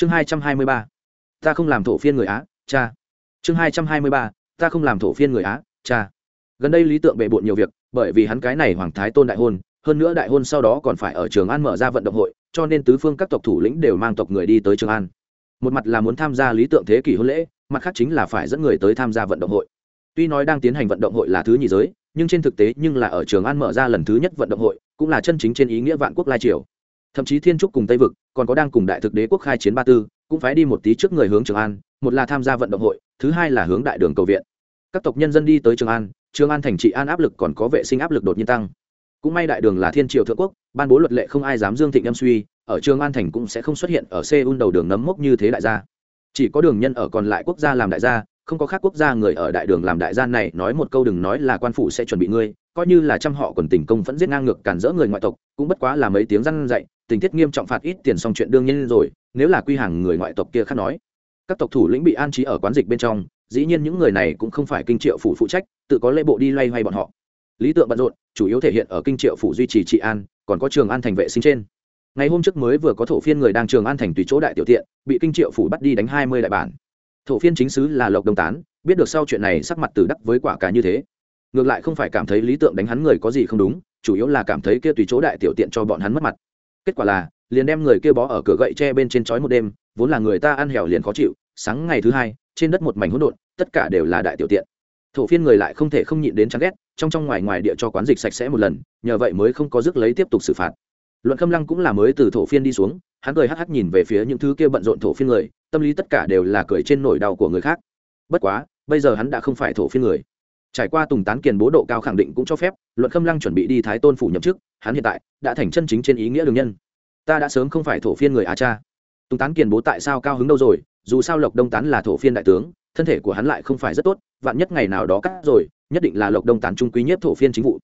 chương hai trăm hai mươi ba. Ta không làm thổ phiên người á, cha. Chương hai trăm hai mươi ba. Ta không làm thổ phiên người á, cha. Gần đây lý tượng bề bộn nhiều việc, bởi vì hắn cái này hoàng thái tôn đại hôn, hơn nữa đại hôn sau đó còn phải ở trường an mở ra vận động hội, cho nên tứ phương các tộc thủ lĩnh đều mang tộc người đi tới trường an. Một mặt là muốn tham gia lý tượng thế kỷ hôn lễ, mặt khác chính là phải dẫn người tới tham gia vận động hội. Tuy nói đang tiến hành vận động hội là thứ nhì giới, nhưng trên thực tế nhưng là ở trường an mở ra lần thứ nhất vận động hội, cũng là chân chính trên ý nghĩa vạn quốc lai triều thậm chí thiên trúc cùng tây vực còn có đang cùng đại thực đế quốc khai chiến ba tư cũng phải đi một tí trước người hướng trường an một là tham gia vận động hội thứ hai là hướng đại đường cầu viện các tộc nhân dân đi tới trường an trường an thành trị an áp lực còn có vệ sinh áp lực đột nhiên tăng cũng may đại đường là thiên triều thượng quốc ban bố luật lệ không ai dám dương thịnh âm suy ở trường an thành cũng sẽ không xuất hiện ở seoul đầu đường nấm mốc như thế đại gia chỉ có đường nhân ở còn lại quốc gia làm đại gia không có khác quốc gia người ở đại đường làm đại gia này nói một câu đừng nói là quan phủ sẽ chuẩn bị ngươi coi như là trăm họ quần tình công vẫn giết ngang ngược cản rỡ người ngoại tộc cũng bất quá là mấy tiếng răn dạy tình tiết nghiêm trọng phạt ít tiền xong chuyện đương nhiên rồi, nếu là quy hàng người ngoại tộc kia khác nói. Các tộc thủ lĩnh bị an trí ở quán dịch bên trong, dĩ nhiên những người này cũng không phải kinh triệu phủ phụ trách, tự có lễ bộ đi loay hoay bọn họ. Lý tượng bận rộn, chủ yếu thể hiện ở kinh triệu phủ duy trì trị an, còn có trường an thành vệ sinh trên. Ngày hôm trước mới vừa có thổ phiên người đang trường an thành tùy chỗ đại tiểu tiện, bị kinh triệu phủ bắt đi đánh hai mươi đại bản. Thổ phiên chính sứ là lộc đông tán, biết được sau chuyện này sắc mặt từ đắc với quả cả như thế. Ngược lại không phải cảm thấy lý tượng đánh hắn người có gì không đúng, chủ yếu là cảm thấy kia tùy chỗ đại tiểu tiện cho bọn hắn mất mặt kết quả là, liền đem người kia bó ở cửa gậy tre bên trên chói một đêm, vốn là người ta ăn hẻo liền khó chịu, sáng ngày thứ hai, trên đất một mảnh hỗn độn, tất cả đều là đại tiểu tiện. Thổ phiên người lại không thể không nhịn đến chán ghét, trong trong ngoài ngoài địa cho quán dịch sạch sẽ một lần, nhờ vậy mới không có dứt lấy tiếp tục xử phạt. Luận khâm lăng cũng là mới từ thổ phiên đi xuống, hắn cười hắc hắc nhìn về phía những thứ kia bận rộn thổ phiên người, tâm lý tất cả đều là cười trên nỗi đau của người khác. Bất quá, bây giờ hắn đã không phải thổ phiên người trải qua tùng tán kiền bố độ cao khẳng định cũng cho phép, luận khâm lăng chuẩn bị đi thái tôn phủ nhậm chức, hắn hiện tại đã thành chân chính trên ý nghĩa đường nhân. Ta đã sớm không phải thổ phiên người á cha. Tùng tán kiền bố tại sao cao hứng đâu rồi, dù sao lộc đông tán là thổ phiên đại tướng, thân thể của hắn lại không phải rất tốt, vạn nhất ngày nào đó cắt rồi, nhất định là lộc đông tán trung quý nhất thổ phiên chính vụ.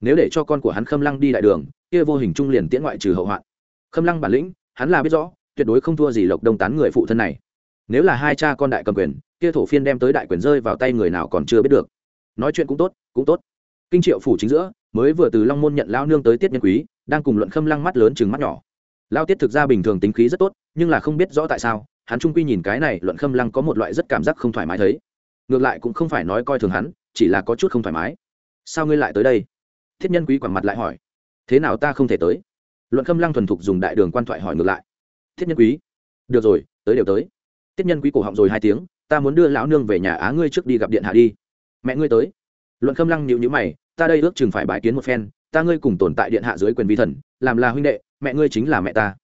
Nếu để cho con của hắn khâm lăng đi đại đường, kia vô hình trung liền tiễn ngoại trừ hậu hoạn. Khâm lăng bản lĩnh, hắn là biết rõ, tuyệt đối không thua gì lộc đông tán người phụ thân này. Nếu là hai cha con đại cầm quyền, kia thổ phiên đem tới đại quyền rơi vào tay người nào còn chưa biết được nói chuyện cũng tốt cũng tốt. Kinh triệu phủ chính giữa, mới vừa từ long môn nhận lao nương tới tiết nhân quý, đang cùng luận khâm lăng mắt lớn chừng mắt nhỏ. Lao tiết thực ra bình thường tính khí rất tốt, nhưng là không biết rõ tại sao, hắn trung quy nhìn cái này luận khâm lăng có một loại rất cảm giác không thoải mái thấy. Ngược lại cũng không phải nói coi thường hắn, chỉ là có chút không thoải mái. Sao ngươi lại tới đây? Thiết nhân quý quẳng mặt lại hỏi. Thế nào ta không thể tới? Luận khâm lăng thuần thục dùng đại đường quan thoại hỏi ngược lại. Thiết nhân quý, được rồi, tới đều tới. Tiết nhân quý cổ họng rồi hai tiếng, ta muốn đưa lão nương về nhà á ngươi trước đi gặp điện hạ đi mẹ ngươi tới. Luận khâm lăng nhịu nhữ mày, ta đây ước chừng phải bãi kiến một phen, ta ngươi cùng tồn tại điện hạ dưới quyền vi thần, làm là huynh đệ, mẹ ngươi chính là mẹ ta.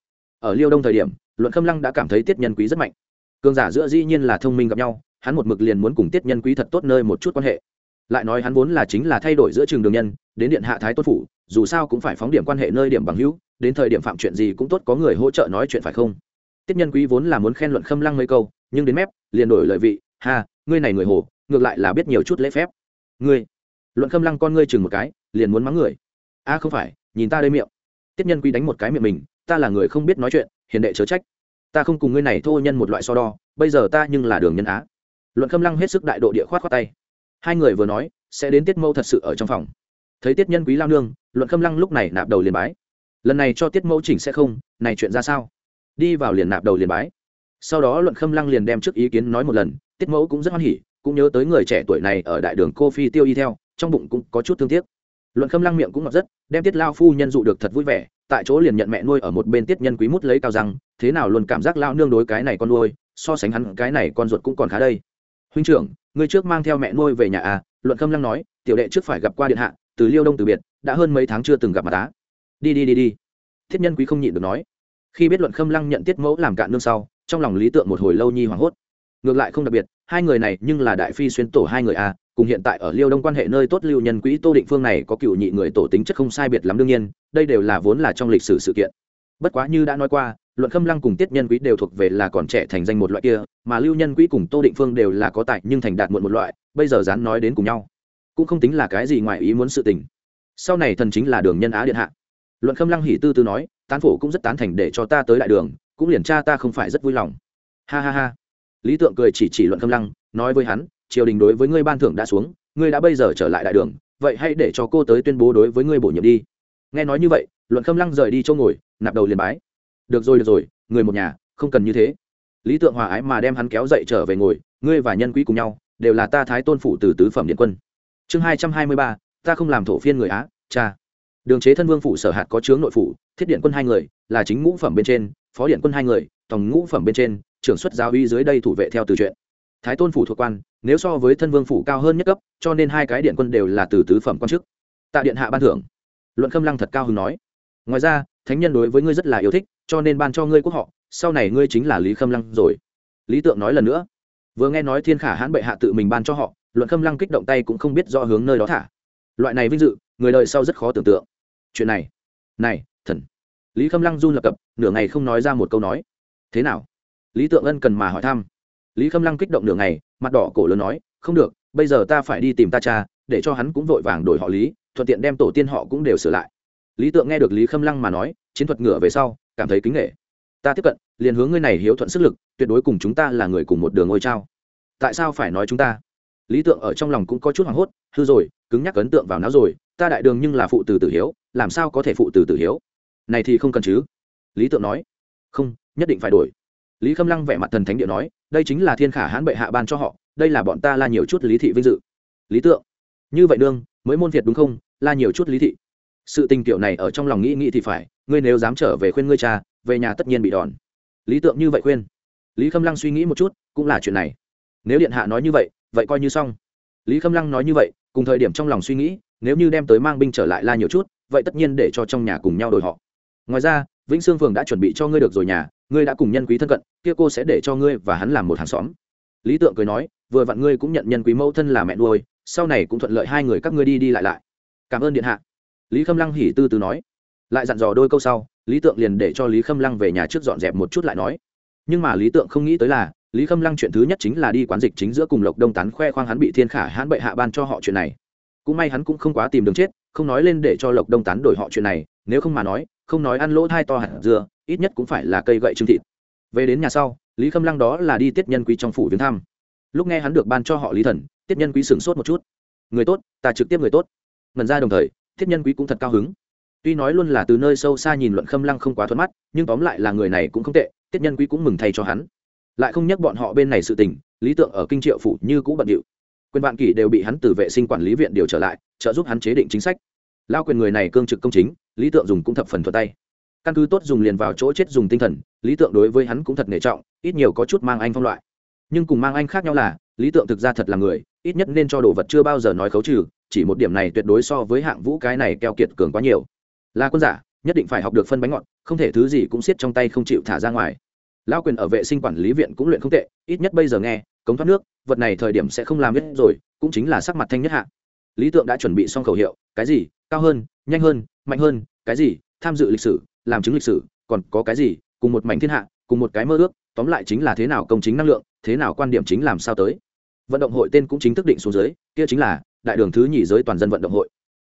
Ở liêu đông thời điểm, luận khâm lăng đã cảm thấy tiết nhân quý rất mạnh. Cường giả giữa dĩ nhiên là thông minh gặp nhau, hắn một mực liền muốn cùng tiết nhân quý thật tốt nơi một chút quan hệ. Lại nói hắn vốn là chính là thay đổi giữa trường đường nhân, đến điện hạ thái tốt phủ, dù sao cũng phải phóng điểm quan hệ nơi điểm bằng hữu, đến thời điểm phạm chuyện gì cũng tốt có người hỗ trợ nói chuyện phải không? Tiết nhân quý vốn là muốn khen luận khâm lăng mấy câu, nhưng đến mép, liền đổi lợi vị, ha, ngươi này người hồ ngược lại là biết nhiều chút lễ phép. Ngươi, luận khâm lăng con ngươi chừng một cái, liền muốn mắng người. A, không phải, nhìn ta đây miệng. Tiết nhân quý đánh một cái miệng mình, ta là người không biết nói chuyện, hiền đệ chớ trách. Ta không cùng ngươi này thô nhân một loại so đo, bây giờ ta nhưng là đường nhân á. Luận khâm lăng hết sức đại độ địa khoát khoát tay. Hai người vừa nói, sẽ đến tiết mâu thật sự ở trong phòng. Thấy tiết nhân quý lao nương, luận khâm lăng lúc này nạp đầu liền bái. Lần này cho tiết mẫu chỉnh sẽ không, này chuyện ra sao? Đi vào liền nạp đầu liền bái. Sau đó luận khâm lăng liền đem trước ý kiến nói một lần, tiết mẫu cũng rất hoan hỉ cũng nhớ tới người trẻ tuổi này ở đại đường cô phi tiêu y theo, trong bụng cũng có chút thương tiếc. Luận khâm lăng miệng cũng ngọt rất, đem tiết lao phu nhân dụ được thật vui vẻ, tại chỗ liền nhận mẹ nuôi ở một bên tiết nhân quý mút lấy cao răng, thế nào luôn cảm giác lao nương đối cái này con nuôi, so sánh hắn cái này con ruột cũng còn khá đây. Huynh trưởng người trước mang theo mẹ nuôi về nhà à? Luận khâm lăng nói, tiểu đệ trước phải gặp qua điện hạ, từ liêu đông từ biệt, đã hơn mấy tháng chưa từng gặp mặt tá đi đi đi đi. Thiết nhân quý không nhịn được nói. Khi biết luận khâm lăng nhận tiết mẫu làm cạn nương sau, trong lòng lý tượng một hồi lâu nhi hoảng hốt. Ngược lại không đặc biệt hai người này nhưng là đại phi xuyên tổ hai người a, cùng hiện tại ở liêu đông quan hệ nơi tốt lưu nhân quỹ tô định phương này có cựu nhị người tổ tính chất không sai biệt lắm đương nhiên, đây đều là vốn là trong lịch sử sự kiện. Bất quá như đã nói qua, luận khâm lăng cùng tiết nhân quỹ đều thuộc về là còn trẻ thành danh một loại kia, mà lưu nhân quỹ cùng tô định phương đều là có tài nhưng thành đạt muộn một loại, bây giờ dán nói đến cùng nhau. Cũng không tính là cái gì ngoài ý muốn sự tình. Sau này thần chính là đường nhân á điện hạ. Luận khâm lăng hỉ tư tư nói, tán phổ cũng rất tán thành để cho ta tới đại đường, cũng liền cha ta không phải rất vui lòng. Ha ha ha lý tượng cười chỉ chỉ luận khâm lăng, nói với hắn, triều đình đối với ngươi ban thưởng đã xuống, ngươi đã bây giờ trở lại đại đường, vậy hãy để cho cô tới tuyên bố đối với ngươi bổ nhiệm đi. Nghe nói như vậy, luận khâm lăng rời đi chỗ ngồi, nạp đầu liền bái. Được rồi được rồi, người một nhà, không cần như thế. Lý tượng hòa ái mà đem hắn kéo dậy trở về ngồi, ngươi và nhân quý cùng nhau, đều là ta thái tôn phủ từ tứ phẩm điện quân. Chương hai trăm hai mươi ba, ta không làm thổ phiên người á, cha. Đường chế thân vương phủ sở hạt có chướng nội phủ, thiết điện quân hai người, là chính ngũ phẩm bên trên, phó điện quân hai người, tổng ngũ phẩm bên trên trưởng xuất giáo uy dưới đây thủ vệ theo từ chuyện. Thái tôn phủ thuộc quan, nếu so với thân vương phủ cao hơn nhất cấp, cho nên hai cái điện quân đều là từ tứ phẩm quan chức. Tạ điện hạ ban thưởng. Luận khâm lăng thật cao hứng nói. Ngoài ra, thánh nhân đối với ngươi rất là yêu thích, cho nên ban cho ngươi quốc họ, sau này ngươi chính là lý khâm lăng rồi. Lý tượng nói lần nữa. Vừa nghe nói thiên khả hãn bệ hạ tự mình ban cho họ, luận khâm lăng kích động tay cũng không biết rõ hướng nơi đó thả. Loại này vinh dự, người đời sau rất khó tưởng tượng. Chuyện này. Này, thần. Lý khâm lăng run lập cập, nửa ngày không nói ra một câu nói. Thế nào? Lý tượng ân cần mà hỏi thăm. Lý khâm lăng kích động nửa ngày, mặt đỏ cổ lớn nói, không được, bây giờ ta phải đi tìm ta cha, để cho hắn cũng vội vàng đổi họ lý, thuận tiện đem tổ tiên họ cũng đều sửa lại. Lý tượng nghe được lý khâm lăng mà nói, chiến thuật ngựa về sau, cảm thấy kính nghệ ta tiếp cận, liền hướng ngươi này hiếu thuận sức lực, tuyệt đối cùng chúng ta là người cùng một đường ngôi trao tại sao phải nói chúng ta? Lý tượng ở trong lòng cũng có chút hoảng hốt, hư rồi, cứng nhắc ấn tượng vào não rồi, ta đại đường nhưng là phụ từ tử hiếu, làm sao có thể phụ từ tử hiếu? Này thì không cần chứ. Lý tượng nói. Không, nhất định phải đổi lý khâm lăng vẻ mặt thần thánh địa nói, đây chính là thiên khả hãn bệ hạ ban cho họ, đây là bọn ta la nhiều chút lý thị vinh dự. Lý tượng, như vậy đương mới môn việt đúng không? La nhiều chút lý thị. Sự tình kiểu này ở trong lòng nghĩ nghĩ thì phải, ngươi nếu dám trở về khuyên ngươi cha, về nhà tất nhiên bị đòn. Lý tượng như vậy khuyên. Lý khâm lăng suy nghĩ một chút, cũng là chuyện này. Nếu điện hạ nói như vậy vậy coi như xong. Lý khâm lăng nói như vậy, cùng thời điểm trong lòng suy nghĩ, nếu như đem tới mang binh trở lại la nhiều chút, vậy tất nhiên để cho trong nhà cùng nhau đổi họ. Ngoài ra, vĩnh sương phường đã chuẩn bị cho ngươi được rồi nhà ngươi đã cùng nhân quý thân cận, kia cô sẽ để cho ngươi và hắn làm một hàng xóm. Lý tượng cười nói, vừa vặn ngươi cũng nhận nhân quý mẫu thân là mẹ nuôi, sau này cũng thuận lợi hai người các ngươi đi đi lại lại. Cảm ơn điện hạ. Lý khâm lăng hỉ tư tư nói. Lại dặn dò đôi câu sau, lý tượng liền để cho lý khâm lăng về nhà trước dọn dẹp một chút lại nói. Nhưng mà lý tượng không nghĩ tới là, lý khâm lăng chuyện thứ nhất chính là đi quán dịch chính giữa cùng lộc đông tán khoe khoang hắn bị thiên khả hãn bệ hạ ban cho họ chuyện này. Cũng may hắn cũng không quá tìm đường chết, không nói lên để cho lộc đông tán đổi họ chuyện này, nếu không mà nói, không nói ăn lỗ thai to hạt dưa ít nhất cũng phải là cây gậy trưng thịt. Về đến nhà sau, lý khâm lăng đó là đi tiết nhân quý trong phủ viếng thăm. Lúc nghe hắn được ban cho họ lý thần, tiết nhân quý sửng sốt một chút. Người tốt, ta trực tiếp người tốt. Ngần ra đồng thời, tiết nhân quý cũng thật cao hứng. Tuy nói luôn là từ nơi sâu xa nhìn luận khâm lăng không quá thuận mắt, nhưng tóm lại là người này cũng không tệ, tiết nhân quý cũng mừng thay cho hắn. Lại không nhắc bọn họ bên này sự tình, lý tượng ở kinh triệu phủ như cũ bận điệu. Quyền vạn kỷ đều bị hắn từ vệ sinh quản lý viện điều trở lại, trợ giúp hắn chế định chính sách. Lao quyền người này cương trực công chính, lý tượng dùng cũng thập phần thuật tay căn cứ tốt dùng liền vào chỗ chết dùng tinh thần, lý tượng đối với hắn cũng thật nể trọng, ít nhiều có chút mang anh phong loại. Nhưng cùng mang anh khác nhau là, lý tượng thực ra thật là người, ít nhất nên cho đồ vật chưa bao giờ nói khấu trừ, chỉ một điểm này tuyệt đối so với hạng vũ cái này keo kiệt cường quá nhiều. Là quân giả, nhất định phải học được phân bánh ngọt, không thể thứ gì cũng siết trong tay không chịu thả ra ngoài. Lao quyền ở vệ sinh quản lý viện cũng luyện không tệ, ít nhất bây giờ nghe, cống thoát nước, vật này thời điểm sẽ không làm biết rồi, cũng chính là sắc mặt thanh nhất hạ. Lý tượng đã chuẩn bị xong khẩu hiệu, cái gì? Cao hơn, nhanh hơn, mạnh hơn, cái gì? Tham dự lịch sử làm chứng lịch sử còn có cái gì cùng một mảnh thiên hạ cùng một cái mơ ước tóm lại chính là thế nào công chính năng lượng thế nào quan điểm chính làm sao tới. Vận động hội tên cũng chính thức định xuống dưới kia chính là đại đường thứ nhì giới toàn dân vận động hội.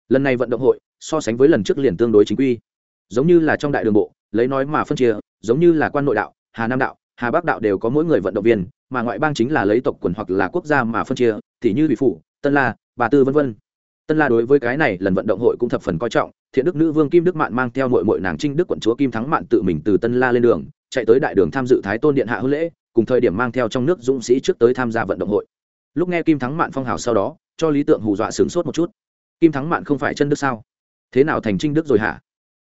Lần này vận động hội so sánh với lần trước liền tương đối chính quy. Giống như là trong đại đường bộ lấy nói mà phân chia giống như là quan nội đạo hà nam đạo hà bắc đạo đều có mỗi người vận động viên mà ngoại bang chính là lấy tộc quần hoặc là quốc gia mà phân chia thì như vị phủ, tân la bà tư vân vân. Tân la đối với cái này lần vận động hội cũng thập phần coi trọng thiện đức nữ vương kim đức mạn mang theo mội mội nàng trinh đức quận chúa kim thắng mạn tự mình từ tân la lên đường, chạy tới đại đường tham dự thái tôn điện hạ hôn lễ, cùng thời điểm mang theo trong nước dũng sĩ trước tới tham gia vận động hội. Lúc nghe kim thắng mạn phong hào sau đó, cho lý tượng hù dọa sướng sốt một chút. Kim thắng mạn không phải chân đức sao? Thế nào thành trinh đức rồi hả?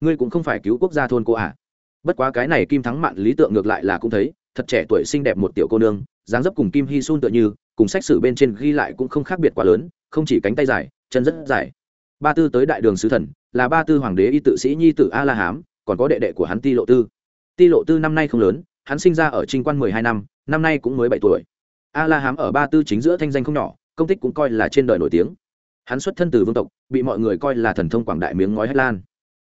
Ngươi cũng không phải cứu quốc gia thôn cô à? Bất quá cái này kim thắng mạn lý tượng ngược lại là cũng thấy, thật trẻ tuổi xinh đẹp một tiểu cô nương, dáng dấp cùng kim hy sun tựa như, cùng sách sử bên trên ghi lại cũng không khác biệt quá lớn, không chỉ cánh tay dài, chân rất dài. Ba tư tới đại đường sứ thần là ba tư hoàng đế y tự sĩ nhi tử a la hám còn có đệ đệ của hắn ti lộ tư. Ti lộ tư năm nay không lớn, hắn sinh ra ở trinh quan mười hai năm năm nay cũng mới bảy tuổi. A la hám ở ba tư chính giữa thanh danh không nhỏ, công tích cũng coi là trên đời nổi tiếng. Hắn xuất thân từ vương tộc, bị mọi người coi là thần thông quảng đại miếng ngói hết lan.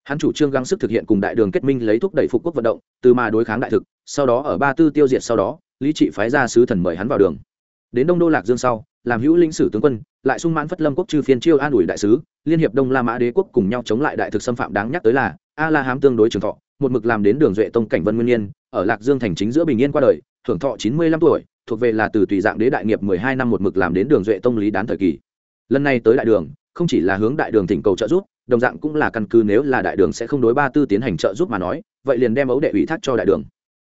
Hắn chủ trương gắng sức thực hiện cùng đại đường kết minh lấy thúc đẩy phục quốc vận động, từ mà đối kháng đại thực, sau đó ở ba tư tiêu diệt sau đó, lý trị phái ra sứ thần mời hắn vào đường. Đến đông đô lạc dương sau làm hữu linh sử tướng quân, lại sung mãn phất lâm quốc chư phiên chiêu an ủi đại sứ, liên hiệp đông la mã đế quốc cùng nhau chống lại đại thực xâm phạm đáng nhắc tới là a la hám tương đối trường thọ, một mực làm đến đường duệ tông cảnh vân nguyên nhiên, ở lạc dương thành chính giữa bình yên qua đời thưởng thọ chín mươi lăm tuổi, thuộc về là từ tùy dạng đế đại nghiệp mười hai năm một mực làm đến đường duệ tông lý đán thời kỳ. Lần này tới đại đường, không chỉ là hướng đại đường thỉnh cầu trợ giúp, đồng dạng cũng là căn cứ nếu là đại đường sẽ không đối ba tư tiến hành trợ giúp mà nói, vậy liền đem ấu đệ ủy thác cho đại đường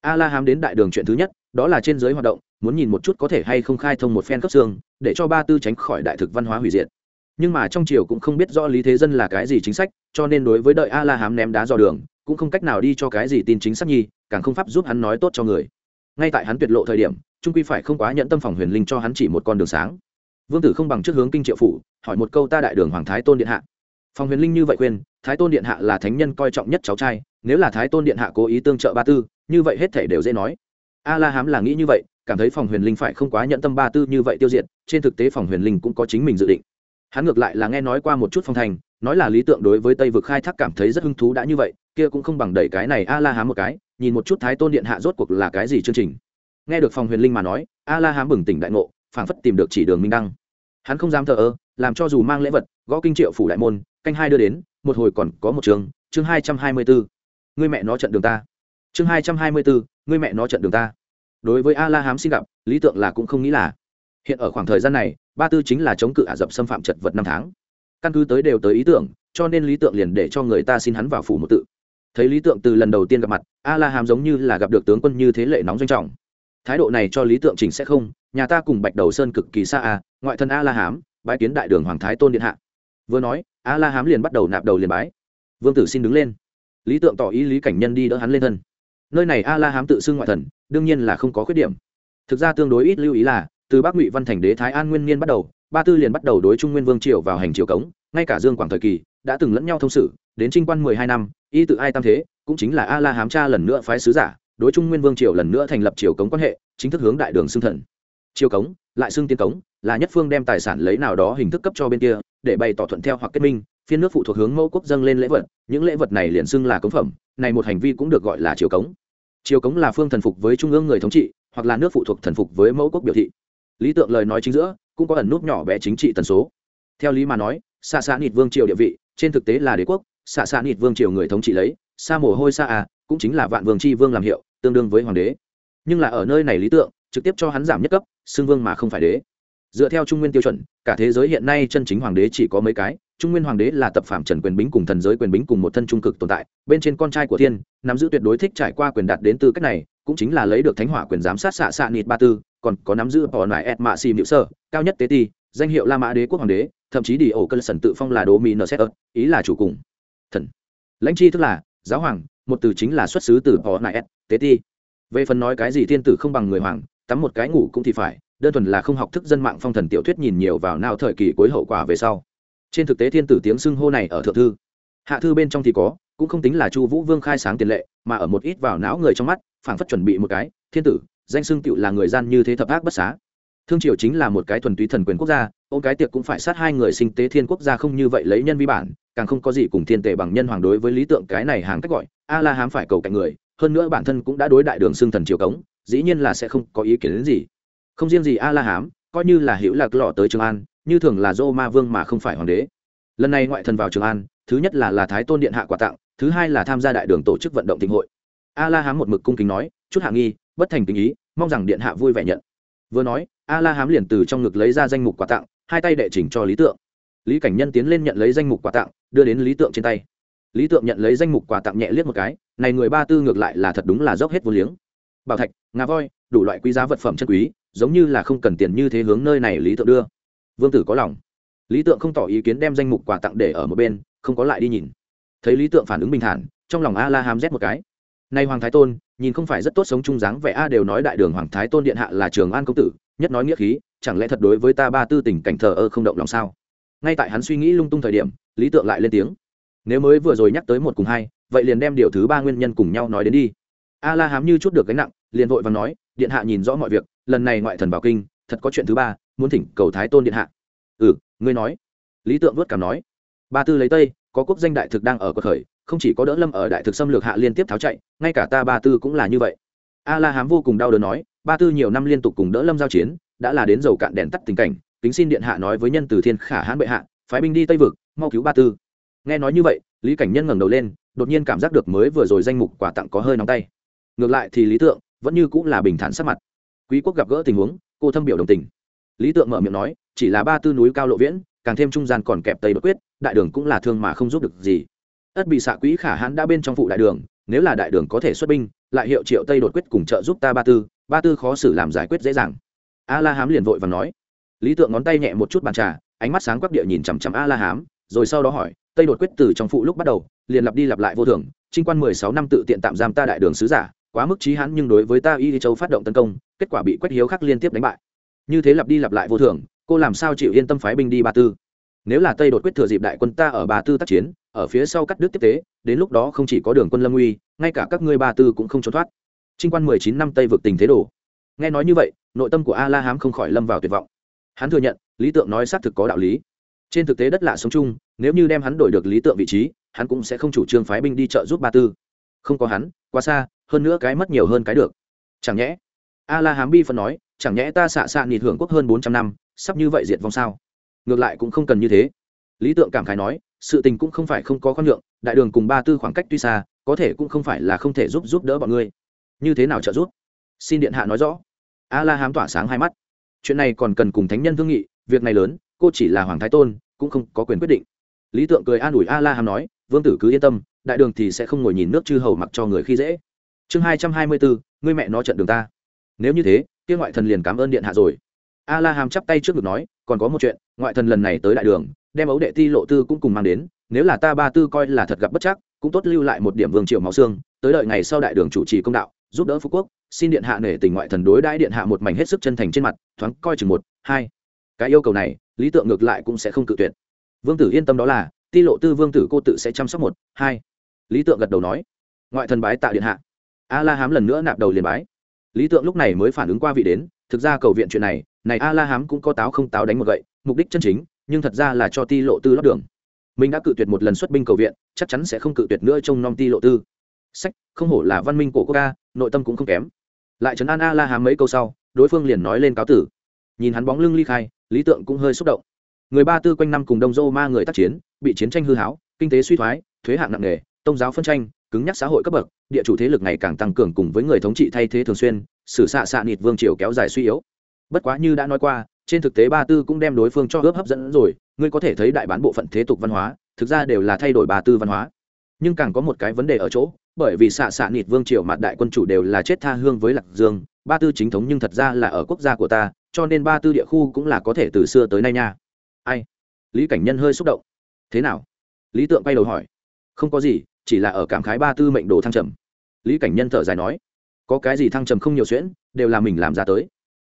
a la hám đến đại đường chuyện thứ nhất, đó là trên giới hoạt động, muốn nhìn một chút có thể hay không khai thông một phen cấp xương, để cho ba tư tránh khỏi đại thực văn hóa hủy diệt. Nhưng mà trong triều cũng không biết rõ lý thế dân là cái gì chính sách, cho nên đối với đợi a la hám ném đá dò đường, cũng không cách nào đi cho cái gì tin chính xác nhi, càng không pháp giúp hắn nói tốt cho người. Ngay tại hắn tuyệt lộ thời điểm, trung quy phải không quá nhận tâm phòng huyền linh cho hắn chỉ một con đường sáng. Vương tử không bằng trước hướng kinh triệu phủ, hỏi một câu ta đại đường hoàng thái tôn điện hạ. Phòng huyền linh như vậy khuyên, thái tôn điện hạ là thánh nhân coi trọng nhất cháu trai, nếu là thái tôn điện hạ cố ý tương trợ ba tư như vậy hết thể đều dễ nói. A la hám là nghĩ như vậy, cảm thấy phòng huyền linh phải không quá nhận tâm ba tư như vậy tiêu diệt, trên thực tế phòng huyền linh cũng có chính mình dự định. Hắn ngược lại là nghe nói qua một chút phong thành, nói là lý tượng đối với tây vực khai thác cảm thấy rất hứng thú đã như vậy, kia cũng không bằng đẩy cái này a la hám một cái, nhìn một chút thái tôn điện hạ rốt cuộc là cái gì chương trình. Nghe được phòng huyền linh mà nói a la hám bừng tỉnh đại ngộ, phảng phất tìm được chỉ đường minh đăng. Hắn không dám thờ ơ, làm cho dù mang lễ vật, gõ kinh triệu phủ đại môn, canh hai đưa đến, một hồi còn có một trường, chương hai trăm hai mươi bốn người mẹ nó trận đường ta chương hai trăm hai mươi bốn người mẹ nó trận đường ta. Đối với a la hám xin gặp, lý tượng là cũng không nghĩ là. Hiện ở khoảng thời gian này, ba tư chính là chống cự ả rập xâm phạm chật vật năm tháng. Căn cứ tới đều tới ý tưởng, cho nên lý tượng liền để cho người ta xin hắn vào phủ một tự. Thấy lý tượng từ lần đầu tiên gặp mặt a la hàm giống như là gặp được tướng quân như thế lệ nóng doanh trọng. Thái độ này cho lý tượng chỉnh sẽ không, nhà ta cùng bạch đầu sơn cực kỳ xa a ngoại thân a la hám bãi kiến đại đường hoàng thái tôn điện hạ. Vừa nói a la hám liền bắt đầu nạp đầu liền bái. Vương tử xin đứng lên. Lý tượng tỏ ý lý cảnh nhân đi đỡ hắn lên thân nơi này a la hám tự xưng ngoại thần, đương nhiên là không có khuyết điểm. Thực ra tương đối ít lưu ý là, từ bắc ngụy văn thành đế thái an nguyên niên bắt đầu, ba tư liền bắt đầu đối trung nguyên vương triều vào hành triều cống, ngay cả dương quảng thời kỳ, đã từng lẫn nhau thông sự, đến trinh quan mười hai năm, y tự ai tam thế, cũng chính là a la hám cha lần nữa phái sứ giả, đối trung nguyên vương triều lần nữa thành lập triều cống quan hệ, chính thức hướng đại đường xưng thần. Triều cống, lại xưng tiên cống, là nhất phương đem tài sản lấy nào đó hình thức cấp cho bên kia, để bày tỏ thuận theo hoặc kết minh, phiên nước phụ thuộc hướng mẫu quốc dâng lên lễ vật, những lễ vật này liền xưng là cống phẩm, này một hành vi cũng được gọi là triều cống triều cống là phương thần phục với trung ương người thống trị, hoặc là nước phụ thuộc thần phục với mẫu quốc biểu thị. Lý tượng lời nói chính giữa, cũng có ẩn nút nhỏ bé chính trị tần số. Theo lý mà nói xạ xạ nịt vương triều địa vị, trên thực tế là đế quốc xạ xạ nịt vương triều người thống trị lấy xa mồ hôi xa à cũng chính là vạn vương c h i vương làm hiệu, tương đương với hoàng đế. Nhưng là ở nơi này lý tượng, trực tiếp cho hắn giảm nhất cấp, xưng vương mà không phải đế. Dựa theo trung nguyên tiêu chuẩn, cả thế giới hiện nay chân chính hoàng đế chỉ có mấy cái trung nguyên hoàng đế là tập phạm trần quyền bính cùng thần giới quyền bính cùng một thân trung cực tồn tại, bên trên con trai của thiên, nắm giữ tuyệt đối thích trải qua quyền đạt đến tư cách này, cũng chính là lấy được thánh hỏa quyền giám sát xạ xạ nịt ba tư, còn có nắm giữ bỏ nải et mạ xì nữ sơ, cao nhất tế ti, danh hiệu la mã đế quốc hoàng đế, thậm chí đi ổ cơ sần tự phong là Đô mỹ nợ xét ớt ý là chủ cùng thần. Lãnh chi tức là giáo hoàng, một từ chính là xuất xứ từ bỏ nại et, tế ti. Về phần nói cái gì thiên tử không bằng người hoàng, tắm một cái ngủ cũng thì phải, đơn thuần là không học thức dân mạng phong thần tiểu thuyết nhìn nhiều vào nào thời kỳ cuối hậu quả về sau trên thực tế thiên tử tiếng xưng hô này ở thượng thư, hạ thư bên trong thì có, cũng không tính là chu vũ vương khai sáng tiền lệ, mà ở một ít vào não người trong mắt, phảng phất chuẩn bị một cái, thiên tử, danh xưng cựu là người gian như thế thập ác bất xá. Thương triều chính là một cái thuần túy thần quyền quốc gia ô cái tiệc cũng phải sát hai người sinh tế thiên quốc gia không như vậy lấy nhân vi bản, càng không có gì cùng thiên tề bằng nhân hoàng đối với lý tượng cái này hàng cách gọi a la hám phải cầu cạnh người, hơn nữa bản thân cũng đã đối đại đường xưng thần triều cống, dĩ nhiên là sẽ không có ý kiến đến gì. Không riêng gì a la hám coi như là hữu lạc lọ tới trường an như thường là dô ma vương mà không phải hoàng đế. Lần này ngoại thần vào trường an, thứ nhất là là thái tôn điện hạ quà tặng, thứ hai là tham gia đại đường tổ chức vận động thịnh hội. A la hám một mực cung kính nói, chút hạ nghi, bất thành tình ý, mong rằng điện hạ vui vẻ nhận. Vừa nói a la hám liền từ trong ngực lấy ra danh mục quà tặng, hai tay đệ chỉnh cho lý tượng. Lý cảnh nhân tiến lên nhận lấy danh mục quà tặng, đưa đến lý tượng trên tay. Lý tượng nhận lấy danh mục quà tặng nhẹ liếc một cái, này người ba tư ngược lại là thật đúng là dốc hết vô liếng. Bảo thạch, ngà voi, đủ loại quý giá vật phẩm chân quý, giống như là không cần tiền như thế hướng nơi này lý tượng đưa vương tử có lòng. Lý tượng không tỏ ý kiến đem danh mục quà tặng để ở một bên, không có lại đi nhìn. Thấy lý tượng phản ứng bình thản, trong lòng a la hám rét một cái. Nay hoàng thái tôn, nhìn không phải rất tốt sống chung dáng vẻ, a đều nói đại đường hoàng thái tôn điện hạ là trường an công tử, nhất nói nghĩa khí, chẳng lẽ thật đối với ta ba tư tình cảnh thờ ơ không động lòng sao? Ngay tại hắn suy nghĩ lung tung thời điểm, lý tượng lại lên tiếng. Nếu mới vừa rồi nhắc tới một cùng hai, vậy liền đem điều thứ ba nguyên nhân cùng nhau nói đến đi. A la hám như chút được gánh nặng, liền vội và nói, điện hạ nhìn rõ mọi việc, lần này ngoại thần vào kinh, thật có chuyện thứ ba muốn thỉnh cầu thái tôn điện hạ. Ừ ngươi nói. Lý tượng vớt cảm nói. Ba tư lấy tây, có quốc danh đại thực đang ở cuộc khởi, không chỉ có đỡ lâm ở đại thực xâm lược hạ liên tiếp tháo chạy, ngay cả ta ba tư cũng là như vậy. A la hám vô cùng đau đớn nói, ba tư nhiều năm liên tục cùng đỡ lâm giao chiến, đã là đến dầu cạn đèn tắt tình cảnh, kính xin điện hạ nói với nhân từ thiên khả hãn bệ hạ, phái binh đi tây vực, mau cứu ba tư. Nghe nói như vậy, lý cảnh nhân ngẩng đầu lên, đột nhiên cảm giác được mới vừa rồi danh mục quà tặng có hơi nóng tay. Ngược lại thì lý tượng vẫn như cũng là bình thản sắc mặt. Quý quốc gặp gỡ tình huống, cô thâm biểu đồng tình lý tượng mở miệng nói, chỉ là ba tư núi cao lộ viễn, càng thêm trung gian còn kẹp tây bất quyết, đại đường cũng là thương mà không giúp được gì. Ất bị xạ quỹ khả hãn đã bên trong phụ đại đường, nếu là đại đường có thể xuất binh, lại hiệu triệu tây đột quyết cùng trợ giúp ta ba tư ba tư khó xử làm giải quyết dễ dàng. A la hám liền vội và nói. Lý tượng ngón tay nhẹ một chút bàn trà, ánh mắt sáng quắc địa nhìn chằm chằm a la hám rồi sau đó hỏi, tây đột quyết từ trong phụ lúc bắt đầu, liền lặp đi lặp lại vô thường, trinh quan mười sáu năm tự tiện tạm giam ta đại đường sứ giả, quá mức trí hãn nhưng đối với ta y châu phát động tấn công, kết quả bị quét hiếu khắc liên tiếp đánh bại như thế lặp đi lặp lại vô thường, cô làm sao chịu yên tâm phái binh đi ba tư? Nếu là tây đột quyết thừa dịp đại quân ta ở ba tư tác chiến, ở phía sau cắt đứt tiếp tế, đến lúc đó không chỉ có đường quân lâm uy, ngay cả các ngươi ba tư cũng không trốn thoát. Trinh quan mười chín năm tây vực tình thế đồ nghe nói như vậy, nội tâm của a la hám không khỏi lâm vào tuyệt vọng. Hắn thừa nhận, lý tượng nói xác thực có đạo lý. Trên thực tế đất lạ sống chung, nếu như đem hắn đổi được lý tượng vị trí, hắn cũng sẽ không chủ trương phái binh đi trợ giúp ba tư. Không có hắn, quá xa, hơn nữa cái mất nhiều hơn cái được. Chẳng nhẽ a la hám bi phân nói chẳng nhẽ ta xạ xạ nịt hưởng quốc hơn bốn trăm năm, sắp như vậy diệt vong sao? Ngược lại cũng không cần như thế. Lý tượng cảm khái nói, sự tình cũng không phải không có khoan nhượng, đại đường cùng ba tư khoảng cách tuy xa, có thể cũng không phải là không thể giúp giúp đỡ bọn ngươi. Như thế nào trợ giúp? Xin điện hạ nói rõ. A la hám tỏa sáng hai mắt. Chuyện này còn cần cùng thánh nhân thương nghị, việc này lớn, cô chỉ là hoàng thái tôn, cũng không có quyền quyết định. Lý tượng cười an ủi a la hám nói, vương tử cứ yên tâm, đại đường thì sẽ không ngồi nhìn nước chư hầu mặc cho người khi dễ. Chương hai trăm hai mươi bốn, ngươi mẹ nó trận đường ta. Nếu như thế kia ngoại thần liền cảm ơn điện hạ rồi. A la hàm chắp tay trước ngực nói, còn có một chuyện, ngoại thần lần này tới đại đường, đem ấu đệ ti lộ tư cũng cùng mang đến, nếu là ta ba tư coi là thật gặp bất chắc, cũng tốt lưu lại một điểm vương triều máu xương, tới đợi ngày sau đại đường chủ trì công đạo, giúp đỡ phú quốc, xin điện hạ nể tình ngoại thần đối đãi điện hạ một mảnh hết sức chân thành trên mặt, thoáng coi chừng một, hai. Cái yêu cầu này, lý tượng ngược lại cũng sẽ không cự tuyệt. Vương tử yên tâm đó là, ti lộ tư vương tử cô tự sẽ chăm sóc một, hai. Lý tượng gật đầu nói, ngoại thần bái tạ điện hạ. A la hám lần nữa nạp đầu liền bái lý tượng lúc này mới phản ứng qua vị đến, thực ra cầu viện chuyện này này a la hám cũng có táo không táo đánh một gậy, mục đích chân chính, nhưng thật ra là cho ti lộ tư lót đường. Mình đã cự tuyệt một lần xuất binh cầu viện, chắc chắn sẽ không cự tuyệt nữa trong nom ti lộ tư. Sách, không hổ là văn minh cổ quốc ca nội tâm cũng không kém. Lại trấn an a la hám mấy câu sau, đối phương liền nói lên cáo tử. Nhìn hắn bóng lưng ly khai, lý tượng cũng hơi xúc động. Người ba tư quanh năm cùng đông dô ma người tác chiến, bị chiến tranh hư háo, kinh tế suy thoái, thuế hạng nặng nề tôn giáo phân tranh cứng nhắc xã hội cấp bậc, địa chủ thế lực ngày càng tăng cường cùng với người thống trị thay thế thường xuyên, xử xạ xạ nịt vương triều kéo dài suy yếu. Bất quá như đã nói qua, trên thực tế ba tư cũng đem đối phương cho ướp hấp dẫn rồi, ngươi có thể thấy đại bán bộ phận thế tục văn hóa, thực ra đều là thay đổi ba tư văn hóa. Nhưng càng có một cái vấn đề ở chỗ, bởi vì xạ xạ nịt vương triều mặt đại quân chủ đều là chết tha hương với lạc dương, ba tư chính thống nhưng thật ra là ở quốc gia của ta, cho nên ba tư địa khu cũng là có thể từ xưa tới nay nha. Ai? Lý cảnh nhân hơi xúc động. Thế nào? Lý tượng bay đầu hỏi. Không có gì chỉ là ở cảm khái ba tư mệnh đồ thăng trầm. Lý cảnh nhân thở dài nói, có cái gì thăng trầm không nhiều xuyễn, đều là mình làm ra tới.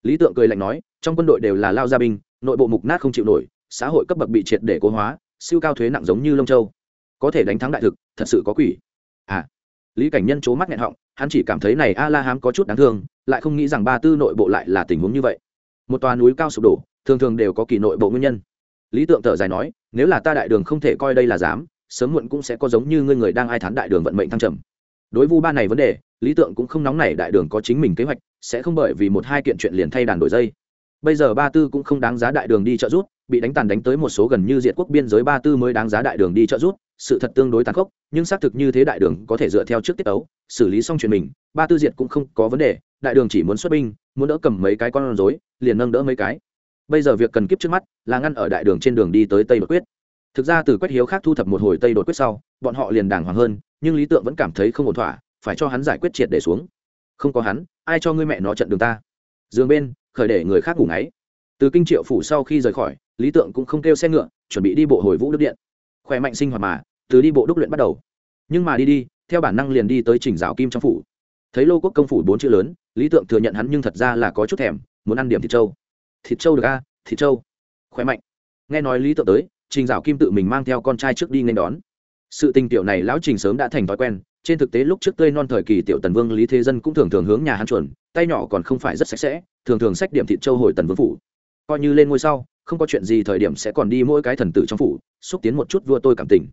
Lý tượng cười lạnh nói, trong quân đội đều là lao gia binh, nội bộ mục nát không chịu nổi, xã hội cấp bậc bị triệt để cố hóa, siêu cao thuế nặng giống như lông châu. Có thể đánh thắng đại thực, thật sự có quỷ. À. Lý cảnh nhân c h ố mắt nghẹn họng, hắn chỉ cảm thấy này a la hám có chút đáng thương, lại không nghĩ rằng ba tư nội bộ lại là tình huống như vậy. Một tòa núi cao sụp đổ, thường thường đều có kỳ nội bộ nguyên nhân. Lý tượng thở dài nói, nếu là ta đại đường không thể coi đây là dám sớm muộn cũng sẽ có giống như ngươi người đang ai thán đại đường vận mệnh thăng trầm. Đối vu ba này vấn đề, lý tượng cũng không nóng nảy đại đường có chính mình kế hoạch, sẽ không bởi vì một hai kiện chuyện liền thay đàn đổi dây. Bây giờ ba tư cũng không đáng giá đại đường đi trợ giúp, bị đánh tàn đánh tới một số gần như diện quốc biên giới ba tư mới đáng giá đại đường đi trợ giúp, sự thật tương đối tàn khốc, nhưng xác thực như thế đại đường có thể dựa theo trước tiết tấu, xử lý xong chuyện mình, ba tư diệt cũng không có vấn đề, đại đường chỉ muốn xuất binh, muốn đỡ cầm mấy cái con rối, liền nâng đỡ mấy cái. Bây giờ việc cần kiếp trước mắt là ngăn ở đại đường trên đường đi tới tây đột quyết thực ra từ quách hiếu khác thu thập một hồi tây đột quyết sau, bọn họ liền đàng hoàng hơn, nhưng lý tượng vẫn cảm thấy không ổn thỏa, phải cho hắn giải quyết triệt để xuống. Không có hắn, ai cho ngươi mẹ nó trận đường ta? Dường bên, khởi để người khác ngủ ngáy. Từ kinh triệu phủ sau khi rời khỏi, lý tượng cũng không kêu xe ngựa, chuẩn bị đi bộ hồi vũ đức điện. Khỏe mạnh sinh hoạt mà, từ đi bộ đúc luyện bắt đầu. Nhưng mà đi đi, theo bản năng liền đi tới trình giáo kim trong phủ. Thấy lô quốc công phủ bốn chữ lớn, lý tượng thừa nhận hắn nhưng thật ra là có chút thèm, muốn ăn điểm thịt trâu. Thịt trâu được a, thịt trâu. Khỏe mạnh. Nghe nói lý tượng tới trình dạo kim tự mình mang theo con trai trước đi nên đón. Sự tình tiểu này lão trình sớm đã thành thói quen, trên thực tế lúc trước tươi non thời kỳ tiểu tần vương lý thế dân cũng thường thường hướng nhà hắn chuẩn tay nhỏ còn không phải rất sạch sẽ, thường thường sách điểm thịt châu hồi tần vương phủ. Coi như lên ngôi sau, không có chuyện gì thời điểm sẽ còn đi mỗi cái thần tử trong phủ, xúc tiến một chút vua tôi cảm tình.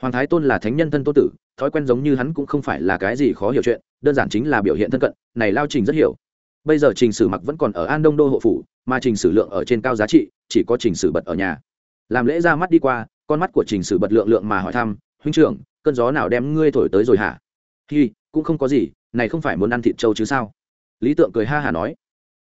Hoàng thái tôn là thánh nhân thân tô tử, thói quen giống như hắn cũng không phải là cái gì khó hiểu chuyện, đơn giản chính là biểu hiện thân cận, này lao trình rất hiểu. Bây giờ trình sử mặc vẫn còn ở an đông đô hộ phủ, mà trình sử lượng ở trên cao giá trị, chỉ có trình sử bật ở nhà làm lễ ra mắt đi qua, con mắt của trình sử bật lượng lượng mà hỏi thăm, huynh trưởng, cơn gió nào đem ngươi thổi tới rồi hả? Hi, cũng không có gì, này không phải muốn ăn thịt trâu chứ sao? Lý tượng cười ha hả nói.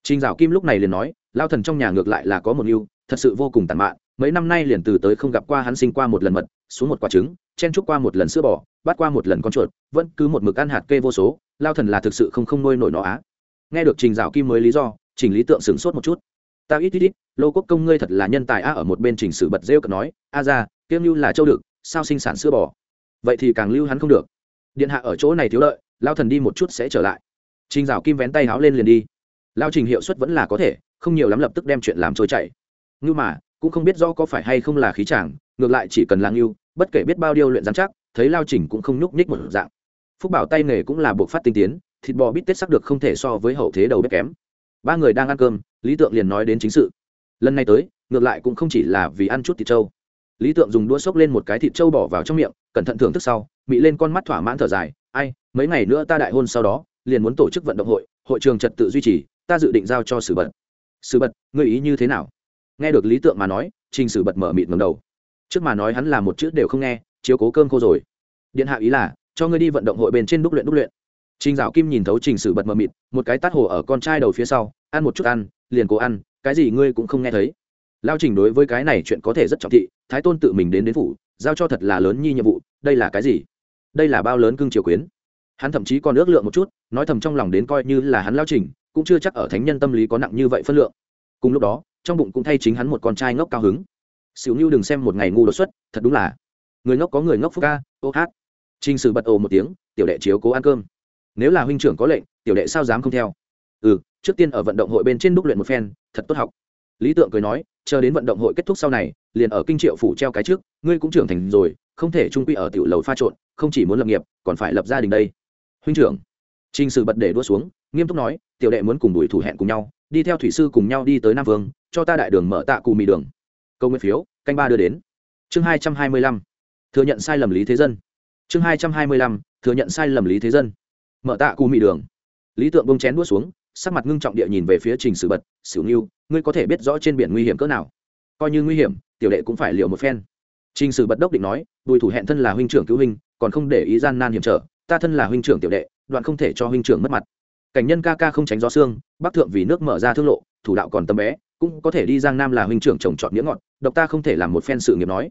Trình dạo kim lúc này liền nói lao thần trong nhà ngược lại là có một yêu, thật sự vô cùng tàn mạn, mấy năm nay liền từ tới không gặp qua hắn sinh qua một lần mật, xuống một quả trứng, chen trúc qua một lần sữa bò, bắt qua một lần con chuột, vẫn cứ một mực ăn hạt kê vô số lao thần là thực sự không không nuôi nổi nó á. Nghe được trình dạo kim mới lý do, trình lý tượng sửng sốt một chút. Ta ít ít ít lô quốc công ngươi thật là nhân tài a ở một bên trình sử bật rêu cợt nói, a ra kiêm lưu là châu được, sao sinh sản sữa bò? Vậy thì càng lưu hắn không được. Điện hạ ở chỗ này thiếu lợi lao thần đi một chút sẽ trở lại. Trình dạo kim vén tay háo lên liền đi. Lao trình hiệu suất vẫn là có thể, không nhiều lắm lập tức đem chuyện làm trôi chảy. Nhưng mà, cũng không biết do có phải hay không là khí chàng, ngược lại chỉ cần là yêu bất kể biết bao điêu luyện giám chắc, thấy lao trình cũng không nhúc nhích một dạng. Phúc bảo tay nghề cũng là buộc phát tinh tiến, thịt bò bít tết sắc được không thể so với hậu thế đầu bếp kém. Ba người đang ăn cơm, lý tượng liền nói đến chính sự lần này tới, ngược lại cũng không chỉ là vì ăn chút thịt trâu. Lý tượng dùng đũa xốc lên một cái thịt trâu bỏ vào trong miệng, cẩn thận thưởng thức sau bị lên con mắt thỏa mãn thở dài, ai, mấy ngày nữa ta đại hôn sau đó, liền muốn tổ chức vận động hội hội trường trật tự duy trì, ta dự định giao cho sử bật. Sử bật, ngươi ý như thế nào? Nghe được lý tượng mà nói, trình sử bật mở mịt ngầm đầu. Trước mà nói hắn là một chữ đều không nghe, chiếu cố cơm khô rồi. Điện hạ ý là, cho ngươi đi vận động hội bên trên đúc luyện đúc luyện. Trình dạo kim nhìn thấu trình sử bật mờ mịt, một cái tát hồ ở con trai đầu phía sau, ăn một chút ăn, liền cố ăn cái gì ngươi cũng không nghe thấy. Lao trình đối với cái này chuyện có thể rất trọng thị, thái tôn tự mình đến đến phủ, giao cho thật là lớn nhi nhiệm vụ, đây là cái gì? Đây là bao lớn cưng triều quyến. Hắn thậm chí còn ước lượng một chút, nói thầm trong lòng đến coi như là hắn lao trình, cũng chưa chắc ở thánh nhân tâm lý có nặng như vậy phân lượng. Cùng lúc đó, trong bụng cũng thay chính hắn một con trai ngốc cao hứng. Xỉu như đừng xem một ngày ngu đột xuất, thật đúng là. Người ngốc có người ngốc phúc ca, ô hát. Trình sử bật ồ một tiếng, tiểu đệ chiếu cố ăn cơm. Nếu là huynh trưởng có lệnh, tiểu đệ sao dám không theo? Ừ trước tiên ở vận động hội bên trên đúc luyện một phen, thật tốt học. Lý tượng cười nói, chờ đến vận động hội kết thúc sau này, liền ở kinh triệu phủ treo cái trước, ngươi cũng trưởng thành rồi, không thể trung quy ở tiểu lầu pha trộn, không chỉ muốn lập nghiệp, còn phải lập gia đình đây. Huynh trưởng, Trình sử bật để đua xuống, nghiêm túc nói, tiểu đệ muốn cùng đuổi thủ hẹn cùng nhau, đi theo thủy sư cùng nhau đi tới nam vương, cho ta đại đường mở tạ cù mì đường. Câu nguyên phiếu, canh ba đưa đến. Chương hai trăm hai mươi lăm, thừa nhận sai lầm lý thế dân. Chương hai trăm hai mươi lăm, thừa nhận sai lầm lý thế dân. Mở tạ cù mì đường. Lý tượng bông chén đua xuống sắc mặt ngưng trọng địa nhìn về phía trình sử bật, sử nghiêu ngươi có thể biết rõ trên biển nguy hiểm cỡ nào? Coi như nguy hiểm, tiểu đệ cũng phải liệu một phen. Trình sử bật đốc định nói, bùi thủ hẹn thân là huynh trưởng cứu huynh, còn không để ý gian nan hiểm trở, ta thân là huynh trưởng tiểu đệ, đoạn không thể cho huynh trưởng mất mặt. Cảnh nhân ca ca không tránh gió xương bắc thượng vì nước mở ra thương lộ, thủ đạo còn tâm bé, cũng có thể đi giang nam là huynh trưởng trồng trọt nghĩa ngọt, độc ta không thể làm một phen sự nghiệp nói.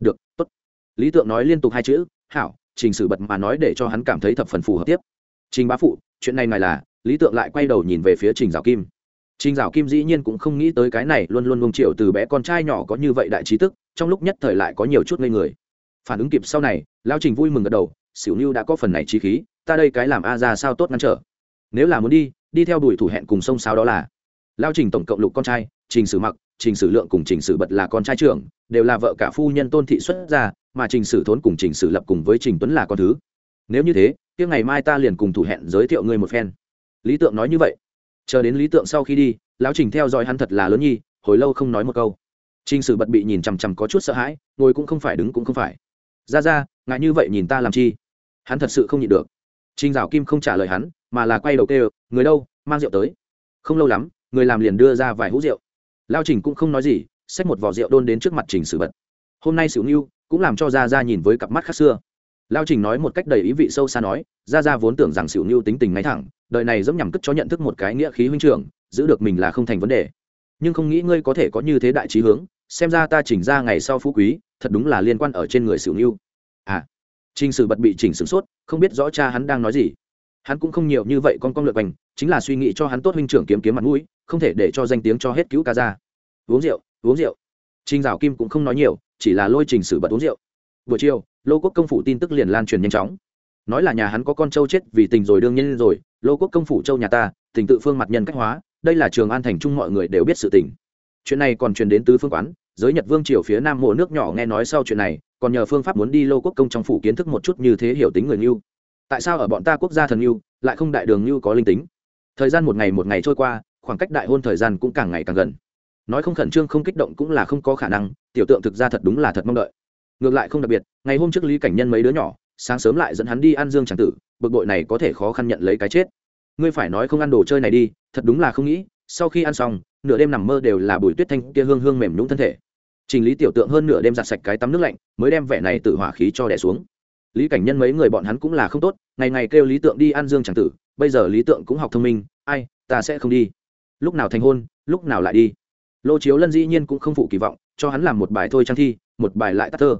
Được, tốt. Lý tượng nói liên tục hai chữ, hảo. Trình sử bật mà nói để cho hắn cảm thấy thập phần phù hợp tiếp. Trình bá phụ, chuyện này ngài là lý tượng lại quay đầu nhìn về phía trình dạo kim. Trình dạo kim dĩ nhiên cũng không nghĩ tới cái này luôn luôn bông triệu từ bé con trai nhỏ có như vậy đại trí tức, trong lúc nhất thời lại có nhiều chút ngây người. Phản ứng kịp sau này, lao trình vui mừng gật đầu, xỉu như đã có phần này trí khí, ta đây cái làm a ra sao tốt ngăn trở. Nếu là muốn đi đi theo đuổi thủ hẹn cùng sông sao đó là. Lao trình tổng cộng lục con trai, trình sử mặc, trình sử lượng cùng trình sử bật là con trai trưởng, đều là vợ cả phu nhân tôn thị xuất gia, mà trình sử thốn cùng trình sử lập cùng với trình tuấn là con thứ. Nếu như thế tiếc ngày mai ta liền cùng thủ hẹn giới thiệu ngươi một phen lý tượng nói như vậy. Chờ đến lý tượng sau khi đi, lão trình theo dõi hắn thật là lớn nhi, hồi lâu không nói một câu. Trình sử bật bị nhìn chằm chằm có chút sợ hãi, ngồi cũng không phải, đứng cũng không phải. Ra ra, ngại như vậy nhìn ta làm chi? Hắn thật sự không nhịn được. Trình dạo kim không trả lời hắn, mà là quay đầu kêu, người đâu, mang rượu tới. Không lâu lắm, người làm liền đưa ra vài hũ rượu. Lao trình cũng không nói gì, xách một vỏ rượu đôn đến trước mặt trình sử bật. Hôm nay sử nghiêu cũng làm cho ra ra nhìn với cặp mắt khác xưa lao trình nói một cách đầy ý vị sâu xa nói, ra ra vốn tưởng rằng xỉu nghiêu tính tình ngay thẳng, đời này giống nhằm cất cho nhận thức một cái nghĩa khí huynh trưởng, giữ được mình là không thành vấn đề. Nhưng không nghĩ ngươi có thể có như thế đại trí hướng, xem ra ta chỉnh ra ngày sau phú quý, thật đúng là liên quan ở trên người xỉu nghiêu à trình sử bật bị chỉnh sửng sốt, không biết rõ cha hắn đang nói gì. Hắn cũng không nhiều như vậy con con lượt bành chính là suy nghĩ cho hắn tốt huynh trưởng kiếm kiếm mặt mũi, không thể để cho danh tiếng cho hết cứu ca ra. Uống rượu uống rượu. Trình dạo kim cũng không nói nhiều, chỉ là lôi trình sử bật uống rượu. Buổi chiều lô quốc công phủ tin tức liền lan truyền nhanh chóng. Nói là nhà hắn có con trâu chết vì tình rồi đương nhiên rồi, lô quốc công phủ châu nhà ta, tình tự phương mặt nhân cách hóa, đây là trường an thành trung mọi người đều biết sự tình. Chuyện này còn truyền đến tứ phương quán, giới nhật vương triều phía nam mộ nước nhỏ nghe nói sau chuyện này, còn nhờ phương pháp muốn đi lô quốc công trong phủ kiến thức một chút như thế hiểu tính người như tại sao ở bọn ta quốc gia thần như lại không đại đường như có linh tính? Thời gian một ngày một ngày trôi qua, khoảng cách đại hôn thời gian cũng càng ngày càng gần. Nói không khẩn trương không kích động cũng là không có khả năng, tiểu tượng thực ra thật đúng là thật mong đợi ngược lại không đặc biệt, ngày hôm trước lý cảnh nhân mấy đứa nhỏ, sáng sớm lại dẫn hắn đi ăn dương tràng tử, bực bội này có thể khó khăn nhận lấy cái chết. Ngươi phải nói không ăn đồ chơi này đi, thật đúng là không nghĩ, sau khi ăn xong, nửa đêm nằm mơ đều là bùi tuyết thanh kia hương hương mềm nhũng thân thể. Trình lý tiểu tượng hơn nửa đêm giặt sạch cái tắm nước lạnh, mới đem vẻ này tự hỏa khí cho đẻ xuống. Lý cảnh nhân mấy người bọn hắn cũng là không tốt, ngày ngày kêu lý tượng đi ăn dương tràng tử, bây giờ lý tượng cũng học thông minh, ai, ta sẽ không đi. Lúc nào thành hôn, lúc nào lại đi. Lô chiếu lân dĩ nhiên cũng không phụ kỳ vọng, cho hắn làm một bài thôi trang thi một bài lại tắt thơ.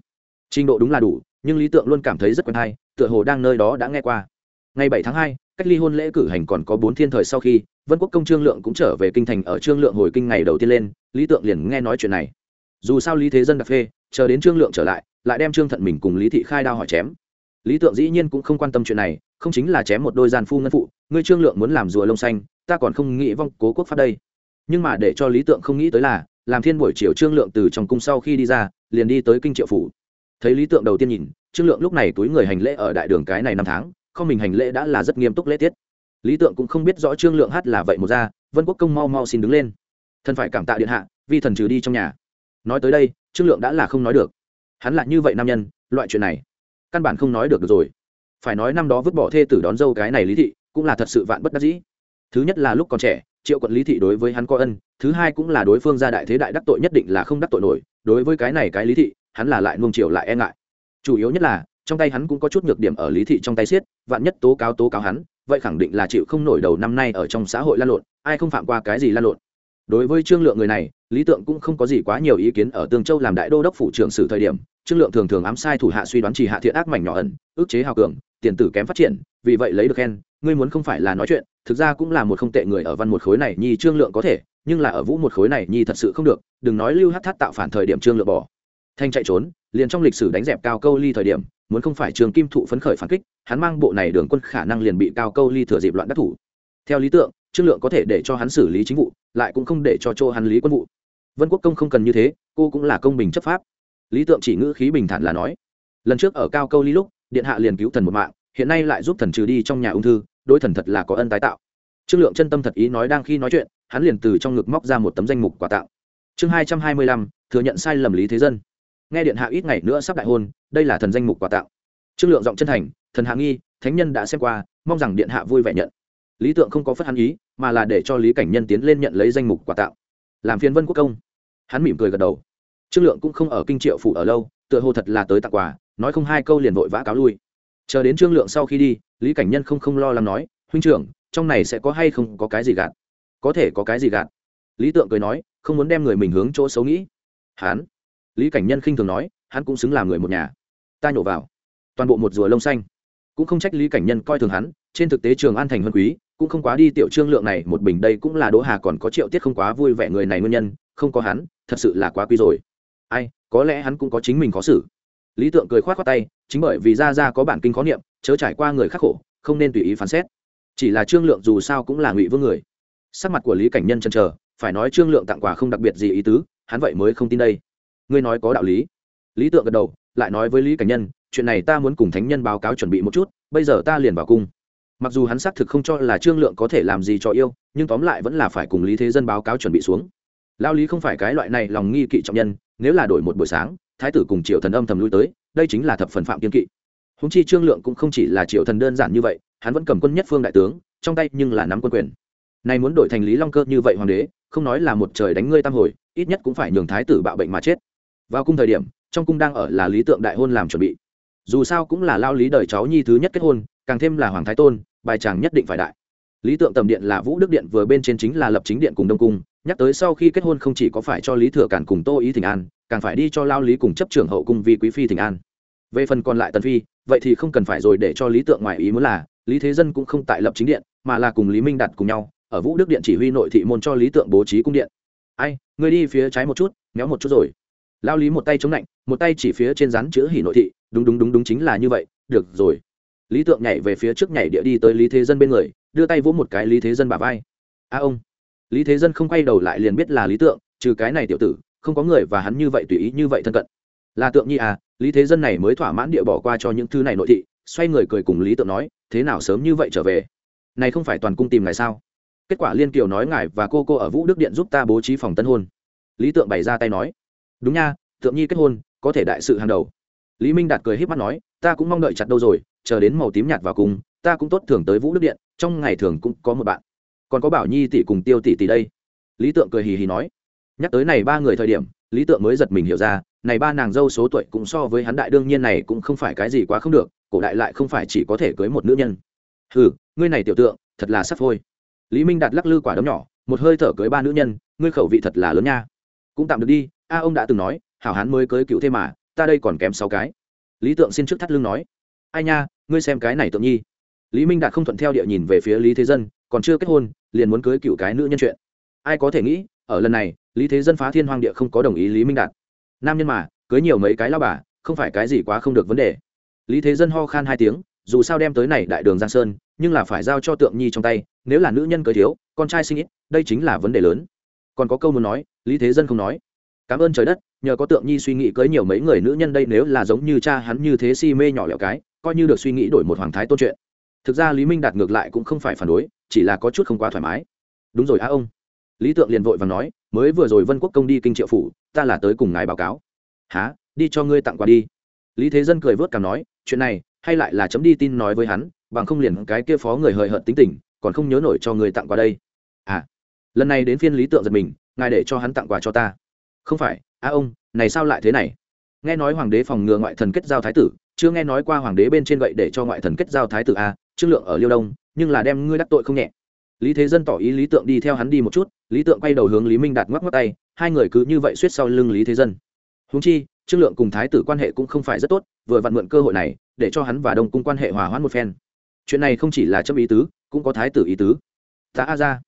Trình độ đúng là đủ, nhưng lý tượng luôn cảm thấy rất quen hay, tựa hồ đang nơi đó đã nghe qua. Ngày bảy tháng hai, cách ly hôn lễ cử hành còn có bốn thiên thời sau khi, vân quốc công trương lượng cũng trở về kinh thành ở trương lượng hồi kinh ngày đầu tiên lên, lý tượng liền nghe nói chuyện này. Dù sao lý thế dân đặc phê, chờ đến trương lượng trở lại lại đem trương thận mình cùng lý thị khai đao hỏi chém. Lý tượng dĩ nhiên cũng không quan tâm chuyện này, không chính là chém một đôi gian phu ngân phụ, ngươi trương lượng muốn làm rùa lông xanh, ta còn không nghĩ vong cố quốc pháp đây. Nhưng mà để cho lý tượng không nghĩ tới là, làm thiên buổi chiều trương lượng từ trong cung sau khi đi ra liền đi tới kinh triệu phủ. Thấy lý tượng đầu tiên nhìn trương lượng lúc này túi người hành lễ ở đại đường cái này năm tháng không mình hành lễ đã là rất nghiêm túc lễ tiết. Lý tượng cũng không biết rõ trương lượng hát là vậy một ra vân quốc công mau mau xin đứng lên. Thần phải cảm tạ điện hạ vì thần trừ đi trong nhà. Nói tới đây trương lượng đã là không nói được. Hắn là như vậy nam nhân loại chuyện này căn bản không nói được, được rồi. Phải nói năm đó vứt bỏ thê tử đón dâu cái này lý thị cũng là thật sự vạn bất đắc dĩ thứ nhất là lúc còn trẻ, triệu quận lý thị đối với hắn có ân, thứ hai cũng là đối phương gia đại thế đại đắc tội nhất định là không đắc tội nổi, đối với cái này cái lý thị, hắn là lại nuông triệu lại e ngại. Chủ yếu nhất là, trong tay hắn cũng có chút nhược điểm ở lý thị trong tay siết vạn nhất tố cáo tố cáo hắn, vậy khẳng định là chịu không nổi đầu năm nay ở trong xã hội lan lộn, ai không phạm qua cái gì lan lộn. Đối với trương lượng người này, lý tượng cũng không có gì quá nhiều ý kiến ở tương châu làm đại đô đốc phủ trưởng sử thời điểm, trương lượng thường thường ám sai thủ hạ suy đoán chỉ hạ thiện ác mảnh nhỏ ẩn, ức chế hào cường tiền tử kém phát triển, vì vậy lấy được khen, ngươi muốn không phải là nói chuyện, thực ra cũng là một không tệ người ở văn một khối này nhi trương lượng có thể, nhưng là ở vũ một khối này nhi thật sự không được, đừng nói lưu hát thắt tạo phản thời điểm trương lượng bỏ. Thanh chạy trốn, liền trong lịch sử đánh dẹp cao câu ly thời điểm, muốn không phải trường kim thụ phấn khởi phản kích, hắn mang bộ này đường quân khả năng liền bị cao câu ly thừa dịp loạn đắc thủ. Theo lý tượng trương lượng có thể để cho hắn xử lý chính vụ, lại cũng không để cho chỗ hắn lý quân vụ. Vân quốc công không cần như thế, cô cũng là công bình chấp pháp. Lý tượng chỉ ngữ khí bình thản là nói, lần trước ở cao câu ly lúc điện hạ liền cứu thần một mạng, hiện nay lại giúp thần trừ đi trong nhà ung thư, đối thần thật là có ân tái tạo. Trương lượng chân tâm thật ý nói đang khi nói chuyện, hắn liền từ trong ngực móc ra một tấm danh mục quà tặng. Chương hai trăm hai mươi lăm, thừa nhận sai lầm lý thế dân. Nghe điện hạ ít ngày nữa sắp đại hôn, đây là thần danh mục quà tặng. Trương lượng giọng chân thành, thần hạ nghi, thánh nhân đã xem qua, mong rằng điện hạ vui vẻ nhận. Lý tượng không có phất hắn ý, mà là để cho lý cảnh nhân tiến lên nhận lấy danh mục quà tặng. Làm phiền vân quốc công. Hắn mỉm cười gật đầu. Trương lượng cũng không ở kinh triệu phủ ở lâu, tựa hồ thật là tới tặng quà nói không hai câu liền vội vã cáo lui. Chờ đến trương lượng sau khi đi, lý cảnh nhân không không lo lắng nói, huynh trưởng, trong này sẽ có hay không có cái gì gạt? Có thể có cái gì gạt? Lý tượng cười nói, không muốn đem người mình hướng chỗ xấu nghĩ. Hắn lý cảnh nhân khinh thường nói, hắn cũng xứng làm người một nhà. Ta nhổ vào. Toàn bộ một rùa lông xanh. Cũng không trách lý cảnh nhân coi thường hắn, trên thực tế trường an thành huân quý, cũng không quá đi tiểu trương lượng này, một bình đây cũng là đỗ hà còn có triệu tiết không quá vui vẻ người này nguyên nhân, không có hắn, thật sự là quá quý rồi. Ai, có lẽ hắn cũng có chính mình khó xử lý tượng cười khoát khoát tay, chính bởi vì ra ra có bản kinh khó niệm, chớ trải qua người khắc khổ, không nên tùy ý phán xét. Chỉ là trương lượng dù sao cũng là ngụy vương người. Sắc mặt của lý cảnh nhân chần chờ, phải nói trương lượng tặng quà không đặc biệt gì ý tứ, hắn vậy mới không tin đây. Ngươi nói có đạo lý. Lý tượng gật đầu, lại nói với lý cảnh nhân, chuyện này ta muốn cùng thánh nhân báo cáo chuẩn bị một chút, bây giờ ta liền vào cung. Mặc dù hắn xác thực không cho là trương lượng có thể làm gì cho yêu, nhưng tóm lại vẫn là phải cùng lý thế dân báo cáo chuẩn bị xuống. Lao lý không phải cái loại này lòng nghi kỵ trọng nhân, nếu là đổi một buổi sáng thái tử cùng triệu thần âm thầm lui tới, đây chính là thập phần phạm kiên kỵ. Húng chi trương lượng cũng không chỉ là triệu thần đơn giản như vậy, hắn vẫn cầm quân nhất phương đại tướng, trong tay nhưng là nắm quân quyền. Này muốn đổi thành lý long cơ như vậy hoàng đế, không nói là một trời đánh ngươi tam hồi, ít nhất cũng phải nhường thái tử bạo bệnh mà chết. Vào cung thời điểm, trong cung đang ở là lý tượng đại hôn làm chuẩn bị. Dù sao cũng là lao lý đời cháu nhi thứ nhất kết hôn, càng thêm là hoàng thái tôn, bài chàng nhất định phải đại. Lý tượng tầm điện là vũ đức điện vừa bên trên chính là lập chính điện cùng đông cung, nhắc tới sau khi kết hôn không chỉ có phải cho lý thừa cản cùng tô ý thỉnh an càng phải đi cho lao lý cùng chấp trưởng hậu cung vi quý phi thỉnh an. Về phần còn lại tần phi, vậy thì không cần phải rồi để cho lý tượng ngoài ý muốn là, lý thế dân cũng không tại lập chính điện, mà là cùng lý minh đặt cùng nhau, ở vũ đức điện chỉ huy nội thị môn cho lý tượng bố trí cung điện. Ai người đi phía trái một chút, méo một chút rồi. Lao lý một tay chống lạnh, một tay chỉ phía trên rắn chữ hỉ nội thị, đúng đúng đúng đúng chính là như vậy, được rồi. Lý tượng nhảy về phía trước nhảy địa đi tới lý thế dân bên người, đưa tay vỗ một cái lý thế dân bà vai. A ông. Lý thế dân không quay đầu lại liền biết là lý tượng, trừ cái này tiểu tử không có người và hắn như vậy tùy ý như vậy thân cận. Là tượng nhi à lý thế dân này mới thỏa mãn địa bỏ qua cho những thứ này nội thị, xoay người cười cùng lý tượng nói, thế nào sớm như vậy trở về? Này không phải toàn cung tìm ngài sao? Kết quả liên kiều nói ngài và cô cô ở vũ đức điện giúp ta bố trí phòng tân hôn. Lý tượng bày ra tay nói, đúng nha, tượng nhi kết hôn, có thể đại sự hàng đầu. Lý minh đạt cười h í p mắt nói, ta cũng mong đợi chặt đâu rồi, chờ đến màu tím nhạt vào cùng, ta cũng tốt thường tới vũ đức điện, trong ngày thường cũng có một bạn. Còn có bảo nhi tỷ cùng tiêu tỷ tỷ đây. Lý tượng cười hì hì nói nhắc tới này ba người thời điểm, lý tượng mới giật mình hiểu ra, này ba nàng dâu số tuổi cũng so với hắn đại, đương nhiên này cũng không phải cái gì quá không được, cổ đại lại không phải chỉ có thể cưới một nữ nhân. Ừ ngươi này tiểu tượng, thật là sắp thôi lý minh đạt lắc lư quả đấm nhỏ, một hơi thở cưới ba nữ nhân, ngươi khẩu vị thật là lớn nha. Cũng tạm được đi, a ông đã từng nói, hảo hán mới cưới cựu thế mà, ta đây còn kém sáu cái. Lý tượng xin trước thắt lưng nói, ai nha, ngươi xem cái này tượng nhi. Lý minh đạt không thuận theo địa nhìn về phía lý thế dân, còn chưa kết hôn, liền muốn cưới cựu cái nữ nhân chuyện. Ai có thể nghĩ, ở lần này lý thế dân phá thiên hoang địa không có đồng ý lý minh đạt. Nam nhân mà, cưới nhiều mấy cái lao bà, không phải cái gì quá không được vấn đề. Lý thế dân ho khan hai tiếng, dù sao đem tới này đại đường giang sơn, nhưng là phải giao cho tượng nhi trong tay, nếu là nữ nhân cưới thiếu, con trai sinh ít, đây chính là vấn đề lớn. Còn có câu muốn nói, lý thế dân không nói. Cảm ơn trời đất, nhờ có tượng nhi suy nghĩ cưới nhiều mấy người nữ nhân đây nếu là giống như cha hắn như thế si mê nhỏ lẹo cái, coi như được suy nghĩ đổi một hoàng thái tôn chuyện. Thực ra lý minh đạt ngược lại cũng không phải phản đối, chỉ là có chút không quá thoải mái. Đúng rồi á ông lý tượng liền vội và nói, mới vừa rồi vân quốc công đi kinh triệu phủ, ta là tới cùng ngài báo cáo. Há đi cho ngươi tặng quà đi. Lý thế dân cười vớt cảm nói, chuyện này, hay lại là chấm đi tin nói với hắn, bằng không liền cái kia phó người hời hợt tính tình, còn không nhớ nổi cho người tặng quà đây. À. Lần này đến phiên lý tượng giật mình, ngài để cho hắn tặng quà cho ta. Không phải, a ông, này sao lại thế này? Nghe nói hoàng đế phòng ngừa ngoại thần kết giao thái tử, chưa nghe nói qua hoàng đế bên trên gậy để cho ngoại thần kết giao thái tử a trương lượng ở liêu đông, nhưng là đem ngươi đắc tội không nhẹ lý thế dân tỏ ý lý tượng đi theo hắn đi một chút, lý tượng quay đầu hướng lý minh đạt ngoắc ngoắc tay, hai người cứ như vậy suýt sau lưng lý thế dân. Húng chi, trương lượng cùng thái tử quan hệ cũng không phải rất tốt, vừa vặn mượn cơ hội này, để cho hắn và đông cung quan hệ hòa hoãn một phen. Chuyện này không chỉ là chấp ý tứ, cũng có thái tử ý tứ. Ta a ra.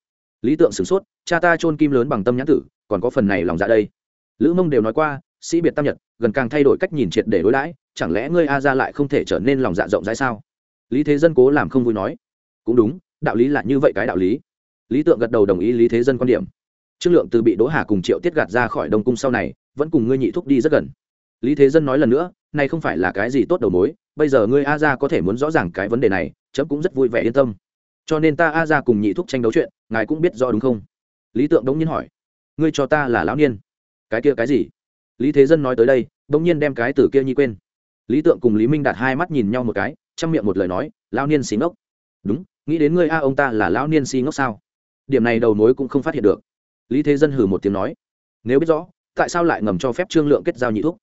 Lý tượng sửng sốt, cha ta chôn kim lớn bằng tâm nhãn tử, còn có phần này lòng dạ đây. Lữ mông đều nói qua, sĩ biệt tam nhật, gần càng thay đổi cách nhìn triệt để đối đãi, chẳng lẽ ngươi a ra lại không thể trở nên lòng dạ rộng rãi sao? Lý thế dân cố làm không vui nói. Cũng đúng đạo lý là như vậy cái đạo lý. Lý tượng gật đầu đồng ý lý thế dân quan điểm. Trương lượng từ bị đỗ hà cùng triệu tiết gạt ra khỏi đông cung sau này, vẫn cùng ngươi nhị thúc đi rất gần. Lý thế dân nói lần nữa, này không phải là cái gì tốt đầu mối, bây giờ ngươi a ra có thể muốn rõ ràng cái vấn đề này, chấm cũng rất vui vẻ yên tâm. Cho nên ta a ra cùng nhị thúc tranh đấu chuyện, ngài cũng biết rõ đúng không? Lý tượng đống nhiên hỏi. Ngươi cho ta là lão niên. Cái kia cái gì? Lý thế dân nói tới đây, đống nhiên đem cái từ kia nhi quên. Lý tượng cùng lý minh đạt hai mắt nhìn nhau một cái, trong miệng một lời nói, lão niên xí ngốc. Đúng nghĩ đến ngươi a, ông ta là lão niên si ngốc sao? Điểm này đầu mối cũng không phát hiện được. Lý thế dân hử một tiếng nói, nếu biết rõ, tại sao lại ngầm cho phép trương lượng kết giao nhị thúc?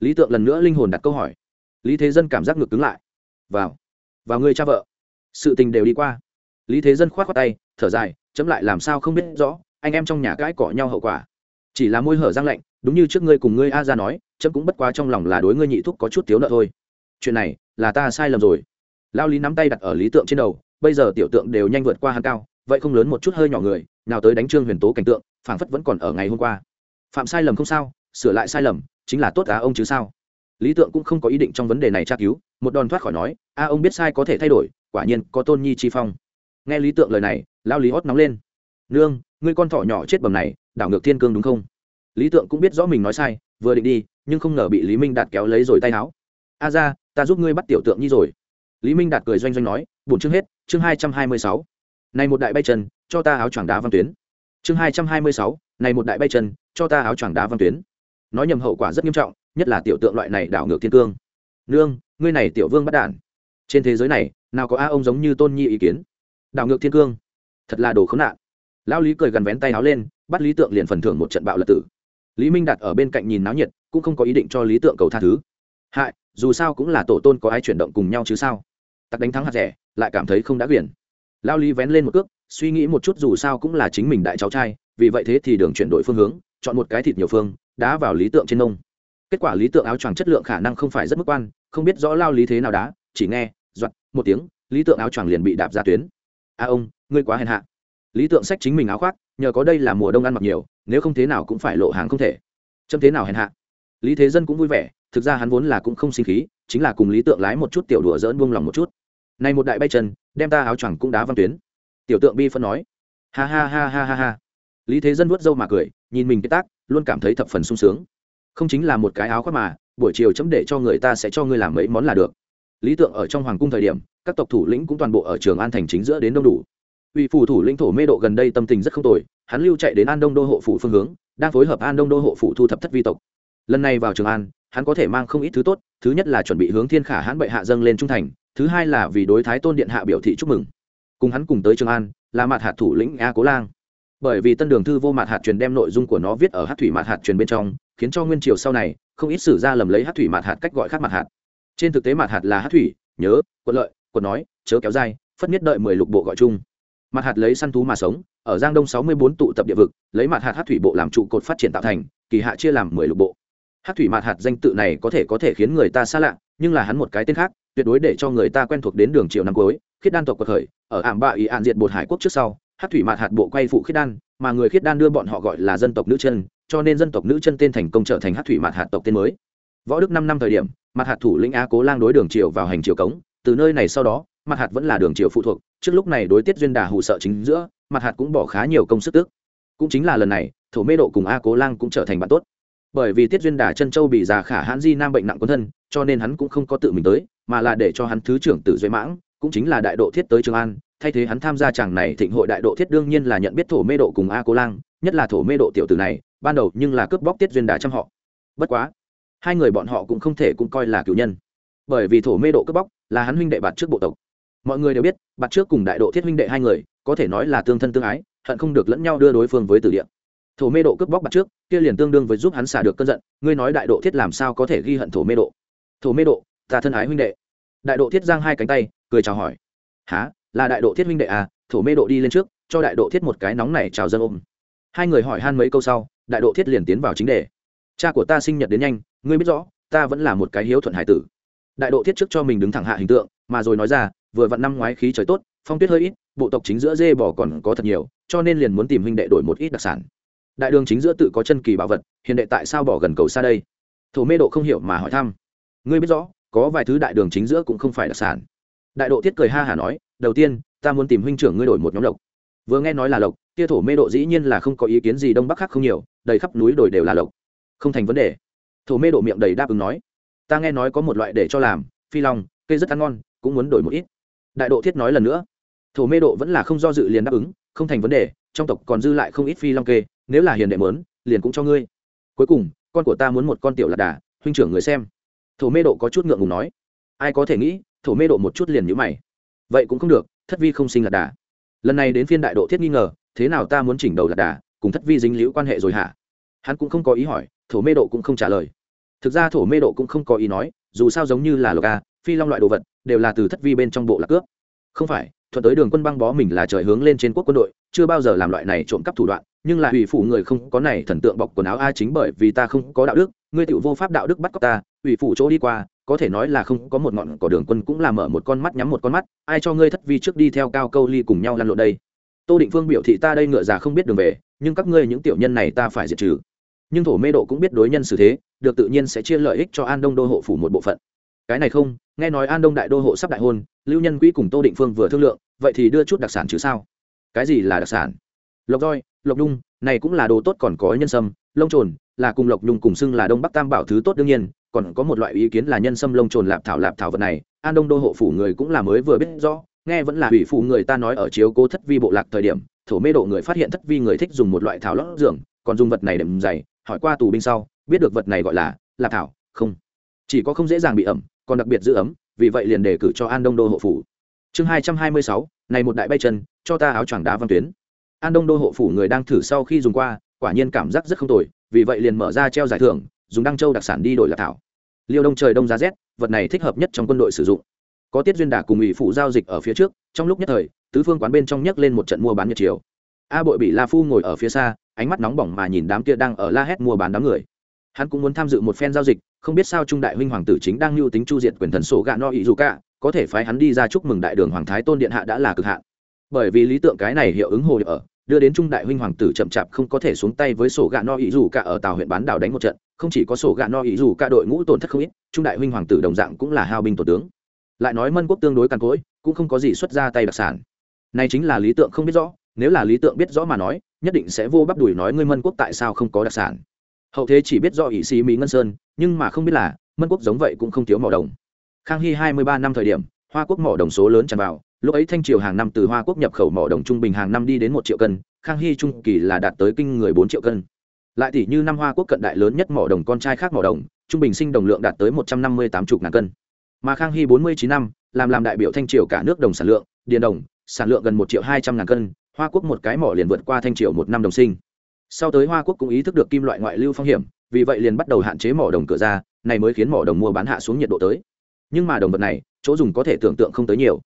Lý tượng lần nữa linh hồn đặt câu hỏi. Lý thế dân cảm giác ngược cứng lại. Vào vào ngươi cha vợ. Sự tình đều đi qua. Lý thế dân k h o á t khoác tay, thở dài, chấm lại làm sao không biết rõ, anh em trong nhà cãi cọ nhau hậu quả. Chỉ là môi hở răng lạnh, đúng như trước ngươi cùng ngươi a ra nói, chấm cũng bất quá trong lòng là đối ngươi nhị thúc có chút tiếu nợ thôi. Chuyện này là ta sai lầm rồi. Lao lý nắm tay đặt ở lý tượng trên đầu bây giờ tiểu tượng đều nhanh vượt qua hắn cao, vậy không lớn một chút hơi nhỏ người, nào tới đánh trương huyền tố cảnh tượng, phảng phất vẫn còn ở ngày hôm qua. Phạm sai lầm không sao, sửa lại sai lầm, chính là tốt á ông chứ sao? Lý tượng cũng không có ý định trong vấn đề này tra cứu, một đòn thoát khỏi nói, a ông biết sai có thể thay đổi, quả nhiên có tôn nhi chi phong. Nghe lý tượng lời này lao lý hót nóng lên. Nương, ngươi con thỏ nhỏ chết bầm này, đảo ngược thiên cương đúng không? Lý tượng cũng biết rõ mình nói sai, vừa định đi, nhưng không ngờ bị lý minh đạt kéo lấy rồi tay áo. A ra, ta giúp ngươi bắt tiểu tượng nhi rồi. Lý minh đạt cười doanh doanh nói, bổn chương hết chương hai trăm hai mươi sáu. Này một đại bay chân, cho ta áo choàng đá văn tuyến. Chương hai trăm hai mươi sáu. Này một đại bay chân, cho ta áo choàng đá văn tuyến. Nói nhầm hậu quả rất nghiêm trọng, nhất là tiểu tượng loại này đảo ngược thiên cương. Nương, ngươi này tiểu vương bắt đản. Trên thế giới này, nào có a ông giống như tôn nhi ý kiến. Đảo ngược thiên cương. Thật là đồ khốn nạn. Lão lý cười gần vén tay áo lên, bắt lý tượng liền phần thưởng một trận bạo lật tử. Lý minh đặt ở bên cạnh nhìn náo nhiệt, cũng không có ý định cho lý tượng cầu tha thứ. Hại, dù sao cũng là tổ tôn có ai chuyển động cùng nhau chứ sao? Tặc đánh thắng hạt rẻ lại cảm thấy không đã quyển. Lao lý vén lên một cước, suy nghĩ một chút dù sao cũng là chính mình đại cháu trai, vì vậy thế thì đường chuyển đổi phương hướng, chọn một cái thịt nhiều phương, đá vào lý tượng trên nông. Kết quả lý tượng áo choàng chất lượng khả năng không phải rất mức quan, không biết rõ lao lý thế nào đá, chỉ nghe giọt một tiếng, lý tượng áo choàng liền bị đạp ra tuyến. A ông, ngươi quá hèn hạ. Lý tượng sách chính mình áo khoác, nhờ có đây là mùa đông ăn mặc nhiều, nếu không thế nào cũng phải lộ hàng không thể. Chấm thế nào hèn hạ? Lý thế dân cũng vui vẻ, thực ra hắn vốn là cũng không sinh khí, chính là cùng lý tượng lái một chút tiểu đùa dỡn buông lòng một chút này một đại bay chân, đem ta áo choàng cũng đá văng tuyến. Tiểu tượng bi phân nói. Ha ha ha ha ha ha. Lý thế dân vuốt râu mà cười, nhìn mình cái tác, luôn cảm thấy thập phần sung sướng. Không chính là một cái áo khoác mà, buổi chiều chấm để cho người ta sẽ cho ngươi làm mấy món là được. Lý tượng ở trong hoàng cung thời điểm, các tộc thủ lĩnh cũng toàn bộ ở trường an thành chính giữa đến đông đủ. Ủy phủ thủ lĩnh thổ mê độ gần đây tâm tình rất không tồi, hắn lưu chạy đến an đông đô hộ phủ phương hướng, đang phối hợp an đông đô hộ phủ thu thập thất vi tộc. Lần này vào trường an, hắn có thể mang không ít thứ tốt, thứ nhất là chuẩn bị hướng thiên khả hãn bệ hạ dâng lên trung thành thứ hai là vì đối thái tôn điện hạ biểu thị chúc mừng. Cùng hắn cùng tới trường an, là mặt hạt thủ lĩnh a cố lang. Bởi vì tân đường thư vô mặt hạt truyền đem nội dung của nó viết ở hát thủy mặt hạt truyền bên trong, khiến cho nguyên triều sau này, không ít sử ra lầm lấy hát thủy mặt hạt cách gọi khác mặt hạt. Trên thực tế mặt hạt là hát thủy, nhớ, quận lợi, quận nói, chớ kéo dài, phất nhất đợi mười lục bộ gọi chung. Mặt hạt lấy săn thú mà sống, ở giang đông sáu mươi bốn tụ tập địa vực, lấy mặt hạt hát thủy bộ làm trụ cột phát triển tạo thành, kỳ hạ chia làm mười lục bộ. Hát thủy mặt hạt danh tự này có thể có thể khiến người ta xa lạ, nhưng là hắn một cái tên khác tuyệt đối để cho người ta quen thuộc đến đường triều năm cuối, khiết đan tộc cuộc khởi, ở ảm bạ ý ạn diệt bột hải quốc trước sau hát thủy mạt hạt bộ quay phụ khiết đan, mà người khiết đan đưa bọn họ gọi là dân tộc nữ chân, cho nên dân tộc nữ chân tên thành công trở thành hát thủy mạt hạt tộc tên mới. Võ đức năm năm thời điểm mặt hạt thủ lĩnh á cố lang đối đường triều vào hành triều cống, từ nơi này sau đó mặt hạt vẫn là đường triều phụ thuộc, trước lúc này đối tiết duyên đà hụ sợ chính giữa mặt hạt cũng bỏ khá nhiều công sức tức. Cũng chính là lần này, thổ mê độ cùng a cố lang cũng trở thành bạn tốt. Bởi vì tiết duyên đà chân châu bị già khả hãn di nam bệnh nặng quân thân, cho nên hắn cũng không có tự mình tới mà là để cho hắn thứ trưởng tử duy mãng, cũng chính là đại độ thiết tới trường an, thay thế hắn tham gia chàng này thịnh hội đại độ thiết đương nhiên là nhận biết thổ mê độ cùng a cố lang, nhất là thổ mê độ tiểu tử này, ban đầu nhưng là cướp bóc tiết duyên đà trăm họ. Bất quá, hai người bọn họ cũng không thể cũng coi là cựu nhân. Bởi vì thổ mê độ cướp bóc là hắn huynh đệ bạt trước bộ tộc. Mọi người đều biết, bạt trước cùng đại độ thiết huynh đệ hai người, có thể nói là tương thân tương ái, hận không được lẫn nhau đưa đối phương với tử địa. Thổ mê độ cướp bóc bạt trước, kia liền tương đương với giúp hắn xả được cơn giận, ngươi nói đại độ thiết làm sao có thể ghi hận thổ mê độ? Thổ mê độ ta thân ái huynh đệ. Đại độ thiết giang hai cánh tay, cười chào hỏi. Há là đại độ thiết huynh đệ à? Thổ mê độ đi lên trước, cho đại độ thiết một cái nóng này chào dân ôm. Hai người hỏi han mấy câu sau, đại độ thiết liền tiến vào chính đề. Cha của ta sinh nhật đến nhanh, ngươi biết rõ, ta vẫn là một cái hiếu thuận hải tử. Đại độ thiết trước cho mình đứng thẳng hạ hình tượng, mà rồi nói ra, vừa vặn năm ngoái khí trời tốt, phong tuyết hơi ít, bộ tộc chính giữa dê bò còn có thật nhiều, cho nên liền muốn tìm huynh đệ đổi một ít đặc sản. Đại đường chính giữa tự có chân kỳ bảo vật, hiện đệ tại sao bỏ gần cầu xa đây? Thổ mê độ không hiểu mà hỏi thăm. Ngươi biết rõ có vài thứ đại đường chính giữa cũng không phải đặc sản. Đại độ thiết cười ha hả nói, đầu tiên, ta muốn tìm huynh trưởng ngươi đổi một nhóm lộc. Vừa nghe nói là lộc tia thổ mê độ dĩ nhiên là không có ý kiến gì đông bắc khác không nhiều, đầy khắp núi đồi đều là lộc. Không thành vấn đề. Thổ mê độ miệng đầy đáp ứng nói, ta nghe nói có một loại để cho làm, phi long, cây rất ăn ngon, cũng muốn đổi một ít. Đại độ thiết nói lần nữa, thổ mê độ vẫn là không do dự liền đáp ứng, không thành vấn đề, trong tộc còn dư lại không ít phi long kê, nếu là hiền đệ mớn, liền cũng cho ngươi. Cuối cùng, con của ta muốn một con tiểu lạc đà, huynh trưởng người xem thổ mê độ có chút ngượng ngùng nói. Ai có thể nghĩ, thổ mê độ một chút liền nhữ mày. Vậy cũng không được, thất vi không sinh lạc đà. Lần này đến phiên đại độ thiết nghi ngờ, thế nào ta muốn chỉnh đầu lạc đà, cùng thất vi dính liễu quan hệ rồi hả? Hắn cũng không có ý hỏi, thổ mê độ cũng không trả lời. Thực ra thổ mê độ cũng không có ý nói, dù sao giống như là lộc a, phi long loại đồ vật, đều là từ thất vi bên trong bộ lạc cướp. Không phải, thuận tới đường quân băng bó mình là trời hướng lên trên quốc quân đội, chưa bao giờ làm loại này trộm cắp thủ đoạn, nhưng là ủy phủ người không có này thần tượng bọc quần áo a chính bởi vì ta không có đạo đức, ngươi tự vô pháp đạo đức bắt cóc ta ủy phủ chỗ đi qua, có thể nói là không có một ngọn cỏ đường quân cũng làm mở một con mắt nhắm một con mắt, ai cho ngươi thất vi trước đi theo cao câu ly cùng nhau lăn lộn đây? Tô định phương biểu thị ta đây ngựa già không biết đường về, nhưng các ngươi những tiểu nhân này ta phải diệt trừ. Nhưng thổ mê độ cũng biết đối nhân xử thế, được tự nhiên sẽ chia lợi ích cho an đông đô hộ phủ một bộ phận. Cái này không, nghe nói an đông đại đô hộ sắp đại hôn, lưu nhân quỹ cùng tô định phương vừa thương lượng, vậy thì đưa chút đặc sản chứ sao? Cái gì là đặc sản? Lộc roi, lộc nhung, này cũng là đồ tốt còn có nhân sâm, lông trồn, là cùng lộc nhung cùng xưng là đông bắc tam bảo thứ tốt đương nhiên còn có một loại ý kiến là nhân sâm lông trồn lạp thảo lạp thảo vật này, an đông đô hộ phủ người cũng là mới vừa biết rõ, nghe vẫn là ủy phụ người ta nói ở chiếu cố thất vi bộ lạc thời điểm, thổ mê độ người phát hiện thất vi người thích dùng một loại thảo lót dưỡng, còn dùng vật này đệm dày, hỏi qua tù binh sau, biết được vật này gọi là lạp thảo, không. Chỉ có không dễ dàng bị ẩm, còn đặc biệt giữ ấm, vì vậy liền đề cử cho an đông đô hộ phủ. Chương hai trăm hai mươi sáu, này một đại bay chân, cho ta áo choàng đá văn tuyến. An đông đô hộ phủ người đang thử sau khi dùng qua, quả nhiên cảm giác rất không tồi, vì vậy liền mở ra treo giải thưởng dùng đăng châu đặc sản đi đổi lạc thảo. Liêu đông trời đông giá rét, vật này thích hợp nhất trong quân đội sử dụng. Có tiết duyên đà cùng ủy phụ giao dịch ở phía trước, trong lúc nhất thời, tứ phương quán bên trong nhấc lên một trận mua bán nhật chiều. A bội bị la phu ngồi ở phía xa, ánh mắt nóng bỏng mà nhìn đám kia đang ở la hét mua bán đám người. Hắn cũng muốn tham dự một phen giao dịch, không biết sao trung đại huynh hoàng tử chính đang lưu tính chu diệt quyền thần sổ gạ no ý dù cả, có thể phái hắn đi ra chúc mừng đại đường hoàng thái tôn điện hạ đã là cực hạn. Bởi vì lý tượng cái này hiệu ứng hồ ở đưa đến trung đại huynh hoàng tử chậm chạp không có thể xuống tay với sổ gạ no ý dù cả ở tàu huyện bán đảo đánh một trận. Không chỉ có sổ gạ no ý dù cả đội ngũ tổn thất không ít, trung đại huynh hoàng tử đồng dạng cũng là hao binh tổ tướng. Lại nói mân quốc tương đối càn cỗi, cũng không có gì xuất ra tay đặc sản. Này chính là lý tượng không biết rõ, nếu là lý tượng biết rõ mà nói, nhất định sẽ vô bắp đùi nói ngươi mân quốc tại sao không có đặc sản. Hậu thế chỉ biết do ỷ sĩ mỹ ngân sơn, nhưng mà không biết là, mân quốc giống vậy cũng không thiếu mỏ đồng. Khang hy hai mươi ba năm thời điểm, hoa quốc mỏ đồng số lớn tràn vào lúc ấy thanh triều hàng năm từ hoa quốc nhập khẩu mỏ đồng trung bình hàng năm đi đến một triệu cân, khang hy trung kỳ là đạt tới kinh người bốn triệu cân. Lại tỷ như năm hoa quốc cận đại lớn nhất mỏ đồng con trai khác mỏ đồng, trung bình sinh đồng lượng đạt tới một trăm năm mươi tám chục ngàn cân. Mà khang hy bốn mươi chín năm, làm làm đại biểu thanh triều cả nước đồng sản lượng, điền đồng, sản lượng gần một triệu hai trăm ngàn cân, hoa quốc một cái mỏ liền vượt qua thanh triều một năm đồng sinh. Sau tới hoa quốc cũng ý thức được kim loại ngoại lưu phong hiểm, vì vậy liền bắt đầu hạn chế mỏ đồng cửa ra, này mới khiến mỏ đồng mua bán hạ xuống nhiệt độ tới. Nhưng mà đồng vật này, chỗ dùng có thể tưởng tượng không tới nhiều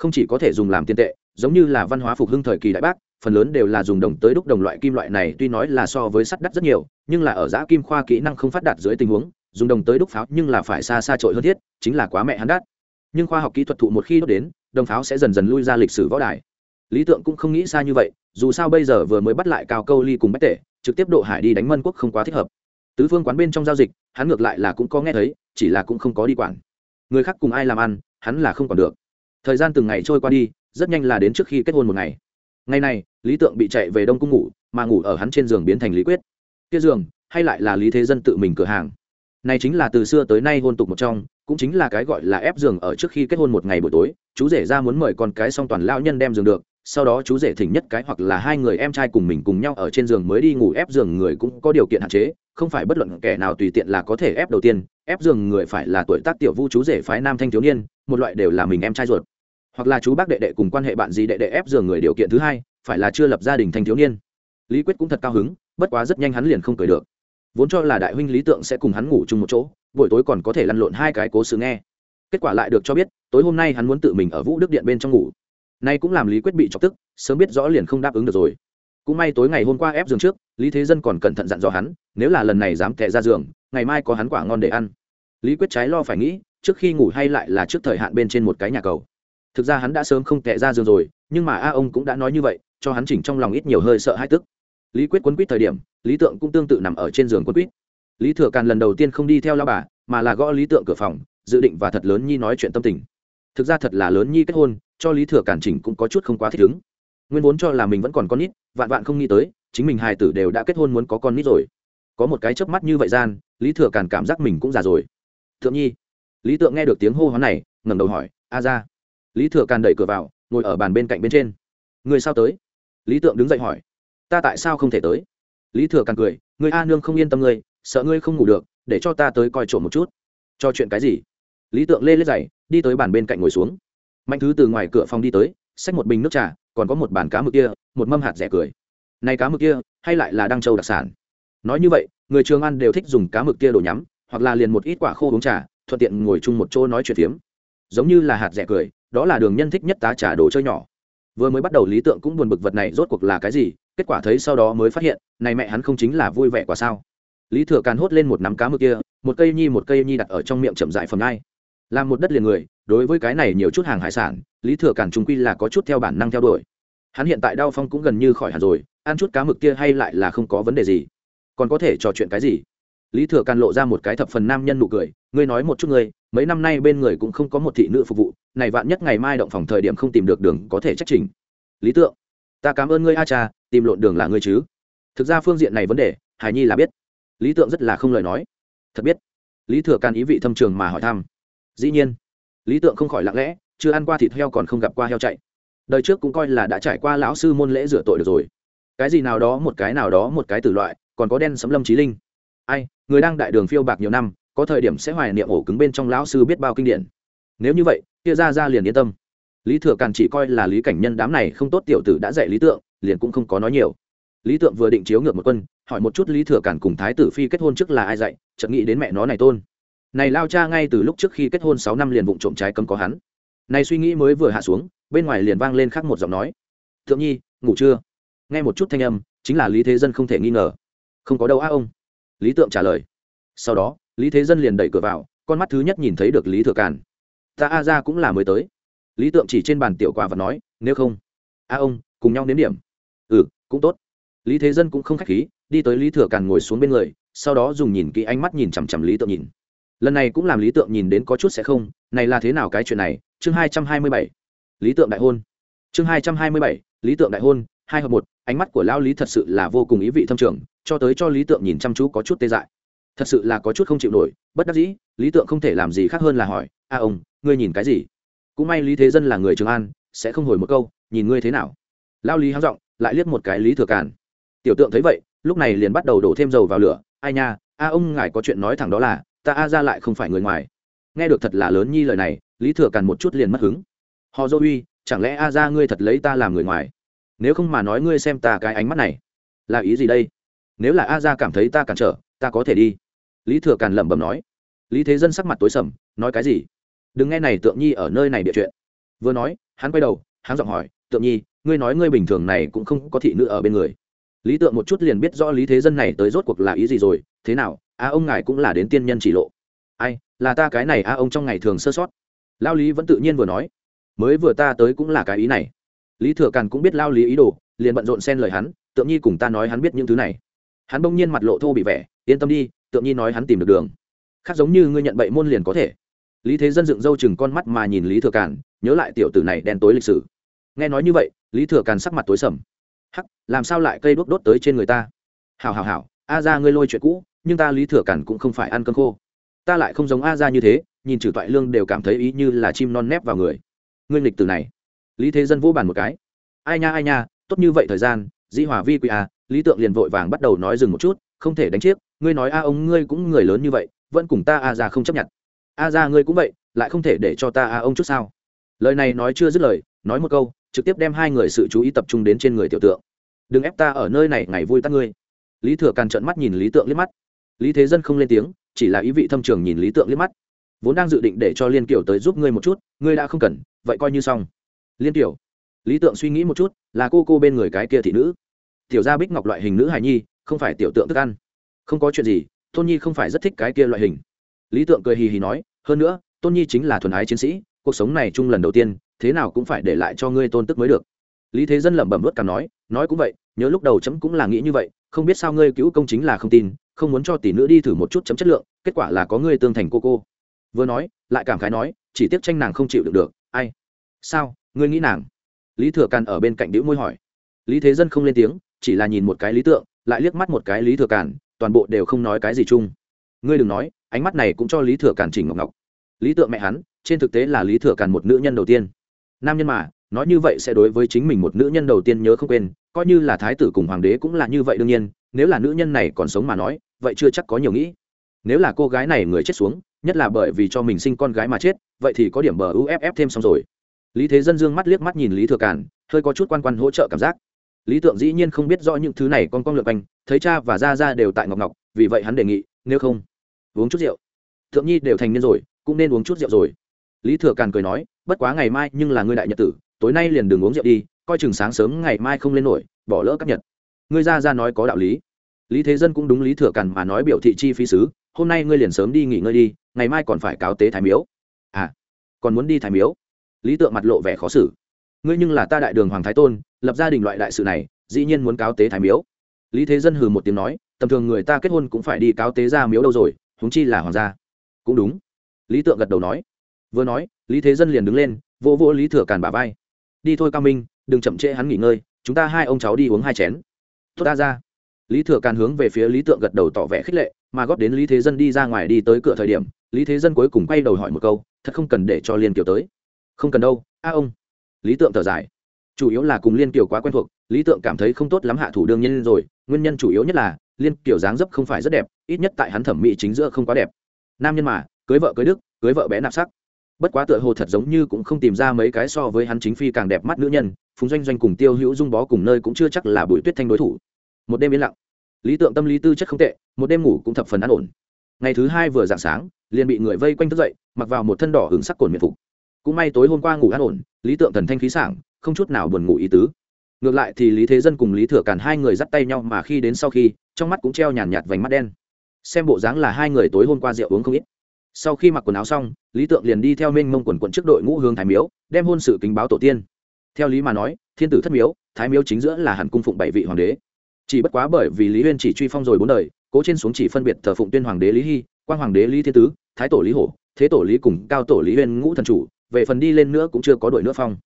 không chỉ có thể dùng làm tiền tệ, giống như là văn hóa phục hưng thời kỳ đại bác, phần lớn đều là dùng đồng tới đúc đồng loại kim loại này, tuy nói là so với sắt đắt rất nhiều, nhưng là ở giã kim khoa kỹ năng không phát đạt dưới tình huống, dùng đồng tới đúc pháo nhưng là phải xa xa trội hơn thiết, chính là quá mẹ hắn đắt. Nhưng khoa học kỹ thuật thụ một khi đốt đến, đồng pháo sẽ dần dần lui ra lịch sử võ đài. Lý tượng cũng không nghĩ xa như vậy, dù sao bây giờ vừa mới bắt lại cao câu ly cùng bách tể, trực tiếp độ hải đi đánh mân quốc không quá thích hợp. Tứ phương quán bên trong giao dịch, hắn ngược lại là cũng có nghe thấy, chỉ là cũng không có đi quản. Người khác cùng ai làm ăn, hắn là không còn được thời gian từng ngày trôi qua đi, rất nhanh là đến trước khi kết hôn một ngày. Ngày này, lý tượng bị chạy về đông cung ngủ, mà ngủ ở hắn trên giường biến thành lý quyết. Kia giường, hay lại là lý thế dân tự mình cửa hàng. Này chính là từ xưa tới nay hôn tục một trong, cũng chính là cái gọi là ép giường ở trước khi kết hôn một ngày buổi tối, chú rể ra muốn mời con cái song toàn lao nhân đem giường được, sau đó chú rể thỉnh nhất cái hoặc là hai người em trai cùng mình cùng nhau ở trên giường mới đi ngủ ép giường người cũng có điều kiện hạn chế, không phải bất luận kẻ nào tùy tiện là có thể ép đầu tiên, ép giường người phải là tuổi tác tiểu vu chú rể phái nam thanh thiếu niên, một loại đều là mình em trai ruột hoặc là chú bác đệ đệ cùng quan hệ bạn gì đệ đệ ép giường người điều kiện thứ hai, phải là chưa lập gia đình thanh thiếu niên. Lý quyết cũng thật cao hứng, bất quá rất nhanh hắn liền không cười được. Vốn cho là đại huynh lý tượng sẽ cùng hắn ngủ chung một chỗ, buổi tối còn có thể lăn lộn hai cái cố sự nghe. Kết quả lại được cho biết, tối hôm nay hắn muốn tự mình ở vũ đức điện bên trong ngủ. Nay cũng làm lý quyết bị chọc tức, sớm biết rõ liền không đáp ứng được rồi. Cũng may tối ngày hôm qua ép giường trước, lý thế dân còn cẩn thận dặn dò hắn, nếu là lần này dám tệ ra giường, ngày mai có hắn quả ngon để ăn. Lý quyết trái lo phải nghĩ, trước khi ngủ hay lại là trước thời hạn bên trên một cái nhà cầu thực ra hắn đã sớm không tệ ra giường rồi, nhưng mà a ông cũng đã nói như vậy, cho hắn chỉnh trong lòng ít nhiều hơi sợ hãi tức. Lý quyết quấn quýt thời điểm, lý tượng cũng tương tự nằm ở trên giường quấn quýt. Lý thừa càn lần đầu tiên không đi theo lao bà, mà là gõ lý tượng cửa phòng, dự định và thật lớn nhi nói chuyện tâm tình. Thực ra thật là lớn nhi kết hôn, cho lý thừa càn chỉnh cũng có chút không quá thích ứng. Nguyên vốn cho là mình vẫn còn con nít, vạn vạn không nghĩ tới, chính mình hài tử đều đã kết hôn muốn có con nít rồi. Có một cái chớp mắt như vậy gian, lý thừa càn cảm giác mình cũng già rồi. Thượng nhi. Lý tượng nghe được tiếng hô hoán này, ngẩng đầu hỏi, a ra lý thừa càn đẩy cửa vào, ngồi ở bàn bên cạnh bên trên. Người sao tới? Lý tượng đứng dậy hỏi. Ta tại sao không thể tới? Lý thừa càn cười, người a nương không yên tâm ngươi, sợ ngươi không ngủ được, để cho ta tới coi trộm một chút. Cho chuyện cái gì? Lý tượng lê lết giày đi tới bàn bên cạnh ngồi xuống. Mạnh thứ từ ngoài cửa phòng đi tới, xách một bình nước trà, còn có một bàn cá mực kia, một mâm hạt rẻ cười. Này cá mực kia, hay lại là đăng châu đặc sản? Nói như vậy, người trường ăn đều thích dùng cá mực kia đổ nhắm, hoặc là liền một ít quả khô uống trà, thuận tiện ngồi chung một chỗ nói chuyện phiếm. Giống như là hạt rẻ cười đó là đường nhân thích nhất tá trả đồ chơi nhỏ. Vừa mới bắt đầu lý tượng cũng buồn bực vật này rốt cuộc là cái gì, kết quả thấy sau đó mới phát hiện, này mẹ hắn không chính là vui vẻ quả sao. Lý thừa càn hốt lên một nắm cá mực kia, một cây nhi một cây nhi đặt ở trong miệng chậm dại phần ai làm một đất liền người, đối với cái này nhiều chút hàng hải sản, lý thừa càn trung quy là có chút theo bản năng theo đuổi. Hắn hiện tại đau phong cũng gần như khỏi hẳn rồi, ăn chút cá mực kia hay lại là không có vấn đề gì. Còn có thể trò chuyện cái gì? Lý thừa càn lộ ra một cái thập phần nam nhân nụ cười, ngươi nói một chút ngươi mấy năm nay bên người cũng không có một thị nữ phục vụ, này vạn nhất ngày mai động phòng thời điểm không tìm được đường có thể trách trình lý tượng, ta cảm ơn ngươi a cha, tìm lộn đường là ngươi chứ. Thực ra phương diện này vấn đề, hải nhi là biết. Lý tượng rất là không lời nói. Thật biết. Lý thừa can ý vị thâm trường mà hỏi thăm. Dĩ nhiên, lý tượng không khỏi lặng lẽ, chưa ăn qua thịt heo còn không gặp qua heo chạy. Đời trước cũng coi là đã trải qua lão sư môn lễ rửa tội được rồi. Cái gì nào đó, một cái nào đó, một cái tử loại, còn có đen sấm lâm trí linh. Ai, người đang đại đường phiêu bạc nhiều năm có thời điểm sẽ hoài niệm ổ cứng bên trong lão sư biết bao kinh điển. Nếu như vậy, kia ra ra liền yên tâm. Lý thừa càn chỉ coi là lý cảnh nhân đám này không tốt tiểu tử đã dạy lý tượng, liền cũng không có nói nhiều. Lý tượng vừa định chiếu ngược một quân, hỏi một chút lý thừa càn cùng thái tử phi kết hôn trước là ai dạy, chợt nghĩ đến mẹ nó này tôn. Này lao cha ngay từ lúc trước khi kết hôn sáu năm liền vụng trộm trái cấm có hắn. Này suy nghĩ mới vừa hạ xuống, bên ngoài liền vang lên khác một giọng nói. Thượng nhi, ngủ chưa? Nghe một chút thanh âm, chính là lý thế dân không thể nghi ngờ. Không có đâu á ông. Lý tượng trả lời. Sau đó lý thế dân liền đẩy cửa vào, con mắt thứ nhất nhìn thấy được lý thừa càn. Ta a ra cũng là mới tới. Lý tượng chỉ trên bàn tiểu quả và nói, nếu không, a ông, cùng nhau nếm điểm. Ừ cũng tốt. Lý thế dân cũng không k h á c h khí, đi tới lý thừa càn ngồi xuống bên người, sau đó dùng nhìn kỹ ánh mắt nhìn chằm chằm lý tượng nhìn. Lần này cũng làm lý tượng nhìn đến có chút sẽ không, này là thế nào cái chuyện này? Chương hai trăm hai mươi bảy. Lý tượng đại hôn. Chương hai trăm hai mươi bảy, lý tượng đại hôn, hai hợp một, ánh mắt của lao lý thật sự là vô cùng ý vị thâm trường, cho tới cho lý tượng nhìn chăm chú có chút tê dại thật sự là có chút không chịu nổi, bất đắc dĩ, lý tượng không thể làm gì khác hơn là hỏi, a ông, ngươi nhìn cái gì? Cũng may lý thế dân là người trường an, sẽ không hồi một câu, nhìn ngươi thế nào? Lao lý háo giọng, lại liếc một cái lý thừa càn. Tiểu tượng thấy vậy, lúc này liền bắt đầu đổ thêm dầu vào lửa, ai nha, a ông ngài có chuyện nói thẳng đó là, ta a ra lại không phải người ngoài. Nghe được thật là lớn nhi lời này, lý thừa càn một chút liền mất hứng. Họ dô uy chẳng lẽ a ra ngươi thật lấy ta làm người ngoài? Nếu không mà nói ngươi xem ta cái ánh mắt này, là ý gì đây? Nếu là a ra cảm thấy ta cản trở, ta có thể đi lý thừa càn lẩm bẩm nói, lý thế dân sắc mặt tối sầm, nói cái gì? Đừng nghe này tượng nhi ở nơi này bịa chuyện. Vừa nói, hắn quay đầu, hắn giọng hỏi, tượng nhi, ngươi nói ngươi bình thường này cũng không có thị nữ ở bên người. Lý tượng một chút liền biết rõ lý thế dân này tới rốt cuộc là ý gì rồi, thế nào, a ông ngài cũng là đến tiên nhân chỉ lộ. Ai, là ta cái này a ông trong ngày thường sơ sót. Lao lý vẫn tự nhiên vừa nói, mới vừa ta tới cũng là cái ý này. Lý thừa càn cũng biết lao lý ý đồ, liền bận rộn xen lời hắn, tượng nhi cùng ta nói hắn biết những thứ này. Hắn bỗng nhiên mặt lộ thô bị vẻ, yên tâm đi tượng nhi nói hắn tìm được đường. Khác giống như ngươi nhận bậy môn liền có thể. Lý thế dân dựng râu chừng con mắt mà nhìn lý thừa càn, nhớ lại tiểu tử này đen tối lịch sử. Nghe nói như vậy, lý thừa càn sắc mặt tối sầm. Hắc, làm sao lại cây đốt đốt tới trên người ta? Hào hào hào a ra ngươi lôi chuyện cũ, nhưng ta lý thừa càn cũng không phải ăn cơm khô. Ta lại không giống a ra như thế, nhìn trừ toại lương đều cảm thấy ý như là chim non nép vào người. Ngươi lịch tử này. Lý thế dân vô bàn một cái. Ai nha ai nha, tốt như vậy thời gian, dĩ hòa vi quỳ a à, lý tượng liền vội vàng bắt đầu nói dừng một chút, không thể đánh chiếc ngươi nói a ông ngươi cũng người lớn như vậy, vẫn cùng ta a ra không chấp nhận. A ra ngươi cũng vậy, lại không thể để cho ta a ông chút sao? Lời này nói chưa dứt lời, nói một câu, trực tiếp đem hai người sự chú ý tập trung đến trên người tiểu tượng. Đừng ép ta ở nơi này, ngày vui tắt ngươi. Lý thừa càn trợn mắt nhìn lý tượng liếc mắt. Lý thế dân không lên tiếng, chỉ là ý vị thâm trường nhìn lý tượng liếc mắt. Vốn đang dự định để cho liên kiểu tới giúp ngươi một chút, ngươi đã không cần, vậy coi như xong. Liên kiểu lý tượng suy nghĩ một chút, là cô cô bên người cái kia thị nữ. Tiểu gia bích ngọc loại hình nữ hài nhi, không phải tiểu tượng thức ăn không có chuyện gì, tôn nhi không phải rất thích cái kia loại hình. Lý tượng cười hì hì nói, hơn nữa, tôn nhi chính là thuần ái chiến sĩ, cuộc sống này chung lần đầu tiên, thế nào cũng phải để lại cho ngươi tôn tức mới được. Lý thế dân lẩm bẩm vớt cảm nói nói cũng vậy, nhớ lúc đầu chấm cũng là nghĩ như vậy, không biết sao ngươi cứu công chính là không tin, không muốn cho tỷ nữ đi thử một chút chấm chất lượng, kết quả là có ngươi tương thành cô cô. Vừa nói, lại cảm khái nói, chỉ tiếc tranh nàng không chịu được được, ai? Sao, ngươi nghĩ nàng? Lý thừa càn ở bên cạnh đĩu môi hỏi. Lý thế dân không lên tiếng, chỉ là nhìn một cái lý tượng, lại liếc mắt một cái lý thừa càn toàn bộ đều không nói cái gì chung. Ngươi đừng nói, ánh mắt này cũng cho lý thừa càn chỉnh ngọc ngọc. Lý tượng mẹ hắn, trên thực tế là lý thừa càn một nữ nhân đầu tiên. Nam nhân mà, nói như vậy sẽ đối với chính mình một nữ nhân đầu tiên nhớ không quên, coi như là thái tử cùng hoàng đế cũng là như vậy đương nhiên, nếu là nữ nhân này còn sống mà nói, vậy chưa chắc có nhiều nghĩ. Nếu là cô gái này người chết xuống, nhất là bởi vì cho mình sinh con gái mà chết, vậy thì có điểm bờ uff thêm xong rồi. Lý thế dân dương mắt liếc mắt nhìn lý thừa càn, hơi có chút quan quan hỗ trợ cảm giác lý tượng dĩ nhiên không biết rõ những thứ này con con lượt anh thấy cha và ra ra đều tại ngọc ngọc, vì vậy hắn đề nghị, nếu không, uống chút rượu. Thượng nhi đều thành niên rồi, cũng nên uống chút rượu rồi. Lý thừa càn cười nói, bất quá ngày mai nhưng là ngươi đại nhật tử, tối nay liền đừng uống rượu đi, coi chừng sáng sớm ngày mai không lên nổi, bỏ lỡ các nhật. Ngươi ra ra nói có đạo lý. Lý thế dân cũng đúng lý thừa càn mà nói biểu thị chi phí sứ, hôm nay ngươi liền sớm đi nghỉ ngơi đi, ngày mai còn phải cáo tế thái miếu. À còn muốn đi thái miếu? Lý tượng mặt lộ vẻ khó xử ngươi nhưng là ta đại đường hoàng thái tôn, lập gia đình loại đại sự này, dĩ nhiên muốn cáo tế thái miếu. Lý thế dân hừ một tiếng nói, tầm thường người ta kết hôn cũng phải đi cáo tế ra miếu đâu rồi húng chi là hoàng gia. Cũng đúng. Lý tượng gật đầu nói. Vừa nói, lý thế dân liền đứng lên, vỗ vỗ lý thừa càn bà vai. Đi thôi cao minh, đừng chậm trễ hắn nghỉ ngơi, chúng ta hai ông cháu đi uống hai chén. Tốt ta ra. Lý thừa càn hướng về phía lý tượng gật đầu tỏ vẻ khích lệ, mà góp đến lý thế dân đi ra ngoài đi tới cửa thời điểm, lý thế dân cuối cùng quay đầu hỏi một câu, thật không cần để cho liên kiều tới? Không cần đâu, a ông lý tượng thở dài. Chủ yếu là cùng liên kiều quá quen thuộc, lý tượng cảm thấy không tốt lắm hạ thủ đương nhiên rồi, nguyên nhân chủ yếu nhất là, liên kiều dáng dấp không phải rất đẹp, ít nhất tại hắn thẩm mỹ chính giữa không quá đẹp. Nam nhân mà, cưới vợ cưới đức, cưới vợ bé nạp sắc. Bất quá tựa hồ thật giống như cũng không tìm ra mấy cái so với hắn chính phi càng đẹp mắt nữ nhân, phùng doanh doanh cùng tiêu hữu dung bó cùng nơi cũng chưa chắc là bùi tuyết thanh đối thủ. Một đêm yên lặng. Lý tượng tâm lý tư chất không tệ, một đêm ngủ cũng thập phần an ổn. Ngày thứ hai vừa dạng sáng, liền bị người vây quanh thức dậy, mặc vào một thân đỏ hứng sắc cồn miệt phục cũng may tối hôm qua ngủ an ổn, lý tượng thần thanh khí sảng, không chút nào buồn ngủ ý tứ. Ngược lại thì lý thế dân cùng lý thừa càn hai người dắt tay nhau mà khi đến sau khi, trong mắt cũng treo nhàn nhạt vành mắt đen. Xem bộ dáng là hai người tối hôm qua rượu uống không ít. Sau khi mặc quần áo xong, lý tượng liền đi theo minh mông quần quận trước đội ngũ hướng thái miếu, đem hôn sự kính báo tổ tiên. Theo lý mà nói, thiên tử thất miếu, thái miếu chính giữa là hẳn cung phụng bảy vị hoàng đế. Chỉ bất quá bởi vì lý huyên chỉ truy phong rồi bốn đời, cố trên xuống chỉ phân biệt thờ phụng tuyên hoàng đế lý hy quan hoàng đế lý thiên tứ, thái tổ lý hổ, thế tổ lý cùng, cao tổ lý huyên ngũ thần chủ về phần đi lên nữa cũng chưa có đổi nữa phong.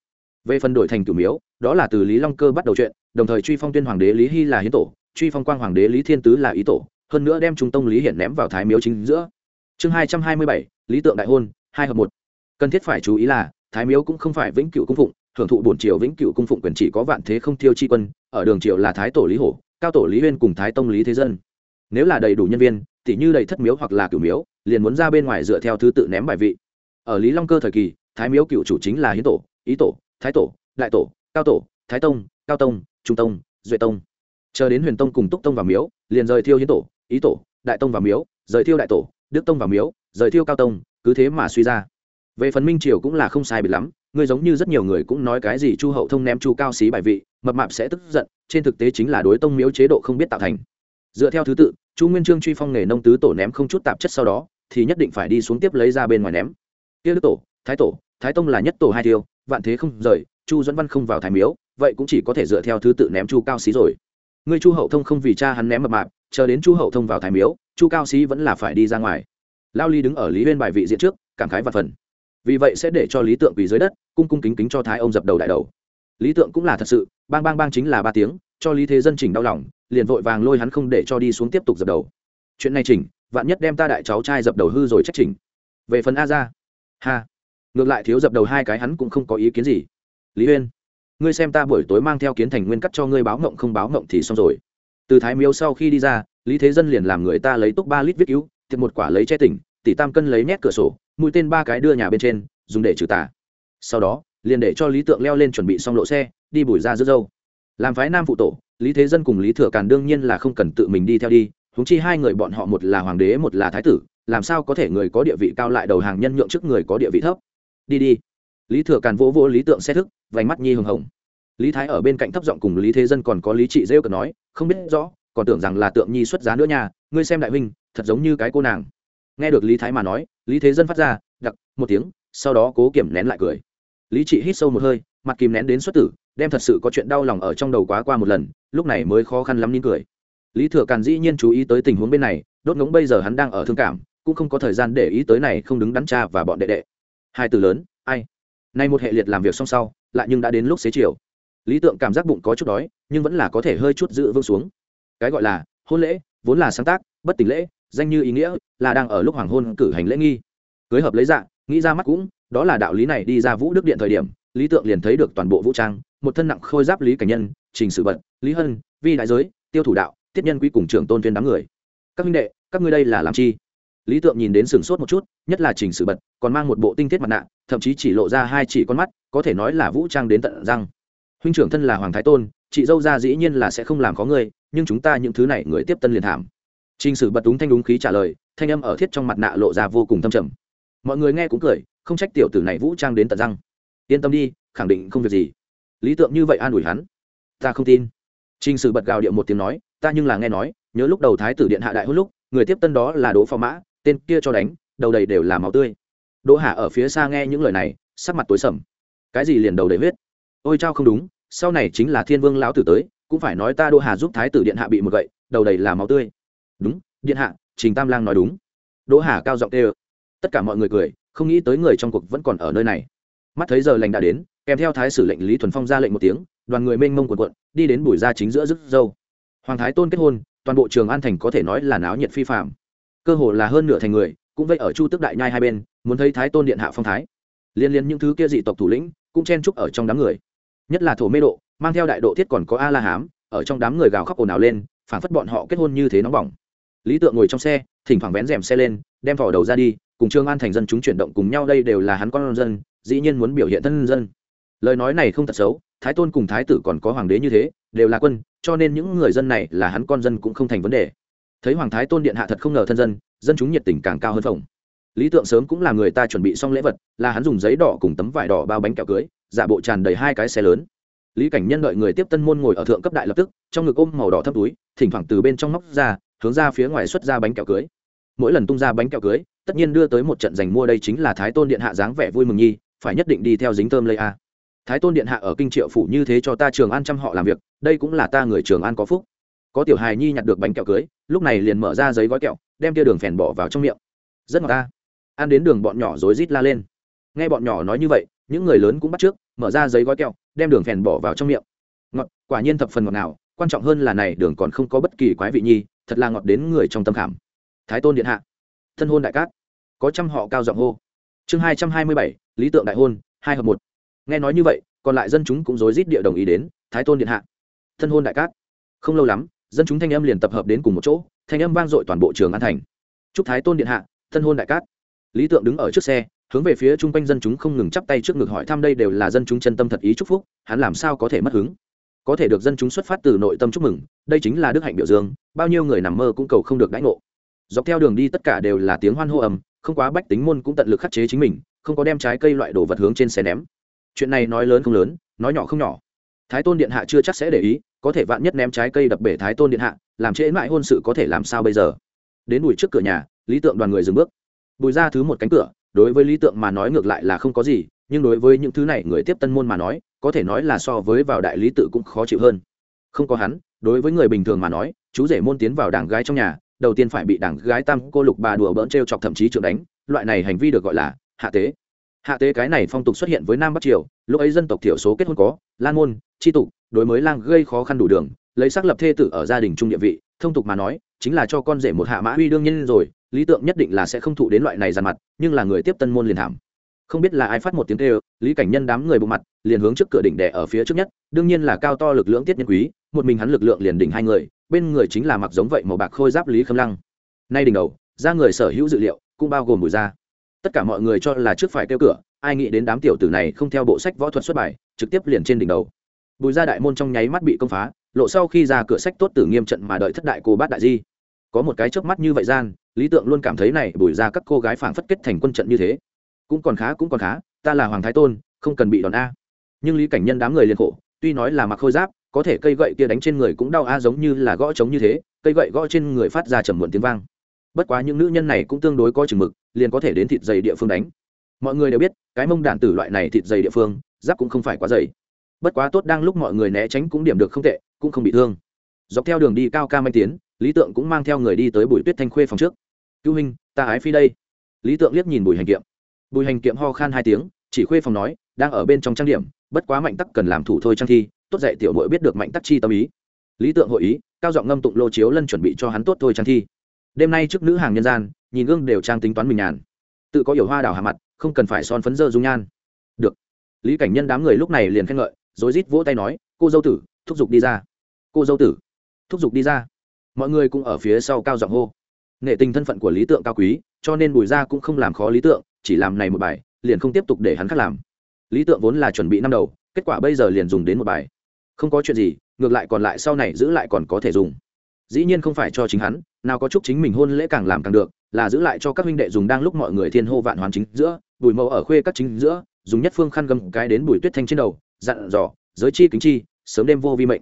Về phần đổi thành cửu miếu, đó là từ lý long cơ bắt đầu chuyện, đồng thời truy phong tuyên hoàng đế lý hy là hiến tổ, truy phong quang hoàng đế lý thiên tứ là ý tổ, hơn nữa đem trung tông lý hiển ném vào thái miếu chính giữa. Chương hai trăm hai mươi bảy, lý tượng đại hôn, hai hợp một. Cần thiết phải chú ý là, thái miếu cũng không phải vĩnh cửu cung phụng, hưởng thụ bổn triều vĩnh cửu cung phụng quyền chỉ có vạn thế không thiêu chi quân, ở đường triều là thái tổ lý hổ, cao tổ lý huyên cùng thái tông lý thế dân. Nếu là đầy đủ nhân viên tỷ như đầy thất miếu hoặc là cửu miếu, liền muốn ra bên ngoài dựa theo thứ tự ném bài vị. Ở lý long cơ thời kỳ thái miếu cựu chủ chính là hiến tổ, ý tổ, thái tổ, đại tổ, cao tổ, thái tông, cao tông, trung tông, duệ tông. Chờ đến huyền tông cùng túc tông vào miếu, liền rời thiêu hiến tổ, ý tổ, đại tông vào miếu, rời thiêu đại tổ, đức tông vào miếu, rời thiêu cao tông, cứ thế mà suy ra. Về phần minh triều cũng là không sai biệt lắm ngươi giống như rất nhiều người cũng nói cái gì chu hậu thông ném chu cao xí bài vị, mập mạp sẽ tức giận, trên thực tế chính là đối tông miếu chế độ không biết tạo thành. Dựa theo thứ tự, chu nguyên trương truy phong nghề nông tứ tổ ném không chút tạp chất sau đó, thì nhất định phải đi xuống tiếp lấy ra bên ngoài ném. Kia đức tổ, thái tổ thái tông là nhất tổ hai tiêu vạn thế không rời, chu dẫn văn không vào thái miếu, vậy cũng chỉ có thể dựa theo thứ tự ném chu cao xí rồi. Ngươi chu hậu thông không vì cha hắn ném mập mạp, chờ đến chu hậu thông vào thái miếu, chu cao xí vẫn là phải đi ra ngoài. Lao ly đứng ở lý huyên bài vị diện trước, cảm khái và phần. Vì vậy sẽ để cho lý tượng quỳ dưới đất, cung cung kính kính cho thái ông dập đầu đại đầu. Lý tượng cũng là thật sự, bang bang bang chính là ba tiếng, cho lý thế dân chỉnh đau lòng, liền vội vàng lôi hắn không để cho đi xuống tiếp tục dập đầu. Chuyện này chỉnh, vạn nhất đem ta đại cháu trai dập đầu hư rồi trách chỉnh. Về phần a ra ha ngược lại thiếu dập đầu hai cái hắn cũng không có ý kiến gì. Lý uyên, ngươi xem ta buổi tối mang theo kiến thành nguyên cắt cho ngươi báo ngộng không báo ngộng thì xong rồi. Từ thái miếu sau khi đi ra, lý thế dân liền làm người ta lấy túc ba lít viết cứu thiệt một quả lấy che tỉnh tỷ tam cân lấy nét cửa sổ, mũi tên ba cái đưa nhà bên trên, dùng để trừ tà. Sau đó, liền để cho lý tượng leo lên chuẩn bị xong lộ xe, đi bùi ra giữa dâu. Làm phái nam phụ tổ, lý thế dân cùng lý thừa càn đương nhiên là không cần tự mình đi theo đi húng chi hai người bọn họ một là hoàng đế một là thái tử, làm sao có thể người có địa vị cao lại đầu hàng nhân nhượng trước người có địa vị thấp? Đi đi. Lý thừa càn vỗ vỗ lý tượng xe thức, vành mắt nhi hồng hồng. Lý thái ở bên cạnh thấp giọng cùng lý thế dân còn có lý trị rêu cần nói, không biết rõ, còn tưởng rằng là tượng nhi xuất giá nữa nha, ngươi xem đại huynh, thật giống như cái cô nàng. Nghe được lý thái mà nói, lý thế dân phát ra, đặc, một tiếng, sau đó cố kiểm nén lại cười. Lý trị hít sâu một hơi, mặt kìm nén đến xuất tử, đem thật sự có chuyện đau lòng ở trong đầu quá qua một lần, lúc này mới khó khăn lắm nín cười. Lý thừa càn dĩ nhiên chú ý tới tình huống bên này, đốt ngống bây giờ hắn đang ở thương cảm, cũng không có thời gian để ý tới này không đứng đắn cha và bọn đệ đệ hai từ lớn, ai? Nay một hệ liệt làm việc xong sau, lại nhưng đã đến lúc xế chiều. Lý tượng cảm giác bụng có chút đói, nhưng vẫn là có thể hơi chút giữ vương xuống. Cái gọi là hôn lễ, vốn là sáng tác, bất tỉnh lễ, danh như ý nghĩa, là đang ở lúc hoàng hôn cử hành lễ nghi. Cưới hợp lấy dạng nghĩ ra mắt cũng, đó là đạo lý này đi ra vũ đức điện thời điểm, lý tượng liền thấy được toàn bộ vũ trang, một thân nặng khôi giáp lý cảnh nhân, trình sử bận lý hân, vi đại giới, tiêu thủ đạo, tiết nhân quý cùng trưởng tôn tuyên đám người. Các minh đệ, các ngươi đây là làm chi? Lý tượng nhìn đến sừng sốt một chút nhất là trình sử bật còn mang một bộ tinh thiết mặt nạ thậm chí chỉ lộ ra hai chỉ con mắt có thể nói là vũ trang đến tận răng. Huynh trưởng thân là hoàng thái tôn chị dâu ra dĩ nhiên là sẽ không làm có người, nhưng chúng ta những thứ này người tiếp tân liền thảm. Trình sử bật đúng thanh đúng khí trả lời thanh âm ở thiết trong mặt nạ lộ ra vô cùng thâm trầm. Mọi người nghe cũng cười không trách tiểu tử này vũ trang đến tận răng. Yên tâm đi khẳng định không việc gì. Lý tượng như vậy an ủi hắn. Ta không tin. Trình sử bật gào điệu một tiếng nói ta nhưng là nghe nói nhớ lúc đầu thái tử điện hạ đại hôn lúc người tiếp tân đó là đỗ phò mã tên kia cho đánh, đầu đầy đều là máu tươi. Đỗ hạ ở phía xa nghe những lời này, sắc mặt tối sầm. Cái gì liền đầu đầy huyết? Ôi chao không đúng, sau này chính là thiên vương lão tử tới, cũng phải nói ta đỗ hà giúp thái tử điện hạ bị một gậy, đầu đầy là máu tươi. Đúng, điện hạ, trình tam lang nói đúng. Đỗ hà cao giọng tê ơ tất cả mọi người cười, không nghĩ tới người trong cuộc vẫn còn ở nơi này. Mắt thấy giờ lành đã đến, kèm theo thái sử lệnh lý thuần phong ra lệnh một tiếng, đoàn người mênh mông quần quận đi đến bùi gia chính giữa rước dâu hoàng thái tôn kết hôn, toàn bộ trường an thành có thể nói là náo nhiệt phi phạm cơ hồ là hơn nửa thành người, cũng vậy ở chu tức đại nhai hai bên, muốn thấy thái tôn điện hạ phong thái. Liên liên những thứ kia dị tộc thủ lĩnh, cũng chen chúc ở trong đám người. Nhất là thổ mê độ, mang theo đại độ thiết còn có a la hám ở trong đám người gào khóc ồn ào lên, phản phất bọn họ kết hôn như thế nóng bỏng. Lý tượng ngồi trong xe, thỉnh thoảng vén rèm xe lên, đem vỏ đầu ra đi, cùng trương an thành dân chúng chuyển động cùng nhau đây đều là hắn con dân, dĩ nhiên muốn biểu hiện thân dân. Lời nói này không thật xấu, thái tôn cùng thái tử còn có hoàng đế như thế, đều là quân, cho nên những người dân này là hắn con dân cũng không thành vấn đề thấy hoàng thái tôn điện hạ thật không ngờ thân dân dân chúng nhiệt tình càng cao hơn phòng lý tượng sớm cũng là người ta chuẩn bị xong lễ vật, là hắn dùng giấy đỏ cùng tấm vải đỏ bao bánh kẹo cưới, giả bộ tràn đầy hai cái xe lớn. Lý cảnh nhân đợi người tiếp tân môn ngồi ở thượng cấp đại lập tức, trong ngực ôm màu đỏ thấp túi, thỉnh thoảng từ bên trong móc ra, hướng ra phía ngoài xuất ra bánh kẹo cưới. Mỗi lần tung ra bánh kẹo cưới, tất nhiên đưa tới một trận giành mua đây chính là thái tôn điện hạ dáng vẻ vui mừng nhi, phải nhất định đi theo dính thơm lây a. Thái tôn điện hạ ở kinh triệu phủ như thế cho ta trường an chăm họ làm việc, đây cũng là ta người trường an có phúc có tiểu hài nhi nhặt được bánh kẹo cưới, lúc này liền mở ra giấy gói kẹo, đem tia đường phèn bỏ vào trong miệng. Rất ngọt ta. Ăn đến đường bọn nhỏ rối rít la lên. Nghe bọn nhỏ nói như vậy, những người lớn cũng bắt trước, mở ra giấy gói kẹo, đem đường phèn bỏ vào trong miệng. Ngọt, quả nhiên thập phần ngọt nào quan trọng hơn là này đường còn không có bất kỳ quái vị nhi, thật là ngọt đến người trong tâm khảm. Thái tôn điện hạ. Thân hôn đại cát. Có trăm họ cao giọng hô. Chương hai trăm hai mươi bảy, lý tượng đại hôn, hai hợp một. Nghe nói như vậy, còn lại dân chúng cũng rối rít địa đồng ý đến, thái tôn điện hạ. Thân hôn đại cát. Không lâu lắm dân chúng thanh âm liền tập hợp đến cùng một chỗ, thanh âm vang dội toàn bộ trường an thành. Chúc thái tôn điện hạ, thân hôn đại cát. Lý tượng đứng ở trước xe, hướng về phía chung quanh dân chúng không ngừng chắp tay trước ngực hỏi thăm đây đều là dân chúng chân tâm thật ý chúc phúc, hắn làm sao có thể mất hứng? Có thể được dân chúng xuất phát từ nội tâm chúc mừng, đây chính là đức hạnh biểu dương, bao nhiêu người nằm mơ cũng cầu không được đãi ngộ. Dọc theo đường đi tất cả đều là tiếng hoan hô ầm, không quá bách tính môn cũng tận lực khắc chế chính mình, không có đem trái cây loại đồ vật hướng trên xe ném. Chuyện này nói lớn không lớn, nói nhỏ không nhỏ. Thái tôn điện hạ chưa chắc sẽ để ý có thể vạn nhất ném trái cây đập bể thái tôn điện hạ, làm trễ mãi hôn sự có thể làm sao bây giờ? Đến bùi trước cửa nhà, lý tượng đoàn người dừng bước. Bùi ra thứ một cánh cửa, đối với lý tượng mà nói ngược lại là không có gì, nhưng đối với những thứ này người tiếp tân môn mà nói, có thể nói là so với vào đại lý tự cũng khó chịu hơn. Không có hắn, đối với người bình thường mà nói, chú rể môn tiến vào đảng gái trong nhà, đầu tiên phải bị đảng gái tam cô lục bà đùa bỡn t r e o chọc thậm chí trượng đánh, loại này hành vi được gọi là hạ tế. Hạ tế cái này phong tục xuất hiện với nam bắc triều, lúc ấy dân tộc thiểu số kết hôn có, lan môn tri tục đối mới lang gây khó khăn đủ đường, lấy xác lập thê tử ở gia đình trung địa vị, thông tục mà nói, chính là cho con rể một hạ mã uy đương nhiên rồi, lý tượng nhất định là sẽ không thụ đến loại này dàn mặt, nhưng là người tiếp tân môn liền thảm. Không biết là ai phát một tiếng kêu, lý cảnh nhân đám người bộ mặt, liền hướng trước cửa đỉnh đẻ ở phía trước nhất, đương nhiên là cao to lực lượng tiết nhân quý, một mình hắn lực lượng liền đỉnh hai người, bên người chính là mặc giống vậy màu bạc khôi giáp lý khâm lăng. Nay đỉnh đầu, ra người sở hữu dự liệu, cũng bao gồm bùi ra tất cả mọi người cho là trước phải kêu cửa, ai nghĩ đến đám tiểu tử này không theo bộ sách võ thuật xuất bài, trực tiếp liền trên đỉnh đầu bùi ra đại môn trong nháy mắt bị công phá, lộ sau khi ra cửa sách tốt tử nghiêm trận mà đợi thất đại cô bát đại di. Có một cái trước mắt như vậy gian, lý tượng luôn cảm thấy này bùi ra các cô gái phảng phất kết thành quân trận như thế. Cũng còn khá, cũng còn khá, ta là hoàng thái tôn, không cần bị đòn a. Nhưng lý cảnh nhân đám người liền khổ, tuy nói là mặc khôi giáp, có thể cây gậy kia đánh trên người cũng đau a giống như là gõ trống như thế, cây gậy gõ trên người phát ra trầm muộn tiếng vang. Bất quá những nữ nhân này cũng tương đối có chừng mực, liền có thể đến thịt dày địa phương đánh. Mọi người đều biết, cái mông đạn tử loại này thịt dày địa phương, giáp cũng không phải quá dày bất quá tốt đang lúc mọi người né tránh cũng điểm được không tệ, cũng không bị thương. Dọc theo đường đi cao ca manh tiến, lý tượng cũng mang theo người đi tới bùi tuyết thanh khuê phòng trước. Cứu hình ta ái phi đây. Lý tượng liếc nhìn bùi hành kiệm. Bùi hành kiệm ho khan hai tiếng, chỉ khuê phòng nói, đang ở bên trong trang điểm, bất quá mạnh tắc cần làm thủ thôi trang thi, tốt dạy tiểu mội biết được mạnh tắc chi tâm ý. Lý tượng hội ý, cao giọng ngâm tụng lô chiếu lân chuẩn bị cho hắn tốt thôi trang thi. Đêm nay trước nữ hàng nhân gian, nhìn gương đều trang tính toán mình nhàn. Tự có hiểu hoa đào hà mặt, không cần phải son phấn dơ dung nhan. Được. Lý cảnh nhân đám người lúc này liền khen ngợi rồi rít vỗ tay nói, cô dâu tử, thúc giục đi ra. Cô dâu tử, thúc giục đi ra. Mọi người cũng ở phía sau cao giọng hô. Nghệ tình thân phận của lý tượng cao quý, cho nên bùi gia cũng không làm khó lý tượng, chỉ làm này một bài, liền không tiếp tục để hắn khác làm. Lý tượng vốn là chuẩn bị năm đầu, kết quả bây giờ liền dùng đến một bài. Không có chuyện gì, ngược lại còn lại sau này giữ lại còn có thể dùng. Dĩ nhiên không phải cho chính hắn, nào có chúc chính mình hôn lễ càng làm càng được, là giữ lại cho các huynh đệ dùng đang lúc mọi người thiên hô vạn hoàn chính giữa, bùi mẫu ở khuê các chính giữa, dùng nhất phương khăn gầm cái đến bùi tuyết thanh trên đầu dặn dò, giới chi kính chi, sớm đêm vô vi mệnh.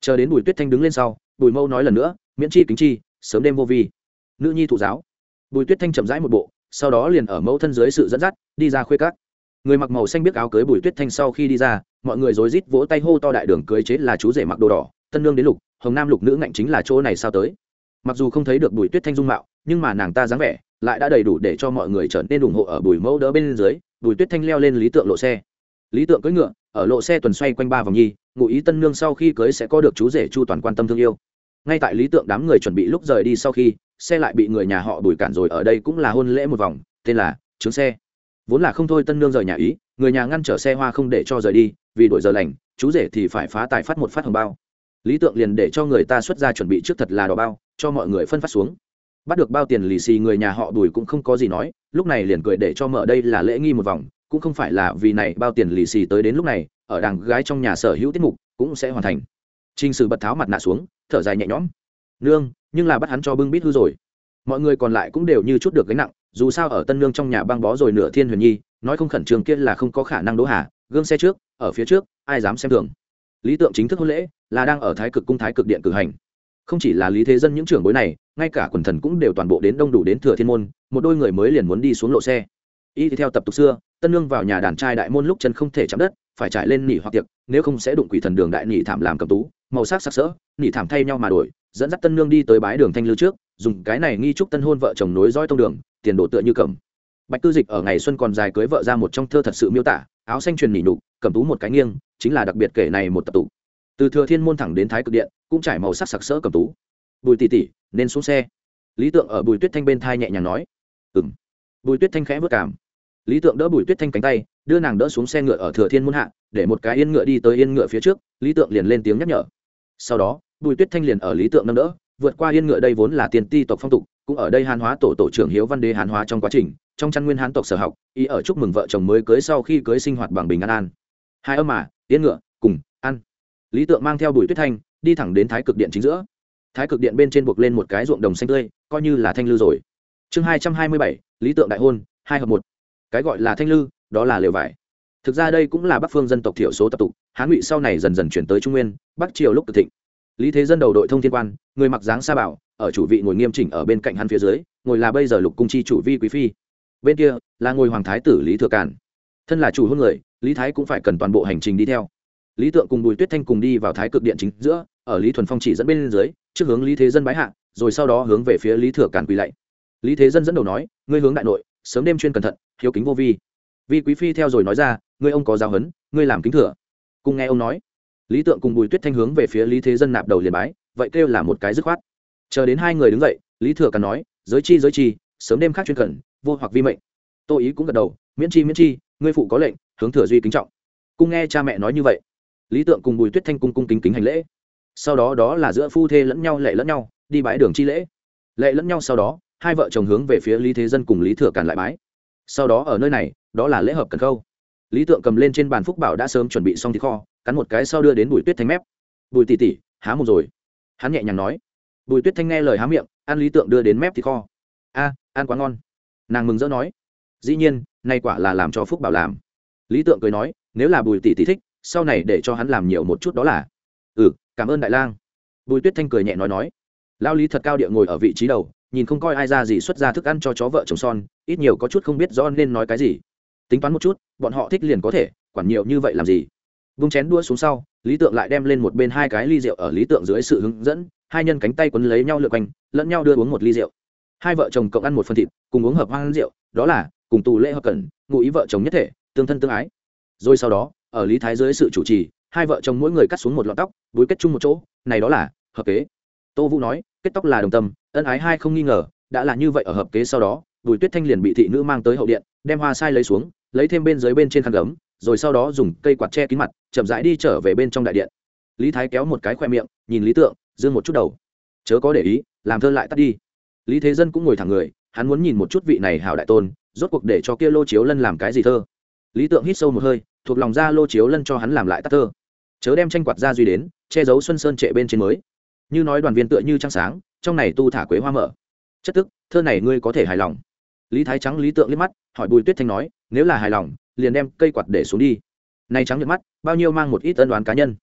Chờ đến bùi tuyết thanh đứng lên sau, bùi mâu nói lần nữa, miễn chi kính chi, sớm đêm vô vi. Nữ nhi thụ giáo. Bùi tuyết thanh chậm rãi một bộ, sau đó liền ở mẫu thân dưới sự dẫn dắt, đi ra khuê cát người mặc màu xanh biết áo cưới bùi tuyết thanh sau khi đi ra, mọi người rối rít vỗ tay hô to đại đường cưới chế là chú rể mặc đồ đỏ, tân nương đến lục, hồng nam lục nữ ngạnh chính là chỗ này sao tới. Mặc dù không thấy được bùi tuyết thanh dung mạo, nhưng mà nàng ta dáng vẻ lại đã đầy đủ để cho mọi người trở nên ủng hộ ở bùi mẫu đỡ bên dưới, bùi tuyết thanh leo lên lý tượng lộ xe. Lý tượng cưỡi ngựa ở lộ xe tuần xoay quanh ba vòng nhi, ngụ ý tân nương sau khi cưới sẽ có được chú rể chu toàn quan tâm thương yêu. Ngay tại lý tượng đám người chuẩn bị lúc rời đi sau khi, xe lại bị người nhà họ đuổi cản rồi ở đây cũng là hôn lễ một vòng, tên là trướng xe. Vốn là không thôi tân nương rời nhà ý, người nhà ngăn chở xe hoa không để cho rời đi, vì đổi giờ lành, chú rể thì phải phá tài phát một phát hồng bao. Lý tượng liền để cho người ta xuất ra chuẩn bị trước thật là đỏ bao, cho mọi người phân phát xuống. Bắt được bao tiền lì xì người nhà họ đùi cũng không có gì nói, lúc này liền cười để cho mở đây là lễ nghi một vòng cũng không phải là vì này bao tiền lì xì tới đến lúc này ở đàng gái trong nhà sở hữu tiết mục cũng sẽ hoàn thành Trình Sử bật tháo mặt nạ xuống, thở dài nhẹ nhõm. Nương, nhưng là bắt hắn cho bưng bít hư rồi. Mọi người còn lại cũng đều như chút được gánh nặng, dù sao ở Tân Nương trong nhà băng bó rồi nửa thiên huyền nhi, nói không khẩn trương kia là không có khả năng đỗ hà, gương xe trước, ở phía trước, ai dám xem thường. Lý tượng chính thức hôn lễ là đang ở Thái Cực cung Thái Cực điện cử hành. Không chỉ là Lý Thế Dân những trưởng bối này, ngay cả quần thần cũng đều toàn bộ đến đông đủ đến Thừa Thiên môn, một đôi người mới liền muốn đi xuống lộ xe. Y theo tập tục xưa, Tân Nương vào nhà đàn trai đại môn lúc chân không thể chạm đất, phải trải lên nỉ hoặc tiệc, nếu không sẽ đụng quỷ thần đường đại nỉ thảm làm cầm tú, màu sắc sặc sỡ nỉ thảm thay nhau mà đổi dẫn dắt tân nương đi tới bái đường thanh lưu trước dùng cái này nghi trúc tân hôn vợ chồng nối dõi tông đường tiền đổ tựa như cầm. Bạch tư dịch ở ngày xuân còn dài cưới vợ ra một trong thơ thật sự miêu tả áo xanh truyền nỉ nhục cầm tú một cái nghiêng chính là đặc biệt kể này một tập tụ từ thừa thiên môn thẳng đến thái cực điện cũng trải màu sắc sặc sỡ cầm tú. Bùi tỉ tỉ nên xuống xe. Lý tượng ở bùi tuyết thanh bên thai nhẹ nhàng nói. Ừng bùi tuyết thanh khẽ vất cảm lý tượng đỡ bùi tuyết thanh cánh tay, đưa nàng đỡ xuống xe ngựa ở thừa thiên môn hạ, để một cái yên ngựa đi tới yên ngựa phía trước, lý tượng liền lên tiếng nhắc nhở. Sau đó, bùi tuyết thanh liền ở lý tượng nâng đỡ, vượt qua yên ngựa đây vốn là tiền ti tộc phong tục, cũng ở đây hàn hóa tổ tổ trưởng hiếu văn đế hàn hóa trong quá trình, trong chăn nguyên hán tộc sở học, ý ở chúc mừng vợ chồng mới cưới sau khi cưới sinh hoạt bằng bình an an. Hai âm mà, yên ngựa, cùng, ăn. Lý tượng mang theo bùi tuyết thanh, đi thẳng đến thái cực điện chính giữa. Thái cực điện bên trên buộc lên một cái ruộng đồng xanh tươi, coi như là thanh lư rồi. Chương hai trăm hai mươi bảy, lý tượng đại hôn, hai hợp một cái gọi là thanh lư, đó là lều vải. Thực ra đây cũng là bắc phương dân tộc thiểu số tập tục hán ngụy sau này dần dần chuyển tới trung nguyên, bắc triều lúc cực thịnh. Lý thế dân đầu đội thông thiên quan, người mặc dáng sa bảo, ở chủ vị ngồi nghiêm chỉnh ở bên cạnh hắn phía dưới, ngồi là bây giờ lục cung chi chủ vi quý phi. Bên kia, là ngồi hoàng thái tử lý thừa cản thân là chủ hôn người, lý thái cũng phải cần toàn bộ hành trình đi theo. Lý tượng cùng bùi tuyết thanh cùng đi vào thái cực điện chính giữa, ở lý thuần phong chỉ dẫn bên dưới, trước hướng lý thế dân bái hạ, rồi sau đó hướng về phía lý thừa cản quỳ lạy. Lý thế dân dẫn đầu nói, ngươi hướng đại nội, sớm đêm chuyên cẩn thận hiếu kính vô vi. Vi quý phi theo rồi nói ra, ngươi ông có giáo huấn, ngươi làm kính thừa. Cùng nghe ông nói, lý tượng cùng bùi tuyết thanh hướng về phía lý thế dân nạp đầu liền bái, vậy kêu là một cái dứt khoát. Chờ đến hai người đứng dậy, lý thừa càn nói, giới chi giới chi, sớm đêm khác chuyên cần, vô hoặc vi mệnh. Tô ý cũng gật đầu, miễn chi miễn chi, ngươi phụ có lệnh, hướng thừa duy kính trọng. Cung nghe cha mẹ nói như vậy, lý tượng cùng bùi tuyết thanh cung cung kính kính hành lễ. Sau đó đó là giữa phu thê lẫn nhau, lệ lẫn nhau, đi bãi đường chi lễ. Lệ lẫn nhau sau đó, hai vợ chồng hướng về phía lý thế dân cùng lý thừa càn lại bái sau đó ở nơi này, đó là lễ hợp cần câu. lý tượng cầm lên trên bàn phúc bảo đã sớm chuẩn bị xong thịt kho, cắn một cái sau đưa đến bùi tuyết thanh mép. Bùi tỉ tỉ há một rồi. Hắn nhẹ nhàng nói. Bùi tuyết thanh nghe lời há miệng, ăn lý tượng đưa đến mép thịt kho. A, ăn quá ngon. Nàng mừng rỡ nói. Dĩ nhiên, nay quả là làm cho phúc bảo làm. Lý tượng cười nói, nếu là bùi tỷ tỷ thích, sau này để cho hắn làm nhiều một chút đó là. Ừ cảm ơn đại lang. Bùi tuyết thanh cười nhẹ nói nói. Lao lý thật cao địa ngồi ở vị trí đầu nhìn không coi ai ra gì xuất ra thức ăn cho chó vợ chồng son, ít nhiều có chút không biết rõ nên nói cái gì. Tính toán một chút, bọn họ thích liền có thể, quản nhiều như vậy làm gì? Vung chén đua xuống sau, lý tượng lại đem lên một bên hai cái ly rượu ở lý tượng dưới sự hướng dẫn, hai nhân cánh tay quấn lấy nhau lượt quanh, lẫn nhau đưa uống một ly rượu. Hai vợ chồng cộng ăn một phần thịt, cùng uống hợp hoang rượu, đó là, cùng tù lễ hợp cẩn, ngụ ý vợ chồng nhất thể, tương thân tương ái. Rồi sau đó, ở lý thái dưới sự chủ trì, hai vợ chồng mỗi người cắt xuống một lọn tóc, búi kết chung một chỗ, này đó là, hợp kế. Tô vũ nói, kết tóc là đồng tâm ân ái hai không nghi ngờ, đã là như vậy ở hợp kế sau đó, bùi tuyết thanh liền bị thị nữ mang tới hậu điện, đem hoa sai lấy xuống, lấy thêm bên dưới bên trên khăn gấm, rồi sau đó dùng cây quạt che kín mặt, chậm rãi đi trở về bên trong đại điện. Lý thái kéo một cái khoe miệng, nhìn lý tượng, dương một chút đầu. Chớ có để ý, làm thơ lại tắt đi. Lý thế dân cũng ngồi thẳng người, hắn muốn nhìn một chút vị này hảo đại tôn, rốt cuộc để cho kia lô chiếu lân làm cái gì thơ. Lý tượng hít sâu một hơi, thuộc lòng ra lô chiếu lân cho hắn làm lại tắt thơ. Chớ đem tranh quạt ra duy đến, che giấu xuân sơn trệ bên trên mới. Như nói đoàn viên tựa như trăng sáng trong này tu thả quế hoa mở. Chất tức, thơ này ngươi có thể hài lòng. Lý thái trắng lý tượng liếc mắt, hỏi bùi tuyết thanh nói, nếu là hài lòng, liền đem cây quạt để xuống đi. Nay trắng liếc mắt, bao nhiêu mang một ít ân đoán cá nhân.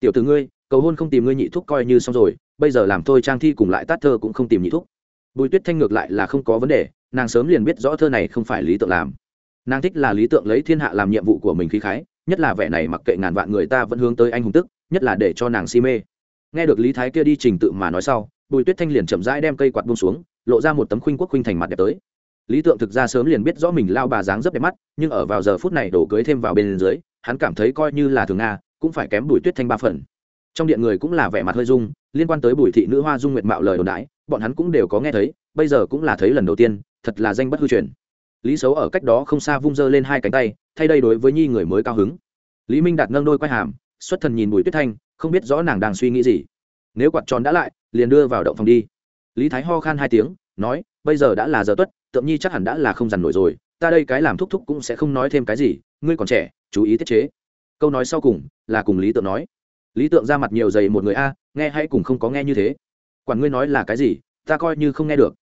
Tiểu từ ngươi, cầu hôn không tìm ngươi nhị thúc coi như xong rồi, bây giờ làm thôi trang thi cùng lại tát thơ cũng không tìm nhị thúc. Bùi tuyết thanh ngược lại là không có vấn đề, nàng sớm liền biết rõ thơ này không phải lý tượng làm. Nàng thích là lý tượng lấy thiên hạ làm nhiệm vụ của mình khí khái, nhất là vẻ này mặc kệ ngàn vạn người ta vẫn hướng tới anh hùng tức, nhất là để cho nàng si mê. Nghe được lý thái kia đi trình tự mà nói sau bùi tuyết thanh liền chậm rãi đem cây quạt bông xuống, lộ ra một tấm khuynh quốc khuynh thành mặt đẹp tới. Lý tượng thực ra sớm liền biết rõ mình lao bà dáng rất đẹp mắt, nhưng ở vào giờ phút này đổ cưới thêm vào bên dưới, hắn cảm thấy coi như là thường nga, cũng phải kém bùi tuyết thanh ba phần. Trong điện người cũng là vẻ mặt hơi dung liên quan tới bùi thị nữ hoa dung nguyệt mạo lời đồn đãi, bọn hắn cũng đều có nghe thấy, bây giờ cũng là thấy lần đầu tiên, thật là danh bất hư truyền. Lý xấu ở cách đó không xa vung dơ lên hai cánh tay, thay đây đối với nhi người mới cao hứng. Lý minh đạt nâng đôi quay hàm, xuất thần nhìn bùi tuyết thanh, không biết rõ nàng đang suy nghĩ gì. Nếu quạt tròn đã lại liền đưa vào động phòng đi. Lý thái ho khan hai tiếng, nói, bây giờ đã là giờ tuất, tượng nhi chắc hẳn đã là không dằn nổi rồi, ta đây cái làm thúc thúc cũng sẽ không nói thêm cái gì, ngươi còn trẻ, chú ý tiết chế. Câu nói sau cùng là cùng lý tượng nói. Lý tượng ra mặt nhiều dày một người a, nghe hay cùng không có nghe như thế. Quản ngươi nói là cái gì, ta coi như không nghe được.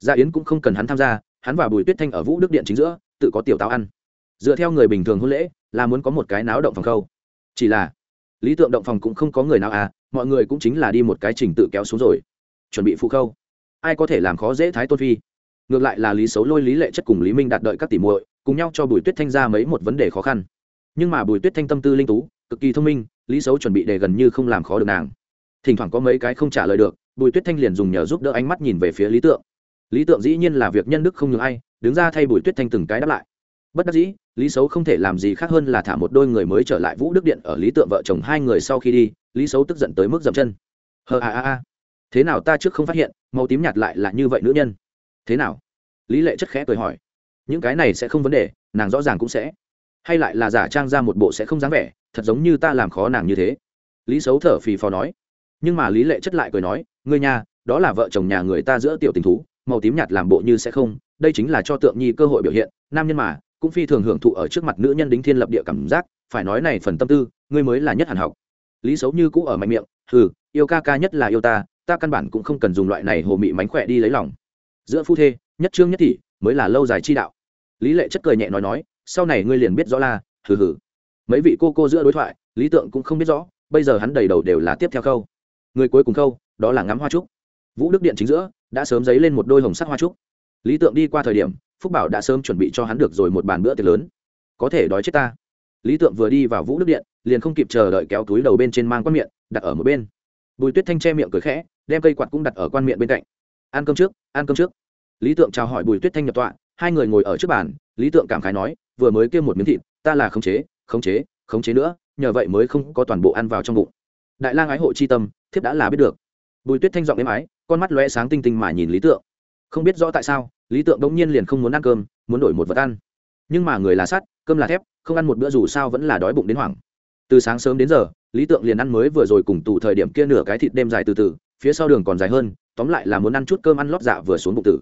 Gia yến cũng không cần hắn tham gia, hắn và bùi tuyết thanh ở vũ đức điện chính giữa, tự có tiểu táo ăn. Dựa theo người bình thường hôn lễ, là muốn có một cái náo động phòng khâu. Chỉ là, lý tượng động phòng cũng không có người nào à mọi người cũng chính là đi một cái trình tự kéo xuống rồi. Chuẩn bị phụ khâu. Ai có thể làm khó dễ thái tôn phi? Ngược lại là lý xấu lôi, lý lệ chất cùng lý minh đạt đợi các tỷ muội, cùng nhau cho bùi tuyết thanh ra mấy một vấn đề khó khăn. Nhưng mà bùi tuyết thanh tâm tư linh tú, cực kỳ thông minh, lý xấu chuẩn bị để gần như không làm khó được nàng. Thỉnh thoảng có mấy cái không trả lời được, bùi tuyết thanh liền dùng nhờ giúp đỡ ánh mắt nhìn về phía lý tượng. Lý tượng dĩ nhiên là việc nhân đức không nhường ai, đứng ra thay bùi tuyết thanh từng cái đáp lại. Bất đắc dĩ, lý xấu không thể làm gì khác hơn là thả một đôi người mới trở lại vũ đức điện ở lý tượng vợ chồng hai người sau khi đi lý xấu tức giận tới mức dậm chân. Hờ, a a a. Thế nào ta trước không phát hiện, màu tím nhạt lại là như vậy nữ nhân? Thế nào? Lý lệ chất khẽ cười hỏi. Những cái này sẽ không vấn đề, nàng rõ ràng cũng sẽ. Hay lại là giả trang ra một bộ sẽ không dáng vẻ, thật giống như ta làm khó nàng như thế. Lý xấu thở phì phò nói. Nhưng mà lý lệ chất lại cười nói, ngươi nhà đó là vợ chồng nhà người ta giữa tiểu tình thú, màu tím nhạt làm bộ như sẽ không, đây chính là cho tượng nhi cơ hội biểu hiện, nam nhân mà, cũng phi thường hưởng thụ ở trước mặt nữ nhân đính thiên lập địa cảm giác, phải nói này phần tâm tư, ngươi mới là nhất hàn học lý xấu như cũ ở mạnh miệng ừ yêu ca ca nhất là yêu ta ta căn bản cũng không cần dùng loại này hồ mị mánh khỏe đi lấy lòng. Giữa phu thê, nhất trương nhất thị mới là lâu dài chi đạo. Lý lệ chất cười nhẹ nói nói, sau này ngươi liền biết rõ là hừ hừ. Mấy vị cô cô giữa đối thoại, lý tượng cũng không biết rõ, bây giờ hắn đầy đầu đều là tiếp theo khâu người cuối cùng khâu đó là ngắm hoa trúc. Vũ đức điện chính giữa, đã sớm dấy lên một đôi hồng sắc hoa trúc. Lý tượng đi qua thời điểm, phúc bảo đã sớm chuẩn bị cho hắn được rồi một bàn bữa tiệc lớn. Có thể đói chết ta lý tượng vừa đi vào vũ đức điện, liền không kịp chờ đợi kéo túi đầu bên trên mang quan miệng, đặt ở một bên. Bùi tuyết thanh che miệng cười khẽ, đem cây quạt cũng đặt ở quan miệng bên cạnh. Ăn cơm trước, ăn cơm trước. Lý tượng chào hỏi bùi tuyết thanh nhập tọa, hai người ngồi ở trước bàn, lý tượng cảm khái nói, vừa mới kêu một miếng thịt, ta là khống chế khống chế khống chế nữa, nhờ vậy mới không có toàn bộ ăn vào trong bụng. Đại lang ái hộ chi tâm, thiếp đã là biết được. Bùi tuyết thanh giọng êm ái, con mắt lóe sáng tinh tinh mà nhìn lý tượng. Không biết rõ tại sao, lý tượng đống nhiên liền không muốn ăn cơm, muốn đổi một vật ăn. Nhưng mà người là sắt, cơm là thép không ăn một bữa dù sao vẫn là đói bụng đến hoảng. Từ sáng sớm đến giờ, lý tượng liền ăn mới vừa rồi cùng tù thời điểm kia nửa cái thịt đêm dài từ từ, phía sau đường còn dài hơn, tóm lại là muốn ăn chút cơm ăn lót dạ vừa xuống bụng tử.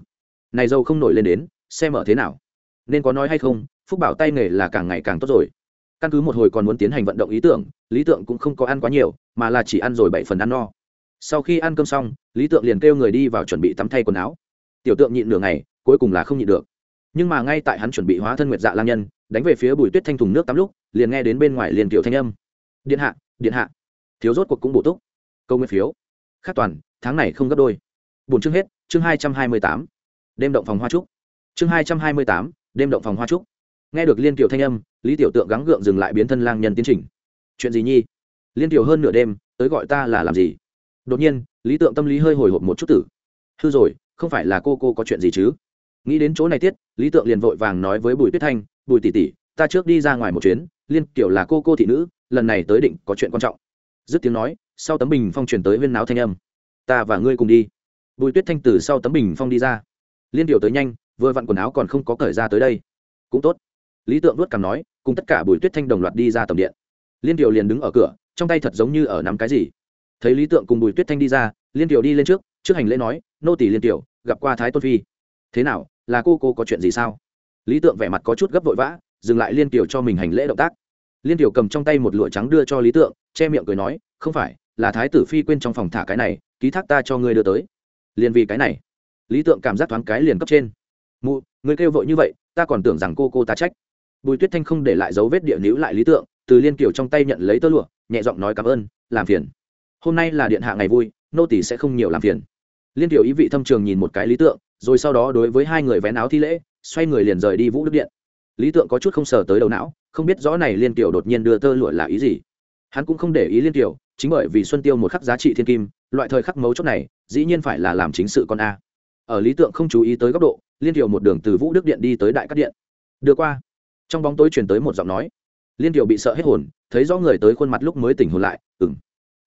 Này dâu không nổi lên đến, xem ở thế nào. Nên có nói hay không, phúc bảo tay nghề là càng ngày càng tốt rồi. Căn cứ một hồi còn muốn tiến hành vận động ý tưởng, lý tượng cũng không có ăn quá nhiều, mà là chỉ ăn rồi bảy phần ăn no. Sau khi ăn cơm xong, lý tượng liền kêu người đi vào chuẩn bị tắm thay quần áo. Tiểu tượng nhịn nửa ngày, cuối cùng là không nhịn được. Nhưng mà ngay tại hắn chuẩn bị hóa thân nguyệt dạ lang nhân đánh về phía bùi tuyết thanh thùng nước tắm lúc, liền nghe đến bên ngoài liền tiểu thanh âm. Điện hạ điện hạ. Thiếu rốt cuộc cũng bổ túc. Câu nguyên phiếu. Khắc toàn, tháng này không gấp đôi. Bổn chương hết, chương hai trăm hai mươi tám. Đêm động phòng hoa trúc. Chương hai trăm hai mươi tám, đêm động phòng hoa trúc. Nghe được liên tiểu thanh âm, lý tiểu tượng gắng gượng dừng lại biến thân lang nhân tiến trình. Chuyện gì nhi? Liên tiểu hơn nửa đêm, tới gọi ta là làm gì? Đột nhiên, lý tượng tâm lý hơi hồi hộp một chút tử. Hư rồi, không phải là cô cô có chuyện gì chứ? Nghĩ đến chỗ này tiết, lý tượng liền vội vàng nói với bùi tuyết thanh bùi tỷ tỷ, ta trước đi ra ngoài một chuyến, liên kiểu là cô cô thị nữ, lần này tới định có chuyện quan trọng. Dứt tiếng nói, sau tấm bình phong truyền tới huyên náo thanh âm. Ta và ngươi cùng đi. Bùi tuyết thanh từ sau tấm bình phong đi ra. Liên tiểu tới nhanh, vừa vặn quần áo còn không có cởi ra tới đây. Cũng tốt. Lý tượng vuốt cằm nói, cùng tất cả bùi tuyết thanh đồng loạt đi ra tầm điện. Liên tiểu liền đứng ở cửa, trong tay thật giống như ở nắm cái gì. Thấy lý tượng cùng bùi tuyết thanh đi ra, liên tiểu đi lên trước trước hành lễ nói, nô tỷ liên tiểu gặp qua thái tôn phi. Thế nào, là cô cô có chuyện gì sao? Lý tượng vẻ mặt có chút gấp vội vã, dừng lại liên kiều cho mình hành lễ động tác. Liên kiều cầm trong tay một lụa trắng đưa cho lý tượng, che miệng cười nói, không phải, là thái tử phi quên trong phòng thả cái này, ký thác ta cho ngươi đưa tới. Liền vì cái này, lý tượng cảm giác thoáng cái liền cấp trên. Mụ người kêu vội như vậy, ta còn tưởng rằng cô cô ta trách. Bùi tuyết thanh không để lại dấu vết địa níu lại lý tượng, từ liên kiều trong tay nhận lấy tơ lụa, nhẹ giọng nói cảm ơn, làm phiền. Hôm nay là điện hạ ngày vui, nô tỷ sẽ không nhiều làm phiền. Liên kiều ý vị thâm trường nhìn một cái lý tượng, rồi sau đó đối với hai người vén áo thi lễ xoay người liền rời đi vũ đức điện. Lý tượng có chút không sờ tới đầu não, không biết rõ này liên tiểu đột nhiên đưa tơ lụa là ý gì. Hắn cũng không để ý liên tiểu chính bởi vì xuân tiêu một khắc giá trị thiên kim, loại thời khắc mấu chốt này, dĩ nhiên phải là làm chính sự con a. Ở lý tượng không chú ý tới góc độ, liên tiểu một đường từ vũ đức điện đi tới đại cát điện. Đưa qua. Trong bóng tối truyền tới một giọng nói. Liên tiểu bị sợ hết hồn, thấy rõ người tới khuôn mặt lúc mới tỉnh hồn lại ừng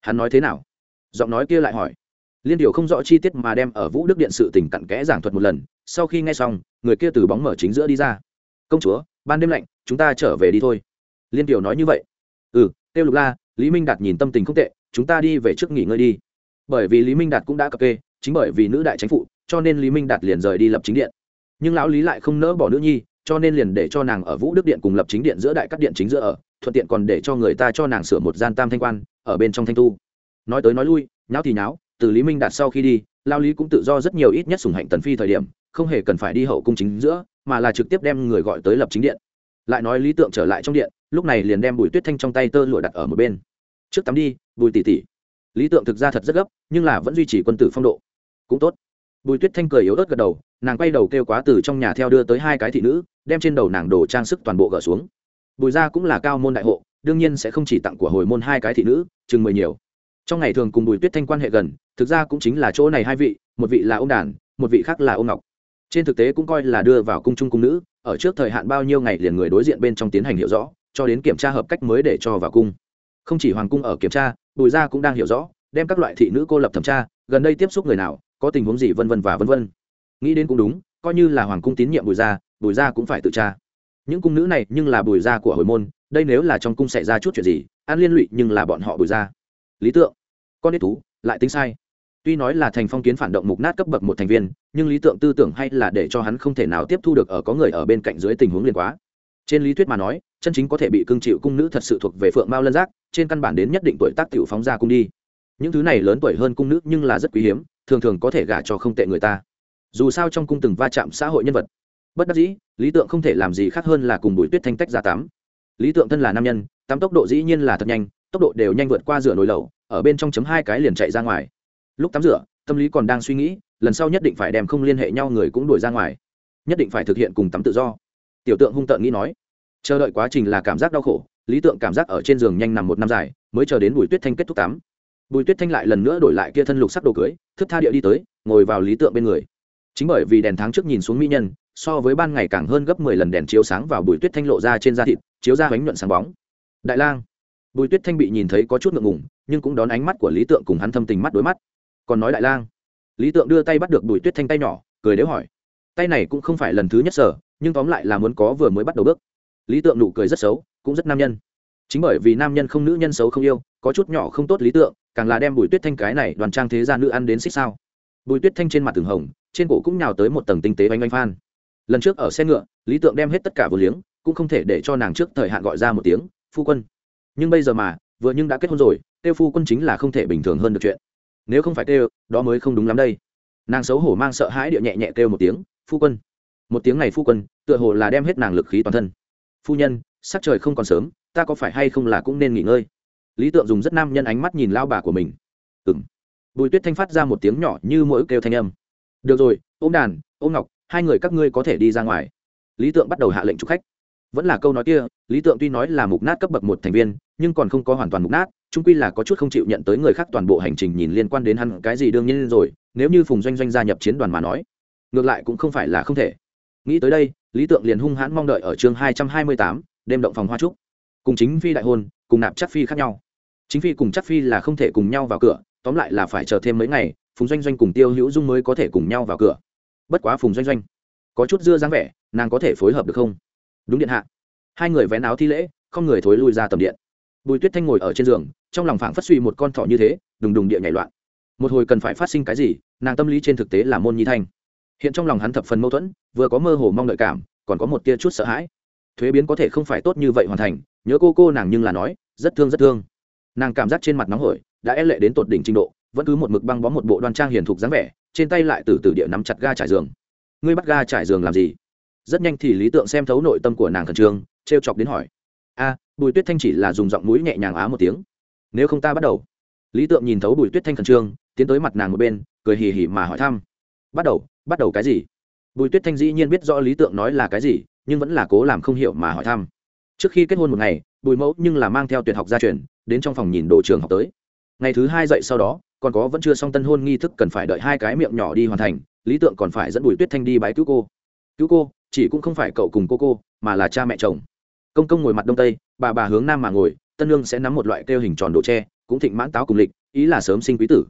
hắn nói thế nào? Giọng nói kia lại hỏi. Liên tiểu không rõ chi tiết mà đem ở vũ đức điện sự tình cặn kẽ giảng thuật một lần sau khi nghe xong, người kia từ bóng mở chính giữa đi ra. Công chúa, ban đêm lạnh, chúng ta trở về đi thôi. Liên tiểu nói như vậy. Ừ tiêu lục la, lý minh đạt nhìn tâm tình không tệ, chúng ta đi về trước nghỉ ngơi đi. Bởi vì lý minh đạt cũng đã cập kê, chính bởi vì nữ đại chính phụ, cho nên lý minh đạt liền rời đi lập chính điện. Nhưng lão lý lại không nỡ bỏ nữ nhi, cho nên liền để cho nàng ở vũ đức điện cùng lập chính điện giữa đại các điện chính giữa ở, thuận tiện còn để cho người ta cho nàng sửa một gian tam thanh quan, ở bên trong thanh tu. Nói tới nói lui, nháo thì nháo, từ lý minh đạt sau khi đi lao lý cũng tự do rất nhiều ít nhất sùng hạnh tần phi thời điểm không hề cần phải đi hậu cung chính giữa, mà là trực tiếp đem người gọi tới lập chính điện. Lại nói lý tượng trở lại trong điện, lúc này liền đem bùi tuyết thanh trong tay tơ lụa đặt ở một bên. Trước tắm đi, bùi tỷ tỷ. Lý tượng thực ra thật rất gấp, nhưng là vẫn duy trì quân tử phong độ. Cũng tốt. Bùi tuyết thanh cười yếu ớt gật đầu, nàng quay đầu kêu quá từ trong nhà theo đưa tới hai cái thị nữ, đem trên đầu nàng đồ trang sức toàn bộ gỡ xuống. Bùi gia cũng là cao môn đại hộ, đương nhiên sẽ không chỉ tặng của hồi môn hai cái thị nữ, chừng mười nhiều. Trong ngày thường cùng bùi tuyết thanh quan hệ gần, thực ra cũng chính là chỗ này hai vị, một vị là ông đàn, một vị khác là ông ngọc trên thực tế cũng coi là đưa vào cung trung cung nữ, ở trước thời hạn bao nhiêu ngày liền người đối diện bên trong tiến hành hiểu rõ, cho đến kiểm tra hợp cách mới để cho vào cung. Không chỉ hoàng cung ở kiểm tra, bùi gia cũng đang hiểu rõ, đem các loại thị nữ cô lập thẩm tra, gần đây tiếp xúc người nào, có tình huống gì vân vân và vân vân. Nghĩ đến cũng đúng, coi như là hoàng cung tín nhiệm bùi gia bùi gia cũng phải tự tra. Những cung nữ này nhưng là bùi gia của hồi môn, đây nếu là trong cung xảy ra chút chuyện gì, an liên lụy nhưng là bọn họ bùi gia. Lý tượng, con đít tú lại tính sai tuy nói là thành phong kiến phản động mục nát cấp bậc một thành viên, nhưng lý tượng tư tưởng hay là để cho hắn không thể nào tiếp thu được ở có người ở bên cạnh dưới tình huống liên quá. Trên lý thuyết mà nói, chân chính có thể bị cưng chịu cung nữ thật sự thuộc về phượng mao lân giác, trên căn bản đến nhất định tuổi tác tiểu phóng ra cung đi. Những thứ này lớn tuổi hơn cung nữ nhưng là rất quý hiếm, thường thường có thể gả cho không tệ người ta. Dù sao trong cung từng va chạm xã hội nhân vật. Bất đắc dĩ, lý tượng không thể làm gì khác hơn là cùng bùi tuyết thanh tách ra tắm lý tượng thân là nam nhân tắm tốc độ dĩ nhiên là thật nhanh, tốc độ đều nhanh vượt qua rửa nồi lẩu, ở bên trong chấm hai cái liền chạy ra ngoài lúc tắm rửa, tâm lý còn đang suy nghĩ, lần sau nhất định phải đem không liên hệ nhau người cũng đuổi ra ngoài. Nhất định phải thực hiện cùng tắm tự do. Tiểu tượng hung tợn nghĩ nói. Chờ đợi quá trình là cảm giác đau khổ, lý tượng cảm giác ở trên giường nhanh nằm một năm dài, mới chờ đến bùi tuyết thanh kết thúc tắm. Bùi tuyết thanh lại lần nữa đổi lại kia thân lục sắc đồ cưới, thức tha địa đi tới, ngồi vào lý tượng bên người. Chính bởi vì đèn tháng trước nhìn xuống mỹ nhân, so với ban ngày càng hơn gấp mười lần đèn chiếu sáng vào bùi tuyết thanh lộ ra trên da thịt, chiếu ra bánh nhuận sáng bóng. Đại lang. Bùi tuyết thanh bị nhìn thấy có chút ngượng ngùng, nhưng cũng đón ánh mắt của lý tượng cùng hắn thâm tình mắt đối mắt còn nói đại lang. Lý tượng đưa tay bắt được bùi tuyết thanh tay nhỏ, cười đếu hỏi. Tay này cũng không phải lần thứ nhất sở, nhưng tóm lại là muốn có vừa mới bắt đầu bước. Lý tượng nụ cười rất xấu, cũng rất nam nhân. Chính bởi vì nam nhân không nữ nhân xấu không yêu, có chút nhỏ không tốt lý tượng, càng là đem bùi tuyết thanh cái này đoàn trang thế ra nữ ăn đến xích sao. Bùi tuyết thanh trên mặt tường hồng, trên cổ cũng nhào tới một tầng tinh tế oanh oanh phan. Lần trước ở xe ngựa, lý tượng đem hết tất cả vừa liếng, cũng không thể để cho nàng trước thời hạn gọi ra một tiếng, phu quân. Nhưng bây giờ mà, vừa nhưng đã kết hôn rồi, tiêu phu quân chính là không thể bình thường hơn được chuyện nếu không phải kêu, đó mới không đúng lắm đây. Nàng xấu hổ mang sợ hãi địa nhẹ nhẹ kêu một tiếng, phu quân. Một tiếng này phu quân, tựa hồ là đem hết nàng lực khí toàn thân. Phu nhân, sắc trời không còn sớm, ta có phải hay không là cũng nên nghỉ ngơi? Lý tượng dùng rất nam nhân ánh mắt nhìn lao bà của mình. Ừng bùi tuyết thanh phát ra một tiếng nhỏ như mỗi kêu thanh âm. Được rồi ô m đàn ô m ngọc, hai người các ngươi có thể đi ra ngoài. Lý tượng bắt đầu hạ lệnh chụp khách. Vẫn là câu nói kia, lý tượng tuy nói là mục nát cấp bậc một thành viên, nhưng còn không có hoàn toàn mục nát trung quy là có chút không chịu nhận tới người khác toàn bộ hành trình nhìn liên quan đến hắn cái gì đương nhiên rồi, nếu như phùng doanh doanh gia nhập chiến đoàn mà nói, ngược lại cũng không phải là không thể. Nghĩ tới đây, lý tượng liền hung hãn mong đợi ở chương hai trăm hai mươi tám, đêm động phòng hoa trúc. Cùng chính phi đại hôn, cùng nạp chắc phi khác nhau. Chính phi cùng chắc phi là không thể cùng nhau vào cửa, tóm lại là phải chờ thêm mấy ngày, phùng doanh doanh cùng tiêu hữu dung mới có thể cùng nhau vào cửa. Bất quá phùng doanh doanh, có chút dưa dáng vẻ, nàng có thể phối hợp được không? Đúng điện hạ. Hai người vén áo thi lễ, không người thối lui ra tầm điện. Bùi tuyết thanh ngồi ở trên giường trong lòng phảng phất suy một con thỏ như thế, đùng đùng địa nhảy loạn. Một hồi cần phải phát sinh cái gì, nàng tâm lý trên thực tế là môn nhi thanh. Hiện trong lòng hắn thập phần mâu thuẫn, vừa có mơ hồ mong đợi cảm, còn có một tia chút sợ hãi. Thuế biến có thể không phải tốt như vậy hoàn thành, nhớ cô cô nàng nhưng là nói, rất thương rất thương. Nàng cảm giác trên mặt nóng hổi, đã e lệ đến tột đỉnh trình độ, vẫn cứ một mực băng bó một bộ đoan trang hiền thục dáng vẻ, trên tay lại từ từ địa nắm chặt ga trải giường. Ngươi bắt ga trải giường làm gì? Rất nhanh thì lý tượng xem thấu nội tâm của nàng khẩn trương t chọc đến hỏi. A, bùi tuyết thanh chỉ là dùng giọng mũi nhẹ nhàng á một tiếng nếu không ta bắt đầu. Lý tượng nhìn thấu bùi tuyết thanh khẩn trương, tiến tới mặt nàng một bên, cười hì hì mà hỏi thăm. Bắt đầu bắt đầu cái gì? Bùi tuyết thanh dĩ nhiên biết rõ lý tượng nói là cái gì, nhưng vẫn là cố làm không hiểu mà hỏi thăm. Trước khi kết hôn một ngày, bùi mẫu nhưng là mang theo tuyệt học gia truyền, đến trong phòng nhìn đồ trường học tới. Ngày thứ hai dậy sau đó, còn có vẫn chưa xong tân hôn nghi thức cần phải đợi hai cái miệng nhỏ đi hoàn thành, lý tượng còn phải dẫn bùi tuyết thanh đi bái cứu cô. Cứu cô, chỉ cũng không phải cậu cùng cô cô, mà là cha mẹ chồng. Công công ngồi mặt đông tây, bà bà hướng nam mà ngồi tân lương sẽ nắm một loại kêu hình tròn đồ tre cũng thịnh mãn táo cùng lịch, ý là sớm sinh quý tử.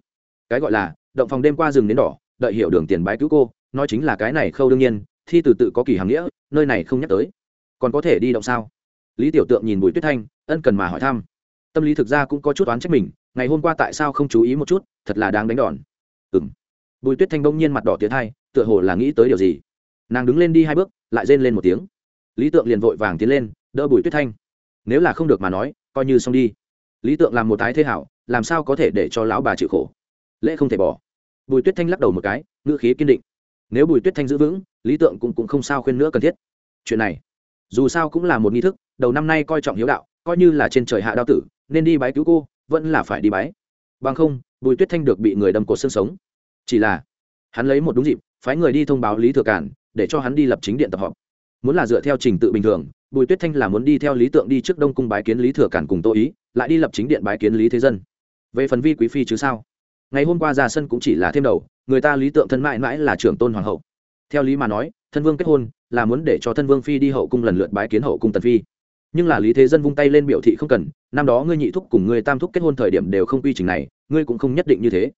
Cái gọi là, động phòng đêm qua rừng đến đỏ, đợi hiểu đường tiền bái cứu cô, nói chính là cái này khâu đương nhiên, thi từ tự có kỳ hàm nghĩa, nơi này không nhắc tới. Còn có thể đi động sao? Lý tiểu tượng nhìn bùi tuyết thanh, ân cần mà hỏi thăm. Tâm lý thực ra cũng có chút oán trách mình, ngày hôm qua tại sao không chú ý một chút, thật là đáng đánh đòn. Ừ m bùi tuyết thanh bỗng nhiên mặt đỏ tiến hai tựa hồ là nghĩ tới điều gì. Nàng đứng lên đi hai bước, lại rên lên một tiếng. Lý tượng liền vội vàng tiến lên, đỡ bùi tuyết thanh. Nếu là không được mà nói coi như xong đi. Lý tượng làm một tái thế hảo làm sao có thể để cho lão bà chịu khổ? Lễ không thể bỏ. Bùi tuyết thanh lắc đầu một cái ngữ khí kiên định. Nếu bùi tuyết thanh giữ vững lý tượng cũng, cũng không sao khuyên nữa cần thiết. Chuyện này dù sao cũng là một nghi thức đầu năm nay coi trọng hiếu đạo coi như là trên trời hạ đao tử nên đi bái cứu cô vẫn là phải đi bái. Bằng không bùi tuyết thanh được bị người đâm cột xương sống. Chỉ là hắn lấy một đúng dịp phái người đi thông báo lý thừa cản để cho hắn đi lập chính điện tập họp. Muốn là dựa theo trình tự bình thường bùi tuyết thanh là muốn đi theo lý tượng đi trước đông cung bái kiến lý thừa cản cùng tô ý, lại đi lập chính điện bái kiến lý thế dân. Về phần vi quý phi chứ sao? Ngày hôm qua ra sân cũng chỉ là thêm đầu, người ta lý tượng thân mãi mãi là trưởng tôn hoàng hậu. Theo lý mà nói, thân vương kết hôn là muốn để cho thân vương phi đi hậu cung lần lượt bái kiến hậu cung tần phi. Nhưng là lý thế dân vung tay lên biểu thị không cần, năm đó ngươi nhị thúc cùng ngươi tam thúc kết hôn thời điểm đều không quy trình này, ngươi cũng không nhất định như thế.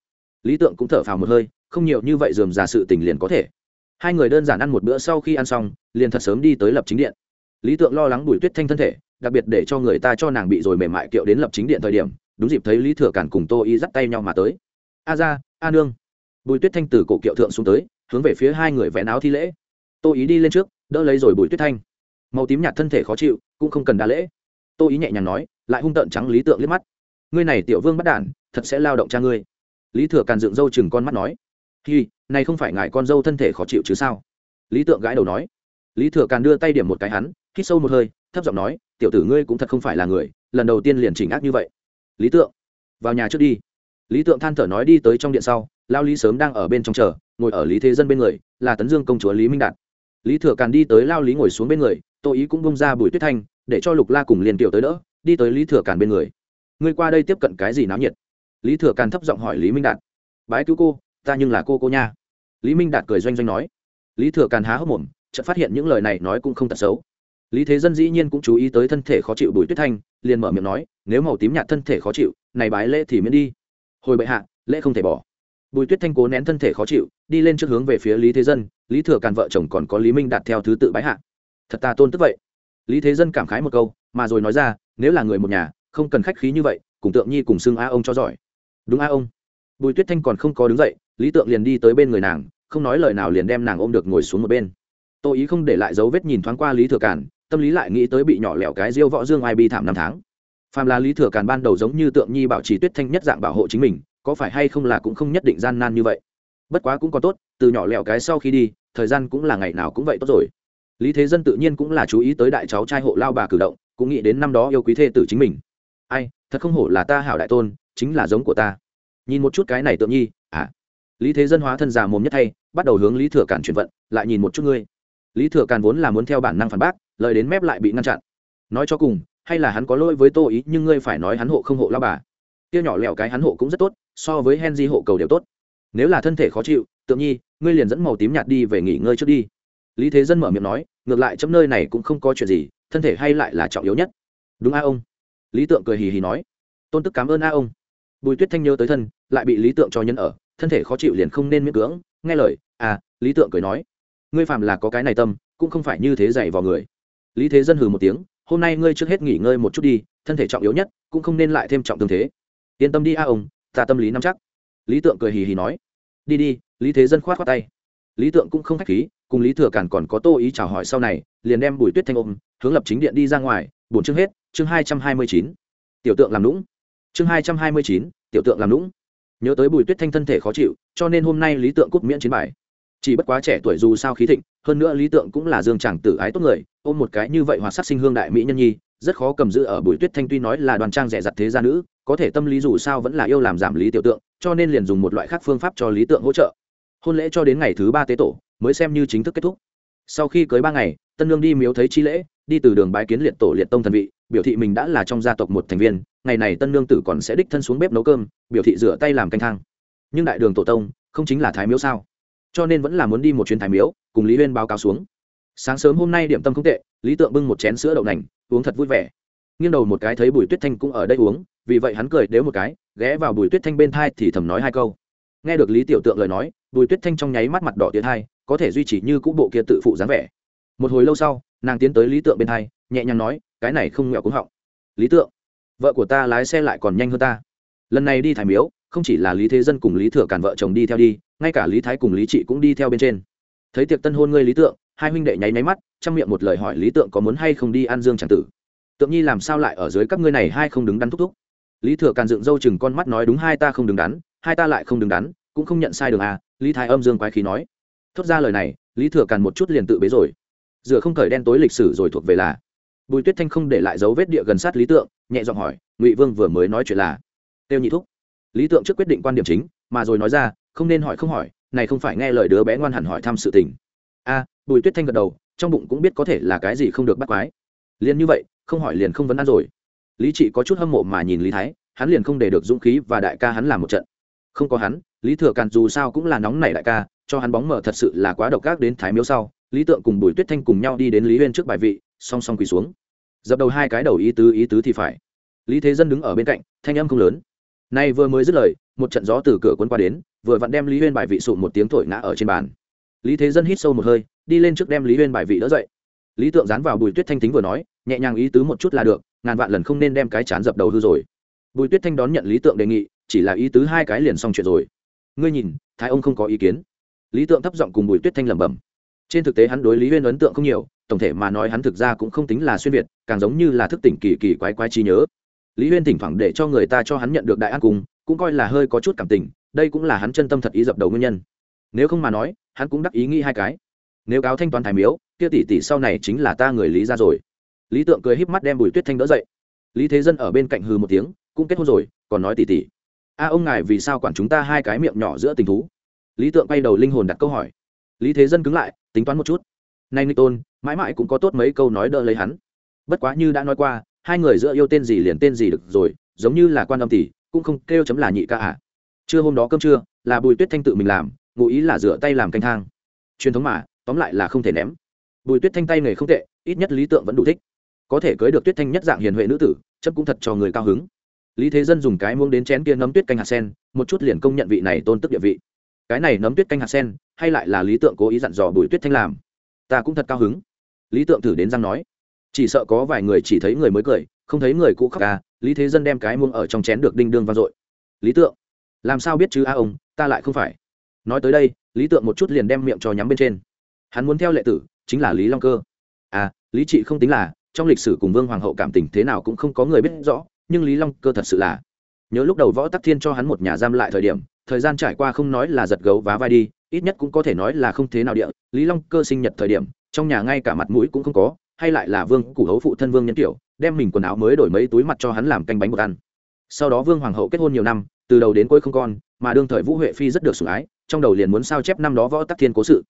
Lý tượng cũng thở phào một hơi, không nhiều như vậy dườm giả sự tình liền có thể. Hai người đơn giản ăn một bữa sau khi ăn xong, liền thật sớm đi tới lập chính điện lý tượng lo lắng bùi tuyết thanh thân thể, đặc biệt để cho người ta cho nàng bị rồi mềm mại kiệu đến lập chính điện thời điểm, đúng dịp thấy lý thừa cản cùng tô y dắt tay nhau mà tới. A ra a nương. Bùi tuyết thanh từ cổ kiệu thượng xuống tới, hướng về phía hai người vẽ áo thi lễ. Tô ý đi lên trước, đỡ lấy rồi bùi tuyết thanh. Màu tím nhạt thân thể khó chịu, cũng không cần đa lễ. Tô ý nhẹ nhàng nói, lại hung tợn trắng lý tượng liếc mắt. Ngươi này tiểu vương bắt đản, thật sẽ lao động cha ngươi. Lý thừa càn dựng râu chừng con mắt nói, hi, này không phải ngài con dâu thân thể khó chịu chứ sao? Lý tượng gãi đầu nói. Lý thừa càn đưa tay điểm một cái hắn hít sâu một hơi, thấp giọng nói, tiểu tử ngươi cũng thật không phải là người, lần đầu tiên liền chỉnh ác như vậy. Lý tượng, vào nhà trước đi. Lý tượng than thở nói đi tới trong điện sau lao lý sớm đang ở bên trong chờ, ngồi ở lý thế dân bên người, là tấn dương công chúa lý minh đạt. Lý thừa càn đi tới lao lý ngồi xuống bên người tô ý cũng bông ra bùi tuyết thanh, để cho lục la cùng liền tiểu tới đỡ, đi tới lý thừa càn bên người. Ngươi qua đây tiếp cận cái gì náo nhiệt? Lý thừa càn thấp giọng hỏi lý minh đạt. Bái cứu cô, ta nhưng là cô cô nha. Lý minh đạt cười doanh doanh nói. Lý thừa càn há hốc mồm, chợt phát hiện những lời này nói cũng không tật xấu lý thế dân dĩ nhiên cũng chú ý tới thân thể khó chịu bùi tuyết thanh, liền mở miệng nói, nếu màu tím nhạt thân thể khó chịu, này bái lễ thì miễn đi. Hồi bệ hạ, lễ không thể bỏ. Bùi tuyết thanh cố nén thân thể khó chịu, đi lên trước hướng về phía lý thế dân, lý thừa càn vợ chồng còn có lý minh đạt theo thứ tự bái hạ. Thật ta tôn tức vậy. Lý thế dân cảm khái một câu, mà rồi nói ra, nếu là người một nhà, không cần khách khí như vậy, cùng tượng nhi cùng xưng a ông cho giỏi. Đúng a ông. Bùi tuyết thanh còn không có đứng dậy, lý tượng liền đi tới bên người nàng, không nói lời nào liền đem nàng ôm được ngồi xuống một bên. Tô ý không để lại dấu vết nhìn thoáng qua lý thừa Cản tâm lý lại nghĩ tới bị nhỏ lẹo cái diêu võ dương ai bi thảm năm tháng. Phàm là lý thừa càn ban đầu giống như tượng nhi bảo trì tuyết thanh nhất dạng bảo hộ chính mình, có phải hay không là cũng không nhất định gian nan như vậy. Bất quá cũng có tốt, từ nhỏ lẹo cái sau khi đi, thời gian cũng là ngày nào cũng vậy tốt rồi. Lý thế dân tự nhiên cũng là chú ý tới đại cháu trai hộ lao bà cử động, cũng nghĩ đến năm đó yêu quý thê tử chính mình. Ai, thật không hổ là ta hảo đại tôn, chính là giống của ta. Nhìn một chút cái này tượng nhi à. Lý thế dân hóa thân già mồm nhất thay, bắt đầu hướng lý thừa cản chuyển vận, lại nhìn một chút ngươi. Lý thừa càn vốn là muốn theo bản năng phản bác lời đến mép lại bị ngăn chặn. Nói cho cùng, hay là hắn có lỗi với tô ý, nhưng ngươi phải nói hắn hộ không hộ lao bà. Tiêu nhỏ lẹo cái hắn hộ cũng rất tốt, so với henry hộ cầu đều tốt. Nếu là thân thể khó chịu, tượng nhi, ngươi liền dẫn màu tím nhạt đi về nghỉ ngơi trước đi. Lý thế dân mở miệng nói, ngược lại chấm nơi này cũng không có chuyện gì, thân thể hay lại là trọng yếu nhất. Đúng a ông. Lý tượng cười hì hì nói, tôn tức cảm ơn a ông. Bùi tuyết thanh nhớ tới thân, lại bị lý tượng cho nhân ở, thân thể khó chịu liền không nên miễn cưỡng. Nghe lời à lý tượng cười nói, ngươi phạm là có cái này tâm, cũng không phải như thế dạy vào người lý thế dân hừ một tiếng, hôm nay ngươi trước hết nghỉ ngơi một chút đi, thân thể trọng yếu nhất, cũng không nên lại thêm trọng tương thế. Yên tâm đi a ông, ta tâm lý nắm chắc. Lý tượng cười hì hì nói. Đi đi, lý thế dân khoát khoát tay. Lý tượng cũng không k h á c h khí, cùng lý thừa càn còn có tô ý chào hỏi sau này, liền đem bùi tuyết thanh ôm, hướng lập chính điện đi ra ngoài bổn chương hết, chương hai trăm hai mươi chín. Tiểu tượng làm lũng chương hai trăm hai mươi chín, tiểu tượng làm lũng nhớ tới bùi tuyết thanh thân thể khó chịu, cho nên hôm nay lý tượng cúp miễn chiến bài chỉ bất quá trẻ tuổi dù sao khí thịnh, hơn nữa lý tượng cũng là dương chàng tử ái tốt người, ôm một cái như vậy hoặc sắc sinh hương đại mỹ nhân nhi, rất khó cầm giữ ở bùi tuyết thanh tuy nói là đoàn trang rẻ giặt thế gia nữ, có thể tâm lý dù sao vẫn là yêu làm giảm lý tiểu tượng, cho nên liền dùng một loại khác phương pháp cho lý tượng hỗ trợ. Hôn lễ cho đến ngày thứ ba tế tổ, mới xem như chính thức kết thúc. Sau khi cưới ba ngày, tân lương đi miếu thấy chi lễ, đi từ đường bái kiến liệt tổ liệt tông thần vị, biểu thị mình đã là trong gia tộc một thành viên, ngày này tân lương tử còn sẽ đích thân xuống bếp nấu cơm, biểu thị rửa tay làm canh thang. Nhưng đại đường tổ tông, không chính là thái miếu sao? Cho nên vẫn là muốn đi một chuyến thái miếu, cùng lý huyên báo cáo xuống. Sáng sớm hôm nay điểm tâm không tệ, lý tượng bưng một chén sữa đậu nành, uống thật vui vẻ. Nghiêng đầu một cái thấy bùi tuyết thanh cũng ở đây uống, vì vậy hắn cười đếu một cái, ghé vào bùi tuyết thanh bên thai thì thầm nói hai câu. Nghe được lý tiểu tượng lời nói, bùi tuyết thanh trong nháy mắt mặt đỏ tiến hai có thể duy trì như cũ bộ kia tự phụ dáng vẻ. Một hồi lâu sau, nàng tiến tới lý tượng bên thai, nhẹ nhàng nói, cái này không nghèo cúng họng. Lý tượng, vợ của ta lái xe lại còn nhanh hơn ta. Lần này đi thái miếu, không chỉ là lý thế dân cùng lý thừa cản vợ chồng đi theo đi ngay cả lý thái cùng lý trị cũng đi theo bên trên. Thấy tiệc tân hôn ngươi lý tượng, hai huynh đệ nháy máy mắt trong miệng một lời hỏi lý tượng có muốn hay không đi an dương tràng tử. Tượng nhi làm sao lại ở dưới các ngươi này hai không đứng đắn thúc thúc? Lý thừa càn dựng râu chừng con mắt nói đúng hai ta không đứng đắn, hai ta lại không đứng đắn, cũng không nhận sai đường à lý thái âm dương quái khí nói. Thốt ra lời này, lý thừa càn một chút liền tự bế rồi. Dựa không thời đen tối lịch sử rồi thuộc về là. Bùi tuyết thanh không để lại dấu vết địa gần sát lý tượng, nhẹ giọng hỏi, ngụy vương vừa mới nói chuyện là? Tiêu nhị thúc. Lý tượng trước quyết định quan điểm chính, mà rồi nói ra không nên hỏi không hỏi, này không phải nghe lời đứa bé ngoan hẳn hỏi thăm sự tình. A, bùi tuyết thanh gật đầu, trong bụng cũng biết có thể là cái gì không được bắt quái. Liền như vậy, không hỏi liền không vấn ăn rồi. Lý trị có chút hâm mộ mà nhìn lý thái, hắn liền không để được dũng khí và đại ca hắn làm một trận. Không có hắn, lý thừa càn dù sao cũng là nóng nảy đại ca, cho hắn bóng mở thật sự là quá độc ác đến thái miếu sau, lý tượng cùng bùi tuyết thanh cùng nhau đi đến lý huyên trước bài vị, song song quỳ xuống. Dập đầu hai cái đầu ý tứ ý tứ thì phải. Lý thế dân đứng ở bên cạnh, thanh âm không lớn. Nay vừa mới dứt lời, một trận gió từ cửa quân qua đến vừa vặn đem lý huyên bài vị sụn một tiếng thổi ngã ở trên bàn. Lý thế dân hít sâu một hơi, đi lên trước đem lý huyên bài vị đỡ dậy. Lý tượng dán vào bùi tuyết thanh tính vừa nói, nhẹ nhàng ý tứ một chút là được, ngàn vạn lần không nên đem cái chán dập đầu hư rồi. Bùi tuyết thanh đón nhận lý tượng đề nghị, chỉ là ý tứ hai cái liền xong chuyện rồi. Ngươi nhìn, thái ông không có ý kiến. Lý tượng thấp giọng cùng bùi tuyết thanh lẩm bẩm. Trên thực tế hắn đối lý huyên ấn tượng không nhiều, tổng thể mà nói hắn thực ra cũng không tính là xuyên việt, càng giống như là thức tỉnh kỳ kỳ quái quái trí nhớ. Lý huyên thỉnh thoảng để cho người ta cho hắn nhận được đại an cùng cũng coi là hơi có chút cảm tình, đây cũng là hắn chân tâm thật ý dập đầu nguyên nhân. Nếu không mà nói, hắn cũng đắc ý nghĩ hai cái. Nếu cáo thanh toán thái miếu, kia tỷ tỷ sau này chính là ta người lý ra rồi. Lý tượng cười híp mắt đem bùi tuyết thanh đỡ dậy. Lý thế dân ở bên cạnh hừ một tiếng, cũng kết hôn rồi, còn nói tỷ tỷ. A, ông ngài vì sao quản chúng ta hai cái miệng nhỏ giữa tình thú? Lý tượng bay đầu linh hồn đặt câu hỏi. Lý thế dân cứng lại, tính toán một chút. Nay ni tôn, mãi mãi cũng có tốt mấy câu nói đỡ lấy hắn. Bất quá như đã nói qua, hai người giữa yêu tên gì liền tên gì được rồi, giống như là quan âm tỷ cũng không kêu chấm là nhị ca ạ à. trưa hôm đó cơm trưa, là bùi tuyết thanh tự mình làm, ngụ ý là rửa tay làm canh thang. Truyền thống mà, tóm lại là không thể ném. Bùi tuyết thanh tay nghề không tệ, ít nhất lý tượng vẫn đủ thích. Có thể cưới được tuyết thanh nhất dạng hiền huệ nữ tử chấp cũng thật cho người cao hứng. Lý thế dân dùng cái muông đến chén kia nấm tuyết canh hạt sen, một chút liền công nhận vị này tôn tức địa vị. Cái này nấm tuyết canh hạt sen, hay lại là lý tượng cố ý dặn dò bùi tuyết thanh làm. Ta cũng thật cao hứng. Lý tượng thử đến răng nói. Chỉ sợ có vài người chỉ thấy người mới cười, không thấy người cũ khóc ca lý thế dân đem cái muông ở trong chén được đinh đương vang dội. Lý tượng, làm sao biết chứ a ông, ta lại không phải. Nói tới đây, lý tượng một chút liền đem miệng cho nhắm bên trên. Hắn muốn theo lệ tử, chính là lý long cơ. À lý trị không tính là, trong lịch sử cùng vương hoàng hậu cảm tình thế nào cũng không có người biết rõ, nhưng lý long cơ thật sự là. Nhớ lúc đầu võ tắc thiên cho hắn một nhà giam lại thời điểm, thời gian trải qua không nói là giật gấu vá vai đi, ít nhất cũng có thể nói là không thế nào địa, lý long cơ sinh nhật thời điểm, trong nhà ngay cả mặt mũi cũng không có hay lại là vương củ hấu phụ thân vương nhân kiểu, đem mình quần áo mới đổi mấy túi mặt cho hắn làm canh bánh bột ăn. Sau đó vương hoàng hậu kết hôn nhiều năm, từ đầu đến cuối không con, mà đương thời vũ huệ phi rất được sủng ái, trong đầu liền muốn sao chép năm đó võ tắc thiên cố sự.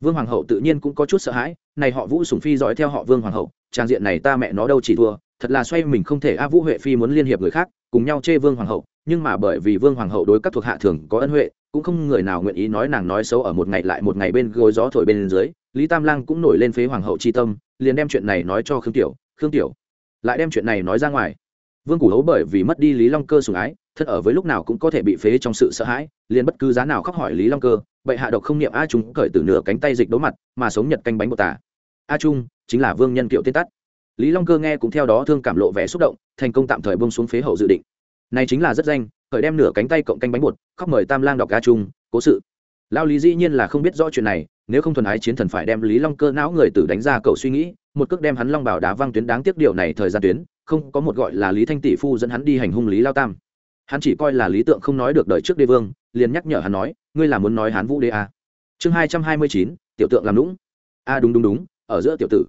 Vương hoàng hậu tự nhiên cũng có chút sợ hãi, này họ vũ sủng phi dõi theo họ vương hoàng hậu trang diện này ta mẹ nó đâu chỉ thua thật là xoay mình không thể a vũ huệ phi muốn liên hiệp người khác, cùng nhau chê vương hoàng hậu, nhưng mà bởi vì vương hoàng hậu đối các thuộc hạ thường có ân huệ, cũng không người nào nguyện ý nói nàng nói xấu ở một ngày lại một ngày bên gối gió thổi bên dưới, lý tam lang cũng nổi lên phế hoàng hậu chi tâm, liền đem chuyện này nói cho khương tiểu khương tiểu, lại đem chuyện này nói ra ngoài. Vương củ hấu bởi vì mất đi lý long cơ sủng ái, thật ở với lúc nào cũng có thể bị phế trong sự sợ hãi, liền bất cứ giá nào khóc hỏi lý long cơ, bệ hạ độc không niệm a trung cởi từ nửa cánh tay dịch đố mặt, mà sống nhật canh bánh bột tả a trung chính là vương nhân kiệu tên tắt lý long cơ nghe cũng theo đó thương cảm lộ vẻ xúc động, thành công tạm thời bông xuống phế hậu dự định. Này chính là rất danh, khởi đem nửa cánh tay cộng canh bánh bột, khóc mời tam lang đọc ca trung cố sự. Lao lý dĩ nhiên là không biết rõ chuyện này, nếu không thuần ái chiến thần phải đem lý long cơ não người tử đánh ra cậu suy nghĩ, một cước đem hắn long bảo đá văng tuyến đáng tiếc điều này thời gian tuyến, không có một gọi là lý thanh tỷ phu dẫn hắn đi hành hung lý lao tam. Hắn chỉ coi là lý tượng không nói được đời trước đế vương, liền nhắc nhở hắn nói, ngươi là muốn nói hắn vũ đế à. chương hai trăm hai mươi chín, tiểu tượng làm lũng a à đúng đúng đúng, ở giữa tiểu tử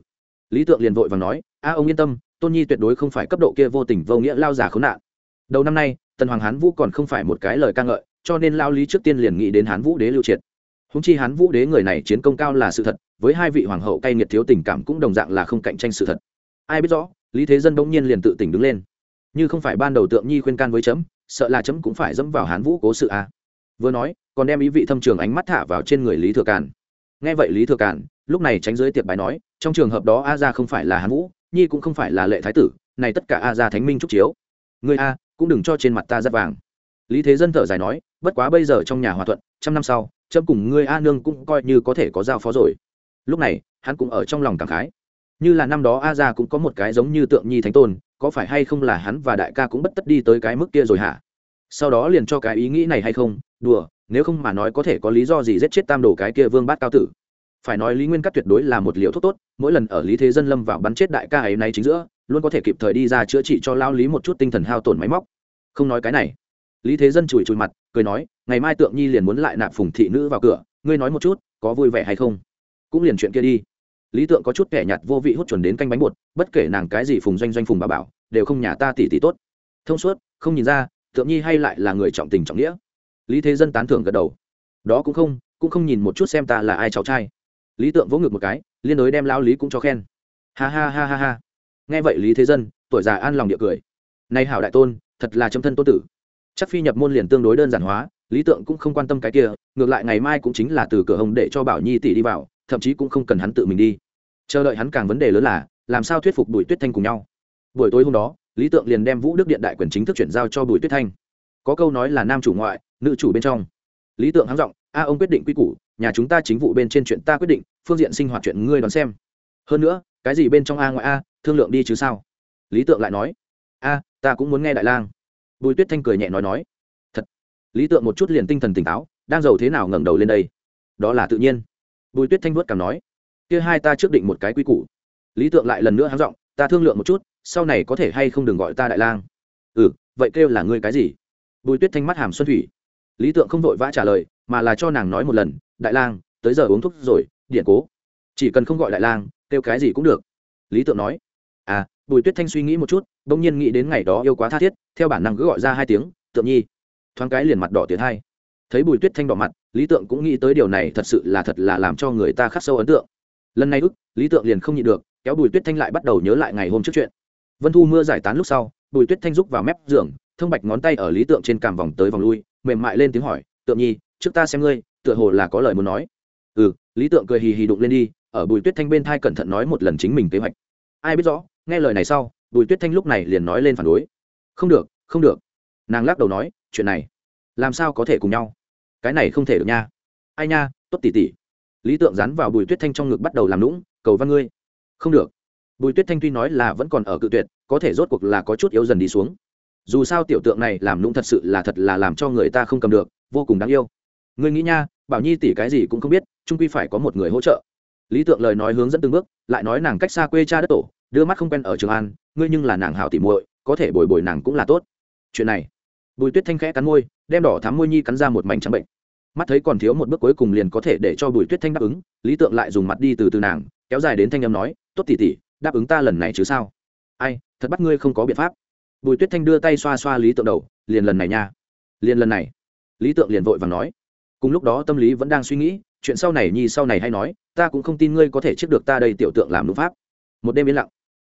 lý tượng liền vội và nói, a, ông yên tâm, tôn nhi tuyệt đối không phải cấp độ kia vô tình vô nghĩa lao giả khốn nạn. Đầu năm nay, tần hoàng hán vũ còn không phải một cái lời ca ngợi, cho nên lao lý trước tiên liền nghĩ đến hán vũ đế lưu triệt. Húng chi hán vũ đế người này chiến công cao là sự thật, với hai vị hoàng hậu cay nghiệt thiếu tình cảm cũng đồng dạng là không cạnh tranh sự thật. Ai biết rõ, lý thế dân bỗng nhiên liền tự tỉnh đứng lên. Như không phải ban đầu tượng nhi khuyên can với chấm, sợ là chấm cũng phải dẫm vào hán vũ cố sự a vừa nói, còn đem ý vị thâm trường ánh mắt thả vào trên người lý thừa càn. Nghe vậy lý thừa càn, lúc này tránh dưới tiệc bài nói trong trường hợp đó a ra không phải là hán vũ, nhi cũng không phải là lệ thái tử, này tất cả a ra thánh minh trúc chiếu. Người a, cũng đừng cho trên mặt ta rất vàng. Lý thế dân thở dài nói, bất quá bây giờ trong nhà hòa thuận, trăm năm sau trâm cùng ngươi a nương cũng coi như có thể có giao phó rồi. Lúc này, hắn cũng ở trong lòng cảm khái. Như là năm đó a ra cũng có một cái giống như tượng nhi thánh tôn, có phải hay không là hắn và đại ca cũng bất tất đi tới cái mức kia rồi hả? Sau đó liền cho cái ý nghĩ này hay không? Đùa, nếu không mà nói có thể có lý do gì giết chết tam đồ cái kia vương bát cao tử? Phải nói lý nguyên cắt tuyệt đối là một liều thuốc tốt, mỗi lần ở lý thế dân lâm vào bắn chết đại ca ấy nay chính giữa, luôn có thể kịp thời đi ra chữa trị cho lao lý một chút tinh thần hao tổn máy móc. Không nói cái này. Lý thế dân chùi chùi mặt, cười nói, ngày mai tượng nhi liền muốn lại nạp phùng thị nữ vào cửa, ngươi nói một chút, có vui vẻ hay không? Cũng liền chuyện kia đi. Lý tượng có chút kẻ nhặt vô vị hút chuẩn đến canh bánh bột, bất kể nàng cái gì phùng doanh doanh phùng bà bảo, đều không nhà ta tỉ tỉ tốt. Thông suốt, không nhìn ra, tượng nhi hay lại là người trọng tình trọng nghĩa. Lý thế dân tán thưởng gật đầu. Đó cũng không cũng không nhìn một chút xem ta là ai cháu trai lý tượng vỗ ngực một cái, liên đối đem lao lý cũng cho khen. Ha ha ha ha ha. Nghe vậy lý thế dân, tuổi già an lòng địa cười. Nay hảo đại tôn, thật là châm thân tôn tử. Chắc phi nhập môn liền tương đối đơn giản hóa, lý tượng cũng không quan tâm cái kia, ngược lại ngày mai cũng chính là từ cửa hồng để cho bảo nhi tỷ đi vào, thậm chí cũng không cần hắn tự mình đi. Chờ đợi hắn càng vấn đề lớn là, làm sao thuyết phục bùi tuyết thanh cùng nhau. Buổi tối hôm đó, lý tượng liền đem vũ đức điện đại quyền chính thức chuyển giao cho bùi tuyết thanh. Có câu nói là nam chủ ngoại, nữ chủ bên trong. Lý tượng hắng giọng, a, ông quyết định quy củ nhà chúng ta chính vụ bên trên chuyện ta quyết định, phương diện sinh hoạt chuyện ngươi đón xem. Hơn nữa, cái gì bên trong a ngoại a, thương lượng đi chứ sao? Lý tượng lại nói. A, ta cũng muốn nghe đại lang. Bùi tuyết thanh cười nhẹ nói nói. Thật. Lý tượng một chút liền tinh thần tỉnh táo, đang giàu thế nào ngẩng đầu lên đây? Đó là tự nhiên. Bùi tuyết thanh vuốt cảm nói. Kia hai ta trước định một cái quy củ. Lý tượng lại lần nữa hắng giọng, ta thương lượng một chút, sau này có thể hay không đừng gọi ta đại lang. Ừ vậy kêu là ngươi cái gì? Bùi tuyết thanh mắt hàm xuân thủy lý tượng không vội vã trả lời, mà là cho nàng nói một lần, đại lang, tới giờ uống thuốc rồi, điện cố. Chỉ cần không gọi đại lang, kêu cái gì cũng được. Lý tượng nói à bùi tuyết thanh suy nghĩ một chút đ ỗ n g nhiên nghĩ đến ngày đó yêu quá tha thiết, theo bản năng cứ gọi ra hai tiếng, tượng nhi. Thoáng cái liền mặt đỏ tiến hai. Thấy bùi tuyết thanh đỏ mặt, lý tượng cũng nghĩ tới điều này thật sự là thật là làm cho người ta khắc sâu ấn tượng. Lần này ức, lý tượng liền không nhịn được, kéo bùi tuyết thanh lại bắt đầu nhớ lại ngày hôm trước chuyện. Vân thu mưa giải tán lúc sau, bùi tuyết thanh rúc vào mép giường, thông bạch ngón tay ở lý tượng trên cằm vòng tới vòng lui mềm mại lên tiếng hỏi, tượng nhi, trước ta xem ngươi, tựa hồ là có lời muốn nói. Ừ. Lý tượng cười hì hì đụng lên đi, ở bùi tuyết thanh bên thai cẩn thận nói một lần chính mình kế hoạch. Ai biết rõ, nghe lời này sau, bùi tuyết thanh lúc này liền nói lên phản đối. Không được không được. Nàng lắc đầu nói, chuyện này, làm sao có thể cùng nhau? Cái này không thể được nha. Ai nha, tốt tỉ tỉ. Lý tượng dán vào bùi tuyết thanh trong ngực bắt đầu làm lũng cầu văn ngươi. Không được. Bùi tuyết thanh tuy nói là vẫn còn ở cự tuyệt, có thể rốt cuộc là có chút yếu dần đi xuống dù sao tiểu tượng này làm lũng thật sự là thật là làm cho người ta không cầm được, vô cùng đáng yêu. Ngươi nghĩ nha, bảo nhi tỷ cái gì cũng không biết trung quy phải có một người hỗ trợ. Lý tượng lời nói hướng dẫn từng bước, lại nói nàng cách xa quê cha đất tổ, đưa mắt không quen ở trường an, ngươi nhưng là nàng hảo tỉ muội, có thể bồi bồi nàng cũng là tốt. Chuyện này, bùi tuyết thanh khẽ cắn môi, đem đỏ thắm môi nhi cắn ra một mảnh trắng bệnh. Mắt thấy còn thiếu một bước cuối cùng liền có thể để cho bùi tuyết thanh đáp ứng, lý tượng lại dùng mặt đi từ từ nàng, kéo dài đến thanh âm nói, tốt tỉ tỉ đáp ứng ta lần này chứ sao? Ai, thật bắt ngươi không có biện pháp bùi tuyết thanh đưa tay xoa xoa lý tượng đầu, liền lần này nha. Liền lần này? Lý tượng liền vội và nói. Cùng lúc đó tâm lý vẫn đang suy nghĩ, chuyện sau này nhi sau này hay nói, ta cũng không tin ngươi có thể chết được ta đây tiểu tượng làm đúng pháp. Một đêm yên lặng.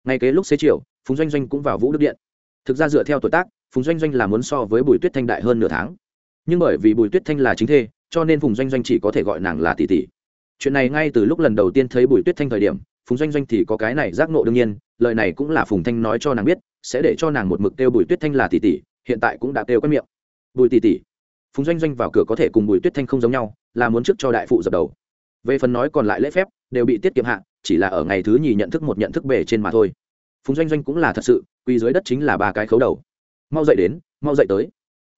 Ngay kế lúc xế chiều, phùng doanh doanh cũng vào vũ đức điện. Thực ra dựa theo tuổi tác, phùng doanh doanh là muốn so với bùi tuyết thanh đại hơn nửa tháng. Nhưng bởi vì bùi tuyết thanh là chính thê, cho nên phùng doanh doanh chỉ có thể gọi nàng là tỷ tỷ. Chuyện này ngay từ lúc lần đầu tiên thấy bùi tuyết thanh thời điểm, phùng doanh doanh thì có cái này giác nộ đương nhiên, lời này cũng là phùng thanh nói cho nàng biết sẽ để cho nàng một mực kêu bùi tuyết thanh là tỷ tỷ, hiện tại cũng đã kêu quen miệng. Bùi tỷ tỷ. Phùng doanh doanh vào cửa có thể cùng bùi tuyết thanh không giống nhau, là muốn trước cho đại phụ dập đầu. Về phần nói còn lại lễ phép, đều bị tiết kiệm hạ, chỉ là ở ngày thứ nhì nhận thức một nhận thức bề trên mà thôi. Phùng doanh doanh cũng là thật sự quy dưới đất chính là ba cái khấu đầu. Mau dậy đến, mau dậy tới.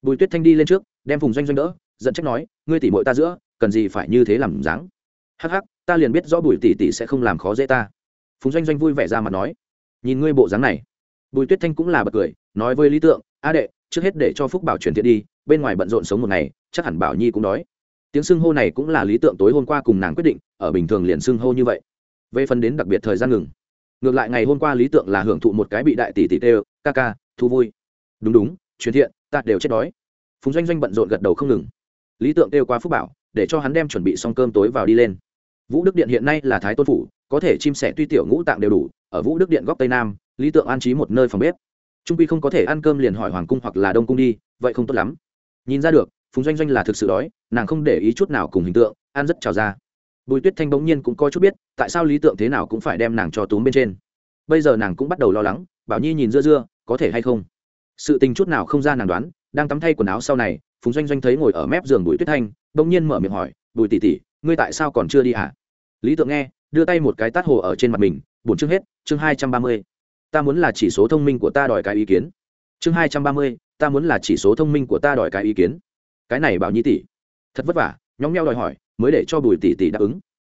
Bùi tuyết thanh đi lên trước, đem phùng doanh doanh đỡ dẫn trách nói, ngươi tỷ mội ta giữa, cần gì phải như thế làm dáng? Hắc hắc, ta liền biết rõ bùi tỷ tỷ sẽ không làm khó dễ ta. Phùng doanh doanh vui vẻ ra mặt nói, nhìn ngươi bộ dáng này bùi tuyết thanh cũng là bật cười, nói với lý tượng, a đệ, trước hết để cho phúc bảo chuyển thiện đi, bên ngoài bận rộn sống một ngày, chắc hẳn bảo nhi cũng đói. Tiếng xưng hô này cũng là lý tượng tối hôm qua cùng nàng quyết định, ở bình thường liền xưng hô như vậy. Về phần đến đặc biệt thời gian ngừng. Ngược lại ngày hôm qua lý tượng là hưởng thụ một cái bị đại tỷ tỷ tê ca ca, thu vui. Đúng đúng truyền thiện, ta đều chết đói. Phùng doanh doanh bận rộn gật đầu không ngừng. Lý tượng kêu qua phúc bảo, để cho hắn đem chuẩn bị xong cơm tối vào đi lên. Vũ đức điện hiện nay là thái tôn phủ, có thể chim sẻ tuy tiểu ngũ tạng đều đủ, ở vũ đức điện góc tây nam lý tượng an trí một nơi phòng bếp. Trung quy không có thể ăn cơm liền hỏi hoàng cung hoặc là đông cung đi, vậy không tốt lắm. Nhìn ra được, phùng doanh doanh là thực sự đói, nàng không để ý chút nào cùng hình tượng, ăn rất trào ra. Bùi tuyết thanh bỗng nhiên cũng coi chút biết, tại sao lý tượng thế nào cũng phải đem nàng cho túm bên trên. Bây giờ nàng cũng bắt đầu lo lắng, bảo nhi nhìn dưa dưa, có thể hay không? Sự tình chút nào không ra nàng đoán, đang tắm thay quần áo sau này, phùng doanh doanh thấy ngồi ở mép giường bùi tuyết thanh, bỗng nhiên mở miệng hỏi, bùi tỷ tỷ, ngươi tại sao còn chưa đi hả? Lý tượng nghe, đưa tay một cái tát hồ ở trên mặt mình, bổn chương hết, chương hai trăm ba mươi ta muốn là chỉ số thông minh của ta đòi cái ý kiến. Chương hai trăm ba mươi, ta muốn là chỉ số thông minh của ta đòi cái ý kiến. Cái này bảo nhi tỷ. Thật vất vả nhóng nhau đòi hỏi, mới để cho bùi tỷ tỷ đáp ứng.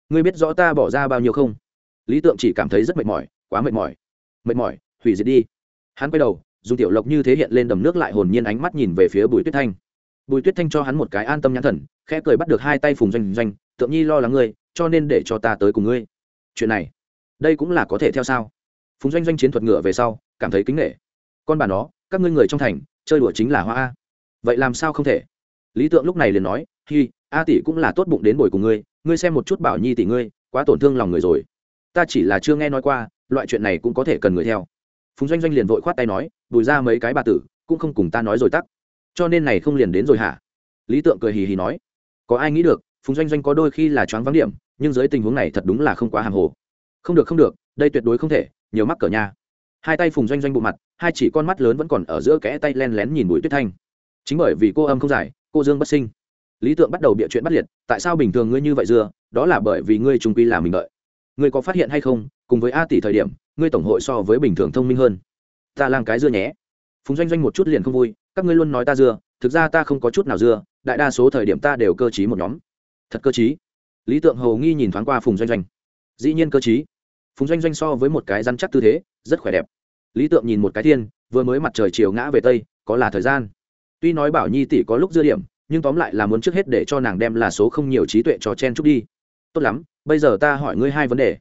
Ngươi biết rõ ta bỏ ra bao nhiêu không? Lý tượng chỉ cảm thấy rất mệt mỏi, quá mệt mỏi. Mệt mỏi, hủy diệt đi. Hắn quay đầu, dùng tiểu lộc như thế hiện lên đầm nước lại hồn nhiên ánh mắt nhìn về phía bùi tuyết thanh. Bùi tuyết thanh cho hắn một cái an tâm nhãn thần, khẽ cười bắt được hai tay phùng doanh doanh, tượng nhi lo lắng ngươi, cho nên để cho ta tới cùng ngươi. Chuyện này, đây cũng là có thể theo sao? Phùng doanh doanh chiến thuật ngựa về sau, cảm thấy kính nghệ con bà nó, các ngươi người trong thành, chơi đùa chính là hoa a. Vậy làm sao không thể? Lý tượng lúc này liền nói, hi, a tỷ cũng là tốt bụng đến bồi cùng ngươi ngươi xem một chút bảo nhi tỷ ngươi, quá tổn thương lòng người rồi. Ta chỉ là chưa nghe nói qua, loại chuyện này cũng có thể cần người theo. Phùng doanh doanh liền vội khoát tay nói, bùi ra mấy cái bà tử, cũng không cùng ta nói rồi tắc. Cho nên này không liền đến rồi hả? Lý tượng cười hì hì nói, có ai nghĩ được, phùng doanh doanh có đôi khi là choáng vắng điểm, nhưng dưới tình huống này thật đúng là không quá hàng hồ. Không được không được, đây tuyệt đối không thể nhiều mắc cỡ nha. Hai tay phùng doanh doanh bộ mặt, hai chỉ con mắt lớn vẫn còn ở giữa kẽ tay len lén nhìn bùi tuyết thanh. Chính bởi vì cô âm không giải, cô dương bất sinh. Lý tượng bắt đầu bịa chuyện bắt liệt, tại sao bình thường ngươi như vậy dưa, đó là bởi vì ngươi trung quy là mình đợi. Ngươi có phát hiện hay không, cùng với a tỷ thời điểm, ngươi tổng hội so với bình thường thông minh hơn. Ta lang cái dưa nhé. Phùng doanh doanh một chút liền không vui, các ngươi luôn nói ta dưa, thực ra ta không có chút nào dưa, đại đa số thời điểm ta đều cơ t một nhóm. Thật cơ t lý tượng hầu nghi nhìn thoáng qua phùng doanh doanh. Dĩ nhiên cơ t phùng doanh doanh so với một cái răn chắc tư thế, rất khỏe đẹp. Lý tượng nhìn một cái thiên, vừa mới mặt trời chiều ngã về tây, có là thời gian. Tuy nói bảo nhi tỷ có lúc dư điểm, nhưng tóm lại là muốn trước hết để cho nàng đem là số không nhiều trí tuệ cho chen chúc đi. Tốt lắm, bây giờ ta hỏi ngươi hai vấn đề.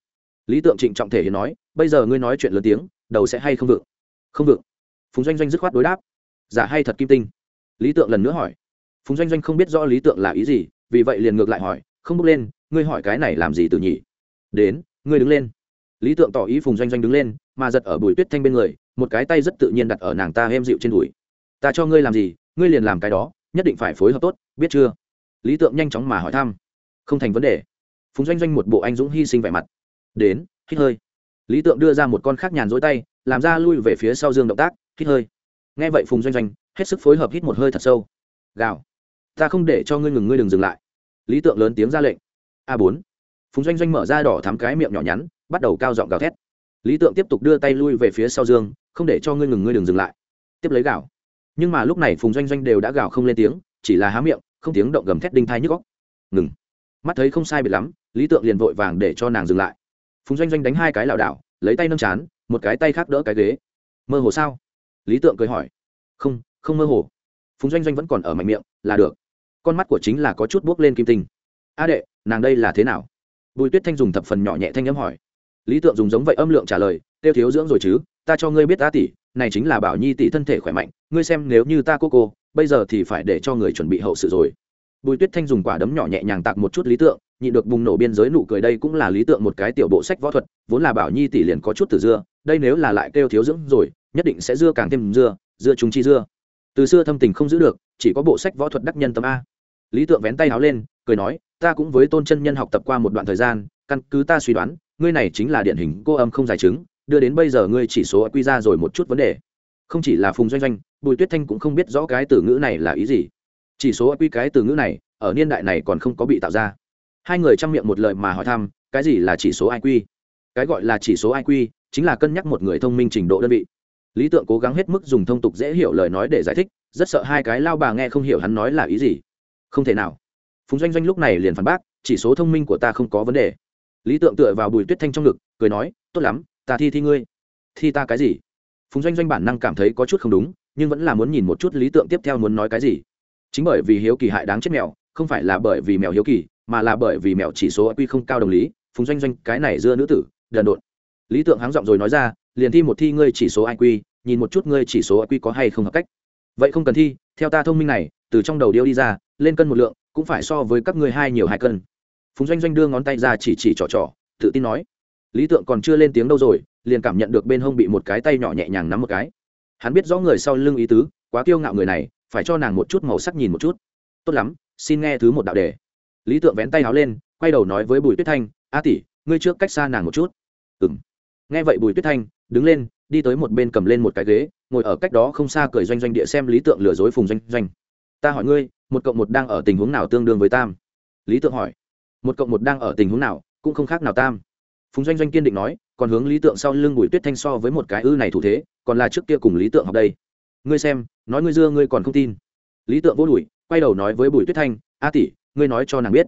Lý tượng trịnh trọng thể hiện nói, bây giờ ngươi nói chuyện lớn tiếng, đầu sẽ hay không vựng không vựng phùng doanh doanh dứt khoát đối đáp. Giả hay thật kim tinh? Lý tượng lần nữa hỏi. Phùng doanh doanh không biết rõ lý tượng là ý gì, vì vậy liền ngược lại hỏi, không bước lên, ngươi hỏi cái này làm gì từ nhỉ? Đến, ngươi đứng lên lý tượng tỏ ý phùng doanh doanh đứng lên, mà giật ở bùi tuyết thanh bên người, một cái tay rất tự nhiên đặt ở nàng ta êm dịu trên đùi. Ta cho ngươi làm gì, ngươi liền làm cái đó, nhất định phải phối hợp tốt, biết chưa? Lý tượng nhanh chóng mà hỏi thăm. Không thành vấn đề. Phùng doanh doanh một bộ anh dũng hy sinh vẻ mặt. Đến, hít hơi. Lý tượng đưa ra một con khác nhàn dối tay, làm ra lui về phía sau dương động tác, hít hơi. Nghe vậy phùng doanh doanh, hết sức phối hợp hít một hơi thật sâu. Gào, ta không để cho ngươi ngừng, ngươi đừng dừng lại. Lý tượng lớn tiếng ra lệnh. A bốn. Phùng doanh doanh mở ra đỏ thắm cái miệng nhỏ nhắn bắt đầu cao giọng gào thét. Lý tượng tiếp tục đưa tay lui về phía sau dương, không để cho ngươi ngừng, ngươi đừng dừng lại. Tiếp lấy gào. Nhưng mà lúc này phùng doanh doanh đều đã gào không lên tiếng, chỉ là há miệng, không tiếng động gầm thét đinh thai nhức góc ngừng. Mắt thấy không sai biệt lắm, lý tượng liền vội vàng để cho nàng dừng lại. Phùng doanh doanh đánh hai cái lảo đảo, lấy tay nâng chán, một cái tay khác đỡ cái ghế. Mơ hồ sao? Lý tượng cười hỏi. Không không mơ hồ. Phùng doanh doanh vẫn còn ở mạnh miệng, là được. Con mắt của chính là có chút buốc lên kim tinh. A đệ, nàng đây là thế nào? Bùi tuyết thanh dùng thập phần nhỏ nhẹ thanh âm hỏi lý tượng dùng giống vậy âm lượng trả lời, tiêu thiếu dưỡng rồi chứ, ta cho ngươi biết ta tỷ, này chính là bảo nhi tỷ thân thể khỏe mạnh, ngươi xem nếu như ta cô cô, bây giờ thì phải để cho người chuẩn bị hậu sự rồi. Bùi tuyết thanh dùng quả đấm nhỏ nhẹ nhàng tạc một chút lý tượng nhị được bùng nổ biên giới nụ cười đây cũng là lý tượng một cái tiểu bộ sách võ thuật, vốn là bảo nhi tỷ liền có chút từ dưa, đây nếu là lại kêu thiếu dưỡng rồi, nhất định sẽ dưa càng thêm dưa dưa chúng chi dưa. Từ xưa thâm tình không giữ được, chỉ có bộ sách võ thuật đắc nhân tâm a. Lý tượng vén tay áo lên, cười nói, ta cũng với tôn chân nhân học tập qua một đoạn thời gian, căn cứ ta suy đoán ngươi này chính là điển hình cô âm không giải chứng, đưa đến bây giờ ngươi chỉ số quy ra rồi một chút vấn đề. Không chỉ là phùng doanh doanh, bùi tuyết thanh cũng không biết rõ cái từ ngữ này là ý gì. Chỉ số quy cái từ ngữ này, ở niên đại này còn không có bị tạo ra. Hai người chăm miệng một lời mà hỏi thăm, cái gì là chỉ số iq cái gọi là chỉ số iq chính là cân nhắc một người thông minh trình độ đơn vị. Lý tượng cố gắng hết mức dùng thông tục dễ hiểu lời nói để giải thích, rất sợ hai cái lao bà nghe không hiểu hắn nói là ý gì. Không thể nào. Phùng doanh doanh lúc này liền phản bác, chỉ số thông minh của ta không có vấn đề lý tượng tựa vào bùi tuyết thanh trong ngực, cười nói, tốt lắm, ta thi thi ngươi. Thi ta cái gì? Phùng doanh doanh bản năng cảm thấy có chút không đúng, nhưng vẫn là muốn nhìn một chút lý tượng tiếp theo muốn nói cái gì. Chính bởi vì hiếu kỳ hại đáng chết mèo, không phải là bởi vì mèo hiếu kỳ, mà là bởi vì mèo chỉ số IQ không cao đồng lý, phùng doanh doanh, cái này dưa nữ tử, đần độn. Lý tượng háng giọng rồi nói ra, liền thi một thi ngươi chỉ số iq nhìn một chút ngươi chỉ số iq có hay không hợp cách. Vậy không cần thi, theo ta thông minh này, từ trong đầu điêu đi ra, lên cân một lượng, cũng phải so với các ngươi hai nhiều hai cân phùng doanh doanh đưa ngón tay ra chỉ chỉ trỏ trỏ, tự tin nói, lý tượng còn chưa lên tiếng đâu rồi, liền cảm nhận được bên hông bị một cái tay nhỏ nhẹ nhàng nắm một cái. Hắn biết rõ người sau lưng ý tứ, quá kiêu ngạo người này, phải cho nàng một chút màu sắc nhìn một chút. Tốt lắm, xin nghe thứ một đạo đề. Lý tượng vén tay áo lên, quay đầu nói với bùi tuyết thanh, a tỷ, ngươi trước cách xa nàng một chút. Ừ m nghe vậy bùi tuyết thanh đứng lên, đi tới một bên cầm lên một cái ghế, ngồi ở cách đó không xa cười doanh doanh địa xem lý tượng lừa dối phùng doanh doanh. Ta hỏi ngươi, một cộng một đang ở tình huống nào tương đương với tam? Lý tượng hỏi một cộng một đang ở tình huống nào, cũng không khác nào tam. Phùng doanh doanh kiên định nói, còn hướng lý tượng sau lưng bùi tuyết thanh so với một cái ư này thủ thế, còn là trước kia cùng lý tượng học đây. Ngươi xem, nói ngươi dưa ngươi còn không tin. Lý tượng vô đùi quay đầu nói với bùi tuyết thanh, a tỷ, ngươi nói cho nàng biết.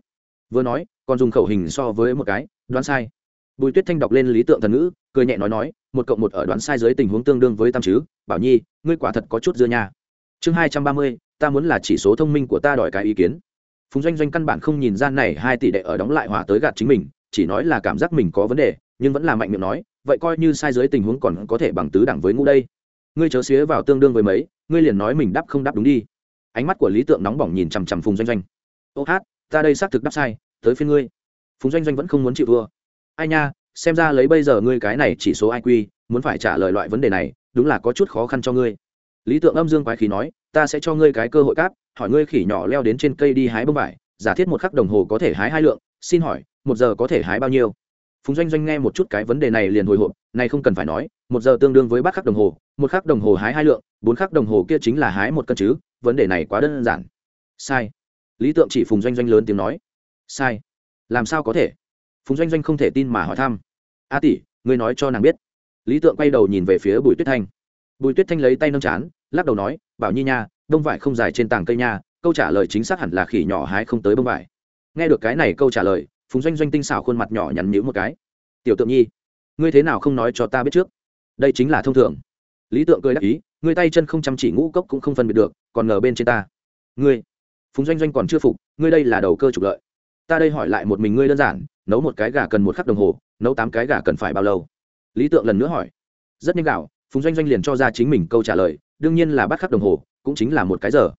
Vừa nói, còn dùng khẩu hình so với một cái, đoán sai. Bùi tuyết thanh đọc lên lý tượng thần ngữ, cười nhẹ nói nói, một cộng một ở đoán sai dưới tình huống tương đương với tam chứ, bảo nhi, ngươi quả thật có chút dưa nha. Chương hai trăm ba mươi, ta muốn là chỉ số thông minh của ta đòi cái ý kiến phùng doanh doanh căn bản không nhìn ra này hai tỷ đệ ở đóng lại hỏa tới gạt chính mình, chỉ nói là cảm giác mình có vấn đề, nhưng vẫn là mạnh miệng nói, vậy coi như sai dưới tình huống còn có thể bằng tứ đẳng với ngũ đây. Ngươi chớ xía vào tương đương với mấy, ngươi liền nói mình đáp không đáp đúng đi. Ánh mắt của lý tượng nóng bỏng nhìn chằm chằm phùng doanh doanh. Ô hát, ta đây xác thực đáp sai, tới phía ngươi. Phùng doanh doanh vẫn không muốn chịu thua. Ai nha, xem ra lấy bây giờ ngươi cái này chỉ số iq muốn phải trả lời loại vấn đề này, đúng là có chút khó khăn cho ngươi. Lý tượng âm dương quái khí nói, ta sẽ cho ngươi cái cơ hội cáp hỏi ngươi khỉ nhỏ leo đến trên cây đi hái bông vải, giả thiết một khắc đồng hồ có thể hái hai lượng, xin hỏi, một giờ có thể hái bao nhiêu? Phùng doanh doanh nghe một chút cái vấn đề này liền hồi hộp, này không cần phải nói, một giờ tương đương với bát khắc đồng hồ, một khắc đồng hồ hái hai lượng, bốn khắc đồng hồ kia chính là hái một cân chứ, vấn đề này quá đơn giản. Sai. Lý tượng chỉ phùng doanh doanh lớn tiếng nói. Sai. Làm sao có thể? Phùng doanh doanh không thể tin mà hỏi thăm. A tỷ, ngươi nói cho nàng biết. Lý tượng quay đầu nhìn về phía bùi tuyết thanh. Bùi tuyết thanh lấy tay nâng chán, lắc đầu nói, bảo nhi nha đông vải không dài trên tàng cây nha, câu trả lời chính xác hẳn là khỉ nhỏ hái không tới bông vải. Nghe được cái này câu trả lời, phùng doanh doanh tinh xảo khuôn mặt nhỏ nhắn nhữ một cái. Tiểu tượng nhi, ngươi thế nào không nói cho ta biết trước? Đây chính là thông thường. Lý tượng cười đắc ý, ngươi tay chân không chăm chỉ ngũ cốc cũng không phân biệt được, còn ngờ bên trên ta. Ngươi? Phùng doanh doanh còn chưa phục, ngươi đây là đầu cơ trục lợi. Ta đây hỏi lại một mình ngươi đơn giản, nấu một cái gà cần một khắc đồng hồ, nấu tám cái gà cần phải bao lâu? Lý tượng lần nữa hỏi. Rất nhanh gạo, phùng doanh doanh liền cho ra chính mình câu trả lời, đương nhiên là bắt khắc đồng hồ cũng chính là một cái giờ.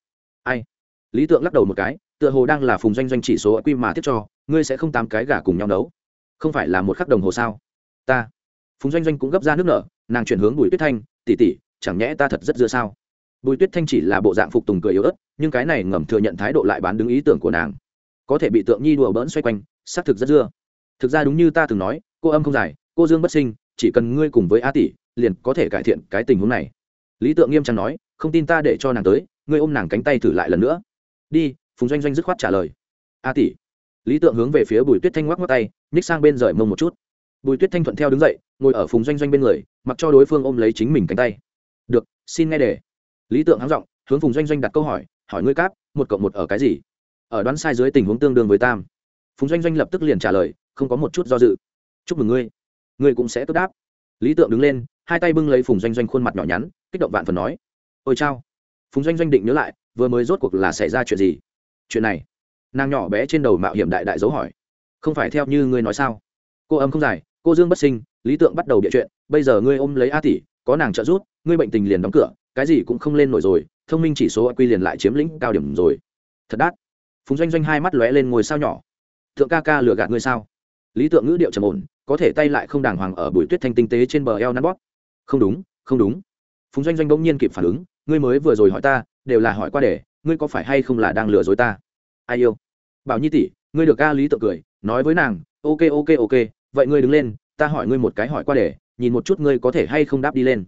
Ai? Lý tượng lắc đầu một cái, tựa hồ đang là phùng doanh doanh chỉ số quy mà tiếp cho, ngươi sẽ không tám cái gà cùng nhau nấu. Không phải là một khắc đồng hồ sao? Ta. Phùng doanh doanh cũng gấp ra nước nở, nàng chuyển hướng bùi tuyết thanh tỉ tỉ chẳng nhẽ ta thật rất dưa sao? Bùi tuyết thanh chỉ là bộ dạng phục tùng cười yếu ớt, nhưng cái này ngầm thừa nhận thái độ lại bán đứng ý tưởng của nàng. Có thể bị tượng nhi đùa bỡn xoay quanh, xác thực rất dưa. Thực ra đúng như ta từng nói, cô âm không dài, cô dương bất sinh, chỉ cần ngươi cùng với a tỷ, liền có thể cải thiện cái tình huống này. Lý tượng nghiêm trang nói không tin ta để cho nàng tới, ngươi ôm nàng cánh tay thử lại lần nữa. Đi, phùng doanh doanh dứt khoát trả lời. A tỷ. Lý tượng hướng về phía bùi tuyết thanh ngoắc ngoắc tay, nhích sang bên rời mông một chút. Bùi tuyết thanh thuận theo đứng dậy, ngồi ở phùng doanh doanh bên người, mặc cho đối phương ôm lấy chính mình cánh tay. Được, xin nghe đề lý tượng hắng giọng, hướng phùng doanh doanh đặt câu hỏi hỏi ngươi cáp, một cộng một ở cái gì? Ở đoán sai dưới tình huống tương đương với tam. Phùng doanh doanh lập tức liền trả lời, không có một chút do dự. Chúc mừng ngươi. Ngươi cũng sẽ tốt đáp. Lý tượng đứng lên, hai tay bưng lấy phùng doanh doanh khuôn mặt nhỏ nhắn, kích động vạn phần nói ôi chao. Phùng doanh doanh định nhớ lại, vừa mới rốt cuộc là xảy ra chuyện gì? Chuyện này. Nàng nhỏ bé trên đầu mạo hiểm đại đại dấu hỏi. Không phải theo như ngươi nói sao? Cô âm không dài, cô dương bất sinh, lý tượng bắt đầu địa chuyện, bây giờ ngươi ôm lấy a tỷ, có nàng trợ giúp, ngươi bệnh tình liền đóng cửa, cái gì cũng không lên nổi rồi, thông minh chỉ số quy liền lại chiếm lĩnh cao điểm rồi. Thật đắt. Phùng doanh doanh hai mắt lóe lên ngồi sao nhỏ. Thượng ca ca lừa gạt ngươi sao? Lý tượng ngữ điệu trầm ổn, có thể tay lại không đàng hoàng ở bụi tuyết thanh tinh tế trên bờ eo nắn bóp. Không đúng không đúng. Phùng doanh doanh bỗng nhiên kịp phản ứng ngươi mới vừa rồi hỏi ta, đều là hỏi qua để, ngươi có phải hay không là đang lừa dối ta? Ai yêu? Bảo nhi tỷ, ngươi được ca lý tự cười, nói với nàng, ok ok ok, vậy ngươi đứng lên, ta hỏi ngươi một cái hỏi qua để, nhìn một chút ngươi có thể hay không đáp đi lên.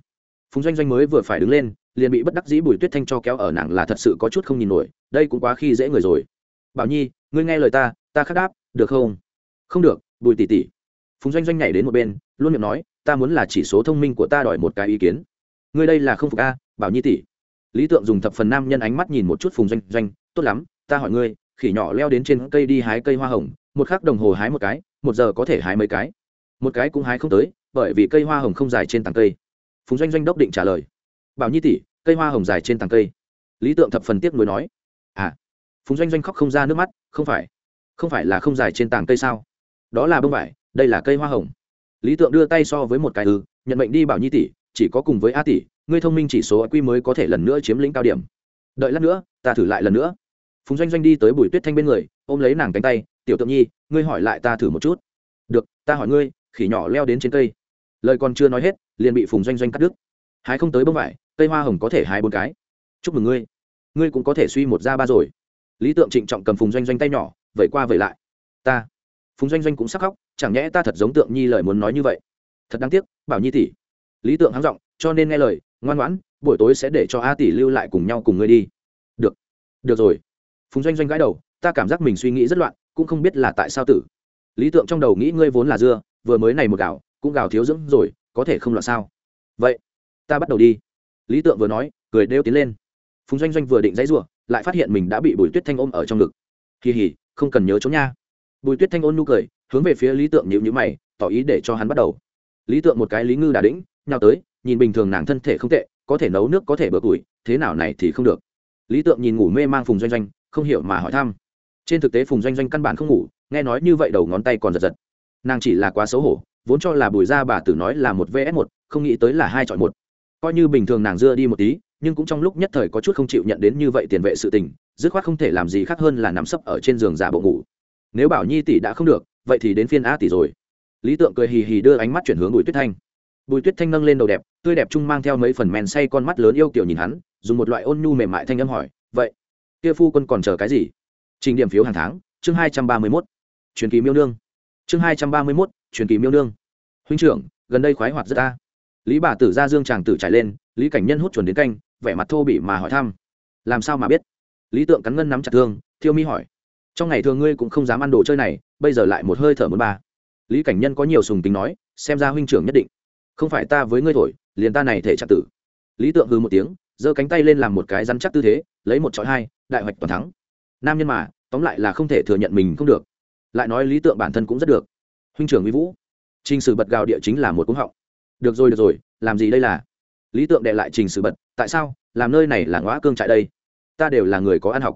Phùng doanh doanh mới vừa phải đứng lên, liền bị bất đắc dĩ bùi tuyết thanh cho kéo ở nàng là thật sự có chút không nhìn nổi, đây cũng quá khi dễ người rồi. Bảo nhi, ngươi nghe lời ta ta khắc đáp, được không? Không được, bùi tỷ tỷ. Phùng doanh doanh nhảy đến một bên, luôn miệng nói, ta muốn là chỉ số thông minh của ta đòi một cái ý kiến. Ngươi đây là không phục a, bảo nhi tỷ lý tượng dùng thập phần nam nhân ánh mắt nhìn một chút phùng doanh. Doanh, tốt lắm, ta hỏi ngươi, khỉ nhỏ leo đến trên cây đi hái cây hoa hồng, một khắc đồng hồ hái một cái, một giờ có thể hái mấy cái? Một cái cũng hái không tới, bởi vì cây hoa hồng không dài trên tàng cây. Phùng doanh doanh đốc định trả lời. Bảo nhi tỷ, cây hoa hồng dài trên tàng cây. Lý tượng thập phần tiếc nuối nói. À. Phùng doanh doanh khóc không ra nước mắt. Không phải không phải là không dài trên tàng cây sao? Đó là bông vải, đây là cây hoa hồng. Lý tượng đưa tay so với một cái ư, nhận mệnh đi bảo nhi tỷ chỉ có cùng với a tỷ, ngươi thông minh chỉ số quy mới có thể lần nữa chiếm lĩnh cao điểm. Đợi lát nữa, ta thử lại lần nữa. Phùng doanh doanh đi tới bùi tuyết thanh bên người, ôm lấy nàng cánh tay, tiểu tượng nhi, ngươi hỏi lại ta thử một chút. Được, ta hỏi ngươi, khỉ nhỏ leo đến trên cây. Lời còn chưa nói hết, liền bị phùng doanh doanh cắt đứt. Hái không tới bông vải, cây hoa hồng có thể hái bốn cái. Chúc mừng ngươi ngươi cũng có thể suy một ra ba rồi. Lý tượng trịnh trọng cầm phùng doanh doanh tay nhỏ vậy qua vậy lại. Ta. Phùng doanh doanh cũng sắc khóc, chẳng nhẽ ta thật giống tượng nhi lời muốn nói như vậy? Thật đáng tiếc, bảo nhi tỷ lý tượng hắng giọng, cho nên nghe lời, ngoan ngoãn, buổi tối sẽ để cho a tỷ lưu lại cùng nhau cùng ngươi đi. Được được rồi. Phùng doanh doanh gãi đầu, ta cảm giác mình suy nghĩ rất loạn, cũng không biết là tại sao tử. Lý tượng trong đầu nghĩ ngươi vốn là dưa, vừa mới này một gạo, cũng gào thiếu dưỡng rồi, có thể không loạn sao? Vậy, ta bắt đầu đi. Lý tượng vừa nói, cười đeo tiến lên. Phùng doanh doanh vừa định dãy rủa, lại phát hiện mình đã bị bùi tuyết thanh ôm ở trong ngực. Kỳ hỉ không cần nhớ chống nha. Bùi tuyết thanh ôn nhu cười, hướng về phía lý tượng nhịu nhữ mày, tỏ ý để cho hắn bắt đầu. Lý tượng một cái lý ngư đà đĩnh nhau tới, nhìn bình thường nàng thân thể không tệ, có thể nấu nước, có thể bừa củi thế nào này thì không được. Lý tượng nhìn ngủ mê mang phùng doanh doanh, không hiểu mà hỏi thăm. Trên thực tế phùng doanh doanh căn bản không ngủ, nghe nói như vậy đầu ngón tay còn giật giật. Nàng chỉ là quá xấu hổ, vốn cho là bùi gia bà tử nói là một vs một, không nghĩ tới là hai chọn một. Coi như bình thường nàng dưa đi một tí, nhưng cũng trong lúc nhất thời có chút không chịu nhận đến như vậy tiền vệ sự tình, dứt khoát không thể làm gì khác hơn là nằm sấp ở trên giường giả bộ ngủ. Nếu bảo nhi tỷ đã không được, vậy thì đến phiên a tỷ rồi. Lý tượng cười hì hì đưa ánh mắt chuyển hướng bùi tuyết thanh bùi tuyết thanh nâng lên đầu đẹp, tươi đẹp trung mang theo mấy phần men say con mắt lớn yêu kiểu nhìn hắn, dùng một loại ôn nhu mềm mại thanh âm hỏi, vậy, kia phu quân còn chờ cái gì? Trình điểm phiếu hàng tháng, chương hai trăm ba mươi mốt, truyền kỳ miêu nương. Chương hai trăm ba mươi mốt, truyền kỳ miêu nương. Huynh trưởng, gần đây khoái hoạt rất ta lý bà tử ra dương chàng tử trải lên, lý cảnh nhân hút chuẩn đến canh, vẻ mặt thô bỉ mà hỏi thăm, làm sao mà biết? Lý tượng cắn ngân nắm chặt thương, thiêu mi hỏi, trong ngày thường ngươi cũng không dám ăn đồ chơi này, bây giờ lại một hơi thở muốn ba. Lý cảnh nhân có nhiều sùng tính nói, xem ra huynh trưởng nhất định không phải ta với ngươi thổi liền ta này thể trạng tử. Lý tượng hư một tiếng giơ cánh tay lên làm một cái rắn chắc tư thế lấy một trọi hai đại hoạch toàn thắng. Nam nhân mà tóm lại là không thể thừa nhận mình không được. Lại nói lý tượng bản thân cũng rất được. Huynh trưởng uy vũ trình sử bật gào địa chính là một cúng họng. Được rồi được rồi làm gì đây là? Lý tượng đệ lại trình sử bật tại sao? Làm nơi này là ngõ cương trại đây. Ta đều là người có ăn học.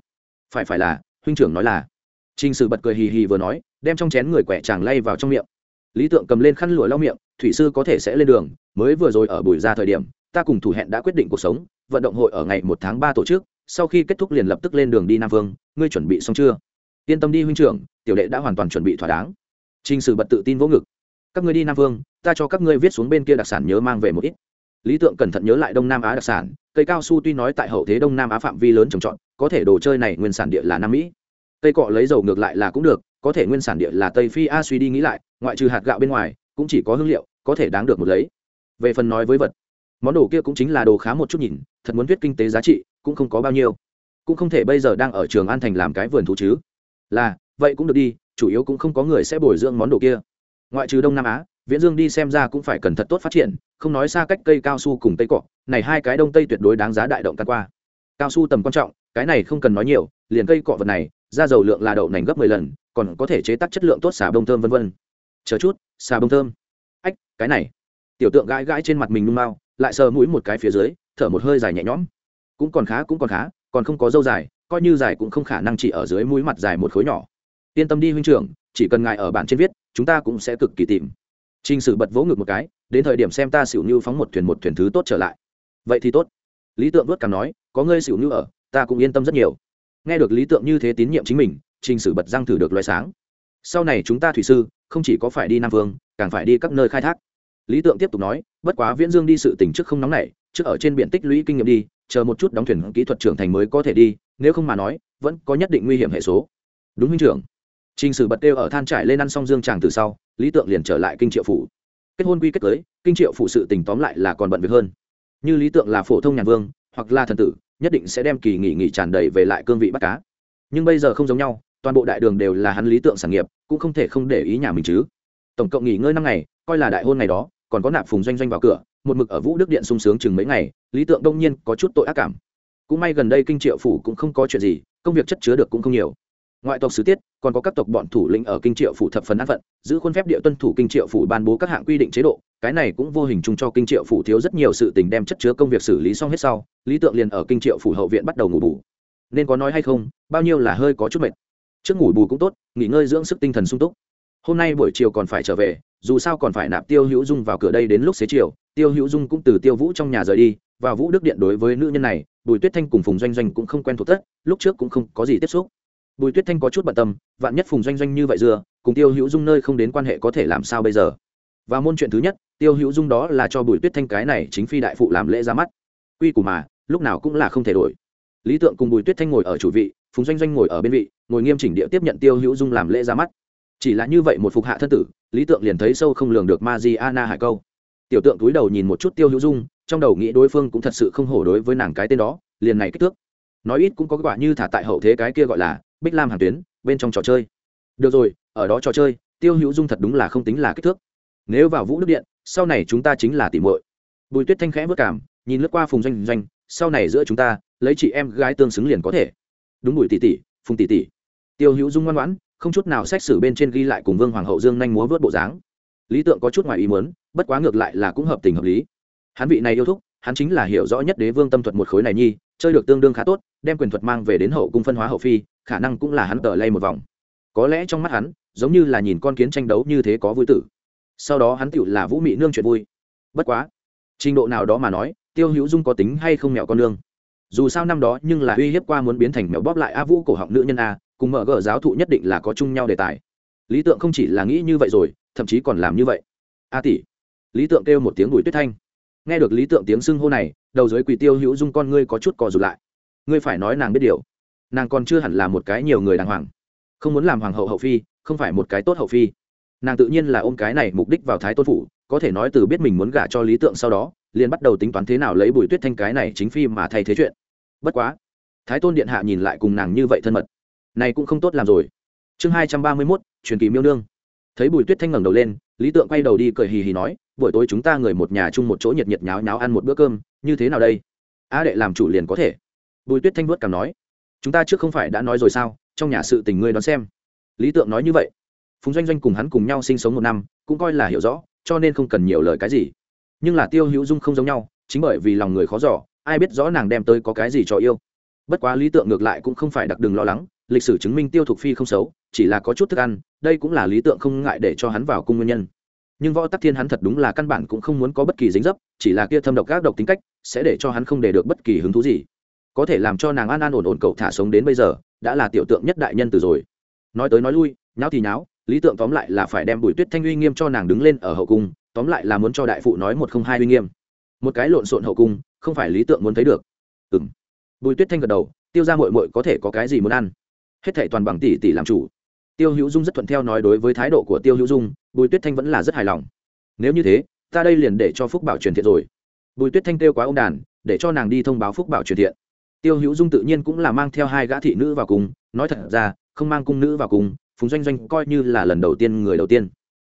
Phải phải là huynh trưởng nói là. Trình Sử bật cười hì hì vừa nói, đem trong chén người quẻ chàng lay vào trong miệng. Lý Tượng cầm lên khăn lụa lau miệng, thủy sư có thể sẽ lên đường, mới vừa rồi ở buổi ra thời điểm, ta cùng thủ hẹn đã quyết định cuộc sống, vận động hội ở ngày một tháng ba tổ chức, sau khi kết thúc liền lập tức lên đường đi Nam Vương, ngươi chuẩn bị xong chưa? Yên tâm đi huynh trưởng, tiểu đệ đã hoàn toàn chuẩn bị thỏa đáng. Trình Sử bật tự tin vỗ ngực. Các ngươi đi Nam Vương, ta cho các ngươi viết xuống bên kia đặc sản nhớ mang về một ít. Lý Tượng cẩn thận nhớ lại Đông Nam Á đặc sản, cây cao su tuy nói tại hậu thế Đông Nam Á phạm vi lớn trồng trọt, có thể đồ chơi này nguyên sản địa là Nam Mỹ cây cọ lấy dầu ngược lại là cũng được có thể nguyên sản địa là tây phi a suy đi nghĩ lại ngoại trừ hạt gạo bên ngoài cũng chỉ có hương liệu, có thể đáng được một lấy. Về phần nói với vật, món đồ kia cũng chính là đồ khá một chút nhìn, thật muốn viết kinh tế giá trị, cũng không có bao nhiêu. Cũng không thể bây giờ đang ở trường an thành làm cái vườn thú chứ. Là, vậy cũng được đi, chủ yếu cũng không có người sẽ bồi dưỡng món đồ kia. Ngoại trừ đông nam á, viễn dương đi xem ra cũng phải cần thật tốt phát triển, không nói xa cách cây cao su cùng tây cọ này hai cái đông tây tuyệt đối đáng giá đại động căn qua. Cao su tầm quan trọng, cái này không cần nói nhiều, liền cây cọ vật này ra dầu lượng là đậu nành gấp mười lần, còn có thể chế tác chất lượng tốt xà bông thơm vân vân chờ chút, xà bông thơm. Ách, cái này. Tiểu tượng gãi gãi trên mặt mình nung mau, lại sờ mũi một cái phía dưới, thở một hơi dài nhẹ nhõm. Cũng còn khá, cũng còn khá, còn không có dâu dài, coi như dài cũng không khả năng chỉ ở dưới mũi mặt dài một khối nhỏ. Yên tâm đi huynh trưởng, chỉ cần ngài ở bản trên viết, chúng ta cũng sẽ cực kỳ tìm. T r ì n h sử bật vỗ ngực một cái, đến thời điểm xem ta xỉu như phóng một thuyền một thuyền thứ tốt trở lại. Vậy thì tốt. Lý tượng vớt cảm nói, có ngươi xỉu như ở, ta cũng yên tâm rất nhiều. Nghe được lý tượng như thế tín nhiệm chính mình, trình sử bật răng thử được loài sáng. Sau này chúng ta thủy sư không chỉ có phải đi nam vương, càng phải đi các nơi khai thác. Lý tượng tiếp tục nói, bất quá viễn dương đi sự tỉnh trước không nóng nảy, trước ở trên biển tích lũy kinh nghiệm đi, chờ một chút đóng thuyền kỹ thuật trưởng thành mới có thể đi, nếu không mà nói, vẫn có nhất định nguy hiểm hệ số. Đúng huynh trưởng. Trình sử bật đều ở than trải lên ăn xong dương tràng từ sau, lý tượng liền trở lại kinh triệu phủ. Kết hôn quy kết cưới, kinh triệu phụ sự tình tóm lại là còn bận việc hơn. Như lý tượng là phổ thông nhà vương, hoặc là thần tử, nhất định sẽ đem kỳ nghỉ nghỉ tràn đầy về lại cương vị bắt cá. Nhưng bây giờ không giống nhau toàn bộ đại đường đều là hắn lý tượng sản nghiệp, cũng không thể không để ý nhà mình chứ. Tổng cộng nghỉ ngơi năm ngày, coi là đại hôn ngày đó, còn có nạp phùng doanh doanh vào cửa, một mực ở vũ đức điện sung sướng chừng mấy ngày, lý tượng đông nhiên có chút tội ác cảm. Cũng may gần đây kinh triệu phủ cũng không có chuyện gì, công việc chất chứa được cũng không nhiều. Ngoại tộc sứ tiết, còn có các tộc bọn thủ lĩnh ở kinh triệu phủ thập phần an phận, giữ khuôn phép địa tuân thủ kinh triệu phủ ban bố các hạng quy định chế độ, cái này cũng vô hình chung cho kinh triệu phủ thiếu rất nhiều sự tình đem chất chứa công việc xử lý xong hết sau, lý tượng liền ở kinh triệu phủ hậu viện bắt đầu ngủ bù. Nên có nói hay không, bao nhiêu là hơi có chút mệt trước ngủ bù cũng tốt, nghỉ ngơi dưỡng sức tinh thần sung túc. Hôm nay buổi chiều còn phải trở về, dù sao còn phải nạp tiêu hữu dung vào cửa đây đến lúc xế chiều. Tiêu hữu dung cũng từ tiêu vũ trong nhà rời đi, và vũ đức điện đối với nữ nhân này, bùi tuyết thanh cùng phùng doanh doanh cũng không quen thuộc tất, lúc trước cũng không có gì tiếp xúc. Bùi tuyết thanh có chút bận tâm, vạn nhất phùng doanh doanh như vậy dưa cùng tiêu hữu dung nơi không đến quan hệ có thể làm sao bây giờ? Và môn chuyện thứ nhất, tiêu hữu dung đó là cho bùi tuyết thanh cái này chính phi đại phụ làm lễ ra mắt. Quy củ mà, lúc nào cũng là không thể đổi. Lý tượng cùng bùi tuyết thanh ngồi ở chủ vị phùng doanh doanh ngồi ở bên vị, ngồi nghiêm chỉnh địa tiếp nhận tiêu hữu dung làm lễ ra mắt. Chỉ là như vậy một phục hạ thân tử, lý tượng liền thấy sâu không lường được ma di ana hải câu. Tiểu tượng túi đầu nhìn một chút tiêu hữu dung, trong đầu nghĩ đối phương cũng thật sự không hổ đối với nàng cái tên đó, liền này kích thước. Nói ít cũng có quả như thả tại hậu thế cái kia gọi là bích lam hàng tuyến, bên trong trò chơi. Được rồi, ở đó trò chơi, tiêu hữu dung thật đúng là không tính là kích thước. Nếu vào vũ đức điện, sau này chúng ta chính là tỉ muội. Bùi tuyết thanh khẽ vất cảm, nhìn lướt qua phùng doanh doanh, sau này giữa chúng ta, lấy chị em gái tương xứng liền có thể đúng bùi tỷ tỷ, phùng tỷ tỷ. Tiêu hữu dung ngoan ngoãn, không chút nào xét xử bên trên ghi lại cùng vương hoàng hậu dương nhanh múa vớt bộ dáng. Lý tượng có chút ngoài ý muốn, bất quá ngược lại là cũng hợp tình hợp lý. Hắn vị này yêu thúc, hắn chính là hiểu rõ nhất đế vương tâm thuật một khối này nhi, chơi được tương đương khá tốt, đem quyền thuật mang về đến hậu cung phân hóa hậu phi, khả năng cũng là hắn tờ lay một vòng. Có lẽ trong mắt hắn, giống như là nhìn con kiến tranh đấu như thế có vui tử. Sau đó hắn tựu là vũ mị nương chuyện vui. Bất quá, trình độ nào đó mà nói, tiêu hữu dung có tính hay không mẹo con nương? Dù sao năm đó nhưng là uy hiếp qua muốn biến thành mèo bóp lại a vũ cổ họng nữ nhân a, cùng mở gờ giáo thụ nhất định là có chung nhau đề tài. Lý tượng không chỉ là nghĩ như vậy rồi, thậm chí còn làm như vậy. A tỷ. Lý tượng kêu một tiếng bùi tuyết thanh. Nghe được lý tượng tiếng xưng hô này, đầu dưới quỳ tiêu hữu dung con ngươi có chút cò rụt lại. Ngươi phải nói nàng biết điều. Nàng còn chưa hẳn là một cái nhiều người đàng hoàng. Không muốn làm hoàng hậu hậu phi, không phải một cái tốt hậu phi. Nàng tự nhiên là ôm cái này mục đích vào thái tôn phủ, có thể nói từ biết mình muốn gả cho lý tượng sau đó, liền bắt đầu tính toán thế nào lấy bùi tuyết thanh cái này chính phi mà thay thế chuyện bất quá, thái tôn điện hạ nhìn lại cùng nàng như vậy thân mật, này cũng không tốt làm rồi. Chương hai trăm ba mươi mốt, truyền kỳ miêu nương. Thấy bùi tuyết thanh ngẩng đầu lên, lý tượng quay đầu đi cười hì hì nói, buổi tối chúng ta người một nhà chung một chỗ nhiệt nhiệt nháo nháo ăn một bữa cơm, như thế nào đây? A đệ làm chủ liền có thể. Bùi tuyết thanh vuốt cảm nói, chúng ta trước không phải đã nói rồi sao? Trong nhà sự tình ngươi đón xem. Lý tượng nói như vậy. Phùng doanh doanh cùng hắn cùng nhau sinh sống một năm, cũng coi là hiểu rõ, cho nên không cần nhiều lời cái gì. Nhưng là tiêu hữu dung không giống nhau, chính bởi vì lòng người khó giỏ ai biết rõ nàng đem tới có cái gì cho yêu. Bất quá lý tượng ngược lại cũng không phải đặc đừng lo lắng, lịch sử chứng minh tiêu thục phi không xấu, chỉ là có chút thức ăn, đây cũng là lý tượng không ngại để cho hắn vào cung nguyên nhân. Nhưng võ tắc thiên hắn thật đúng là căn bản cũng không muốn có bất kỳ dính dấp, chỉ là kia thâm độc các độc tính cách, sẽ để cho hắn không để được bất kỳ hứng thú gì. Có thể làm cho nàng an an ổn ổn cậu thả sống đến bây giờ, đã là tiểu tượng nhất đại nhân từ rồi. Nói tới nói lui, nháo thì nháo, lý tượng tóm lại là phải đem bùi tuyết thanh uy nghiêm cho nàng đứng lên ở hậu cung, tóm lại là muốn cho đại phụ nói một không hai uy nghiêm. Một cái lộn xộn hậu cung không phải lý tượng muốn thấy được. Ừ m bùi tuyết thanh gật đầu, tiêu ra mội mội có thể có cái gì muốn ăn? Hết thệ toàn bằng tỷ tỷ làm chủ. Tiêu hữu dung rất thuận theo nói đối với thái độ của tiêu hữu dung, bùi tuyết thanh vẫn là rất hài lòng. Nếu như thế, ta đây liền để cho phúc bảo truyền thiện rồi. Bùi tuyết thanh kêu quá ông đàn, để cho nàng đi thông báo phúc bảo truyền thiện. Tiêu hữu dung tự nhiên cũng là mang theo hai gã thị nữ vào cùng, nói thật ra, không mang cung nữ vào cùng, phùng doanh doanh coi như là lần đầu tiên người đầu tiên.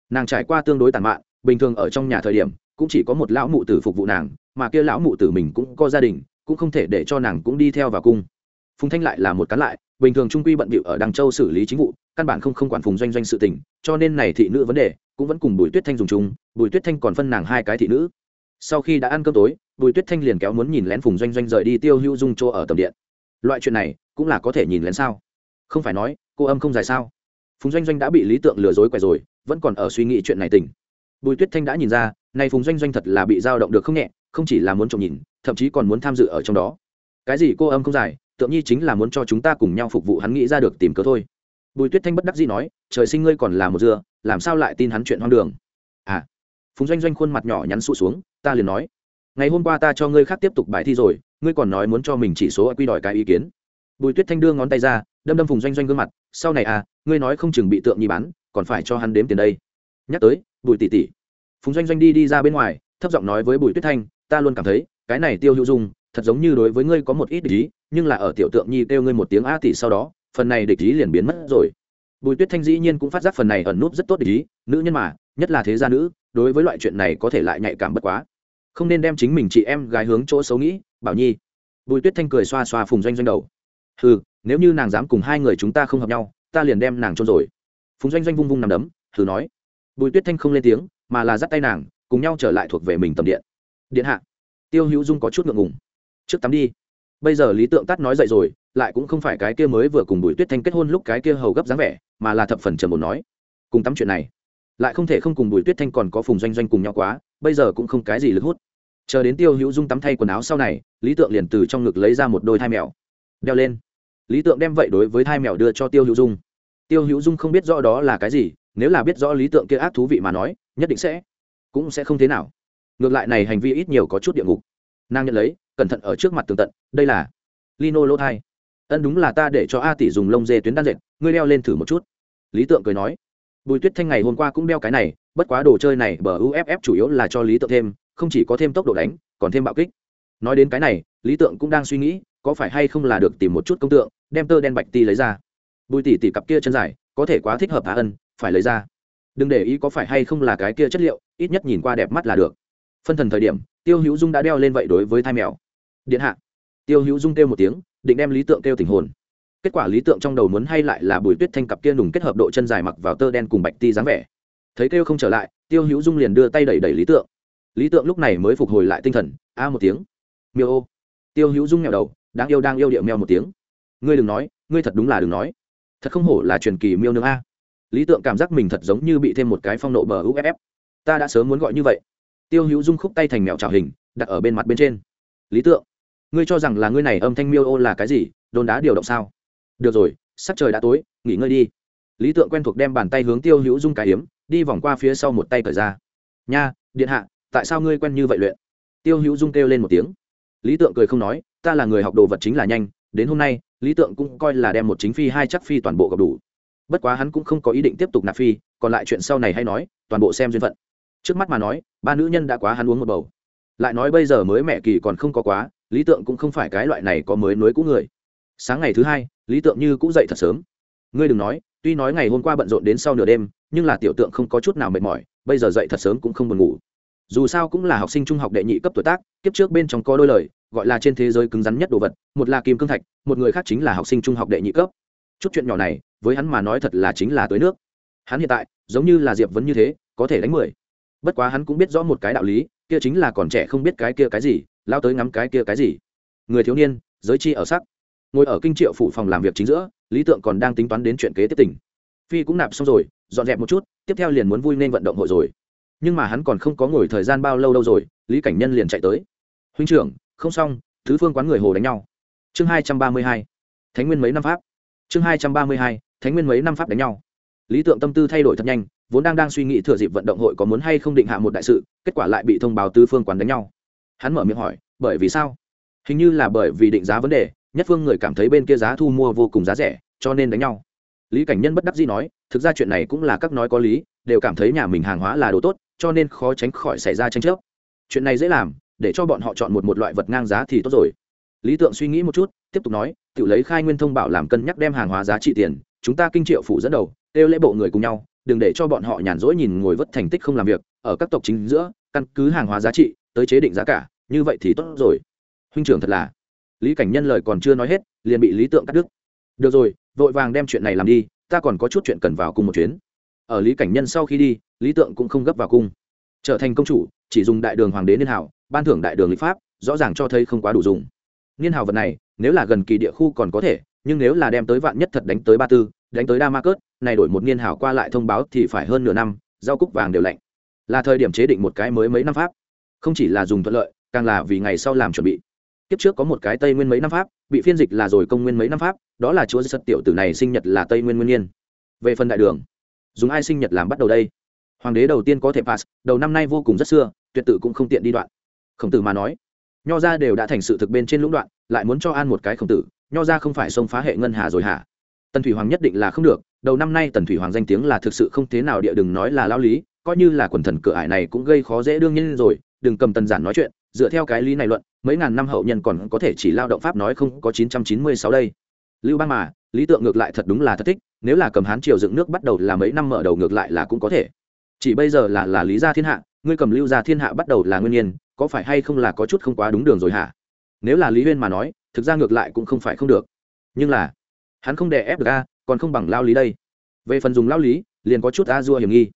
Nàng trải qua tương đối tàn mạn, bình thường ở trong nhà thời điểm, cũng chỉ có một lão mụ tử phục vụ nàng mà kia lão mụ tử mình cũng có gia đình, cũng không thể để cho nàng cũng đi theo vào cung. Phùng thanh lại là một cán lại, bình thường trung quy bận bịu ở đằng châu xử lý chính vụ, căn bản không không quản phùng doanh doanh sự tình, cho nên này thị nữ vấn đề cũng vẫn cùng bùi tuyết thanh dùng chung, bùi tuyết thanh còn phân nàng hai cái thị nữ. Sau khi đã ăn cơm tối, bùi tuyết thanh liền kéo muốn nhìn lén phùng doanh doanh rời đi tiêu hữu dung chỗ ở tầm điện. Loại chuyện này cũng là có thể nhìn lén sao? Không phải nói, cô âm không dài sao? Phùng doanh doanh đã bị lý tượng lừa dối quẻ rồi, vẫn còn ở suy nghĩ chuyện này tỉnh. Bùi tuyết thanh đã nhìn ra nay phùng doanh doanh thật là bị dao động được không nhẹ không chỉ là muốn trộm nhìn, thậm chí còn muốn tham dự ở trong đó. Cái gì cô âm không dài tượng nhi chính là muốn cho chúng ta cùng nhau phục vụ hắn nghĩ ra được tìm cớ thôi. Bùi tuyết thanh bất đắc dĩ nói, trời sinh ngươi còn là một dưa, làm sao lại tin hắn chuyện hoang đường? À phùng doanh doanh khuôn mặt nhỏ nhắn sụ xuống, ta liền nói, ngày hôm qua ta cho ngươi khác tiếp tục bài thi rồi, ngươi còn nói muốn cho mình chỉ số quy đòi cái ý kiến. Bùi tuyết thanh đưa ngón tay ra, đâm đâm phùng doanh doanh gương mặt, sau này à ngươi nói không chừng bị tượng nhi bán, còn phải cho hắn đếm tiền đây. Nhắc tới, bùi tỷ tỷ. Phùng doanh doanh đi đi ra bên ngoài, thấp giọng nói với bùi tuyết thanh ta luôn cảm thấy, cái này tiêu hữu dung, thật giống như đối với ngươi có một ít địch ý, nhưng là ở tiểu tượng nhi kêu ngươi một tiếng a tỷ sau đó, phần này địch ý liền biến mất rồi. Bùi tuyết thanh dĩ nhiên cũng phát giác phần này ẩn núp rất tốt địch ý, nữ nhân mà, nhất là thế gia nữ, đối với loại chuyện này có thể lại nhạy cảm bất quá. Không nên đem chính mình chị em gái hướng chỗ xấu nghĩ, bảo nhi. Bùi tuyết thanh cười xoa xoa phùng doanh doanh đầu. Ừ nếu như nàng dám cùng hai người chúng ta không hợp nhau, ta liền đem nàng trôn rồi. Phùng doanh doanh vung vung nằm đấm, thử nói. Bùi tuyết thanh không lên tiếng, mà là dắt tay nàng, cùng nhau trở lại thuộc về mình tầm điện điện hạ. Tiêu hữu dung có chút ngượng ngùng. Trước tắm đi. Bây giờ lý tượng tắt nói dậy rồi, lại cũng không phải cái kia mới vừa cùng bùi tuyết thanh kết hôn lúc cái kia hầu gấp dáng vẻ, mà là thập phần trầm một nói. Cùng tắm chuyện này, lại không thể không cùng bùi tuyết thanh còn có phùng doanh doanh cùng nhau quá, bây giờ cũng không cái gì lực hút. Chờ đến tiêu hữu dung tắm thay quần áo sau này, lý tượng liền từ trong ngực lấy ra một đôi thai mèo, đeo lên. Lý tượng đem vậy đối với thai mèo đưa cho tiêu hữu dung. Tiêu hữu dung không biết rõ đó là cái gì, nếu là biết rõ lý tượng kia ác thú vị mà nói, nhất định sẽ, cũng sẽ không thế nào ngược lại này hành vi ít nhiều có chút địa ngục. Nàng nhận lấy, cẩn thận ở trước mặt tường tận, đây là lino lỗ thai. Ân đúng là ta để cho a tỷ dùng lông dê tuyến đan dệt, ngươi đeo lên thử một chút. Lý tượng cười nói. Bùi tuyết thanh ngày hôm qua cũng đeo cái này, bất quá đồ chơi này bờ uff chủ yếu là cho lý tượng thêm, không chỉ có thêm tốc độ đánh, còn thêm bạo kích. Nói đến cái này, lý tượng cũng đang suy nghĩ, có phải hay không là được tìm một chút công tượng, đem tơ đen bạch ti lấy ra. Bùi tỷ tỷ cặp kia chân dài, có thể quá thích hợp hạ ân, phải lấy ra. Đừng để ý có phải hay không là cái kia chất liệu, ít nhất nhìn qua đẹp mắt là được phân thần thời điểm, tiêu hữu dung đã đeo lên vậy đối với thai mèo. Điện hạ. Tiêu hữu dung kêu một tiếng, định đem lý tượng kêu tình hồn. Kết quả lý tượng trong đầu muốn hay lại là bùi tuyết thanh cặp kia nùng kết hợp độ chân dài mặc vào tơ đen cùng bạch ti dáng vẻ. Thấy kêu không trở lại, tiêu hữu dung liền đưa tay đẩy đẩy lý tượng. Lý tượng lúc này mới phục hồi lại tinh thần, a một tiếng. Miêu ô. Tiêu hữu dung nghèo đầu, đáng yêu đang yêu điệu mèo một tiếng. Ngươi đừng nói, ngươi thật đúng là đừng nói. Thật không hổ là truyền kỳ miêu nương a. Lý tượng cảm giác mình thật giống như bị thêm một cái phong nộ bờ uff ta đã sớm muốn gọi như vậy tiêu hữu dung khúc tay thành mèo trào hình, đặt ở bên mặt bên trên. Lý tượng, ngươi cho rằng là ngươi này âm thanh miêu ô là cái gì, đồn đá điều động sao? Được rồi sắc trời đã tối, nghỉ ngơi đi. Lý tượng quen thuộc đem bàn tay hướng tiêu hữu dung cái hiếm đi vòng qua phía sau một tay cởi ra. Nha, điện hạ, tại sao ngươi quen như vậy luyện? Tiêu hữu dung kêu lên một tiếng. Lý tượng cười không nói, ta là người học đồ vật chính là nhanh, đến hôm nay, lý tượng cũng coi là đem một chính phi, hai chắc phi toàn bộ gặp đủ. Bất quá hắn cũng không có ý định tiếp tục nạp phi, còn lại chuyện sau này hay nói, toàn bộ xem duyên phận trước mắt mà nói, ba nữ nhân đã quá hắn uống một bầu. Lại nói bây giờ mới mẹ kỳ còn không có quá, lý tượng cũng không phải cái loại này có mới nối cũ người. Sáng ngày thứ hai, lý tượng như cũng dậy thật sớm. Ngươi đừng nói, tuy nói ngày hôm qua bận rộn đến sau nửa đêm, nhưng là tiểu tượng không có chút nào mệt mỏi, bây giờ dậy thật sớm cũng không buồn ngủ. Dù sao cũng là học sinh trung học đệ nhị cấp tuổi tác, kiếp trước bên trong có đôi lời, gọi là trên thế giới cứng rắn nhất đồ vật, một là kim cương thạch, một người khác chính là học sinh trung học đệ nhị cấp. Chút chuyện nhỏ này, với hắn mà nói thật là chính là tới nước. Hắn hiện tại, giống như là diệp vấn như thế, có thể đánh mười bất quá hắn cũng biết rõ một cái đạo lý, kia chính là còn trẻ không biết cái kia cái gì, lao tới ngắm cái kia cái gì. Người thiếu niên, giới chi ở sắc. Ngồi ở kinh triệu phủ phòng làm việc chính giữa, lý tượng còn đang tính toán đến chuyện kế tiếp tỉnh phi cũng nạp xong rồi, dọn dẹp một chút, tiếp theo liền muốn vui nên vận động hội rồi. Nhưng mà hắn còn không có ngồi thời gian bao lâu đâu rồi, lý cảnh nhân liền chạy tới. Huynh trưởng, không xong, thứ phương quán người hồ đánh nhau. Chương hai trăm ba mươi hai. Thánh nguyên mấy năm pháp. Chương hai trăm ba mươi hai. Thánh nguyên mấy năm pháp đánh nhau lý tượng tâm tư thay đổi thật nhanh, vốn đang đang suy nghĩ thừa dịp vận động hội có muốn hay không định hạ một đại sự, kết quả lại bị thông báo tứ phương quán đánh nhau. Hắn mở miệng hỏi, bởi vì sao? Hình như là bởi vì định giá vấn đề, nhất phương người cảm thấy bên kia giá thu mua vô cùng giá rẻ, cho nên đánh nhau. Lý cảnh nhân bất đắc dĩ nói, thực ra chuyện này cũng là các nói có lý, đều cảm thấy nhà mình hàng hóa là đồ tốt, cho nên khó tránh khỏi xảy ra tranh chấp. Chuyện này dễ làm, để cho bọn họ chọn một một loại vật ngang giá thì tốt rồi. Lý tượng suy nghĩ một chút, tiếp tục nói, tự lấy khai nguyên thông bảo làm cân nhắc đem hàng hóa giá trị tiền, chúng ta kinh triệu phủ dẫn đầu kêu lễ bộ người cùng nhau, đừng để cho bọn họ nhàn rỗi nhìn ngồi vất thành tích không làm việc, ở các tộc chính giữa, căn cứ hàng hóa giá trị, tới chế định giá cả, như vậy thì tốt rồi. Huynh trưởng thật là. Lý cảnh nhân lời còn chưa nói hết, liền bị lý tượng cắt đứt. Được rồi, vội vàng đem chuyện này làm đi, ta còn có chút chuyện cần vào cung một chuyến. Ở lý cảnh nhân sau khi đi, lý tượng cũng không gấp vào cung. Trở thành công chủ, chỉ dùng đại đường hoàng đế niên hảo, ban thưởng đại đường lý pháp, rõ ràng cho thấy không quá đủ dùng. Niên hảo vật này, nếu là gần kỳ địa khu còn có thể nhưng nếu là đem tới vạn nhất thật đánh tới ba tư, đánh tới đa ma cớt này đổi một niên hảo qua lại thông báo thì phải hơn nửa năm, rau cúc vàng đều lạnh. Là thời điểm chế định một cái mới mấy năm pháp. Không chỉ là dùng thuận lợi, càng là vì ngày sau làm chuẩn bị. Kiếp trước có một cái tây nguyên mấy năm pháp, bị phiên dịch là rồi công nguyên mấy năm pháp, đó là chúa sật tiểu tử này sinh nhật là tây nguyên nguyên nhiên. Về phần đại đường, dùng ai sinh nhật làm bắt đầu đây? Hoàng đế đầu tiên có thể pass, đầu năm nay vô cùng rất xưa, tuyệt tự cũng không tiện đi đoạn. Khổng tử mà nói, nho ra đều đã thành sự thực bên trên lũng đoạn, lại muốn cho an một cái khổng tử nho ra không phải xông phá hệ ngân hà rồi hả? Tần thủy hoàng nhất định là không được, đầu năm nay tần thủy hoàng danh tiếng là thực sự không thế nào địa đừng nói là lao lý, coi như là quần thần cửa ải này cũng gây khó dễ đương nhiên rồi, đừng cầm tần giản nói chuyện, dựa theo cái lý này luận, mấy ngàn năm hậu nhân còn có thể chỉ lao động pháp nói không có chín trăm chín mươi sáu đây. Lưu bang mà, lý tượng ngược lại thật đúng là thật thích, nếu là cầm hán triều dựng nước bắt đầu là mấy năm mở đầu ngược lại là cũng có thể. Chỉ bây giờ là là lý gia thiên hạ, ngươi cầm lưu gia thiên hạ bắt đầu là nguyên nhiên, có phải hay không là có chút không quá đúng đường rồi hả? Nếu là lý huyên mà nói thực ra ngược lại cũng không phải không được. Nhưng là, hắn không đè ép được a, còn không bằng lao lý đây. Về phần dùng lao lý, liền có chút a dua hiểm nghi.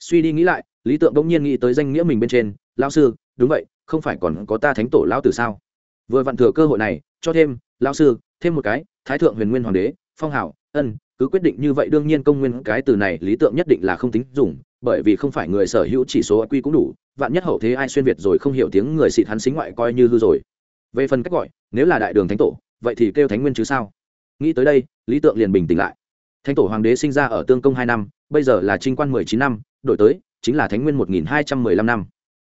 Suy đi nghĩ lại, lý tượng bỗng nhiên nghĩ tới danh nghĩa mình bên trên lao sư, đúng vậy, không phải còn có ta thánh tổ lao tử sao? Vừa vặn thừa cơ hội này, cho thêm lao sư, thêm một cái, thái thượng huyền nguyên hoàng đế, phong hảo ân, cứ quyết định như vậy đương nhiên công nguyên cái từ này lý tượng nhất định là không tính dùng, bởi vì không phải người sở hữu chỉ số quy cũng đủ, vạn nhất hậu thế ai xuyên việt rồi không hiểu tiếng người xịt hắn xính ngoại coi như hư rồi về phần cách gọi, nếu là đại đường thánh tổ, vậy thì kêu thánh nguyên chứ sao? Nghĩ tới đây, lý tượng liền bình tĩnh lại. Thánh tổ hoàng đế sinh ra ở tương công hai năm, bây giờ là trinh quan mười chín năm, đổi tới, chính là thánh nguyên một nghìn hai trăm mười lăm năm.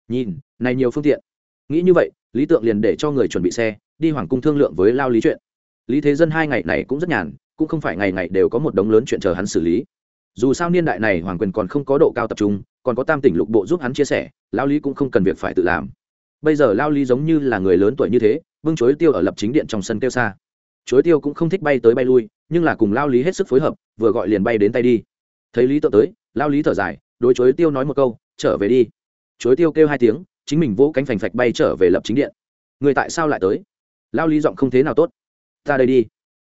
Nhìn, này nhiều phương tiện. Nghĩ như vậy, lý tượng liền để cho người chuẩn bị xe, đi hoàng cung thương lượng với lao lý chuyện. Lý thế dân hai ngày này cũng rất nhàn, cũng không phải ngày ngày đều có một đống lớn chuyện chờ hắn xử lý. Dù sao niên đại này hoàng quyền còn không có độ cao tập trung, còn có tam tỉnh lục bộ giúp hắn chia sẻ, lao lý cũng không cần việc phải tự làm bây giờ lao lý giống như là người lớn tuổi như thế, bưng chối tiêu ở lập chính điện trong sân kêu xa. Chối tiêu cũng không thích bay tới bay lui, nhưng là cùng lao lý hết sức phối hợp, vừa gọi liền bay đến tay đi. Thấy lý tự tới, lao lý thở dài, đối chối tiêu nói một câu, trở về đi. Chối tiêu kêu hai tiếng, chính mình vỗ cánh phành phạch bay trở về lập chính điện. Người tại sao lại tới? Lao lý giọng không thế nào tốt. Ta đây đi.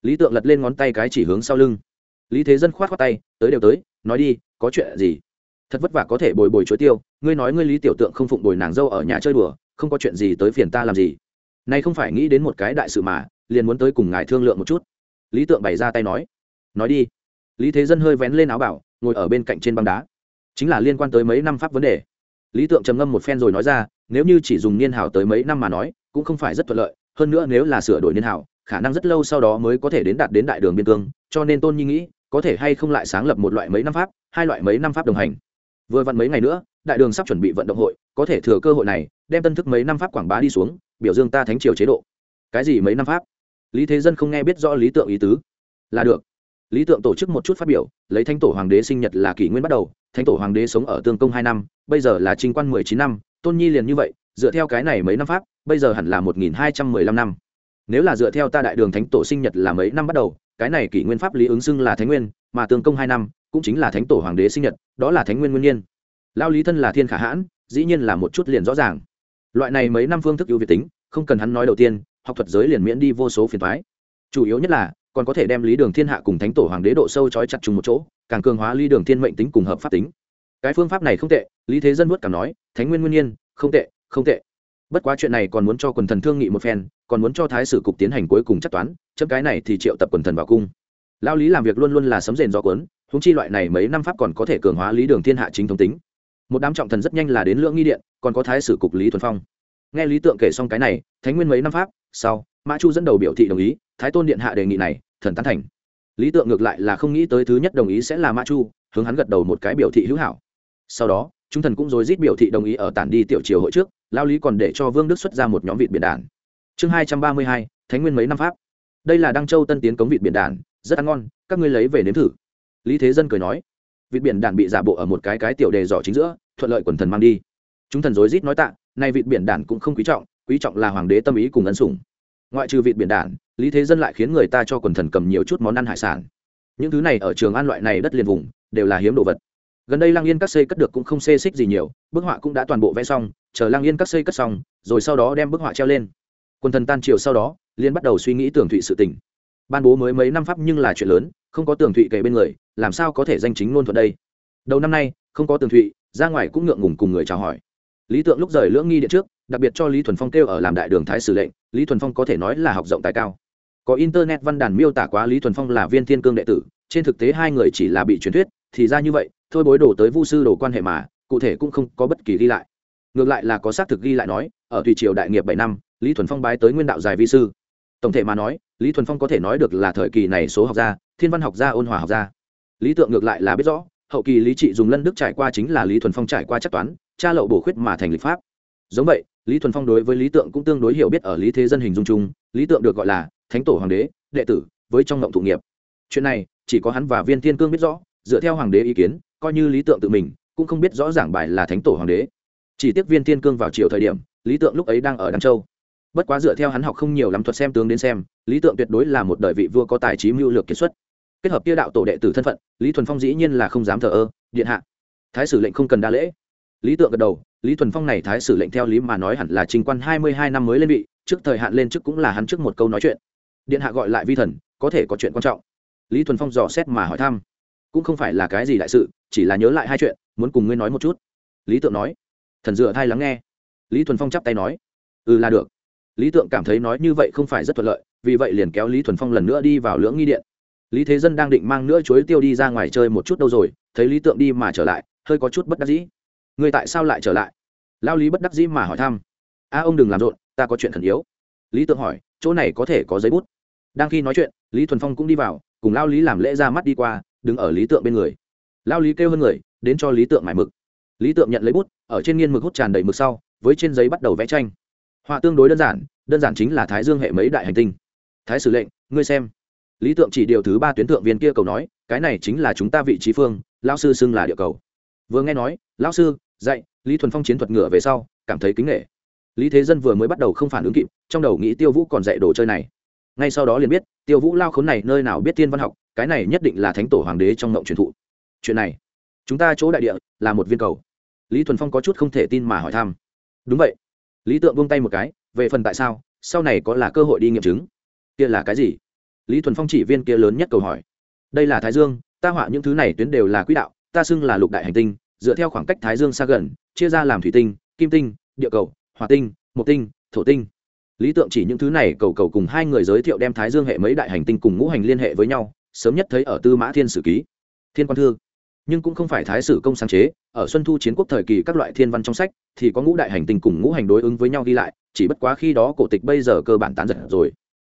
Lý tượng lật lên ngón tay cái chỉ hướng sau lưng. Lý thế dân k h o á t khoác tay, tới đều tới, nói đi, có chuyện gì? Thật vất vả có thể bồi bồi chối tiêu, ngươi nói ngươi lý tiểu tượng không phụng bồi nàng dâu ở nhà chơi đùa không có chuyện gì tới phiền ta làm gì. Nay không phải nghĩ đến một cái đại sự mà, liền muốn tới cùng ngài thương lượng một chút. Lý tượng bày ra tay nói. Nói đi. Lý thế dân hơi vén lên áo bảo, ngồi ở bên cạnh trên băng đá. Chính là liên quan tới mấy năm pháp vấn đề. Lý tượng trầm ngâm một phen rồi nói ra, nếu như chỉ dùng niên hào tới mấy năm mà nói, cũng không phải rất thuận lợi, hơn nữa nếu là sửa đổi niên hào khả năng rất lâu sau đó mới có thể đến đạt đến đại đường biên cương, cho nên tôn nhi nghĩ, có thể hay không lại sáng lập một loại mấy năm pháp, hai loại mấy năm pháp đồng hành. Vừa vặn mấy ngày nữa đại đường sắp chuẩn bị vận động hội, có thể thừa cơ hội này, đem tân thức mấy năm pháp quảng bá đi xuống, biểu dương ta thánh triều chế độ. Cái gì mấy năm pháp? Lý thế dân không nghe biết rõ lý tượng ý tứ. Là được. Lý tượng tổ chức một chút phát biểu, lấy thánh tổ hoàng đế sinh nhật là kỷ nguyên bắt đầu, thánh tổ hoàng đế sống ở tương công hai năm, bây giờ là trinh quan mười chín năm, tôn nhi liền như vậy, dựa theo cái này mấy năm pháp, bây giờ hẳn là một nghìn hai trăm mười lăm năm. Nếu là dựa theo ta đại đường thánh tổ sinh nhật là mấy năm bắt đầu, cái này kỷ nguyên pháp lý ứng xưng là thánh nguyên, mà tương công hai năm cũng chính là thánh tổ hoàng đế sinh nhật, đó là thánh nguyên nguyên nhiên lao lý thân là thiên khả hãn, dĩ nhiên là một chút liền rõ ràng. Loại này mấy năm phương thức ưu việt tính, không cần hắn nói đầu tiên, học thuật giới liền miễn đi vô số phiền thoái chủ yếu nhất là, còn có thể đem lý đường thiên hạ cùng thánh tổ hoàng đế độ sâu trói chặt chung một chỗ, càng cường hóa lý đường thiên mệnh tính cùng hợp pháp tính. Cái phương pháp này không tệ, lý thế dân vuốt cảm nói, thánh nguyên nguyên nhiên, không tệ không tệ. Bất quá chuyện này còn muốn cho quần thần thương nghị một phen, còn muốn cho thái sử cục tiến hành cuối cùng chắc toán, chấm cái này thì triệu tập quần thần vào cung. Lao lý làm việc luôn luôn là sấm rền do cuốn húng chi loại này mấy năm pháp còn có thể cường hóa lý đường thiên hạ chính thống tính một đám trọng thần rất nhanh là đến lưỡng nghi điện, còn có thái sử cục lý thuần phong. Nghe lý tượng kể xong cái này, thánh nguyên mấy năm pháp, sau, mã chu dẫn đầu biểu thị đồng ý, thái tôn điện hạ đề nghị này, thần tán thành. Lý tượng ngược lại là không nghĩ tới thứ nhất đồng ý sẽ là mã chu, hướng hắn gật đầu một cái biểu thị hữu hảo. Sau đó, chúng thần cũng rồi rít biểu thị đồng ý ở tản đi tiểu triều hội trước, lao lý còn để cho vương đức xuất ra một nhóm vịt biển đản chương hai trăm ba mươi hai, thánh nguyên mấy năm pháp. Đây là đăng châu tân tiến cống vịt biển đản rất ăn ngon, các ngươi lấy về nếm thử. Lý thế dân cười nói vịt biển đản bị giả bộ ở một cái cái tiểu đề giỏ chính giữa, thuận lợi quần thần mang đi. Chúng thần rối rít nói tạ nay vịt biển đản cũng không quý trọng quý trọng là hoàng đế tâm ý cùng ân sủng. Ngoại trừ vịt biển đản lý thế dân lại khiến người ta cho quần thần cầm nhiều chút món ăn hải sản. Những thứ này ở trường an loại này đất liền vùng, đều là hiếm đồ vật. Gần đây lang yên các xây cất được cũng không xê xích gì nhiều, bức họa cũng đã toàn bộ vẽ xong, chờ lang yên các xây cất xong, rồi sau đó đem bức họa treo lên. Quần thần tan chiều sau đó liên bắt đầu suy nghĩ tưởng thụy sự tình ban bố mới mấy năm pháp nhưng là chuyện lớn, không có tường thụy kể bên người, làm sao có thể danh chính ngôn thuận đây? Đầu năm nay, không có tường thụy, ra ngoài cũng ngượng ngùng cùng người chào hỏi. Lý tượng lúc rời lưỡng nghi điện trước, đặc biệt cho lý thuần phong kêu ở làm đại đường thái sử lệnh, lý thuần phong có thể nói là học rộng tài cao. Có internet văn đàn miêu tả quá lý thuần phong là viên thiên cương đệ tử, trên thực tế hai người chỉ là bị truyền thuyết, thì ra như vậy, thôi bối đổ tới vu sư đồ quan hệ mà, cụ thể cũng không có bất kỳ ghi lại. Ngược lại là có xác thực ghi lại nói, ở thủy triều đại nghiệp bảy năm, lý thuần phong bái tới nguyên đạo dài vi sư tổng thể mà nói, lý thuần phong có thể nói được là thời kỳ này số học gia, thiên văn học gia, ôn hòa học gia. Lý tượng ngược lại là biết rõ, hậu kỳ lý trị dùng lân đức trải qua chính là lý thuần phong trải qua chắc toán, cha lậu bổ khuyết mà thành lịch pháp. Giống vậy, lý thuần phong đối với lý tượng cũng tương đối hiểu biết ở lý thế dân hình dung chung, lý tượng được gọi là thánh tổ hoàng đế, đệ tử, với trong ngộng thụ nghiệp. Chuyện này, chỉ có hắn và viên thiên cương biết rõ, dựa theo hoàng đế ý kiến, coi như lý tượng tự mình, cũng không biết rõ giảng bài là thánh tổ hoàng đế. Chỉ tiếc viên thiên cương vào chiều thời điểm, lý tượng lúc ấy đang ở đăng châu bất quá dựa theo hắn học không nhiều lắm thuật xem tướng đến xem, lý tượng tuyệt đối là một đời vị vua có tài trí mưu lược kiệt xuất. Kết hợp kia đạo tổ đệ tử thân phận, lý thuần phong dĩ nhiên là không dám thờ ơ, điện hạ. Thái sử lệnh không cần đa lễ. Lý tượng gật đầu, lý thuần phong này thái sử lệnh theo lý mà nói hẳn là trình quan hai mươi hai năm mới lên vị, trước thời hạn lên chức cũng là hắn trước một câu nói chuyện. Điện hạ gọi lại vi thần, có thể có chuyện quan trọng. Lý thuần phong dò xét mà hỏi thăm. Cũng không phải là cái gì đại sự, chỉ là nhớ lại hai chuyện, muốn cùng ngươi nói một chút. Lý tượng nói. Thần dựa thai lắng nghe. Lý thuần phong chắp tay nói. Ừ là được lý tượng cảm thấy nói như vậy không phải rất thuận lợi, vì vậy liền kéo lý thuần phong lần nữa đi vào lưỡng nghi điện. Lý thế dân đang định mang nữa chuối tiêu đi ra ngoài chơi một chút đâu rồi, thấy lý tượng đi mà trở lại, hơi có chút bất đắc dĩ. Người tại sao lại trở lại? Lao lý bất đắc dĩ mà hỏi thăm. A, ông đừng làm rộn, ta có chuyện khẩn yếu. Lý tượng hỏi, chỗ này có thể có giấy bút. Đang khi nói chuyện, lý thuần phong cũng đi vào, cùng lao lý làm lễ ra mắt đi qua, đứng ở lý tượng bên người. Lao lý kêu hơn người, đến cho lý tượng mải mực. Lý tượng nhận lấy bút, ở trên nghiên mực hút tràn đầy mực sau, với trên giấy bắt đầu vẽ tranh họa tương đối đơn giản đơn giản chính là thái dương hệ mấy đại hành tinh. Thái sử lệnh, ngươi xem. Lý tượng chỉ điều thứ ba tuyến thượng viên kia cầu nói, cái này chính là chúng ta vị trí phương lao sư xưng là địa cầu. Vừa nghe nói, lão sư, dạy, lý thuần phong chiến thuật ngựa về sau, cảm thấy kính nghệ lý thế dân vừa mới bắt đầu không phản ứng kịp, trong đầu nghĩ tiêu vũ còn dạy đồ chơi này. Ngay sau đó liền biết, tiêu vũ lao khốn này nơi nào biết tiên văn học, cái này nhất định là thánh tổ hoàng đế trong ngộng truyền thụ. Chuyện này, chúng ta chỗ đại địa là một viên cầu. Lý thuần phong có chút không thể tin mà hỏi thăm. Đúng vậy lý tượng buông tay một cái, về phần tại sao, sau này có là cơ hội đi nghiệm chứng? Kia là cái gì? Lý thuần phong chỉ viên kia lớn nhất câu hỏi. Đây là thái dương, ta họa những thứ này tuyến đều là quỹ đạo, ta xưng là lục đại hành tinh, dựa theo khoảng cách thái dương xa gần, chia ra làm thủy tinh, kim tinh, địa cầu, hỏa tinh, mộc tinh, thổ tinh. Lý tượng chỉ những thứ này cầu cầu cùng hai người giới thiệu đem thái dương hệ mấy đại hành tinh cùng ngũ hành liên hệ với nhau, sớm nhất thấy ở tư mã thiên sử ký. Thiên quan thư nhưng cũng không phải thái sử công sáng chế, ở xuân thu chiến quốc thời kỳ các loại thiên văn trong sách, thì có ngũ đại hành tinh cùng ngũ hành đối ứng với nhau đi lại, chỉ bất quá khi đó cổ tịch bây giờ cơ bản tán giật rồi.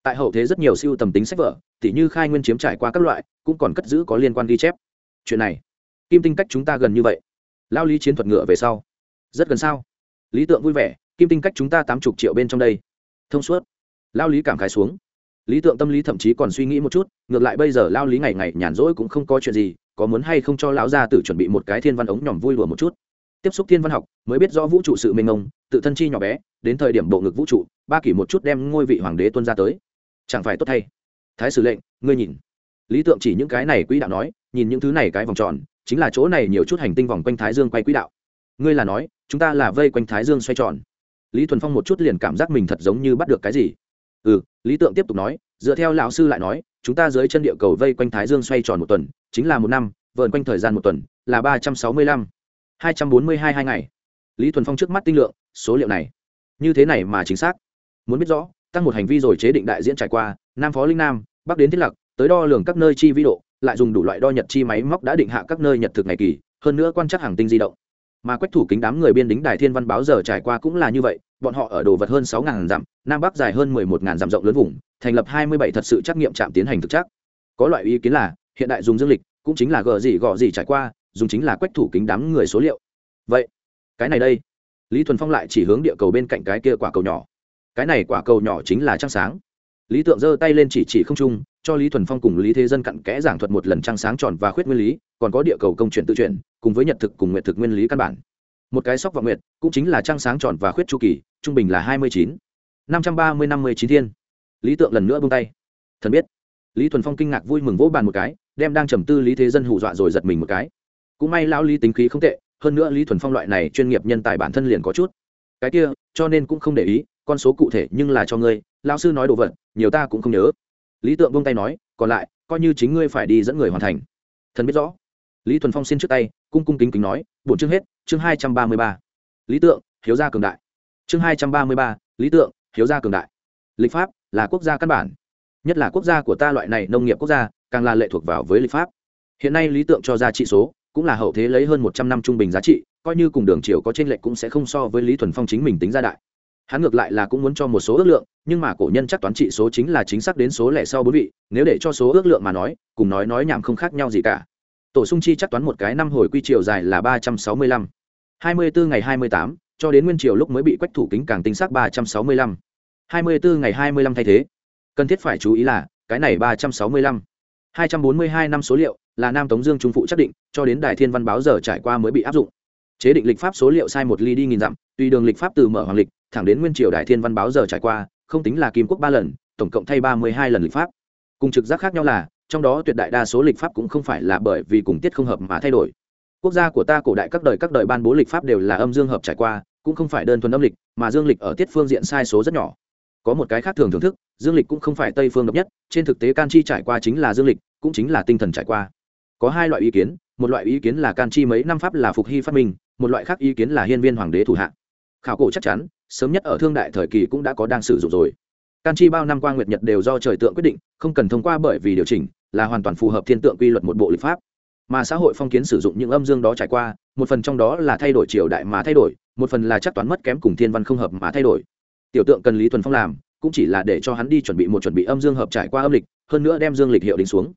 Tại hậu thế rất nhiều siêu tầm tính sách vở, tỉ như khai nguyên chiếm trải qua các loại, cũng còn cất giữ có liên quan ghi chép. Chuyện này, kim tinh cách chúng ta gần như vậy. Lao lý chiến thuật ngựa về sau. Rất gần sao? Lý tượng vui vẻ, kim tinh cách chúng ta tám chục triệu bên trong đây. Thông suốt. Lao lý cảm khái xuống. Lý tượng tâm lý thậm chí còn suy nghĩ một chút, ngược lại bây giờ lao lý ngày ngày nhàn rỗi cũng không có chuyện gì có muốn hay không cho lão gia tử chuẩn bị một cái thiên văn ống nhỏm vui đùa một chút. Tiếp xúc thiên văn học, mới biết rõ vũ trụ sự mênh mông, tự thân chi nhỏ bé, đến thời điểm bộ ngực vũ trụ, ba kỷ một chút đem ngôi vị hoàng đế tuân ra tới. Chẳng phải tốt thay. Thái sử lệnh, ngươi nhìn. Lý tượng chỉ những cái này quỹ đạo nói, nhìn những thứ này cái vòng tròn, chính là chỗ này nhiều chút hành tinh vòng quanh thái dương quay quỹ đạo. Ngươi là nói, chúng ta là vây quanh thái dương xoay tròn. Lý thuần phong một chút liền cảm giác mình thật giống như bắt được cái gì. Ừ lý tượng tiếp tục nói dựa theo lão sư lại nói, chúng ta dưới chân địa cầu vây quanh thái dương xoay tròn một tuần, chính là một năm vợn quanh thời gian một tuần, là ba trăm sáu mươi lăm, hai trăm bốn mươi hai hai ngày. Lý thuần phong trước mắt tinh lượng, số liệu này. Như thế này mà chính xác. Muốn biết rõ, tăng một hành vi rồi chế định đại diễn trải qua, nam phó linh nam, bắc đến thiết lập tới đo lường các nơi chi vi độ, lại dùng đủ loại đo nhật chi máy móc đã định hạ các nơi nhật thực ngày kỳ, hơn nữa quan trắc hàng tinh di động. Mà quách thủ kính đám người biên đính đài thiên văn báo giờ trải qua cũng là như vậy, bọn họ ở đồ vật hơn sáu ngàn dặm, nam bắc dài hơn mười một ngàn dặm rộng lớn vùng thành lập hai mươi bảy thật sự trắc nghiệm trạm tiến hành thực chắc có loại ý kiến là, hiện đại dùng dương lịch cũng chính là gờ gì gọ gì trải qua, dùng chính là quách thủ kính đám người số liệu. Vậy, cái này đây. Lý thuần phong lại chỉ hướng địa cầu bên cạnh cái kia quả cầu nhỏ. Cái này quả cầu nhỏ chính là trăng sáng. Lý tượng giơ tay lên chỉ chỉ không trung, cho lý thuần phong cùng lý thế dân cặn kẽ giảng thuật một lần trăng sáng tròn và khuyết nguyên lý, còn có địa cầu công chuyển tự chuyển cùng với nhật thực cùng nguyện thực nguyên lý căn bản. Một cái sóc và nguyệt cũng chính là trăng sáng tròn và khuyết chu kỳ, trung bình là hai mươi chín. năm trăm ba mươi năm mươi chín thiên lý tượng lần nữa buông tay. Thần biết. Lý thuần phong kinh ngạc vui mừng vỗ bàn một cái, đem đang trầm tư lý thế dân hù dọa rồi giật mình một cái. Cũng may lão lý tính khí không tệ, hơn nữa lý thuần phong loại này chuyên nghiệp nhân tài bản thân liền có chút. Cái kia, cho nên cũng không để ý, con số cụ thể nhưng là cho ngươi, lão sư nói đồ vật, nhiều ta cũng không nhớ. Lý tượng buông tay nói, còn lại, coi như chính ngươi phải đi dẫn người hoàn thành. Thần biết rõ. Lý thuần phong xin trước tay, cung cung kính kính nói, bổn chương hết, chương hai trăm ba mươi ba. Lý tượng, hiếu gia cường đại. Chương hai trăm ba mươi ba, lý tượng, hiếu gia cường đại. Lịch pháp là quốc gia căn bản. Nhất là quốc gia của ta loại này nông nghiệp quốc gia, càng là lệ thuộc vào với lịch pháp. Hiện nay lý tượng cho ra trị số, cũng là hậu thế lấy hơn một trăm năm trung bình giá trị, coi như cùng đường chiều có t r ê n lệch cũng sẽ không so với lý thuần phong chính mình tính ra đại. Hắn ngược lại là cũng muốn cho một số ước lượng, nhưng mà cổ nhân chắc toán trị số chính là chính xác đến số lẻ sau bốn vị, nếu để cho số ước lượng mà nói, cùng nói nói nhảm không khác nhau gì cả. Tổ sung chi chắc toán một cái năm hồi quy triều dài là ba trăm sáu mươi lăm. Hai mươi bốn ngày hai mươi tám, cho đến nguyên triều lúc mới bị quách thủ kính càng tinh xác ba trăm sáu mươi lăm hai mươi bốn ngày hai mươi lăm thay thế. Cần thiết phải chú ý là, cái này ba trăm sáu mươi lăm. Hai trăm bốn mươi hai năm số liệu là nam tống dương trung phụ chắc định, cho đến đài thiên văn báo giờ trải qua mới bị áp dụng. Chế định lịch pháp số liệu sai một ly đi nghìn dặm, tùy đường lịch pháp từ mở hoàng lịch, thẳng đến nguyên triều đài thiên văn báo giờ trải qua, không tính là kim quốc ba lần, tổng cộng thay ba mươi hai lần lịch pháp. Cùng trực giác khác nhau là, trong đó tuyệt đại đa số lịch pháp cũng không phải là bởi vì cùng tiết không hợp mà thay đổi. Quốc gia của ta, cổ đại các đời các đời ban bố lịch pháp đều là âm dương hợp trải qua, cũng không phải đơn thuần âm lịch, mà dương lịch ở tiết phương diện sai số rất nhỏ có một cái khác thường thưởng thức, dương lịch cũng không phải tây phương độc nhất, trên thực tế can chi trải qua chính là dương lịch, cũng chính là tinh thần trải qua. Có hai loại ý kiến, một loại ý kiến là can chi mấy năm pháp là phục hy phát minh, một loại khác ý kiến là hiên viên hoàng đế thủ hạ. Khảo cổ chắc chắn, sớm nhất ở thương đại thời kỳ cũng đã có đang sử dụng rồi. Can chi bao năm qua nguyệt nhật đều do trời tượng quyết định, không cần thông qua bởi vì điều chỉnh, là hoàn toàn phù hợp thiên tượng quy luật một bộ lịch pháp. Mà xã hội phong kiến sử dụng những âm dương đó trải qua, một phần trong đó là thay đổi triều đại mà thay đổi, một phần là chắc toán mất kém cùng thiên văn không hợp mà thay đổi tiểu tượng cần lý thuần phong làm, cũng chỉ là để cho hắn đi chuẩn bị một chuẩn bị âm dương hợp trải qua âm lịch, hơn nữa đem dương lịch hiệu đính xuống.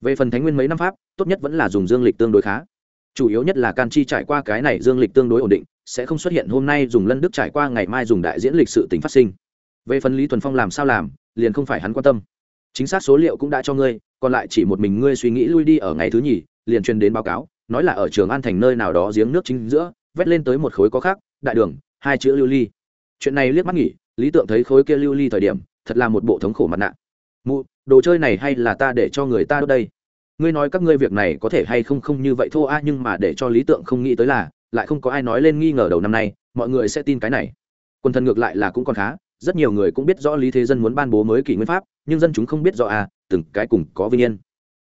Về phần thánh nguyên mấy năm pháp, tốt nhất vẫn là dùng dương lịch tương đối khá. Chủ yếu nhất là can chi trải qua cái này dương lịch tương đối ổn định, sẽ không xuất hiện hôm nay dùng lân đức trải qua ngày mai dùng đại diễn lịch sự tính phát sinh. Về phần lý thuần phong làm sao làm, liền không phải hắn quan tâm. Chính xác số liệu cũng đã cho ngươi, còn lại chỉ một mình ngươi suy nghĩ lui đi ở ngày thứ nhì, liền truyền đến báo cáo, nói là ở trường an thành nơi nào đó giếng nước chính giữa, vét lên tới một khối có khác, đại đường, hai chữ lưu ly chuyện này liếc mắt nghỉ, lý tượng thấy khối kia lưu ly thời điểm, thật là một bộ thống khổ mặt nạ. Mụ, đồ chơi này hay là ta để cho người ta đốt đây? Ngươi nói các ngươi việc này có thể hay không không như vậy thô a, nhưng mà để cho lý tượng không nghĩ tới là, lại không có ai nói lên nghi ngờ đầu năm nay, mọi người sẽ tin cái này. Quân thần ngược lại là cũng còn khá, rất nhiều người cũng biết rõ lý thế dân muốn ban bố mới kỷ nguyên pháp, nhưng dân chúng không biết rõ à từng cái cùng có vinh yên.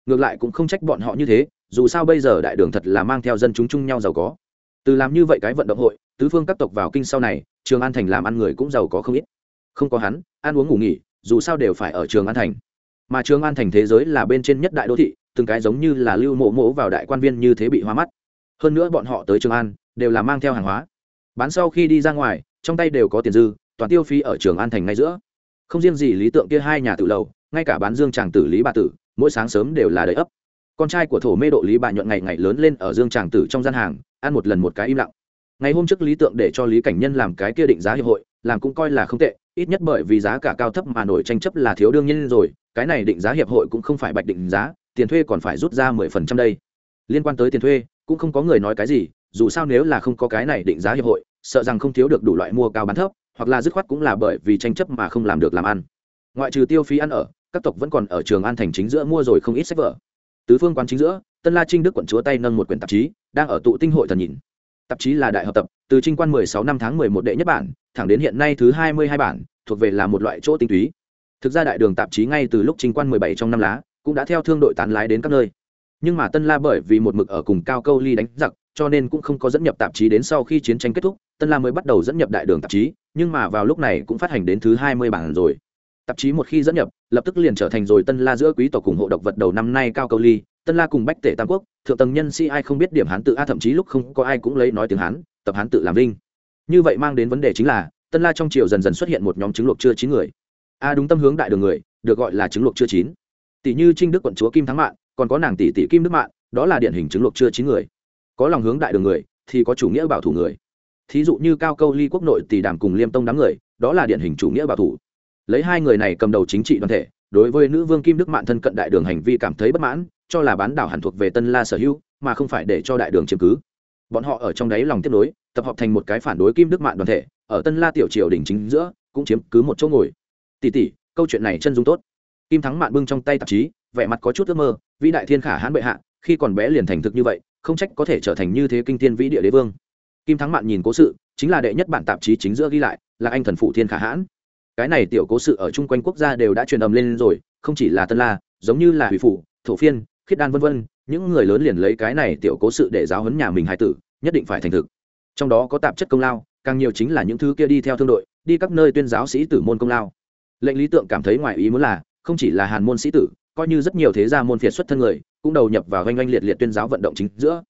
Ngược lại cũng không trách bọn họ như thế, dù sao bây giờ đại đường thật là mang theo dân chúng chung nhau giàu có. Từ làm như vậy cái vận động hội, tứ phương các tộc vào kinh sau này trường an thành làm ăn người cũng giàu có không ít. Không có hắn, ăn uống ngủ nghỉ, dù sao đều phải ở trường an thành. Mà trường an thành thế giới là bên trên nhất đại đô thị, từng cái giống như là lưu mộ mộ vào đại quan viên như thế bị hoa mắt. Hơn nữa bọn họ tới trường an, đều là mang theo hàng hóa. Bán sau khi đi ra ngoài, trong tay đều có tiền dư, toàn tiêu phí ở trường an thành ngay giữa. Không riêng gì lý tượng kia hai nhà tự lầu, ngay cả bán dương tràng tử lý bà tử, mỗi sáng sớm đều là đầy ấp. Con trai của thổ mê độ lý bà nhuận ngày ngày lớn lên ở dương tràng tử trong gian hàng, ăn một lần một cái im lặng ngày hôm trước lý tượng để cho lý cảnh nhân làm cái kia định giá hiệp hội, làm cũng coi là không tệ, ít nhất bởi vì giá cả cao thấp mà nổi tranh chấp là thiếu đương nhiên rồi, cái này định giá hiệp hội cũng không phải bạch định giá, tiền thuê còn phải rút ra mười phần trăm đây. Liên quan tới tiền thuê, cũng không có người nói cái gì, dù sao nếu là không có cái này định giá hiệp hội, sợ rằng không thiếu được đủ loại mua cao bán thấp, hoặc là dứt khoát cũng là bởi vì tranh chấp mà không làm được làm ăn. Ngoại trừ tiêu phí ăn ở, các tộc vẫn còn ở trường an thành chính giữa mua rồi không ít sách vở. Tứ phương quán chính giữa, tân la trinh đức quận chúa tay nâng một quyển tạp chí, đang ở tụ tinh hội thần nhìn tạp chí là đại học tập, từ trinh quan 16 năm tháng 11 đệ nhất bản, thẳng đến hiện nay thứ 22 bản, thuộc về là một loại chỗ tinh túy. Thực ra đại đường tạp chí ngay từ lúc trinh quan 17 trong năm lá, cũng đã theo thương đội tán lái đến các nơi. Nhưng mà tân la bởi vì một mực ở cùng cao câu ly đánh giặc, cho nên cũng không có dẫn nhập tạp chí đến sau khi chiến tranh kết thúc, tân la mới bắt đầu dẫn nhập đại đường tạp chí, nhưng mà vào lúc này cũng phát hành đến thứ 20 bản rồi. Tạp chí một khi dẫn nhập, lập tức liền trở thành rồi tân la giữa quý tộc cùng hộ độc vật đầu năm nay cao câu ly tân la cùng bách tể tam quốc, thượng tầng nhân sĩ ai không biết điểm hán tự a, thậm chí lúc không có ai cũng lấy nói tiếng hán, tập hán tự làm linh như vậy mang đến vấn đề chính là, tân la trong triều dần dần xuất hiện một nhóm trứng luộc chưa chín người. A đúng tâm hướng đại đường người, được gọi là trứng luộc chưa chín. Tỷ như trinh đức quận chúa kim thắng mạng còn có nàng tỷ tỷ kim đức mạng đó là điển hình trứng luộc chưa chín người. Có lòng hướng đại đường người, thì có chủ nghĩa bảo thủ người. Thí dụ như cao câu ly quốc nội tỷ đàm cùng liêm tông đám người, đó là điển hình chủ nghĩa bảo thủ. Lấy hai người này cầm đầu chính trị đoàn thể, đối với nữ vương kim đức mạng thân cận đại đường hành vi cảm thấy bất mãn cho là bán đảo hẳn thuộc về tân la sở hữu, mà không phải để cho đại đường chiếm cứ. Bọn họ ở trong đáy lòng tiếp nối, tập hợp thành một cái phản đối kim đức mạng đoàn thể, ở tân la tiểu triều đỉnh chính giữa, cũng chiếm cứ một chỗ ngồi. Tỷ tỷ, câu chuyện này chân dung tốt. Kim thắng mạn bưng trong tay tạp chí, vẻ mặt có chút ước mơ, vĩ đại thiên khả hãn bệ hạ, khi còn bé liền thành thực như vậy, không trách có thể trở thành như thế kinh thiên vĩ địa đế vương. Kim thắng mạn nhìn cố sự, chính là đệ nhất bản tạp chí chính giữa ghi lại, là anh thần phụ thiên khả hãn. Cái này tiểu cố sự ở chung quanh quốc gia đều đã truyền ầm lên rồi, không chỉ là tân la, giống như là hủy phủ, thổ phiên khiết đan vân vân, những người lớn liền lấy cái này tiểu cố sự để giáo huấn nhà mình hài tử, nhất định phải thành thực. Trong đó có tạp chất công lao, càng nhiều chính là những thứ kia đi theo thương đội, đi các nơi tuyên giáo sĩ tử môn công lao. Lệnh lý tượng cảm thấy ngoài ý muốn là, không chỉ là hàn môn sĩ tử, coi như rất nhiều thế gia môn phiệt xuất thân người, cũng đầu nhập vào oanh oanh liệt liệt tuyên giáo vận động chính giữa.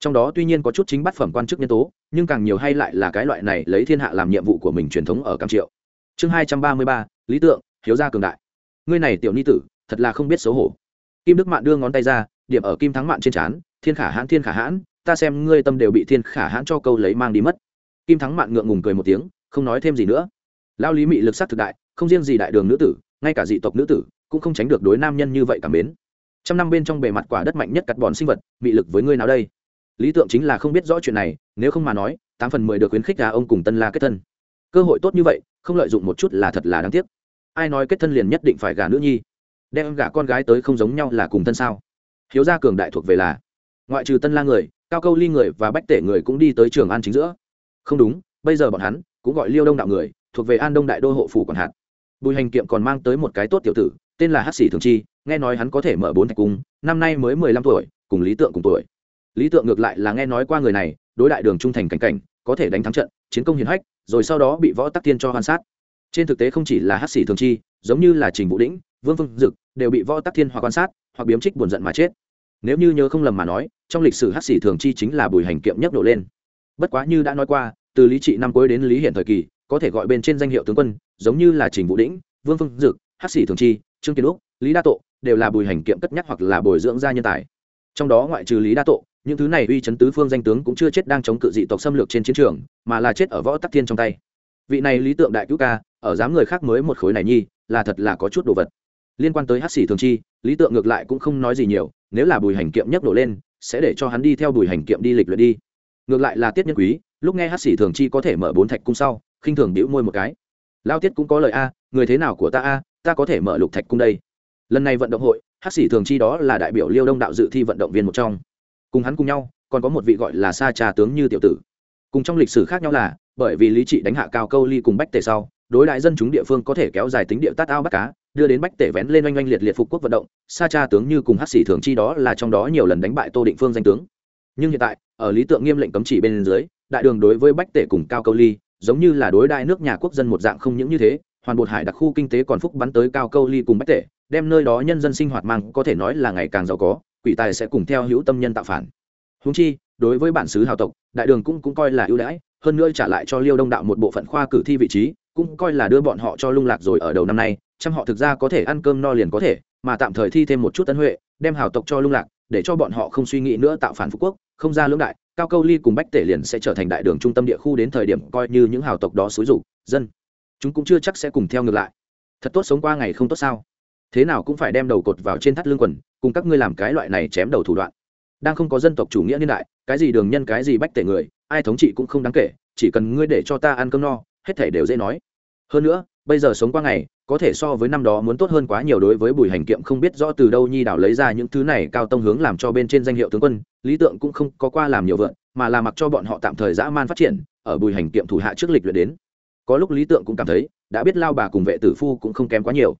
Trong đó tuy nhiên có chút chính bắt phẩm quan chức nhân tố, nhưng càng nhiều hay lại là cái loại này lấy thiên hạ làm nhiệm vụ của mình truyền thống ở cam triệu. Chương hai trăm ba mươi ba, lý tượng, hiếu gia cường đại. Ngươi này tiểu ni tử, thật là không biết xấu hổ kim đức mạn đưa ngón tay ra, điểm ở kim thắng mạn trên trán, thiên khả hãn, thiên khả hãn, ta xem ngươi tâm đều bị thiên khả hãn cho câu lấy mang đi mất. Kim thắng mạn ngượng ngùng cười một tiếng, không nói thêm gì nữa. Lao lý mị lực sắc thực đại, không riêng gì đại đường nữ tử, ngay cả dị tộc nữ tử, cũng không tránh được đối nam nhân như vậy cảm mến. Trăm năm bên trong bề mặt quả đất mạnh nhất cắt bòn sinh vật, mị lực với ngươi nào đây? Lý tượng chính là không biết rõ chuyện này, nếu không mà nói, tám phần mười được khuyến khích là ông cùng tân la kết thân. Cơ hội tốt như vậy, không lợi dụng một chút là thật là đáng tiếc. Ai nói kết thân liền nhất định phải gả nữ nhi? Đem gả con gái tới không giống nhau là cùng thân sao? Hiếu gia cường đại thuộc về là, ngoại trừ tân la người, cao câu ly người và bách tể người cũng đi tới trường an chính giữa. Không đúng, bây giờ bọn hắn cũng gọi liêu đông đạo người, thuộc về an đông đại đô hộ phủ còn hạt. Bùi hành kiệm còn mang tới một cái tốt tiểu tử, tên là hát sĩ thường chi, nghe nói hắn có thể mở bốn thạch cung, năm nay mới mười lăm tuổi, cùng lý tượng cùng tuổi. Lý tượng ngược lại là nghe nói qua người này, đối đại đường trung thành cảnh cảnh, có thể đánh thắng trận, chiến công hiển hách, rồi sau đó bị võ tắc tiên cho hoàn sát. Trên thực tế không chỉ là hát sĩ thường chi, giống như là trình vũ đĩnh vương phương dực đều bị võ tắc thiên hoặc quan sát hoặc biếm trích buồn giận mà chết. Nếu như nhớ không lầm mà nói, trong lịch sử hát xỉ thường chi chính là bùi hành kiệm nhấp nổ lên. Bất quá như đã nói qua, từ lý trị năm cuối đến lý hiện thời kỳ, có thể gọi bên trên danh hiệu tướng quân, giống như là trình vũ đĩnh, vương phương dực hát xỉ thường chi, trương kiến úc, lý đa tộ, đều là bùi hành kiệm cất nhắc hoặc là bồi dưỡng gia nhân tài. Trong đó ngoại trừ lý đa tộ, những thứ này uy chấn tứ phương danh tướng cũng chưa chết đang chống cự dị tộc xâm lược trên chiến trường, mà là chết ở võ tắc thiên trong tay. Vị này lý tượng đại cứu ca, ở dám người khác mới một khối này nhi, là thật là có chút đồ vật liên quan tới hát xỉ thường chi, lý tượng ngược lại cũng không nói gì nhiều, nếu là bùi hành kiệm nhấc nổ lên, sẽ để cho hắn đi theo bùi hành kiệm đi lịch luyện đi. Ngược lại là tiết nhân quý, lúc nghe hát xỉ thường chi có thể mở bốn thạch cung sau, khinh thường đĩu môi một cái. Lao tiết cũng có lời a, người thế nào của ta a, ta có thể mở lục thạch cung đây. Lần này vận động hội, hát xỉ thường chi đó là đại biểu liêu đông đạo dự thi vận động viên một trong. Cùng hắn cùng nhau, còn có một vị gọi là sa trà tướng như tiểu tử. Cùng trong lịch sử khác nhau là, bởi vì lý trị đánh hạ cao câu ly cùng bách tề sau đối đại dân chúng địa phương có thể kéo dài tính địa tát ao bắt cá, đưa đến bách tể vén lên oanh oanh liệt liệt phục quốc vận động, sa cha tướng như cùng hát xỉ thường chi đó là trong đó nhiều lần đánh bại tô định phương danh tướng. Nhưng hiện tại, ở lý tượng nghiêm lệnh cấm chỉ bên dưới, đại đường đối với bách tể cùng cao câu ly, giống như là đối đại nước nhà quốc dân một dạng không những như thế, hoàn bột hải đặc khu kinh tế còn phúc bắn tới cao câu ly cùng bách tể, đem nơi đó nhân dân sinh hoạt mang, có thể nói là ngày càng giàu có, quỷ tài sẽ cùng theo hữu tâm nhân tạo phản. Húng chi, đối với bản xứ hào tộc, đại đường cũng cũng coi là ưu đãi, hơn nữa trả lại cho liêu đông đạo một bộ phận khoa cử thi vị trí cũng coi là đưa bọn họ cho lung lạc rồi ở đầu năm nay, chăm họ thực ra có thể ăn cơm no liền có thể, mà tạm thời thi thêm một chút tân huệ, đem hào tộc cho lung lạc, để cho bọn họ không suy nghĩ nữa tạo phản phú quốc, không ra lưỡng đại, cao câu ly cùng bách tể liền sẽ trở thành đại đường trung tâm địa khu đến thời điểm coi như những hào tộc đó xúi rục dân. Chúng cũng chưa chắc sẽ cùng theo ngược lại. Thật tốt sống qua ngày không tốt sao? Thế nào cũng phải đem đầu cột vào trên thắt lưng quần, cùng các ngươi làm cái loại này chém đầu thủ đoạn. Đang không có dân tộc chủ nghĩa niên đại, cái gì đường nhân cái gì bách tể người, ai thống trị cũng không đáng kể, chỉ cần ngươi để cho ta ăn cơm no hết thể đều dễ nói. Hơn nữa, bây giờ sống qua ngày, có thể so với năm đó muốn tốt hơn quá nhiều đối với bùi hành kiệm không biết rõ từ đâu nhi đảo lấy ra những thứ này cao tông hướng làm cho bên trên danh hiệu tướng quân, lý tượng cũng không có qua làm nhiều vượn, mà là mặc cho bọn họ tạm thời dã man phát triển, ở bùi hành kiệm thủ hạ trước lịch luyện đến. Có lúc lý tượng cũng cảm thấy, đã biết lao bà cùng vệ tử phu cũng không kém quá nhiều.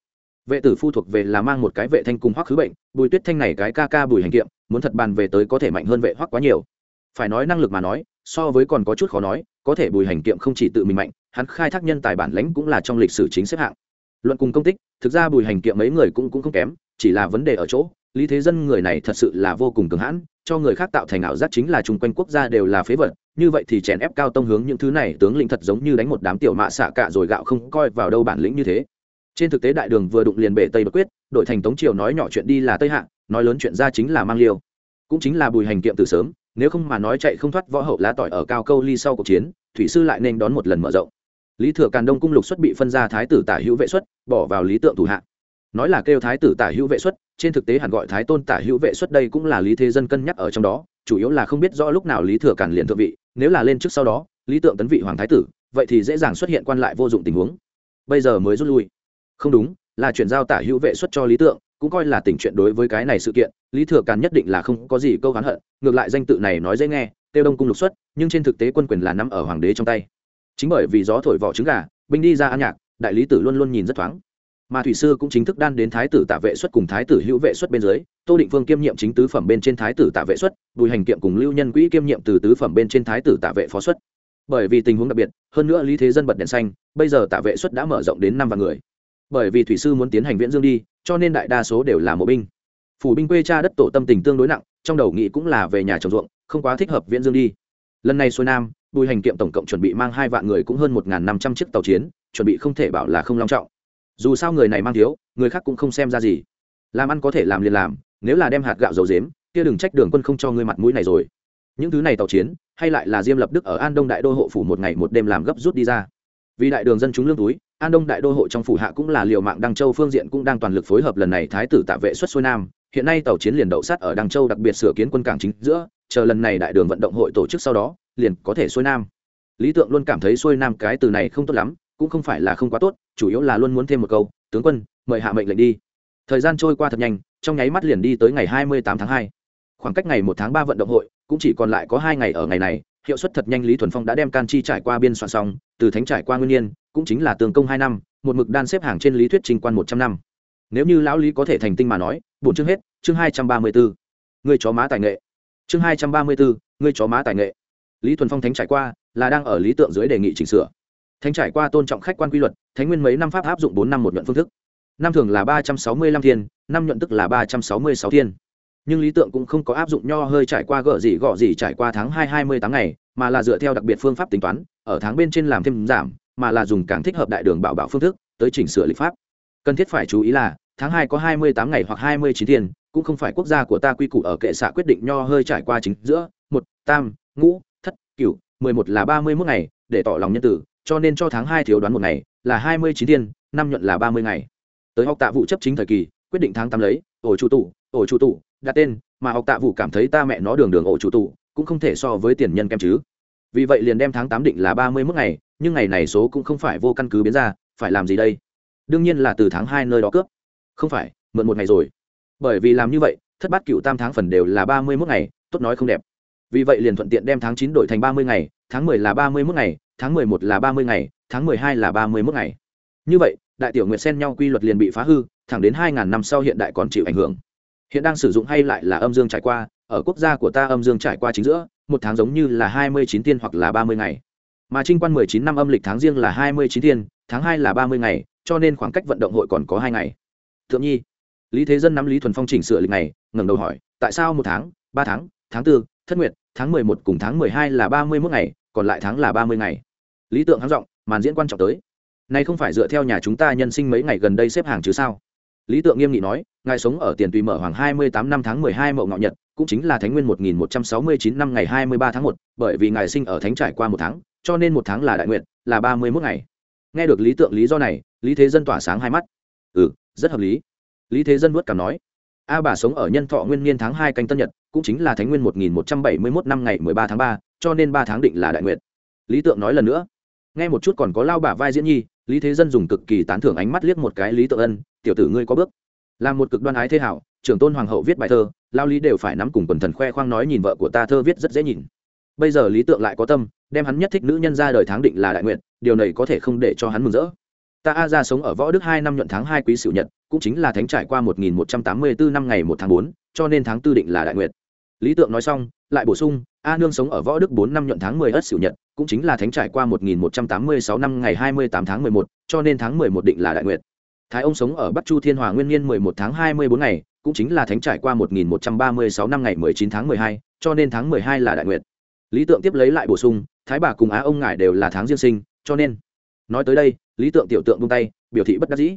Vệ tử phu thuộc về là mang một cái vệ thanh cùng hoắc khứ bệnh, bùi tuyết thanh này cái ca ca bùi hành kiệm, muốn thật bàn về tới có thể mạnh hơn vệ hoắc quá nhiều. Phải nói năng lực mà nói, so với còn có chút khó nói, có thể bùi hành kiệm không chỉ tự mình mạnh hắn khai thác nhân tài bản lãnh cũng là trong lịch sử chính xếp hạng. Luận cùng công tích, thực ra bùi hành kiệm mấy người cũng cũng không kém, chỉ là vấn đề ở chỗ, lý thế dân người này thật sự là vô cùng cường hãn, cho người khác tạo thành ảo giác chính là chung quanh quốc gia đều là phế vật, như vậy thì chèn ép cao tông hướng những thứ này, tướng lĩnh thật giống như đánh một đám tiểu mạ xạ cả rồi gạo không coi vào đâu bản lĩnh như thế. Trên thực tế đại đường vừa đụng liền bể tây bất quyết, đội thành tống triều nói nhỏ chuyện đi là tây hạ, nói lớn chuyện ra chính là mang liêu. Cũng chính là bùi hành kiệm từ sớm, nếu không mà nói chạy không thoát võ hậu lá tỏi ở cao câu ly sau cuộc chiến, thủy sư lại nên đón một lần mở rộng lý thừa càn đông cung lục xuất bị phân ra thái tử tả hữu vệ xuất, bỏ vào lý tượng thủ hạ. Nói là kêu thái tử tả hữu vệ xuất, trên thực tế hẳn gọi thái tôn tả hữu vệ xuất đây cũng là lý thế dân cân nhắc ở trong đó, chủ yếu là không biết rõ lúc nào lý thừa càn liền thượng vị, nếu là lên trước sau đó, lý tượng tấn vị hoàng thái tử, vậy thì dễ dàng xuất hiện quan lại vô dụng tình huống. Bây giờ mới rút lui. Không đúng, là chuyển giao tả hữu vệ xuất cho lý tượng, cũng coi là tình chuyện đối với cái này sự kiện, lý thừa càn nhất định là không có gì câu hắn hận, ngược lại danh tự này nói dễ nghe tiêu đông cung lục xuất, nhưng trên thực tế quân quyền là nắm ở hoàng đế trong tay chính bởi vì gió thổi vỏ trứng gà, binh đi ra ăn nhạc, đại lý tử luôn luôn nhìn rất thoáng. Mà thủy sư cũng chính thức đan đến thái tử tạ vệ xuất cùng thái tử hữu vệ xuất bên dưới, tô định phương kiêm nhiệm chính tứ phẩm bên trên thái tử tạ vệ xuất, bùi hành kiệm cùng lưu nhân quỹ kiêm nhiệm từ tứ phẩm bên trên thái tử tạ vệ phó xuất. Bởi vì tình huống đặc biệt, hơn nữa lý thế dân bật đèn xanh, bây giờ tạ vệ xuất đã mở rộng đến năm vạn người. Bởi vì thủy sư muốn tiến hành viễn dương đi, cho nên đại đa số đều là mộ binh. Phủ binh quê cha đất tổ tâm tình tương đối nặng, trong đầu nghĩ cũng là về nhà trồng ruộng, không quá thích hợp viễn dương đi. Lần này xuôi nam bùi hành kiệm tổng cộng chuẩn bị mang hai vạn người cũng hơn một năm trăm chiếc tàu chiến, chuẩn bị không thể bảo là không long trọng. Dù sao người này mang thiếu, người khác cũng không xem ra gì. Làm ăn có thể làm liền làm, nếu là đem hạt gạo dầu dếm kia đừng trách đường quân không cho ngươi mặt mũi này rồi. Những thứ này tàu chiến, hay lại là diêm lập đức ở an đông đại đô hộ phủ một ngày một đêm làm gấp rút đi ra. Vì đại đường dân chúng lương túi, an đông đại đô hộ trong phủ hạ cũng là liều mạng đăng châu phương diện cũng đang toàn lực phối hợp lần này thái tử tạ vệ xuất xuôi nam. Hiện nay tàu chiến liền đậu sát ở đăng châu, đặc biệt sửa kiến quân cảng chính giữa, chờ lần này đại đường vận động hội tổ chức sau đó liền có thể xuôi nam. Lý tượng luôn cảm thấy xuôi nam cái từ này không tốt lắm, cũng không phải là không quá tốt, chủ yếu là luôn muốn thêm một câu, tướng quân, mời hạ mệnh lệnh đi. Thời gian trôi qua thật nhanh, trong nháy mắt liền đi tới ngày hai mươi tám tháng hai. Khoảng cách ngày một tháng ba vận động hội, cũng chỉ còn lại có hai ngày ở ngày này, hiệu suất thật nhanh lý thuần phong đã đem can chi trải qua biên soạn xong, từ thánh trải qua nguyên nhiên, cũng chính là tường công hai năm, một mực đan xếp hàng trên lý thuyết trình quan một trăm năm. Nếu như lão lý có thể thành tinh mà nói, bổn chương hết, chương hai trăm ba mươi bốn người chó má tài nghệ. Chương hai trăm ba mươi bốn người chó má tài nghệ lý thuần phong thánh trải qua, là đang ở lý tượng dưới đề nghị chỉnh sửa. Thánh trải qua tôn trọng khách quan quy luật, thánh nguyên mấy năm pháp áp dụng bốn năm một nhuận phương thức. Năm thường là ba trăm sáu mươi lăm thiên, năm nhuận tức là ba trăm sáu mươi sáu thiên. Nhưng lý tượng cũng không có áp dụng nho hơi trải qua gỡ gì gọ gì trải qua tháng hai hai mươi tám ngày, mà là dựa theo đặc biệt phương pháp tính toán, ở tháng bên trên làm thêm giảm, mà là dùng càng thích hợp đại đường bảo bảo phương thức, tới chỉnh sửa lịch pháp. Cần thiết phải chú ý là, tháng hai có hai mươi tám ngày hoặc hai mươi chín thiên, cũng không phải quốc gia của ta quy củ ở kệ xạ quyết định nho hơi trải qua chính giữa, một, tam, ngũ cựu mười một là ba mươi mốt ngày, để tỏ lòng nhân tử, cho nên cho tháng hai thiếu đoán một ngày, là hai mươi chín thiên, năm nhuận là ba mươi ngày. Tới học tạ vụ chấp chính thời kỳ, quyết định tháng tám lấy, ổ chủ tủ ổ chủ tủ đặt tên, mà học tạ vụ cảm thấy ta mẹ nó đường đường ổ chủ tủ cũng không thể so với tiền nhân kem chứ. Vì vậy liền đem tháng tám định là ba mươi mốt ngày, nhưng ngày này số cũng không phải vô căn cứ biến ra, phải làm gì đây? Đương nhiên là từ tháng hai nơi đó cướp. Không phải, mượn một ngày rồi. Bởi vì làm như vậy, thất bát cựu tam tháng phần đều là ba mươi mốt ngày, tốt nói không đẹp vì vậy liền thuận tiện đem tháng chín đổi thành ba mươi ngày, tháng mười là ba mươi mốt ngày, tháng mười một là ba mươi ngày, tháng mười hai là ba mươi mốt ngày. Như vậy, đại tiểu nguyệt xen nhau quy luật liền bị phá hư, thẳng đến hai ngàn năm sau hiện đại còn chịu ảnh hưởng. Hiện đang sử dụng hay lại là âm dương trải qua, ở quốc gia của ta âm dương trải qua chính giữa, một tháng giống như là hai mươi chín tiên hoặc là ba mươi ngày. Mà trinh quan mười chín năm âm lịch tháng riêng là hai mươi chín tiên, tháng hai là ba mươi ngày, cho nên khoảng cách vận động hội còn có hai ngày. Thượng nhi, lý thế dân nắm lý thuần phong chỉnh sửa lịch này, ngẩng đầu hỏi, tại sao một tháng, ba tháng tháng tư thất nguyệt, tháng mười một cùng tháng mười hai là ba mươi mốt ngày, còn lại tháng là ba mươi ngày. Lý tượng hắng giọng, màn diễn quan trọng tới. Nay không phải dựa theo nhà chúng ta nhân sinh mấy ngày gần đây xếp hàng chứ sao? Lý tượng nghiêm nghị nói, ngài sống ở tiền tùy mở hoàng hai mươi tám năm tháng mười hai mậu ngọ nhật, cũng chính là thánh nguyên một nghìn một trăm sáu mươi chín năm ngày hai mươi ba tháng một, bởi vì ngài sinh ở thánh trải qua một tháng, cho nên một tháng là đại nguyện là ba mươi mốt ngày. Nghe được lý tượng lý do này, lý thế dân tỏa sáng hai mắt. Ừ rất hợp lý. Lý thế dân vớt cảm nói a bà sống ở nhân thọ nguyên niên tháng hai canh tân nhật, cũng chính là thánh nguyên một nghìn một trăm bảy mươi mốt năm ngày mười ba tháng ba, cho nên ba tháng định là đại nguyệt. lý tượng nói lần nữa. Nghe một chút còn có lao bà vai diễn nhi, lý thế dân dùng cực kỳ tán thưởng ánh mắt liếc một cái lý tượng ân, tiểu tử ngươi có bước. Làm một cực đoan ái thế hảo, trưởng tôn hoàng hậu viết bài thơ, lao lý đều phải nắm cùng quần thần khoe khoang nói nhìn vợ của ta thơ viết rất dễ nhìn. Bây giờ lý tượng lại có tâm, đem hắn nhất thích nữ nhân ra đời tháng định là đại nguyện điều này có thể không để cho hắn mừng rỡ. Ta a ra sống ở võ đức hai năm nhuận tháng hai quý sửu nhật cũng chính là thánh trải qua một nghìn một trăm tám mươi bốn năm ngày một tháng bốn, cho nên tháng tư định là đại nguyệt. lý tượng nói xong, lại bổ sung, a nương sống ở võ đức bốn năm nhuận tháng mười ất sửu nhật, cũng chính là thánh trải qua một nghìn một trăm tám mươi sáu năm ngày hai mươi tám tháng mười một, cho nên tháng mười một định là đại nguyệt. thái ông sống ở bắc chu thiên hòa nguyên niên mười một tháng hai mươi bốn ngày, cũng chính là thánh trải qua một nghìn một trăm ba mươi sáu năm ngày mười chín tháng mười hai, cho nên tháng mười hai là đại nguyệt lý tượng tiếp lấy lại bổ sung, thái bà cùng á ông ngải đều là tháng riêng sinh, cho nên nói tới đây, lý tượng tiểu tượng buông tay, biểu thị bất đắc dĩ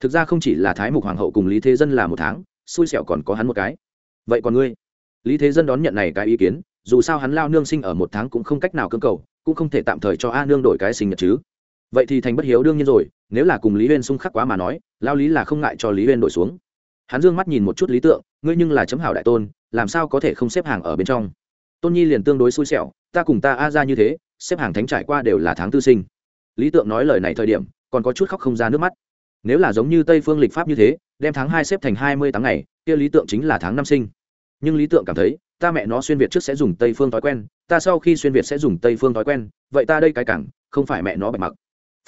thực ra không chỉ là thái mục hoàng hậu cùng lý thế dân là một tháng, xui xẻo còn có hắn một cái. Vậy còn ngươi? Lý thế dân đón nhận này cái ý kiến, dù sao hắn lao nương sinh ở một tháng cũng không cách nào cưỡng cầu, cũng không thể tạm thời cho a nương đổi cái sinh nhật chứ. Vậy thì thành bất hiếu đương nhiên rồi, nếu là cùng lý huyên xung khắc quá mà nói, lao lý là không ngại cho lý huyên đổi xuống. Hắn dương mắt nhìn một chút lý tượng, ngươi nhưng là chấm hảo đại tôn, làm sao có thể không xếp hàng ở bên trong? Tôn nhi liền tương đối xui xẻo, ta cùng ta a ra như thế, xếp hàng thánh trải qua đều là tháng tư sinh. Lý tượng nói lời này thời điểm, còn có chút khóc không ra nước mắt nếu là giống như tây phương lịch pháp như thế, đem tháng hai xếp thành hai mươi tháng ngày, kia lý tượng chính là tháng năm sinh. Nhưng lý tượng cảm thấy, ta mẹ nó xuyên việt trước sẽ dùng tây phương thói quen, ta sau khi xuyên việt sẽ dùng tây phương thói quen, vậy ta đây cái cẳng không phải mẹ nó bạch mặc.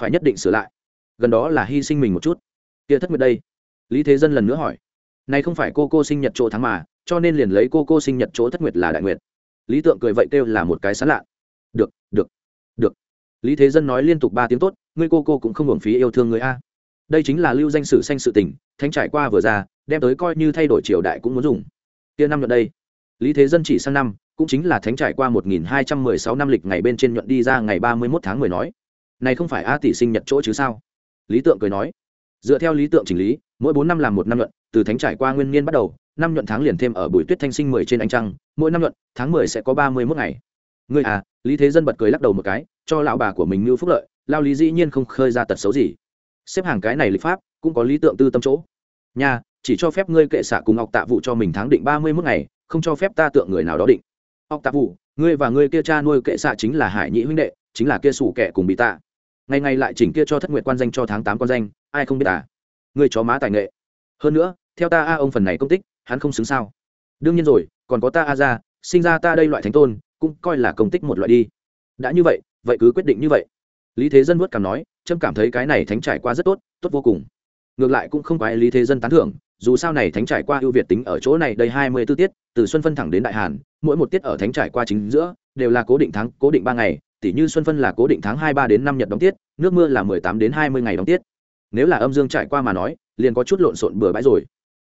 Phải nhất định sửa lại. Gần đó là hy sinh mình một chút. Kia thất nguyệt đây. Lý thế dân lần nữa hỏi. Này không phải cô cô sinh nhật chỗ tháng mà, cho nên liền lấy cô cô sinh nhật chỗ thất nguyệt là đại nguyệt. Lý tượng cười vậy kêu là một cái sán lạ. Được được được. Lý thế dân nói liên tục ba tiếng tốt, ngươi cô cô cũng không hưởng phí yêu thương người a đây chính là lưu danh sử sanh sự tình, thánh trải qua vừa ra, đem tới coi như thay đổi triều đại cũng muốn dùng. Tia năm nhuận đây, lý thế dân chỉ sang năm, cũng chính là thánh trải qua một nghìn hai trăm mười sáu năm lịch ngày bên trên nhuận đi ra ngày ba mươi mốt tháng mười nói. Này không phải a tỷ sinh nhật chỗ chứ sao? Lý tượng cười nói. Dựa theo lý tượng chỉnh lý, mỗi bốn năm làm một năm nhuận, từ thánh trải qua nguyên niên bắt đầu, năm nhuận tháng liền thêm ở buổi tuyết thanh sinh mười trên ánh trăng, mỗi năm nhuận, tháng mười sẽ có ba mươi mốt ngày. Ngươi à lý thế dân bật cười lắc đầu một cái, cho lão bà của mình như phúc lợi, lao lý dĩ nhiên không khơi ra tật xấu gì xếp hàng cái này lịch pháp, cũng có lý tượng tư tâm chỗ. Nha, chỉ cho phép ngươi kệ xạ cùng ngọc tạ vụ cho mình tháng định ba mươi mức ngày, không cho phép ta tượng người nào đó định. Ngọc tạ vụ ngươi và ngươi kia cha nuôi kệ xạ chính là hải nhị huynh đệ, chính là kia sủ kẻ cùng bị tạ. Ngày ngày lại chỉnh kia cho thất nguyện quan danh cho tháng tám con danh, ai không biết à? Ngươi chó má tài nghệ. Hơn nữa, theo ta a ông phần này công tích, hắn không xứng sao. Đương nhiên rồi, còn có ta a ra sinh ra ta đây loại thánh tôn, cũng coi là công tích một loại đi. Đã như vậy vậy cứ quyết định như vậy. Lý thế dân vuốt cảm nói trâm cảm thấy cái này thánh trải qua rất tốt tốt vô cùng. Ngược lại cũng không quái lý thế dân tán thưởng, dù sao này thánh trải qua ưu việt tính ở chỗ này đây hai mươi tư tiết, từ xuân phân thẳng đến đại hàn, mỗi một tiết ở thánh trải qua chính giữa, đều là cố định tháng, cố định ba ngày tỷ như xuân phân là cố định tháng hai ba đến năm nhật đóng tiết, nước mưa là mười tám đến hai mươi ngày đóng tiết. Nếu là âm dương trải qua mà nói, liền có chút lộn xộn bừa bãi rồi.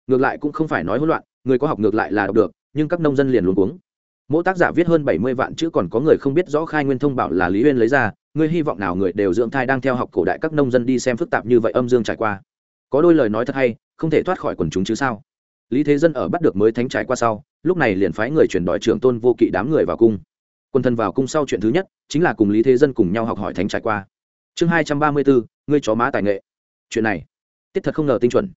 Ngược lại cũng không phải nói hỗn loạn, người có học ngược lại là đọc được, nhưng các nông dân liền luôn cuống mỗi tác giả viết hơn bảy mươi vạn chữ còn có người không biết rõ khai nguyên thông bảo là lý uyên lấy ra, ngươi hy vọng nào người đều dưỡng thai đang theo học cổ đại các nông dân đi xem phức tạp như vậy âm dương trải qua. Có đôi lời nói thật hay, không thể thoát khỏi quần chúng chứ sao? Lý thế dân ở bắt được mới thánh trải qua sau, lúc này liền phái người chuyển đòi trưởng tôn vô kỵ đám người vào cung. Quân thân vào cung sau chuyện thứ nhất, chính là cùng lý thế dân cùng nhau học hỏi thánh trải qua. Chương hai trăm ba mươi bốn, ngươi chó má tài nghệ. Chuyện này, tiết thật không ngờ tinh chuẩn.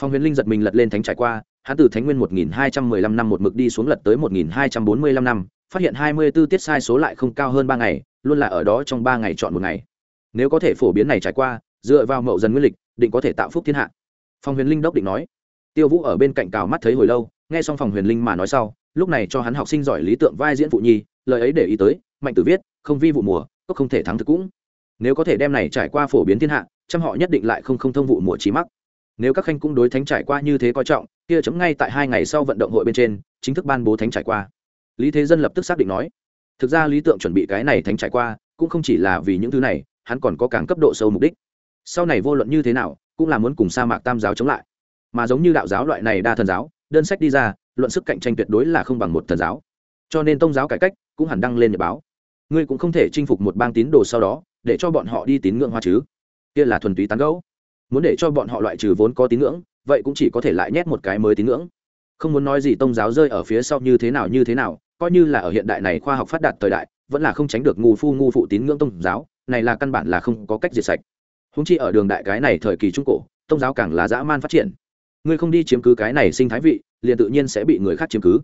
Phong huyền linh giật mình lật lên thánh trải qua hắn từ thánh nguyên một nghìn hai trăm mười lăm năm một mực đi xuống lật tới một nghìn hai trăm bốn mươi lăm năm, phát hiện 24 tiết sai số lại không cao hơn ba ngày, luôn là ở đó trong ba ngày chọn một ngày. Nếu có thể phổ biến này trải qua, dựa vào mậu dần nguyên lịch, định có thể tạo phúc thiên hạ. Phong huyền linh đốc định nói. Tiêu vũ ở bên cạnh cào mắt thấy hồi lâu, nghe xong phòng huyền linh mà nói sau, lúc này cho hắn học sinh giỏi lý tượng vai diễn phụ nhi, lời ấy để ý tới, mạnh tử viết, không vi vụ mùa, có không thể thắng thực cũng. Nếu có thể đem này trải qua phổ biến thiên hạ, trăm họ nhất định lại không không thông vụ mùa trí mắc nếu các khanh cũng đối thánh trải qua như thế coi trọng, kia chấm ngay tại hai ngày sau vận động hội bên trên, chính thức ban bố thánh trải qua. Lý thế dân lập tức xác định nói, thực ra lý tượng chuẩn bị cái này thánh trải qua, cũng không chỉ là vì những thứ này, hắn còn có càng cấp độ sâu mục đích. Sau này vô luận như thế nào, cũng là muốn cùng sa mạc tam giáo chống lại. Mà giống như đạo giáo loại này đa thần giáo, đơn sách đi ra, luận sức cạnh tranh tuyệt đối là không bằng một thần giáo. Cho nên tông giáo cải cách cũng hẳn đăng lên nhật báo. Ngươi cũng không thể chinh phục một bang tín đồ sau đó, để cho bọn họ đi tín ngưỡng hoa chứ. Kia là thuần túy tán gẫu muốn để cho bọn họ loại trừ vốn có tín ngưỡng, vậy cũng chỉ có thể lại nhét một cái mới tín ngưỡng. Không muốn nói gì tôn giáo rơi ở phía sau như thế nào như thế nào, coi như là ở hiện đại này khoa học phát đạt thời đại, vẫn là không tránh được ngu phu ngu phụ tín ngưỡng tôn giáo, này là căn bản là không có cách diệt sạch. Húng chi ở đường đại cái này thời kỳ trung cổ tôn giáo càng là dã man phát triển. Ngươi không đi chiếm cứ cái này sinh thái vị, liền tự nhiên sẽ bị người khác chiếm cứ.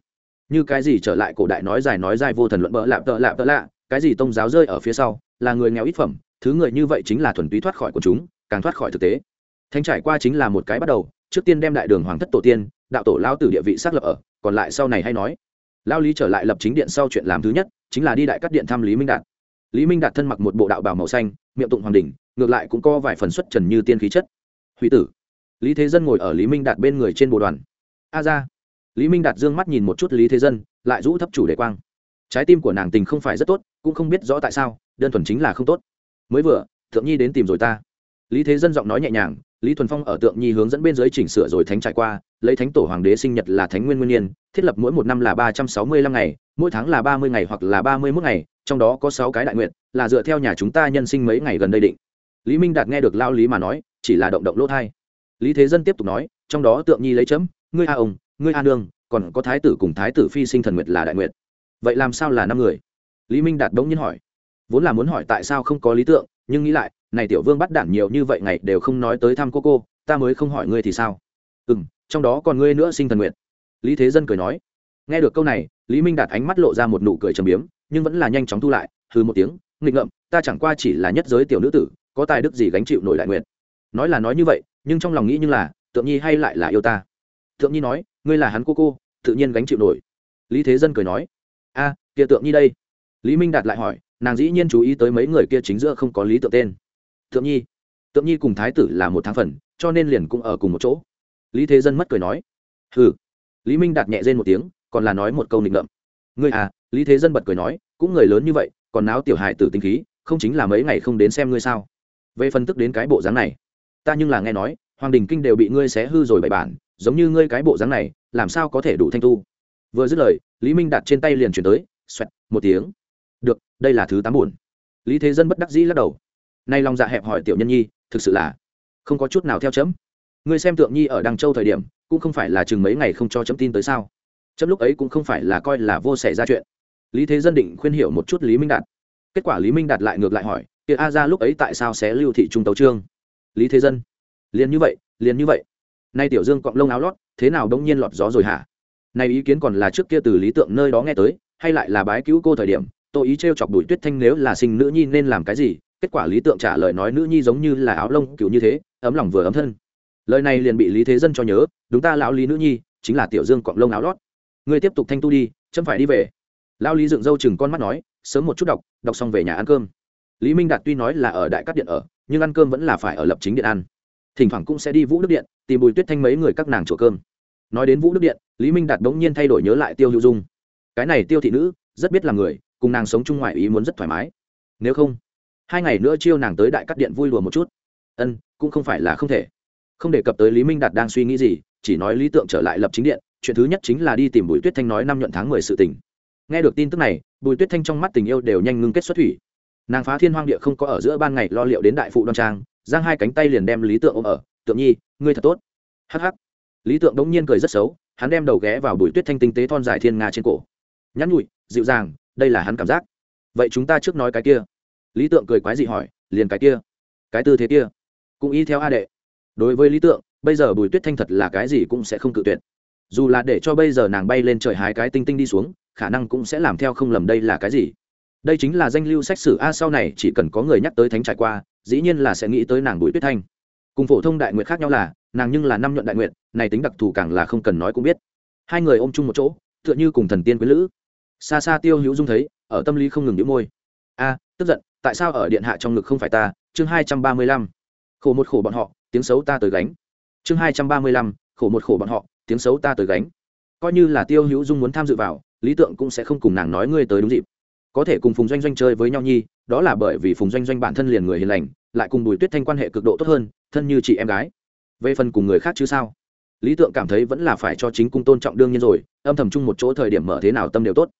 Như cái gì trở lại cổ đại nói dài nói dài vô thần luận bỡ lạp tợ lạp tợ lạ, cái gì tôn giáo rơi ở phía sau, là người nghèo ít phẩm, thứ người như vậy chính là thuần túy thoát khỏi của chúng, càng thoát khỏi thực tế thanh trải qua chính là một cái bắt đầu, trước tiên đem đại đường hoàng thất tổ tiên, đạo tổ lao tử địa vị xác lập ở, còn lại sau này hay nói. Lao lý trở lại lập chính điện sau chuyện làm thứ nhất, chính là đi đại cắt điện thăm lý minh đạt. Lý minh đạt thân mặc một bộ đạo bào màu xanh, miệng tụng hoàng đình ngược lại cũng có vài phần xuất trần như tiên khí chất. Hủy tử. Lý thế dân ngồi ở lý minh đạt bên người trên bộ đoàn. A ra. Lý minh đạt d ư ơ n g mắt nhìn một chút lý thế dân, lại rũ thấp chủ đề quang. Trái tim của nàng tình không phải rất tốt, cũng không biết rõ tại sao, đơn thuần chính là không tốt. Mới vừa, thượng nhi đến tìm rồi ta. Lý thế dân giọng nói nhẹ nhàng lý thuần phong ở tượng nhi hướng dẫn bên dưới chỉnh sửa rồi thánh trải qua, lấy thánh tổ hoàng đế sinh nhật là thánh nguyên nguyên niên thiết lập mỗi một năm là ba trăm sáu mươi lăm ngày, mỗi tháng là ba mươi ngày hoặc là ba mươi mốt ngày, trong đó có sáu cái đại nguyện, là dựa theo nhà chúng ta nhân sinh mấy ngày gần đây định. Lý minh đạt nghe được lao lý mà nói, chỉ là động động lỗ thai. Lý thế dân tiếp tục nói, trong đó tượng nhi lấy chấm, ngươi a ông, ngươi a nương, còn có thái tử cùng thái tử phi sinh thần nguyệt là đại nguyệt. Vậy làm sao là năm người? Lý minh đạt bỗng nhiên hỏi vốn là muốn hỏi tại sao không có lý tượng nhưng nghĩ lại này tiểu vương bắt đản nhiều như vậy ngày đều không nói tới thăm cô cô ta mới không hỏi ngươi thì sao? Ừ m trong đó còn ngươi nữa sinh thần nguyện lý thế dân cười nói. Nghe được câu này lý minh đạt ánh mắt lộ ra một nụ cười trầm biếm nhưng vẫn là nhanh chóng thu lại hừ một tiếng nghịch ngợm ta chẳng qua chỉ là nhất giới tiểu nữ tử có tài đức gì gánh chịu nổi đại nguyện nói là nói như vậy nhưng trong lòng nghĩ như là tượng nhi hay lại là yêu ta? Tượng nhi nói ngươi là hắn cô cô tự nhiên gánh chịu nổi. Lý thế dân cười nói. A à, kia tượng nhi đây. Lý minh đạt lại hỏi nàng dĩ nhiên chú ý tới mấy người kia chính giữa không có lý tượng tên. Tượng nhi tượng nhi cùng thái tử là một tháng phần, cho nên liền cũng ở cùng một chỗ. Lý thế dân mất cười nói, hừ. Lý minh đạt nhẹ rên một tiếng, còn là nói một câu nịnh ngậm ngươi à lý thế dân bật cười nói, cũng người lớn như vậy, còn náo tiểu hài tử tinh khí, không chính là mấy ngày không đến xem ngươi sao? Về phân tức đến cái bộ dáng này, ta nhưng là nghe nói, hoàng đình kinh đều bị ngươi xé hư rồi bày bản, giống như ngươi cái bộ dáng này, làm sao có thể đủ thanh tu? Vừa dứt lời, lý minh đặt trên tay liền chuyển tới, xoẹt, một tiếng đây là thứ tám buồn. Lý thế dân bất đắc dĩ lắc đầu. Nay lòng dạ hẹp hỏi tiểu nhân nhi, thực sự là không có chút nào theo chấm. Ngươi xem tượng nhi ở Đằng châu thời điểm, cũng không phải là chừng mấy ngày không cho chấm tin tới sao? Chấm lúc ấy cũng không phải là coi là vô xảy ra chuyện. Lý thế dân định khuyên hiểu một chút lý minh đạt. Kết quả lý minh đạt lại ngược lại hỏi, kia a ra lúc ấy tại sao sẽ lưu thị trung tấu trương lý thế dân, liền như vậy, liền như vậy. Nay tiểu dương cọng lông áo lót, thế nào đông nhiên lọt gió rồi hả? Nay ý kiến còn là trước kia từ lý tượng nơi đó nghe tới, hay lại là bái cứu cô thời điểm tôi ý t r e o chọc bùi tuyết thanh nếu là sinh nữ nhi nên làm cái gì? Kết quả lý tượng trả lời nói nữ nhi giống như là áo lông cựu như thế, ấm lòng vừa ấm thân. Lời này liền bị lý thế dân cho nhớ, đúng ta, lão lý nữ nhi, chính là tiểu dương cọng lông áo lót. Ngươi tiếp tục thanh tu đi, chấm phải đi về. Lao lý dựng râu chừng con mắt nói, sớm một chút đọc đọc xong về nhà ăn cơm. Lý minh đạt tuy nói là ở đại cát điện ở, nhưng ăn cơm vẫn là phải ở lập chính điện ăn. Thỉnh thoảng cũng sẽ đi vũ đức điện, tìm bùi tuyết thanh mấy người các nàng chỗ cơm. Nói đến vũ đức điện, lý minh đạt đống nhiên thay đổi nhớ lại tiêu hữu dung. Cái này tiêu thị nữ, rất biết là người cùng nàng sống chung ngoài ý muốn rất thoải mái. Nếu không, hai ngày nữa chiêu nàng tới đại cát điện vui lùa một chút. Ân, cũng không phải là không thể. Không đề cập tới lý minh đạt đang suy nghĩ gì, chỉ nói lý tượng trở lại lập chính điện, chuyện thứ nhất chính là đi tìm bùi tuyết thanh nói năm nhuận tháng mười sự tình. Nghe được tin tức này, bùi tuyết thanh trong mắt tình yêu đều nhanh ngưng kết xuất thủy. Nàng phá thiên hoang địa không có ở giữa ban ngày lo liệu đến đại phụ đoan trang, giang hai cánh tay liền đem lý tượng ôm ở, tượng nhi, ngươi thật tốt. Hắc hắc. Lý tượng đống nhiên cười rất xấu, hắn đem đầu ghé vào bùi tuyết thanh tinh tế thon dài thiên nga trên cổ. Nhắn nhụi, dịu dàng đây là hắn cảm giác. Vậy chúng ta trước nói cái kia. Lý tượng cười quái dị hỏi, liền cái kia. Cái tư thế kia. Cũng y theo a đệ. Đối với lý tượng, bây giờ bùi tuyết thanh thật là cái gì cũng sẽ không cự tuyệt. Dù là để cho bây giờ nàng bay lên trời hái cái tinh tinh đi xuống, khả năng cũng sẽ làm theo không lầm đây là cái gì. Đây chính là danh lưu sách sử a sau này chỉ cần có người nhắc tới thánh trải qua, dĩ nhiên là sẽ nghĩ tới nàng bùi tuyết thanh. Cùng phổ thông đại nguyện khác nhau là, nàng nhưng là năm nhuận đại nguyện này tính đặc thù càng là không cần nói cũng biết. Hai người ôm chung một chỗ, tựa như cùng thần tiên quý lữ xa xa tiêu hữu dung thấy, ở tâm lý không ngừng đĩu môi. A, tức giận, tại sao ở điện hạ trong ngực không phải ta? Chương hai trăm ba mươi lăm. Khổ một khổ bọn họ, tiếng xấu ta tới gánh. Chương hai trăm ba mươi lăm. Khổ một khổ bọn họ, tiếng xấu ta tới gánh. Coi như là tiêu hữu dung muốn tham dự vào, lý tượng cũng sẽ không cùng nàng nói ngươi tới đúng dịp. Có thể cùng phùng doanh doanh chơi với nhau nhi, đó là bởi vì phùng doanh doanh bản thân liền người hiền lành, lại cùng bùi tuyết thanh quan hệ cực độ tốt hơn, thân như chị em gái. Về phần cùng người khác chứ sao? Lý tượng cảm thấy vẫn là phải cho chính cung tôn trọng đương nhiên rồi, âm thầm chung một chỗ thời điểm mở thế nào tâm đều tốt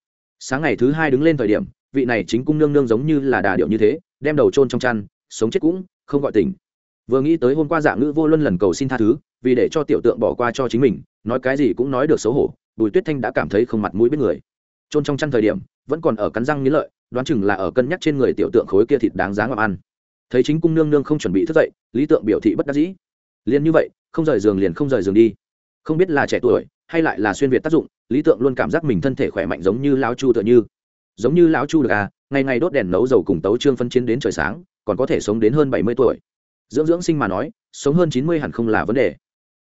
sáng ngày thứ hai đứng lên thời điểm, vị này chính cung nương nương giống như là đà điệu như thế, đem đầu trôn trong chăn, sống chết cũng không gọi tỉnh. Vừa nghĩ tới hôm qua dạ ngữ vô luân lần cầu xin tha thứ, vì để cho tiểu tượng bỏ qua cho chính mình, nói cái gì cũng nói được xấu hổ, bùi tuyết thanh đã cảm thấy không mặt mũi biết người. Trôn trong chăn thời điểm, vẫn còn ở cắn răng nghĩ lợi, đoán chừng là ở cân nhắc trên người tiểu tượng khối kia thịt đáng giá ngọc ăn. Thấy chính cung nương nương không chuẩn bị thức dậy, lý tượng biểu thị bất đắc dĩ. Liền như vậy, không rời giường liền không rời giường đi. Không biết là trẻ tuổi hay lại là xuyên việt tác dụng, lý tượng luôn cảm giác mình thân thể khỏe mạnh giống như lão chu tựa như. Giống như lão chu được à ngày ngày đốt đèn nấu dầu cùng tấu trương phân chiến đến trời sáng, còn có thể sống đến hơn bảy mươi tuổi. Dưỡng dưỡng sinh mà nói, sống hơn chín mươi hẳn không là vấn đề.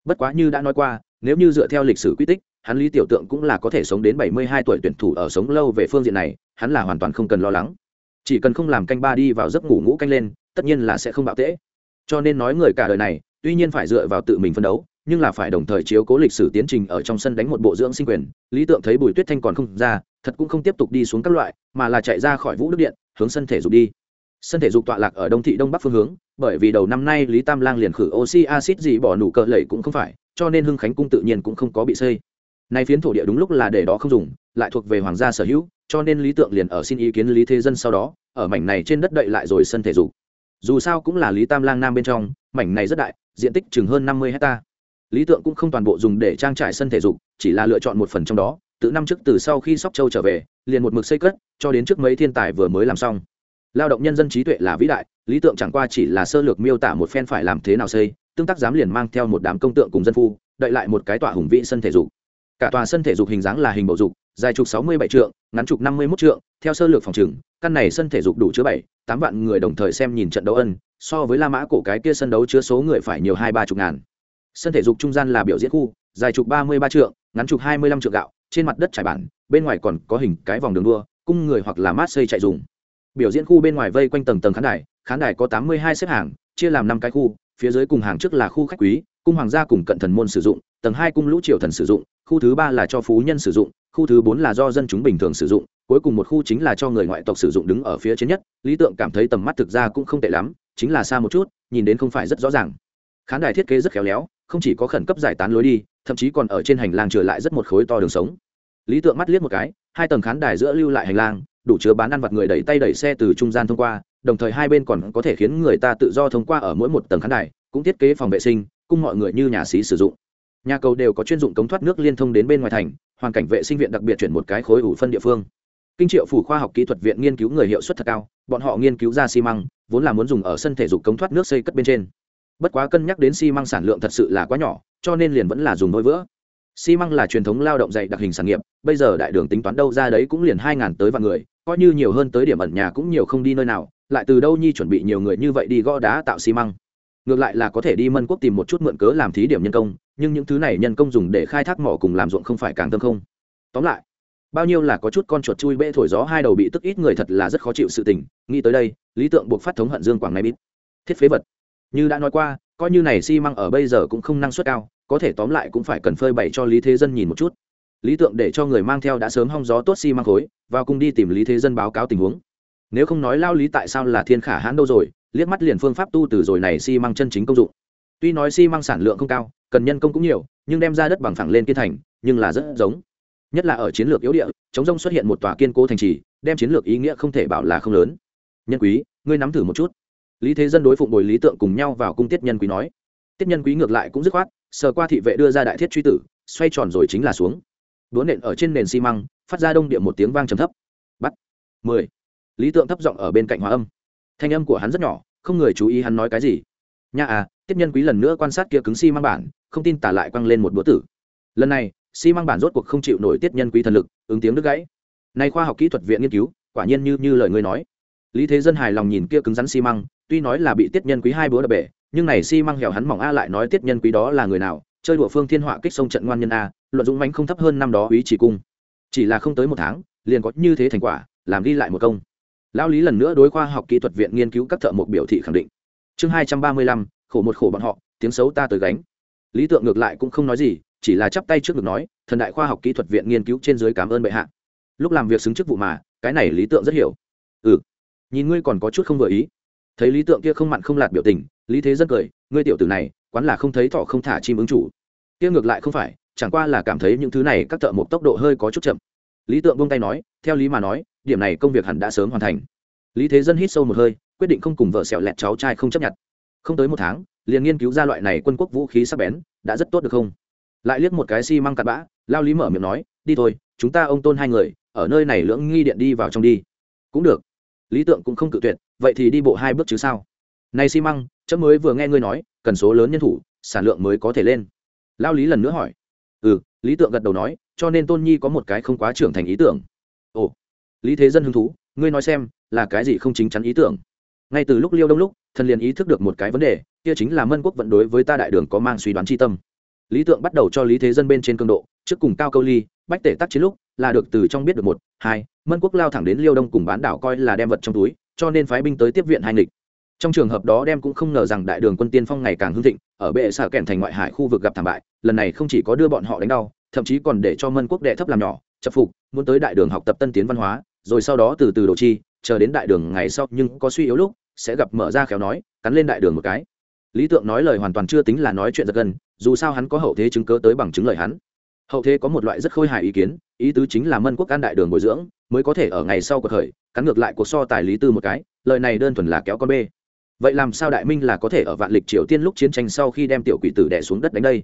Bất quá như đã nói qua, nếu như dựa theo lịch sử quy tích, hắn lý tiểu tượng cũng là có thể sống đến bảy mươi hai tuổi tuyển thủ ở sống lâu về phương diện này, hắn là hoàn toàn không cần lo lắng. Chỉ cần không làm canh ba đi vào giấc ngủ ngũ canh lên, tất nhiên là sẽ không bạo tễ. Cho nên nói người cả đời này, tuy nhiên phải dựa vào tự mình phân đấu nhưng là phải đồng thời chiếu cố lịch sử tiến trình ở trong sân đánh một bộ dưỡng sinh quyền. Lý tượng thấy bùi tuyết thanh còn không ra, thật cũng không tiếp tục đi xuống các loại, mà là chạy ra khỏi vũ đức điện, hướng sân thể dục đi. Sân thể dục tọa lạc ở đông thị đông bắc phương hướng, bởi vì đầu năm nay lý tam lang liền khử oxy acid gì bỏ nụ cờ lẩy cũng không phải, cho nên hưng khánh cung tự nhiên cũng không có bị xây. Nay phiến thổ địa đúng lúc là để đó không dùng, lại thuộc về hoàng gia sở hữu, cho nên lý tượng liền ở xin ý kiến lý thế dân sau đó, ở mảnh này trên đất đậy lại rồi sân thể dục. Dù sao cũng là lý tam lang nam bên trong, mảnh này rất đại, diện tích chừng hơn năm mươi hectare lý tượng cũng không toàn bộ dùng để trang trải sân thể dục, chỉ là lựa chọn một phần trong đó, từ năm trước từ sau khi sóc châu trở về, liền một mực xây cất, cho đến trước mấy thiên tài vừa mới làm xong. Lao động nhân dân trí tuệ là vĩ đại, lý tượng chẳng qua chỉ là sơ lược miêu tả một phen phải làm thế nào xây, tương tác dám liền mang theo một đám công tượng cùng dân phu đợi lại một cái tòa hùng vĩ sân thể dục. Cả tòa sân thể dục hình dáng là hình bầu dục, dài chục sáu mươi bảy trượng, ngắn chục năm mươi mốt trượng, theo sơ lược phòng trừng, căn này sân thể dục đủ chứa bảy, tám vạn người đồng thời xem nhìn trận đấu ân, so với la mã cổ cái kia sân đấu chứa số người phải nhiều hai ba chục ngàn sân thể dục trung gian là biểu diễn khu, dài chục ba mươi ba trượng, ngắn chục hai mươi lăm trượng gạo, trên mặt đất trải bản, bên ngoài còn có hình cái vòng đường đua, cung người hoặc là mát xây chạy dùng. Biểu diễn khu bên ngoài vây quanh tầng tầng khán đài khán đài có tám mươi hai xếp hàng, chia làm năm cái khu, phía dưới cùng hàng trước là khu khách quý, cung hoàng gia cùng cận thần môn sử dụng, tầng hai cung lũ triều thần sử dụng, khu thứ ba là cho phú nhân sử dụng, khu thứ bốn là do dân chúng bình thường sử dụng, cuối cùng một khu chính là cho người ngoại tộc sử dụng đứng ở phía trên nhất, lý tượng cảm thấy tầm mắt thực ra cũng không tệ lắm, chính là xa một chút, nhìn đến không phải rất rõ ràng. Khán đài thiết kế rất khéo léo không chỉ có khẩn cấp giải tán lối đi, thậm chí còn ở trên hành lang trở lại rất một khối to đường sống. Lý tượng mắt liếc một cái, hai tầng khán đài giữa lưu lại hành lang, đủ chứa bán ăn vặt người đẩy tay đẩy xe từ trung gian thông qua, đồng thời hai bên còn có thể khiến người ta tự do thông qua ở mỗi một tầng khán đài, cũng thiết kế phòng vệ sinh, cung mọi người như nhà xí sử dụng. Nhà cầu đều có chuyên dụng cống thoát nước liên thông đến bên ngoài thành, hoàn cảnh vệ sinh viện đặc biệt chuyển một cái khối ủ phân địa phương. Kinh triệu phủ khoa học kỹ thuật viện nghiên cứu người hiệu suất thật cao, bọn họ nghiên cứu ra xi măng, vốn là muốn dùng ở sân thể dục cống thoát nước xây cất bên trên bất quá cân nhắc đến xi măng sản lượng thật sự là quá nhỏ, cho nên liền vẫn là dùng đôi vữa. Xi măng là truyền thống lao động dạy đặc hình sản nghiệp, bây giờ đại đường tính toán đâu ra đấy cũng liền hai ngàn tới vạn người, coi như nhiều hơn tới điểm ẩn nhà cũng nhiều không đi nơi nào, lại từ đâu nhi chuẩn bị nhiều người như vậy đi gõ đá tạo xi măng. Ngược lại là có thể đi mân quốc tìm một chút mượn cớ làm thí điểm nhân công, nhưng những thứ này nhân công dùng để khai thác mỏ cùng làm ruộng không phải càng tâm không. Tóm lại, bao nhiêu là có chút con chuột chui bê thổi gió hai đầu bị tức ít người thật là rất khó chịu sự tình, nghĩ tới đây, lý tượng buộc phát thống hận dương quảng này bít. Thiết phế vật như đã nói qua, coi như này xi măng ở bây giờ cũng không năng suất cao, có thể tóm lại cũng phải cần phơi bày cho lý thế dân nhìn một chút. Lý tượng để cho người mang theo đã sớm hong gió tốt xi măng khối, vào cùng đi tìm lý thế dân báo cáo tình huống. Nếu không nói lao lý tại sao là thiên khả hãn đâu rồi, liếc mắt liền phương pháp tu từ rồi này xi măng chân chính công dụng. Tuy nói xi măng sản lượng không cao, cần nhân công cũng nhiều, nhưng đem ra đất bằng phẳng lên kiên thành, nhưng là rất giống. Nhất là ở chiến lược yếu địa, chống rông xuất hiện một tòa kiên cố thành trì, đem chiến lược ý nghĩa không thể bảo là không lớn. Nhân quý, ngươi nắm thử một chút lý thế dân đối phụng bồi lý tượng cùng nhau vào cung tiết nhân quý nói. Tiết nhân quý ngược lại cũng dứt khoát, sờ qua thị vệ đưa ra đại thiết truy tử, xoay tròn rồi chính là xuống. Đũa nện ở trên nền xi măng, phát ra đông địa một tiếng vang trầm thấp. Bắt. Mười. Lý tượng thấp giọng ở bên cạnh hòa âm. Thanh âm của hắn rất nhỏ, không người chú ý hắn nói cái gì. Nha à tiếp nhân quý lần nữa quan sát kia cứng xi măng bản, không tin tả lại quăng lên một búa tử. Lần này, xi măng bản rốt cuộc không chịu nổi tiết nhân quý thần lực, ứng tiếng đứt gãy. Nay khoa học kỹ thuật viện nghiên cứu, quả nhiên như như lời ngươi nói. Lý thế dân hài lòng nhìn kia cứng rắn xi măng tuy nói là bị tiết nhân quý hai búa đập bể, nhưng này Si mang hẻo hắn mỏng a lại nói tiết nhân quý đó là người nào, chơi đùa phương thiên họa kích sông trận ngoan nhân a, luận dũng mánh không thấp hơn năm đó ý chỉ cung. Chỉ là không tới một tháng, liền có như thế thành quả, làm đi lại một công. Lão lý lần nữa đối khoa học kỹ thuật viện nghiên cứu các thợ mộc biểu thị khẳng định. Chương hai trăm ba mươi lăm, khổ một khổ bọn họ, tiếng xấu ta tới gánh. Lý tượng ngược lại cũng không nói gì, chỉ là chắp tay trước ngực nói, thần đại khoa học kỹ thuật viện nghiên cứu trên dưới cảm ơn bệ hạ. Lúc làm việc xứng chức vụ mà, cái này lý tượng rất hiểu. Ừ nhìn ngươi còn có chút không vừa ý thấy lý tượng kia không mặn không lạt biểu tình, lý thế dân cười, ngươi tiểu tử này, quán là không thấy thọ không thả chim ứng chủ. Kia ngược lại không phải, chẳng qua là cảm thấy những thứ này các thợ một tốc độ hơi có chút chậm. Lý tượng buông tay nói, theo lý mà nói, điểm này công việc hẳn đã sớm hoàn thành. Lý thế dân hít sâu một hơi, quyết định không cùng vợ sẹo lẹt cháu trai không chấp nhận. Không tới một tháng, liền nghiên cứu ra loại này quân quốc vũ khí sắc bén, đã rất tốt được không? Lại liếc một cái xi、si、măng cặn bã, lao lý mở miệng nói, đi thôi, chúng ta ông tôn hai người, ở nơi này lưỡng nghi điện đi vào trong đi. Cũng được lý tượng cũng không cự tuyệt, vậy thì đi bộ hai bước chứ sao? Này xi、si、măng, chấm mới vừa nghe ngươi nói, cần số lớn nhân thủ, sản lượng mới có thể lên. Lao lý lần nữa hỏi. Ừ lý tượng gật đầu nói, cho nên tôn nhi có một cái không quá trưởng thành ý tưởng. Ồ, lý thế dân hứng thú, ngươi nói xem, là cái gì không chính chắn ý tưởng? Ngay từ lúc liêu đông lúc, thần liền ý thức được một cái vấn đề, kia chính là mân quốc vận đối với ta đại đường có mang suy đoán tri tâm. Lý tượng bắt đầu cho lý thế dân bên trên cường độ, trước cùng cao câu ly, bách tể tắc chiến lúc là được từ trong biết được một, hai, mân quốc lao thẳng đến liêu đông cùng bán đảo coi là đem vật trong túi, cho nên phái binh tới tiếp viện hai nghịch. Trong trường hợp đó đem cũng không ngờ rằng đại đường quân tiên phong ngày càng hưng thịnh, ở bệ xả kèn thành ngoại hải khu vực gặp thảm bại, lần này không chỉ có đưa bọn họ đánh đau, thậm chí còn để cho mân quốc đệ thấp làm nhỏ chập phục, muốn tới đại đường học tập tân tiến văn hóa, rồi sau đó từ từ đồ chi, chờ đến đại đường ngày sau nhưng có suy yếu lúc, sẽ gặp mở ra khéo nói, cắn lên đại đường một cái. Lý tượng nói lời hoàn toàn chưa tính là nói chuyện giật gần dù sao hắn có hậu thế chứng cớ tới bằng chứng lời hắn hậu thế có một loại rất khôi hài ý kiến, ý tứ chính là mân quốc an đại đường bồi dưỡng, mới có thể ở ngày sau cuộc khởi, cắn ngược lại cuộc so tài lý tư một cái, lời này đơn thuần là kéo con bê. Vậy làm sao đại minh là có thể ở vạn lịch triều tiên lúc chiến tranh sau khi đem tiểu quỷ tử đẻ xuống đất đánh đây?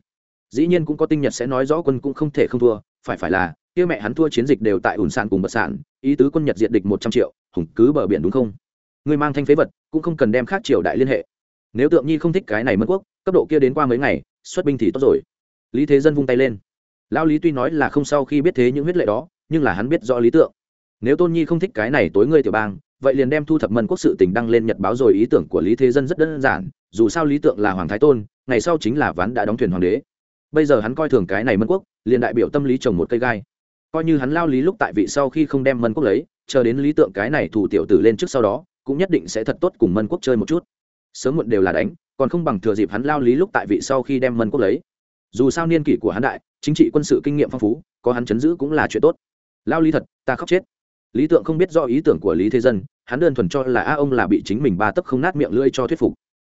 Dĩ nhiên cũng có tinh nhật sẽ nói rõ quân cũng không thể không thua, phải phải là, kia mẹ hắn thua chiến dịch đều tại ủn sản cùng bật sản ý tứ quân nhật diện địch một trăm triệu, hùng cứ bờ biển đúng không? Người mang thanh phế vật, cũng không cần đem khác triều đại liên hệ. Nếu tượng nhi không thích cái này mân quốc, cấp độ kia đến qua mấy ngày, xuất binh thì tốt rồi. Lý thế dân vung tay lên lao lý tuy nói là không sau khi biết thế những huyết lệ đó, nhưng là hắn biết rõ lý tượng. Nếu tôn nhi không thích cái này tối ngươi tiểu bang, vậy liền đem thu thập mân quốc sự tình đăng lên nhật báo rồi ý tưởng của lý thế dân rất đơn giản, dù sao lý tượng là hoàng thái tôn, ngày sau chính là ván đã đóng thuyền hoàng đế. Bây giờ hắn coi thường cái này mân quốc, liền đại biểu tâm lý trồng một cây gai. Coi như hắn lao lý lúc tại vị sau khi không đem mân quốc lấy, chờ đến lý tượng cái này thủ tiểu tử lên trước sau đó, cũng nhất định sẽ thật tốt cùng mân quốc chơi một chút. Sớm muộn đều là đánh, còn không bằng thừa dịp hắn lao lý lúc tại vị sau khi đem mân quốc lấy. Dù sao niên kỷ của hắn đại chính trị quân sự kinh nghiệm phong phú, có hắn chấn giữ cũng là chuyện tốt. Lao lý thật, ta khóc chết. Lý tượng không biết do ý tưởng của lý thế dân, hắn đơn thuần cho là a ông là bị chính mình ba tấc không nát miệng lưỡi cho thuyết phục.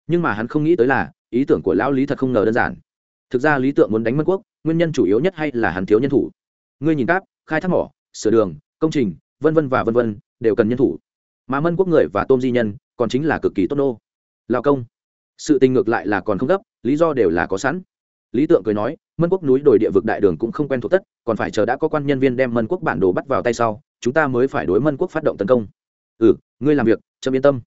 Nhưng mà hắn không nghĩ tới là, ý tưởng của lão lý thật không ngờ đơn giản. Thực ra lý tượng muốn đánh mân quốc, nguyên nhân chủ yếu nhất hay là hắn thiếu nhân thủ. Ngươi nhìn cáp, khai thác mỏ, sửa đường, công trình, vân vân và vân vân, đều cần nhân thủ. Mà mân quốc người và tôm di nhân, còn chính là cực kỳ tốt nô. Lao công, sự tình ngược lại là còn không gấp, lý do đều là có sẵn. Lý tượng cười nói mân quốc núi đồi địa vực đại đường cũng không quen thuộc tất, còn phải chờ đã có quan nhân viên đem mân quốc bản đồ bắt vào tay sau, chúng ta mới phải đối mân quốc phát động tấn công. Ừ ngươi làm việc, chấm yên tâm.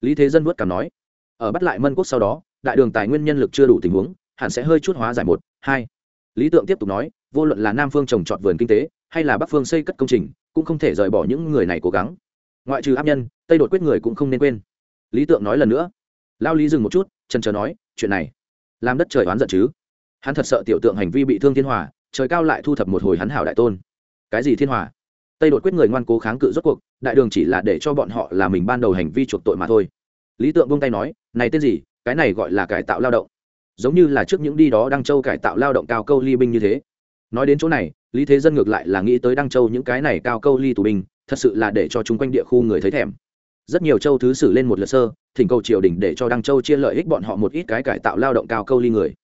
Lý thế dân vớt cảm nói. Ở bắt lại mân quốc sau đó, đại đường tài nguyên nhân lực chưa đủ tình huống, hẳn sẽ hơi chút hóa giải một, hai. Lý tượng tiếp tục nói, vô luận là nam phương trồng trọt vườn kinh tế, hay là bắc phương xây cất công trình, cũng không thể rời bỏ những người này cố gắng. Ngoại trừ áp nhân, tây đột quyết người cũng không nên quên. Lý tượng nói lần nữa. Lao lý dừng một chút trần trờ nói, chuyện này, làm đất trời oán giận chứ? Hắn thật sợ tiểu tượng hành vi bị thương thiên hòa, trời cao lại thu thập một hồi hắn hảo đại tôn. Cái gì thiên hòa? Tây đột quyết người ngoan cố kháng cự rốt cuộc, đại đường chỉ là để cho bọn họ là mình ban đầu hành vi chuộc tội mà thôi. Lý tượng buông tay nói, này tên gì? Cái này gọi là cải tạo lao động. Giống như là trước những đi đó đăng châu cải tạo lao động cao câu ly binh như thế. Nói đến chỗ này, lý thế dân ngược lại là nghĩ tới đăng châu những cái này cao câu ly tù binh, thật sự là để cho chung quanh địa khu người thấy thèm. Rất nhiều châu thứ xử lên một lượt sơ, thỉnh cầu triều đình để cho đăng châu chia lợi ích bọn họ một ít cái cải tạo lao động cao câu ly người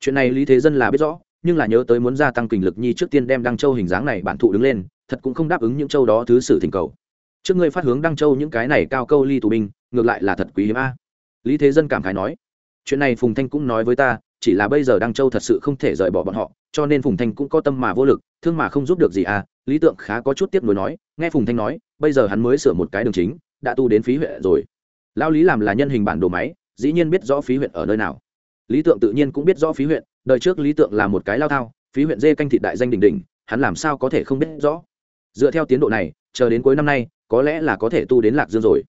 chuyện này lý thế dân là biết rõ, nhưng là nhớ tới muốn gia tăng kình lực nhi trước tiên đem đăng châu hình dáng này bản thụ đứng lên, thật cũng không đáp ứng những châu đó thứ sử thỉnh cầu. Trước ngươi phát hướng đăng châu những cái này cao câu ly tù binh, ngược lại là thật quý hiếm a. Lý thế dân cảm khái nói, chuyện này phùng thanh cũng nói với ta, chỉ là bây giờ đăng châu thật sự không thể rời bỏ bọn họ, cho nên phùng thanh cũng có tâm mà vô lực, thương mà không giúp được gì à lý tượng khá có chút tiếp nối nói, nghe phùng thanh nói, bây giờ hắn mới sửa một cái đường chính, đã tu đến phí huyện rồi. Lao lý làm là nhân hình bản đồ máy, dĩ nhiên biết rõ phí huyện ở nơi nào lý tượng tự nhiên cũng biết rõ phí huyện, đời trước lý tượng là một cái lao thao, phí huyện dê canh thịt đại danh đỉnh đỉnh, hắn làm sao có thể không biết rõ? Dựa theo tiến độ này, chờ đến cuối năm nay, có lẽ là có thể tu đến lạc dương rồi.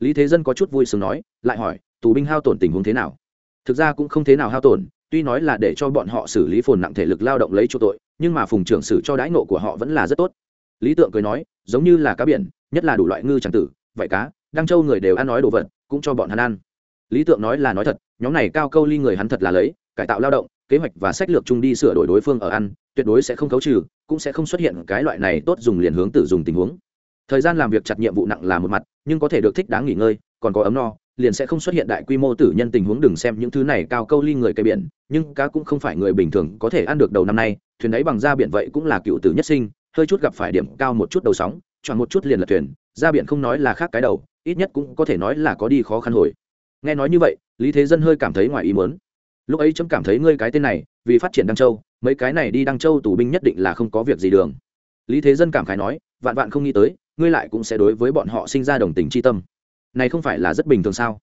Lý thế dân có chút vui sướng nói, lại hỏi, tù binh hao tổn tình huống thế nào? Thực ra cũng không thế nào hao tổn, tuy nói là để cho bọn họ xử lý phồn nặng thể lực lao động lấy chỗ tội, nhưng mà phùng trưởng xử cho đãi nộ của họ vẫn là rất tốt. Lý tượng cười nói, giống như là cá biển, nhất là đủ loại ngư tràng tử vậy cá, đăng châu người đều ăn nói đồ vật, cũng cho bọn hắn ăn. Lý tượng nói là nói thật nhóm này cao câu ly người hắn thật là lấy, cải tạo lao động, kế hoạch và sách lược chung đi sửa đổi đối phương ở ăn, tuyệt đối sẽ không khấu trừ, cũng sẽ không xuất hiện cái loại này tốt dùng liền hướng tử dùng tình huống. Thời gian làm việc chặt nhiệm vụ nặng là một mặt, nhưng có thể được thích đáng nghỉ ngơi, còn có ấm no, liền sẽ không xuất hiện đại quy mô tử nhân tình huống đừng xem những thứ này cao câu ly người cây biển, nhưng cá cũng không phải người bình thường có thể ăn được đầu năm nay, thuyền ấy bằng da biển vậy cũng là cựu tử nhất sinh, hơi chút gặp phải điểm cao một chút đầu sóng, chọn một chút liền là thuyền, ra biển không nói là khác cái đầu, ít nhất cũng có thể nói là có đi khó khăn hồi nghe nói như vậy, lý thế dân hơi cảm thấy ngoài ý muốn. Lúc ấy chấm cảm thấy ngươi cái tên này, vì phát triển đăng châu, mấy cái này đi đăng châu tù binh nhất định là không có việc gì đường. Lý thế dân cảm khái nói, vạn vạn không nghĩ tới, ngươi lại cũng sẽ đối với bọn họ sinh ra đồng tình c h i tâm. Này không phải là rất bình thường sao?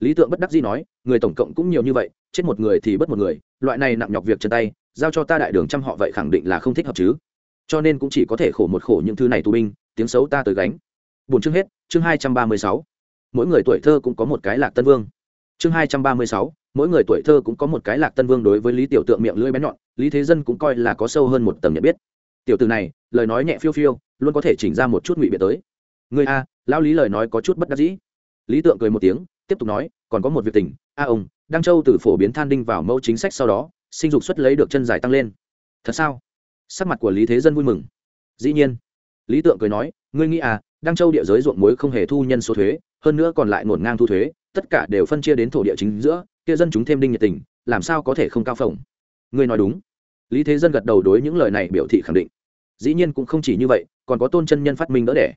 Lý tượng bất đắc dĩ nói, người tổng cộng cũng nhiều như vậy, chết một người thì bất một người, loại này nặng nhọc việc chân tay, giao cho ta đại đường chăm họ vậy khẳng định là không thích hợp chứ. Cho nên cũng chỉ có thể khổ một khổ những thứ này tù binh, tiếng xấu ta tới gánh. Bốn chương hết, chương hai trăm ba mươi sáu mỗi người tuổi thơ cũng có một cái lạc tân vương. Chương hai trăm ba mươi sáu, mỗi người tuổi thơ cũng có một cái lạc tân vương đối với lý tiểu tượng miệng lưỡi bén nhọn, lý thế dân cũng coi là có sâu hơn một tầng nhận biết. Tiểu từ này, lời nói nhẹ phiêu phiêu, luôn có thể chỉnh ra một chút ngụy biện tới. Người a, lão lý lời nói có chút bất đắc dĩ. Lý tượng cười một tiếng, tiếp tục nói, còn có một việc tình, a ông, đăng châu từ phổ biến than đinh vào mẫu chính sách sau đó, sinh dục xuất lấy được chân dài tăng lên. Thật sao? Sắc mặt của lý thế dân vui mừng. Dĩ nhiên. Lý tượng cười nói, ngươi nghĩ à đăng châu địa giới ruộng muối không hề thu nhân số thuế, hơn nữa còn lại ngổn ngang thu thuế, tất cả đều phân chia đến thổ địa chính giữa, kia dân chúng thêm đinh nhiệt tình, làm sao có thể không cao phồng? Ngươi nói đúng. Lý thế dân gật đầu đối những lời này biểu thị khẳng định. Dĩ nhiên cũng không chỉ như vậy, còn có tôn chân nhân phát minh đỡ đẻ.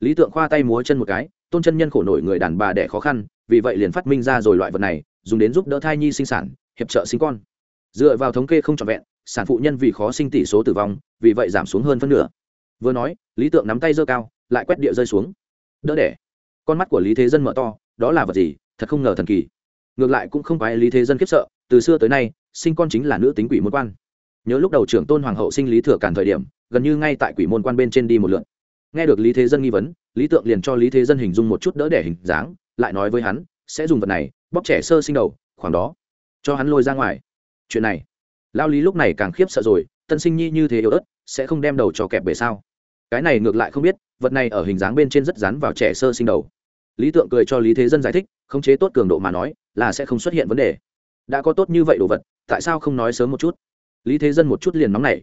Lý tượng khoa tay múa chân một cái, tôn chân nhân khổ nổi người đàn bà đẻ khó khăn, vì vậy liền phát minh ra rồi loại vật này, dùng đến giúp đỡ thai nhi sinh sản, hiệp trợ sinh con. Dựa vào thống kê không trọn vẹn, sản phụ nhân vì khó sinh tỷ số tử vong, vì vậy giảm xuống hơn phân nửa. Vừa nói, lý tượng nắm tay giơ cao lại quét địa rơi xuống. Đỡ đẻ. Con mắt của lý thế dân mở to, đó là vật gì? Thật không ngờ thần kỳ. Ngược lại cũng không phải lý thế dân khiếp sợ, từ xưa tới nay, sinh con chính là nữ tính quỷ môn quan. Nhớ lúc đầu trưởng tôn hoàng hậu sinh lý thừa cản thời điểm, gần như ngay tại quỷ môn quan bên trên đi một lượn nghe được lý thế dân nghi vấn, lý tượng liền cho lý thế dân hình dung một chút đỡ đẻ hình dáng, lại nói với hắn, sẽ dùng vật này, bóp trẻ sơ sinh đầu, khoảng đó, cho hắn lôi ra ngoài. Chuyện này, lao lý lúc này càng khiếp sợ rồi, tân sinh nhi như thế yếu ớt, sẽ không đem đầu cho kẹp bể sao? Cái này ngược lại không biết vật này ở hình dáng bên trên rất dán vào trẻ sơ sinh đầu. Lý tượng cười cho lý thế dân giải thích, khống chế tốt cường độ mà nói, là sẽ không xuất hiện vấn đề. Đã có tốt như vậy đồ vật, tại sao không nói sớm một chút? Lý thế dân một chút liền nóng này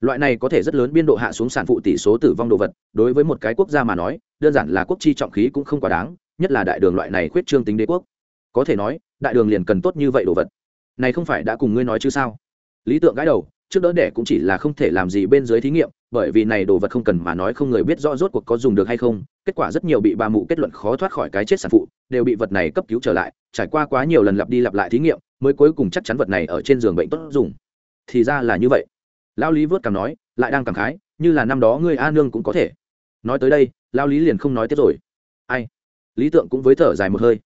loại này có thể rất lớn biên độ hạ xuống sản phụ tỷ số tử vong đồ vật, đối với một cái quốc gia mà nói, đơn giản là quốc chi trọng khí cũng không quá đáng, nhất là đại đường loại này khuyết trương tính đế quốc. Có thể nói, đại đường liền cần tốt như vậy đồ vật. Này không phải đã cùng ngươi nói chứ sao? Lý tượng gãi đầu, trước đỡ đẻ cũng chỉ là không thể làm gì bên dưới thí nghiệm bởi vì này đồ vật không cần mà nói không người biết rõ rốt cuộc có dùng được hay không, kết quả rất nhiều bị bà mụ kết luận khó thoát khỏi cái chết sản phụ, đều bị vật này cấp cứu trở lại, trải qua quá nhiều lần lặp đi lặp lại thí nghiệm, mới cuối cùng chắc chắn vật này ở trên giường bệnh tốt dùng. Thì ra là như vậy. Lao lý vớt cảm nói, lại đang cảm khái, như là năm đó ngươi a nương cũng có thể. Nói tới đây lao lý liền không nói tiếp rồi. Ai? Lý tượng cũng với thở dài một hơi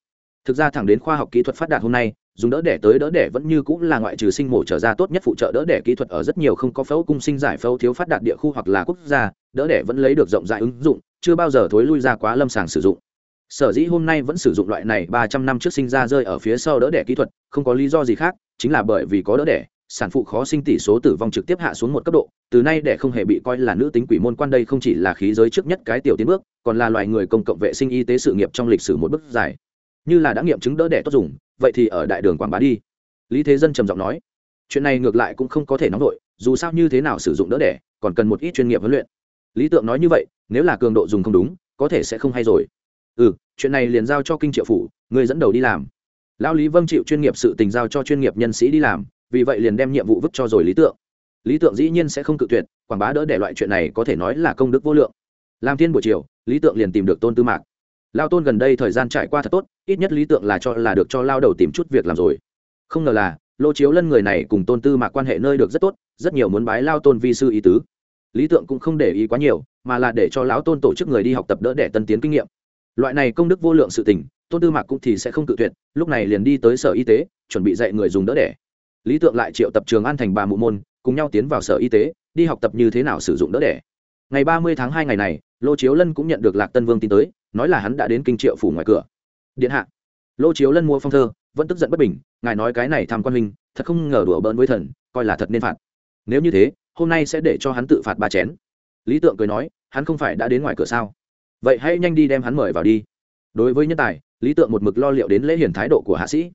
thực ra thẳng đến khoa học kỹ thuật phát đạt hôm nay, dùng đỡ đẻ tới đỡ đẻ vẫn như cũng là ngoại trừ sinh mổ trở ra tốt nhất phụ trợ đỡ đẻ kỹ thuật ở rất nhiều không có phẫu cung sinh giải phẫu thiếu phát đạt địa khu hoặc là quốc gia, đỡ đẻ vẫn lấy được rộng rãi ứng dụng, chưa bao giờ thối lui ra quá lâm sàng sử dụng. Sở dĩ hôm nay vẫn sử dụng loại này ba trăm năm trước sinh ra rơi ở phía sau đỡ đẻ kỹ thuật, không có lý do gì khác, chính là bởi vì có đỡ đẻ, sản phụ khó sinh tỷ số tử vong trực tiếp hạ xuống một cấp độ, từ nay để không hề bị coi là nữ tính quỷ môn quan đây không chỉ là khí giới trước nhất cái tiểu tiến bước, còn là loài người công cộng vệ sinh y tế sự nghiệp trong lịch sử một bước dài như là đã nghiệm chứng đỡ đẻ tốt dùng, vậy thì ở đại đường quảng bá đi. Lý thế dân trầm giọng nói. Chuyện này ngược lại cũng không có thể nóng vội, dù sao như thế nào sử dụng đỡ đẻ, còn cần một ít chuyên nghiệp huấn luyện. Lý tượng nói như vậy, nếu là cường độ dùng không đúng, có thể sẽ không hay rồi. Ừ chuyện này liền giao cho kinh triệu phủ, người dẫn đầu đi làm. Lão lý vâng chịu chuyên nghiệp sự tình giao cho chuyên nghiệp nhân sĩ đi làm, vì vậy liền đem nhiệm vụ vứt cho rồi lý tượng. Lý tượng dĩ nhiên sẽ không cự tuyệt, quảng bá đỡ để loại chuyện này có thể nói là công đức vô lượng. Làm thiên buổi chiều, lý tượng liền tìm được tôn tư mạc lao tôn gần đây thời gian trải qua thật tốt, ít nhất lý tượng là cho là được cho lao đầu tìm chút việc làm rồi. Không ngờ là, lô chiếu lân người này cùng tôn tư mạc quan hệ nơi được rất tốt, rất nhiều muốn bái lao tôn vi sư ý tứ. Lý tượng cũng không để ý quá nhiều, mà là để cho lão tôn tổ chức người đi học tập đỡ để tân tiến kinh nghiệm. Loại này công đức vô lượng sự tình, tôn tư mạc cũng thì sẽ không cự tuyệt, lúc này liền đi tới sở y tế, chuẩn bị dạy người dùng đỡ đẻ. Lý tượng lại triệu tập trường an thành bà mụ môn, cùng nhau tiến vào sở y tế, đi học tập như thế nào sử dụng đỡ đẻ. Ngày ba mươi tháng hai ngày này, lô chiếu lân cũng nhận được lạc tân vương tin tới nói là hắn đã đến kinh triệu phủ ngoài cửa. Điện hạ. Lô chiếu lân mua phong thơ, vẫn tức giận bất bình, ngài nói cái này tham quan huynh, thật không ngờ đùa bỡn với thần, coi là thật nên phạt. Nếu như thế, hôm nay sẽ để cho hắn tự phạt ba chén. Lý tượng cười nói, hắn không phải đã đến ngoài cửa sao? Vậy hãy nhanh đi đem hắn mời vào đi. Đối với nhân tài, lý tượng một mực lo liệu đến lễ hiền thái độ của hạ sĩ.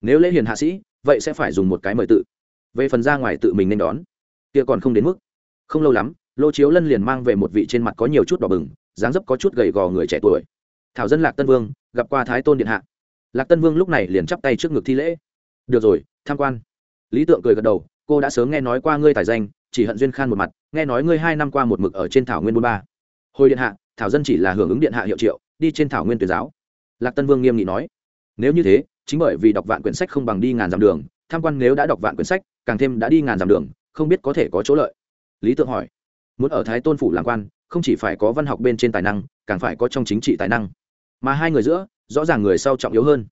Nếu lễ hiền hạ sĩ, vậy sẽ phải dùng một cái mời tự. Về phần ra ngoài tự mình nên đón. Kia còn không đến mức. Không lâu lắm, lô chiếu lân liền mang về một vị trên mặt có nhiều chút đỏ bừng dáng dấp có chút gầy gò người trẻ tuổi. Thảo dân lạc tân vương, gặp qua thái tôn điện hạ. Lạc tân vương lúc này liền chắp tay trước ngực thi lễ. Được rồi, tham quan. Lý tượng cười gật đầu, cô đã sớm nghe nói qua ngươi tài danh, chỉ hận duyên khan một mặt, nghe nói ngươi hai năm qua một mực ở trên thảo nguyên bôn ba. Hồi điện hạ, thảo dân chỉ là hưởng ứng điện hạ hiệu triệu, đi trên thảo nguyên tuyển giáo. Lạc tân vương nghiêm nghị nói. Nếu như thế, chính bởi vì đọc vạn quyển sách không bằng đi ngàn dặm đường, tham quan nếu đã đọc vạn quyển sách, càng thêm đã đi ngàn dặm đường, không biết có thể có chỗ lợi. Lý tượng hỏi. Muốn ở thái tôn phủ làm quan không chỉ phải có văn học bên trên tài năng, càng phải có trong chính trị tài năng. Mà hai người giữa, rõ ràng người sau trọng yếu hơn.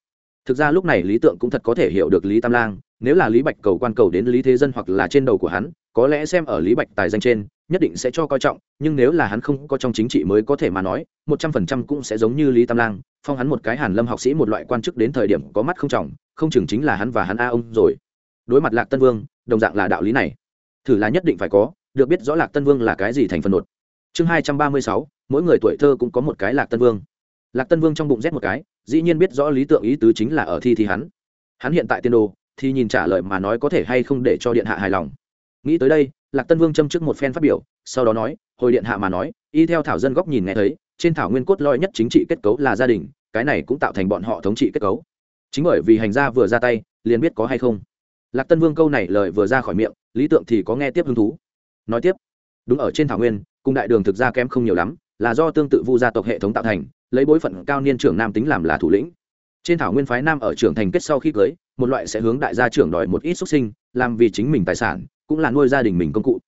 Thực ra lúc này lý tượng cũng thật có thể hiểu được lý tam lang, nếu là lý bạch cầu quan cầu đến lý thế dân hoặc là trên đầu của hắn, có lẽ xem ở lý bạch tài danh trên, nhất định sẽ cho coi trọng, nhưng nếu là hắn không có trong chính trị mới có thể mà nói, một trăm phần trăm cũng sẽ giống như lý tam lang, phong hắn một cái hàn lâm học sĩ một loại quan chức đến thời điểm có mắt không trọng, không chừng chính là hắn và hắn a ông rồi. Đối mặt lạc tân vương, đồng dạng là đạo lý này. Thử là nhất định phải có, được biết rõ lạc tân vương là cái gì thành phần nột chương hai trăm ba mươi sáu, mỗi người tuổi thơ cũng có một cái lạc tân vương. Lạc tân vương trong bụng rét một cái, dĩ nhiên biết rõ lý tượng ý tứ chính là ở thi thì hắn. Hắn hiện tại tiên đồ, thì nhìn trả lời mà nói có thể hay không để cho điện hạ hài lòng. Nghĩ tới đây, lạc tân vương châm trước một phen phát biểu, sau đó nói, hồi điện hạ mà nói, y theo thảo dân góc nhìn nghe thấy, trên thảo nguyên cốt lõi nhất chính trị kết cấu là gia đình, cái này cũng tạo thành bọn họ thống trị kết cấu. Chính bởi vì hành gia vừa ra tay, liền biết có hay không. Lạc tân vương câu này lời vừa ra khỏi miệng, lý tượng thì có nghe tiếp hứng thú. Nói tiếp, đúng ở trên thảo nguyên cung đại đường thực ra kém không nhiều lắm, là do tương tự vu gia tộc hệ thống tạo thành, lấy bối phận cao niên trưởng nam tính làm là thủ lĩnh. Trên thảo nguyên phái nam ở trưởng thành kết sau khi cưới, một loại sẽ hướng đại gia trưởng đòi một ít xuất sinh, làm vì chính mình tài sản, cũng là nuôi gia đình mình công cụ.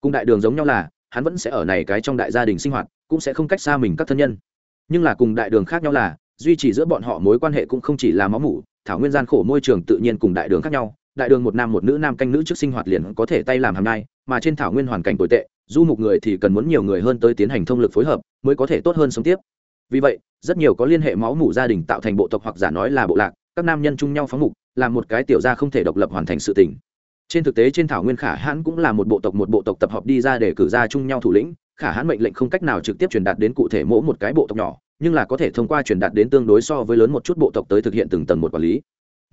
Cùng đại đường giống nhau là, hắn vẫn sẽ ở này cái trong đại gia đình sinh hoạt, cũng sẽ không cách xa mình các thân nhân. Nhưng là cùng đại đường khác nhau là, duy trì giữa bọn họ mối quan hệ cũng không chỉ là máu mủ, thảo nguyên gian khổ môi trường tự nhiên cùng đại đường khác nhau đại đường một nam một nữ nam canh nữ trước sinh hoạt liền có thể tay làm hàng ngày mà trên thảo nguyên hoàn cảnh tồi tệ, du mục người thì cần muốn nhiều người hơn tới tiến hành thông lực phối hợp, mới có thể tốt hơn sống tiếp. Vì vậy, rất nhiều có liên hệ máu mủ gia đình tạo thành bộ tộc hoặc giả nói là bộ lạc, các nam nhân chung nhau phóng mục, làm một cái tiểu gia không thể độc lập hoàn thành sự tình. Trên thực tế trên thảo nguyên khả hãn cũng là một bộ tộc một bộ tộc tập hợp đi ra để cử ra chung nhau thủ lĩnh, khả hãn mệnh lệnh không cách nào trực tiếp truyền đạt đến cụ thể mỗi một cái bộ tộc nhỏ, nhưng là có thể thông qua truyền đạt đến tương đối so với lớn một chút bộ tộc tới thực hiện từng tầng một quản lý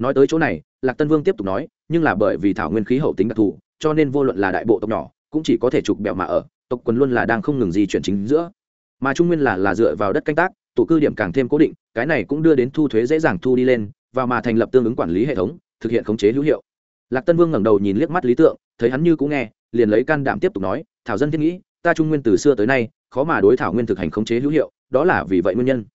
nói tới chỗ này, lạc tân vương tiếp tục nói, nhưng là bởi vì thảo nguyên khí hậu tính đặc thù, cho nên vô luận là đại bộ tộc nhỏ, cũng chỉ có thể trục bẹo mà ở, tộc quần luôn là đang không ngừng di chuyển chính giữa. Mà trung nguyên là là dựa vào đất canh tác, tụ cư điểm càng thêm cố định, cái này cũng đưa đến thu thuế dễ dàng thu đi lên, và mà thành lập tương ứng quản lý hệ thống, thực hiện khống chế hữu hiệu. Lạc tân vương ngẩng đầu nhìn liếc mắt lý tượng, thấy hắn như cũng nghe, liền lấy can đảm tiếp tục nói, thảo dân thiết nghĩ, ta trung nguyên từ xưa tới nay, khó mà đối thảo nguyên thực hành khống chế hữu hiệu, đó là vì vậy nguyên nhân.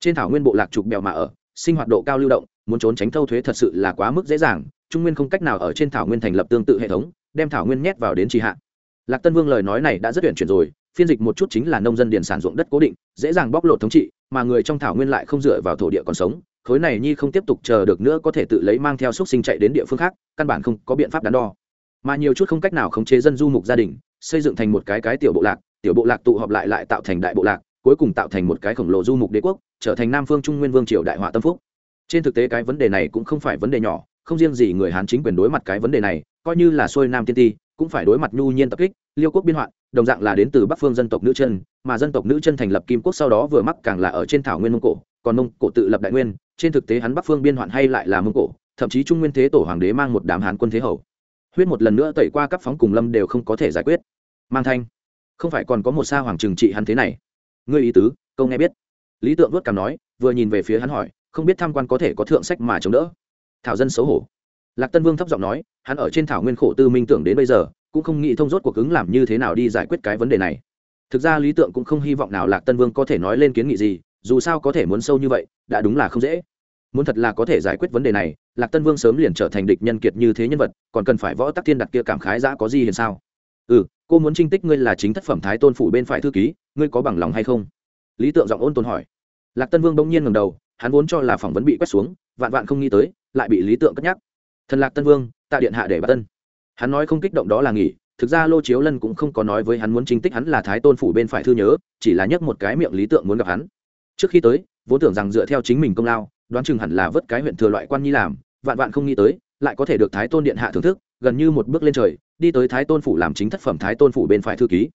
Trên thảo nguyên bộ lạc trục bèo mà ở, sinh hoạt độ cao lưu động muốn trốn tránh thâu thuế thật sự là quá mức dễ dàng, trung nguyên không cách nào ở trên thảo nguyên thành lập tương tự hệ thống, đem thảo nguyên nhét vào đến trì hạ. Lạc tân vương lời nói này đã rất tuyển chuyển rồi, phiên dịch một chút chính là nông dân điền sản ruộng đất cố định, dễ dàng bóc lột thống trị, mà người trong thảo nguyên lại không dựa vào thổ địa còn sống, khối này nhi không tiếp tục chờ được nữa có thể tự lấy mang theo xúc sinh chạy đến địa phương khác, căn bản không có biện pháp đắn đo. Mà nhiều chút không cách nào khống chế dân du mục gia đình, xây dựng thành một cái cái tiểu bộ lạc, tiểu bộ lạc tụ họp lại lại tạo thành đại bộ lạc, cuối cùng tạo thành một cái khổng lồ du mục đế quốc, trở thành nam phương trung nguyên vương triều đại họa tâm phúc trên thực tế cái vấn đề này cũng không phải vấn đề nhỏ, không riêng gì người hán chính quyền đối mặt cái vấn đề này, coi như là xuôi nam tiên ti, cũng phải đối mặt nhu nhiên tập kích, liêu quốc biên hoạn, đồng dạng là đến từ bắc phương dân tộc nữ chân, mà dân tộc nữ chân thành lập kim quốc sau đó vừa mắc càng là ở trên thảo nguyên mông cổ, còn mông cổ tự lập đại nguyên, trên thực tế hắn bắc phương biên hoạn hay lại là mông cổ, thậm chí trung nguyên thế tổ hoàng đế mang một đám hán quân thế hầu. Huyết một lần nữa tẩy qua các phóng cùng lâm đều không có thể giải quyết. Mang thanh, không phải còn có một sa hoàng trừng trị hắn thế này. Ngươi ý tứ, câu nghe biết. Lý tượng vớt cảm nói, vừa nhìn về phía hắn hỏi không biết tham quan có thể có thượng sách mà chống đỡ. Thảo dân xấu hổ. Lạc tân vương thấp giọng nói, hắn ở trên thảo nguyên khổ tư minh tưởng đến bây giờ, cũng không nghĩ thông rốt cuộc ứng làm như thế nào đi giải quyết cái vấn đề này. Thực ra lý tượng cũng không hy vọng nào lạc tân vương có thể nói lên kiến nghị gì, dù sao có thể muốn sâu như vậy, đã đúng là không dễ. Muốn thật là có thể giải quyết vấn đề này, lạc tân vương sớm liền trở thành địch nhân kiệt như thế nhân vật, còn cần phải võ tắc thiên đặt kia cảm khái giã có gì hiền sao? Ừ cô muốn trinh tích ngươi là chính thất phẩm thái tôn phủ bên phải thư ký, ngươi có bằng lòng hay không? Lý tượng giọng ôn tồn hỏi. Lạc tân vương bỗng nhiên ngầm đầu hắn vốn cho là phỏng vấn bị quét xuống, vạn vạn không nghĩ tới, lại bị lý tượng cất nhắc. Thần lạc tân vương, tạ điện hạ để bà tân. Hắn nói không kích động đó là nghỉ, thực ra lô chiếu lân cũng không có nói với hắn muốn chính tích hắn là thái tôn phủ bên phải thư nhớ, chỉ là nhấc một cái miệng lý tượng muốn gặp hắn. Trước khi tới, vốn tưởng rằng dựa theo chính mình công lao, đoán chừng hẳn là vớt cái huyện thừa loại quan nhi làm, vạn vạn không nghĩ tới, lại có thể được thái tôn điện hạ thưởng thức, gần như một bước lên trời, đi tới thái tôn phủ làm chính thất phẩm thái tôn phủ bên phải thư ký.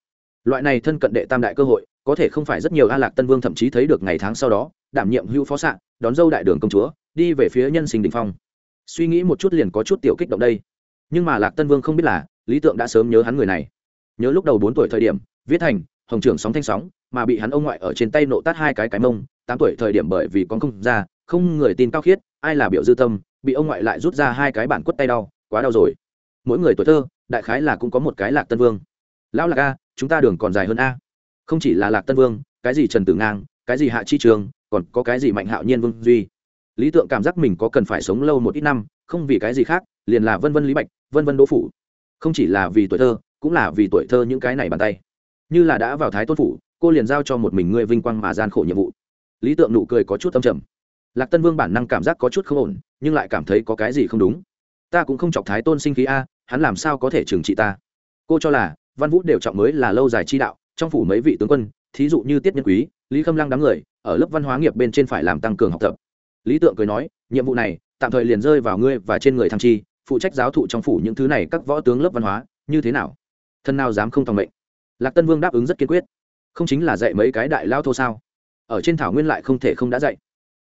Loại này thân cận đệ tam đại cơ hội có thể không phải rất nhiều a lạc tân vương thậm chí thấy được ngày tháng sau đó, đảm nhiệm hữu phó s đón dâu đại đường công chúa, đi về phía nhân sinh đình phong. Suy nghĩ một chút liền có chút tiểu kích động đây. Nhưng mà lạc tân vương không biết là, lý tượng đã sớm nhớ hắn người này. Nhớ lúc đầu bốn tuổi thời điểm, viết thành, hồng trưởng sóng thanh sóng, mà bị hắn ông ngoại ở trên tay nộ tát hai cái cái mông, tám tuổi thời điểm bởi vì con không ra, không người tin cao khiết, ai là biểu dư tâm, bị ông ngoại lại rút ra hai cái bản quất tay đau, quá đau rồi. Mỗi người tuổi thơ, đại khái là cũng có một cái lạc tân vương. Lão lạc a, chúng ta đường còn dài hơn a không chỉ là lạc tân vương, cái gì trần tử ngang, cái gì hạ chi trường, còn có cái gì mạnh hạo nhiên vương duy. Lý tượng cảm giác mình có cần phải sống lâu một ít năm, không vì cái gì khác, liền là vân vân lý bạch, vân vân đỗ phủ. Không chỉ là vì tuổi thơ, cũng là vì tuổi thơ những cái này bàn tay. Như là đã vào thái tôn phủ, cô liền giao cho một mình ngươi vinh quang mà gian khổ nhiệm vụ. Lý tượng nụ cười có chút âm trầm. Lạc tân vương bản năng cảm giác có chút không ổn, nhưng lại cảm thấy có cái gì không đúng. Ta cũng không chọc thái tôn sinh khí a, hắn làm sao có thể trừng trị ta? Cô cho là, văn vũ đều trọng mới là lâu dài chi đạo trong phủ mấy vị tướng quân, thí dụ như tiết nhân quý, lý khâm lăng đám người, ở lớp văn hóa nghiệp bên trên phải làm tăng cường học tập. Lý tượng cười nói, nhiệm vụ này, tạm thời liền rơi vào ngươi và trên người thăng chi, phụ trách giáo thụ trong phủ những thứ này các võ tướng lớp văn hóa, như thế nào? Thân nào dám không tòng mệnh. Lạc tân vương đáp ứng rất kiên quyết. Không chính là dạy mấy cái đại lao thô sao? Ở trên thảo nguyên lại không thể không đã dạy.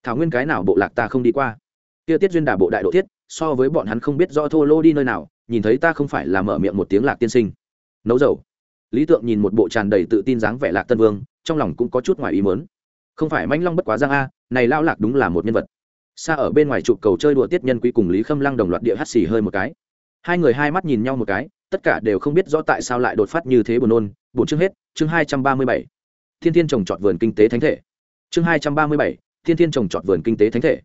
Thảo nguyên cái nào bộ lạc ta không đi qua. Tiêu tiết duyên đà bộ đại độ tiết so với bọn hắn không biết rõ thô lô đi nơi nào, nhìn thấy ta không phải là mở miệng một tiếng lạc tiên sinh. Nấu dầu lý tượng nhìn một bộ tràn đầy tự tin dáng vẻ lạc tân vương, trong lòng cũng có chút ngoài ý mớn không phải manh long bất quá giang a, này lao lạc đúng là một nhân vật. Xa ở bên ngoài trụ cầu chơi đùa tiết nhân quý cùng lý khâm lăng đồng loạt địa hắt xì hơi một cái. Hai người hai mắt nhìn nhau một cái, tất cả đều không biết rõ tại sao lại đột phát như thế buồn nôn. Buồn chương hết, chương hai trăm ba mươi bảy. Thiên thiên trồng trọt vườn kinh tế thánh thể. Chương hai trăm ba mươi bảy, thiên thiên trồng trọt vườn kinh tế thánh thể.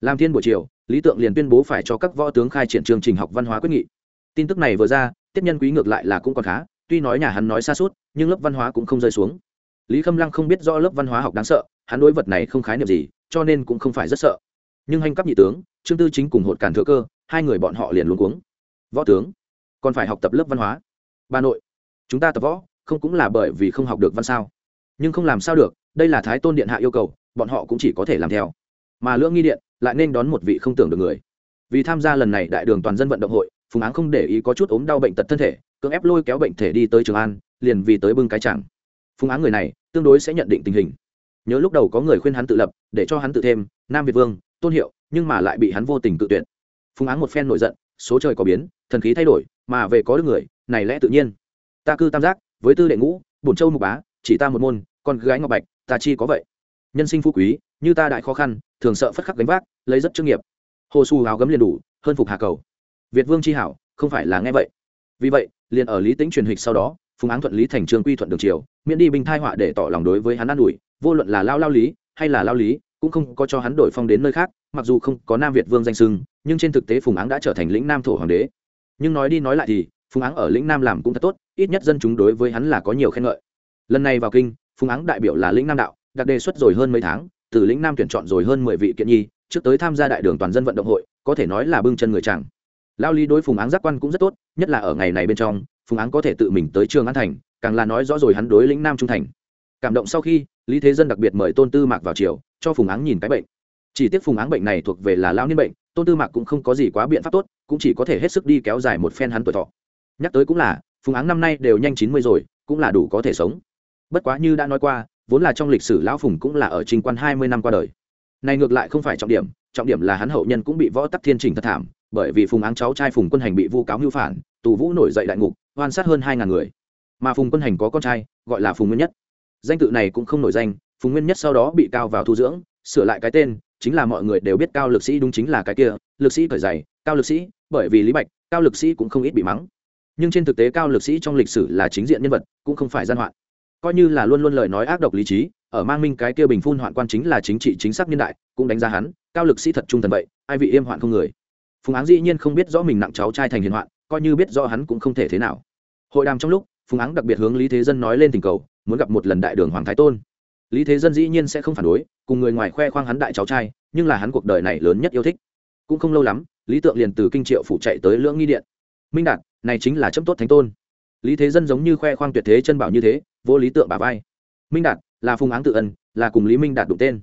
Làm thiên buổi chiều, lý tượng liền tuyên bố phải cho các võ tướng khai triển chương trình học văn hóa quyết nghị. Tin tức này vừa ra, tiết nhân quý ngược lại là cũng còn khá tuy nói nhà hắn nói xa suốt, nhưng lớp văn hóa cũng không rơi xuống. Lý khâm lăng không biết rõ lớp văn hóa học đáng sợ, hắn đối vật này không khái niệm gì, cho nên cũng không phải rất sợ. Nhưng hành cấp nhị tướng, trương tư chính cùng hột cản thừa cơ, hai người bọn họ liền luôn cuống. Võ tướng, còn phải học tập lớp văn hóa. Bà nội, chúng ta tập võ, không cũng là bởi vì không học được văn sao? Nhưng không làm sao được, đây là thái tôn điện hạ yêu cầu, bọn họ cũng chỉ có thể làm theo. Mà lưỡng nghi điện, lại nên đón một vị không tưởng được người. Vì tham gia lần này đại đường toàn dân vận động hội, phùng áng không để ý có chút ốm đau bệnh tật thân thể cưỡng ép lôi kéo bệnh thể đi tới trường an, liền vì tới bưng cái chẳng phùng áng người này, tương đối sẽ nhận định tình hình. Nhớ lúc đầu có người khuyên hắn tự lập, để cho hắn tự thêm, nam việt vương, tôn hiệu, nhưng mà lại bị hắn vô tình tự tuyển. phùng áng một phen nổi giận, số trời có biến, thần khí thay đổi, mà về có được người, này lẽ tự nhiên. Ta cư tam giác, với tư đệ ngũ, bổn châu mục bá, chỉ ta một môn, con gái ngọc bạch, ta chi có vậy? Nhân sinh phú quý, như ta đại khó khăn, thường sợ phất khắc gánh vác, lấy rất chuyên nghiệp. Hồ su áo gấm liền đủ, hơn phục hà cầu. Việt vương chi hảo, không phải là nghe vậy vì vậy, liền ở lý tính truyền hịch sau đó, phùng áng thuận lý thành trương quy thuận đường triều, miễn đi binh thai họa để tỏ lòng đối với hắn an ủi, vô luận là lao lao lý hay là lao lý, cũng không có cho hắn đổi phong đến nơi khác, mặc dù không có nam việt vương danh sưng nhưng trên thực tế phùng áng đã trở thành lĩnh nam thổ hoàng đế. Nhưng nói đi nói lại thì, phùng áng ở lĩnh nam làm cũng thật tốt, ít nhất dân chúng đối với hắn là có nhiều khen ngợi. Lần này vào kinh, phùng áng đại biểu là lĩnh nam đạo, đặc đề xuất rồi hơn mấy tháng, từ lĩnh nam tuyển chọn rồi hơn mười vị kiện nhi, trước tới tham gia đại đường toàn dân vận động hội, có thể nói là bưng chân người chẳng lao lý đối phùng áng giác quan cũng rất tốt, nhất là ở ngày này bên trong, phùng áng có thể tự mình tới trường an thành, càng là nói rõ rồi hắn đối lĩnh nam trung thành. Cảm động sau khi, lý thế dân đặc biệt mời tôn tư mạc vào chiều cho phùng áng nhìn cái bệnh. Chỉ tiếc phùng áng bệnh này thuộc về là lao niên bệnh, tôn tư mạc cũng không có gì quá biện pháp tốt, cũng chỉ có thể hết sức đi kéo dài một phen hắn tuổi thọ. Nhắc tới cũng là, phùng áng năm nay đều nhanh chín mươi rồi, cũng là đủ có thể sống. Bất quá như đã nói qua, vốn là trong lịch sử lão phùng cũng là ở trình quan hai mươi năm qua đời. Này ngược lại không phải trọng điểm trọng điểm là hắn hậu nhân cũng bị võ tắc thiên trình thật thảm bởi vì phùng áng cháu trai phùng quân hành bị vu cáo mưu phản, tù vũ nổi dậy đại ngục, oan sát hơn hai ngàn người. Mà phùng quân hành có con trai, gọi là phùng nguyên nhất. Danh tự này cũng không nổi danh, phùng nguyên nhất sau đó bị cao vào thu dưỡng, sửa lại cái tên, chính là mọi người đều biết cao lực sĩ đúng chính là cái kia, lực sĩ cởi giày, cao lực sĩ, bởi vì lý bạch, cao lực sĩ cũng không ít bị mắng. Nhưng trên thực tế cao lực sĩ trong lịch sử là chính diện nhân vật, cũng không phải gian hoạn. Coi như là luôn luôn lời nói ác độc lý trí, ở mang minh cái kia bình phun hoạn quan chính là chính trị chính xác niên đại, cũng đánh giá hắn, cao lực sĩ thật trung thần vậy, ai vị yêm hoạn không người phùng áng dĩ nhiên không biết rõ mình nặng cháu trai thành hiền hoạn, coi như biết rõ hắn cũng không thể thế nào. Hội đàm trong lúc, phùng áng đặc biệt hướng lý thế dân nói lên tình cầu, muốn gặp một lần đại đường hoàng thái tôn. Lý thế dân dĩ nhiên sẽ không phản đối, cùng người ngoài khoe khoang hắn đại cháu trai, nhưng là hắn cuộc đời này lớn nhất yêu thích. Cũng không lâu lắm, lý tượng liền từ kinh triệu phụ chạy tới lưỡng nghi điện. Minh đạt, này chính là chấm tốt thánh tôn. Lý thế dân giống như khoe khoang tuyệt thế chân bảo như thế, vô lý tượng bà vai. Minh đạt, là phùng áng tự ân, là cùng lý minh đạt đụng tên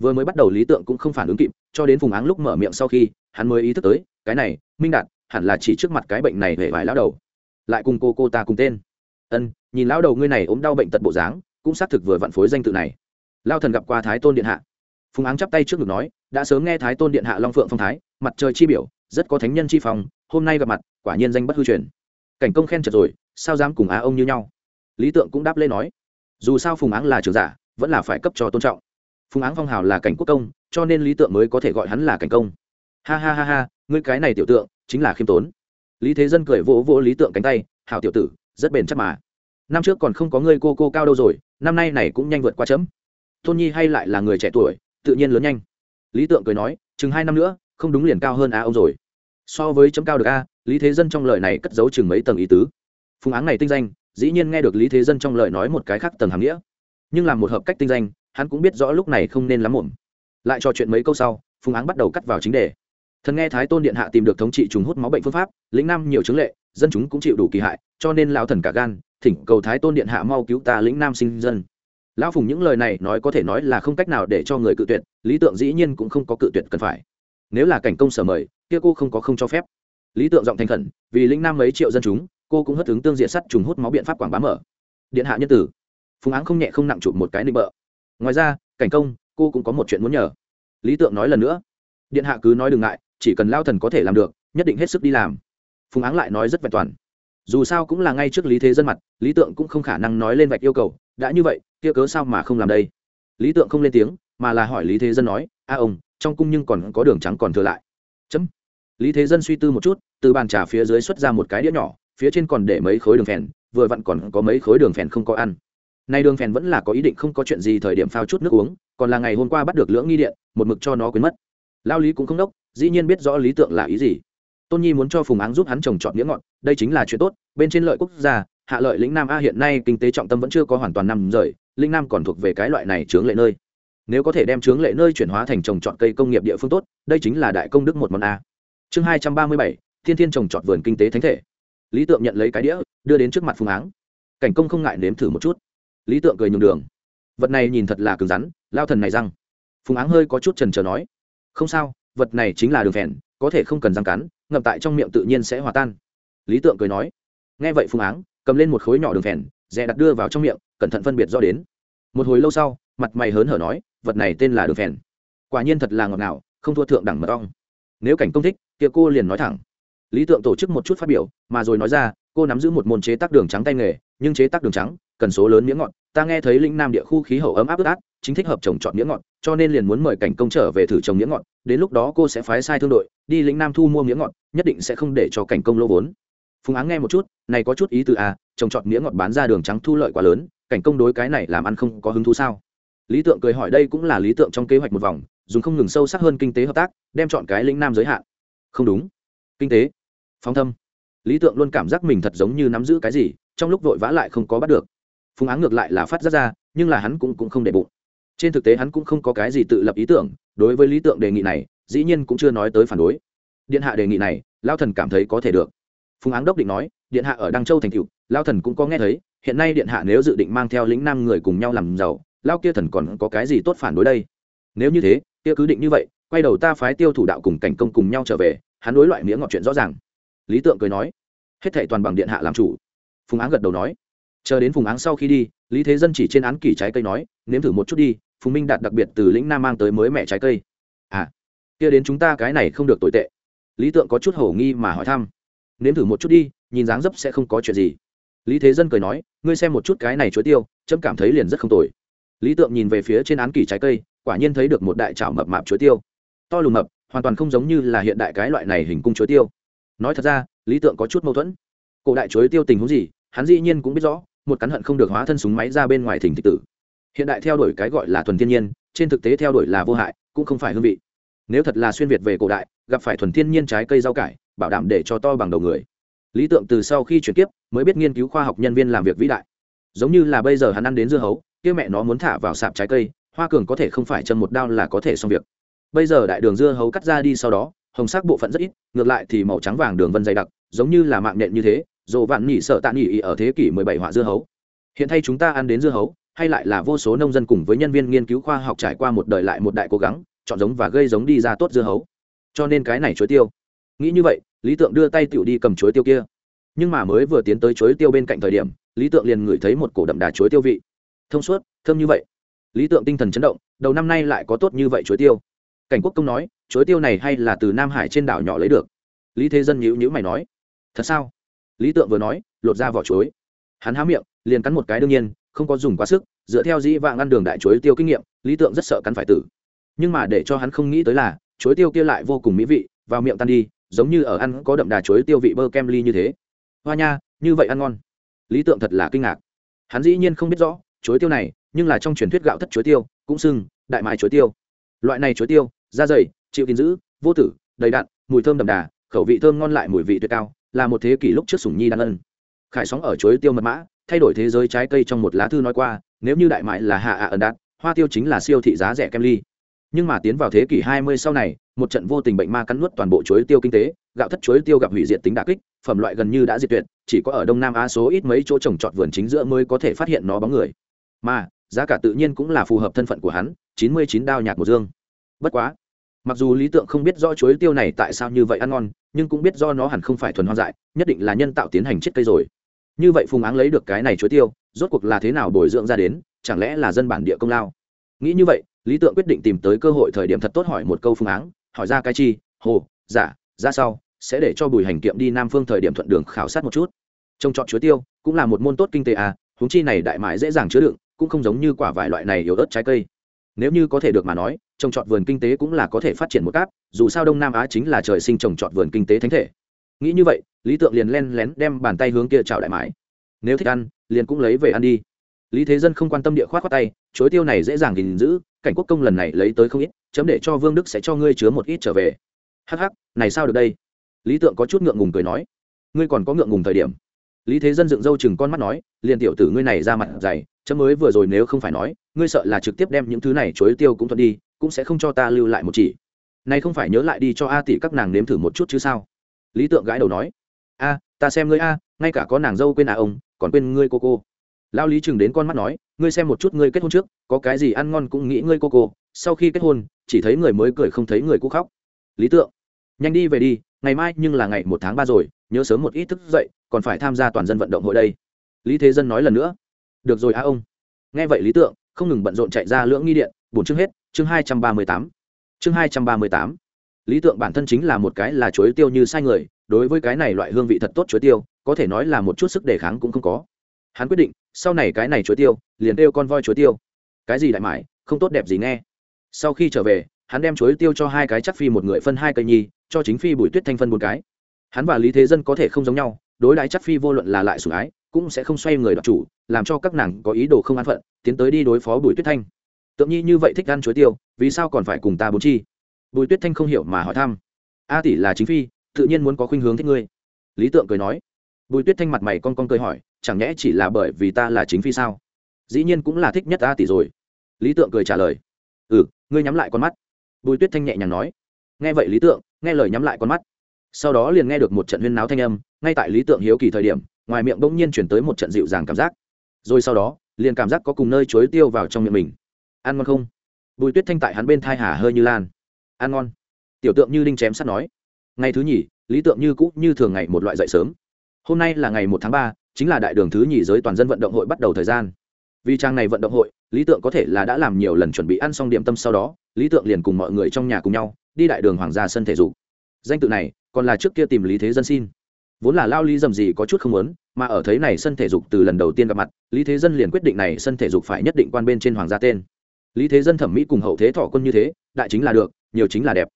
vừa mới bắt đầu lý tượng cũng không phản ứng kịp, cho đến phùng áng lúc mở miệng sau khi, hắn mới ý thức tới, cái này, minh đạt, hẳn là chỉ trước mặt cái bệnh này hệ vải lão đầu. Lại cùng cô cô ta cùng tên. Ân, nhìn lão đầu ngươi này ốm đau bệnh tật bộ dáng, cũng xác thực vừa vặn phối danh tự này. Lao thần gặp qua thái tôn điện hạ. Phùng áng chắp tay trước ngực nói, đã sớm nghe thái tôn điện hạ long phượng phong thái, mặt trời chi biểu, rất có thánh nhân chi phòng hôm nay gặp mặt, quả nhiên danh bất hư truyền. Cảnh công khen chật rồi, sao dám cùng á ông như nhau? Lý tượng cũng đáp lê nói, dù sao phùng áng là trưởng giả, vẫn là phải cấp cho tôn trọng phùng áng phong hào là cảnh quốc công, cho nên lý tượng mới có thể gọi hắn là cảnh công. Ha ha ha ha, ngươi cái này tiểu tượng, chính là khiêm tốn. Lý thế dân cười vỗ vỗ lý tượng cánh tay, hảo tiểu tử, rất bền chắc mà. Năm trước còn không có ngươi cô cô cao đâu rồi, năm nay này cũng nhanh vượt qua chấm. Tôn nhi hay lại là người trẻ tuổi, tự nhiên lớn nhanh. Lý tượng cười nói, chừng hai năm nữa, không đúng liền cao hơn a ông rồi. So với chấm cao được a, lý thế dân trong lời này cất giấu chừng mấy tầng ý tứ. Phùng áng này tinh danh, dĩ nhiên nghe được lý thế dân trong lời nói một cái khác tầng hàm nghĩa. Nhưng làm một hợp cách tinh danh hắn cũng biết rõ lúc này không nên lắm muộn. Lại trò chuyện mấy câu sau, phùng áng bắt đầu cắt vào chính đề. Thần nghe thái tôn điện hạ tìm được thống trị trùng hút máu bệnh phương pháp, lĩnh nam nhiều chứng lệ, dân chúng cũng chịu đủ kỳ hại, cho nên lão thần cả gan, thỉnh cầu thái tôn điện hạ mau cứu ta lĩnh nam sinh dân. Lão phùng những lời này nói có thể nói là không cách nào để cho người cự tuyệt, lý tượng dĩ nhiên cũng không có cự tuyệt cần phải. Nếu là cảnh công sở mời, kia cô không có không cho phép. Lý tượng giọng thành khẩn, vì lĩnh nam mấy triệu dân chúng, cô cũng hất ứng tương diện sắt trùng hút máu biện pháp quảng bá mở. Điện hạ nhân tử. Phùng áng không nhẹ không nặng chụp một cái nịnh bợ ngoài ra, cảnh công, cô cũng có một chuyện muốn nhờ. Lý tượng nói lần nữa. Điện hạ cứ nói đừng ngại, chỉ cần lao thần có thể làm được, nhất định hết sức đi làm. Phùng áng lại nói rất vẹn toàn. Dù sao cũng là ngay trước lý thế dân mặt, lý tượng cũng không khả năng nói lên vạch yêu cầu, đã như vậy, kia cớ sao mà không làm đây? Lý tượng không lên tiếng, mà là hỏi lý thế dân nói, a ông, trong cung nhưng còn có đường trắng còn thừa lại. Chấm. Lý thế dân suy tư một chút, từ bàn trà phía dưới xuất ra một cái đĩa nhỏ, phía trên còn để mấy khối đường phèn, vừa vặn còn có mấy khối đường phèn không có ăn nay đường phèn vẫn là có ý định không có chuyện gì thời điểm phao chút nước uống, còn là ngày hôm qua bắt được lưỡng nghi điện, một mực cho nó quên mất. Lao lý cũng không đốc, dĩ nhiên biết rõ lý tượng là ý gì. Tôn nhi muốn cho phùng áng giúp hắn trồng trọt nghĩa ngọn, đây chính là chuyện tốt, bên trên lợi quốc gia, hạ lợi lĩnh nam a hiện nay kinh tế trọng tâm vẫn chưa có hoàn toàn nằm rời linh nam còn thuộc về cái loại này chướng lệ nơi. Nếu có thể đem chướng lệ nơi chuyển hóa thành trồng trọt cây công nghiệp địa phương tốt, đây chính là đại công đức một món a. Chương hai trăm ba mươi bảy, thiên thiên trồng trọt vườn kinh tế thánh thể. Lý tượng nhận lấy cái đĩa, đưa đến trước mặt phùng áng. Cảnh công không ngại nếm thử một chút lý tượng cười nhường đường. Vật này nhìn thật là cứng rắn, lao thần này răng. Phùng áng hơi có chút trần trờ nói, không sao, vật này chính là đường phèn, có thể không cần răng cắn, ngậm tại trong miệng tự nhiên sẽ hòa tan. Lý tượng cười nói, nghe vậy phùng áng, cầm lên một khối nhỏ đường phèn dè đặt đưa vào trong miệng, cẩn thận phân biệt do đến. Một hồi lâu sau, mặt mày hớn hở nói, vật này tên là đường phèn. Quả nhiên thật là ngọt ngào, không thua thượng đẳng mật ong. Nếu cảnh công thích, kia cô liền nói thẳng. Lý tượng tổ chức một chút phát biểu, mà rồi nói ra, cô nắm giữ một môn chế tác đường trắng tay nghề, nhưng chế tác đường trắng, cần số lớn miếng ngọt ta nghe thấy linh nam địa khu khí hậu ấm áp ướt át, chính thích hợp trồng chọn miếng ngọt, cho nên liền muốn mời cảnh công trở về thử trồng miếng ngọt, đến lúc đó cô sẽ phái sai thương đội, đi lĩnh nam thu mua miếng ngọt, nhất định sẽ không để cho cảnh công lỗ vốn. Phùng áng nghe một chút, này có chút ý từ à trồng trọt miếng ngọt bán ra đường trắng thu lợi quá lớn, cảnh công đối cái này làm ăn không có hứng thú sao? Lý tượng cười hỏi đây cũng là lý tượng trong kế hoạch một vòng, dùng không ngừng sâu sắc hơn kinh tế hợp tác, đem chọn cái lĩnh nam giới hạn. Không đúng. Kinh tế. Phóng thâm. Lý tượng luôn cảm giác mình thật giống như nắm giữ cái gì, trong lúc vội vã lại không có bắt được phùng áng ngược lại là phát giác ra nhưng là hắn cũng, cũng không để bụng. Trên thực tế hắn cũng không có cái gì tự lập ý tưởng đối với lý tượng đề nghị này dĩ nhiên cũng chưa nói tới phản đối. Điện hạ đề nghị này lao thần cảm thấy có thể được. Phùng áng đốc định nói điện hạ ở đăng châu thành cựu lao thần cũng có nghe thấy hiện nay điện hạ nếu dự định mang theo lĩnh nam người cùng nhau làm giàu lao kia thần còn có cái gì tốt phản đối đây? Nếu như thế kia cứ định như vậy quay đầu ta phái tiêu thủ đạo cùng cảnh công cùng nhau trở về hắn đối loại miếng ngọt chuyện rõ ràng. Lý tượng cười nói hết thệ toàn bằng điện hạ làm chủ. Phùng áng gật đầu nói chờ đến phùng áng sau khi đi, lý thế dân chỉ trên án kỷ trái cây nói, nếm thử một chút đi, phùng minh đạt đặc biệt từ lĩnh nam mang tới mới mẹ trái cây. À kia đến chúng ta cái này không được tồi tệ. Lý tượng có chút hổ nghi mà hỏi thăm. Nếm thử một chút đi, nhìn dáng dấp sẽ không có chuyện gì. Lý thế dân cười nói, ngươi xem một chút cái này chuối tiêu trâm cảm thấy liền rất không tồi. Lý tượng nhìn về phía trên án kỷ trái cây, quả nhiên thấy được một đại trào mập mạp chuối tiêu. To lùm mập, hoàn toàn không giống như là hiện đại cái loại này hình cung chuối tiêu. Nói thật ra, lý tượng có chút mâu thuẫn. Cổ đại chuối tiêu tình huống gì, hắn dĩ nhiên cũng biết rõ một cắn hận không được hóa thân súng máy ra bên ngoài thỉnh thị tử. Hiện đại theo đuổi cái gọi là thuần thiên nhiên, trên thực tế theo đuổi là vô hại, cũng không phải hương vị. Nếu thật là xuyên việt về cổ đại, gặp phải thuần thiên nhiên trái cây rau cải, bảo đảm để cho to bằng đầu người. Lý tượng từ sau khi chuyển kiếp, mới biết nghiên cứu khoa học nhân viên làm việc vĩ đại. Giống như là bây giờ hắn ăn đến dưa hấu, kia mẹ nó muốn thả vào sạp trái cây, hoa cường có thể không phải chân một đao là có thể xong việc. Bây giờ đại đường dưa hấu cắt ra đi sau đó, hồng sắc bộ phận rất ít, ngược lại thì màu trắng vàng đường vân dày đặc, giống như là mạng nhện như thế dồ vạn nhỉ sợ tạ nhỉ ở thế kỷ 17 họa dưa hấu. Hiện thay chúng ta ăn đến dưa hấu, hay lại là vô số nông dân cùng với nhân viên nghiên cứu khoa học trải qua một đời lại một đại cố gắng, chọn giống và gây giống đi ra tốt dưa hấu. Cho nên cái này chuối tiêu. Nghĩ như vậy, lý tượng đưa tay tiểu đi cầm chuối tiêu kia. Nhưng mà mới vừa tiến tới chuối tiêu bên cạnh thời điểm, lý tượng liền ngửi thấy một cổ đậm đà chuối tiêu vị. Thông suốt, thơm như vậy. Lý tượng tinh thần chấn động, đầu năm nay lại có tốt như vậy chuối tiêu. Cảnh quốc công nói, chuối tiêu này hay là từ nam hải trên đảo nhỏ lấy được. Lý thế dân nhữ nhữ mày nói, thật sao? Lý tượng vừa nói, lột ra vỏ chuối. Hắn há miệng, liền cắn một cái đương nhiên, không có dùng quá sức, dựa theo dĩ vạng ăn đường đại chuối tiêu kinh nghiệm, lý tượng rất sợ cắn phải tử. Nhưng mà để cho hắn không nghĩ tới là, chuối tiêu kia lại vô cùng mỹ vị, vào miệng tan đi, giống như ở ăn có đậm đà chuối tiêu vị bơ kem ly như thế. Hoa nha, như vậy ăn ngon. Lý tượng thật là kinh ngạc. Hắn dĩ nhiên không biết rõ, chuối tiêu này, nhưng là trong truyền thuyết gạo thất chuối tiêu, cũng sưng đại mại chuối tiêu. Loại này chuối tiêu, da dày, chịu tin giữ, vô tử, đầy đặn, mùi thơm đậm đà, khẩu vị thơm ngon lại mùi vị tuyệt cao là một thế kỷ lúc trước sủng nhi đan ân. Khải sóng ở chuối tiêu mật mã, thay đổi thế giới trái cây trong một lá thư nói qua, nếu như đại mại là hạ ạ ẩn đạt, hoa tiêu chính là siêu thị giá rẻ kem ly. Nhưng mà tiến vào thế kỷ 20 sau này, một trận vô tình bệnh ma cắn nuốt toàn bộ chuối tiêu kinh tế, gạo thất chuối tiêu gặp hủy diệt tính đả kích, phẩm loại gần như đã diệt tuyệt, chỉ có ở đông nam á số ít mấy chỗ trồng trọt vườn chính giữa mới có thể phát hiện nó bóng người. Mà, giá cả tự nhiên cũng là phù hợp thân phận của hắn 99 đao nhạc một dương. Bất quá mặc dù lý tượng không biết rõ chuối tiêu này tại sao như vậy ăn ngon, nhưng cũng biết do nó hẳn không phải thuần hoang dại, nhất định là nhân tạo tiến hành chết cây rồi. Như vậy phùng áng lấy được cái này chuối tiêu, rốt cuộc là thế nào bồi dưỡng ra đến, chẳng lẽ là dân bản địa công lao? Nghĩ như vậy, lý tượng quyết định tìm tới cơ hội thời điểm thật tốt hỏi một câu phùng áng, hỏi ra cái chi, hồ giả ra sau, sẽ để cho bùi hành kiệm đi nam phương thời điểm thuận đường khảo sát một chút. Trông trọt chuối tiêu, cũng là một môn tốt kinh tế à huống chi này đại mại dễ dàng chứa đựng, cũng không giống như quả vải loại này yếu ớt trái cây nếu như có thể được mà nói, trồng trọt vườn kinh tế cũng là có thể phát triển một cáp, dù sao đông nam á chính là trời sinh trồng trọt vườn kinh tế thánh thể. Nghĩ như vậy, lý tượng liền len lén đem bàn tay hướng kia chào đại mái. Nếu thích ăn, liền cũng lấy về ăn đi. Lý thế dân không quan tâm địa khoát khoát tay, chối tiêu này dễ dàng gìn giữ, cảnh quốc công lần này lấy tới không ít, chấm để cho vương đức sẽ cho ngươi chứa một ít trở về. Hắc hắc, này sao được đây? Lý tượng có chút ngượng ngùng cười nói. Ngươi còn có ngượng ngùng thời điểm lý thế dân dựng râu chừng con mắt nói liền tiểu tử ngươi này ra mặt dày, chấm mới vừa rồi nếu không phải nói, ngươi sợ là trực tiếp đem những thứ này chối tiêu cũng thuận đi, cũng sẽ không cho ta lưu lại một chỉ. Này không phải nhớ lại đi cho a tỷ các nàng nếm thử một chút chứ sao? Lý tượng gãi đầu nói, a, ta xem ngươi a, ngay cả có nàng dâu quên à ông, còn quên ngươi cô cô. Lao lý chừng đến con mắt nói, ngươi xem một chút ngươi kết hôn trước, có cái gì ăn ngon cũng nghĩ ngươi cô cô, sau khi kết hôn, chỉ thấy người mới cười không thấy người cũ khóc. Lý tượng, nhanh đi về đi, ngày mai nhưng là ngày một tháng ba rồi nhớ sớm một ít thức dậy, còn phải tham gia toàn dân vận động hội đây. Lý thế dân nói lần nữa. Được rồi á ông. Nghe vậy lý tượng không ngừng bận rộn chạy ra lưỡng nghi điện bốn chương hết, chương hai trăm ba mươi tám. Chương hai trăm ba mươi tám. Lý tượng bản thân chính là một cái là chuối tiêu như sai người, đối với cái này loại hương vị thật tốt chuối tiêu, có thể nói là một chút sức đề kháng cũng không có. Hắn quyết định, sau này cái này chuối tiêu, liền kêu con voi chuối tiêu. Cái gì đại mải, không tốt đẹp gì nghe. Sau khi trở về, hắn đem chuối tiêu cho hai cái chắc phi một người phân hai cây nhi, cho chính phi bùi tuyết thanh phân một cái hắn và lý thế dân có thể không giống nhau, đối đãi chắc phi vô luận là lại sủng ái, cũng sẽ không xoay người đoạt chủ, làm cho các nàng có ý đồ không an phận, tiến tới đi đối phó bùi tuyết thanh. Tượng nhi như vậy thích ăn chuối tiêu, vì sao còn phải cùng ta bố chi? Bùi tuyết thanh không hiểu mà hỏi thăm. A tỷ là chính phi, tự nhiên muốn có khuynh hướng thích ngươi. Lý tượng cười nói. Bùi tuyết thanh mặt mày con con cười hỏi, chẳng nhẽ chỉ là bởi vì ta là chính phi sao? Dĩ nhiên cũng là thích nhất a tỷ rồi. Lý tượng cười trả lời. Ừ ngươi nhắm lại con mắt. Bùi tuyết thanh nhẹ nhàng nói. Nghe vậy lý tượng, nghe lời nhắm lại con mắt sau đó liền nghe được một trận huyên náo thanh âm, ngay tại lý tượng hiếu kỳ thời điểm, ngoài miệng bỗng nhiên chuyển tới một trận dịu dàng cảm giác. Rồi sau đó, liền cảm giác có cùng nơi chối tiêu vào trong miệng mình. Ăn ngon không? Bùi tuyết thanh tại hắn bên thai hà hơi như lan. Ăn ngon. Tiểu tượng như đinh chém sắt nói. Ngày thứ nhì, lý tượng như cũ như thường ngày một loại dậy sớm. Hôm nay là ngày một tháng ba, chính là đại đường thứ nhì giới toàn dân vận động hội bắt đầu thời gian. Vì trang này vận động hội, lý tượng có thể là đã làm nhiều lần chuẩn bị ăn xong điểm tâm sau đó, lý tượng liền cùng mọi người trong nhà cùng nhau, đi đại đường hoàng gia sân thể dục danh tự này còn là trước kia tìm lý thế dân xin. Vốn là lao lý dầm gì có chút không muốn, mà ở thấy này sân thể dục từ lần đầu tiên gặp mặt, lý thế dân liền quyết định này sân thể dục phải nhất định quan bên trên hoàng gia tên. Lý thế dân thẩm mỹ cùng hậu thế thọ quân như thế, đại chính là được, nhiều chính là đẹp.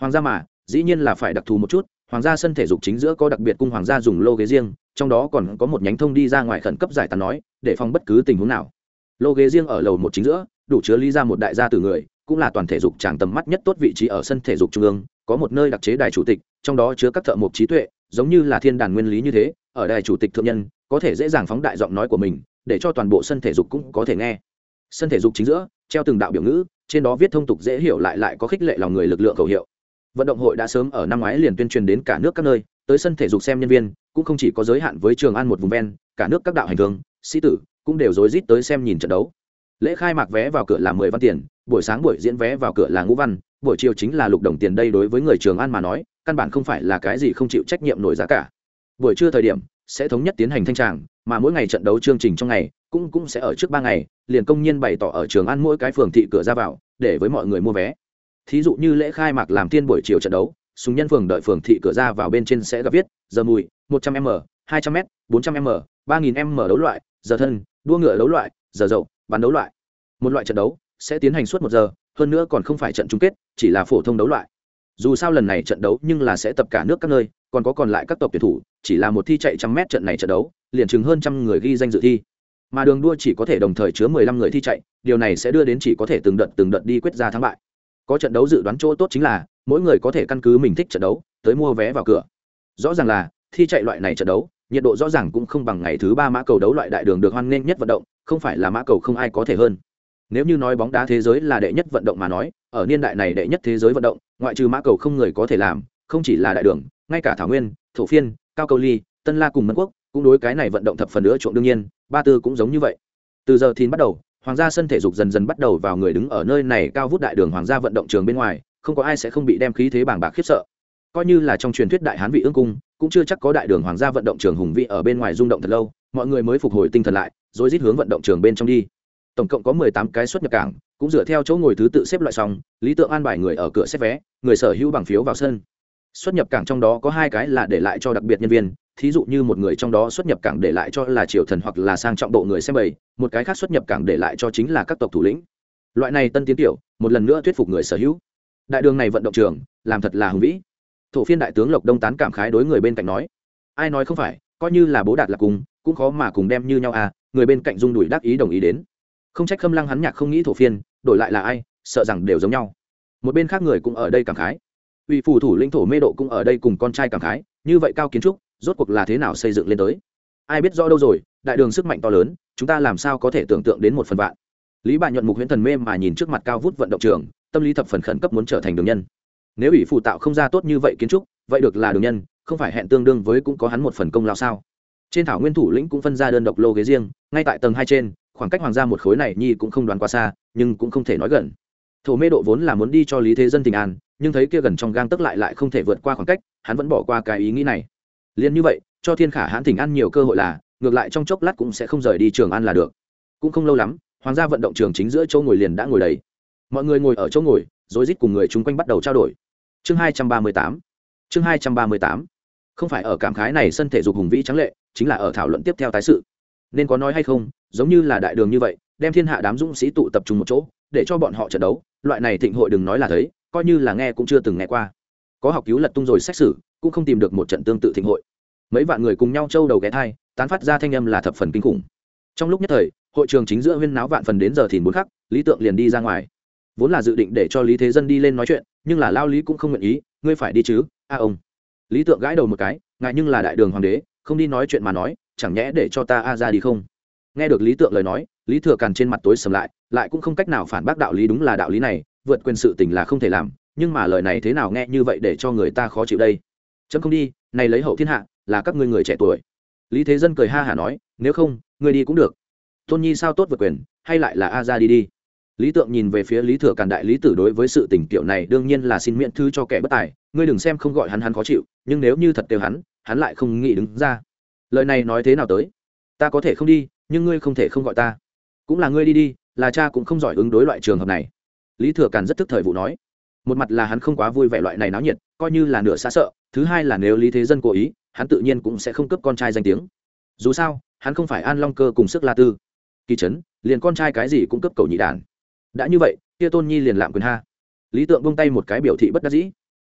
Hoàng gia mà, dĩ nhiên là phải đặc thù một chút, hoàng gia sân thể dục chính giữa có đặc biệt cung hoàng gia dùng lô ghế riêng, trong đó còn có một nhánh thông đi ra ngoài khẩn cấp giải tán nói, để phòng bất cứ tình huống nào. Lô ghế riêng ở lầu một chính giữa, đủ chứa lý ra một đại gia từ người, cũng là toàn thể dục tràng tầm mắt nhất tốt vị trí ở sân thể dục trung ương có một nơi đặc chế đài chủ tịch, trong đó chứa các thợ mộc trí tuệ, giống như là thiên đàn nguyên lý như thế, ở đài chủ tịch thượng nhân, có thể dễ dàng phóng đại giọng nói của mình, để cho toàn bộ sân thể dục cũng có thể nghe. Sân thể dục chính giữa, treo từng đạo biểu ngữ, trên đó viết thông tục dễ hiểu lại lại có khích lệ lòng người lực lượng cầu hiệu. Vận động hội đã sớm ở năm ngoái liền tuyên truyền đến cả nước các nơi, tới sân thể dục xem nhân viên, cũng không chỉ có giới hạn với trường an một vùng ven, cả nước các đạo hành thương sĩ tử cũng đều rối rít tới xem nhìn trận đấu. Lễ khai mạc vé vào cửa là mười văn tiền, buổi sáng buổi diễn vé vào cửa là ngũ văn buổi chiều chính là lục đồng tiền đây đối với người trường an mà nói, căn bản không phải là cái gì không chịu trách nhiệm nổi giá cả. Buổi trưa thời điểm, sẽ thống nhất tiến hành thanh tràng, mà mỗi ngày trận đấu chương trình trong ngày, cũng cũng sẽ ở trước ba ngày, liền công nhân bày tỏ ở trường ăn mỗi cái phường thị cửa ra vào, để với mọi người mua vé. Thí dụ như lễ khai mạc làm tiên buổi chiều trận đấu, súng nhân phường đợi phường thị cửa ra vào bên trên sẽ gặp viết, giờ mùi, một trăm m, hai trăm m, bốn trăm m, ba nghìn m đấu loại, giờ thân, đua ngựa đấu loại, giờ dậu, bắn đấu loại. Một loại trận đấu sẽ tiến hành suốt một giờ hơn nữa còn không phải trận chung kết, chỉ là phổ thông đấu loại. Dù sao lần này trận đấu nhưng là sẽ tập cả nước các nơi, còn có còn lại các tộc tuyển thủ, chỉ là một thi chạy trăm mét trận này trận đấu, liền chừng hơn trăm người ghi danh dự thi. Mà đường đua chỉ có thể đồng thời chứa mười lăm người thi chạy, điều này sẽ đưa đến chỉ có thể từng đợt từng đợt đi quyết ra thắng bại. Có trận đấu dự đoán chỗ tốt chính là, mỗi người có thể căn cứ mình thích trận đấu, tới mua vé vào cửa. Rõ ràng là, thi chạy loại này trận đấu, nhiệt độ rõ ràng cũng không bằng ngày thứ ba mã cầu đấu loại đại đường được hoan nghênh nhất vận động, không phải là mã cầu không ai có thể hơn nếu như nói bóng đá thế giới là đệ nhất vận động mà nói, ở niên đại này đệ nhất thế giới vận động, ngoại trừ mã cầu không người có thể làm, không chỉ là đại đường, ngay cả thảo nguyên, thổ phiên, cao cầu ly, tân la cùng mân quốc, cũng đối cái này vận động thập phần nữa chuộng đương nhiên, ba tư cũng giống như vậy. Từ giờ thì bắt đầu, hoàng gia sân thể dục dần dần bắt đầu vào người đứng ở nơi này cao vút đại đường hoàng gia vận động trường bên ngoài, không có ai sẽ không bị đem khí thế bảng bạc khiếp sợ. Coi như là trong truyền thuyết đại hán vị ương cung, cũng chưa chắc có đại đường hoàng gia vận động trường hùng vị ở bên ngoài rung động thật lâu, mọi người mới phục hồi tinh thần lại, rồi rít hướng vận động trường bên trong đi tổng cộng có mười tám cái xuất nhập cảng, cũng dựa theo chỗ ngồi thứ tự xếp loại xong, lý tượng an bài người ở cửa xếp vé, người sở hữu bằng phiếu vào sân. Xuất nhập cảng trong đó có hai cái là để lại cho đặc biệt nhân viên, thí dụ như một người trong đó xuất nhập cảng để lại cho là triều thần hoặc là sang trọng bộ người xem bảy một cái khác xuất nhập cảng để lại cho chính là các tộc thủ lĩnh. Loại này tân tiến tiểu, một lần nữa thuyết phục người sở hữu. Đại đường này vận động trường, làm thật là hùng vĩ. Thổ phiên đại tướng lộc đông tán cảm khái đối người bên cạnh nói, ai nói không phải, coi như là bố đạt là cùng, cũng khó mà cùng đem như nhau à người bên cạnh dung đùi đắc ý đồng ý đến không trách khâm lăng hắn nhạc không nghĩ thổ phiên, đổi lại là ai, sợ rằng đều giống nhau. Một bên khác người cũng ở đây cảm khái. Ủy phù thủ lĩnh thổ mê độ cũng ở đây cùng con trai cảm khái, như vậy cao kiến trúc, rốt cuộc là thế nào xây dựng lên tới? Ai biết rõ đâu rồi, đại đường sức mạnh to lớn, chúng ta làm sao có thể tưởng tượng đến một phần vạn. Lý bà nhuận mục huyễn thần mê mà nhìn trước mặt cao vút vận động trường, tâm lý thập phần khẩn cấp muốn trở thành đường nhân. Nếu ủy phụ tạo không ra tốt như vậy kiến trúc, vậy được là đường nhân, không phải hẹn tương đương với cũng có hắn một phần công lao sao? Trên thảo nguyên thủ lĩnh cũng phân ra đơn độc lô ghế riêng, ngay tại tầng hai trên khoảng cách hoàng gia một khối này nhi cũng không đoán quá xa, nhưng cũng không thể nói gần. Thổ mê độ vốn là muốn đi cho lý thế dân tình an, nhưng thấy kia gần trong gang tức lại lại không thể vượt qua khoảng cách, hắn vẫn bỏ qua cái ý nghĩ này. Liền như vậy, cho thiên khả hãn tình an nhiều cơ hội là, ngược lại trong chốc lát cũng sẽ không rời đi trường ăn là được. Cũng không lâu lắm, hoàng gia vận động trường chính giữa chỗ ngồi liền đã ngồi đầy. Mọi người ngồi ở chỗ ngồi, rối rít cùng người chung quanh bắt đầu trao đổi. Chương hai trăm ba mươi tám. Chương hai trăm ba mươi tám. Không phải ở cảm khái này sân thể dục hùng vĩ trắng lệ, chính là ở thảo luận tiếp theo tái sự. Nên có nói hay không giống như là đại đường như vậy, đem thiên hạ đám dũng sĩ tụ tập trung một chỗ, để cho bọn họ trận đấu. Loại này thịnh hội đừng nói là thấy, coi như là nghe cũng chưa từng nghe qua. Có học cứu lật tung rồi xét xử, cũng không tìm được một trận tương tự thịnh hội. Mấy vạn người cùng nhau trâu đầu ghé thai, tán phát ra thanh âm là thập phần kinh khủng. Trong lúc nhất thời, hội trường chính giữa huyên náo vạn phần đến giờ thì bốn khắc, lý tượng liền đi ra ngoài. Vốn là dự định để cho lý thế dân đi lên nói chuyện, nhưng là lao lý cũng không nguyện ý, ngươi phải đi chứ, a ông. Lý tượng gãi đầu một cái, ngại nhưng là đại đường hoàng đế, không đi nói chuyện mà nói, chẳng nhẽ để cho ta a ra đi không? Nghe được lý tượng lời nói, lý thừa càn trên mặt tối sầm lại lại cũng không cách nào phản bác đạo lý đúng là đạo lý này, vượt quyền sự tình là không thể làm, nhưng mà lời này thế nào nghe như vậy để cho người ta khó chịu đây? Chấm không đi, này lấy hậu thiên hạ, là các ngươi người trẻ tuổi. Lý thế dân cười ha hả nói, nếu không, ngươi đi cũng được. Tôn nhi sao tốt vượt quyền, hay lại là a ra đi đi. Lý tượng nhìn về phía lý thừa càn đại lý tử đối với sự tình kiểu này đương nhiên là xin miễn thư cho kẻ bất tài, ngươi đừng xem không gọi hắn hắn khó chịu, nhưng nếu như thật kêu hắn hắn lại không nghĩ đứng ra. Lời này nói thế nào tới? Ta có thể không đi nhưng ngươi không thể không gọi ta. Cũng là ngươi đi đi, là cha cũng không giỏi ứng đối loại trường hợp này. Lý thừa càn rất thức thời vụ nói. Một mặt là hắn không quá vui vẻ loại này náo nhiệt, coi như là nửa xa sợ, thứ hai là nếu lý thế dân cố ý, hắn tự nhiên cũng sẽ không cướp con trai danh tiếng. Dù sao, hắn không phải an long cơ cùng sức la tư. Kỳ trấn, liền con trai cái gì cũng cấp cầu nhị đản đã như vậy, kia tôn nhi liền lạm quyền ha. Lý tượng bông tay một cái biểu thị bất đắc dĩ.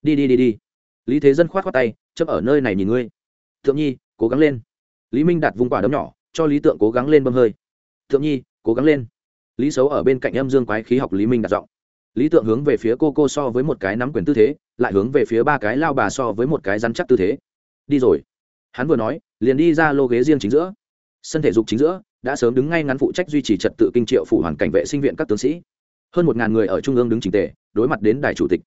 Đi đi đi đi. Lý thế dân khoát khoát tay chấp ở nơi này nhìn ngươi. Thượng nhi, cố gắng lên. Lý minh đặt vung quả đấm nhỏ cho lý tượng cố gắng lên bơm hơi. Thượng nhi, cố gắng lên. Lý xấu ở bên cạnh âm dương quái khí học lý minh đặt giọng. Lý tượng hướng về phía cô cô so với một cái nắm quyền tư thế, lại hướng về phía ba cái lao bà so với một cái rắn chắc tư thế. Đi rồi. Hắn vừa nói, liền đi ra lô ghế riêng chính giữa. Sân thể dục chính giữa, đã sớm đứng ngay ngắn phụ trách duy trì trật tự kinh triệu phủ hoàn cảnh vệ sinh viện các tướng sĩ. Hơn một ngàn người ở trung ương đứng trình tề, đối mặt đến đài chủ tịch.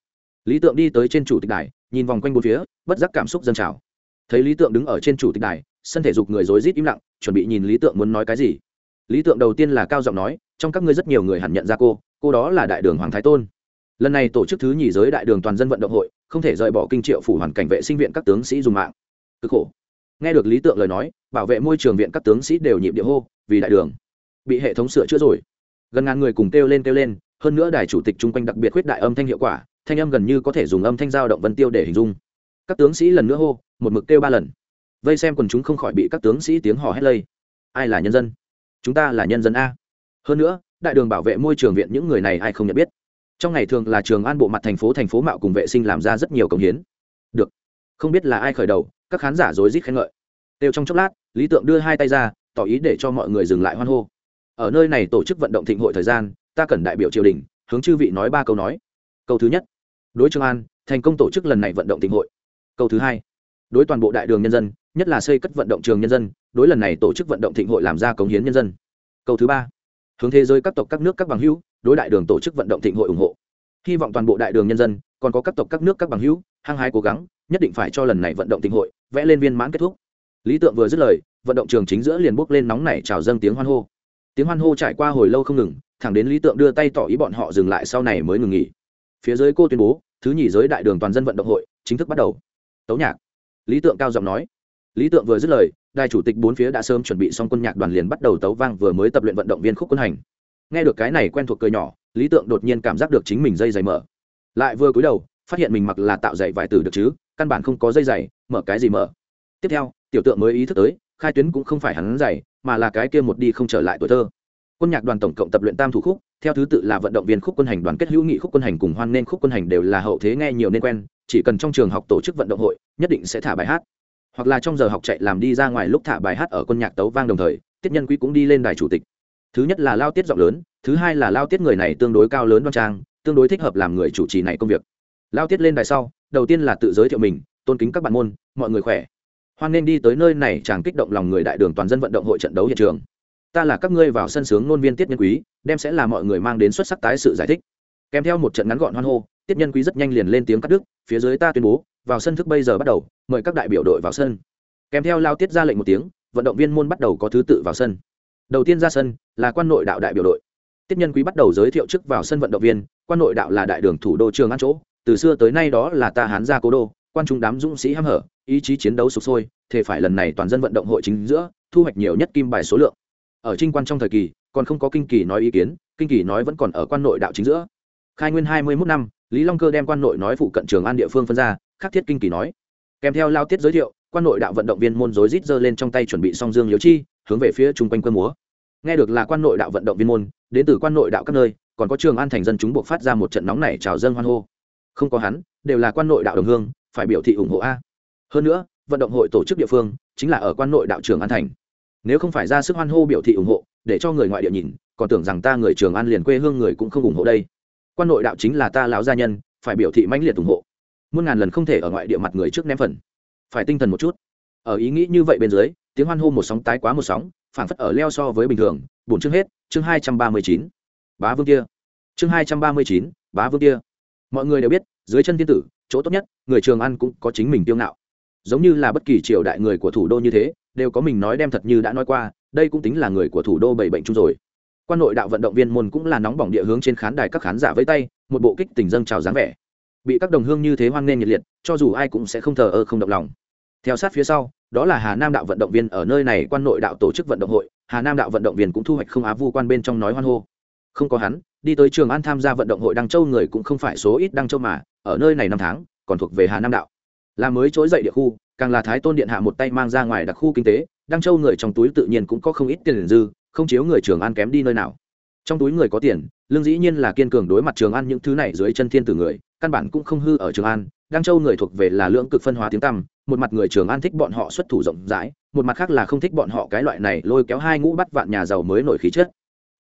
Lý tượng đi tới trên chủ tịch đài, nhìn vòng quanh bốn phía, bất giác cảm xúc dân trào. Thấy lý tượng đứng ở trên chủ tịch đài sân thể dục người rối rít im lặng, chuẩn bị nhìn lý tượng muốn nói cái gì. Lý tượng đầu tiên là cao giọng nói, trong các ngươi rất nhiều người hẳn nhận ra cô cô đó là đại đường hoàng thái tôn. Lần này tổ chức thứ nhì giới đại đường toàn dân vận động hội, không thể rời bỏ kinh triệu phủ hoàn cảnh vệ sinh viện các tướng sĩ dùng mạng. Cực khổ. Nghe được lý tượng lời nói, bảo vệ môi trường viện các tướng sĩ đều nhịp địa hô, vì đại đường. Bị hệ thống sửa chữa rồi. Gần ngàn người cùng kêu lên kêu lên, hơn nữa đài chủ tịch chung quanh đặc biệt khuyết đại âm thanh hiệu quả, thanh âm gần như có thể dùng âm thanh dao động vân tiêu để hình dung. Các tướng sĩ lần nữa hô, một mực kêu ba lần vây xem quần chúng không khỏi bị các tướng sĩ tiếng hò hét lây. Ai là nhân dân? Chúng ta là nhân dân a. Hơn nữa, đại đường bảo vệ môi trường viện những người này ai không nhận biết? Trong ngày thường là trường an bộ mặt thành phố thành phố mạo cùng vệ sinh làm ra rất nhiều công hiến. Được. Không biết là ai khởi đầu, các khán giả rối rít khen ngợi. Đều trong chốc lát, lý tượng đưa hai tay ra, tỏ ý để cho mọi người dừng lại hoan hô. Ở nơi này tổ chức vận động thịnh hội thời gian, ta cần đại biểu triều đình, hướng chư vị nói ba câu nói. Câu thứ nhất. Đối trường an, thành công tổ chức lần này vận động thịnh hội. Câu thứ hai đối toàn bộ đại đường nhân dân, nhất là xây cất vận động trường nhân dân, đối lần này tổ chức vận động thịnh hội làm ra cống hiến nhân dân. Câu thứ ba, hướng thế giới các tộc các nước các bằng hữu, đối đại đường tổ chức vận động thịnh hội ủng hộ. Hy vọng toàn bộ đại đường nhân dân, còn có các tộc các nước các bằng hữu, hăng hái cố gắng, nhất định phải cho lần này vận động thịnh hội, vẽ lên viên mãn kết thúc. Lý tượng vừa dứt lời, vận động trường chính giữa liền bốc lên nóng nảy trào dâng tiếng hoan hô. Tiếng hoan hô trải qua hồi lâu không ngừng, thẳng đến lý tượng đưa tay tỏ ý bọn họ dừng lại sau này mới ngừng nghỉ. Phía dưới cô tuyên bố, thứ nhì giới đại đường toàn dân vận động hội chính thức bắt đầu. Tấu nhạc lý tượng cao giọng nói. Lý tượng vừa dứt lời, đài chủ tịch bốn phía đã sớm chuẩn bị xong quân nhạc đoàn liền bắt đầu tấu vang vừa mới tập luyện vận động viên khúc quân hành. Nghe được cái này quen thuộc cười nhỏ, lý tượng đột nhiên cảm giác được chính mình dây dày mở. Lại vừa cúi đầu, phát hiện mình mặc là tạo dày vải từ được chứ, căn bản không có dây dày, mở cái gì mở. Tiếp theo, tiểu tượng mới ý thức tới, khai tuyến cũng không phải hắn dày mà là cái kia một đi không trở lại tuổi thơ. Quân nhạc đoàn tổng cộng tập luyện tam thủ khúc, theo thứ tự là vận động viên khúc quân hành đoàn kết hữu nghị khúc quân hành cùng hoan nên khúc quân hành đều là hậu thế nghe nhiều nên quen chỉ cần trong trường học tổ chức vận động hội, nhất định sẽ thả bài hát. Hoặc là trong giờ học chạy làm đi ra ngoài lúc thả bài hát ở quân nhạc tấu vang đồng thời, tiết nhân quý cũng đi lên đài chủ tịch. Thứ nhất là lao tiết giọng lớn, thứ hai là lao tiết người này tương đối cao lớn đoan trang, tương đối thích hợp làm người chủ trì này công việc. Lao tiết lên đài sau, đầu tiên là tự giới thiệu mình, tôn kính các bạn môn, mọi người khỏe. Hoan nên đi tới nơi này chàng kích động lòng người đại đường toàn dân vận động hội trận đấu hiện trường. Ta là các ngươi vào sân sướng ngôn viên tiết nhân quý, đem sẽ là mọi người mang đến xuất sắc tái sự giải thích. Kèm theo một trận ngắn gọn hoan hô tiết nhân quý rất nhanh liền lên tiếng cắt đứt, phía dưới ta tuyên bố, vào sân thức bây giờ bắt đầu, mời các đại biểu đội vào sân. Kèm theo lao tiết ra lệnh một tiếng, vận động viên môn bắt đầu có thứ tự vào sân. Đầu tiên ra sân là quan nội đạo đại biểu đội. Tiết nhân quý bắt đầu giới thiệu trước vào sân vận động viên, quan nội đạo là đại đường thủ đô trường ăn chỗ, từ xưa tới nay đó là ta hán gia cố đô, quan trung đám dũng sĩ hăm hở, ý chí chiến đấu sục sôi thể phải lần này toàn dân vận động hội chính giữa, thu hoạch nhiều nhất kim bài số lượng. Ở trinh quan trong thời kỳ, còn không có kinh kỳ nói ý kiến, kinh kỳ nói vẫn còn ở quan nội đạo chính giữa. Khai nguyên hai mươi mốt năm lý long cơ đem quan nội nói phụ cận trường an địa phương phân ra, khắc thiết kinh kỳ nói. Kèm theo lao tiết giới thiệu, quan nội đạo vận động viên môn rối rít giơ lên trong tay chuẩn bị song dương liếu chi, hướng về phía chung quanh quân múa. Nghe được là quan nội đạo vận động viên môn, đến từ quan nội đạo các nơi, còn có trường an thành dân chúng buộc phát ra một trận nóng này chào dân hoan hô. Không có hắn, đều là quan nội đạo đồng hương, phải biểu thị ủng hộ a. Hơn nữa, vận động hội tổ chức địa phương, chính là ở quan nội đạo trường an thành. Nếu không phải ra sức hoan hô biểu thị ủng hộ, để cho người ngoại địa nhìn, còn tưởng rằng ta người trường an liền quê hương người cũng không ủng hộ đây quan nội đạo chính là ta lão gia nhân, phải biểu thị mãnh liệt ủng hộ. Muôn ngàn lần không thể ở ngoại địa mặt người trước ném phần. Phải tinh thần một chút. Ở ý nghĩ như vậy bên dưới, tiếng hoan hô một sóng tái quá một sóng phản phất ở leo so với bình thường. Bổn chương hết, chương hai trăm ba mươi chín. Bá vương kia. Chương hai trăm ba mươi chín, bá vương kia. Mọi người đều biết, dưới chân thiên tử, chỗ tốt nhất, người trường ăn cũng có chính mình tiêu ngạo. Giống như là bất kỳ triều đại người của thủ đô như thế, đều có mình nói đem thật như đã nói qua, đây cũng tính là người của thủ đô bảy bệnh chung rồi quan nội đạo vận động viên môn cũng là nóng bỏng địa hướng trên khán đài các khán giả với tay, một bộ kích tình dâng trào dáng vẻ. Bị các đồng hương như thế hoan nghênh nhiệt liệt, cho dù ai cũng sẽ không thờ ơ không động lòng. Theo sát phía sau, đó là hà nam đạo vận động viên ở nơi này quan nội đạo tổ chức vận động hội, hà nam đạo vận động viên cũng thu hoạch không á vu quan bên trong nói hoan hô. Không có hắn, đi tới trường an tham gia vận động hội đăng châu người cũng không phải số ít đăng châu mà, ở nơi này năm tháng, còn thuộc về hà nam đạo. Là mới trỗi dậy địa khu, càng là thái tôn điện hạ một tay mang ra ngoài đặc khu kinh tế, đăng châu người trong túi tự nhiên cũng có không ít tiền dư không chiếu người trường an kém đi nơi nào. Trong túi người có tiền, lương dĩ nhiên là kiên cường đối mặt trường an những thứ này dưới chân thiên tử người, căn bản cũng không hư ở trường an. Đăng châu người thuộc về là lưỡng cực phân hóa tiếng tăm, một mặt người trường an thích bọn họ xuất thủ rộng rãi, một mặt khác là không thích bọn họ cái loại này lôi kéo hai ngũ bắt vạn nhà giàu mới nổi khí chất.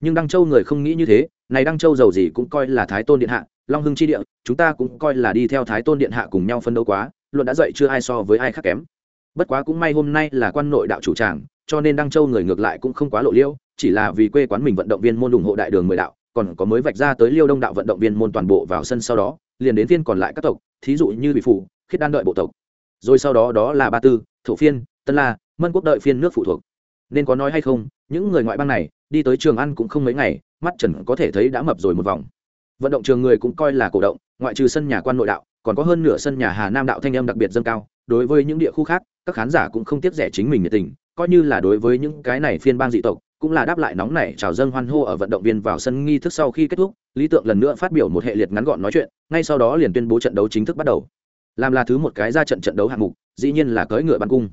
Nhưng đăng châu người không nghĩ như thế, này đăng châu giàu gì cũng coi là thái tôn điện hạ, long hưng chi địa, chúng ta cũng coi là đi theo thái tôn điện hạ cùng nhau phân đấu quá, luận đã dậy chưa ai so với ai khác kém. Bất quá cũng may hôm nay là quan nội đạo chủ tràng, cho nên đăng châu người ngược lại cũng không quá lộ liễu chỉ là vì quê quán mình vận động viên môn ủng hộ đại đường mười đạo, còn có mới vạch ra tới liêu đông đạo vận động viên môn toàn bộ vào sân sau đó, liền đến phiên còn lại các tộc, thí dụ như bị phủ, khiết đan đợi bộ tộc. Rồi sau đó đó là ba tư, thổ phiên, tân la, mân quốc đợi phiên nước phụ thuộc. Nên có nói hay không, những người ngoại bang này, đi tới trường ăn cũng không mấy ngày, mắt trần có thể thấy đã mập rồi một vòng. Vận động trường người cũng coi là cổ động, ngoại trừ sân nhà quan nội đạo, còn có hơn nửa sân nhà hà nam đạo thanh âm đặc biệt dâng cao. Đối với những địa khu khác, các khán giả cũng không tiếc rẻ chính mình nhiệt tình, coi như là đối với những cái này phiên bang dị tộc cũng là đáp lại nóng này chào dâng hoan hô ở vận động viên vào sân nghi thức sau khi kết thúc, lý tượng lần nữa phát biểu một hệ liệt ngắn gọn nói chuyện, ngay sau đó liền tuyên bố trận đấu chính thức bắt đầu. Làm là thứ một cái ra trận trận đấu hạng mục, dĩ nhiên là cưỡi ngựa bắn cung.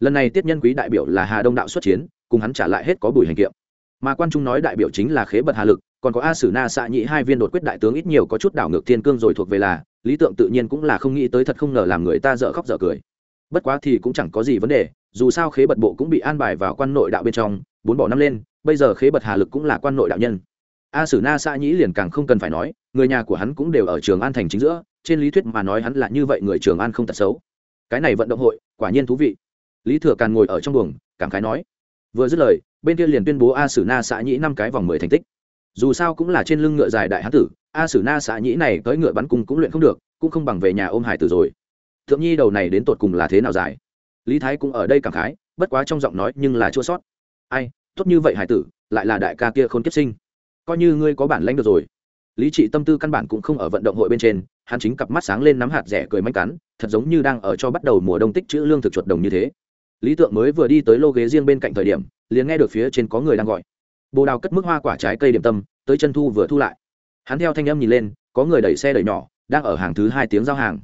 Lần này tiết nhân quý đại biểu là hà đông đạo xuất chiến, cùng hắn trả lại hết có bùi hành kiệm. Mà quan trung nói đại biểu chính là khế bật hà lực, còn có a sử na xạ nhị hai viên đột quyết đại tướng ít nhiều có chút đảo ngược thiên cương rồi thuộc về là, lý tượng tự nhiên cũng là không nghĩ tới thật không ngờ làm người ta dở khóc dở cười. Bất quá thì cũng chẳng có gì vấn đề dù sao khế bật bộ cũng bị an bài vào quan nội đạo bên trong, bốn bỏ năm lên, bây giờ khế bật hà lực cũng là quan nội đạo nhân. A sử na xã nhĩ liền càng không cần phải nói, người nhà của hắn cũng đều ở trường an thành chính giữa, trên lý thuyết mà nói hắn là như vậy người trường an không tật xấu. Cái này vận động hội, quả nhiên thú vị. Lý thừa càn ngồi ở trong buồng, cảm khái nói. Vừa dứt lời, bên kia liền tuyên bố a sử na xã nhĩ năm cái vòng mười thành tích. Dù sao cũng là trên lưng ngựa dài đại hán tử, a sử na xã nhĩ này tới ngựa bắn cung cũng luyện không được, cũng không bằng về nhà ôm hải tử rồi. Thượng nhi đầu này đến tột cùng là thế nào dài? Lý thái cũng ở đây cảm khái, bất quá trong giọng nói nhưng là chua sót. Ai, tốt như vậy hải tử, lại là đại ca kia khôn kiếp sinh. Coi như ngươi có bản lãnh được rồi. Lý trị tâm tư căn bản cũng không ở vận động hội bên trên, hắn chính cặp mắt sáng lên nắm hạt rẻ cười manh cắn, thật giống như đang ở cho bắt đầu mùa đông tích chữ lương thực chuột đồng như thế. Lý tượng mới vừa đi tới lô ghế riêng bên cạnh thời điểm, liền nghe được phía trên có người đang gọi. Bồ đào cất mức hoa quả trái cây điểm tâm, tới chân thu vừa thu lại. Hắn theo thanh âm nhìn lên, có người đẩy xe đẩy nhỏ, đang ở hàng thứ hai tiếng giao hàng.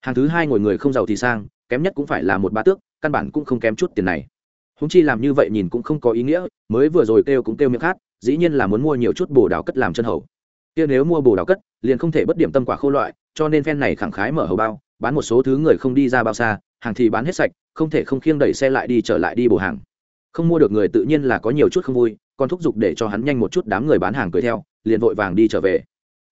Hàng thứ hai ngồi người không giàu thì sang kém nhất cũng phải là một ba tước, căn bản cũng không kém chút tiền này. Húng chi làm như vậy nhìn cũng không có ý nghĩa, mới vừa rồi kêu cũng kêu miệng khác, dĩ nhiên là muốn mua nhiều chút bồ đào cất làm chân hầu. Kia nếu mua bồ đào cất, liền không thể bất điểm tâm quả khô loại, cho nên phen này khẳng khái mở hầu bao, bán một số thứ người không đi ra bao xa, hàng thì bán hết sạch, không thể không khiêng đẩy xe lại đi trở lại đi bồ hàng. Không mua được người tự nhiên là có nhiều chút không vui, còn thúc giục để cho hắn nhanh một chút đám người bán hàng cười theo, liền vội vàng đi trở về.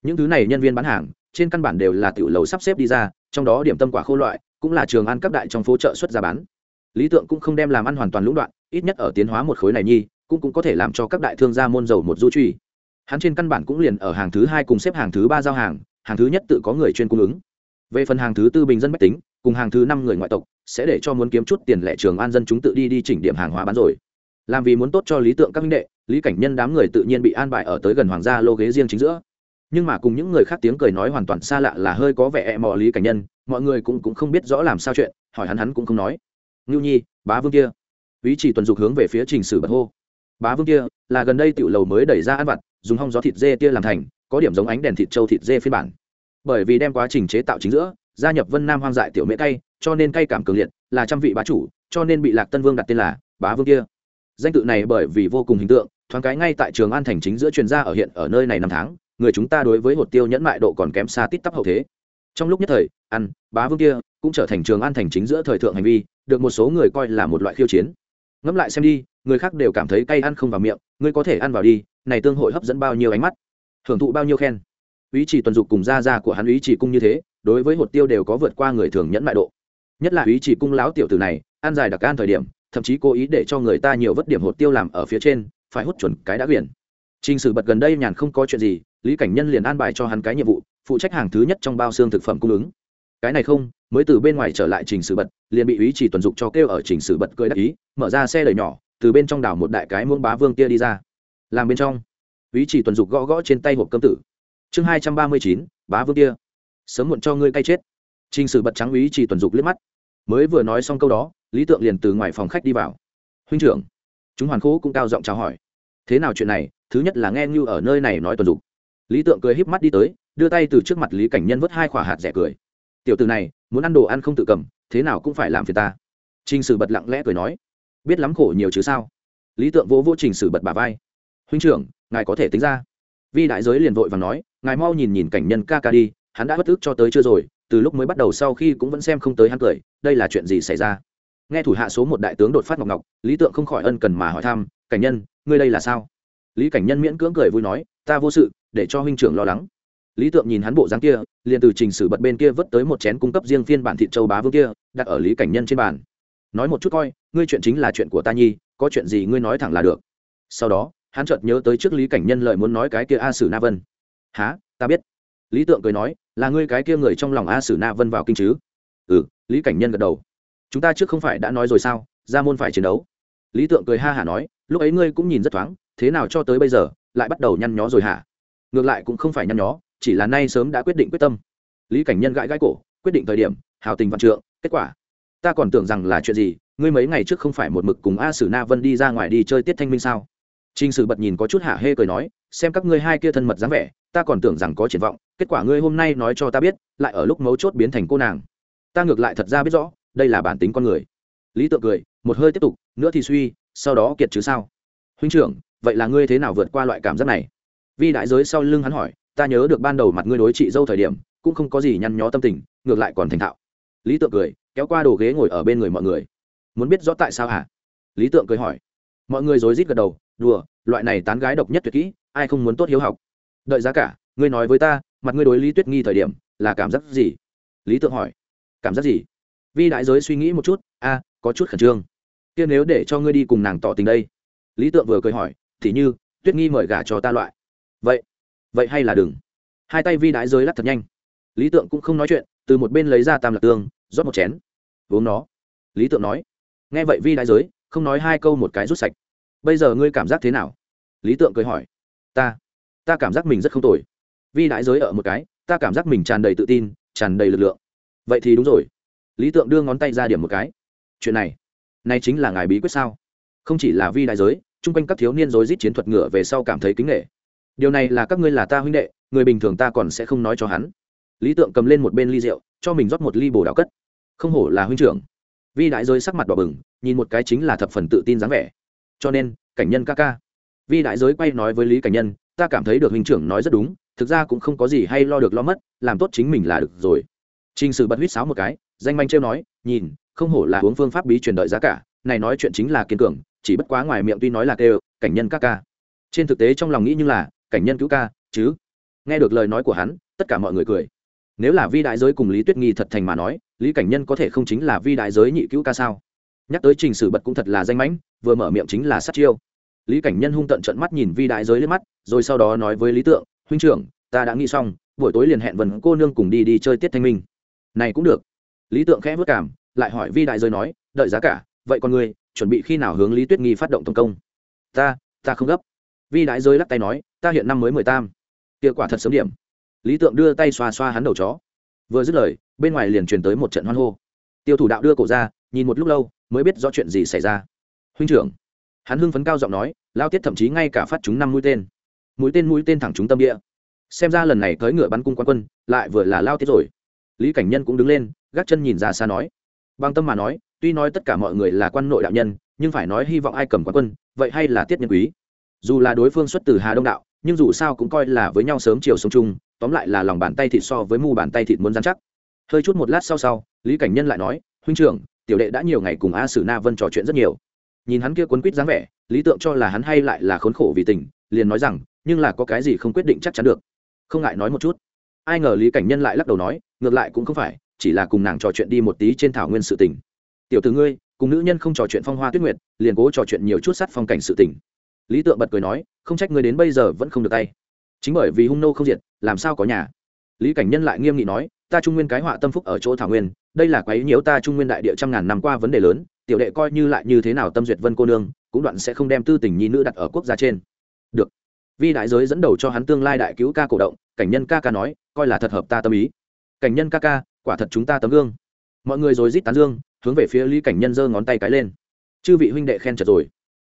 Những thứ này nhân viên bán hàng, trên căn bản đều là tiểu lầu sắp xếp đi ra, trong đó điểm tâm quả khô loại cũng là trường ăn các đại trong phố chợ xuất ra bán. Lý tượng cũng không đem làm ăn hoàn toàn lũng đoạn, ít nhất ở tiến hóa một khối này nhi, cũng cũng có thể làm cho các đại thương gia môn dầu một du truy. Hắn trên căn bản cũng liền ở hàng thứ hai cùng xếp hàng thứ ba giao hàng hàng thứ nhất tự có người chuyên cung ứng. Về phần hàng thứ tư bình dân bách tính, cùng hàng thứ năm người ngoại tộc, sẽ để cho muốn kiếm chút tiền lẻ trường an dân chúng tự đi đi chỉnh điểm hàng hóa bán rồi. Làm vì muốn tốt cho lý tượng các minh đệ, lý cảnh nhân đám người tự nhiên bị an bài ở tới gần hoàng gia lô ghế riêng chính giữa. Nhưng mà cùng những người khác tiếng cười nói hoàn toàn xa lạ là hơi có vẻ ẹ mò lý cảnh nhân mọi người cũng, cũng không biết rõ làm sao chuyện hỏi hắn hắn cũng không nói. Ngưu nhi bá vương kia. Ý chỉ tuần dục hướng về phía trình sử bật hô. Bá vương kia là gần đây tiểu lầu mới đẩy ra ăn vặt dùng hong gió thịt dê tia làm thành có điểm giống ánh đèn thịt trâu thịt dê phiên bản. Bởi vì đem quá trình chế tạo chính giữa gia nhập vân nam hoang dại tiểu mễ cay cho nên cay cảm cường liệt là trăm vị bá chủ cho nên bị lạc tân vương đặt tên là bá vương kia. Danh tự này bởi vì vô cùng hình tượng thoáng cái ngay tại trường an thành chính giữa chuyên gia ở hiện ở nơi này năm tháng người chúng ta đối với hột tiêu nhẫn mại độ còn kém xa tít tắp hậu thế trong lúc nhất thời ăn bá vương kia cũng trở thành trường an thành chính giữa thời thượng hành vi được một số người coi là một loại khiêu chiến. Ngẫm lại xem đi người khác đều cảm thấy cay ăn không vào miệng ngươi có thể ăn vào đi này tương hội hấp dẫn bao nhiêu ánh mắt hưởng thụ bao nhiêu khen. Ý chỉ tuần dục cùng gia gia của hắn ý chỉ cung như thế đối với hột tiêu đều có vượt qua người thường nhẫn mại độ. Nhất là ý chỉ cung láo tiểu tử này ăn dài đặc an thời điểm thậm chí cố ý để cho người ta nhiều vất điểm hột tiêu làm ở phía trên phải hút chuẩn cái đã biển Trình sử bật gần đây nhàn không có chuyện gì, Lý Cảnh Nhân liền an bài cho hắn cái nhiệm vụ, phụ trách hàng thứ nhất trong bao xương thực phẩm cung ứng. Cái này không, mới từ bên ngoài trở lại Trình sử bật, liền bị ý chỉ tuần dục cho kêu ở Trình sử bật cười đắc ý, mở ra xe đẩy nhỏ, từ bên trong đảo một đại cái muông bá vương kia đi ra. Làm bên trong, ý chỉ tuần dục gõ gõ trên tay hộp cơm tử. Chương hai trăm ba mươi chín, bá vương kia, sớm muộn cho ngươi cay chết. Trình sử bật trắng ý chỉ tuần dục liếc mắt. Mới vừa nói xong câu đó, Lý Tượng liền từ ngoài phòng khách đi vào. "Huynh trưởng." Chúng hoàn khố cũng cao giọng chào hỏi. "Thế nào chuyện này, thứ nhất là nghe như ở nơi này nói tuần dục lý tượng cười híp mắt đi tới đưa tay từ trước mặt lý cảnh nhân vớt hai khỏa hạt rẻ cười tiểu từ này muốn ăn đồ ăn không tự cầm thế nào cũng phải làm phiền ta trình sử bật lặng lẽ cười nói biết lắm khổ nhiều chứ sao lý tượng vỗ vỗ trình sử bật bà vai huynh trưởng ngài có thể tính ra vi đại giới liền vội và nói ngài mau nhìn nhìn cảnh nhân ca ca đi hắn đã bất ức cho tới chưa rồi từ lúc mới bắt đầu sau khi cũng vẫn xem không tới hắn cười đây là chuyện gì xảy ra nghe thủ hạ số một đại tướng đột phát ngọc ngọc lý tượng không khỏi ân cần mà hỏi thăm cảnh nhân ngươi đây là sao lý cảnh nhân miễn cưỡng cười vui nói ta vô sự để cho huynh trưởng lo lắng lý tượng nhìn hắn bộ dáng kia, liền từ trình sử bật bên kia vớt tới một chén cung cấp riêng phiên bản thịt châu bá vương kia, đặt ở lý cảnh nhân trên bàn. Nói một chút coi, ngươi chuyện chính là chuyện của ta nhi, có chuyện gì ngươi nói thẳng là được. Sau đó, hắn chợt nhớ tới trước lý cảnh nhân lời muốn nói cái kia a sử na vân. Há ta biết. Lý tượng cười nói, là ngươi cái kia người trong lòng a sử na vân vào kinh chứ? Ừ lý cảnh nhân gật đầu. Chúng ta trước không phải đã nói rồi sao, ra môn phải chiến đấu. Lý tượng cười ha hả nói, lúc ấy ngươi cũng nhìn rất thoáng, thế nào cho tới bây giờ, lại bắt đầu nhăn nhó rồi hả? Ngược lại cũng không phải nhăn nhó chỉ là nay sớm đã quyết định quyết tâm. Lý cảnh nhân gãi gãi cổ, quyết định thời điểm, hào tình vạn trượng, kết quả, ta còn tưởng rằng là chuyện gì, ngươi mấy ngày trước không phải một mực cùng a sử na vân đi ra ngoài đi chơi tiết thanh minh sao? T r ì n h sử bật nhìn có chút hạ hê cười nói, xem các ngươi hai kia thân mật dáng vẻ, ta còn tưởng rằng có triển vọng, kết quả ngươi hôm nay nói cho ta biết, lại ở lúc mấu chốt biến thành cô nàng. Ta ngược lại thật ra biết rõ, đây là bản tính con người. Lý tượng cười, một hơi tiếp tục, nữa thì suy, sau đó kiệt chứ sao? Huynh trưởng, vậy là ngươi thế nào vượt qua loại cảm giác này? Vi đại giới sau lưng hắn hỏi ta nhớ được ban đầu mặt ngươi đối chị dâu thời điểm, cũng không có gì nhăn nhó tâm tình, ngược lại còn thành thạo. Lý tượng cười, kéo qua đồ ghế ngồi ở bên người mọi người. Muốn biết rõ tại sao hả? Lý tượng cười hỏi. Mọi người rối rít gật đầu, đùa, loại này tán gái độc nhất tuyệt kỹ, ai không muốn tốt hiếu học? Đợi giá cả, ngươi nói với ta, mặt ngươi đối lý tuyết nghi thời điểm, là cảm giác gì? Lý tượng hỏi. Cảm giác gì? Vi đại giới suy nghĩ một chút, a, có chút khẩn trương. Kia nếu để cho ngươi đi cùng nàng tỏ tình đây. Lý tượng vừa cười hỏi, thì như, tuyết nghi mời gả cho ta loại. Vậy vậy hay là đừng. Hai tay vi đái giới lắc thật nhanh. Lý tượng cũng không nói chuyện, từ một bên lấy ra tam lạc tương, rót một chén. Uống nó. Lý tượng nói. Nghe vậy vi đái giới, không nói hai câu một cái rút sạch. Bây giờ ngươi cảm giác thế nào? Lý tượng cười hỏi. Ta ta cảm giác mình rất không tồi. Vi đái giới ở một cái, ta cảm giác mình tràn đầy tự tin, tràn đầy lực lượng. Vậy thì đúng rồi. Lý tượng đưa ngón tay ra điểm một cái. Chuyện này này chính là ngài bí quyết sao? Không chỉ là vi đại giới, chung quanh các thiếu niên rối rít chiến thuật ngựa về sau cảm thấy kính nghệ điều này là các ngươi là ta huynh đệ người bình thường ta còn sẽ không nói cho hắn. Lý tượng cầm lên một bên ly rượu cho mình rót một ly bồ đào cất. Không hổ là huynh trưởng. Vi đại giới sắc mặt đỏ bừng nhìn một cái chính là thập phần tự tin dáng vẻ. Cho nên cảnh nhân ca ca. Vi đại giới quay nói với lý cảnh nhân ta cảm thấy được huynh trưởng nói rất đúng thực ra cũng không có gì hay lo được lo mất làm tốt chính mình là được rồi. Trình Sử bật huýt sáo một cái, danh manh trêu nói, nhìn, không hổ là uống phương pháp bí truyền đợi giá cả, này nói chuyện chính là kiên cường, chỉ bất quá ngoài miệng tuy nói là kêu, cảnh nhân ca ca. Trên thực tế trong lòng nghĩ như là, cảnh nhân cứu ca, chứ. Nghe được lời nói của hắn, tất cả mọi người cười. Nếu là vi đại giới cùng Lý Tuyết Nghi thật thành mà nói, Lý cảnh nhân có thể không chính là vi đại giới nhị cứu ca sao? Nhắc tới Trình Sử bật cũng thật là danh mãnh, vừa mở miệng chính là sát chiêu. Lý cảnh nhân hung tận trợn mắt nhìn vi đại giới lên mắt, rồi sau đó nói với Lý Tượng, huynh trưởng, ta đã nghĩ xong, buổi tối liền hẹn Vân cô nương cùng đi đi chơi tiết thanh minh này cũng được lý tượng khẽ vất cảm lại hỏi vi đại giới nói đợi giá cả vậy con người chuẩn bị khi nào hướng lý tuyết nghi phát động tổng công ta ta không gấp vi đại giới lắc tay nói ta hiện năm mới mười tam. Kia quả thật sớm điểm. Lý tượng đưa tay xoa xoa hắn đầu chó. Vừa dứt lời, bên ngoài liền truyền tới một trận hoan hô. Tiêu thủ đạo đưa cổ ra, nhìn một lúc lâu, mới biết rõ chuyện gì xảy ra. Huynh trưởng, hắn hưng phấn cao giọng nói, lao tiết thậm chí ngay cả phát chúng năm mũi tên. Mũi tên mũi tên thẳng chúng tâm địa. Xem ra lần này tới ngựa bắn cung quan quân, lại vừa là lao tiết rồi. Lý cảnh nhân cũng đứng lên, gác chân nhìn ra xa nói. Bằng tâm mà nói, tuy nói tất cả mọi người là quan nội đạo nhân, nhưng phải nói hy vọng ai cầm quan quân, vậy hay là tiết nhân quý. Dù là đối phương xuất từ hà đông đạo nhưng dù sao cũng coi là với nhau sớm chiều sống chung, tóm lại là lòng bàn tay thịt so với mu bàn tay thịt muốn dán chắc. Hơi chút một lát sau sau, lý cảnh nhân lại nói, huynh trưởng, tiểu đệ đã nhiều ngày cùng a sử na vân trò chuyện rất nhiều. Nhìn hắn kia quấn quýt dáng vẻ, lý tượng cho là hắn hay lại là khốn khổ vì tình, liền nói rằng, nhưng là có cái gì không quyết định chắc chắn được. Không ngại nói một chút. Ai ngờ lý cảnh nhân lại lắc đầu nói, ngược lại cũng không phải, chỉ là cùng nàng trò chuyện đi một tí trên thảo nguyên sự tình. Tiểu từ ngươi, cùng nữ nhân không trò chuyện phong hoa tuyết nguyệt, liền cố trò chuyện nhiều chút sắt phong cảnh sự tình lý tượng bật cười nói, không trách người đến bây giờ vẫn không được tay. Chính bởi vì hung nô không diệt, làm sao có nhà? Lý cảnh nhân lại nghiêm nghị nói, ta trung nguyên cái họa tâm phúc ở chỗ thảo nguyên, đây là quấy nhiễu ta trung nguyên đại địa trăm ngàn năm qua vấn đề lớn, tiểu đệ coi như lại như thế nào tâm duyệt vân cô nương, cũng đoạn sẽ không đem tư tình nhi nữ đặt ở quốc gia trên. Được. Vi đại giới dẫn đầu cho hắn tương lai đại cứu ca cổ động, cảnh nhân ca ca nói, coi là thật hợp ta tâm ý. Cảnh nhân ca ca, quả thật chúng ta tấm gương. Mọi người rồi rít tán dương, hướng về phía lý cảnh nhân giơ ngón tay cái lên. Chư vị huynh đệ khen chật rồi.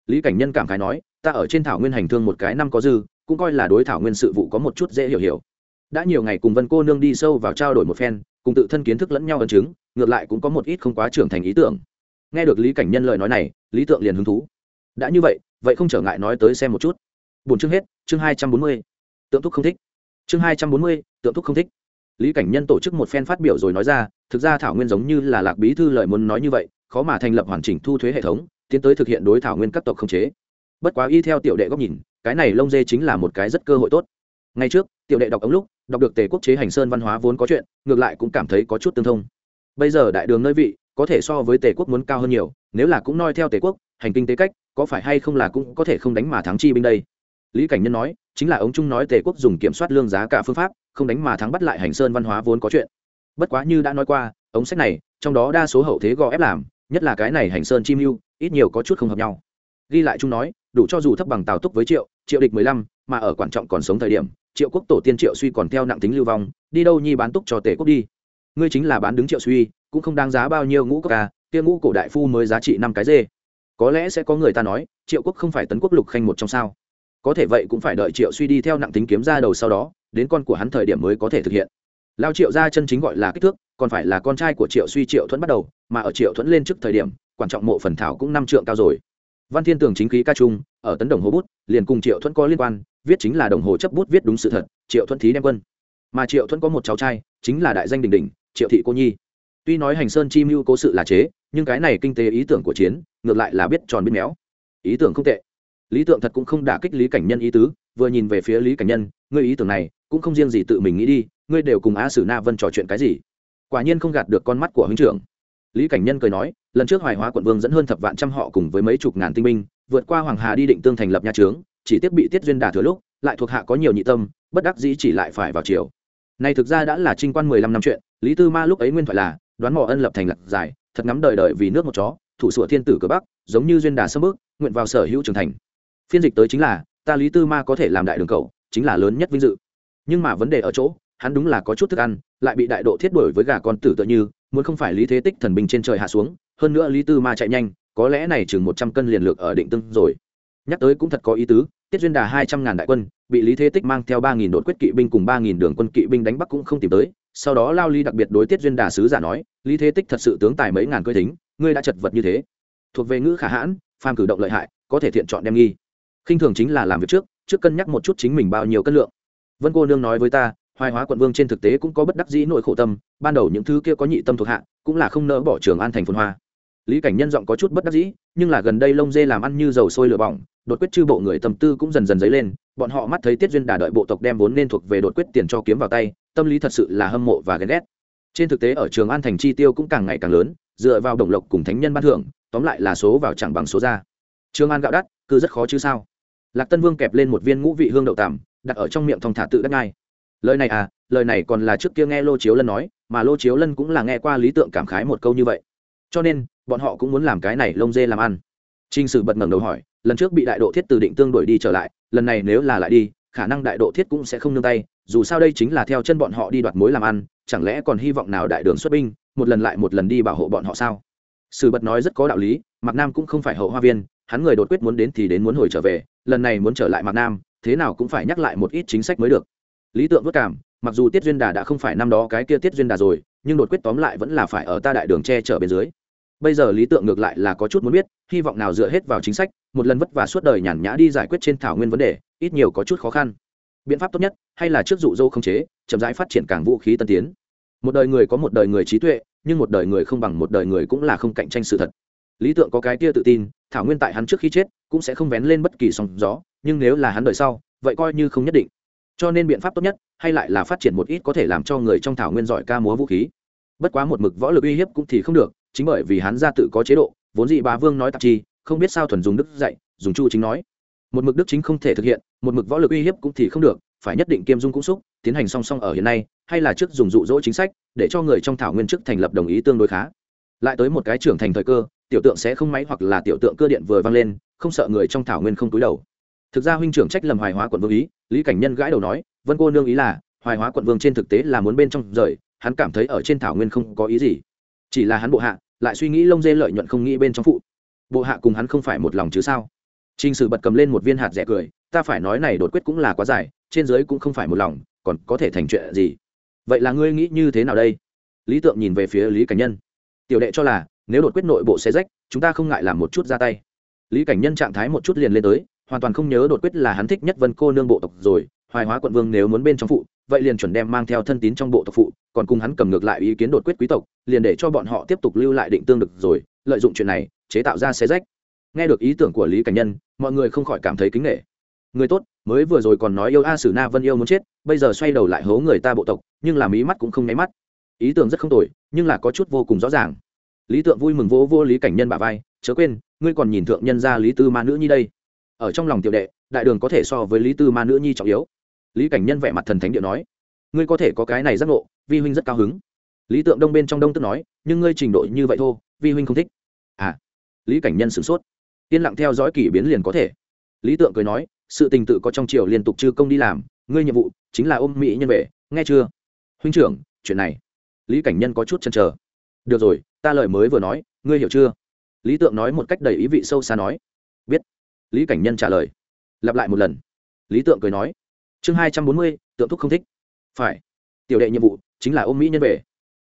Lý cảnh nhân cảm khái nói ta ở trên thảo nguyên hành thương một cái năm có dư, cũng coi là đối thảo nguyên sự vụ có một chút dễ hiểu hiểu. Đã nhiều ngày cùng vân cô nương đi sâu vào trao đổi một phen, cùng tự thân kiến thức lẫn nhau ấn chứng, ngược lại cũng có một ít không quá trưởng thành ý tưởng. Nghe được lý cảnh nhân lời nói này, lý tượng liền hứng thú. Đã như vậy vậy không trở ngại nói tới xem một chút. Bốn chương hết, chương hai trăm bốn mươi. Tượng thúc không thích. Chương hai trăm bốn mươi, tượng thúc không thích. Lý cảnh nhân tổ chức một phen phát biểu rồi nói ra, thực ra thảo nguyên giống như là lạc bí thư lời muốn nói như vậy, khó mà thành lập hoàn chỉnh thu thuế hệ thống, tiến tới thực hiện đối thảo nguyên các tộc không chế bất quá y theo tiểu đệ góc nhìn, cái này lông dê chính là một cái rất cơ hội tốt. Ngay trước, tiểu đệ đọc ống lúc, đọc được tề quốc chế hành sơn văn hóa vốn có chuyện, ngược lại cũng cảm thấy có chút tương thông. Bây giờ đại đường nơi vị, có thể so với tề quốc muốn cao hơn nhiều, nếu là cũng noi theo tề quốc, hành kinh tế cách, có phải hay không là cũng có thể không đánh mà thắng chi binh đây? Lý cảnh nhân nói, chính là ông trung nói tề quốc dùng kiểm soát lương giá cả phương pháp, không đánh mà thắng bắt lại hành sơn văn hóa vốn có chuyện. Bất quá như đã nói qua, ống sách này, trong đó đa số hậu thế gò ép làm, nhất là cái này hành sơn chim mưu ít nhiều có chút không hợp nhau. Ghi lại trung nói đủ cho dù thấp bằng tào túc với triệu triệu địch mười lăm, mà ở quan trọng còn sống thời điểm, triệu quốc tổ tiên triệu suy còn theo nặng tính lưu vong, đi đâu nhi bán túc cho tề quốc đi. Ngươi chính là bán đứng triệu suy, cũng không đáng giá bao nhiêu ngũ cốc ca, kia ngũ cổ đại phu mới giá trị năm cái dê. Có lẽ sẽ có người ta nói, triệu quốc không phải tấn quốc lục khanh một trong sao. Có thể vậy cũng phải đợi triệu suy đi theo nặng tính kiếm ra đầu sau đó, đến con của hắn thời điểm mới có thể thực hiện. Lao triệu ra chân chính gọi là kích thước, còn phải là con trai của triệu suy triệu thuẫn bắt đầu, mà ở triệu thuẫn lên trước thời điểm quan trọng mộ phần thảo cũng năm trượng cao rồi văn thiên tường chính khí ca trung, ở tấn đồng hồ bút, liền cùng triệu thuẫn có liên quan, viết chính là đồng hồ chấp bút viết đúng sự thật, triệu thuẫn thí đem quân. Mà triệu thuẫn có một cháu trai, chính là đại danh đình đình triệu thị cô nhi. Tuy nói hành sơn chi mưu cố sự là chế, nhưng cái này kinh tế ý tưởng của chiến, ngược lại là biết tròn biết méo. Ý tưởng không tệ. Lý tượng thật cũng không đả kích lý cảnh nhân ý tứ, vừa nhìn về phía lý cảnh nhân, ngươi ý tưởng này, cũng không riêng gì tự mình nghĩ đi, ngươi đều cùng á sử na vân trò chuyện cái gì? Quả nhiên không gạt được con mắt của huynh trưởng lý cảnh nhân cười nói, lần trước hoài hóa quận vương dẫn hơn thập vạn trăm họ cùng với mấy chục ngàn tinh binh, vượt qua hoàng hà đi định tương thành lập nhà trướng, chỉ tiếp bị tiết duyên đà thừa lúc, lại thuộc hạ có nhiều nhị tâm, bất đắc dĩ chỉ lại phải vào chiều này thực ra đã là trinh quan mười lăm năm chuyện, lý tư ma lúc ấy nguyên thoại là, đoán mò ân lập thành lập giải, thật ngắm đời đời vì nước một chó, thủ sửa thiên tử cửa bắc, giống như duyên đà sâm bước nguyện vào sở hữu trưởng thành. Phiên dịch tới chính là, ta lý tư ma có thể làm đại đường cầu chính là lớn nhất vinh dự. Nhưng mà vấn đề ở chỗ, hắn đúng là có chút thức ăn lại bị đại độ thiết đổi với gà con tử tự như, muốn không phải lý thế tích thần binh trên trời hạ xuống, hơn nữa lý tư ma chạy nhanh, có lẽ này chừng một trăm cân liền lược ở định tương rồi. Nhắc tới cũng thật có ý tứ, tiết duyên đà hai trăm ngàn đại quân, bị lý thế tích mang theo ba nghìn đột quyết kỵ binh cùng ba nghìn đường quân kỵ binh đánh bắc cũng không tìm tới. Sau đó lao ly đặc biệt đối tiết duyên đà sứ giả nói, lý thế tích thật sự tướng tài mấy ngàn cơ thính, ngươi đã chật vật như thế. Thuộc về ngữ khả hãn, phàm cử động lợi hại, có thể thiện chọn đem nghi. Khinh thường chính là làm việc trước trước cân nhắc một chút chính mình bao nhiêu cân lượng. Vân cô nương nói với ta hoài hóa quận vương trên thực tế cũng có bất đắc dĩ nội khổ tâm, ban đầu những thứ kia có nhị tâm thuộc hạ cũng là không nỡ bỏ trường an thành phồn hoa. Lý cảnh nhân giọng có chút bất đắc dĩ, nhưng là gần đây lông dê làm ăn như dầu sôi lửa bỏng, đột quyết chư bộ người tâm tư cũng dần dần dấy lên, bọn họ mắt thấy tiết duyên đà đợi bộ tộc đem vốn nên thuộc về đột quyết tiền cho kiếm vào tay, tâm lý thật sự là hâm mộ và ghen ghét. Trên thực tế ở trường an thành chi tiêu cũng càng ngày càng lớn, dựa vào đồng lộc cùng thánh nhân ban thưởng, tóm lại là số vào chẳng bằng số ra. Trường an gạo đắt cứ rất khó chứ sao? Lạc tân vương kẹp lên một viên ngũ vị hương đậu tàm đặt ở trong miệng thong thả tự đắc ngay lời này à lời này còn là trước kia nghe lô chiếu lân nói, mà lô chiếu lân cũng là nghe qua lý tượng cảm khái một câu như vậy. Cho nên, bọn họ cũng muốn làm cái này lông dê làm ăn. T r i n h sử bật ngẩng đầu hỏi, lần trước bị đại độ thiết từ định tương đổi đi trở lại, lần này nếu là lại đi, khả năng đại độ thiết cũng sẽ không nương tay, dù sao đây chính là theo chân bọn họ đi đoạt mối làm ăn, chẳng lẽ còn hy vọng nào đại đường xuất binh, một lần lại một lần đi bảo hộ bọn họ sao? Sử bật nói rất có đạo lý, mạc nam cũng không phải hậu hoa viên, hắn người đột quyết muốn đến thì đến muốn hồi trở về, lần này muốn trở lại mạc nam, thế nào cũng phải nhắc lại một ít chính sách mới được lý tượng vất cảm, mặc dù tiết duyên đà đã không phải năm đó cái kia tiết duyên đà rồi, nhưng đột quyết tóm lại vẫn là phải ở ta đại đường che chở bên dưới. Bây giờ lý tượng ngược lại là có chút muốn biết, hy vọng nào dựa hết vào chính sách, một lần vất vả suốt đời nhàn nhã đi giải quyết trên thảo nguyên vấn đề, ít nhiều có chút khó khăn. Biện pháp tốt nhất, hay là trước dụ dỗ không chế, chậm rãi phát triển càng vũ khí tân tiến. Một đời người có một đời người trí tuệ, nhưng một đời người không bằng một đời người cũng là không cạnh tranh sự thật. Lý tượng có cái tia tự tin, thảo nguyên tại hắn trước khi chết, cũng sẽ không vén lên bất kỳ sóng gió, nhưng nếu là hắn đời sau, vậy coi như không nhất định cho nên biện pháp tốt nhất, hay lại là phát triển một ít có thể làm cho người trong thảo nguyên giỏi ca múa vũ khí. Bất quá một mực võ lực uy hiếp cũng thì không được, chính bởi vì hắn ra tự có chế độ, vốn dị bá vương nói tạp chi, không biết sao thuần dùng đức dạy, dùng chu chính nói. Một mực đức chính không thể thực hiện, một mực võ lực uy hiếp cũng thì không được, phải nhất định kiêm dung cũng xúc, tiến hành song song ở hiện nay, hay là trước dùng dụ dỗ chính sách, để cho người trong thảo nguyên chức thành lập đồng ý tương đối khá. Lại tới một cái trưởng thành thời cơ, tiểu tượng sẽ không máy hoặc là tiểu tượng cơ điện vừa vang lên, không sợ người trong thảo nguyên không túi đầu. Thực ra huynh trưởng trách lầm hoài hóa quận vô ý lý cảnh nhân gãi đầu nói, vân cô nương ý là, hoài hóa quận vương trên thực tế là muốn bên trong rời, hắn cảm thấy ở trên thảo nguyên không có ý gì. Chỉ là hắn bộ hạ, lại suy nghĩ lông dê lợi nhuận không nghĩ bên trong phụ. Bộ hạ cùng hắn không phải một lòng chứ sao? T r ì n h sử bật cầm lên một viên hạt rẻ cười, ta phải nói này đột quyết cũng là quá dài, trên dưới cũng không phải một lòng, còn có thể thành chuyện gì? Vậy là ngươi nghĩ như thế nào đây? Lý tượng nhìn về phía lý cảnh nhân. Tiểu đệ cho là, nếu đột quyết nội bộ xe rách, chúng ta không ngại làm một chút ra tay. Lý cảnh nhân trạng thái một chút liền lên tới hoàn toàn không nhớ đột quyết là hắn thích nhất vân cô nương bộ tộc rồi, hoài hóa quận vương nếu muốn bên trong phụ, vậy liền chuẩn đem mang theo thân tín trong bộ tộc phụ, còn cùng hắn cầm ngược lại ý kiến đột quyết quý tộc, liền để cho bọn họ tiếp tục lưu lại định tương được rồi, lợi dụng chuyện này, chế tạo ra xé rách. Nghe được ý tưởng của lý cảnh nhân, mọi người không khỏi cảm thấy kính nghệ người tốt, mới vừa rồi còn nói yêu a sử na vân yêu muốn chết, bây giờ xoay đầu lại hố người ta bộ tộc, nhưng làm ý mắt cũng không nháy mắt. Ý tưởng rất không tồi, nhưng là có chút vô cùng rõ ràng. Lý tượng vui mừng vô vô lý cảnh nhân bà vai, chớ quên, ngươi còn nhìn thượng nhân ra lý tư ma nữ như đây ở trong lòng tiểu đệ, đại đường có thể so với lý tư ma nữ nhi trọng yếu. Lý cảnh nhân vẻ mặt thần thánh điệu nói, ngươi có thể có cái này giác ngộ, vi huynh rất cao hứng. Lý tượng đông bên trong đông tức nói, nhưng ngươi trình độ như vậy thô vi huynh không thích. À lý cảnh nhân sửng sốt. Yên lặng theo dõi kỷ biến liền có thể. Lý tượng cười nói, sự tình tự có trong triều liên tục chư công đi làm, ngươi nhiệm vụ chính là ôm mỹ nhân vệ nghe chưa? Huynh trưởng, chuyện này. Lý cảnh nhân có chút chăn trở được rồi, ta lời mới vừa nói, ngươi hiểu chưa? Lý tượng nói một cách đầy ý vị sâu xa nói lý cảnh nhân trả lời lặp lại một lần lý tượng cười nói chương hai trăm bốn mươi tượng thúc không thích phải tiểu đệ nhiệm vụ chính là ôm mỹ nhân về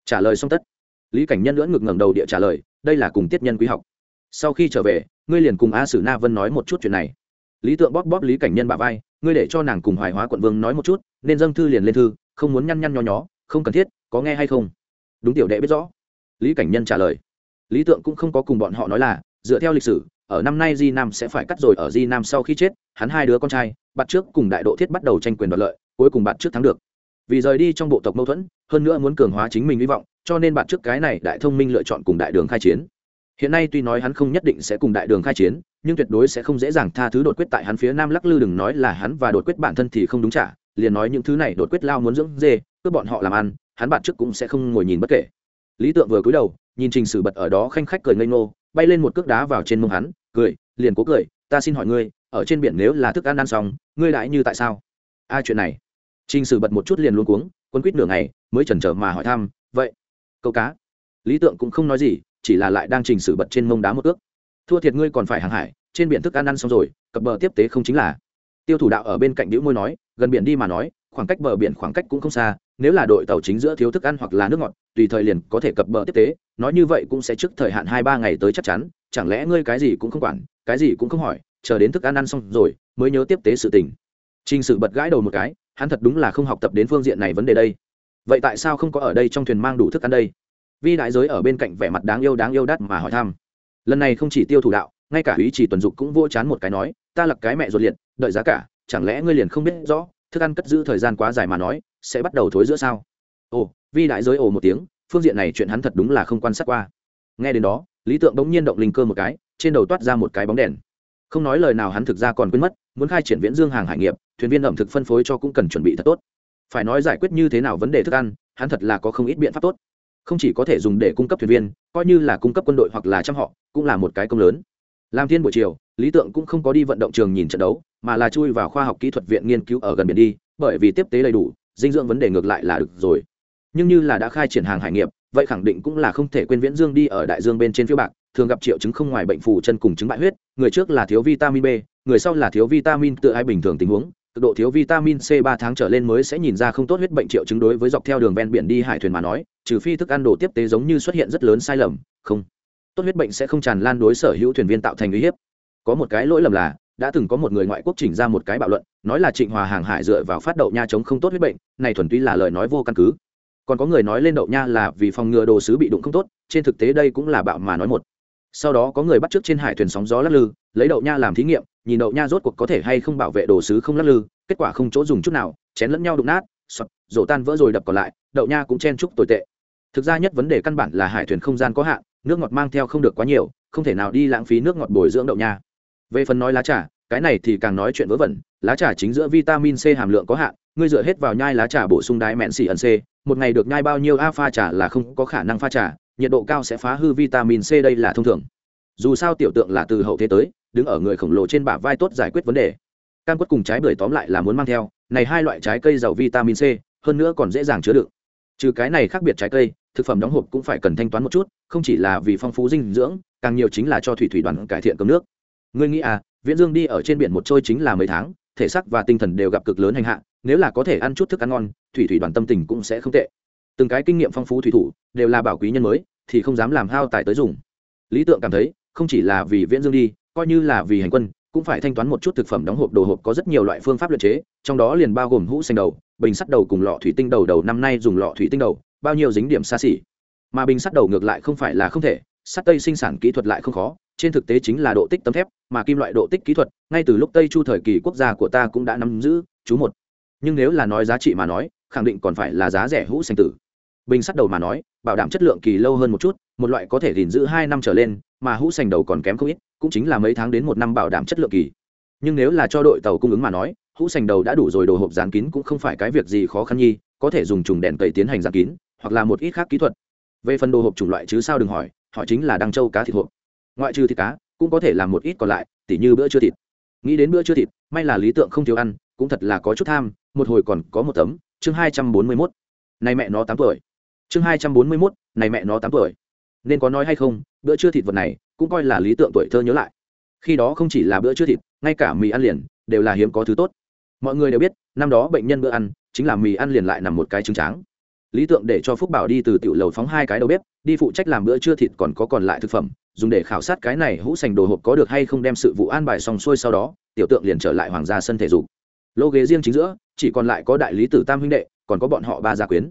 trả lời xong tất lý cảnh nhân lưỡn ngực ngẩng đầu địa trả lời đây là cùng tiết nhân quý học sau khi trở về ngươi liền cùng a sử na vân nói một chút chuyện này lý tượng bóp bóp lý cảnh nhân bà vai ngươi để cho nàng cùng hoài hóa quận vương nói một chút nên dâng thư liền lên thư không muốn nhăn nhăn nho nhó không cần thiết có nghe hay không đúng tiểu đệ biết rõ lý cảnh nhân trả lời lý tượng cũng không có cùng bọn họ nói là dựa theo lịch sử ở năm nay di nam sẽ phải cắt rồi, ở di nam sau khi chết, hắn hai đứa con trai bạn trước cùng đại độ thiết bắt đầu tranh quyền đoạt lợi, cuối cùng bạn trước thắng được. Vì rời đi trong bộ tộc mâu thuẫn, hơn nữa muốn cường hóa chính mình hy vọng, cho nên bạn trước cái này đại thông minh lựa chọn cùng đại đường khai chiến. Hiện nay tuy nói hắn không nhất định sẽ cùng đại đường khai chiến, nhưng tuyệt đối sẽ không dễ dàng tha thứ đột quyết tại hắn phía nam lắc lư đừng nói là hắn và đột quyết bản thân thì không đúng trả liền nói những thứ này đột quyết lao muốn dưỡng dê, cướp bọn họ làm ăn, hắn bạn trước cũng sẽ không ngồi nhìn bất kể. Lý tượng vừa cúi đầu, nhìn trình sử bật ở đó khanh khách cười ngây ngô bay lên một cước đá vào trên mông hắn, cười, liền cố cười, ta xin hỏi ngươi, ở trên biển nếu là thức ăn ăn xong, ngươi lại như tại sao? Ai chuyện này. Trình sử bật một chút liền luôn cuống, quân quýt nửa ngày, mới chần chờ mà hỏi thăm, vậy, câu cá? Lý tượng cũng không nói gì, chỉ là lại đang trình sử bật trên mông đá một ước thua thiệt ngươi còn phải hàng hải, trên biển thức ăn ăn xong rồi cập bờ tiếp tế không chính là. Tiêu thủ đạo ở bên cạnh đĩu môi nói, gần biển đi mà nói, khoảng cách bờ biển khoảng cách cũng không xa nếu là đội tàu chính giữa thiếu thức ăn hoặc là nước ngọt, tùy thời liền có thể cập bờ tiếp tế, nói như vậy cũng sẽ trước thời hạn hai ba ngày tới chắc chắn, chẳng lẽ ngươi cái gì cũng không quản, cái gì cũng không hỏi, chờ đến thức ăn ăn xong rồi, mới nhớ tiếp tế sự tình. Trình sự bật gãi đầu một cái, hắn thật đúng là không học tập đến phương diện này vấn đề đây. Vậy tại sao không có ở đây trong thuyền mang đủ thức ăn đây? Vi đại giới ở bên cạnh vẻ mặt đáng yêu đáng yêu đắt mà hỏi thăm. Lần này không chỉ tiêu thủ đạo, ngay cả ý chỉ tuần dục cũng vô chán một cái nói, ta là cái mẹ ruột liệt, đợi giá cả, chẳng lẽ ngươi liền không biết rõ, thức ăn cất giữ thời gian quá dài mà nói sẽ bắt đầu thối giữa sao? Ồ, vi đại giới ồ một tiếng, phương diện này chuyện hắn thật đúng là không quan sát qua. Nghe đến đó, lý tượng bỗng nhiên động linh cơ một cái, trên đầu toát ra một cái bóng đèn. Không nói lời nào hắn thực ra còn quên mất, muốn khai triển viễn dương hàng hải nghiệp, thuyền viên ẩm thực phân phối cho cũng cần chuẩn bị thật tốt. Phải nói giải quyết như thế nào vấn đề thức ăn, hắn thật là có không ít biện pháp tốt. Không chỉ có thể dùng để cung cấp thuyền viên, coi như là cung cấp quân đội hoặc là trăm họ, cũng là một cái công lớn. Làm thiên buổi chiều, lý tượng cũng không có đi vận động trường nhìn trận đấu, mà là chui vào khoa học kỹ thuật viện nghiên cứu ở gần biển đi, bởi vì tiếp tế đầy đủ dinh dưỡng vấn đề ngược lại là được rồi. Nhưng như là đã khai triển hàng hải nghiệp, vậy khẳng định cũng là không thể quên viễn dương đi ở đại dương bên trên phiếu bạc, thường gặp triệu chứng không ngoài bệnh phù chân cùng chứng bại huyết, người trước là thiếu vitamin b, người sau là thiếu vitamin tự ai bình thường tình huống, cực độ thiếu vitamin c ba tháng trở lên mới sẽ nhìn ra không tốt huyết bệnh triệu chứng đối với dọc theo đường ven biển đi hải thuyền mà nói, trừ phi thức ăn đồ tiếp tế giống như xuất hiện rất lớn sai lầm, không. Tốt huyết bệnh sẽ không tràn lan đối sở hữu thuyền viên tạo thành uy hiếp. Có một cái lỗi lầm là đã từng có một người ngoại quốc chỉnh ra một cái bạo luận, nói là trịnh hòa hàng hải dựa vào phát đậu nha chống không tốt huyết bệnh, này thuần túy là lời nói vô căn cứ. Còn có người nói lên đậu nha là vì phòng ngừa đồ sứ bị đụng không tốt, trên thực tế đây cũng là bạo mà nói một. Sau đó có người bắt trước trên hải thuyền sóng gió lắc lư, lấy đậu nha làm thí nghiệm, nhìn đậu nha rốt cuộc có thể hay không bảo vệ đồ sứ không lắc lư, kết quả không chỗ dùng chút nào, chén lẫn nhau đụng nát sọt rổ tan vỡ rồi đập còn lại, đậu nha cũng chen chúc tồi tệ. Thực ra nhất vấn đề căn bản là hải thuyền không gian có hạn, nước ngọt mang theo không được quá nhiều, không thể nào đi lãng phí nước ngọt bồi dưỡng đậu nha về phần nói lá trà, cái này thì càng nói chuyện vớ vẩn, lá trà chính giữa vitamin c hàm lượng có hạn, ngươi dựa hết vào nhai lá trà bổ sung đái mẹn xỉ ẩn c, một ngày được nhai bao nhiêu a pha trà là không có khả năng pha trà, nhiệt độ cao sẽ phá hư vitamin c đây là thông thường. Dù sao tiểu tượng là từ hậu thế tới, đứng ở người khổng lồ trên bả vai tốt giải quyết vấn đề. Cam quất cùng trái bưởi tóm lại là muốn mang theo, này hai loại trái cây giàu vitamin c, hơn nữa còn dễ dàng chứa đựng. Trừ cái này khác biệt trái cây, thực phẩm đóng hộp cũng phải cần thanh toán một chút, không chỉ là vì phong phú dinh dưỡng, càng nhiều chính là cho thủy thủy đoàn cải thiện cơm nước ngươi nghĩ à viễn dương đi ở trên biển một trôi chính là mấy tháng, thể xác và tinh thần đều gặp cực lớn hành hạ, nếu là có thể ăn chút thức ăn ngon, thủy thủy đoàn tâm tình cũng sẽ không tệ. Từng cái kinh nghiệm phong phú thủy thủ, đều là bảo quý nhân mới, thì không dám làm hao tài tới dùng. Lý tượng cảm thấy, không chỉ là vì viễn dương đi, coi như là vì hành quân, cũng phải thanh toán một chút thực phẩm đóng hộp đồ hộp có rất nhiều loại phương pháp luyện chế, trong đó liền bao gồm hũ xanh đầu, bình sắt đầu cùng lọ thủy tinh đầu đầu năm nay dùng lọ thủy tinh đầu, bao nhiêu dính điểm xa xỉ. Mà bình sắt đầu ngược lại không phải là không thể, sắt tây sinh sản kỹ thuật lại không khó trên thực tế chính là độ tích tấm thép, mà kim loại độ tích kỹ thuật, ngay từ lúc tây chu thời kỳ quốc gia của ta cũng đã nắm giữ, chú một. Nhưng nếu là nói giá trị mà nói, khẳng định còn phải là giá rẻ hũ xanh tử. Bình sắt đầu mà nói, bảo đảm chất lượng kỳ lâu hơn một chút, một loại có thể gìn giữ hai năm trở lên, mà hũ sành đầu còn kém không ít, cũng chính là mấy tháng đến một năm bảo đảm chất lượng kỳ. Nhưng nếu là cho đội tàu cung ứng mà nói hũ sành đầu đã đủ rồi, đồ hộp dán kín cũng không phải cái việc gì khó khăn nhi, có thể dùng trùng đèn tẩy tiến hành dán kín, hoặc là một ít khác kỹ thuật. Về phần đồ hộp chủng loại chứ sao đừng hỏi họ chính là đăng châu cá thịt hộp ngoại trừ thịt cá, cũng có thể làm một ít còn lại, tỉ như bữa trưa thịt. Nghĩ đến bữa trưa thịt, may là lý tượng không thiếu ăn, cũng thật là có chút tham, một hồi còn có một tấm, chương hai trăm bốn mươi mốt. Này mẹ nó tám tuổi. Chương hai trăm bốn mươi mốt, này mẹ nó tám tuổi. Nên có nói hay không, bữa trưa thịt vật này, cũng coi là lý tượng tuổi thơ nhớ lại. Khi đó không chỉ là bữa trưa thịt, ngay cả mì ăn liền, đều là hiếm có thứ tốt. Mọi người đều biết, năm đó bệnh nhân bữa ăn, chính là mì ăn liền lại nằm một cái trứng tráng lý tượng để cho phúc bảo đi từ tiểu lầu phóng hai cái đầu bếp, đi phụ trách làm bữa trưa thịt còn có còn lại thực phẩm, dùng để khảo sát cái này hũ sành đồ hộp có được hay không đem sự vụ an bài xong xuôi sau đó, tiểu tượng liền trở lại hoàng gia sân thể dục. Lô ghế riêng chính giữa, chỉ còn lại có đại lý tử tam huynh đệ, còn có bọn họ ba gia quyến.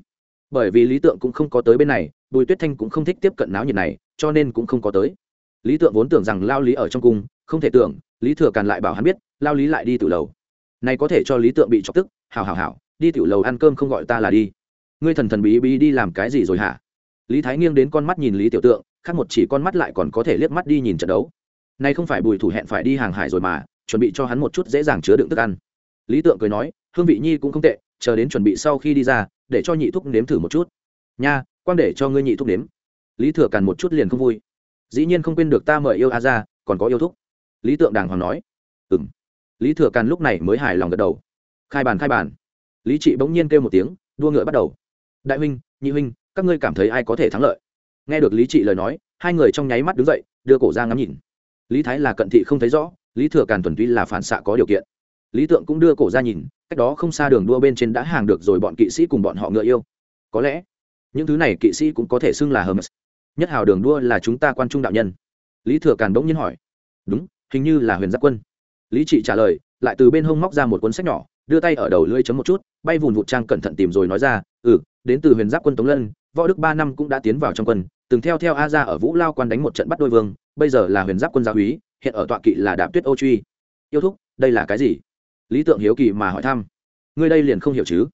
Bởi vì lý tượng cũng không có tới bên này, bùi tuyết thanh cũng không thích tiếp cận náo nhiệt này, cho nên cũng không có tới. Lý tượng vốn tưởng rằng lao lý ở trong cung, không thể tưởng, lý thừa càn lại bảo hắn biết, lao lý lại đi từ lầu. Này có thể cho lý tượng bị chọc tức hào hào hào đi tiểu lầu ăn cơm không gọi ta là đi ngươi thần thần bí bí đi làm cái gì rồi hả? Lý thái nghiêng đến con mắt nhìn lý tiểu tượng, khác một chỉ con mắt lại còn có thể liếc mắt đi nhìn trận đấu. Nay không phải bùi thủ hẹn phải đi hàng hải rồi mà, chuẩn bị cho hắn một chút dễ dàng chứa đựng thức ăn. Lý tượng cười nói, hương vị nhi cũng không tệ, chờ đến chuẩn bị sau khi đi ra, để cho nhị thúc nếm thử một chút. Nha, quang để cho ngươi nhị thúc nếm. Lý thừa càn một chút liền không vui. Dĩ nhiên không quên được ta mời yêu a ra còn có yêu thúc. Lý tượng đàng hoàng nói. Ừ m lý thừa càn lúc này mới hài lòng gật đầu. Khai bàn khai bàn. Lý trị bỗng nhiên kêu một tiếng, đua ngựa bắt đầu đại huynh, nhị huynh, các ngươi cảm thấy ai có thể thắng lợi? Nghe được lý trị lời nói, hai người trong nháy mắt đứng dậy, đưa cổ ra ngắm nhìn. Lý thái là cận thị không thấy rõ, lý thừa càn thuần túy là phản xạ có điều kiện. Lý tượng cũng đưa cổ ra nhìn, cách đó không xa đường đua bên trên đã hàng được rồi bọn kỵ sĩ cùng bọn họ ngựa yêu. Có lẽ, những thứ này kỵ sĩ cũng có thể xưng là hermes. Nhất hào đường đua là chúng ta quan trung đạo nhân. Lý thừa càn bỗng nhiên hỏi. Đúng, hình như là huyền giáp quân. Lý trị trả lời, lại từ bên hông móc ra một cuốn sách nhỏ, đưa tay ở đầu lưỡi chấm một chút, bay vùn vụt trang cẩn thận tìm rồi nói ra ừ đến từ huyền giáp quân tống lân, võ đức ba năm cũng đã tiến vào trong quân, từng theo theo a ra ở vũ lao quan đánh một trận bắt đôi vương, bây giờ là huyền giáp quân gia úy, hiện ở tọa kỵ là đạp tuyết ô truy. Yêu thúc, đây là cái gì? Lý tượng hiếu kỳ mà hỏi thăm. Ngươi đây liền không hiểu chứ?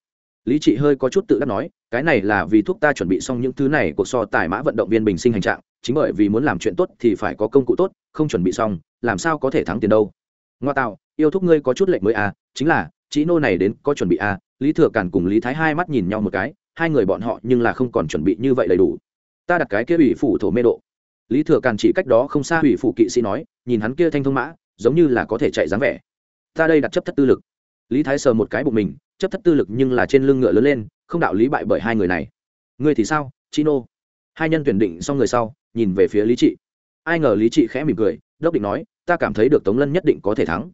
Lý trị hơi có chút tự đắc nói, cái này là vì thuốc ta chuẩn bị xong những thứ này, cuộc so tài mã vận động viên bình sinh hành trạng, chính bởi vì muốn làm chuyện tốt thì phải có công cụ tốt, không chuẩn bị xong, làm sao có thể thắng tiền đâu. Ngoa tạo, yêu thúc ngươi có chút lệnh mới à chính là chị nô này đến có chuẩn bị à lý thừa càn cùng lý thái hai mắt nhìn nhau một cái hai người bọn họ nhưng là không còn chuẩn bị như vậy đầy đủ. Ta đặt cái kia ủy phủ thổ mê độ. Lý thừa càn chỉ cách đó không xa ủy phủ kỵ sĩ nói, nhìn hắn kia thanh thông mã, giống như là có thể chạy dáng vẻ. Ta đây đặt chấp thất tư lực. Lý thái sờ một cái bụng mình, chấp thất tư lực nhưng là trên lưng ngựa lớn lên, không đạo lý bại bởi hai người này. Ngươi thì sao, chino? Hai nhân tuyển định xong người sau, nhìn về phía lý trị. Ai ngờ lý trị khẽ mỉm cười, đốc định nói, ta cảm thấy được tống lân nhất định có thể thắng.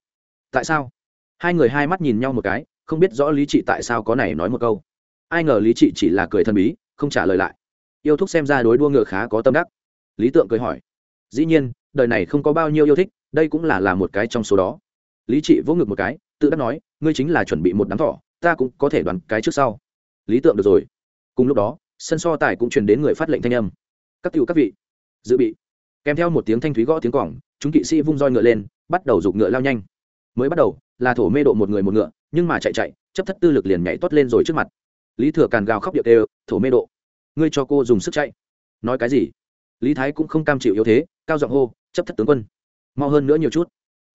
Tại sao? Hai người hai mắt nhìn nhau một cái, không biết rõ lý trị tại sao có này nói một câu ai ngờ lý trị chỉ là cười thần bí, không trả lời lại. Yêu thúc xem ra đối đua ngựa khá có tâm đắc. Lý tượng cười hỏi, dĩ nhiên, đời này không có bao nhiêu yêu thích, đây cũng là là một cái trong số đó. Lý trị vỗ ngực một cái, tự đắc nói, ngươi chính là chuẩn bị một đám thỏ, ta cũng có thể đoán cái trước sau. Lý tượng được rồi. Cùng lúc đó, sân so tài cũng truyền đến người phát lệnh thanh âm. Các cựu các vị, dự bị. Kèm theo một tiếng thanh thúy gõ tiếng cỏng chúng kỵ sĩ vung roi ngựa lên, bắt đầu giục ngựa lao nhanh. Mới bắt đầu, là thổ mê độ một người một ngựa, nhưng mà chạy chạy, chấp thất tư lực liền nhảy toát lên rồi trước mặt lý thừa càn gào khóc điệu đều thổ mê độ. Ngươi cho cô dùng sức chạy. Nói cái gì? Lý thái cũng không cam chịu yếu thế, cao giọng hô, chấp thất tướng quân. Mau hơn nữa nhiều chút.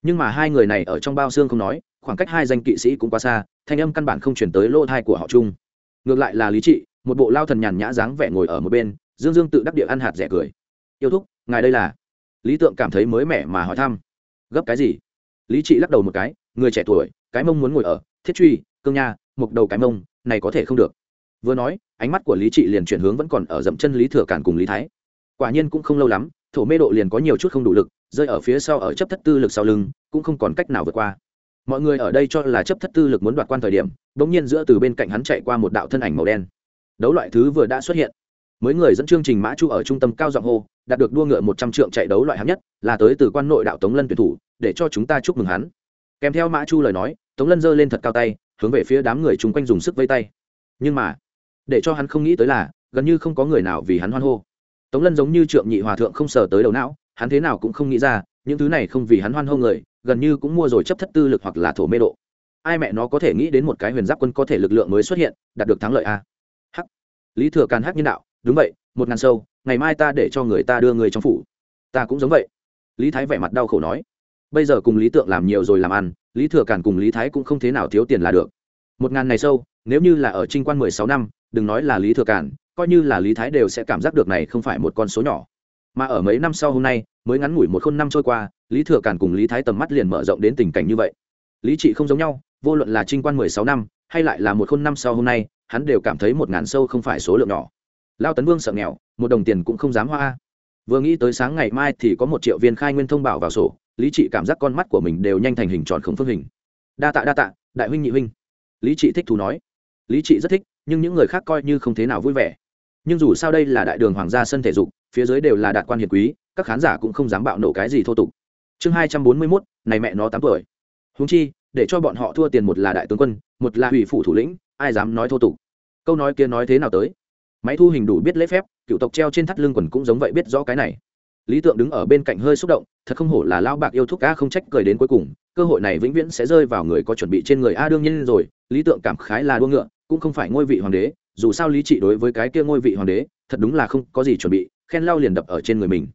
Nhưng mà hai người này ở trong bao xương không nói, khoảng cách hai danh kỵ sĩ cũng quá xa, thanh âm căn bản không chuyển tới lỗ thai của họ chung. Ngược lại là lý trị, một bộ lao thần nhàn nhã dáng vẻ ngồi ở một bên, dương dương tự đắc địa ăn hạt rẻ cười. Yêu thúc, ngài đây là? Lý tượng cảm thấy mới mẻ mà hỏi thăm. Gấp cái gì? Lý trị lắc đầu một cái, người trẻ tuổi, cái mông muốn ngồi ở, thiết truy, cương nha mục đầu cái mông này có thể không được. Vừa nói, ánh mắt của lý trị liền chuyển hướng vẫn còn ở dậm chân lý thừa cản cùng lý thái. Quả nhiên cũng không lâu lắm, thổ mê độ liền có nhiều chút không đủ lực, rơi ở phía sau ở chấp thất tư lực sau lưng, cũng không còn cách nào vượt qua. Mọi người ở đây cho là chấp thất tư lực muốn đoạt quan thời điểm đ ỗ n g nhiên giữa từ bên cạnh hắn chạy qua một đạo thân ảnh màu đen. Đấu loại thứ vừa đã xuất hiện. Mới người dẫn chương trình mã chu ở trung tâm cao giọng hô, đạt được đua ngựa một trăm trượng chạy đấu loại hạng nhất, là tới từ quan nội đạo tống lân tuyển thủ, để cho chúng ta chúc mừng hắn. Kèm theo mã chu lời nói, tống lân giơ lên thật cao tay hướng về phía đám người chung quanh dùng sức vây tay. Nhưng mà, để cho hắn không nghĩ tới là, gần như không có người nào vì hắn hoan hô. Tống lân giống như trượng nhị hòa thượng không sờ tới đầu não, hắn thế nào cũng không nghĩ ra, những thứ này không vì hắn hoan hô người, gần như cũng mua rồi chấp thất tư lực hoặc là thổ mê độ. Ai mẹ nó có thể nghĩ đến một cái huyền giáp quân có thể lực lượng mới xuất hiện, đạt được thắng lợi a? Hắc. Lý thừa càn hắc nhân đạo, đúng vậy, một ngàn sâu, ngày mai ta để cho người ta đưa người trong phủ. Ta cũng giống vậy. Lý thái vẻ mặt đau khổ nói. Bây giờ cùng lý tượng làm nhiều rồi làm ăn lý thừa Cản cùng lý thái cũng không thế nào thiếu tiền là được. Một ngàn này sâu nếu như là ở trinh quan mười sáu năm đừng nói là lý thừa Cản, coi như là lý thái đều sẽ cảm giác được này không phải một con số nhỏ. Mà ở mấy năm sau hôm nay mới ngắn ngủi một khôn năm trôi qua lý thừa Cản cùng lý thái tầm mắt liền mở rộng đến tình cảnh như vậy. Lý trị không giống nhau vô luận là trinh quan mười sáu năm hay lại là một khôn năm sau hôm nay hắn đều cảm thấy một ngàn sâu không phải số lượng nhỏ. Lao tấn vương sợ nghèo một đồng tiền cũng không dám hoa. Vừa nghĩ tới sáng ngày mai thì có một triệu viên khai nguyên thông bảo vào sổ lý trị cảm giác con mắt của mình đều nhanh thành hình tròn không phương hình. Đa tạ đa tạ, đại huynh nhị huynh. Lý trị thích thú nói. Lý trị rất thích, nhưng những người khác coi như không thế nào vui vẻ. Nhưng dù sao đây là đại đường hoàng gia sân thể dục, phía dưới đều là đạt quan hiền quý, các khán giả cũng không dám bạo nổ cái gì thô tục. Chương hai trăm bốn mươi mốt, này mẹ nó tám tuổi. Húng chi, để cho bọn họ thua tiền một là đại tướng quân, một là ủy phủ thủ lĩnh, ai dám nói thô tục? Câu nói kia nói thế nào tới? Máy thu hình đủ biết lễ phép, cựu tộc treo trên thắt lưng quần cũng giống vậy biết rõ cái này lý tượng đứng ở bên cạnh hơi xúc động, thật không hổ là lao bạc yêu thúc ca không trách cười đến cuối cùng, cơ hội này vĩnh viễn sẽ rơi vào người có chuẩn bị trên người a đương nhiên rồi, lý tượng cảm khái là đua ngựa, cũng không phải ngôi vị hoàng đế, dù sao lý trị đối với cái kia ngôi vị hoàng đế, thật đúng là không có gì chuẩn bị, khen lao liền đập ở trên người mình.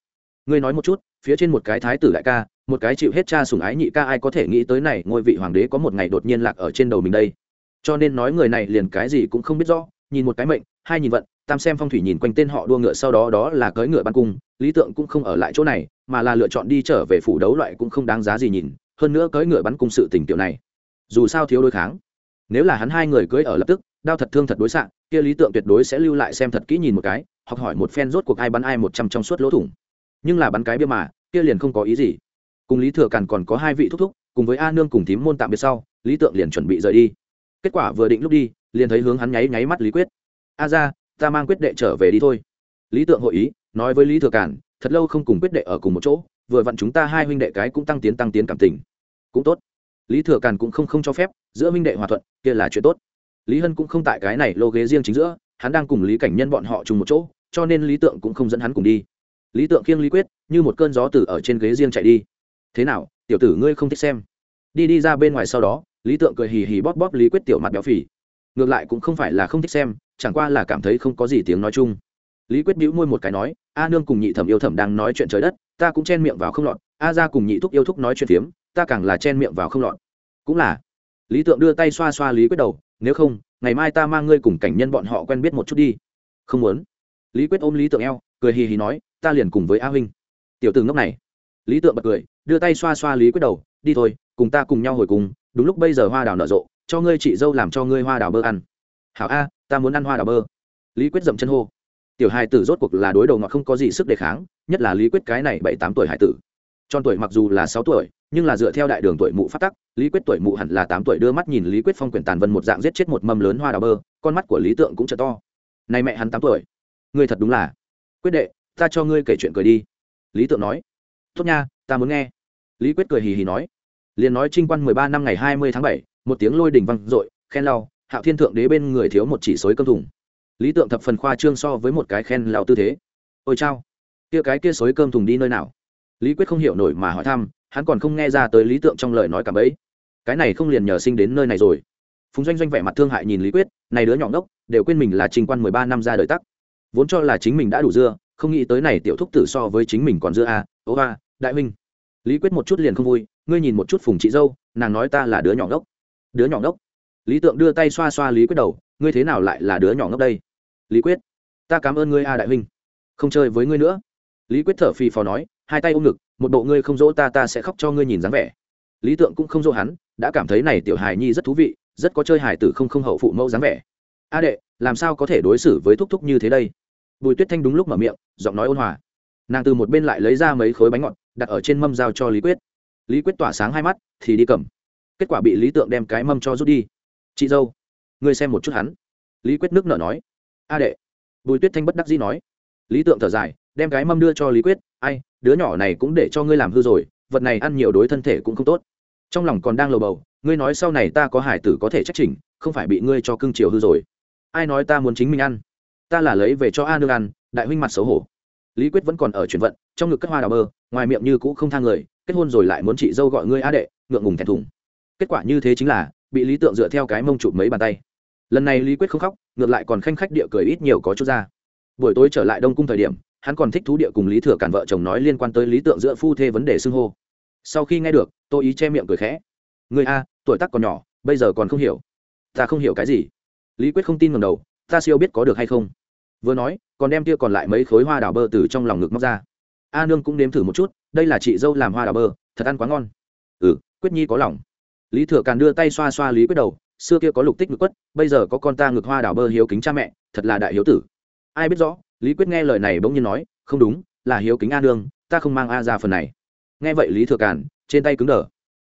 Ngươi nói một chút, phía trên một cái thái tử đại ca, một cái chịu hết cha sủng ái nhị ca ai có thể nghĩ tới này ngôi vị hoàng đế có một ngày đột nhiên lạc ở trên đầu mình đây? Cho nên nói người này liền cái gì cũng không biết rõ, nhìn một cái mệnh, hai nhìn vận tam xem phong thủy nhìn quanh tên họ đua ngựa sau đó đó là cưỡi ngựa ban cung, lý tượng cũng không ở lại chỗ này, mà là lựa chọn đi trở về phủ đấu loại cũng không đáng giá gì nhìn, hơn nữa cưỡi ngựa bắn cung sự tình tiểu này. Dù sao thiếu đối kháng. Nếu là hắn hai người cưỡi ở lập tức, đao thật thương thật đối xạ, kia lý tượng tuyệt đối sẽ lưu lại xem thật kỹ nhìn một cái, học hỏi một phen rốt cuộc ai bắn ai một trăm trong suốt lỗ thủng. Nhưng là bắn cái bia mà, kia liền không có ý gì. Cùng lý thừa càn còn có hai vị thúc thúc, cùng với a nương cùng thím môn tạm biệt sau, lý tượng liền chuẩn bị rời đi. Kết quả vừa định lúc đi, liền thấy hướng hắn nháy nháy mắt lý quyết. A ra ta mang quyết đệ trở về đi thôi. Lý tượng hội ý, nói với lý thừa cản thật lâu không cùng quyết đệ ở cùng một chỗ, vừa vặn chúng ta hai huynh đệ cái cũng tăng tiến tăng tiến cảm tình. Cũng tốt. Lý thừa càn cũng không không cho phép, giữa huynh đệ hòa thuận, kia là chuyện tốt. Lý hân cũng không tại cái này lô ghế riêng chính giữa, hắn đang cùng lý cảnh nhân bọn họ chung một chỗ, cho nên lý tượng cũng không dẫn hắn cùng đi. Lý tượng khiêng lý quyết, như một cơn gió từ ở trên ghế riêng chạy đi. Thế nào, tiểu tử ngươi không thích xem? Đi đi ra bên ngoài sau đó, lý tượng cười hì hì bóp bóp lý quyết tiểu mặt béo phì ngược lại cũng không phải là không thích xem, chẳng qua là cảm thấy không có gì tiếng nói chung. Lý quyết bĩu môi một cái nói, a nương cùng nhị thẩm yêu thẩm đang nói chuyện trời đất, ta cũng chen miệng vào không lọt, a ra cùng nhị thúc yêu thúc nói chuyện phiếm, ta càng là chen miệng vào không lọt. Cũng là. Lý tượng đưa tay xoa xoa lý quyết đầu, nếu không, ngày mai ta mang ngươi cùng cảnh nhân bọn họ quen biết một chút đi. Không muốn. Lý quyết ôm lý tượng eo, cười hì hì nói, ta liền cùng với a huynh. Tiểu từ ngốc này. Lý tượng bật cười, đưa tay xoa xoa lý quyết đầu, đi thôi, cùng ta cùng nhau hồi cùng đúng lúc bây giờ hoa đào nở rộ, cho ngươi chị dâu làm cho ngươi hoa đào bơ ăn. Hảo a, ta muốn ăn hoa đào bơ. Lý quyết dậm chân hô. Tiểu hai tử rốt cuộc là đối đầu ngọt không có gì sức đề kháng, nhất là lý quyết cái này bảy tám tuổi hải tử. Tròn tuổi mặc dù là sáu tuổi, nhưng là dựa theo đại đường tuổi mụ phát tắc, lý quyết tuổi mụ hẳn là tám tuổi đưa mắt nhìn lý quyết phong quyển tàn vân một dạng giết chết một mâm lớn hoa đào bơ, con mắt của lý tượng cũng t to. Nay mẹ hắn tám tuổi. Ngươi thật đúng là. Quyết đệ, ta cho ngươi kể chuyện cười đi. Lý tượng nói. Tốt nha, ta muốn nghe. Lý quyết cười hì hì nói liền nói trinh quan mười ba năm ngày hai mươi tháng bảy một tiếng lôi đình văng r ộ i khen lau hạo thiên thượng đế bên người thiếu một chỉ xối cơm thùng. Lý tượng thập phần khoa trương so với một cái khen lao tư thế. Ôi chao kia cái kia xối cơm thùng đi nơi nào? Lý quyết không hiểu nổi mà hỏi thăm hắn còn không nghe ra tới lý tượng trong lời nói cả bấy cái này không liền nhờ sinh đến nơi này rồi. Phùng doanh doanh vẻ mặt thương hại nhìn lý quyết này đứa nhỏ ngốc đều quên mình là trình quan mười ba năm ra đời tắc. Vốn cho là chính mình đã đủ dưa không nghĩ tới này tiểu thúc tử so với chính mình còn dưa à, ố a đại huynh. Lý quyết một chút liền không vui ngươi nhìn một chút phùng chị dâu, nàng nói ta là đứa nhỏ ngốc. Đứa nhỏ ngốc? Lý tượng đưa tay xoa xoa lý quyết đầu, ngươi thế nào lại là đứa nhỏ ngốc đây? Lý quyết, ta cảm ơn ngươi a đại huynh. Không chơi với ngươi nữa. Lý quyết thở phì phò nói, hai tay ôm ngực, một bộ ngươi không dỗ ta ta sẽ khóc cho ngươi nhìn dáng vẻ. Lý tượng cũng không dỗ hắn, đã cảm thấy này tiểu hài nhi rất thú vị, rất có chơi hài tử không không hậu phụ mẫu dáng vẻ. A đệ, làm sao có thể đối xử với thúc thúc như thế đây? Bùi tuyết thanh đúng lúc mở miệng, giọng nói ôn hòa. Nàng từ một bên lại lấy ra mấy khối bánh ngọt, đặt ở trên mâm giao cho lý quyết lý quyết tỏa sáng hai mắt, thì đi cầm. Kết quả bị lý tượng đem cái mâm cho rút đi. Chị dâu, ngươi xem một chút hắn. Lý quyết nước nở nói. A đệ. Bùi tuyết thanh bất đắc dĩ nói. Lý tượng thở dài, đem cái mâm đưa cho lý quyết. Ai, đứa nhỏ này cũng để cho ngươi làm hư rồi, vật này ăn nhiều đối thân thể cũng không tốt. Trong lòng còn đang lầu bầu, ngươi nói sau này ta có hải tử có thể trách trình không phải bị ngươi cho cưng chiều hư rồi. Ai nói ta muốn chính mình ăn? Ta là lấy về cho a nương ăn, đại huynh mặt xấu hổ. Lý quyết vẫn còn ở chuyển vận, trong ngực cất hoa đào bơ, ngoài miệng như cũ không thang người kết hôn rồi lại muốn chị dâu gọi ngươi a đệ, ngượng ngùng thẹn thùng. Kết quả như thế chính là, bị lý tượng dựa theo cái mông chụp mấy bàn tay. Lần này lý quyết không khóc, ngược lại còn khanh khách địa cười ít nhiều có chút ra. Buổi tối trở lại đông cung thời điểm, hắn còn thích thú địa cùng lý thừa cản vợ chồng nói liên quan tới lý tượng giữa phu thê vấn đề xưng hô. Sau khi nghe được, tôi ý che miệng cười khẽ. Người a, tuổi tác còn nhỏ, bây giờ còn không hiểu. Ta không hiểu cái gì. Lý quyết không tin ngầm đầu, ta siêu biết có được hay không. Vừa nói, còn đem tia còn lại mấy khối hoa đào bơ từ trong lòng ngực móc ra a nương cũng nếm thử một chút, đây là chị dâu làm hoa đào bơ, thật ăn quá ngon. Ừ quyết nhi có lòng. Lý thừa càn đưa tay xoa xoa lý quyết đầu, xưa kia có lục tích ngực quất, bây giờ có con ta ngực hoa đào bơ hiếu kính cha mẹ, thật là đại hiếu tử. Ai biết rõ, lý quyết nghe lời này bỗng nhiên nói, không đúng, là hiếu kính a nương, ta không mang a ra phần này. Nghe vậy lý thừa càn, trên tay cứng đờ.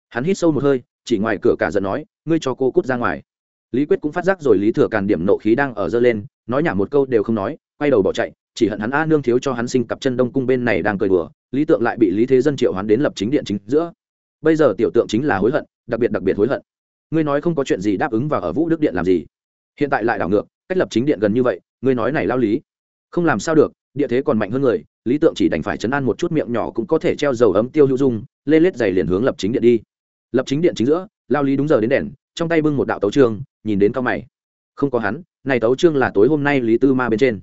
Hắn hít sâu một hơi, chỉ ngoài cửa cả giận nói, ngươi cho cô cút ra ngoài. Lý quyết cũng phát giác rồi lý thừa càn điểm nộ khí đang ở dơ lên, nói nhả một câu đều không nói, quay đầu bỏ chạy chỉ hận hắn a nương thiếu cho hắn sinh cặp chân đông cung bên này đang cười đùa, lý tượng lại bị lý thế dân triệu hắn đến lập chính điện chính giữa. Bây giờ tiểu tượng chính là hối hận, đặc biệt đặc biệt hối hận. Ngươi nói không có chuyện gì đáp ứng và ở vũ đức điện làm gì? Hiện tại lại đảo ngược, cách lập chính điện gần như vậy, ngươi nói này lao lý. Không làm sao được, địa thế còn mạnh hơn người, lý tượng chỉ đành phải chấn an một chút miệng nhỏ cũng có thể treo dầu ấm tiêu hữu dung, lê lết dày liền hướng lập chính điện đi. Lập chính điện chính giữa, lao lý đúng giờ đến đèn, trong tay bưng một đạo tấu trương nhìn đến cao mày. Không có hắn, này tấu trương là tối hôm nay lý tư ma bên trên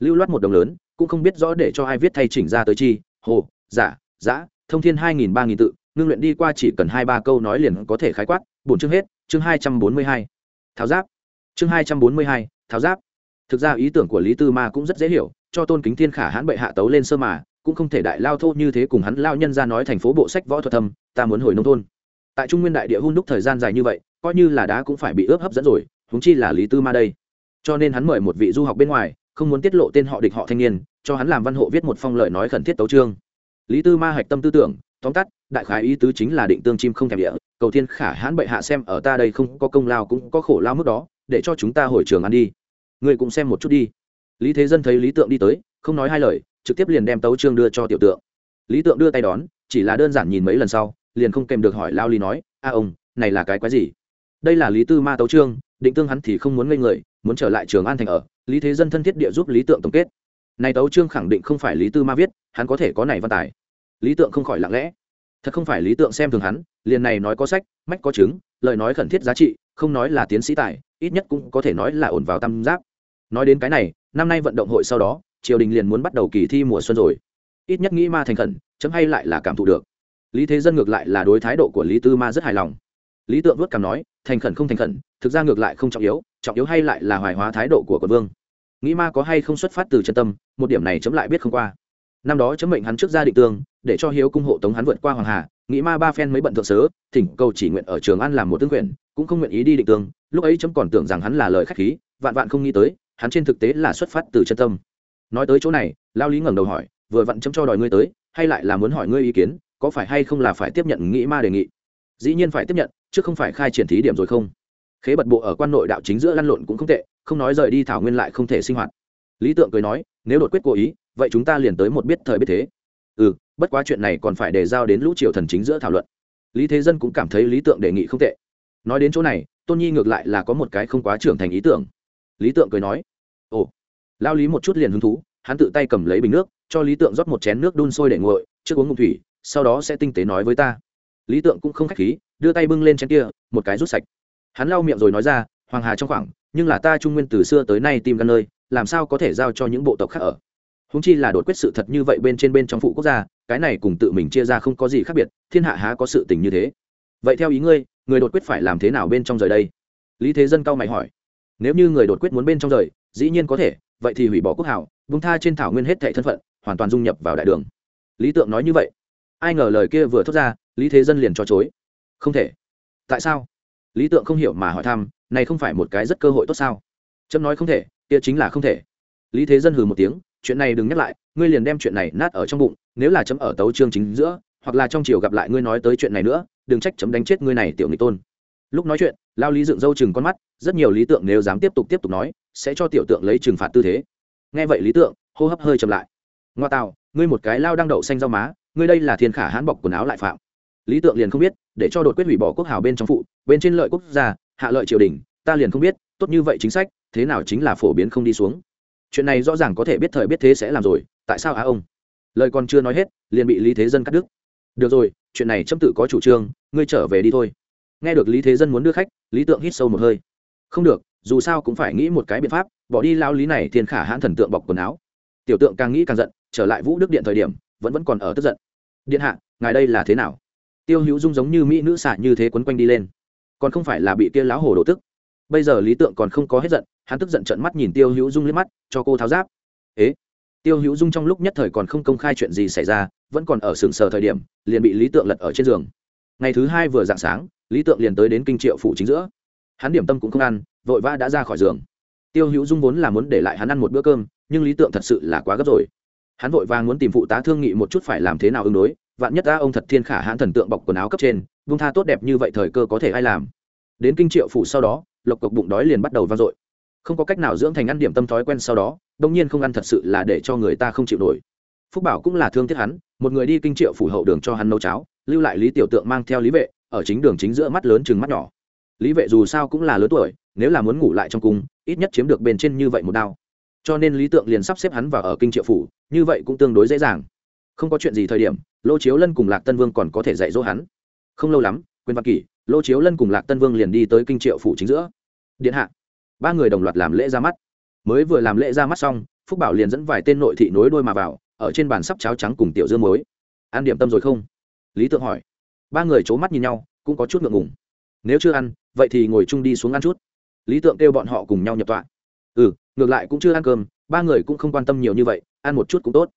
lưu loát một đồng lớn, cũng không biết rõ để cho ai viết thay chỉnh ra tới chi, hồ, giả, giã, thông thiên hai nghìn ba nghìn tự, ngưng luyện đi qua chỉ cần hai ba câu nói liền có thể khái quát, bổn chương hết, chương hai trăm bốn mươi hai. Tháo giáp. Chương hai trăm bốn mươi hai tháo giáp. Thực ra ý tưởng của lý tư ma cũng rất dễ hiểu, cho tôn kính thiên khả hãn bệ hạ tấu lên sơ mà, cũng không thể đại lao thô như thế cùng hắn lao nhân ra nói thành phố bộ sách võ thuật thâm, ta muốn hồi nông thôn. Tại trung nguyên đại địa hun đúc thời gian dài như vậy, coi như là đá cũng phải bị ướp hấp dẫn rồi húng chi là lý tư ma đây. Cho nên hắn mời một vị du học bên ngoài không muốn tiết lộ tên họ địch họ thanh niên, cho hắn làm văn hộ viết một phong lời nói khẩn thiết tấu trương lý tư ma hạch tâm tư tưởng, tóm tắt, đại khái ý tứ chính là định tương chim không thèm địa, cầu thiên khả hãn bệ hạ xem ở ta đây không có công lao cũng có khổ lao mức đó, để cho chúng ta hồi trường ăn đi. Ngươi cũng xem một chút đi. Lý thế dân thấy lý tượng đi tới, không nói hai lời, trực tiếp liền đem tấu trương đưa cho tiểu tượng. Lý tượng đưa tay đón, chỉ là đơn giản nhìn mấy lần sau, liền không kèm được hỏi lao lý nói, a ông, này là cái quái gì? Đây là lý tư ma tấu trương định tương hắn thì không muốn ngây người muốn trở lại trường an thành ở, lý thế dân thân thiết địa giúp lý tượng tổng kết. Này tấu trương khẳng định không phải lý tư ma viết, hắn có thể có này văn tài. Lý tượng không khỏi lặng lẽ. Thật không phải lý tượng xem thường hắn, liền này nói có sách, mách có chứng, lời nói khẩn thiết giá trị, không nói là tiến sĩ tài, ít nhất cũng có thể nói là ổn vào tam giáp. Nói đến cái này, năm nay vận động hội sau đó, triều đình liền muốn bắt đầu kỳ thi mùa xuân rồi. Ít nhất nghĩ ma thành khẩn, chấm hay lại là cảm thụ được. Lý thế dân ngược lại là đối thái độ của lý tư ma rất hài lòng lý tượng vuốt cằm nói, thành khẩn không thành khẩn, thực ra ngược lại không trọng yếu trọng yếu hay lại là hoài hóa thái độ của quận vương. Nghĩ ma có hay không xuất phát từ chân tâm, một điểm này chấm lại biết không qua. Năm đó chấm mệnh hắn trước ra định tương, để cho hiếu cung hộ tống hắn vượt qua hoàng hà, nghĩ ma ba phen mới bận thượng sớ, thỉnh cầu chỉ nguyện ở trường an làm một tướng quyền, cũng không nguyện ý đi định tương, lúc ấy chấm còn tưởng rằng hắn là lời khách khí, vạn vạn không nghĩ tới, hắn trên thực tế là xuất phát từ chân tâm. Nói tới chỗ này, lao lý ngẩng đầu hỏi, vừa vặn chấm cho đòi ngươi tới, hay lại là muốn hỏi ngươi ý kiến, có phải hay không là phải tiếp nhận nghĩ ma đề nghị? Dĩ nhiên phải tiếp nhận chứ không phải khai triển thí điểm rồi không? Khế bật bộ ở quan nội đạo chính giữa lăn lộn cũng không tệ, không nói rời đi thảo nguyên lại không thể sinh hoạt. Lý tượng cười nói, nếu đột quyết cố ý, vậy chúng ta liền tới một biết thời biết thế. Ừ bất quá chuyện này còn phải để giao đến lũ triều thần chính giữa thảo luận. Lý thế dân cũng cảm thấy lý tượng đề nghị không tệ. Nói đến chỗ này, tôn nhi ngược lại là có một cái không quá trưởng thành ý tưởng. Lý tượng cười nói, ồ. Lao lý một chút liền hứng thú, hắn tự tay cầm lấy bình nước, cho lý tượng rót một chén nước đun sôi để nguội, trước uống ngụm thủy, sau đó sẽ tinh tế nói với ta lý tượng cũng không khách khí, đưa tay bưng lên chén kia, một cái rút sạch. Hắn lau miệng rồi nói ra, hoàng hà trong khoảng, nhưng là ta trung nguyên từ xưa tới nay tìm căn nơi, làm sao có thể giao cho những bộ tộc khác ở? Húng chi là đột quyết sự thật như vậy bên trên bên trong phụ quốc gia, cái này cùng tự mình chia ra không có gì khác biệt, thiên hạ há có sự tình như thế? Vậy theo ý ngươi, người đột quyết phải làm thế nào bên trong rời đây? Lý thế dân cao mày hỏi. Nếu như người đột quyết muốn bên trong rời, dĩ nhiên có thể, vậy thì hủy bỏ quốc hảo bung tha trên thảo nguyên hết thệ thân phận, hoàn toàn dung nhập vào đại đường. Lý tượng nói như vậy. Ai ngờ lời kia vừa thốt ra lý thế dân liền cho chối. Không thể. Tại sao? Lý tượng không hiểu mà hỏi thăm, này không phải một cái rất cơ hội tốt sao? Trâm nói không thể, kia chính là không thể. Lý thế dân hừ một tiếng, chuyện này đừng nhắc lại, ngươi liền đem chuyện này nát ở trong bụng, nếu là chấm ở tấu trương chính giữa, hoặc là trong chiều gặp lại ngươi nói tới chuyện này nữa, đừng trách chấm đánh chết ngươi này tiểu nghị tôn. Lúc nói chuyện, lao lý dựng râu chừng con mắt, rất nhiều lý tượng nếu dám tiếp tục tiếp tục nói, sẽ cho tiểu tượng lấy trừng phạt tư thế. Nghe vậy lý tượng, hô hấp hơi chậm lại. Ngoa tạo, ngươi một cái lao đang đậu xanh rau má, ngươi đây là thiên khả hãn bọc quần áo lại phạm lý tượng liền không biết, để cho đột quyết hủy bỏ quốc hào bên trong phụ, bên trên lợi quốc gia, hạ lợi triều đình, ta liền không biết, tốt như vậy chính sách, thế nào chính là phổ biến không đi xuống. Chuyện này rõ ràng có thể biết thời biết thế sẽ làm rồi, tại sao á ông? Lời còn chưa nói hết, liền bị lý thế dân cắt đứt. Được rồi, chuyện này trâm tự có chủ trương, ngươi trở về đi thôi. Nghe được lý thế dân muốn đưa khách, lý tượng hít sâu một hơi. Không được, dù sao cũng phải nghĩ một cái biện pháp, bỏ đi lao lý này thiên khả hãn thần tượng bọc quần áo. Tiểu tượng càng nghĩ càng giận, trở lại vũ đức điện thời điểm, vẫn vẫn còn ở tức giận. Điện hạ, ngài đây là thế nào? Tiêu hữu dung giống như mỹ nữ xả như thế quấn quanh đi lên. Còn không phải là bị kia láo hồ đổ tức. Bây giờ lý tượng còn không có hết giận, hắn tức giận trận mắt nhìn tiêu hữu dung liếc mắt, cho cô tháo giáp. Ế? Tiêu hữu dung trong lúc nhất thời còn không công khai chuyện gì xảy ra, vẫn còn ở sừng sờ thời điểm, liền bị lý tượng lật ở trên giường. Ngày thứ hai vừa dạng sáng, lý tượng liền tới đến kinh triệu phủ chính giữa. Hắn điểm tâm cũng không ăn, vội vã đã ra khỏi giường. Tiêu hữu dung vốn là muốn để lại hắn ăn một bữa cơm, nhưng lý tượng thật sự là quá gấp rồi. Hắn vội vàng muốn tìm phụ tá thương nghị một chút phải làm thế nào ứng đối vạn nhất ta ông thật thiên khả hãn thần tượng bọc quần áo cấp trên, vung tha tốt đẹp như vậy thời cơ có thể ai làm? Đến kinh triệu phủ sau đó, lộc cộc bụng đói liền bắt đầu vang dội. Không có cách nào dưỡng thành ăn điểm tâm thói quen sau đó, đông nhiên không ăn thật sự là để cho người ta không chịu nổi. Phúc bảo cũng là thương tiếc hắn, một người đi kinh triệu phủ hậu đường cho hắn nấu cháo, lưu lại lý tiểu tượng mang theo lý vệ, ở chính đường chính giữa mắt lớn chừng mắt nhỏ. Lý vệ dù sao cũng là lớn tuổi, nếu là muốn ngủ lại trong cung, ít nhất chiếm được bên trên như vậy một đao. Cho nên lý tượng liền sắp xếp hắn vào ở kinh triệu phủ, như vậy cũng tương đối dễ dàng không có chuyện gì thời điểm, lô chiếu lân cùng lạc tân vương còn có thể dạy dỗ hắn. Không lâu lắm, quyền văn kỷ, lô chiếu lân cùng lạc tân vương liền đi tới kinh triệu phủ chính giữa. Điện hạ, ba người đồng loạt làm lễ ra mắt. Mới vừa làm lễ ra mắt xong, phúc bảo liền dẫn vài tên nội thị nối đuôi mà vào, ở trên bàn sắp cháo trắng cùng tiểu dương muối. Ăn điểm tâm rồi không? Lý tượng hỏi. Ba người c h ố mắt nhìn nhau, cũng có chút ngượng ngùng. Nếu chưa ăn, vậy thì ngồi chung đi xuống ăn chút. Lý tượng kêu bọn họ cùng nhau nhập tọa. Ừ ngược lại cũng chưa ăn cơm, ba người cũng không quan tâm nhiều như vậy, ăn một chút cũng tốt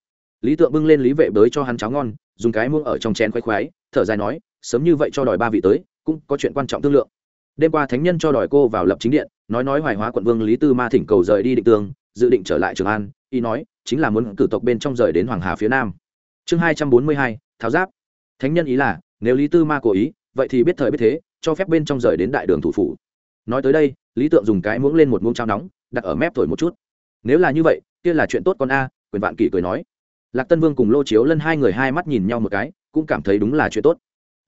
lý tượng bưng lên lý vệ bới cho hắn cháo ngon, dùng cái muông ở trong chén khoái khoái thở dài nói, sớm như vậy cho đòi ba vị tới, cũng có chuyện quan trọng thương lượng. Đêm qua thánh nhân cho đòi cô vào lập chính điện, nói nói hoài hóa quận vương lý tư ma thỉnh cầu rời đi định tương dự định trở lại trường an, y nói, chính là muốn cử tộc bên trong rời đến hoàng hà phía nam. Chương hai trăm bốn mươi hai, tháo giáp. Thánh nhân ý là, nếu lý tư ma cố ý, vậy thì biết thời biết thế, cho phép bên trong rời đến đại đường thủ phủ. Nói tới đây, lý tượng dùng cái muỗng lên một muỗng cháo nóng, đặt ở mép thổi một chút. Nếu là như vậy, kia là chuyện tốt con a, quyền vạn kỷ cười nói lạc tân vương cùng lô chiếu lân hai người hai mắt nhìn nhau một cái, cũng cảm thấy đúng là chuyện tốt.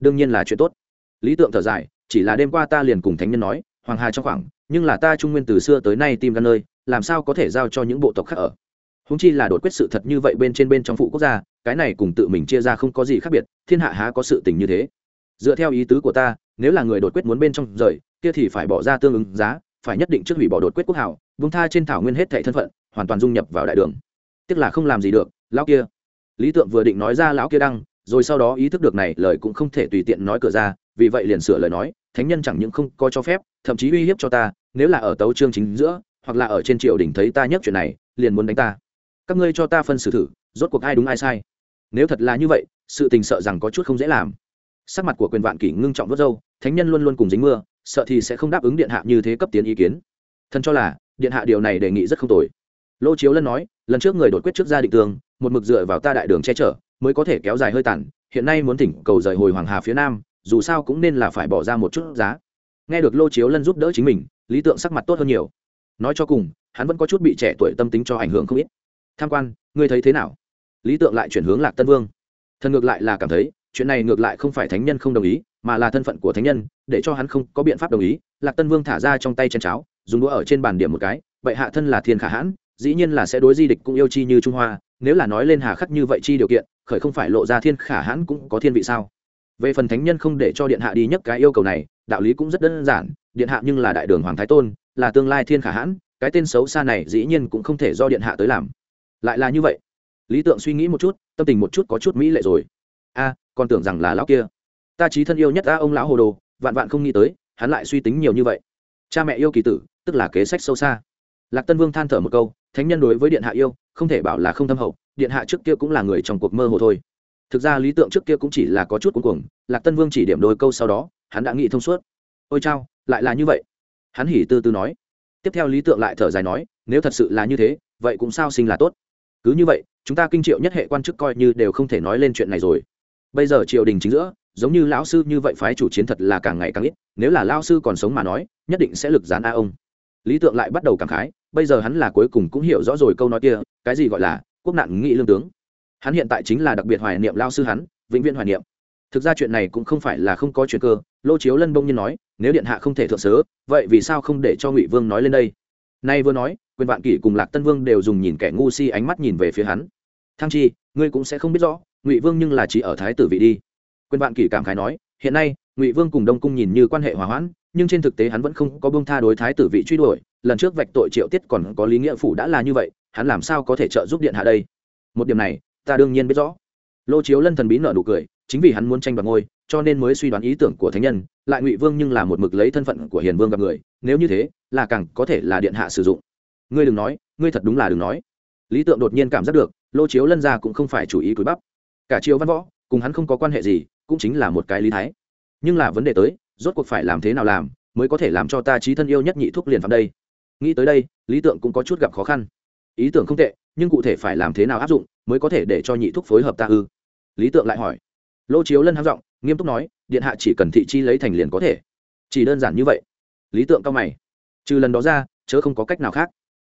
Đương nhiên là chuyện tốt. Lý tượng thở dài, chỉ là đêm qua ta liền cùng thánh nhân nói, hoàng hà trong khoảng, nhưng là ta trung nguyên từ xưa tới nay tìm ra nơi, làm sao có thể giao cho những bộ tộc khác ở? Húng chi là đột quyết sự thật như vậy bên trên bên trong phụ quốc gia, cái này cùng tự mình chia ra không có gì khác biệt, thiên hạ há có sự tình như thế? Dựa theo ý tứ của ta, nếu là người đột quyết muốn bên trong rời, kia thì phải bỏ ra tương ứng giá, phải nhất định trước hủy bỏ đột quyết quốc hảo vung tha trên thảo nguyên hết thệ thân phận, hoàn toàn dung nhập vào đại đường. Tức là không làm gì được lão kia. Lý tượng vừa định nói ra lão kia đăng rồi sau đó ý thức được này lời cũng không thể tùy tiện nói cửa ra, vì vậy liền sửa lời nói, thánh nhân chẳng những không có cho phép, thậm chí uy hiếp cho ta, nếu là ở tấu chương chính giữa, hoặc là ở trên triều đình thấy ta nhắc chuyện này, liền muốn đánh ta. Các ngươi cho ta phân xử thử, rốt cuộc ai đúng ai sai. Nếu thật là như vậy, sự tình sợ rằng có chút không dễ làm. Sắc mặt của quyền vạn kỷ ngưng trọng vớt dâu thánh nhân luôn luôn cùng dính mưa, sợ thì sẽ không đáp ứng điện hạ như thế cấp tiến ý kiến. Thần cho là, điện hạ điều này đề nghị rất không tồi. Lô chiếu lân nói lần trước người đột quyết trước gia định tường, một mực dựa vào ta đại đường che chở, mới có thể kéo dài hơi tàn, hiện nay muốn thỉnh cầu rời hồi hoàng hà phía nam, dù sao cũng nên là phải bỏ ra một chút giá. Nghe được lô chiếu lân giúp đỡ chính mình, lý tượng sắc mặt tốt hơn nhiều. Nói cho cùng, hắn vẫn có chút bị trẻ tuổi tâm tính cho ảnh hưởng không ít. Tham quan, ngươi thấy thế nào? Lý tượng lại chuyển hướng lạc tân vương. Thần ngược lại là cảm thấy, chuyện này ngược lại không phải thánh nhân không đồng ý, mà là thân phận của thánh nhân, để cho hắn không có biện pháp đồng ý, lạc tân vương thả ra trong tay chân cháo, dùng đũa ở trên bàn điểm một cái vậy hạ thân là thiên khả hãn dĩ nhiên là sẽ đối di địch cũng yêu chi như trung hoa, nếu là nói lên hà khắc như vậy chi điều kiện, khởi không phải lộ ra thiên khả hãn cũng có thiên vị sao? Về phần thánh nhân không để cho điện hạ đi nhất cái yêu cầu này, đạo lý cũng rất đơn giản, điện hạ nhưng là đại đường hoàng thái tôn, là tương lai thiên khả hãn, cái tên xấu xa này dĩ nhiên cũng không thể do điện hạ tới làm. Lại là như vậy. Lý tượng suy nghĩ một chút, tâm tình một chút có chút mỹ lệ rồi. A, còn tưởng rằng là lão kia. Ta trí thân yêu nhất a ông lão hồ đồ, vạn vạn không nghĩ tới, hắn lại suy tính nhiều như vậy. Cha mẹ yêu kỳ tử, tức là kế sách sâu xa. Lạc tân vương than thở một câu thánh nhân đối với điện hạ yêu, không thể bảo là không thâm hậu, điện hạ trước kia cũng là người trong cuộc mơ hồ thôi. Thực ra lý tượng trước kia cũng chỉ là có chút cuồng cuồng, lạc tân vương chỉ điểm đôi câu sau đó, hắn đã nghĩ thông suốt. Ôi chao, lại là như vậy. Hắn hỉ tư tư nói. Tiếp theo lý tượng lại thở dài nói, nếu thật sự là như thế, vậy cũng sao sinh là tốt. Cứ như vậy, chúng ta kinh triệu nhất hệ quan chức coi như đều không thể nói lên chuyện này rồi. Bây giờ triều đình chính giữa, giống như lão sư như vậy phái chủ chiến thật là càng ngày càng ít, nếu là lao sư còn sống mà nói, nhất định sẽ lực dán a ông. Lý tượng lại bắt đầu cảm khái bây giờ hắn là cuối cùng cũng hiểu rõ rồi câu nói kia, cái gì gọi là quốc nạn nghị lương tướng. Hắn hiện tại chính là đặc biệt hoài niệm lao sư hắn, vĩnh viễn hoài niệm. Thực ra chuyện này cũng không phải là không có chuyện cơ, lô chiếu lân bông nhiên nói, nếu điện hạ không thể thượng sớ, vậy vì sao không để cho ngụy vương nói lên đây? Nay vừa nói, quyền vạn kỷ cùng lạc tân vương đều dùng nhìn kẻ ngu si ánh mắt nhìn về phía hắn. Thăng chi, ngươi cũng sẽ không biết rõ, ngụy vương nhưng là chỉ ở thái tử vị đi. Quyền vạn kỷ cảm khái nói, hiện nay, ngụy vương cùng đông cung nhìn như quan hệ hòa hoãn, nhưng trên thực tế hắn vẫn không có bông tha đối thái tử vị truy đuổi lần trước vạch tội triệu tiết còn có lý nghĩa phủ đã là như vậy, hắn làm sao có thể trợ giúp điện hạ đây? Một điểm này, ta đương nhiên biết rõ. Lô chiếu lân thần bí nợ nụ cười, chính vì hắn muốn tranh đoạt ngôi, cho nên mới suy đoán ý tưởng của thánh nhân, lại ngụy vương nhưng là một mực lấy thân phận của hiền vương gặp người, nếu như thế, là càng có thể là điện hạ sử dụng. Ngươi đừng nói, ngươi thật đúng là đừng nói. Lý tượng đột nhiên cảm giác được, lô chiếu lân ra cũng không phải chủ ý cúi bắp. Cả chiếu văn võ, cùng hắn không có quan hệ gì, cũng chính là một cái lý thái. Nhưng là vấn đề tới, rốt cuộc phải làm thế nào làm, mới có thể làm cho ta trí thân yêu nhất nhị thuốc liền phạm đây? Nghĩ tới đây, lý tượng cũng có chút gặp khó khăn. Ý tưởng không tệ, nhưng cụ thể phải làm thế nào áp dụng mới có thể để cho nhị thúc phối hợp ta ư? Lý tượng lại hỏi. Lô chiếu lân háo giọng, nghiêm túc nói, điện hạ chỉ cần thị chi lấy thành liền có thể. Chỉ đơn giản như vậy. Lý tượng cao mày. Trừ lần đó ra, chớ không có cách nào khác.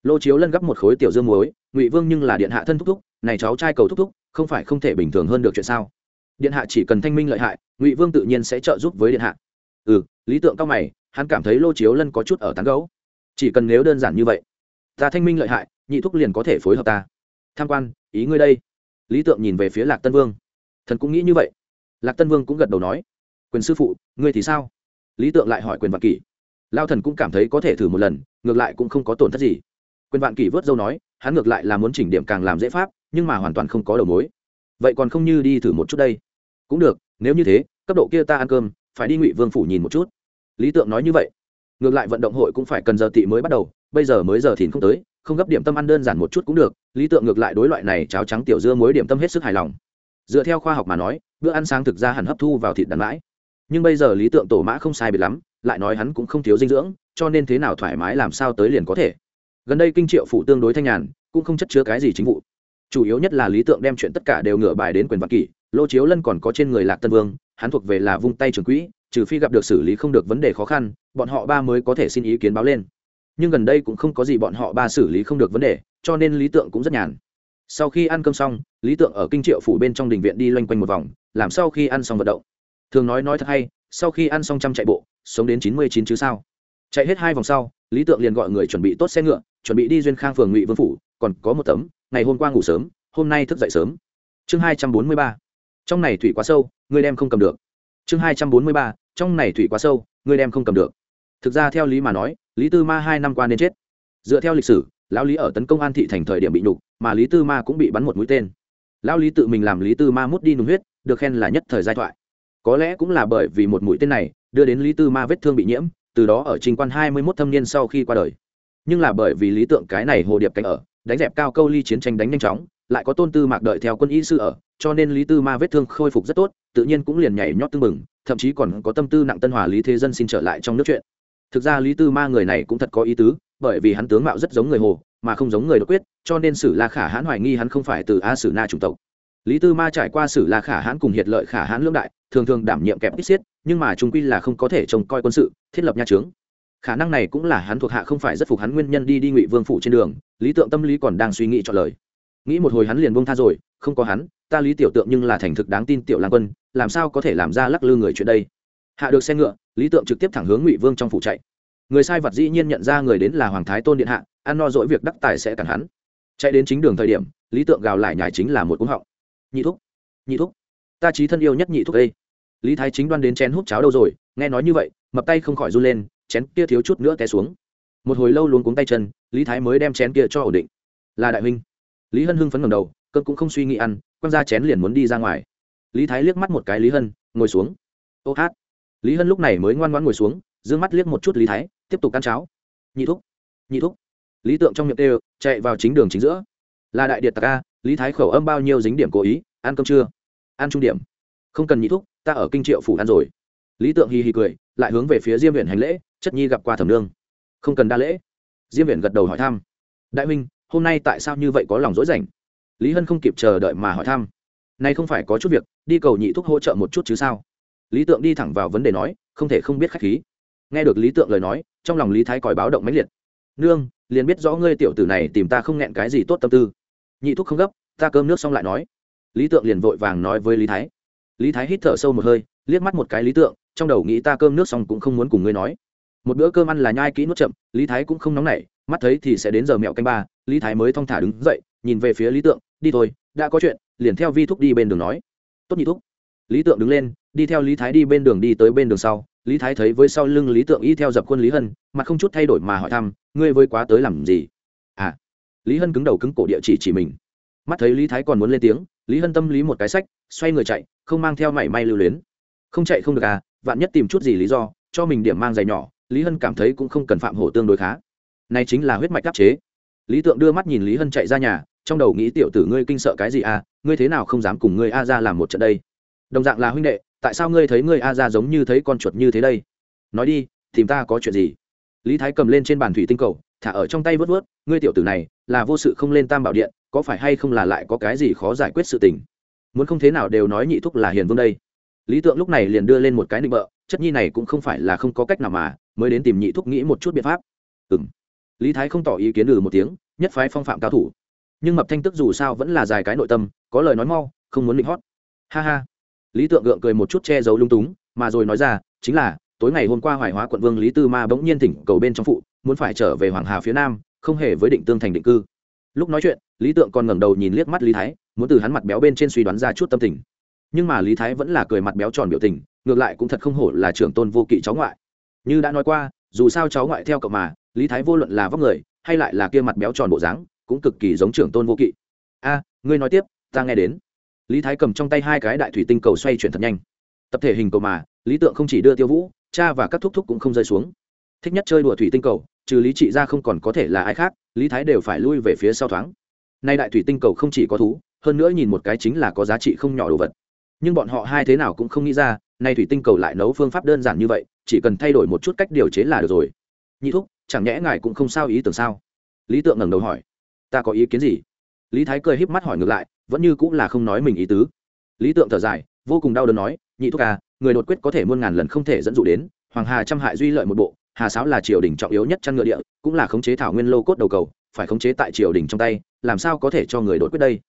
Lô chiếu lân gấp một khối tiểu dương muối, ngụy vương nhưng là điện hạ thân thúc thúc, này cháu trai cầu thúc thúc, không phải không thể bình thường hơn được chuyện sao? Điện hạ chỉ cần thanh minh lợi hại, ngụy vương tự nhiên sẽ trợ giúp với điện hạ. Ừ lý tượng cao mày, hắn cảm thấy lô chiếu lân có chút ở tán gấu chỉ cần nếu đơn giản như vậy, ta thanh minh lợi hại, nhị thúc liền có thể phối hợp ta. Tham quan, ý ngươi đây. Lý tượng nhìn về phía lạc tân vương. Thần cũng nghĩ như vậy. Lạc tân vương cũng gật đầu nói, quyền sư phụ, ngươi thì sao? Lý tượng lại hỏi quyền vạn kỷ. Lao thần cũng cảm thấy có thể thử một lần, ngược lại cũng không có tổn thất gì. Quyền vạn kỷ vớt dâu nói, hắn ngược lại là muốn chỉnh điểm càng làm dễ pháp, nhưng mà hoàn toàn không có đầu mối. Vậy còn không như đi thử một chút đây? Cũng được, nếu như thế, cấp độ kia ta ăn cơm, phải đi ngụy vương phủ nhìn một chút. Lý tượng nói như vậy ngược lại vận động hội cũng phải cần giờ tị mới bắt đầu, bây giờ mới giờ thìn không tới, không gấp điểm tâm ăn đơn giản một chút cũng được, lý tượng ngược lại đối loại này cháo trắng tiểu dưa muối điểm tâm hết sức hài lòng. Dựa theo khoa học mà nói, bữa ăn sáng thực ra hẳn hấp thu vào thịt đàn mãi. Nhưng bây giờ lý tượng tổ mã không sai biệt lắm, lại nói hắn cũng không thiếu dinh dưỡng, cho nên thế nào thoải mái làm sao tới liền có thể. Gần đây kinh triệu phụ tương đối thanh nhàn, cũng không chất chứa cái gì chính vụ. Chủ yếu nhất là lý tượng đem chuyện tất cả đều ngửa bài đến quyền vạn kỷ, lô chiếu lân còn có trên người lạc tân vương, hắn thuộc về là vung tay trường quỹ trừ phi gặp được xử lý không được vấn đề khó khăn, bọn họ ba mới có thể xin ý kiến báo lên. Nhưng gần đây cũng không có gì bọn họ ba xử lý không được vấn đề, cho nên lý tượng cũng rất nhàn. Sau khi ăn cơm xong, lý tượng ở kinh triệu phủ bên trong đình viện đi loanh quanh một vòng, làm sau khi ăn xong vận động. Thường nói nói thật hay, sau khi ăn xong trăm chạy bộ, sống đến chín mươi chín chứ sao? Chạy hết hai vòng sau, lý tượng liền gọi người chuẩn bị tốt xe ngựa, chuẩn bị đi duyên khang phường ngụy vương phủ, còn có một tấm, ngày hôm qua ngủ sớm, hôm nay thức dậy sớm. Chương hai trăm bốn mươi ba. Trong này thủy quá sâu ngươi đem không cầm được chương hai trăm bốn mươi ba, trong này thủy quá sâu, ngươi đem không cầm được. Thực ra theo lý mà nói, lý tư ma hai năm qua nên chết. Dựa theo lịch sử, lão lý ở tấn công an thị thành thời điểm bị nhục, mà lý tư ma cũng bị bắn một mũi tên. Lão lý tự mình làm lý tư ma mút đi nùng huyết, được khen là nhất thời giai thoại. Có lẽ cũng là bởi vì một mũi tên này, đưa đến lý tư ma vết thương bị nhiễm, từ đó ở trình quan hai mươi mốt thâm niên sau khi qua đời. Nhưng là bởi vì lý tượng cái này hồ điệp cánh ở, đánh dẹp cao câu ly chiến tranh đánh nhanh chóng lại có tôn tư mạc đợi theo quân y sư ở, cho nên lý tư ma vết thương khôi phục rất tốt, tự nhiên cũng liền nhảy nhót tưng bừng, thậm chí còn có tâm tư nặng tân hòa lý thế dân xin trở lại trong nước chuyện. Thực ra lý tư ma người này cũng thật có ý tứ, bởi vì hắn tướng mạo rất giống người hồ, mà không giống người đột quyết, cho nên sử la khả hãn hoài nghi hắn không phải từ a sử na chủng tộc. Lý tư ma trải qua sử la khả hãn cùng hiệt lợi khả hãn lương đại, thường thường đảm nhiệm kẹp ít xiết, nhưng mà trung quy là không có thể trông coi quân sự, thiết lập nha trướng. Khả năng này cũng là hắn thuộc hạ không phải rất phục hắn nguyên nhân đi đi ngụy vương phủ trên đường, lý tượng tâm lý còn đang suy nghĩ chọn lời nghĩ một hồi hắn liền buông tha rồi, không có hắn, ta lý tiểu tượng nhưng là thành thực đáng tin tiểu lang quân, làm sao có thể làm ra lắc lư người chuyện đây? Hạ được xe ngựa, lý tượng trực tiếp thẳng hướng ngụy vương trong phủ chạy. Người sai vật dĩ nhiên nhận ra người đến là hoàng thái tôn điện hạ, ăn no dỗi việc đắc tài sẽ cản hắn. Chạy đến chính đường thời điểm, lý tượng gào lại nhải chính là một cúng họng. Nhị thúc nhị thúc, ta trí thân yêu nhất nhị thúc đây. Lý thái chính đoan đến chén hút cháo đâu rồi, nghe nói như vậy, mập tay không khỏi run lên, chén kia thiếu chút nữa té xuống. Một hồi lâu luôn cuống tay chân, lý thái mới đem chén kia cho ổn định. Là đại huynh lý hân hưng phấn ngầm đầu cơn cũng không suy nghĩ ăn quăng ra chén liền muốn đi ra ngoài. Lý thái liếc mắt một cái lý hân ngồi xuống. Ô hát. Lý hân lúc này mới ngoan ngoan ngồi xuống d ư ơ n g mắt liếc một chút lý thái tiếp tục ăn cháo. Nhị thúc. Nhị thúc. Lý tượng trong miệng tê chạy vào chính đường chính giữa. Là đại điện tạc A, lý thái khẩu âm bao nhiêu dính điểm cố ý ăn cơm chưa? Ăn trung điểm. Không cần nhị thúc ta ở kinh triệu phủ ăn rồi. Lý tượng hì hì cười lại hướng về phía diêm viện hành lễ chất nhi gặp qua thẩm nương. Không cần đa lễ. Diêm viện gật đầu hỏi thăm. Đại huynh hôm nay tại sao như vậy có lòng dối rảnh lý hân không kịp chờ đợi mà hỏi thăm. Nay không phải có chút việc, đi cầu nhị thúc hỗ trợ một chút chứ sao? Lý tượng đi thẳng vào vấn đề nói, không thể không biết khách khí. Nghe được lý tượng lời nói, trong lòng lý thái còi báo động mãnh liệt. Nương, liền biết rõ ngươi tiểu tử này tìm ta không nghẹn cái gì tốt tâm tư. Nhị thúc không gấp, ta cơm nước xong lại nói. Lý tượng liền vội vàng nói với lý thái. Lý thái hít thở sâu một hơi, liếc mắt một cái lý tượng, trong đầu nghĩ ta cơm nước xong cũng không muốn cùng ngươi nói. Một bữa cơm ăn là nhai kỹ nuốt chậm, lý thái cũng không nóng nảy mắt thấy thì sẽ đến giờ mẹo canh ba, lý thái mới thong thả đứng dậy, nhìn về phía lý tượng, đi thôi, đã có chuyện, liền theo vi thúc đi bên đường nói. Tốt nhị thúc. Lý tượng đứng lên, đi theo lý thái đi bên đường đi tới bên đường sau. Lý thái thấy với sau lưng lý tượng y theo dập quân lý hân, mặt không chút thay đổi mà hỏi thăm, ngươi với quá tới làm gì? À. Lý hân cứng đầu cứng cổ địa chỉ chỉ mình. Mắt thấy lý thái còn muốn lên tiếng, lý hân tâm lý một cái sách, xoay người chạy, không mang theo mảy may lưu luyến. Không chạy không được à vạn nhất tìm chút gì lý do, cho mình điểm mang giày nhỏ. Lý hân cảm thấy cũng không cần phạm hổ tương đối khá này chính là huyết mạch đáp chế. Lý tượng đưa mắt nhìn lý hân chạy ra nhà, trong đầu nghĩ tiểu tử ngươi kinh sợ cái gì à ngươi thế nào không dám cùng ngươi a ra làm một trận đây? Đồng dạng là huynh đệ, tại sao ngươi thấy ngươi a ra giống như thấy con chuột như thế đây? Nói đi, tìm ta có chuyện gì? Lý thái cầm lên trên bàn thủy tinh cầu, thả ở trong tay vớt vớt, ngươi tiểu tử này, là vô sự không lên tam bảo điện, có phải hay không là lại có cái gì khó giải quyết sự tình? Muốn không thế nào đều nói nhị thúc là hiền vương đây. Lý tượng lúc này liền đưa lên một cái nịnh bợ, chất nhi này cũng không phải là không có cách nào mà, mới đến tìm nhị thúc nghĩ một chút biện pháp. Ừ m lý thái không tỏ ý kiến ừ một tiếng, nhất phái phong phạm cao thủ. Nhưng mập thanh tức dù sao vẫn là dài cái nội tâm, có lời nói mau, không muốn định hót. Ha ha. Lý tượng gượng cười một chút che giấu lung túng, mà rồi nói ra, chính là, tối ngày hôm qua hoài hóa quận vương lý tư ma bỗng nhiên thỉnh cầu bên trong phụ, muốn phải trở về hoàng hà phía nam, không hề với định tương thành định cư. Lúc nói chuyện, lý tượng còn ngẩng đầu nhìn liếc mắt lý thái, muốn từ hắn mặt béo bên trên suy đoán ra chút tâm tình. Nhưng mà lý thái vẫn là cười mặt béo tròn biểu tình, ngược lại cũng thật không hổ là trưởng tôn vô kỵ cháu ngoại. Như đã nói qua, dù sao cháu ngoại theo cậu mà lý thái vô luận là vóc người hay lại là kia mặt béo tròn bộ dáng cũng cực kỳ giống trưởng tôn vô kỵ. A, ngươi nói tiếp, ta nghe đến. Lý thái cầm trong tay hai cái đại thủy tinh cầu xoay chuyển thật nhanh. Tập thể hình cầu mà, lý tượng không chỉ đưa tiêu vũ, cha và các thúc thúc cũng không rơi xuống. Thích nhất chơi đùa thủy tinh cầu, trừ lý trị ra không còn có thể là ai khác, lý thái đều phải lui về phía sau thoáng. Nay đại thủy tinh cầu không chỉ có thú, hơn nữa nhìn một cái chính là có giá trị không nhỏ đồ vật. Nhưng bọn họ hai thế nào cũng không nghĩ ra, nay thủy tinh cầu lại nấu phương pháp đơn giản như vậy, chỉ cần thay đổi một chút cách điều chế là được rồi. Nhị thúc chẳng nhẽ ngài cũng không sao ý tưởng sao? Lý tượng ngẩng đầu hỏi. Ta có ý kiến gì? Lý thái cười híp mắt hỏi ngược lại, vẫn như cũng là không nói mình ý tứ. Lý tượng thở dài, vô cùng đau đớn nói, nhị thúc à người đột quyết có thể muôn ngàn lần không thể dẫn dụ đến, hoàng hà trăm hại duy lợi một bộ, hà sáo là triều đình trọng yếu nhất chăn ngựa địa, cũng là khống chế thảo nguyên lô cốt đầu cầu, phải khống chế tại triều đình trong tay, làm sao có thể cho người đột quyết đây?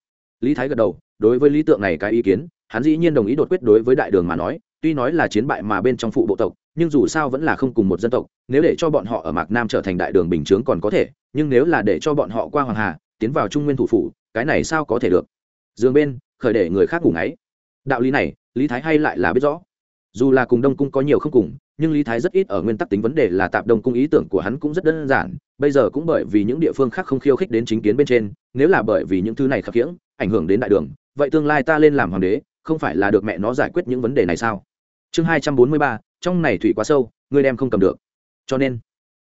Lý thái gật đầu, đối với lý tượng này cái ý kiến, hắn dĩ nhiên đồng ý đột quyết đối với đại đường mà nói, tuy nói là chiến bại mà bên trong phụ bộ tộc nhưng dù sao vẫn là không cùng một dân tộc, nếu để cho bọn họ ở mạc nam trở thành đại đường bình chướng còn có thể, nhưng nếu là để cho bọn họ qua hoàng hà, tiến vào trung nguyên thủ phủ, cái này sao có thể được? Dường bên, khởi để người khác ngủ ngáy. Đạo lý này, lý thái hay lại là biết rõ. Dù là cùng đông cung có nhiều không cùng, nhưng lý thái rất ít ở nguyên tắc tính vấn đề là tạp đông cung ý tưởng của hắn cũng rất đơn giản, bây giờ cũng bởi vì những địa phương khác không khiêu khích đến chính kiến bên trên, nếu là bởi vì những thứ này khập khiễng, ảnh hưởng đến đại đường, vậy tương lai ta lên làm hoàng đế, không phải là được mẹ nó giải quyết những vấn đề này sao? Chương hai trăm bốn mươi ba trong này thủy quá sâu, ngươi đem không cầm được. Cho nên,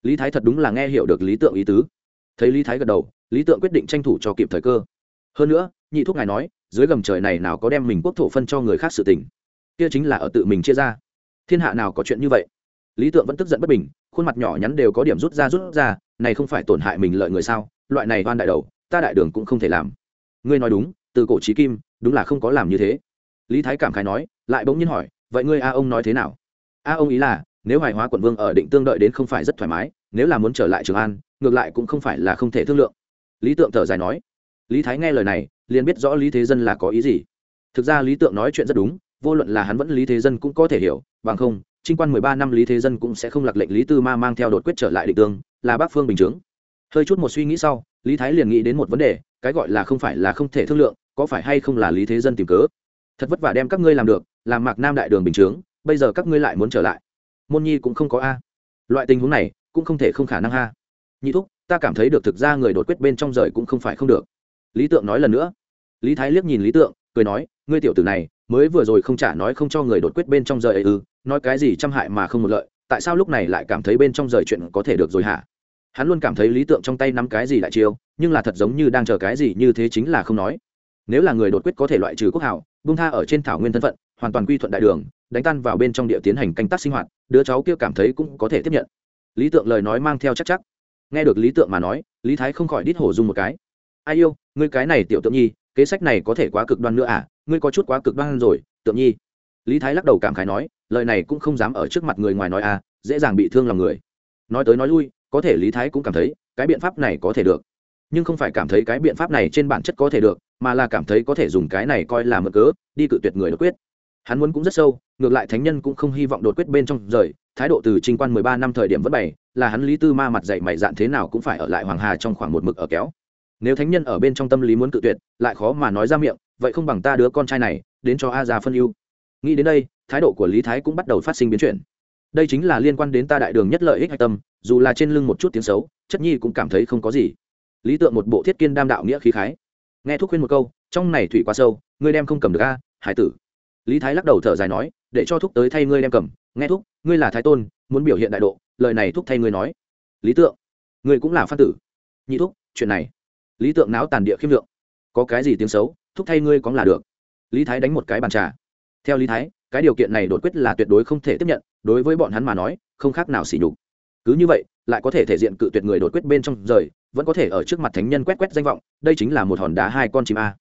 lý thái thật đúng là nghe hiểu được lý tượng ý tứ. Thấy lý thái gật đầu, lý tượng quyết định tranh thủ cho kịp thời cơ. Hơn nữa, nhị thúc ngài nói, dưới gầm trời này nào có đem mình quốc thổ phân cho người khác sự tình. Kia chính là ở tự mình chia ra. Thiên hạ nào có chuyện như vậy? Lý tượng vẫn tức giận bất bình, khuôn mặt nhỏ nhắn đều có điểm rút ra rút ra, này không phải tổn hại mình lợi người sao? Loại này oan đại đầu, ta đại đường cũng không thể làm. Ngươi nói đúng, từ cổ trí kim, đúng là không có làm như thế. Lý thái cảm khái nói, lại bỗng nhiên hỏi, vậy ngươi a ông nói thế nào? A ông ý là, nếu hoài hóa quận vương ở định tương đợi đến không phải rất thoải mái, nếu là muốn trở lại trường an, ngược lại cũng không phải là không thể thương lượng. Lý tượng thở dài nói. Lý thái nghe lời này, liền biết rõ lý thế dân là có ý gì. Thực ra lý tượng nói chuyện rất đúng, vô luận là hắn vẫn lý thế dân cũng có thể hiểu, bằng không, trinh quan mười ba năm lý thế dân cũng sẽ không lạc lệnh lý tư ma mang theo đột quyết trở lại định tương, là bác phương bình chướng. Hơi chút một suy nghĩ sau, lý thái liền nghĩ đến một vấn đề, cái gọi là không phải là không thể thương lượng, có phải hay không là lý thế dân tìm cớ. Thật vất vả đem các ngươi làm được, làm mạc nam đại đường bình chướng bây giờ các ngươi lại muốn trở lại. Môn nhi cũng không có a. Loại tình huống này cũng không thể không khả năng ha nhị thúc, ta cảm thấy được thực ra người đột quyết bên trong rời cũng không phải không được. Lý tượng nói lần nữa. Lý thái liếc nhìn lý tượng, cười nói, ngươi tiểu tử này mới vừa rồi không trả nói không cho người đột quyết bên trong rời ấy ư, nói cái gì trăm hại mà không một lợi, tại sao lúc này lại cảm thấy bên trong rời chuyện có thể được rồi hả? Hắn luôn cảm thấy lý tượng trong tay nắm cái gì đại chiêu, nhưng là thật giống như đang chờ cái gì như thế chính là không nói. Nếu là người đột quyết có thể loại trừ quốc hảo bung tha ở trên thảo nguyên thân phận hoàn toàn quy thuận đại đường, đánh tan vào bên trong địa tiến hành canh tác sinh hoạt, đứa cháu kia cảm thấy cũng có thể tiếp nhận. Lý tượng lời nói mang theo chắc chắc. Nghe được lý tượng mà nói, lý thái không khỏi đít hổ dung một cái. Ai yêu, ngươi cái này tiểu tượng nhi, kế sách này có thể quá cực đoan nữa à? Ngươi có chút quá cực đoan rồi, tượng nhi. Lý thái lắc đầu cảm khái nói, lời này cũng không dám ở trước mặt người ngoài nói à dễ dàng bị thương lòng người. Nói tới nói lui, có thể lý thái cũng cảm thấy, cái biện pháp này có thể được. Nhưng không phải cảm thấy cái biện pháp này trên bản chất có thể được, mà là cảm thấy có thể dùng cái này coi là mực cớ, đi cự tuyệt người đột quyết hắn muốn cũng rất sâu, ngược lại thánh nhân cũng không hy vọng đột quyết bên trong rời, thái độ từ trinh quan mười ba năm thời điểm vẫn bày, là hắn lý tư ma mặt dạy mày dạn thế nào cũng phải ở lại hoàng hà trong khoảng một mực ở kéo. Nếu thánh nhân ở bên trong tâm lý muốn cự tuyệt, lại khó mà nói ra miệng, vậy không bằng ta đứa con trai này, đến cho a già phân ưu. Nghĩ đến đây, thái độ của lý thái cũng bắt đầu phát sinh biến chuyển. Đây chính là liên quan đến ta đại đường nhất lợi ích hạch tâm, dù là trên lưng một chút tiếng xấu, chất nhi cũng cảm thấy không có gì. Lý tượng một bộ thiết kiên đam đạo nghĩa khí khái. Nghe thúc khuyên một câu, trong này thủy quá sâu, ngươi đem không cầm được a, hải tử lý thái lắc đầu thở dài nói, để cho thúc tới thay ngươi đem cầm. Nghe thúc, ngươi là thái tôn, muốn biểu hiện đại độ, lời này thúc thay ngươi nói. Lý tượng, ngươi cũng là phan tử. Nhị thúc, chuyện này. Lý tượng náo tàn địa khiêm lượng. Có cái gì tiếng xấu, thúc thay ngươi cóng là được. Lý thái đánh một cái bàn trà. Theo lý thái, cái điều kiện này đột quyết là tuyệt đối không thể tiếp nhận, đối với bọn hắn mà nói, không khác nào xỉ nhục. Cứ như vậy, lại có thể thể diện cự tuyệt người đột quyết bên trong rời, vẫn có thể ở trước mặt thánh nhân quét quét danh vọng, đây chính là một hòn đá hai con chim a.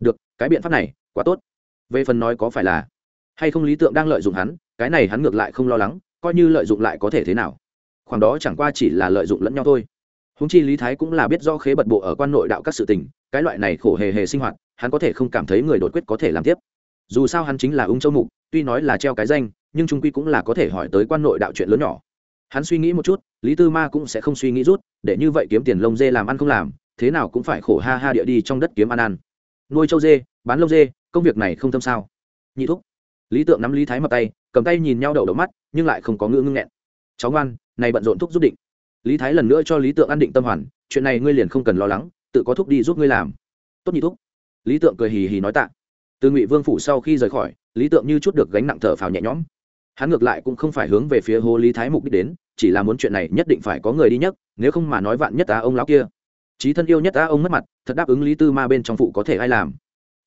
Được, cái biện pháp này, quá tốt về phần nói có phải là hay không lý tượng đang lợi dụng hắn, cái này hắn ngược lại không lo lắng, coi như lợi dụng lại có thể thế nào. Khoảng đó chẳng qua chỉ là lợi dụng lẫn nhau thôi. Húng chi lý thái cũng là biết do khế bật bộ ở quan nội đạo các sự tình, cái loại này khổ hề hề sinh hoạt, hắn có thể không cảm thấy người đột quyết có thể làm tiếp. Dù sao hắn chính là ung châu mục, tuy nói là treo cái danh, nhưng trung quy cũng là có thể hỏi tới quan nội đạo chuyện lớn nhỏ. Hắn suy nghĩ một chút, lý tư ma cũng sẽ không suy nghĩ rút, để như vậy kiếm tiền lông dê làm ăn không làm, thế nào cũng phải khổ ha ha địa đi trong đất kiếm ăn ăn. Nuôi châu dê, bán lông dê công việc này không tâm sao? Nhị thúc. Lý tượng nắm lý thái mập tay, cầm tay nhìn nhau đầu đầu mắt, nhưng lại không có ngữ ngưng nghẹn. Cháu ngoan, này bận rộn thúc giúp định. Lý thái lần nữa cho lý tượng an định tâm hoàn, chuyện này ngươi liền không cần lo lắng, tự có thúc đi giúp ngươi làm. Tốt nhị thúc. Lý tượng cười hì hì nói tạ. Từ ngụy vương phủ sau khi rời khỏi, lý tượng như chút được gánh nặng thở phào nhẹ nhõm. Hắn ngược lại cũng không phải hướng về phía hồ lý thái mục đích đến, chỉ là muốn chuyện này nhất định phải có người đi nhất nếu không mà nói vạn nhất ta ông lão kia. Trí thân yêu nhất ta ông mất mặt, thật đáp ứng lý tư ma bên trong phụ có thể ai làm.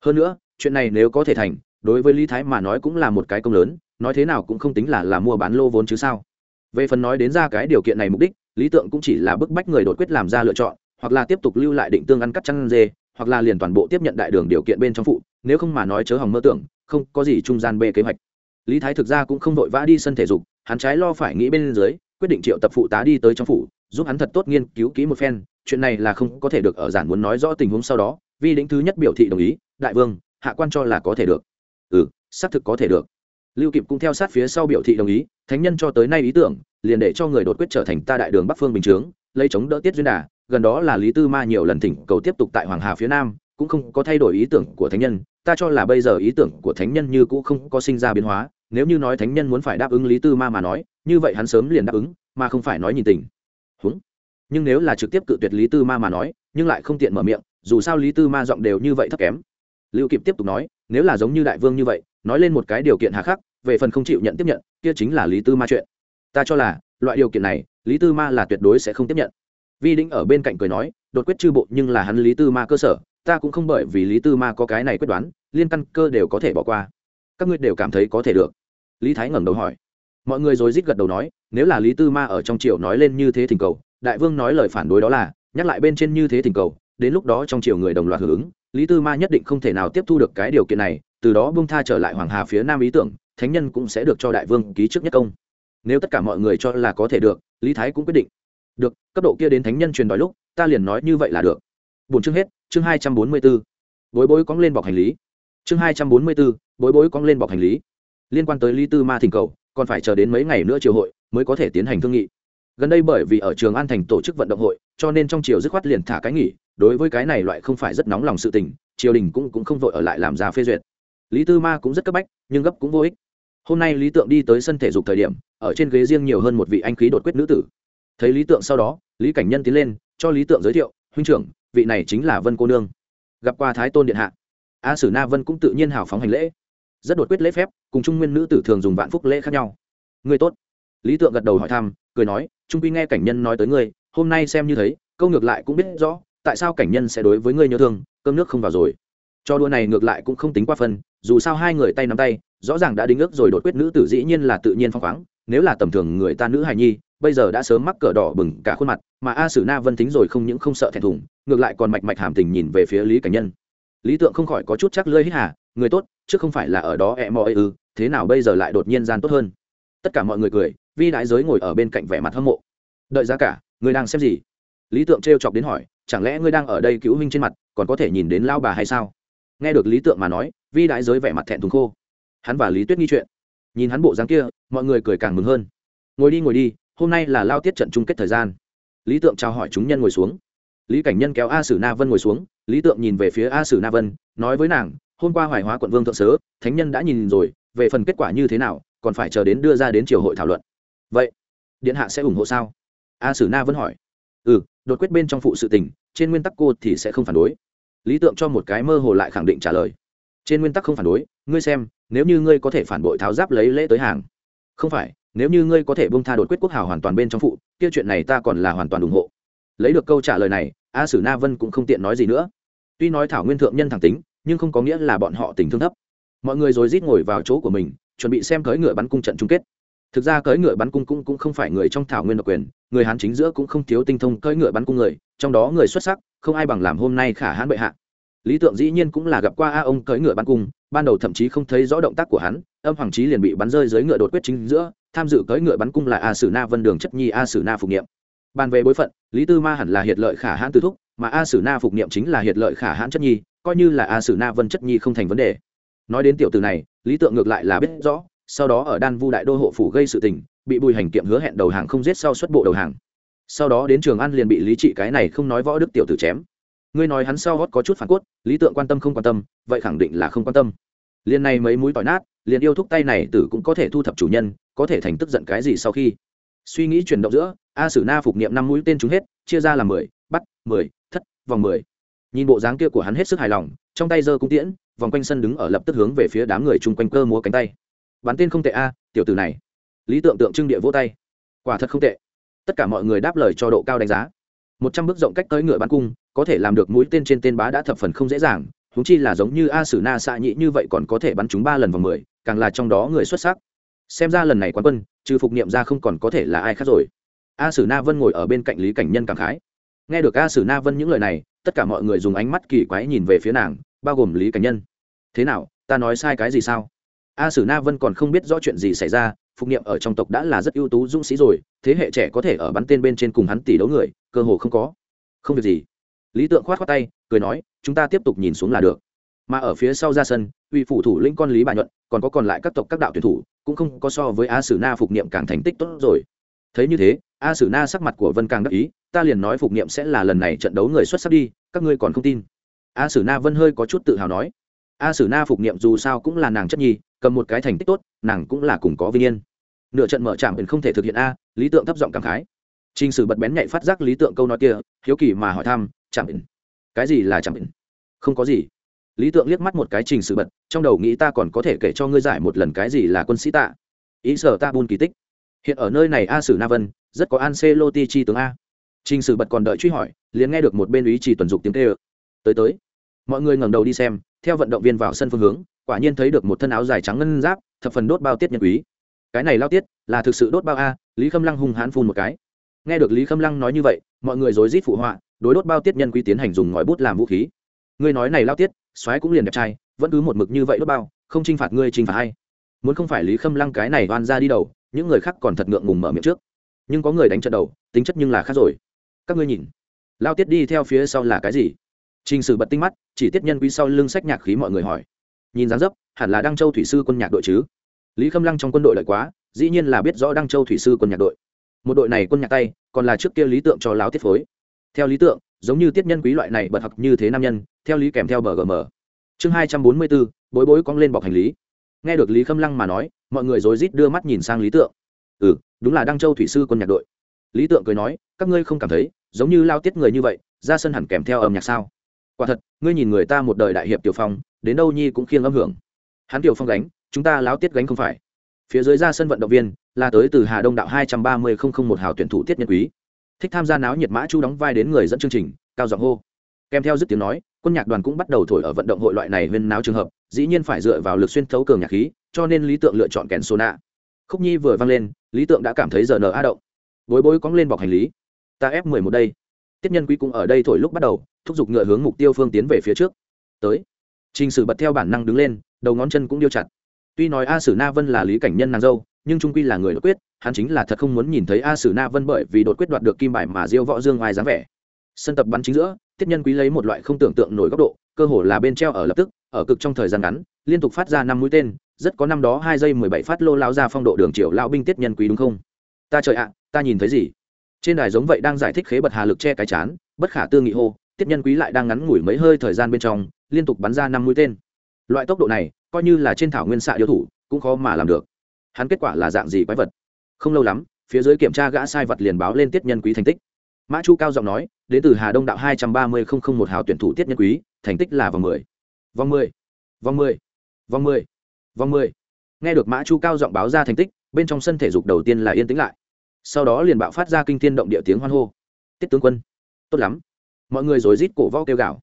Hơn nữa chuyện này nếu có thể thành, đối với lý thái mà nói cũng là một cái công lớn, nói thế nào cũng không tính là là mua bán lô vốn chứ sao. Về phần nói đến ra cái điều kiện này mục đích, lý tượng cũng chỉ là bức bách người đột quyết làm ra lựa chọn, hoặc là tiếp tục lưu lại định tương ăn cắt chăn dê, hoặc là liền toàn bộ tiếp nhận đại đường điều kiện bên trong phụ, nếu không mà nói chớ hỏng mơ tưởng, không có gì trung gian bê kế hoạch. Lý thái thực ra cũng không vội vã đi sân thể dục, hắn trái lo phải nghĩ bên dưới, quyết định triệu tập phụ tá đi tới trong phủ, giúp hắn thật tốt nghiên cứu kỹ một phen, chuyện này là không có thể được ở giản muốn nói rõ tình huống sau đó vi lĩnh thứ nhất biểu thị đồng ý, đại vương hạ quan cho là có thể được. Ừ xác thực có thể được. Lưu kịp cũng theo sát phía sau biểu thị đồng ý, thánh nhân cho tới nay ý tưởng, liền để cho người đột quyết trở thành ta đại đường bắc phương bình chướng, lấy chống đỡ tiết duyên đà, gần đó là lý tư ma nhiều lần thỉnh cầu tiếp tục tại hoàng hà phía nam, cũng không có thay đổi ý tưởng của thánh nhân, ta cho là bây giờ ý tưởng của thánh nhân như cũ không có sinh ra biến hóa, nếu như nói thánh nhân muốn phải đáp ứng lý tư ma mà nói, như vậy hắn sớm liền đáp ứng, mà không phải nói nhìn tình. Húng. Nhưng nếu là trực tiếp cự tuyệt lý tư ma mà nói, nhưng lại không tiện mở miệng, dù sao lý tư ma giọng đều như vậy thấp kém lưu kịp tiếp tục nói, nếu là giống như đại vương như vậy, nói lên một cái điều kiện hà khắc, về phần không chịu nhận tiếp nhận, kia chính là lý tư ma chuyện. Ta cho là, loại điều kiện này, lý tư ma là tuyệt đối sẽ không tiếp nhận. Vi đĩnh ở bên cạnh cười nói, đột quyết chư bộ nhưng là hắn lý tư ma cơ sở, ta cũng không bởi vì lý tư ma có cái này quyết đoán, liên căn cơ đều có thể bỏ qua. Các ngươi đều cảm thấy có thể được. Lý thái ngẩng đầu hỏi. Mọi người rồi rít gật đầu nói, nếu là lý tư ma ở trong triều nói lên như thế thỉnh cầu, đại vương nói lời phản đối đó là, nhắc lại bên trên như thế thỉnh cầu, đến lúc đó trong triều người đồng loạt hưởng ứng lý tư ma nhất định không thể nào tiếp thu được cái điều kiện này, từ đó bung tha trở lại hoàng hà phía nam ý tưởng, thánh nhân cũng sẽ được cho đại vương ký trước nhất công. Nếu tất cả mọi người cho là có thể được, lý thái cũng quyết định. Được, cấp độ kia đến thánh nhân truyền đòi lúc, ta liền nói như vậy là được. Bốn chương hết, chương hai trăm bốn mươi b ố bối bối cóng lên bọc hành lý. Chương hai trăm bốn mươi b ố bối bối cóng lên bọc hành lý. Liên quan tới lý tư ma thỉnh cầu, còn phải chờ đến mấy ngày nữa triều hội mới có thể tiến hành thương nghị. Gần đây bởi vì ở trường an thành tổ chức vận động hội, cho nên trong triều dứt khoát liền thả cái nghỉ đối với cái này loại không phải rất nóng lòng sự tình, triều đình cũng cũng không vội ở lại làm ra phê duyệt. Lý tư ma cũng rất cấp bách, nhưng gấp cũng vô ích. Hôm nay lý tượng đi tới sân thể dục thời điểm, ở trên ghế riêng nhiều hơn một vị anh khí đột quyết nữ tử. Thấy lý tượng sau đó, lý cảnh nhân tiến lên, cho lý tượng giới thiệu, huynh trưởng, vị này chính là vân cô nương. Gặp qua thái tôn điện hạ. A sử na vân cũng tự nhiên hào phóng hành lễ. Rất đột quyết lễ phép, cùng trung nguyên nữ tử thường dùng vạn phúc lễ khác nhau. Người tốt. Lý tượng gật đầu hỏi thăm, cười nói, trung quy nghe cảnh nhân nói tới ngươi, hôm nay xem như thấy, câu ngược lại cũng biết rõ tại sao cảnh nhân sẽ đối với ngươi nhớ thương, cơm nước không vào rồi? Cho đua này ngược lại cũng không tính qua phân, dù sao hai người tay nắm tay, rõ ràng đã đính ước rồi đột quyết nữ tử dĩ nhiên là tự nhiên phong khoáng, nếu là tầm thường người ta nữ hài nhi, bây giờ đã sớm mắc cờ đỏ bừng cả khuôn mặt, mà a sử na vân tính rồi không những không sợ thẹn thùng, ngược lại còn mạch mạch hàm tình nhìn về phía lý cảnh nhân. Lý tượng không khỏi có chút chắc lơi hít hà, người tốt, chứ không phải là ở đó e mò ư, thế nào bây giờ lại đột nhiên gian tốt hơn? Tất cả mọi người cười, vi đại giới ngồi ở bên cạnh vẻ mặt hâm mộ. Đợi ra cả, người đang xem gì? Lý tượng trêu chọc đến hỏi chẳng lẽ ngươi đang ở đây cứu huynh trên mặt, còn có thể nhìn đến lao bà hay sao? Nghe được lý tượng mà nói, vi đại giới vẻ mặt thẹn thùng khô. Hắn và lý tuyết nghi chuyện. Nhìn hắn bộ dáng kia, mọi người cười càng mừng hơn. Ngồi đi ngồi đi, hôm nay là lao tiết trận chung kết thời gian. Lý tượng chào hỏi chúng nhân ngồi xuống. Lý cảnh nhân kéo a sử na vân ngồi xuống. Lý tượng nhìn về phía a sử na vân, nói với nàng, hôm qua hoài hóa quận vương thượng sớ, thánh nhân đã nhìn rồi, về phần kết quả như thế nào, còn phải chờ đến đưa ra đến triều hội thảo luận. Vậy, điện hạ sẽ ủng hộ sao? A sử na vân hỏi. Ừ đột quyết bên trong phụ sự tình, trên nguyên tắc cô thì sẽ không phản đối. Lý tượng cho một cái mơ hồ lại khẳng định trả lời. Trên nguyên tắc không phản đối, ngươi xem, nếu như ngươi có thể phản bội tháo giáp lấy lễ tới hàng. Không phải, nếu như ngươi có thể bông tha đột quyết quốc hào hoàn toàn bên trong phụ, kia chuyện này ta còn là hoàn toàn ủng hộ. Lấy được câu trả lời này, a sử na vân cũng không tiện nói gì nữa. Tuy nói thảo nguyên thượng nhân thẳng tính, nhưng không có nghĩa là bọn họ tình thương thấp. Mọi người rồi rít ngồi vào chỗ của mình, chuẩn bị xem cưỡi ngựa bắn cung trận chung kết thực ra cưỡi ngựa bắn cung cũng, cũng không phải người trong thảo nguyên độc quyền người hán chính giữa cũng không thiếu tinh thông cưỡi ngựa bắn cung người trong đó người xuất sắc không ai bằng làm hôm nay khả hãn bệ hạ. Lý tượng dĩ nhiên cũng là gặp qua a ông cưỡi ngựa bắn cung ban đầu thậm chí không thấy rõ động tác của hắn âm hoàng trí liền bị bắn rơi dưới ngựa đột quyết chính giữa tham dự cưỡi ngựa bắn cung là a sử na vân đường chất nhi a sử na phục nghiệm bàn về bối phận lý tư ma hẳn là hiệt lợi khả hãn từ thúc mà a sử na phục nghiệm chính là hiệt lợi khả hãn chất nhi coi như là a sử na vân chất nhi không thành vấn đề. Nói đến tiểu từ này lý tượng ngược lại là biết rõ sau đó ở đan vu đại đô hộ phủ gây sự tình, bị bùi hành kiệm hứa hẹn đầu hàng không giết sau xuất bộ đầu hàng. Sau đó đến trường ăn liền bị lý trị cái này không nói võ đức tiểu tử chém. Ngươi nói hắn sau gót có chút phản cốt, lý tượng quan tâm không quan tâm, vậy khẳng định là không quan tâm. Liền này mấy mũi tỏi nát, liền yêu thúc tay này tử cũng có thể thu thập chủ nhân, có thể thành tức giận cái gì sau khi? Suy nghĩ chuyển động giữa, a sử na phục niệm năm mũi tên chúng hết, chia ra làm mười, bắt, mười, thất, vòng mười. Nhìn bộ dáng kia của hắn hết sức hài lòng, trong tay giơ cung tiễn, vòng quanh sân đứng ở lập tức hướng về phía đám người chung quanh cơ múa cánh tay bắn tên không tệ a, tiểu tử này. Lý tượng tượng trưng địa vô tay. Quả thật không tệ. Tất cả mọi người đáp lời cho độ cao đánh giá. Một trăm bước rộng cách tới ngựa bắn cung, có thể làm được mũi tên trên tên bá đã thập phần không dễ dàng húng chi là giống như a sử na xạ nhị như vậy còn có thể bắn chúng ba lần vào mười, càng là trong đó người xuất sắc. Xem ra lần này quán quân, trừ phục niệm ra không còn có thể là ai khác rồi. A sử na vân ngồi ở bên cạnh lý cảnh nhân cảm khái. Nghe được a sử na vân những lời này, tất cả mọi người dùng ánh mắt kỳ quái nhìn về phía nàng, bao gồm lý cảnh nhân. Thế nào, ta nói sai cái gì sao? A sử na vân còn không biết rõ chuyện gì xảy ra, phục niệm ở trong tộc đã là rất ưu tú dũng sĩ rồi, thế hệ trẻ có thể ở bắn tên bên trên cùng hắn tỷ đấu người, cơ hồ không có. Không việc gì. Lý tượng khoát khoát tay, cười nói, chúng ta tiếp tục nhìn xuống là được. Mà ở phía sau ra sân, uy phủ thủ lĩnh con lý bà nhuận, còn có còn lại các tộc các đạo tuyển thủ, cũng không có so với a sử na phục niệm càng thành tích tốt rồi. Thấy như thế, a sử na sắc mặt của vân càng đắc ý, ta liền nói phục niệm sẽ là lần này trận đấu người xuất sắc đi, các ngươi còn không tin. A sử na vân hơi có chút tự hào nói, a sử na phục niệm dù sao cũng là nàng chất nhi cầm một cái thành tích tốt, nàng cũng là cùng có vinh yên. Nửa trận mở trạm không thể thực hiện a, lý tượng thấp giọng cảm khái. T r ì n h sử bật bén nhạy phát giác lý tượng câu nói kia, hiếu kỳ mà hỏi thăm chạm cái gì là chạm không có gì. Lý tượng liếc mắt một cái trình sử bật, trong đầu nghĩ ta còn có thể kể cho ngươi giải một lần cái gì là quân sĩ tạ. Ý sở ta buôn kỳ tích. Hiện ở nơi này a sử na vân, rất có an lô ti chi tướng a. Trình sử bật còn đợi truy hỏi, liền nghe được một bên ý trì tuần dục tiếng tê ơ tới tới. Mọi người ngẩng đầu đi xem, theo vận động viên vào sân phương hướng quả nhiên thấy được một thân áo dài trắng ngân giáp, thập phần đốt bao tiết nhân quý. Cái này lao tiết, là thực sự đốt bao a? Lý khâm lăng hung hãn phun một cái. Nghe được lý khâm lăng nói như vậy, mọi người rối rít phụ họa, đối đốt bao tiết nhân quý tiến hành dùng ngòi bút làm vũ khí. Ngươi nói này lao tiết xoáy cũng liền đẹp trai, vẫn cứ một mực như vậy đốt bao, không chinh phạt ngươi chinh phạt hay muốn không phải lý khâm lăng cái này oan ra đi đầu, những người khác còn thật ngượng ngùng mở miệng trước. Nhưng có người đánh trận đầu, tính chất nhưng là khác rồi. Các ngươi nhìn. Lao tiết đi theo phía sau là cái gì? T r ì n h sử bật tinh mắt, chỉ tiết nhân quý sau lưng sách nhạc khí mọi người hỏi nhìn dáng dấp, hẳn là đăng châu thủy sư quân nhạc đội chứ? Lý khâm lăng trong quân đội lợi quá, dĩ nhiên là biết rõ đăng châu thủy sư quân nhạc đội. Một đội này quân nhạc tay, còn là trước kia lý tượng cho láo tiết phối. Theo lý tượng, giống như tiết nhân quý loại này bật học như thế nam nhân, theo lý kèm theo bgm chương hai trăm bốn mươi bốn, bối bối cong lên bọc hành lý. Nghe được lý khâm lăng mà nói, mọi người rối rít đưa mắt nhìn sang lý tượng. Ừ đúng là đăng châu thủy sư quân nhạc đội. Lý tượng cười nói, các ngươi không cảm thấy, giống như lao tiết người như vậy, ra sân hẳn kèm theo âm nhạc sao? Quả thật, ngươi nhìn người ta một đời đại hiệp tiểu phong đến đâu nhi cũng khiêng âm hưởng. Hắn tiểu phong gánh, chúng ta láo tiết gánh không phải. Phía dưới ra sân vận động viên, là tới từ hà đông đạo hai trăm ba mươi một hào tuyển thủ tiết nhân quý. Thích tham gia náo nhiệt mã chu đóng vai đến người dẫn chương trình, cao giọng hô. Kèm theo dứt tiếng nói, quân nhạc đoàn cũng bắt đầu thổi ở vận động hội loại này huyên náo trường hợp, dĩ nhiên phải dựa vào lực xuyên thấu cường nhạc khí, cho nên lý tượng lựa chọn kèn sô nạ khúc nhi vừa vang lên, lý tượng đã cảm thấy giờ nở a động. Bối bối cóng lên bọc hành lý. Ta ép mười một đây. Tiết nhân quý cũng ở đây thổi lúc bắt đầu, thúc giục ngựa hướng mục tiêu phương tiến về phía trước. Tới trình sử bật theo bản năng đứng lên, đầu ngón chân cũng điêu chặt. Tuy nói a sử na vân là lý cảnh nhân nàng dâu, nhưng trung quy là người đột quyết, hắn chính là thật không muốn nhìn thấy a sử na vân bởi vì đột quyết đoạt được kim bài mà diêu võ dương ngoài dáng vẻ. Sân tập bắn chính giữa, tiết nhân quý lấy một loại không tưởng tượng nổi góc độ, cơ hồ là bên treo ở lập tức, ở cực trong thời gian ngắn, liên tục phát ra năm mũi tên, rất có năm đó hai giây mười bảy phát lô lão ra phong độ đường triệu lão binh tiết nhân quý đúng không? Ta trời ạ, ta nhìn thấy gì? Trên đài giống vậy đang giải thích khế bật hà lực che cái chán, bất khả tư nghị hô, tiết nhân quý lại đang ngắn ngủi mấy hơi thời gian bên trong liên tục bắn ra năm mũi tên. Loại tốc độ này, coi như là trên thảo nguyên xạ điêu thủ, cũng khó mà làm được. Hắn kết quả là dạng gì quái vật? Không lâu lắm, phía dưới kiểm tra gã sai vật liền báo lên tiết nhân quý thành tích. Mã chu cao giọng nói, đến từ hà đông đạo hai trăm ba mươi một hào tuyển thủ tiết nhân quý, thành tích là vòng mười. Vòng mười. Vòng mười. Vòng mười. Vòng mười. Nghe được mã chu cao giọng báo ra thành tích, bên trong sân thể dục đầu tiên là yên tĩnh lại. Sau đó liền bạo phát ra kinh thiên động địa tiếng hoan hô. Tiết tướng quân, tốt lắm. Mọi người rồi rít cổ vo kêu gào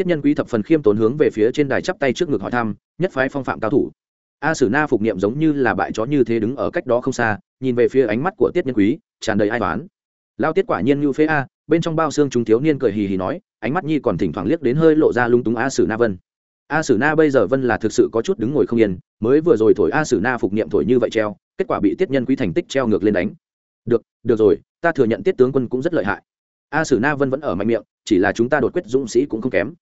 tiết nhân quý thập phần khiêm tốn hướng về phía trên đài chắp tay trước ngực hỏi thăm, nhất phái phong phạm cao thủ. A sử na phục niệm giống như là bại chó như thế đứng ở cách đó không xa, nhìn về phía ánh mắt của tiết nhân quý, tràn đầy ai toán lao tiết quả nhiên như phế a, bên trong bao xương chúng thiếu niên cười hì hì nói, ánh mắt nhi còn thỉnh thoảng liếc đến hơi lộ ra lung túng a sử na vân. A sử na bây giờ vân là thực sự có chút đứng ngồi không yên, mới vừa rồi thổi a sử na phục niệm thổi như vậy treo, kết quả bị tiết nhân quý thành tích treo ngược lên đánh. Được được rồi, ta thừa nhận tiết tướng quân cũng rất lợi hại. A sử na vân vẫn ở mạnh miệng, chỉ là chúng ta đột quyết dũng sĩ cũng không kém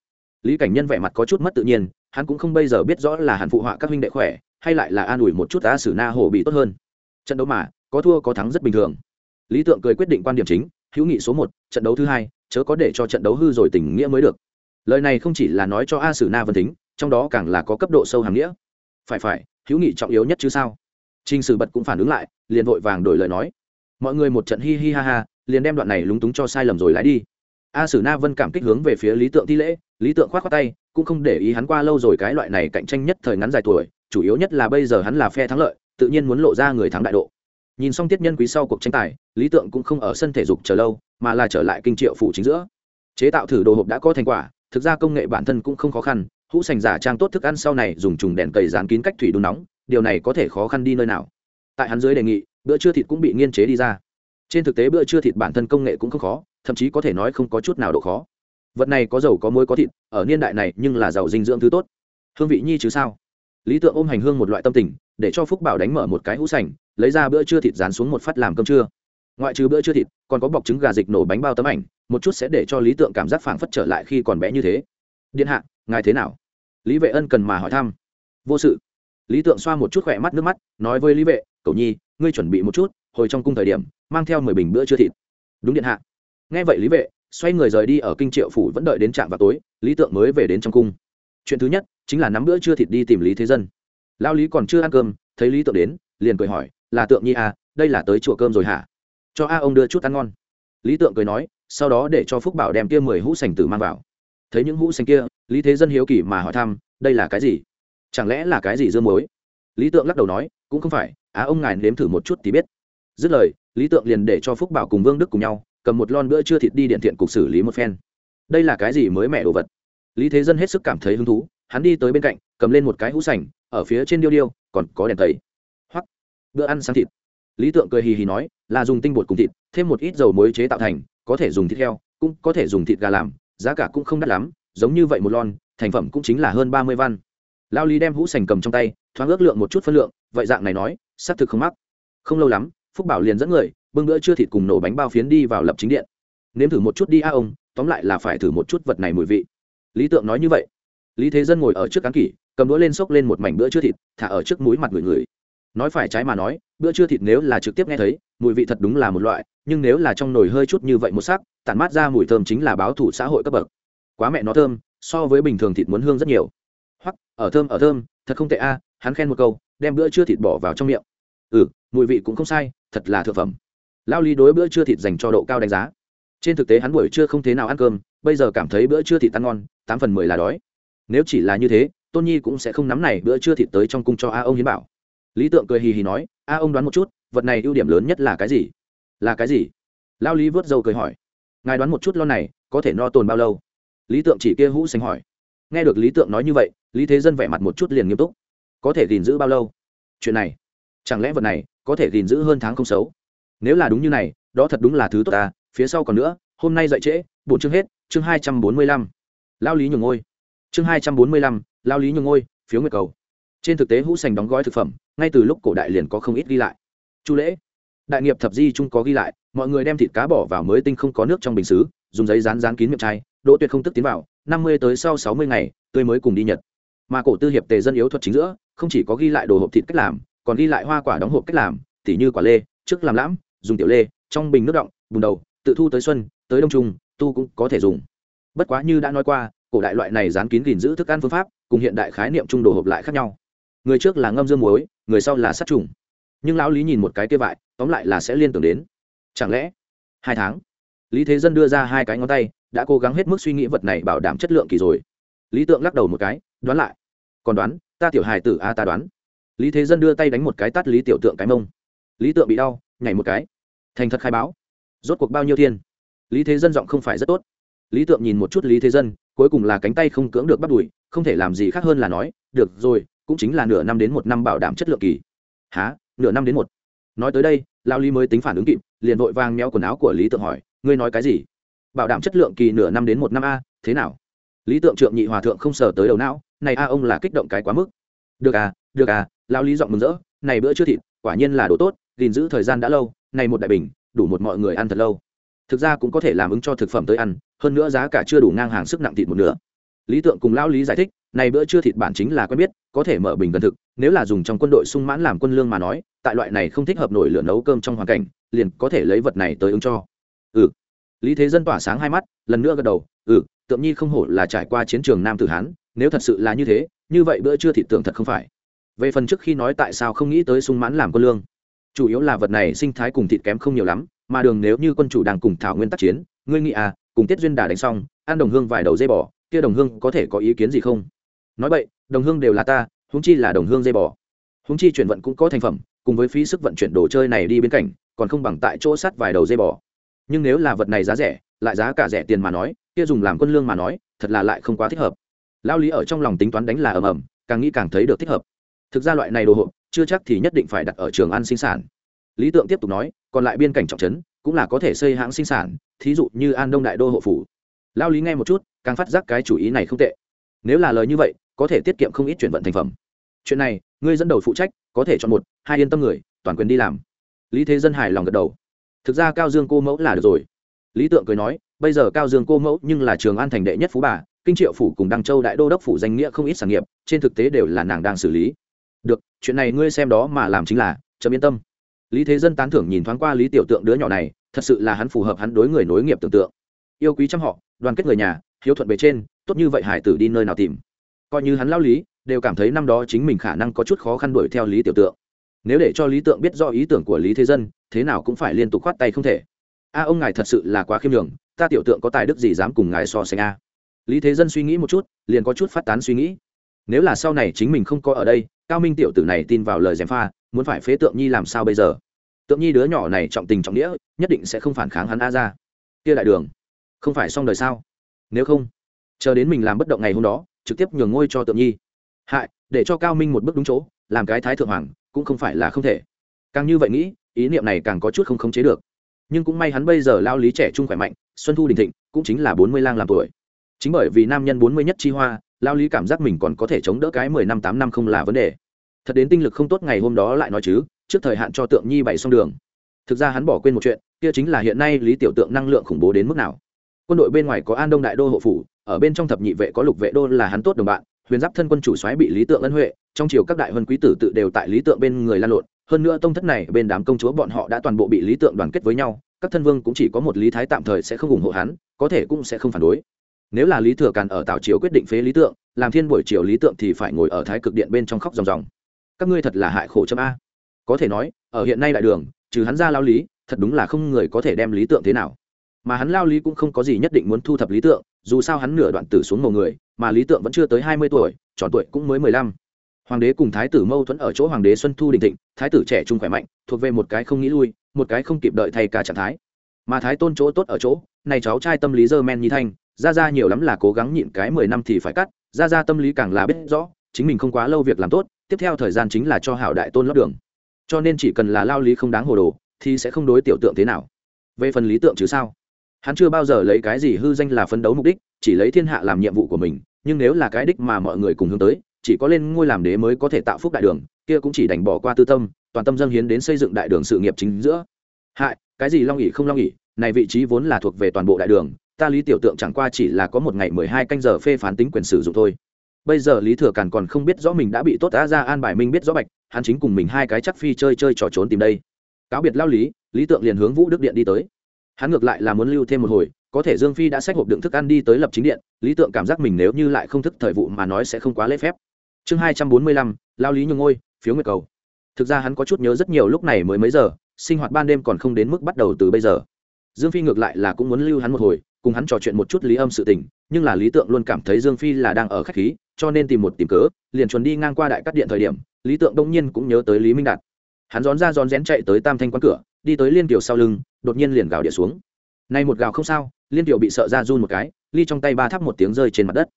lý cảnh nhân vẻ mặt có chút mất tự nhiên, hắn cũng không bây giờ biết rõ là hắn phụ họa các huynh đệ khỏe, hay lại là an ủi một chút a sử na Hổ bị tốt hơn. Trận đấu mà, có thua có thắng rất bình thường. Lý tượng cười quyết định quan điểm chính, hữu nghị số một, trận đấu thứ hai, chớ có để cho trận đấu hư rồi tình nghĩa mới được. Lời này không chỉ là nói cho a sử na vân tính trong đó càng là có cấp độ sâu hàng nghĩa. Phải phải, hữu nghị trọng yếu nhất chứ sao? T r ì n h sử bật cũng phản ứng lại, liền vội vàng đổi lời nói. Mọi người một trận hi hi ha ha, liền đem đoạn này lúng túng cho sai lầm rồi lái đi. A sử na vân cảm kích hướng về phía lý tượng thi lễ lý tượng khoát khoát tay, cũng không để ý hắn qua lâu rồi cái loại này cạnh tranh nhất thời ngắn dài tuổi, chủ yếu nhất là bây giờ hắn là phe thắng lợi, tự nhiên muốn lộ ra người thắng đại độ. Nhìn xong tiết nhân quý sau cuộc tranh tài, lý tượng cũng không ở sân thể dục chờ lâu, mà là trở lại kinh triệu phủ chính giữa. Chế tạo thử đồ hộp đã có thành quả, thực ra công nghệ bản thân cũng không khó khăn, hũ sành giả trang tốt thức ăn sau này dùng trùng đèn cầy dán kín cách thủy đun nóng, điều này có thể khó khăn đi nơi nào. Tại hắn dưới đề nghị, bữa trưa thịt cũng bị nghiên chế đi ra. Trên thực tế bữa trưa thịt bản thân công nghệ cũng không khó, thậm chí có thể nói không có chút nào độ khó vật này có dầu có muối có thịt, ở niên đại này nhưng là giàu dinh dưỡng thứ tốt. Hương vị nhi chứ sao? Lý tượng ôm hành hương một loại tâm tình, để cho phúc bảo đánh mở một cái hũ sành, lấy ra bữa trưa thịt dán xuống một phát làm cơm trưa. Ngoại trừ bữa trưa thịt, còn có bọc trứng gà dịch nổ bánh bao tấm ảnh, một chút sẽ để cho lý tượng cảm giác phảng phất trở lại khi còn bé như thế. Điện hạ, ngài thế nào? Lý vệ ân cần mà hỏi thăm. Vô sự. Lý tượng xoa một chút khỏe mắt nước mắt, nói với lý vệ cậu nhi, ngươi chuẩn bị một chút, hồi trong cung thời điểm, mang theo mười bình bữa trưa thịt. Đúng, điện hạ. Nghe vậy lý vệ xoay người rời đi ở kinh triệu phủ vẫn đợi đến trạm vào tối, lý tượng mới về đến trong cung. Chuyện thứ nhất chính là nắm bữa trưa thịt đi tìm lý thế dân. Lao lý còn chưa ăn cơm, thấy lý tượng đến, liền cười hỏi, là tượng nhi à đây là tới chùa cơm rồi hả? Cho a ông đưa chút ăn ngon. Lý tượng cười nói, sau đó để cho phúc bảo đem kia mười hũ sành tử mang vào. Thấy những hũ sành kia, lý thế dân hiếu kỳ mà hỏi thăm, đây là cái gì? Chẳng lẽ là cái gì dưa muối? Lý tượng lắc đầu nói, cũng không phải á ông ngài nếm thử một chút thì biết. Dứt lời, lý tượng liền để cho phúc bảo cùng vương đức cùng nhau cầm một lon bữa trưa thịt đi điện thiện cục xử lý một phen. Đây là cái gì mới mẹ đồ vật? Lý thế dân hết sức cảm thấy hứng thú, hắn đi tới bên cạnh, cầm lên một cái hũ sành, ở phía trên điêu điêu, còn có đèn tẩy. Hoặc bữa ăn sáng thịt. Lý tượng cười hì hì nói, là dùng tinh bột cùng thịt, thêm một ít dầu muối chế tạo thành, có thể dùng thịt heo, cũng có thể dùng thịt gà làm, giá cả cũng không đắt lắm, giống như vậy một lon, thành phẩm cũng chính là hơn ba mươi văn. Lao lý đem hũ sành cầm trong tay, thoáng ước lượng một chút phân lượng, vậy dạng này nói, xác thực không mắc. Không lâu lắm, phúc bảo liền dẫn người bưng bữa chưa thịt cùng nổ bánh bao phiến đi vào lập chính điện. Nếm thử một chút đi, a ông, tóm lại là phải thử một chút vật này mùi vị. Lý tượng nói như vậy. Lý thế dân ngồi ở trước cán kỷ, cầm đũa lên xốc lên một mảnh bữa chưa thịt, thả ở trước mũi mặt người người. Nói phải trái mà nói, bữa chưa thịt nếu là trực tiếp nghe thấy, mùi vị thật đúng là một loại, nhưng nếu là trong nồi hơi chút như vậy một sắc, tản mát ra mùi thơm chính là báo thủ xã hội cấp bậc. Quá mẹ nó thơm, so với bình thường thịt muốn hương rất nhiều. Hoặc ở thơm ở thơm, thật không tệ a, hắn khen một câu, đem bữa chưa thịt bỏ vào trong miệng. Ừ mùi vị cũng không sai, thật là thượng phẩm lao lý đối bữa trưa thịt dành cho độ cao đánh giá. Trên thực tế hắn buổi trưa không thế nào ăn cơm, bây giờ cảm thấy bữa trưa thịt ăn ngon, tám phần mười là đói. Nếu chỉ là như thế, tôn nhi cũng sẽ không nắm này bữa trưa thịt tới trong cung cho a ông hiến bảo. Lý tượng cười hì hì nói, a ông đoán một chút, vật này ưu điểm lớn nhất là cái gì? Là cái gì? Lao lý vớt dâu cười hỏi. Ngài đoán một chút lo này, có thể no tồn bao lâu? Lý tượng chỉ kia hũ xanh hỏi. Nghe được lý tượng nói như vậy, lý thế dân vẻ mặt một chút liền nghiêm túc. Có thể gìn giữ bao lâu? Chuyện này, chẳng lẽ vật này có thể gìn giữ hơn tháng không xấu? Nếu là đúng như này, đó thật đúng là thứ tốt ta, phía sau còn nữa, hôm nay dậy trễ bổn chương hết, chương hai trăm bốn mươi lăm. Lao lý nhường ngôi. Chương hai trăm bốn mươi lăm, lao lý nhường ngôi, phiếu nguyệt cầu. Trên thực tế hũ sành đóng gói thực phẩm, ngay từ lúc cổ đại liền có không ít ghi lại. Chu lễ, đại nghiệp thập di chung có ghi lại, mọi người đem thịt cá bỏ vào mới tinh không có nước trong bình xứ, dùng giấy dán dán kín miệng chai, đỗ tuyệt không tức tiến vào, năm mươi tới sau sáu mươi ngày, tươi mới cùng đi nhật. Mà cổ tư hiệp tề dân yếu thuật chính giữa, không chỉ có ghi lại đồ hộp thịt cách làm, còn ghi lại hoa quả đóng hộp cách làm, tỉ như quả lê, trước làm lãm dùng tiểu lê, trong bình nước động bùn đầu, tự thu tới xuân, tới đông trung tu cũng có thể dùng. Bất quá như đã nói qua, cổ đại loại này dán kín gìn giữ thức ăn phương pháp, cùng hiện đại khái niệm trung đồ hộp lại khác nhau. Người trước là ngâm dương muối, người sau là sát trùng. Nhưng lão lý nhìn một cái kia vại, tóm lại là sẽ liên tưởng đến. Chẳng lẽ hai tháng? Lý thế dân đưa ra hai cái ngón tay, đã cố gắng hết mức suy nghĩ vật này bảo đảm chất lượng kỳ rồi. Lý tượng lắc đầu một cái, đoán lại. Còn đoán, ta tiểu hài tử a, ta đoán. Lý thế dân đưa tay đánh một cái tắt lý tiểu tượng cái mông. Lý tượng bị đau nhảy một cái. Thành thật khai báo. Rốt cuộc bao nhiêu thiên? Lý thế dân giọng không phải rất tốt. Lý tượng nhìn một chút lý thế dân, cuối cùng là cánh tay không cưỡng được bắt đùi, không thể làm gì khác hơn là nói, được rồi, cũng chính là nửa năm đến một năm bảo đảm chất lượng kỳ. Há nửa năm đến một? Nói tới đây, lao lý mới tính phản ứng kịp, liền vội vàng méo quần áo của lý tượng hỏi, ngươi nói cái gì? Bảo đảm chất lượng kỳ nửa năm đến một năm a, thế nào? Lý tượng trượng nhị hòa thượng không sờ tới đầu não, này a, ông là kích động cái quá mức. Được à được à. Lao lý giọng mừng rỡ, này bữa chưa thịt, quả nhiên là đồ tốt gìn giữ thời gian đã lâu, này một đại bình, đủ một mọi người ăn thật lâu. Thực ra cũng có thể làm ứng cho thực phẩm tới ăn, hơn nữa giá cả chưa đủ ngang hàng sức nặng thịt một nửa. Lý tượng cùng Lão lý giải thích, này bữa trưa thịt bản chính là quen biết, có thể mở bình gần thực, nếu là dùng trong quân đội sung mãn làm quân lương mà nói, tại loại này không thích hợp nổi lửa nấu cơm trong hoàn cảnh, liền có thể lấy vật này tới ứng cho. Ừ. Lý thế dân tỏa sáng hai mắt, lần nữa gật đầu ừ tượng nhi không hổ là trải qua chiến trường nam tử hán, nếu thật sự là như thế, như vậy bữa trưa thịt tượng thật không phải. Về phần trước khi nói tại sao không nghĩ tới sung mãn làm quân lương chủ yếu là vật này sinh thái cùng thịt kém không nhiều lắm, mà đường nếu như quân chủ đang cùng thảo nguyên tác chiến, ngươi nghĩ à cùng tiết duyên đà đánh xong, ăn đồng hương vài đầu dây bò, kia đồng hương có thể có ý kiến gì không? Nói vậy, đồng hương đều là ta húng chi là đồng hương dây bò. Húng chi chuyển vận cũng có thành phẩm, cùng với phí sức vận chuyển đồ chơi này đi bên cạnh, còn không bằng tại chỗ sắt vài đầu dây bò. Nhưng nếu là vật này giá rẻ, lại giá cả rẻ tiền mà nói, kia dùng làm quân lương mà nói, thật là lại không quá thích hợp. Lao lý ở trong lòng tính toán đánh là ầm ầm, càng nghĩ càng thấy được thích hợp thực ra loại này đồ hộp, chưa chắc thì nhất định phải đặt ở trường ăn sinh sản. Lý tượng tiếp tục nói, còn lại biên cảnh trọng trấn, cũng là có thể xây hãng sinh sản, thí dụ như an đông đại đô hộ phủ. Lao lý nghe một chút, càng phát giác cái chủ ý này không tệ. Nếu là lời như vậy, có thể tiết kiệm không ít chuyển vận thành phẩm. Chuyện này, ngươi dẫn đầu phụ trách, có thể chọn một, hai yên tâm người, toàn quyền đi làm. Lý thế dân hài lòng gật đầu. Thực ra cao dương cô mẫu là được rồi. Lý tượng cười nói, bây giờ cao dương cô mẫu nhưng là trường an thành đệ nhất phú bà, kinh triệu phủ cùng đăng châu đại đô đốc phủ danh nghĩa không ít sản nghiệp, trên thực tế đều là nàng đang xử lý được, chuyện này ngươi xem đó mà làm chính là, chấm yên tâm. Lý thế dân tán thưởng nhìn thoáng qua lý tiểu tượng đứa nhỏ này, thật sự là hắn phù hợp hắn đối người nối nghiệp tưởng tượng. Yêu quý chăm họ, đoàn kết người nhà, hiếu thuận bề trên, tốt như vậy hải tử đi nơi nào tìm. Coi như hắn lao lý, đều cảm thấy năm đó chính mình khả năng có chút khó khăn đuổi theo lý tiểu tượng. Nếu để cho lý tượng biết do ý tưởng của lý thế dân, thế nào cũng phải liên tục khoát tay không thể. A, ông ngài thật sự là quá khiêm nhường, ta tiểu tượng có tài đức gì dám cùng ngài so sánh a? Lý thế dân suy nghĩ một chút, liền có chút phát tán suy nghĩ. Nếu là sau này chính mình không có ở đây cao minh tiểu tử này tin vào lời gièm pha, muốn phải phế tượng nhi làm sao bây giờ? Tượng nhi đứa nhỏ này trọng tình trọng nghĩa, nhất định sẽ không phản kháng hắn a ra kia đại đường, không phải xong đời sao? Nếu không, chờ đến mình làm bất động ngày hôm đó, trực tiếp nhường ngôi cho tượng nhi. Hại, để cho cao minh một bước đúng chỗ, làm cái thái thượng hoàng, cũng không phải là không thể. Càng như vậy nghĩ, ý niệm này càng có chút không khống chế được. Nhưng cũng may hắn bây giờ lao lý trẻ trung khỏe mạnh, xuân thu đình thịnh cũng chính là bốn mươi lang làm tuổi. Chính bởi vì nam nhân bốn mươi nhất chi hoa lao lý cảm giác mình còn có thể chống đỡ cái mười năm, tám năm không là vấn đề. Thật đến tinh lực không tốt ngày hôm đó lại nói chứ, trước thời hạn cho tượng nhi bày xong đường. Thực ra hắn bỏ quên một chuyện, kia chính là hiện nay lý tiểu tượng năng lượng khủng bố đến mức nào. Quân đội bên ngoài có an đông đại đô hộ phủ, ở bên trong thập nhị vệ có lục vệ đô là hắn tốt đồng bạn, huyền giáp thân quân chủ xoáy bị lý tượng ân huệ, trong chiều các đại huân quý tử tự đều tại lý tượng bên người lan lộn. Hơn nữa tông thất này, bên đám công chúa bọn họ đã toàn bộ bị lý tượng đoàn kết với nhau, các thân vương cũng chỉ có một lý thái tạm thời sẽ không ủng hộ hắn, có thể cũng sẽ không phản đối nếu là lý thừa càn ở tảo triều quyết định phế lý tượng, làm thiên buổi chiều lý tượng thì phải ngồi ở thái cực điện bên trong khóc ròng ròng. Các ngươi thật là hại khổ chấm a. Có thể nói, ở hiện nay đại đường, trừ hắn ra lao lý, thật đúng là không người có thể đem lý tượng thế nào. Mà hắn lao lý cũng không có gì nhất định muốn thu thập lý tượng, dù sao hắn nửa đoạn tử xuống màu người, mà lý tượng vẫn chưa tới hai mươi tuổi, tròn tuổi cũng mới mười lăm. Hoàng đế cùng thái tử mâu thuẫn ở chỗ hoàng đế xuân thu đình thịnh, thái tử trẻ trung khỏe mạnh, thuộc về một cái không nghĩ lui, một cái không kịp đợi thay cả trạng thái. Mà thái tôn chỗ tốt ở chỗ, này cháu trai tâm lý dơ men nhi thanh ra ra nhiều lắm là cố gắng nhịn cái mười năm thì phải cắt ra ra tâm lý càng là biết rõ, chính mình không quá lâu việc làm tốt, tiếp theo thời gian chính là cho hảo đại tôn lót đường. Cho nên chỉ cần là lao lý không đáng hồ đồ, thì sẽ không đối tiểu tượng thế nào. Về phần lý tượng chứ sao? Hắn chưa bao giờ lấy cái gì hư danh là phấn đấu mục đích, chỉ lấy thiên hạ làm nhiệm vụ của mình, nhưng nếu là cái đích mà mọi người cùng hướng tới, chỉ có lên ngôi làm đế mới có thể tạo phúc đại đường, kia cũng chỉ đành bỏ qua tư tâm, toàn tâm dâng hiến đến xây dựng đại đường sự nghiệp chính giữa. Hại, cái gì long ỉ không long ỉ này vị trí vốn là thuộc về toàn bộ đại đường ta lý tiểu tượng chẳng qua chỉ là có một ngày mười hai canh giờ phê phán tính quyền sử dụng thôi. Bây giờ lý thừa càn còn không biết rõ mình đã bị tốt đã ra an bài minh biết rõ bạch, hắn chính cùng mình hai cái chắc phi chơi chơi trò trốn tìm đây. Cáo biệt lao lý lý tượng liền hướng vũ đức điện đi tới. Hắn ngược lại là muốn lưu thêm một hồi, có thể dương phi đã xách hộp đựng thức ăn đi tới lập chính điện, lý tượng cảm giác mình nếu như lại không thức thời vụ mà nói sẽ không quá lễ phép. Chương hai trăm bốn mươi lăm lao lý nhung ngôi, phiếu nguyệt cầu. Thực ra hắn có chút nhớ rất nhiều lúc này mới mấy giờ, sinh hoạt ban đêm còn không đến mức bắt đầu từ bây giờ. Dương phi ngược lại là cũng muốn lưu hắn một hồi cùng hắn trò chuyện một chút lý âm sự tình, nhưng là lý tượng luôn cảm thấy dương phi là đang ở khách khí, cho nên tìm một tìm cớ, liền chuẩn đi ngang qua đại cắt điện thời điểm, lý tượng đông nhiên cũng nhớ tới lý minh đạt. Hắn rón ra rón rén chạy tới tam thanh quán cửa, đi tới liên kiều sau lưng, đột nhiên liền gào địa xuống. Nay một gào không sao, liên kiều bị sợ ra run một cái, ly trong tay ba thắp một tiếng rơi trên mặt đất.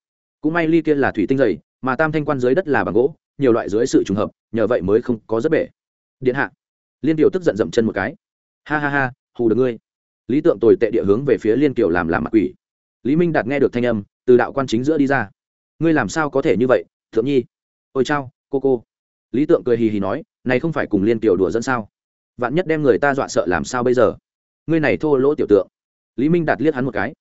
Cũng may ly kia là thủy tinh dày, mà tam thanh quan dưới đất là bằng gỗ, nhiều loại dưới sự trùng hợp, nhờ vậy mới không có rất bể. Điện hạ. Liên kiều tức giận dậm chân một cái. Ha ha ha, hù được ngươi lý tượng tồi tệ địa hướng về phía liên kiều làm làm mặt quỷ. Lý minh đạt nghe được thanh âm, từ đạo quan chính giữa đi ra. Ngươi làm sao có thể như vậy, thượng nhi? Ôi chao, cô cô. Lý tượng cười hì hì nói, này không phải cùng liên kiều đùa dẫn sao? Vạn nhất đem người ta dọa sợ làm sao bây giờ? Ngươi này thô lỗ tiểu tượng. Lý minh đạt liếc hắn một cái.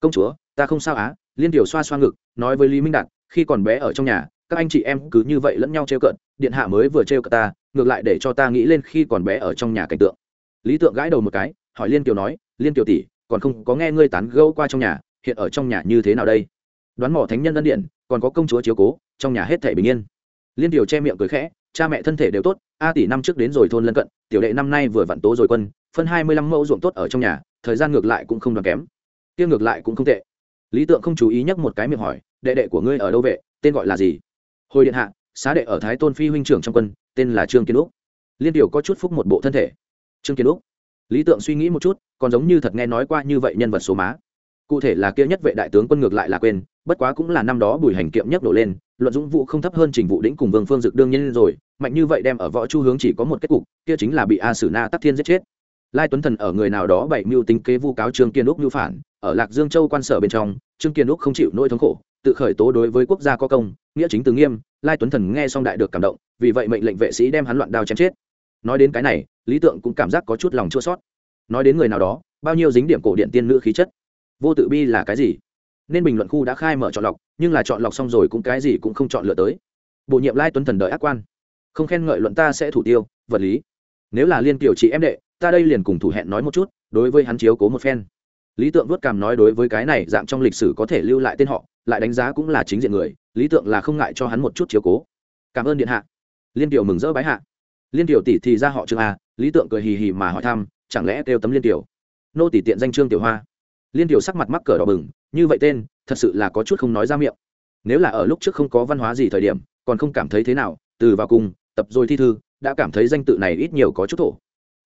Công chúa, ta không sao á, liên Kiều xoa xoa ngực, nói với lý minh đạt, khi còn bé ở trong nhà, các anh chị em cứ như vậy lẫn nhau trêu cợt, điện hạ mới vừa trêu cợt ta, ngược lại để cho ta nghĩ lên khi còn bé ở trong nhà cảnh tượng. Lý tượng gãi đầu một cái, hỏi liên Kiều nói liên tiểu tỷ, còn không có nghe ngươi tán gẫu qua trong nhà, hiện ở trong nhà như thế nào đây? Đoán mỏ thánh nhân ân điện, còn có công chúa chiếu cố, trong nhà hết thể bình yên. Liên tiểu che miệng cười khẽ, cha mẹ thân thể đều tốt, a tỷ năm trước đến rồi thôn lân cận, tiểu đệ năm nay vừa vặn tố rồi quân, phân hai mươi lăm mẫu ruộng tốt ở trong nhà, thời gian ngược lại cũng không đoàn kém. Kia ngược lại cũng không tệ. Lý tượng không chú ý nhắc một cái miệng hỏi, đệ đệ của ngươi ở đâu vệ, tên gọi là gì? Hồi điện hạ, xá đệ ở thái tôn phi huynh trưởng trong quân, tên là trương kiến úc. Liên tiểu có chút phúc một bộ thân thể. Trương kiến úc lý tượng suy nghĩ một chút, còn giống như thật nghe nói qua như vậy nhân vật số má. Cụ thể là kia nhất vệ đại tướng quân ngược lại là quên, bất quá cũng là năm đó bùi hành kiệm nhất nổi lên, luận dũng vụ không thấp hơn trình vụ đĩnh cùng vương phương dực đương nhiên rồi, mạnh như vậy đem ở võ chu hướng chỉ có một kết cục, kia chính là bị a sử na tắc thiên giết chết. Lai tuấn thần ở người nào đó bảy mưu tính kế vu cáo trương kiên úc mưu phản, ở lạc dương châu quan sở bên trong, trương kiên úc không chịu nỗi thống khổ, tự khởi tố đối với quốc gia có công, nghĩa chính từ nghiêm, lai tuấn thần nghe xong đại được cảm động, vì vậy mệnh lệnh vệ sĩ đem hắn loạn đao chém chết nói đến cái này, lý tượng cũng cảm giác có chút lòng chua sót nói đến người nào đó, bao nhiêu dính điểm cổ điện tiên nữ khí chất. Vô tự bi là cái gì? Nên bình luận khu đã khai mở chọn lọc, nhưng là chọn lọc xong rồi cũng cái gì cũng không chọn lựa tới. Bổ nhiệm lai tuấn thần đợi ác quan. Không khen ngợi luận ta sẽ thủ tiêu, vật lý. Nếu là liên kiểu chị em đệ, ta đây liền cùng thủ hẹn nói một chút, đối với hắn chiếu cố một phen. Lý tượng vớt cảm nói đối với cái này dạng trong lịch sử có thể lưu lại tên họ, lại đánh giá cũng là chính diện người, lý tượng là không ngại cho hắn một chút chiếu cố. Cảm ơn điện hạ. Liên tiểu mừng rỡ bái hạ liên tiểu tỷ thì ra họ trương a, lý tượng cười hì hì mà hỏi thăm, chẳng lẽ kêu tấm liên tiểu? Nô tỷ tiện danh trương tiểu hoa. Liên tiểu sắc mặt mắc cờ đỏ bừng, như vậy tên, thật sự là có chút không nói ra miệng. Nếu là ở lúc trước không có văn hóa gì thời điểm, còn không cảm thấy thế nào, từ vào cùng, tập rồi thi thư, đã cảm thấy danh tự này ít nhiều có chút thổ.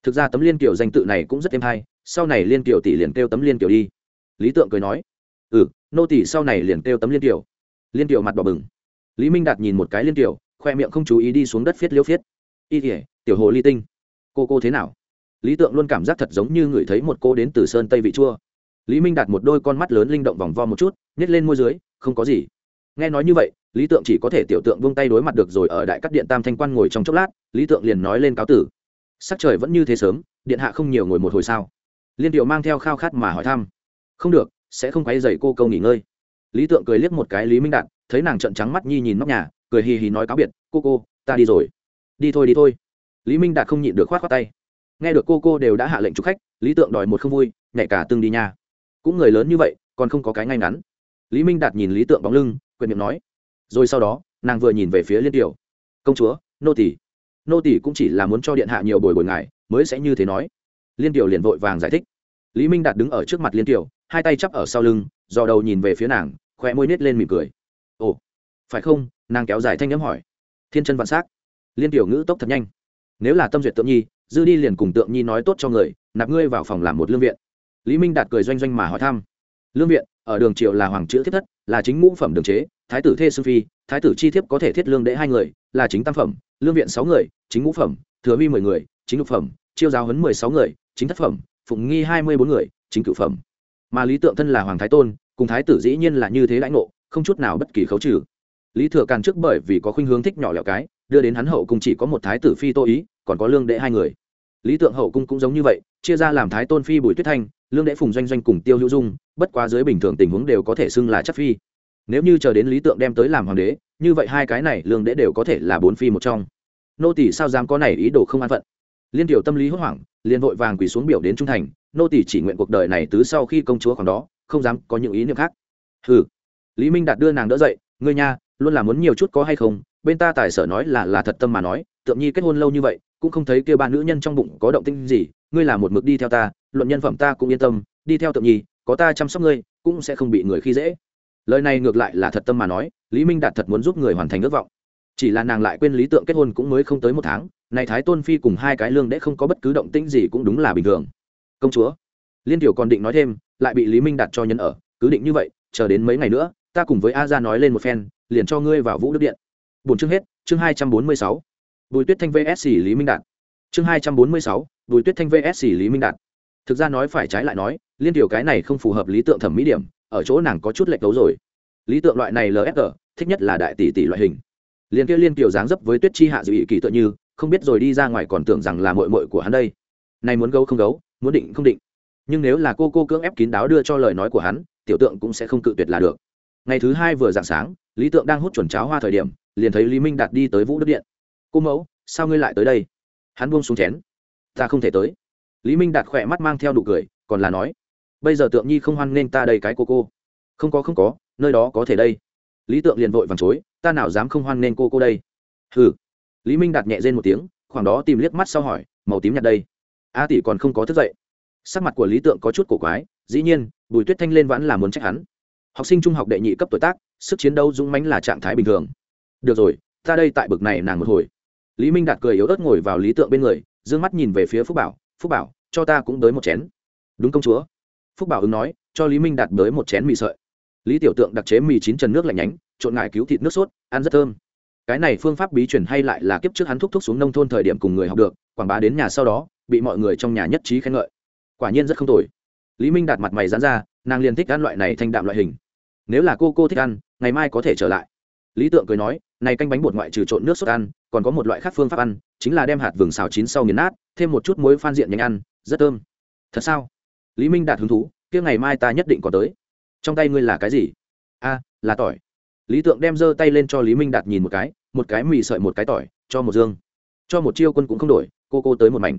Thực ra tấm liên tiểu danh tự này cũng rất êm hay, sau này liên tiểu tỷ liền kêu tấm liên tiểu đi. Lý tượng cười nói ừ nô tỷ sau này liền kêu tấm liên tiểu. Liên tiểu mặt đỏ bừng. Lý minh đạt nhìn một cái liên tiểu, khoe miệng không chú ý đi xuống đất phiết liêu phiết y tỉa tiểu hồ ly tinh. Cô cô thế nào? Lý tượng luôn cảm giác thật giống như ngửi thấy một cô đến từ sơn tây vị chua. Lý minh đạt một đôi con mắt lớn linh động vòng vo một chút, nhét lên môi dưới, không có gì. Nghe nói như vậy, lý tượng chỉ có thể tiểu tượng vung tay đối mặt được rồi ở đại cắt điện tam thanh quan ngồi trong chốc lát, lý tượng liền nói lên cáo tử. Sắc trời vẫn như thế sớm, điện hạ không nhiều ngồi một hồi sao? Liên điệu mang theo khao khát mà hỏi thăm. Không được, sẽ không quấy dày cô câu nghỉ ngơi. Lý tượng cười liếc một cái lý minh đạt, thấy nàng trợn trắng mắt nhi nhìn nóc nhà, cười hì hì nói cáo biệt, cô cô, ta đi rồi đi thôi đi thôi. Lý minh đạt không nhịn được khoát khoát tay. Nghe được cô cô đều đã hạ lệnh chụp khách, lý tượng đòi một không vui, nhảy cả tương đi nha cũng người lớn như vậy, còn không có cái ngay ngắn. Lý minh đạt nhìn lý tượng bóng lưng quyền miệng nói. Rồi sau đó, nàng vừa nhìn về phía liên tiểu. Công chúa, nô tỷ nô tỷ cũng chỉ là muốn cho điện hạ nhiều bồi bồi ngài, mới sẽ như thế nói. Liên tiểu liền vội vàng giải thích. Lý minh đạt đứng ở trước mặt liên tiểu, hai tay chắp ở sau lưng, dò đầu nhìn về phía nàng khoe môi nết lên mỉm cười. Ồ, phải không? Nàng kéo dài thanh nhắm hỏi. Thiên chân vạn s á c liên tiểu ngữ tốc thật nhanh. Nếu là tâm duyệt tượng nhi, dư đi liền cùng tượng nhi nói tốt cho người, nạp ngươi vào phòng làm một lương viện. Lý minh đạt cười doanh doanh mà hỏi thăm. Lương viện, ở đường triều là hoàng chữ thiết thất, là chính ngũ phẩm đường chế, thái tử thê sư phi, thái tử chi thiếp có thể thiết lương đệ hai người, là chính tam phẩm, lương viện sáu người, chính ngũ phẩm, thừa vi mười người, chính lục phẩm, chiêu giáo huấn mười sáu người, chính thất phẩm, phụng nghi hai mươi bốn người, chính cựu phẩm. Mà lý tượng thân là hoàng thái tôn, cùng thái tử dĩ nhiên là như thế lãnh ngộ, không chút nào bất kỳ khấu trừ. Lý thừa càn trước bởi vì có khuynh hướng thích nhỏ lẹo cái đưa đến hắn hậu cung chỉ có một thái tử phi tô ý, còn có lương đệ hai người. Lý tượng hậu cung cũng giống như vậy, chia ra làm thái tôn phi bùi tuyết thanh, lương đệ phùng doanh doanh cùng tiêu hữu dung, bất quá dưới bình thường tình huống đều có thể xưng là chất phi. Nếu như chờ đến lý tượng đem tới làm hoàng đế, như vậy hai cái này lương đệ đều có thể là bốn phi một trong. Nô tỷ sao dám có này ý đồ không an phận? Liên tiểu tâm lý hốt hoảng, liền vội vàng quỳ xuống biểu đến trung thành, nô tỷ chỉ nguyện cuộc đời này tứ sau khi công chúa còn đó, không dám có những ý niệm khác. Hừ. Lý minh đạt đưa nàng đỡ dậy, ngươi nha, luôn là muốn nhiều chút có hay không bên ta tài sở nói là là thật tâm mà nói, tượng nhi kết hôn lâu như vậy, cũng không thấy kêu ba nữ nhân trong bụng có động tinh gì, ngươi là một mực đi theo ta, luận nhân phẩm ta cũng yên tâm, đi theo tượng nhi, có ta chăm sóc ngươi, cũng sẽ không bị người khi dễ. Lời này ngược lại là thật tâm mà nói, lý minh đạt thật muốn giúp người hoàn thành ước vọng. Chỉ là nàng lại quên lý tượng kết hôn cũng mới không tới một tháng, này thái tôn phi cùng hai cái lương đễ không có bất cứ động tĩnh gì cũng đúng là bình thường. Công chúa, liên tiểu còn định nói thêm, lại bị lý minh đạt cho nhân ở, cứ định như vậy, chờ đến mấy ngày nữa, ta cùng với a ra nói lên một phen, liền cho ngươi vào vũ đức điện bốn chương hết, chương hai trăm bốn mươi sáu. Bùi tuyết thanh vs lý minh đạt. Chương hai trăm bốn mươi sáu, bùi tuyết thanh vs lý minh đạt. Thực ra nói phải trái lại nói, liên điều cái này không phù hợp lý tượng thẩm mỹ điểm, ở chỗ nàng có chút lệch đấu rồi. Lý tượng loại này lfg thích nhất là đại tỷ tỷ loại hình. Liên kia liên tiểu dáng dấp với tuyết chi hạ dự ý kỳ tựa như, không biết rồi đi ra ngoài còn tưởng rằng là mội mội của hắn đây. Này muốn gấu không gấu, muốn định không định. Nhưng nếu là cô cô cưỡng ép kín đáo đưa cho lời nói của hắn, tiểu tượng cũng sẽ không cự tuyệt là được. Ngày thứ hai vừa dạng sáng lý tượng đang hút chuẩn cháo hoa thời điểm, liền thấy lý minh đạt đi tới vũ đức điện. Cô mẫu, sao ngươi lại tới đây? Hắn buông xuống chén. Ta không thể tới. Lý minh đạt khỏe mắt mang theo nụ cười, còn là nói, bây giờ tượng nhi không hoan nghênh ta đây cái cô cô. Không có không có, nơi đó có thể đây. Lý tượng liền vội vàng chối, ta nào dám không hoan nghênh cô cô đây? Hừ. Lý minh đạt nhẹ rên một tiếng, khoảng đó tìm liếc mắt sau hỏi, màu tím nhạt đây. A tỷ còn không có thức dậy. Sắc mặt của lý tượng có chút cổ quái, dĩ nhiên, bùi tuyết thanh lên vẫn là muốn trách hắn học sinh trung học đệ nhị cấp tuổi tác, sức chiến đấu dũng mãnh là trạng thái bình thường. Được rồi, ta đây tại bực này nàng một hồi. Lý minh đạt cười yếu ớt ngồi vào lý tượng bên người d ư ơ n g mắt nhìn về phía phúc bảo phúc bảo, cho ta cũng tới một chén. Đúng công chúa. Phúc bảo ứng nói, cho lý minh đạt tới một chén mì sợi. Lý tiểu tượng đặc chế mì chín trần nước lạnh nhánh, trộn ngại cứu thịt nước sốt, ăn rất thơm. Cái này phương pháp bí truyền hay lại là kiếp trước hắn thúc thúc xuống nông thôn thời điểm cùng người học được, quảng bá đến nhà sau đó, bị mọi người trong nhà nhất trí khen ngợi. Quả nhiên rất không tồi lý minh đạt mặt mày dán ra, nàng liền thích ăn loại này thanh đạm loại hình. Nếu là cô cô thích ăn, ngày mai có thể trở lại. Lý tượng cười nói, này canh bánh bột ngoại trừ trộn nước sốt ăn, còn có một loại khác phương pháp ăn, chính là đem hạt vừng xào chín sau nghiền nát, thêm một chút muối phan diện nhanh ăn, rất thơm. Thật sao? Lý minh đạt hứng thú, kia ngày mai ta nhất định có tới. Trong tay ngươi là cái gì? A, là tỏi. Lý tượng đem giơ tay lên cho lý minh đạt nhìn một cái một cái mì sợi một cái tỏi, cho một dương. Cho một chiêu quân cũng không đổi, cô cô tới một mảnh.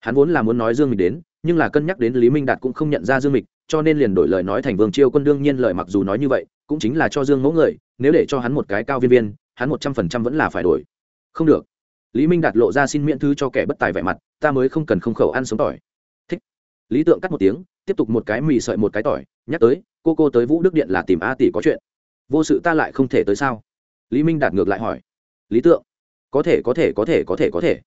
Hắn vốn là muốn nói dương mịch đến nhưng là cân nhắc đến lý minh đạt cũng không nhận ra dương mịch, cho nên liền đổi lời nói thành vương chiêu quân đương nhiên lời mặc dù nói như vậy, cũng chính là cho dương mẫu người, nếu để cho hắn một cái cao viên viên, hắn một trăm phần trăm vẫn là phải đổi. Không được. Lý minh đạt lộ ra xin miễn thư cho kẻ bất tài vẻ mặt, ta mới không cần không khẩu ăn sống tỏi. Thích. Lý tượng cắt một tiếng, tiếp tục một cái mì sợi một cái tỏi, nhắc tới, cô cô tới vũ đức điện là tìm a tỷ có chuyện. Vô sự ta lại không thể tới sao? Lý minh đạt ngược lại hỏi. Lý tượng. Có thể có thể có thể có thể. Có thể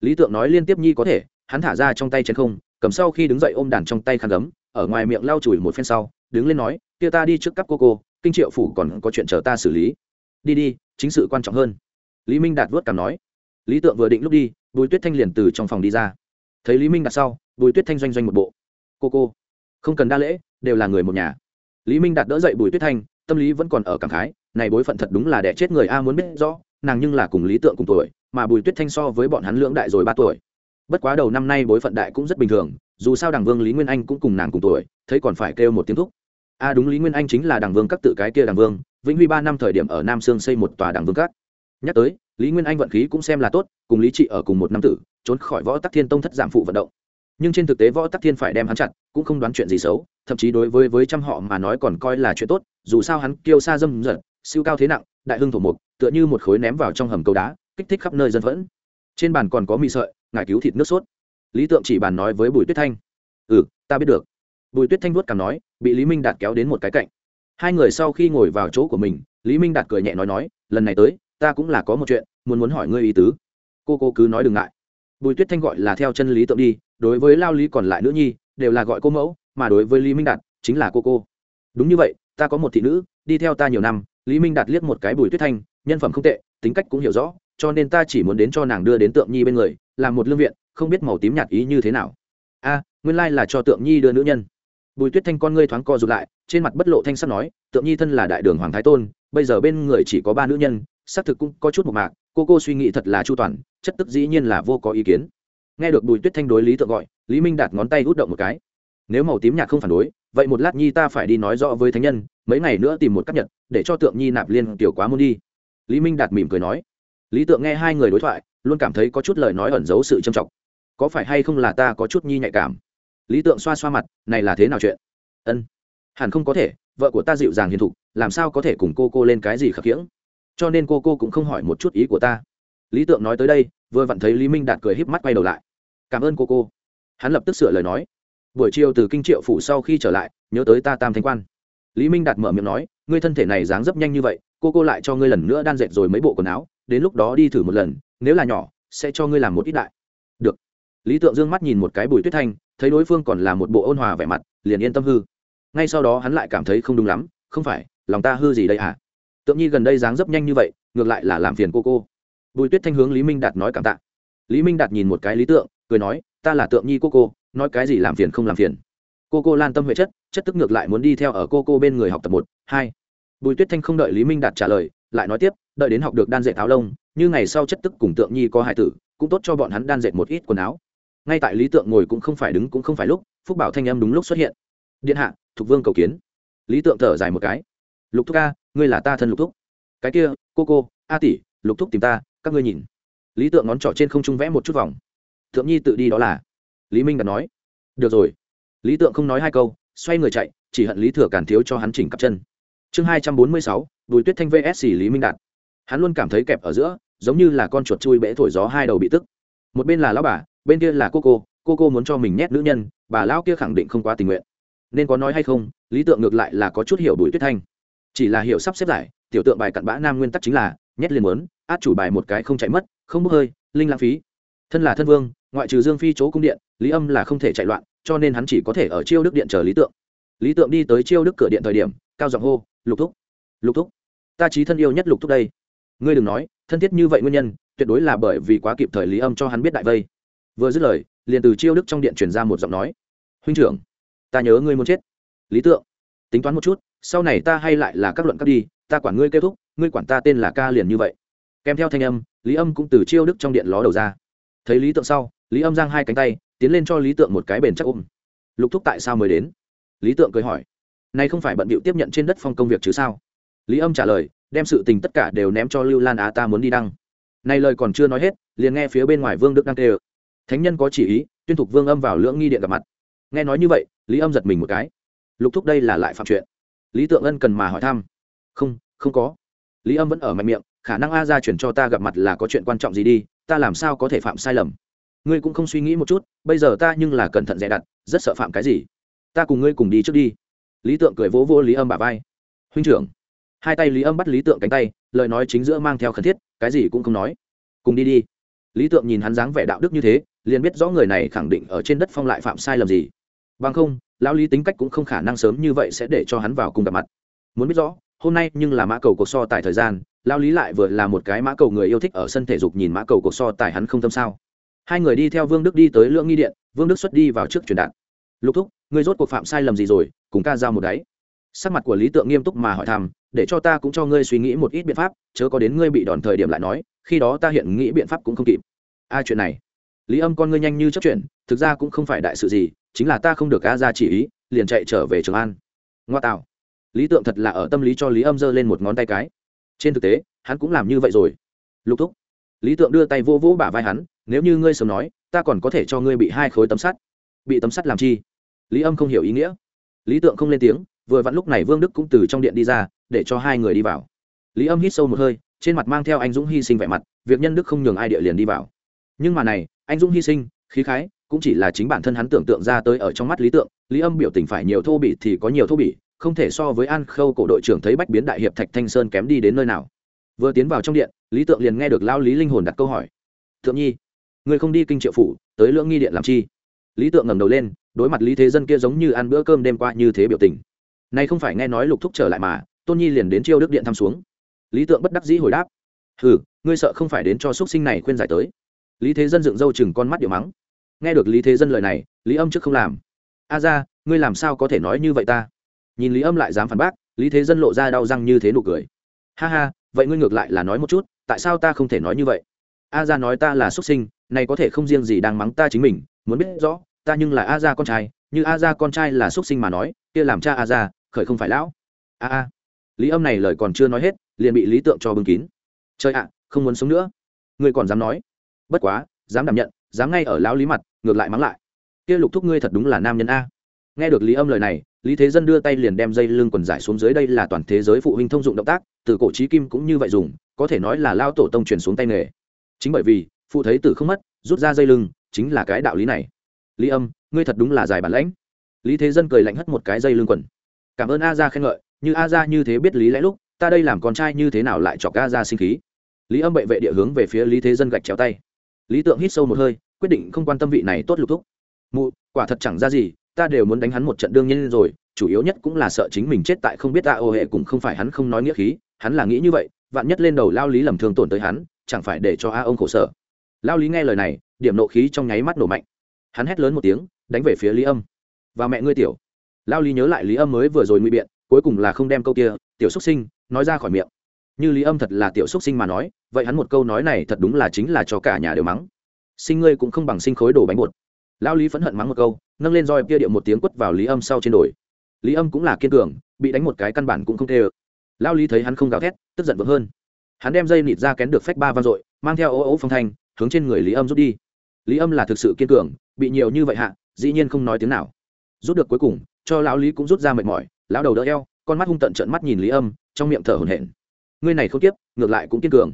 lý tượng nói liên tiếp nhi có thể, hắn thả ra trong tay chân không cầm sau khi đứng dậy ôm đàn trong tay khăn gấm, ở ngoài miệng lau chùi một phen sau, đứng lên nói, kia ta đi trước cắp cô cô, kinh triệu phủ còn có chuyện chờ ta xử lý. Đi đi, chính sự quan trọng hơn. Lý minh đạt vớt cảm nói. Lý tượng vừa định lúc đi, bùi tuyết thanh liền từ trong phòng đi ra. Thấy lý minh đặt sau, bùi tuyết thanh doanh doanh một bộ. Cô cô, không cần đa lễ, đều là người một nhà. Lý minh đạt đỡ dậy bùi tuyết thanh, tâm lý vẫn còn ở cảm khái, này bối phận thật đúng là đẻ chết người a muốn biết rõ, nàng nhưng là cùng lý tượng cùng tuổi, mà bùi tuyết thanh so với bọn hắn lưỡng đại rồi ba tuổi bất quá đầu năm nay bối phận đại cũng rất bình thường, dù sao đảng vương lý nguyên anh cũng cùng nàng cùng tuổi, thấy còn phải kêu một tiếng thúc. A đúng, lý nguyên anh chính là đảng vương các tự cái kia đảng vương, vĩnh huy ba năm thời điểm ở nam sương xây một tòa đảng vương các. Nhắc tới, lý nguyên anh vận khí cũng xem là tốt, cùng lý trị ở cùng một năm tử, trốn khỏi võ tắc thiên tông thất giảm phụ vận động. Nhưng trên thực tế võ tắc thiên phải đem hắn chặt, cũng không đoán chuyện gì xấu, thậm chí đối với với trăm họ mà nói còn coi là chuyện tốt, dù sao hắn kêu xa dâm dật, siêu cao thế nặng, đại hưng thổ mục, tựa như một khối ném vào trong hầm cầu đá, kích thích khắp nơi dân vẫn trên bàn còn có mì sợi ngài cứu thịt nước sốt. Lý tượng chỉ bàn nói với bùi tuyết thanh. Ừ ta biết được. Bùi tuyết thanh vuốt cảm nói, bị lý minh đạt kéo đến một cái cạnh. Hai người sau khi ngồi vào chỗ của mình, lý minh đạt cười nhẹ nói nói, lần này tới, ta cũng là có một chuyện, muốn muốn hỏi ngươi ý tứ. Cô cô cứ nói đừng ngại. Bùi tuyết thanh gọi là theo chân lý tượng đi, đối với lao lý còn lại nữ nhi, đều là gọi cô mẫu, mà đối với lý minh đạt, chính là cô cô. Đúng như vậy, ta có một thị nữ, đi theo ta nhiều năm, lý minh đạt liếc một cái bùi tuyết thanh, nhân phẩm không tệ, tính cách cũng hiểu rõ cho nên ta chỉ muốn đến cho nàng đưa đến tượng nhi bên người làm một lương viện, không biết màu tím nhạt ý như thế nào. A, nguyên lai là cho tượng nhi đưa nữ nhân. Bùi tuyết thanh con ngươi thoáng co rụt lại, trên mặt bất lộ thanh sắt nói, tượng nhi thân là đại đường hoàng thái tôn, bây giờ bên người chỉ có ba nữ nhân, xác thực cũng có chút một mạc, cô cô suy nghĩ thật là chu toàn, chất tức dĩ nhiên là vô có ý kiến. Nghe được bùi tuyết thanh đối lý tượng gọi, lý minh đạt ngón tay hút động một cái. Nếu màu tím nhạt không phản đối, vậy một lát nhi ta phải đi nói rõ với thánh nhân, mấy ngày nữa tìm một cách nhật, để cho tượng nhi nạp liên tiểu quá môn đi. Lý minh đạt mỉm cười nói lý tượng nghe hai người đối thoại, luôn cảm thấy có chút lời nói ẩn giấu sự trầm trọng. Có phải hay không là ta có chút nhi nhạy cảm? Lý tượng xoa xoa mặt, này là thế nào chuyện? Ân, hẳn không có thể, vợ của ta dịu dàng hiền thục, làm sao có thể cùng cô cô lên cái gì khập khiễng? Cho nên cô cô cũng không hỏi một chút ý của ta. Lý tượng nói tới đây, vừa vặn thấy lý minh đạt cười híp mắt quay đầu lại. Cảm ơn cô cô. Hắn lập tức sửa lời nói. Buổi chiều từ kinh triệu phủ sau khi trở lại, nhớ tới ta tam thanh quan. Lý minh đạt mở miệng nói, ngươi thân thể này dáng dấp nhanh như vậy, cô cô lại cho ngươi lần nữa đan dệt rồi mấy bộ quần áo đến lúc đó đi thử một lần, nếu là nhỏ, sẽ cho ngươi làm một ít đại. Được. Lý tượng dương mắt nhìn một cái bùi tuyết thanh, thấy đối phương còn là một bộ ôn hòa vẻ mặt, liền yên tâm hư. Ngay sau đó hắn lại cảm thấy không đúng lắm, không phải, lòng ta hư gì đây à tượng nhi gần đây dáng dấp nhanh như vậy, ngược lại là làm phiền cô cô. Bùi tuyết thanh hướng lý minh đạt nói cảm tạ. Lý minh đạt nhìn một cái lý tượng, cười nói, ta là tượng nhi cô cô, nói cái gì làm phiền không làm phiền. Cô cô lan tâm huệ chất chất tức ngược lại muốn đi theo ở cô cô bên người học tập một, hai. Bùi tuyết thanh không đợi lý minh đạt trả lời lại nói tiếp, đợi đến học được đan dệt áo lông, như ngày sau chất tức cùng tượng nhi có hải tử, cũng tốt cho bọn hắn đan dệt một ít quần áo. Ngay tại lý tượng ngồi cũng không phải đứng cũng không phải lúc, phúc bảo thanh âm đúng lúc xuất hiện. Điện hạ, thục vương cầu kiến. Lý tượng thở dài một cái. Lục thúc ca, ngươi là ta thân lục thúc. Cái kia, cô cô, a tỷ, lục thúc tìm ta, các ngươi nhìn. Lý tượng ngón trỏ trên không trung vẽ một chút vòng. Thượng nhi tự đi đó là? Lý minh đặt nói. Được rồi. Lý tượng không nói hai câu, xoay người chạy, chỉ hận lý thừa càn thiếu cho hắn chỉnh cặp chân chương hai trăm bốn mươi sáu, bùi tuyết thanh vs lý minh đạt. Hắn luôn cảm thấy kẹp ở giữa, giống như là con chuột chui bẽ thổi gió hai đầu bị tức. Một bên là lão bà, bên kia là cô cô cô cô muốn cho mình nhét nữ nhân, bà lão kia khẳng định không quá tình nguyện. Nên có nói hay không, lý tượng ngược lại là có chút hiểu bùi tuyết thanh. Chỉ là hiểu sắp xếp giải tiểu tượng bài cặn bã nam nguyên tắc chính là, nhét liền muốn, át chủ bài một cái không chạy mất, không bốc hơi, linh lãng phí. Thân là thân vương, ngoại trừ dương phi chỗ cung điện, lý âm là không thể chạy loạn, cho nên hắn chỉ có thể ở chiêu đức điện chờ lý tượng. Lý tượng đi tới chiêu đức cửa điện thời điểm, cao giọng hô lục thúc lục thúc, ta trí thân yêu nhất lục thúc đây. Ngươi đừng nói, thân thiết như vậy nguyên nhân, tuyệt đối là bởi vì quá kịp thời lý âm cho hắn biết đại vây. Vừa dứt lời, liền từ chiêu đức trong điện truyền ra một giọng nói. Huynh trưởng, ta nhớ ngươi muốn chết. Lý tượng, tính toán một chút, sau này ta hay lại là các luận các đi, ta quản ngươi kết thúc, ngươi quản ta tên là ca liền như vậy. Kèm theo thanh âm, lý âm cũng từ chiêu đức trong điện ló đầu ra. Thấy lý tượng sau, lý âm giang hai cánh tay, tiến lên cho lý tượng một cái bền chắc ôm. Lục thúc tại sao mới đến? Lý tượng cười hỏi nay không phải bận bịu tiếp nhận trên đất phong công việc chứ sao? Lý âm trả lời, đem sự tình tất cả đều ném cho lưu lan á, ta muốn đi đăng. Này lời còn chưa nói hết, liền nghe phía bên ngoài vương đức đang kêu. Thánh nhân có chỉ ý, tuyên thục vương âm vào lưỡng nghi điện gặp mặt. Nghe nói như vậy, lý âm giật mình một cái. Lục thúc đây là lại phạm chuyện. Lý tượng ân cần mà hỏi thăm. Không không có. Lý âm vẫn ở mạnh miệng, khả năng a ra chuyển cho ta gặp mặt là có chuyện quan trọng gì đi, ta làm sao có thể phạm sai lầm? Ngươi cũng không suy nghĩ một chút, bây giờ ta nhưng là cẩn thận dè đặt, rất sợ phạm cái gì? Ta cùng ngươi cùng đi trước đi lý tượng cười vỗ vỗ lý âm bà vai. Huynh trưởng. Hai tay lý âm bắt lý tượng cánh tay, lời nói chính giữa mang theo khẩn thiết, cái gì cũng không nói. Cùng đi đi. Lý tượng nhìn hắn dáng vẻ đạo đức như thế, liền biết rõ người này khẳng định ở trên đất phong lại phạm sai lầm gì. Bằng không, lão lý tính cách cũng không khả năng sớm như vậy sẽ để cho hắn vào cùng gặp mặt. Muốn biết rõ, hôm nay nhưng là mã cầu cuộc so tài thời gian lao lý lại vừa là một cái mã cầu người yêu thích ở sân thể dục nhìn mã cầu cuộc so tài hắn không tâm sao? Hai người đi theo vương đức đi tới lưỡng nghi điện, vương đức xuất đi vào trước truyền đạt. Lục thúc, ngươi rốt cuộc phạm sai lầm gì rồi? Cùng ca giao một đáy. Sắc mặt của lý tượng nghiêm túc mà hỏi thăm, để cho ta cũng cho ngươi suy nghĩ một ít biện pháp, chớ có đến ngươi bị đòn thời điểm lại nói, khi đó ta hiện nghĩ biện pháp cũng không kịp. A, chuyện này. Lý âm con ngươi nhanh như chấp chuyện thực ra cũng không phải đại sự gì, chính là ta không được ca ra chỉ ý, liền chạy trở về trường an. Ngoa tạo. Lý tượng thật là ở tâm lý cho lý âm giơ lên một ngón tay cái. Trên thực tế, hắn cũng làm như vậy rồi. Lục thúc. Lý tượng đưa tay vô vỗ bả vai hắn, nếu như ngươi sớm nói, ta còn có thể cho ngươi bị hai khối tấm sắt. Bị tấm sắt làm chi? Lý âm không hiểu ý nghĩa lý tượng không lên tiếng, vừa vặn lúc này vương đức cũng từ trong điện đi ra, để cho hai người đi vào. Lý âm hít sâu một hơi, trên mặt mang theo anh dũng hy sinh vẻ mặt, việc nhân đức không nhường ai địa liền đi vào. Nhưng mà này, anh dũng hy sinh, khí khái, cũng chỉ là chính bản thân hắn tưởng tượng ra tới ở trong mắt lý tượng, lý âm biểu tình phải nhiều thô bỉ thì có nhiều thô bỉ, không thể so với an khâu cổ đội trưởng thấy bách biến đại hiệp thạch thanh sơn kém đi đến nơi nào. Vừa tiến vào trong điện, lý tượng liền nghe được lao lý linh hồn đặt câu hỏi. Thượng nhi, người không đi kinh triệu phủ, tới lưỡng nghi điện làm chi? Lý tượng ngẩng đầu lên đối mặt lý thế dân kia giống như ăn bữa cơm đêm qua như thế biểu tình. Nay không phải nghe nói lục thúc trở lại mà, tôn nhi liền đến chiêu đức điện thăm xuống. Lý tượng bất đắc dĩ hồi đáp ừ ngươi sợ không phải đến cho x sinh này khuyên giải tới. Lý thế dân dựng râu chừng con mắt điệu mắng. Nghe được lý thế dân lời này, lý âm trước không làm. A ra, ngươi làm sao có thể nói như vậy ta? Nhìn lý âm lại dám phản bác, lý thế dân lộ ra đau răng như thế nụ cười. Ha ha, vậy ngươi ngược lại là nói một chút, tại sao ta không thể nói như vậy? A ra nói ta là xuất sinh, này có thể không riêng gì đang mắng ta chính mình, muốn biết rõ ta nhưng là a gia con trai, như a gia con trai là xuất sinh mà nói, kia làm cha a gia, khởi không phải lão. A a. Lý âm này lời còn chưa nói hết, liền bị lý tượng cho bưng kín. Trời ạ, không muốn sống nữa. Ngươi còn dám nói. Bất quá, dám đảm nhận, dám ngay ở lão lý mặt, ngược lại mắng lại. Kia lục thúc ngươi thật đúng là nam nhân a. Nghe được lý âm lời này, lý thế dân đưa tay liền đem dây lưng quần giải xuống dưới đây là toàn thế giới phụ huynh thông dụng động tác, từ cổ trí kim cũng như vậy dùng, có thể nói là lao tổ tông truyền xuống tay nghề. Chính bởi vì, phụ thấy tử không mất, rút ra dây lưng, chính là cái đạo lý này lý âm, ngươi thật đúng là dài bản lãnh. Lý thế dân cười lạnh hất một cái dây lưng quần. Cảm ơn a ra khen ngợi, như a ra như thế biết lý lẽ lúc, ta đây làm con trai như thế nào lại chọc a ra sinh khí? Lý âm bệ vệ địa hướng về phía lý thế dân gạch chéo tay. Lý tượng hít sâu một hơi, quyết định không quan tâm vị này tốt lục thúc. Mụ, quả thật chẳng ra gì, ta đều muốn đánh hắn một trận đương nhiên rồi, chủ yếu nhất cũng là sợ chính mình chết tại không biết ta ô hệ cũng không phải hắn không nói nghĩa khí, hắn là nghĩ như vậy, vạn nhất lên đầu lao lý lầm thương tổn tới hắn, chẳng phải để cho a ông khổ sở. Lao lý nghe lời này, điểm nộ khí trong nháy mắt nổ mạnh hắn hét lớn một tiếng, đánh về phía lý âm. Và mẹ ngươi tiểu. Lao lý nhớ lại lý âm mới vừa rồi nguy biện, cuối cùng là không đem câu kia, tiểu xúc sinh, nói ra khỏi miệng. Như lý âm thật là tiểu xúc sinh mà nói, vậy hắn một câu nói này thật đúng là chính là cho cả nhà đều mắng. Sinh ngươi cũng không bằng sinh khối đồ bánh bột. Lao lý phẫn hận mắng một câu, nâng lên roi kia điệu một tiếng quất vào lý âm sau trên đồi. Lý âm cũng là kiên cường, bị đánh một cái căn bản cũng không tê. Ơ lao lý thấy hắn không gào thét, tức giận vỡ hơn. Hắn đem dây nịt ra kén được phách ba vang dội, mang theo ô ô phong thanh, hướng trên người lý âm rút đi. Lý âm là thực sự kiên cường bị nhiều như vậy hạ, dĩ nhiên không nói tiếng nào. Rút được cuối cùng, cho lão lý cũng rút ra mệt mỏi, lão đầu đỡ eo, con mắt hung tận trận mắt nhìn lý âm, trong miệng thở hổn hển. Ngươi này không tiếp ngược lại cũng kiên cường.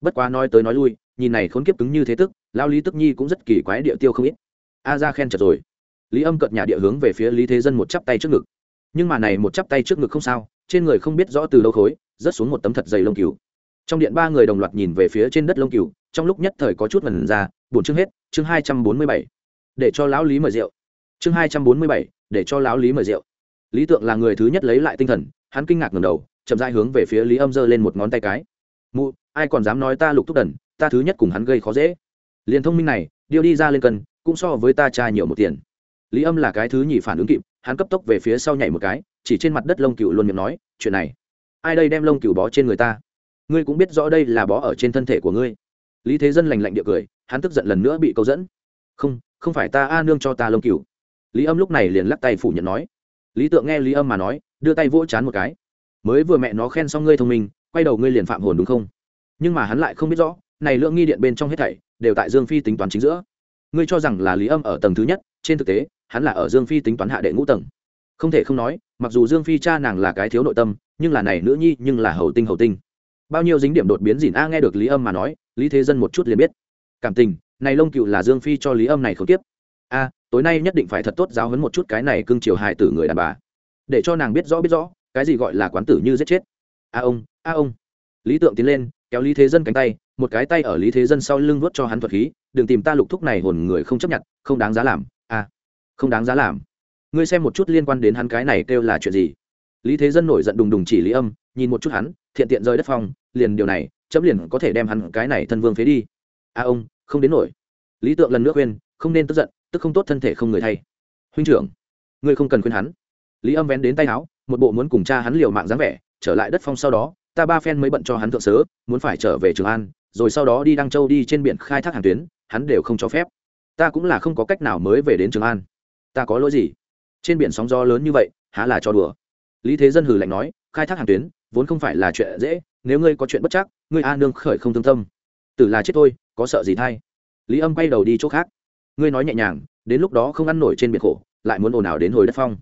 Bất quá nói tới nói lui, nhìn này khốn kiếp cứng như thế tức, lão lý tức nhi cũng rất kỳ quái địa tiêu không ít. A ra khen chật rồi. Lý âm cận nhà địa hướng về phía lý thế dân một chắp tay trước ngực. Nhưng mà này một chắp tay trước ngực không sao, trên người không biết rõ từ lâu khối, rớt xuống một tấm thật dày lông cừu. Trong điện ba người đồng loạt nhìn về phía trên đất lông cừu, trong lúc nhất thời có chút ngần ra, buồn chương hết, chương hai trăm bốn mươi bảy để cho lão lý mời rượu. Chương hai trăm bốn mươi bảy, để cho lão lý mời rượu. Lý tượng là người thứ nhất lấy lại tinh thần, hắn kinh ngạc ngầm đầu, chậm dai hướng về phía lý âm giơ lên một ngón tay cái. Mụ, ai còn dám nói ta lục thúc đần, ta thứ nhất cùng hắn gây khó dễ. Liền thông minh này, điêu đi ra lên cân, cũng so với ta cha nhiều một tiền. Lý âm là cái thứ nhì phản ứng kịp, hắn cấp tốc về phía sau nhảy một cái, chỉ trên mặt đất lông cừu luôn miệng nói, chuyện này, ai đây đem lông cừu bó trên người ta? Ngươi cũng biết rõ đây là bó ở trên thân thể của ngươi. Lý thế dân lành lạnh địa cười, hắn tức giận lần nữa bị câu dẫn. Không không phải ta a nương cho ta lông cừu. Lý âm lúc này liền lắc tay phủ nhận nói. Lý tượng nghe lý âm mà nói, đưa tay vỗ chán một cái. Mới vừa mẹ nó khen xong ngươi thông minh, quay đầu ngươi liền phạm hồn đúng không? Nhưng mà hắn lại không biết rõ, này lượng nghi điện bên trong hết thảy đều tại dương phi tính toán chính giữa. Ngươi cho rằng là lý âm ở tầng thứ nhất, trên thực tế, hắn là ở dương phi tính toán hạ đệ ngũ tầng. Không thể không nói, mặc dù dương phi cha nàng là cái thiếu nội tâm, nhưng là này nữ nhi, nhưng là hầu tinh hầu tinh. Bao nhiêu dính điểm đột biến dỉn a nghe được lý âm mà nói, lý thế dân một chút liền biết. Cảm tình này lông cựu là dương phi cho lý âm này không tiếp a, tối nay nhất định phải thật tốt giáo hấn một chút cái này cưng chiều hài tử người đàn bà. Để cho nàng biết rõ biết rõ, cái gì gọi là quán tử như giết chết. A ông a ông. Lý tượng tiến lên, kéo lý thế dân cánh tay, một cái tay ở lý thế dân sau lưng vuốt cho hắn thuật khí, đừng tìm ta lục thúc này hồn người không chấp nhận, không đáng giá làm, a, không đáng giá làm. Ngươi xem một chút liên quan đến hắn cái này kêu là chuyện gì. Lý thế dân nổi giận đùng đùng chỉ lý âm, nhìn một chút hắn, thiện tiện rơi đất phong liền điều này, chấm liền có thể đem hắn cái này thân vương phế đi. A ông không đến nổi. Lý tượng lần nữa khuyên, không nên tức giận, tức không tốt thân thể không người thay. Huynh trưởng, ngươi không cần khuyên hắn. Lý âm vén đến tay áo, một bộ muốn cùng cha hắn liều mạng dáng vẻ, trở lại đất phong sau đó, ta ba phen mới bận cho hắn thượng sớ, muốn phải trở về trường an, rồi sau đó đi đăng châu đi trên biển khai thác hàng tuyến, hắn đều không cho phép. Ta cũng là không có cách nào mới về đến trường an. Ta có lỗi gì? Trên biển sóng gió lớn như vậy, há là cho đùa. Lý thế dân hừ lạnh nói, khai thác hàng tuyến, vốn không phải là chuyện dễ, nếu ngươi có chuyện bất chắc, ngươi a nương khởi không thương tâm. Tử là chết thôi có sợ gì thay? Lý âm quay đầu đi chỗ khác. Ngươi nói nhẹ nhàng, đến lúc đó không ăn nổi trên biển khổ, lại muốn ồn ào đến hồi đất phong.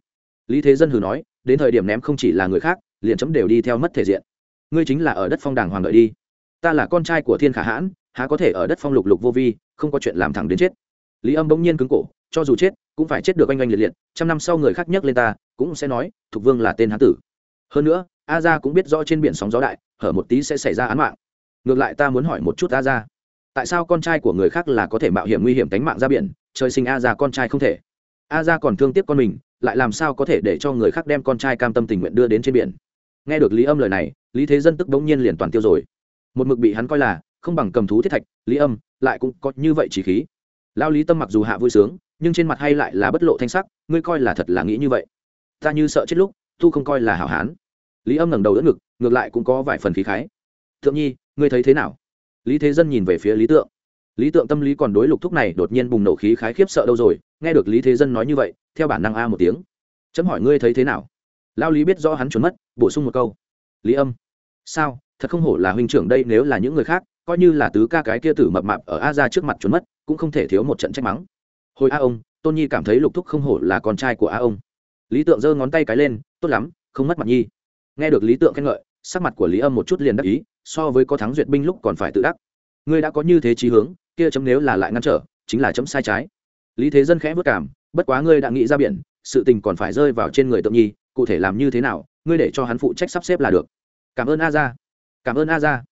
Lý thế dân hừ nói, đến thời điểm ném không chỉ là người khác, liền chấm đều đi theo mất thể diện. Ngươi chính là ở đất phong đàng hoàng đợi đi. Ta là con trai của thiên khả hãn, há có thể ở đất phong lục lục vô vi, không có chuyện làm thẳng đến chết. Lý âm bỗng nhiên cứng cổ, cho dù chết, cũng phải chết được oanh oanh liệt liệt, trăm năm sau người khác nhắc lên ta, cũng sẽ nói, thục vương là tên hán tử. Hơn nữa, a ra cũng biết rõ trên biển sóng gió đại, hở một tí sẽ xảy ra án mạng. Ngược lại ta muốn hỏi một chút a ra tại sao con trai của người khác là có thể mạo hiểm nguy hiểm tính mạng ra biển, trời sinh a ra con trai không thể. A ra còn thương tiếc con mình, lại làm sao có thể để cho người khác đem con trai cam tâm tình nguyện đưa đến trên biển. Nghe được lý âm lời này, lý thế dân tức bỗng nhiên liền toàn tiêu rồi. Một mực bị hắn coi là không bằng cầm thú thiết thạch, lý âm lại cũng có như vậy chỉ khí. Lao lý tâm mặc dù hạ vui sướng, nhưng trên mặt hay lại là bất lộ thanh sắc, ngươi coi là thật là nghĩ như vậy. Ta như sợ chết lúc thu không coi là hảo hán. Lý âm ngẩng đầu đỡ ngực, ngược lại cũng có vài phần khí khái. Thượng nhi, ngươi thấy thế nào? Lý thế dân nhìn về phía lý tượng. Lý tượng tâm lý còn đối lục thúc này đột nhiên bùng nổ khí khái khiếp sợ đâu rồi, nghe được lý thế dân nói như vậy, theo bản năng a một tiếng. Chấm hỏi ngươi thấy thế nào? Lao lý biết rõ hắn trốn mất, bổ sung một câu. Lý âm. Sao? Thật không hổ là huynh trưởng đây nếu là những người khác, coi như là tứ ca cái kia tử mập mạp ở a ra trước mặt trốn mất, cũng không thể thiếu một trận trách mắng. Hồi a ông, tôn nhi cảm thấy lục thúc không hổ là con trai của a ông. Lý tượng giơ ngón tay cái lên, tốt lắm, không mất mặt nhi. Nghe được lý tượng khen ngợi, sắc mặt của lý âm một chút liền đắc ý so với có thắng duyệt binh lúc còn phải tự đắc. Ngươi đã có như thế trí hướng, kia chấm nếu là lại ngăn trở, chính là chấm sai trái. Lý thế dân khẽ vất cảm, bất quá ngươi đã nghĩ ra biển, sự tình còn phải rơi vào trên người tượng nhi, cụ thể làm như thế nào, ngươi để cho hắn phụ trách sắp xếp là được. Cảm ơn a gia. Cảm ơn a gia.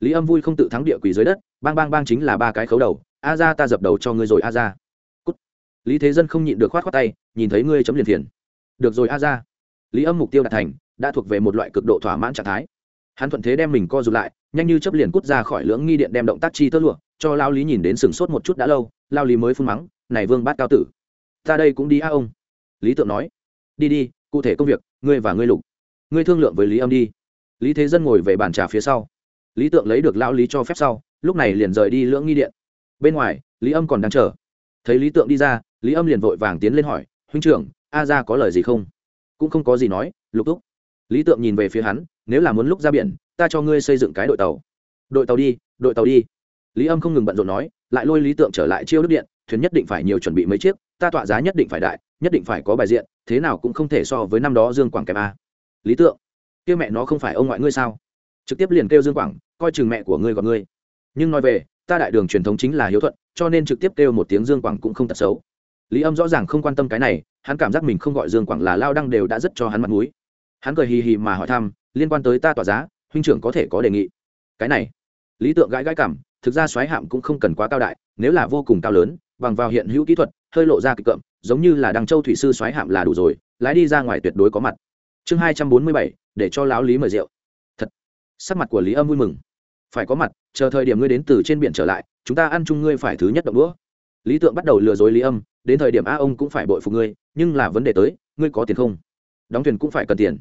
Lý âm vui không tự thắng địa quỷ dưới đất, bang bang bang chính là ba cái khấu đầu, a gia ta dập đầu cho ngươi rồi a gia. Cút. lý thế dân không nhịn được khoát khoát tay, nhìn thấy ngươi chấm liền phiền. Được rồi a gia. Lý âm mục tiêu đạt thành, đã thuộc về một loại cực độ thỏa mãn trạng thái hắn thuận thế đem mình co rụt lại, nhanh như chấp liền cút ra khỏi lưỡng nghi điện đem động tác chi tơ lụa, cho lao lý nhìn đến sừng sốt một chút đã lâu, lao lý mới phun mắng, này vương bát cao tử, ta đây cũng đi a ông. Lý tượng nói, đi đi, cụ thể công việc, ngươi và ngươi lục, ngươi thương lượng với lý âm đi. Lý thế dân ngồi về bàn trà phía sau. Lý tượng lấy được lao lý cho phép sau, lúc này liền rời đi lưỡng nghi điện. Bên ngoài, lý âm còn đang chờ. Thấy lý tượng đi ra, lý âm liền vội vàng tiến lên hỏi, huynh trưởng, a ra có lời gì không? Cũng không có gì nói, lục túc lý tượng nhìn về phía hắn, nếu là muốn lúc ra biển, ta cho ngươi xây dựng cái đội tàu. Đội tàu đi, đội tàu đi. Lý âm không ngừng bận rộn nói, lại lôi lý tượng trở lại chiêu đức điện, thuyền nhất định phải nhiều chuẩn bị mấy chiếc, ta tọa giá nhất định phải đại, nhất định phải có bài diện, thế nào cũng không thể so với năm đó dương quảng kèm a. Lý tượng, kêu mẹ nó không phải ông ngoại ngươi sao? Trực tiếp liền kêu dương quảng, coi chừng mẹ của ngươi gọi ngươi. Nhưng nói về, ta đại đường truyền thống chính là hiếu thuận, cho nên trực tiếp kêu một tiếng dương quảng cũng không tật xấu. Lý âm rõ ràng không quan tâm cái này, hắn cảm giác mình không gọi dương quảng là lao đăng đều đã rất cho hắn mặt mũi hắn cười hì hì mà hỏi thăm, liên quan tới ta tỏa giá, huynh trưởng có thể có đề nghị. Cái này? Lý tượng gãi gãi cảm thực ra xoáy hạm cũng không cần quá cao đại, nếu là vô cùng cao lớn, bằng vào hiện hữu kỹ thuật, hơi lộ ra kịch cậm, giống như là đăng châu thủy sư xoáy hạm là đủ rồi, lái đi ra ngoài tuyệt đối có mặt. Chương hai trăm bốn mươi bảy, để cho lão lý mời rượu. Thật. Sắc mặt của lý âm vui mừng. Phải có mặt, chờ thời điểm ngươi đến từ trên biển trở lại, chúng ta ăn chung ngươi phải thứ nhất động đũa. Lý tượng bắt đầu lừa dối lý âm, đến thời điểm a ông cũng phải bội phục ngươi, nhưng là vấn đề tới, ngươi có tiền không? Đóng thuyền cũng phải cần tiền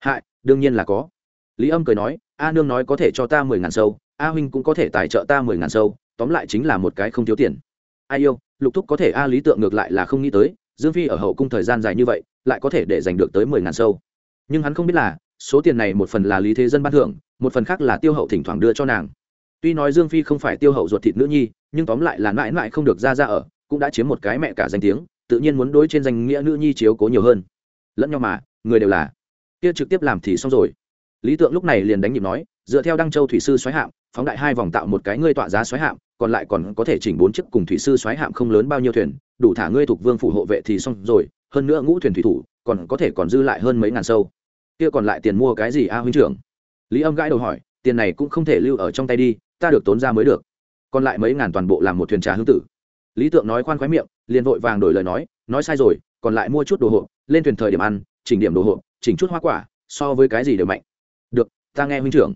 hại, đương nhiên là có. Lý âm cười nói, a nương nói có thể cho ta mười ngàn sâu, a huynh cũng có thể tài trợ ta mười ngàn sâu, tóm lại chính là một cái không thiếu tiền. Ai yêu, lục thúc có thể a lý tượng ngược lại là không nghĩ tới, dương phi ở hậu cung thời gian dài như vậy, lại có thể để giành được tới mười ngàn sâu. Nhưng hắn không biết là, số tiền này một phần là lý thế dân ban thưởng, một phần khác là tiêu hậu thỉnh thoảng đưa cho nàng. Tuy nói dương phi không phải tiêu hậu ruột thịt nữ nhi, nhưng tóm lại là mãi mãi không được ra ra ở, cũng đã chiếm một cái mẹ cả danh tiếng, tự nhiên muốn đối trên danh nghĩa nữ nhi chiếu cố nhiều hơn. Lẫn nhau mà, người đều là kia trực tiếp làm thì xong rồi. Lý tượng lúc này liền đánh nhịp nói, dựa theo đăng châu thủy sư xoáy hạm, phóng đại hai vòng tạo một cái ngươi tọa giá xoáy hạm, còn lại còn có thể chỉnh bốn chiếc cùng thủy sư xoáy hạm không lớn bao nhiêu thuyền, đủ thả ngươi thuộc vương phủ hộ vệ thì xong rồi, hơn nữa ngũ thuyền thủy thủ, còn có thể còn dư lại hơn mấy ngàn sâu. Kia còn lại tiền mua cái gì a huynh trưởng? Lý âm gãi đầu hỏi, tiền này cũng không thể lưu ở trong tay đi, ta được tốn ra mới được. Còn lại mấy ngàn toàn bộ làm một thuyền trà hương tử. Lý tượng nói khoan khoái miệng, liền vội vàng đổi lời nói nói sai rồi, còn lại mua chút đồ hộp lên thuyền thời điểm ăn, chỉnh điểm đồ hộp chỉnh chút hoa quả, so với cái gì đều mạnh. Được, ta nghe huynh trưởng.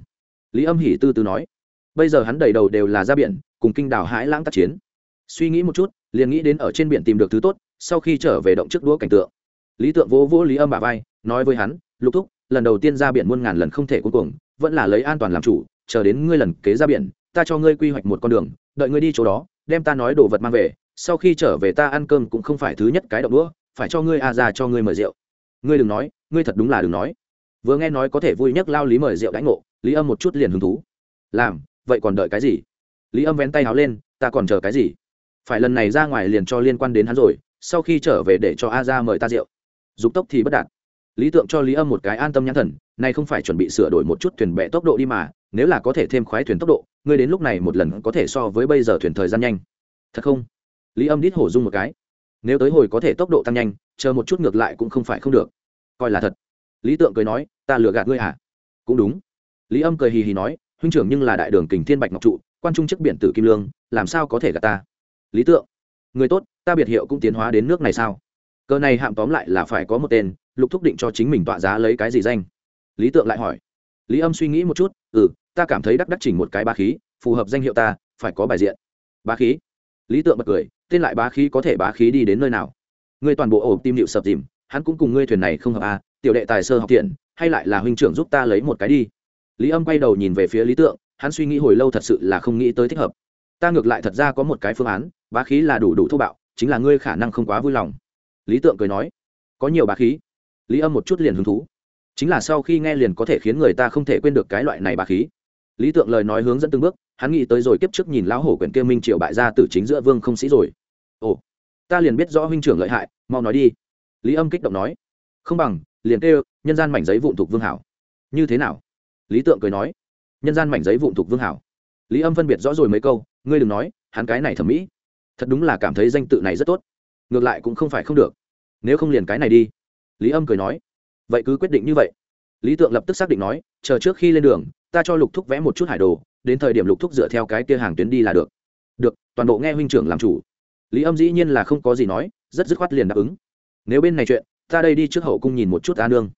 Lý âm hỉ tư tư nói. Bây giờ hắn đầy đầu đều là ra biển, cùng kinh đảo hãi lãng tác chiến. Suy nghĩ một chút, liền nghĩ đến ở trên biển tìm được thứ tốt, sau khi trở về động trước đũa cảnh tượng. Lý tượng vỗ vỗ lý âm bà vai, nói với hắn, lục thúc, lần đầu tiên ra biển muôn ngàn lần không thể cuối cùng vẫn là lấy an toàn làm chủ, chờ đến ngươi lần kế ra biển, ta cho ngươi quy hoạch một con đường, đợi ngươi đi chỗ đó, đem ta nói đồ vật mang về, sau khi trở về ta ăn cơm cũng không phải thứ nhất cái động đũa, phải cho ngươi a à ra cho ngươi mời rượu. Ngươi đừng nói ngươi thật đúng là đừng nói. Vừa nghe nói có thể vui nhất lao lý mời rượu đãi ngộ, lý âm một chút liền hứng thú. Làm, vậy còn đợi cái gì? Lý âm vén tay háo lên, ta còn chờ cái gì? Phải lần này ra ngoài liền cho liên quan đến hắn rồi, sau khi trở về để cho a ra mời ta rượu. Dục tốc thì bất đạt. Lý tượng cho lý âm một cái an tâm nhãn thần này không phải chuẩn bị sửa đổi một chút thuyền bẹ tốc độ đi mà, nếu là có thể thêm khoái thuyền tốc độ, ngươi đến lúc này một lần có thể so với bây giờ thuyền thời gian nhanh. Thật không? Lý âm đít hổ dung một cái. Nếu tới hồi có thể tốc độ tăng nhanh, chờ một chút ngược lại cũng không phải không được coi là thật. Lý tượng cười nói, ta lừa gạt ngươi à? Cũng đúng. Lý âm cười hì hì nói, huynh trưởng nhưng là đại đường kình thiên bạch ngọc trụ, quan trung chức biển tử kim lương, làm sao có thể gạt ta? Lý tượng, người tốt, ta biệt hiệu cũng tiến hóa đến nước này sao? Cơ này hạm tóm lại là phải có một tên, lục thúc định cho chính mình tọa giá lấy cái gì danh? Lý tượng lại hỏi. Lý âm suy nghĩ một chút ừ ta cảm thấy đắc đắc chỉnh một cái bá khí, phù hợp danh hiệu ta, phải có bài diện. Bá khí? Lý tượng bật cười, tên lại bá khí có thể bá khí đi đến nơi nào? Ngươi toàn bộ ổ tim điệu sập dìm hắn cũng cùng ngươi thuyền này không hợp à tiểu đệ tài sơ học thiện hay lại là huynh trưởng giúp ta lấy một cái đi. Lý âm quay đầu nhìn về phía lý tượng, hắn suy nghĩ hồi lâu thật sự là không nghĩ tới thích hợp. Ta ngược lại thật ra có một cái phương án, bá khí là đủ đủ thô bạo, chính là ngươi khả năng không quá vui lòng. Lý tượng cười nói, có nhiều bá khí. Lý âm một chút liền hứng thú. Chính là sau khi nghe liền có thể khiến người ta không thể quên được cái loại này bá khí. Lý tượng lời nói hướng dẫn từng bước, hắn nghĩ tới rồi kiếp trước nhìn lão hổ quyển kia minh triệu bại ra tử chính giữa vương không sĩ rồi. Ồ, ta liền biết rõ huynh trưởng lợi hại, mau nói đi lý âm kích động nói, không bằng, liền kêu, nhân gian mảnh giấy vụn thuộc vương hảo. Như thế nào? Lý tượng cười nói, nhân gian mảnh giấy vụn thuộc vương hảo. Lý âm phân biệt rõ rồi mấy câu, ngươi đừng nói, hắn cái này thẩm mỹ, thật đúng là cảm thấy danh tự này rất tốt, ngược lại cũng không phải không được. Nếu không liền cái này đi. Lý âm cười nói, vậy cứ quyết định như vậy. Lý tượng lập tức xác định nói, chờ trước khi lên đường, ta cho lục thúc vẽ một chút hải đồ, đến thời điểm lục thúc dựa theo cái kia hàng tuyến đi là được. Được, toàn bộ nghe huynh trưởng làm chủ. Lý âm dĩ nhiên là không có gì nói, rất dứt khoát liền đáp ứng nếu bên này chuyện, ta đây đi trước hậu cung nhìn một chút a nương.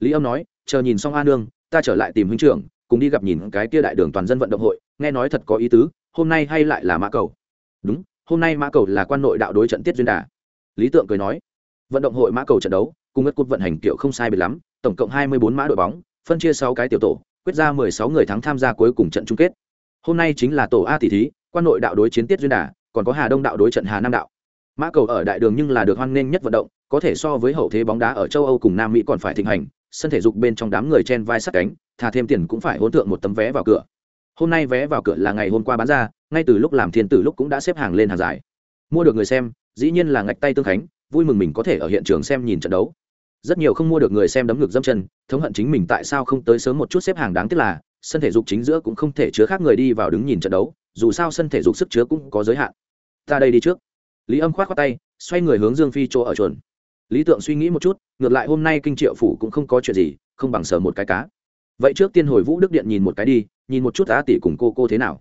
Lý âm nói, chờ nhìn xong a nương, ta trở lại tìm huynh trưởng, cùng đi gặp nhìn cái kia đại đường toàn dân vận động hội, nghe nói thật có ý tứ, hôm nay hay lại là mã cầu. Đúng, hôm nay mã cầu là quan nội đạo đối trận tiết duyên đà. Lý tượng cười nói, vận động hội mã cầu trận đấu, cùng ngất cút vận hành kiểu không sai biệt lắm, tổng cộng hai mươi bốn mã đội bóng, phân chia sáu cái tiểu tổ, quyết ra mười sáu người thắng tham gia cuối cùng trận chung kết. Hôm nay chính là tổ a tỷ thí, quan nội đạo đối chiến tiết duyên đà, còn có hà đông đạo đối trận hà nam đạo. Mã cầu ở đại đường nhưng là được hoan nghênh nhất vận động có thể so với hậu thế bóng đá ở châu âu cùng nam mỹ còn phải thịnh hành, sân thể dục bên trong đám người chen vai sát cánh, thà thêm tiền cũng phải hỗn thượng một tấm vé vào cửa. Hôm nay vé vào cửa là ngày hôm qua bán ra, ngay từ lúc làm thiên tử lúc cũng đã xếp hàng lên hàng dài. Mua được người xem, dĩ nhiên là ngạch tay tương khánh, vui mừng mình có thể ở hiện trường xem nhìn trận đấu. Rất nhiều không mua được người xem đấm ngực dâm chân, thống hận chính mình tại sao không tới sớm một chút xếp hàng đáng tiếc là, sân thể dục chính giữa cũng không thể chứa khác người đi vào đứng nhìn trận đấu, dù sao sân thể dục sức chứa cũng có giới hạn. Ta đây đi trước. Lý âm khoát khoát tay, xoay người hướng dương phi chỗ ở chuẩn lý tượng suy nghĩ một chút, ngược lại hôm nay kinh triệu phủ cũng không có chuyện gì, không bằng sờ một cái cá. Vậy trước tiên hồi vũ đức điện nhìn một cái đi, nhìn một chút á tỷ cùng cô cô thế nào.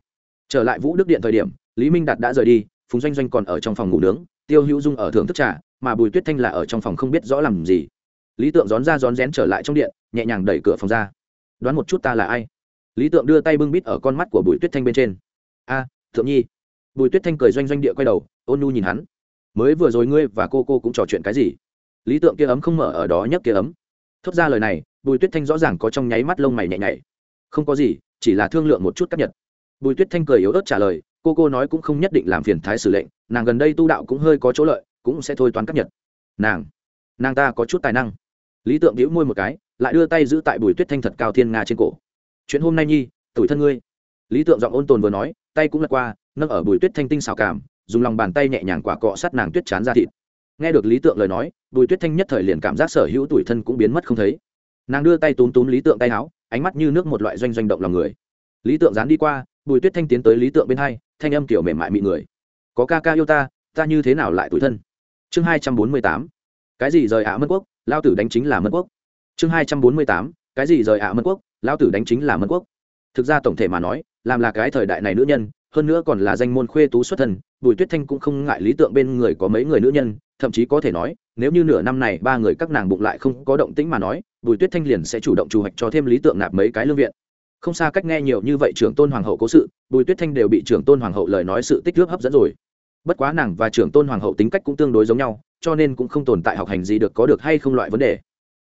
Trở lại vũ đức điện thời điểm, lý minh đạt đã rời đi, phùng doanh doanh còn ở trong phòng ngủ nướng, tiêu hữu dung ở thưởng thức trà, mà bùi tuyết thanh là ở trong phòng không biết rõ làm gì. Lý tượng rón ra rón rén trở lại trong điện, nhẹ nhàng đẩy cửa phòng ra. Đoán một chút ta là ai? Lý tượng đưa tay bưng bít ở con mắt của bùi tuyết thanh bên trên. A, thượng nhi. Bùi tuyết thanh cười doanh doanh địa quay đầu, ôn nu nhìn hắn. Mới vừa rồi ngươi và cô cô cũng trò chuyện cái gì? Lý tượng kia ấm không mở ở đó nhấc kia ấm. Thốt ra lời này, bùi tuyết thanh rõ ràng có trong nháy mắt lông mày nhẹ nhảy. Không có gì, chỉ là thương lượng một chút cắt nhật. Bùi tuyết thanh cười yếu ớt trả lời, cô cô nói cũng không nhất định làm phiền thái sử lệnh, nàng gần đây tu đạo cũng hơi có chỗ lợi, cũng sẽ thôi toán cắt nhật. Nàng nàng ta có chút tài năng. Lý tượng đĩu môi một cái, lại đưa tay giữ tại bùi tuyết thanh thật cao thiên nga trên cổ. Chuyện hôm nay nhi tuổi thân ngươi. Lý tượng giọng ôn tồn vừa nói, tay cũng lật qua, nâng ở bùi tuyết thanh tinh xào cảm, dùng lòng bàn tay nhẹ nhàng quả cọ sát nàng tuyết chán ra thịt nghe được lý tượng lời nói, bùi tuyết thanh nhất thời liền cảm giác sở hữu tuổi thân cũng biến mất không thấy. Nàng đưa tay túm túm lý tượng tay áo, ánh mắt như nước một loại doanh doanh động lòng người. Lý tượng dán đi qua, bùi tuyết thanh tiến tới lý tượng bên hai, thanh âm kiểu mềm mại mị người. Có ca ca yêu ta ta như thế nào lại tuổi thân? Chương hai trăm bốn mươi tám. Cái gì rời ạ mất quốc, lao tử đánh chính là mất quốc. Chương hai trăm bốn mươi tám. Cái gì rời ạ mất quốc, lao tử đánh chính là mất quốc. Thực ra tổng thể mà nói, làm là cái thời đại này nữ nhân, hơn nữa còn là danh môn khuê tú xuất thân, bùi tuyết thanh cũng không ngại lý tượng bên người có mấy người nữ nhân thậm chí có thể nói, nếu như nửa năm này ba người các nàng bụng lại không có động tĩnh mà nói, bùi tuyết thanh liền sẽ chủ động chủ hoạch cho thêm lý tượng nạp mấy cái lương viện. Không xa cách nghe nhiều như vậy trưởng tôn hoàng hậu cố sự, bùi tuyết thanh đều bị trưởng tôn hoàng hậu lời nói sự tích lớp hấp dẫn rồi. Bất quá nàng và trưởng tôn hoàng hậu tính cách cũng tương đối giống nhau, cho nên cũng không tồn tại học hành gì được có được hay không loại vấn đề.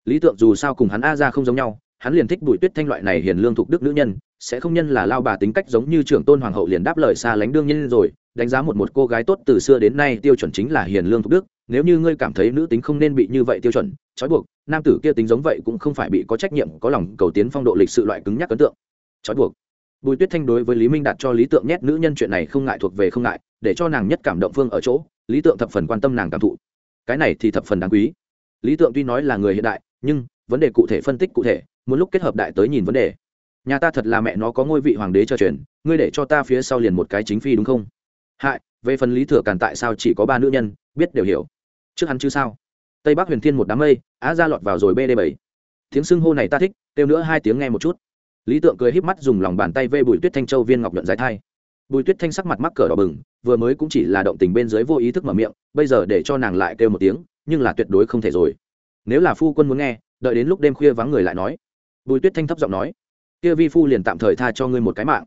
Lý tượng dù sao cùng hắn a ra không giống nhau, hắn liền thích bùi tuyết thanh loại này hiền lương thục đức nữ nhân, sẽ không nhân là lao bà tính cách giống như trưởng tôn hoàng hậu liền đáp lời xa lánh đương nhiên rồi, đánh giá một một cô gái tốt từ xưa đến nay tiêu chuẩn chính là hiền lương thục đức nếu như ngươi cảm thấy nữ tính không nên bị như vậy tiêu chuẩn, trói buộc, nam tử kia tính giống vậy cũng không phải bị có trách nhiệm, có lòng cầu tiến phong độ lịch sự loại cứng nhắc ấn tượng. Trói buộc. Bùi tuyết thanh đối với lý minh đạt cho lý tượng nhét nữ nhân chuyện này không ngại thuộc về không ngại, để cho nàng nhất cảm động phương ở chỗ, lý tượng thập phần quan tâm nàng cảm thụ. Cái này thì thập phần đáng quý. Lý tượng tuy nói là người hiện đại, nhưng vấn đề cụ thể phân tích cụ thể, muốn lúc kết hợp đại tới nhìn vấn đề. Nhà ta thật là mẹ nó có ngôi vị hoàng đế cho truyền, ngươi để cho ta phía sau liền một cái chính phi đúng không? Hại, về phần lý thừa càn tại sao chỉ có ba nữ nhân, biết đều hiểu trước hắn chứ sao? Tây bắc huyền thiên một đám mây, á ra lọt vào rồi bd bảy. Tiếng xưng hô này ta thích, kêu nữa hai tiếng nghe một chút. Lý tượng cười híp mắt dùng lòng bàn tay vê bùi tuyết thanh châu viên ngọc nhuận dài thai. Bùi tuyết thanh sắc mặt mắc cờ đỏ bừng, vừa mới cũng chỉ là động tình bên dưới vô ý thức mở miệng, bây giờ để cho nàng lại kêu một tiếng, nhưng là tuyệt đối không thể rồi. Nếu là phu quân muốn nghe, đợi đến lúc đêm khuya vắng người lại nói. Bùi tuyết thanh thấp giọng nói, kia vi phu liền tạm thời tha cho ngươi một cái mạng.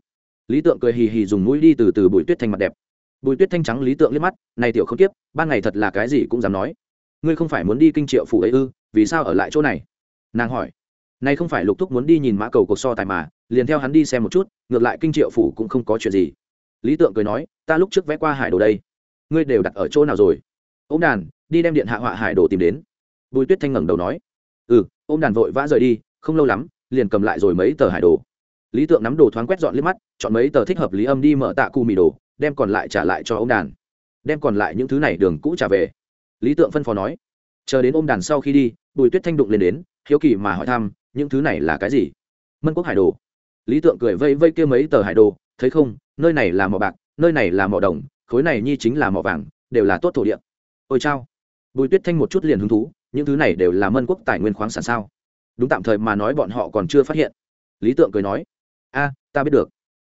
Lý tượng cười hì hì dùng mũi đi từ từ bùi tuyết thanh mặt đẹp bùi tuyết thanh trắng lý tượng liếc mắt, này tiểu không tiếp ban ngày thật là cái gì cũng dám nói. Ngươi không phải muốn đi kinh triệu phủ ấy ư, vì sao ở lại chỗ này? Nàng hỏi. Này không phải lục thúc muốn đi nhìn mã cầu cuộc so tài mà, liền theo hắn đi xem một chút, ngược lại kinh triệu phủ cũng không có chuyện gì. Lý tượng cười nói, ta lúc trước vẽ qua hải đồ đây. Ngươi đều đặt ở chỗ nào rồi? Ô m đàn, đi đem điện hạ họa hải đồ tìm đến. Bùi tuyết thanh ngẩng đầu nói. Ừ ô m đàn vội vã rời đi, không lâu lắm, liền cầm lại rồi mấy tờ hải đồ. Lý tượng nắm đồ thoáng quét dọn liếc mắt, chọn mấy tờ thích hợp lý âm đi mở tạ cù mì đồ đem còn lại trả lại cho ông đàn. Đem còn lại những thứ này đường cũ trả về. Lý tượng phân phó nói, chờ đến ôm đàn sau khi đi, bùi tuyết thanh đụng lên đến, hiếu kỳ mà hỏi thăm, những thứ này là cái gì? Mân quốc hải đồ. Lý tượng cười vây vây kia mấy tờ hải đồ, thấy không, nơi này là mỏ bạc, nơi này là mỏ đồng, khối này nhi chính là mỏ vàng, đều là tốt thổ địa. Ôi chao. Bùi tuyết thanh một chút liền hứng thú, những thứ này đều là mân quốc tài nguyên khoáng sản sao? Đúng tạm thời mà nói bọn họ còn chưa phát hiện. Lý tượng cười nói, a, ta biết được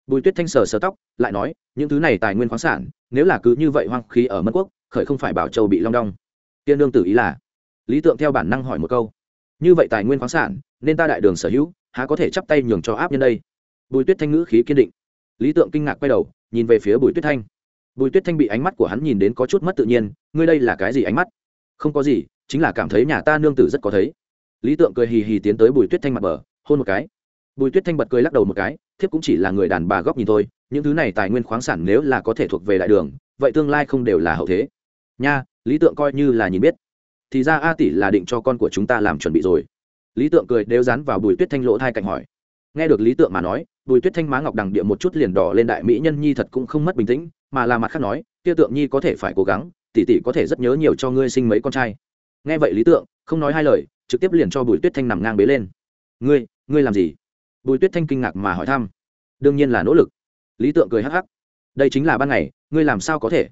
bùi tuyết thanh sờ sờ tóc, lại nói, những thứ này tài nguyên khoáng sản, nếu là cứ như vậy hoang khí ở mân quốc, khởi không phải bảo châu bị long đong. Tiên Nương tử ý là, lý tượng theo bản năng hỏi một câu, như vậy tài nguyên khoáng sản, nên ta đại đường sở hữu, há có thể chắp tay nhường cho áp nhân đây? Bùi tuyết thanh ngữ khí kiên định. Lý tượng kinh ngạc quay đầu, nhìn về phía bùi tuyết thanh. Bùi tuyết thanh bị ánh mắt của hắn nhìn đến có chút mất tự nhiên, ngươi đây là cái gì ánh mắt? Không có gì, chính là cảm thấy nhà ta nương tử rất có thấy. Lý tượng cười hì hì tiến tới bùi tuyết thanh mặt bờ, hôn một cái bùi tuyết thanh bật cười lắc đầu một cái, thiếp cũng chỉ là người đàn bà góc nhìn thôi, những thứ này tài nguyên khoáng sản nếu là có thể thuộc về đại đường, vậy tương lai không đều là hậu thế. Nha, lý tượng coi như là nhìn biết. Thì ra a tỷ là định cho con của chúng ta làm chuẩn bị rồi. Lý tượng cười đều dán vào bùi tuyết thanh lỗ thai cạnh hỏi. Nghe được lý tượng mà nói, bùi tuyết thanh má ngọc đằng địa một chút liền đỏ lên đại mỹ nhân nhi thật cũng không mất bình tĩnh, mà là mặt khác nói tiêu tượng nhi có thể phải cố gắng, tỷ tỷ có thể rất nhớ nhiều cho ngươi sinh mấy con trai. Nghe vậy lý tượng không nói hai lời, trực tiếp liền cho bùi tuyết thanh nằm ngang bế lên. Ngươi ngươi làm gì? Bùi tuyết thanh kinh ngạc mà hỏi thăm. Đương nhiên là nỗ lực. Lý tượng cười hắc hắc. Đây chính là ban ngày, ngươi làm sao có thể?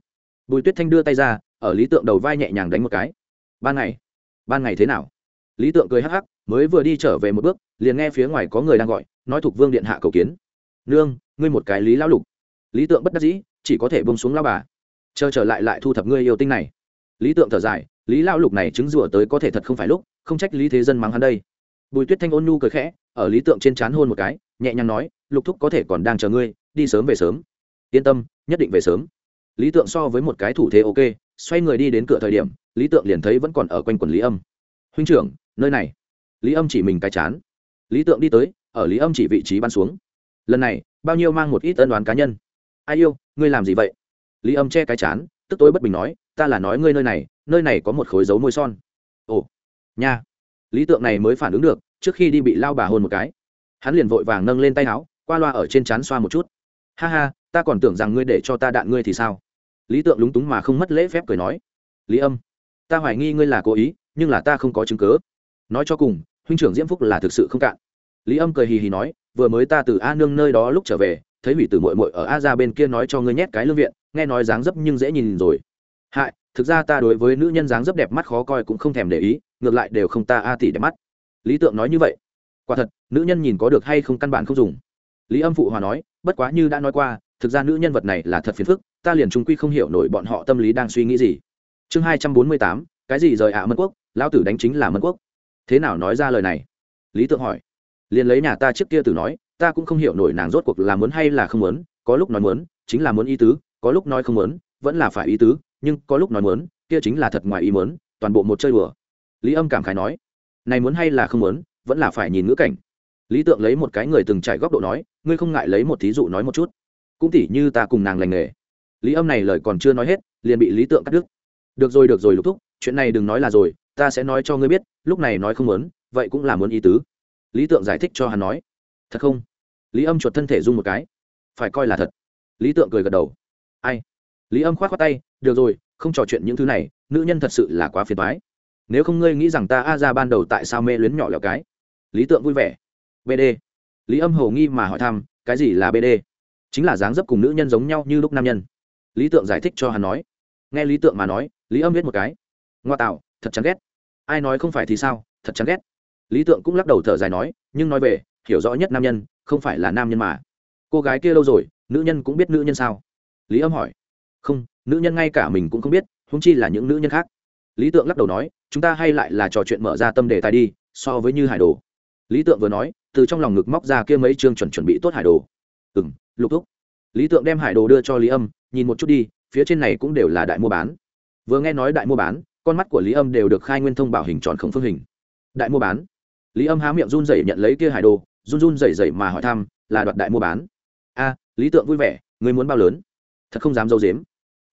Bùi tuyết thanh đưa tay ra, ở lý tượng đầu vai nhẹ nhàng đánh một cái. Ban ngày? Ban ngày thế nào? Lý tượng cười hắc hắc, mới vừa đi trở về một bước, liền nghe phía ngoài có người đang gọi, nói thuộc vương điện hạ cầu kiến. Nương, ngươi một cái lý lão lục. Lý tượng bất đắc dĩ, chỉ có thể bông xuống lao bà. Chờ trở lại lại thu thập ngươi yêu tinh này. Lý tượng thở dài, lý lão lục này chứng rủa tới có thể thật không phải lúc, không trách lý thế dân mắng hắn đây. Bùi tuyết thanh ôn nhu cười khẽ ở lý tượng trên c h á n hôn một cái, nhẹ nhàng nói, lục thúc có thể còn đang chờ ngươi, đi sớm về sớm. Yên tâm, nhất định về sớm. Lý tượng so với một cái thủ thế ok, xoay người đi đến cửa thời điểm, lý tượng liền thấy vẫn còn ở quanh quần lý âm. Huynh trưởng, nơi này. Lý âm chỉ mình cái chán. Lý tượng đi tới, ở lý âm chỉ vị trí bắn xuống. Lần này, bao nhiêu mang một ít ân đoán cá nhân. Ai yêu, ngươi làm gì vậy? Lý âm che cái chán, tức tối bất bình nói, ta là nói ngươi nơi này nơi này có một khối dấu môi son. Ồ, nha. Lý tượng này mới phản ứng được trước khi đi bị lao bà hôn một cái. Hắn liền vội vàng nâng lên tay áo, qua loa ở trên trán xoa một chút. Ha ha, ta còn tưởng rằng ngươi để cho ta đạn ngươi thì sao? Lý tượng lúng túng mà không mất lễ phép cười nói. Lý âm, ta hoài nghi ngươi là cố ý, nhưng là ta không có chứng cớ. Nói cho cùng, huynh trưởng diễm phúc là thực sự không cạn. Lý âm cười hì hì nói, vừa mới ta từ a nương nơi đó lúc trở về, thấy hủy tử mội mội ở a ra bên kia nói cho ngươi nhét cái lương viện, nghe nói dáng dấp nhưng dễ nhìn rồi. Hại, thực ra ta đối với nữ nhân dáng dấp đẹp mắt khó coi cũng không thèm để ý, ngược lại đều không ta a tỷ đẹp mắt lý tượng nói như vậy. Quả thật, nữ nhân nhìn có được hay không căn bản không dùng. Lý âm phụ hòa nói, bất quá như đã nói qua, thực ra nữ nhân vật này là thật phiền phức, ta liền trung quy không hiểu nổi bọn họ tâm lý đang suy nghĩ gì. Chương hai trăm bốn mươi tám, cái gì rời ạ mân quốc, lão tử đánh chính là mân quốc. Thế nào nói ra lời này? Lý tượng hỏi. Liền lấy nhà ta trước kia từ nói, ta cũng không hiểu nổi nàng rốt cuộc là muốn hay là không muốn, có lúc nói muốn, chính là muốn ý tứ, có lúc nói không muốn, vẫn là phải ý tứ, nhưng có lúc nói muốn, kia chính là thật ngoài ý muốn, toàn bộ một chơi đùa. Lý âm cảm khái nói này muốn hay là không muốn, vẫn là phải nhìn ngữ cảnh. Lý tượng lấy một cái người từng trải góc độ nói, ngươi không ngại lấy một thí dụ nói một chút. Cũng tỉ như ta cùng nàng lành nghề. Lý âm này lời còn chưa nói hết, liền bị lý tượng cắt đứt. Được rồi được rồi, lục thúc, chuyện này đừng nói là rồi, ta sẽ nói cho ngươi biết, lúc này nói không muốn, vậy cũng là muốn ý tứ. Lý tượng giải thích cho hắn nói. Thật không? Lý âm chuột thân thể rung một cái. Phải coi là thật. Lý tượng cười gật đầu. Ai? Lý âm k h o á t khoác tay. Được rồi, không trò chuyện những thứ này, nữ nhân thật sự là quá phiền thoái nếu không ngươi nghĩ rằng ta a ra ban đầu tại sao mê luyến nhỏ lẹo cái? Lý tượng vui vẻ. Bd lý âm hầu nghi mà hỏi thăm, cái gì là bd chính là dáng dấp cùng nữ nhân giống nhau như lúc nam nhân. Lý tượng giải thích cho hắn nói. Nghe lý tượng mà nói, lý âm biết một cái. Ngoa tạo, thật chán ghét. Ai nói không phải thì sao, thật chán ghét. Lý tượng cũng lắc đầu thở dài nói, nhưng nói về, hiểu rõ nhất nam nhân, không phải là nam nhân mà. Cô gái kia lâu rồi, nữ nhân cũng biết nữ nhân sao? Lý âm hỏi. Không, nữ nhân ngay cả mình cũng không biết húng chi là những nữ nhân khác lý tượng lắc đầu nói, chúng ta hay lại là trò chuyện mở ra tâm đề tài đi, so với như hải đồ. Lý tượng vừa nói, từ trong lòng ngực móc ra kia mấy chương chuẩn chuẩn bị tốt hải đồ. Ừ m lục thúc. Lý tượng đem hải đồ đưa cho lý âm, nhìn một chút đi, phía trên này cũng đều là đại mua bán. Vừa nghe nói đại mua bán, con mắt của lý âm đều được khai nguyên thông bảo hình tròn không phương hình. Đại mua bán. Lý âm há miệng run rẩy nhận lấy kia hải đồ, run run rẩy rẩy mà hỏi thăm, là đoạt đại mua bán? A, lý tượng vui vẻ, người muốn bao lớn? Thật không dám dâu dếm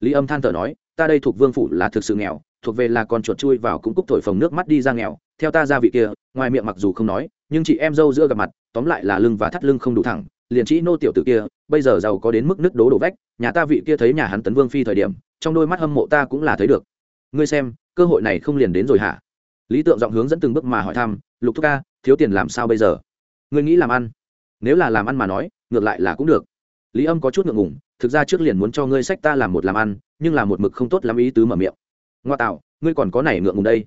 lý âm than thở nói, ta đây thuộc vương phủ là thực sự nghèo thuộc về là con chuột chui vào cũng cúc thổi phồng nước mắt đi ra nghèo, theo ta ra vị kia, ngoài miệng mặc dù không nói, nhưng chị em dâu giữa gặp mặt, tóm lại là lưng và thắt lưng không đủ thẳng, liền chỉ nô tiểu tử kia, bây giờ giàu có đến mức nước đố đổ vách, nhà ta vị kia thấy nhà hắn tấn vương phi thời điểm, trong đôi mắt hâm mộ ta cũng là thấy được. Ngươi xem, cơ hội này không liền đến rồi hả? Lý tượng giọng hướng dẫn từng bước mà hỏi thăm, lục thúc ca, thiếu tiền làm sao bây giờ? Ngươi nghĩ làm ăn? Nếu là làm ăn mà nói, ngược lại là cũng được. Lý âm có chút ngượng ngùng, thực ra trước liền muốn cho ngươi sách ta làm một làm ăn, nhưng là một mực không tốt lắm ý tứ mở miệng ngoa tạo, ngươi còn có này ngượng ngùng đây.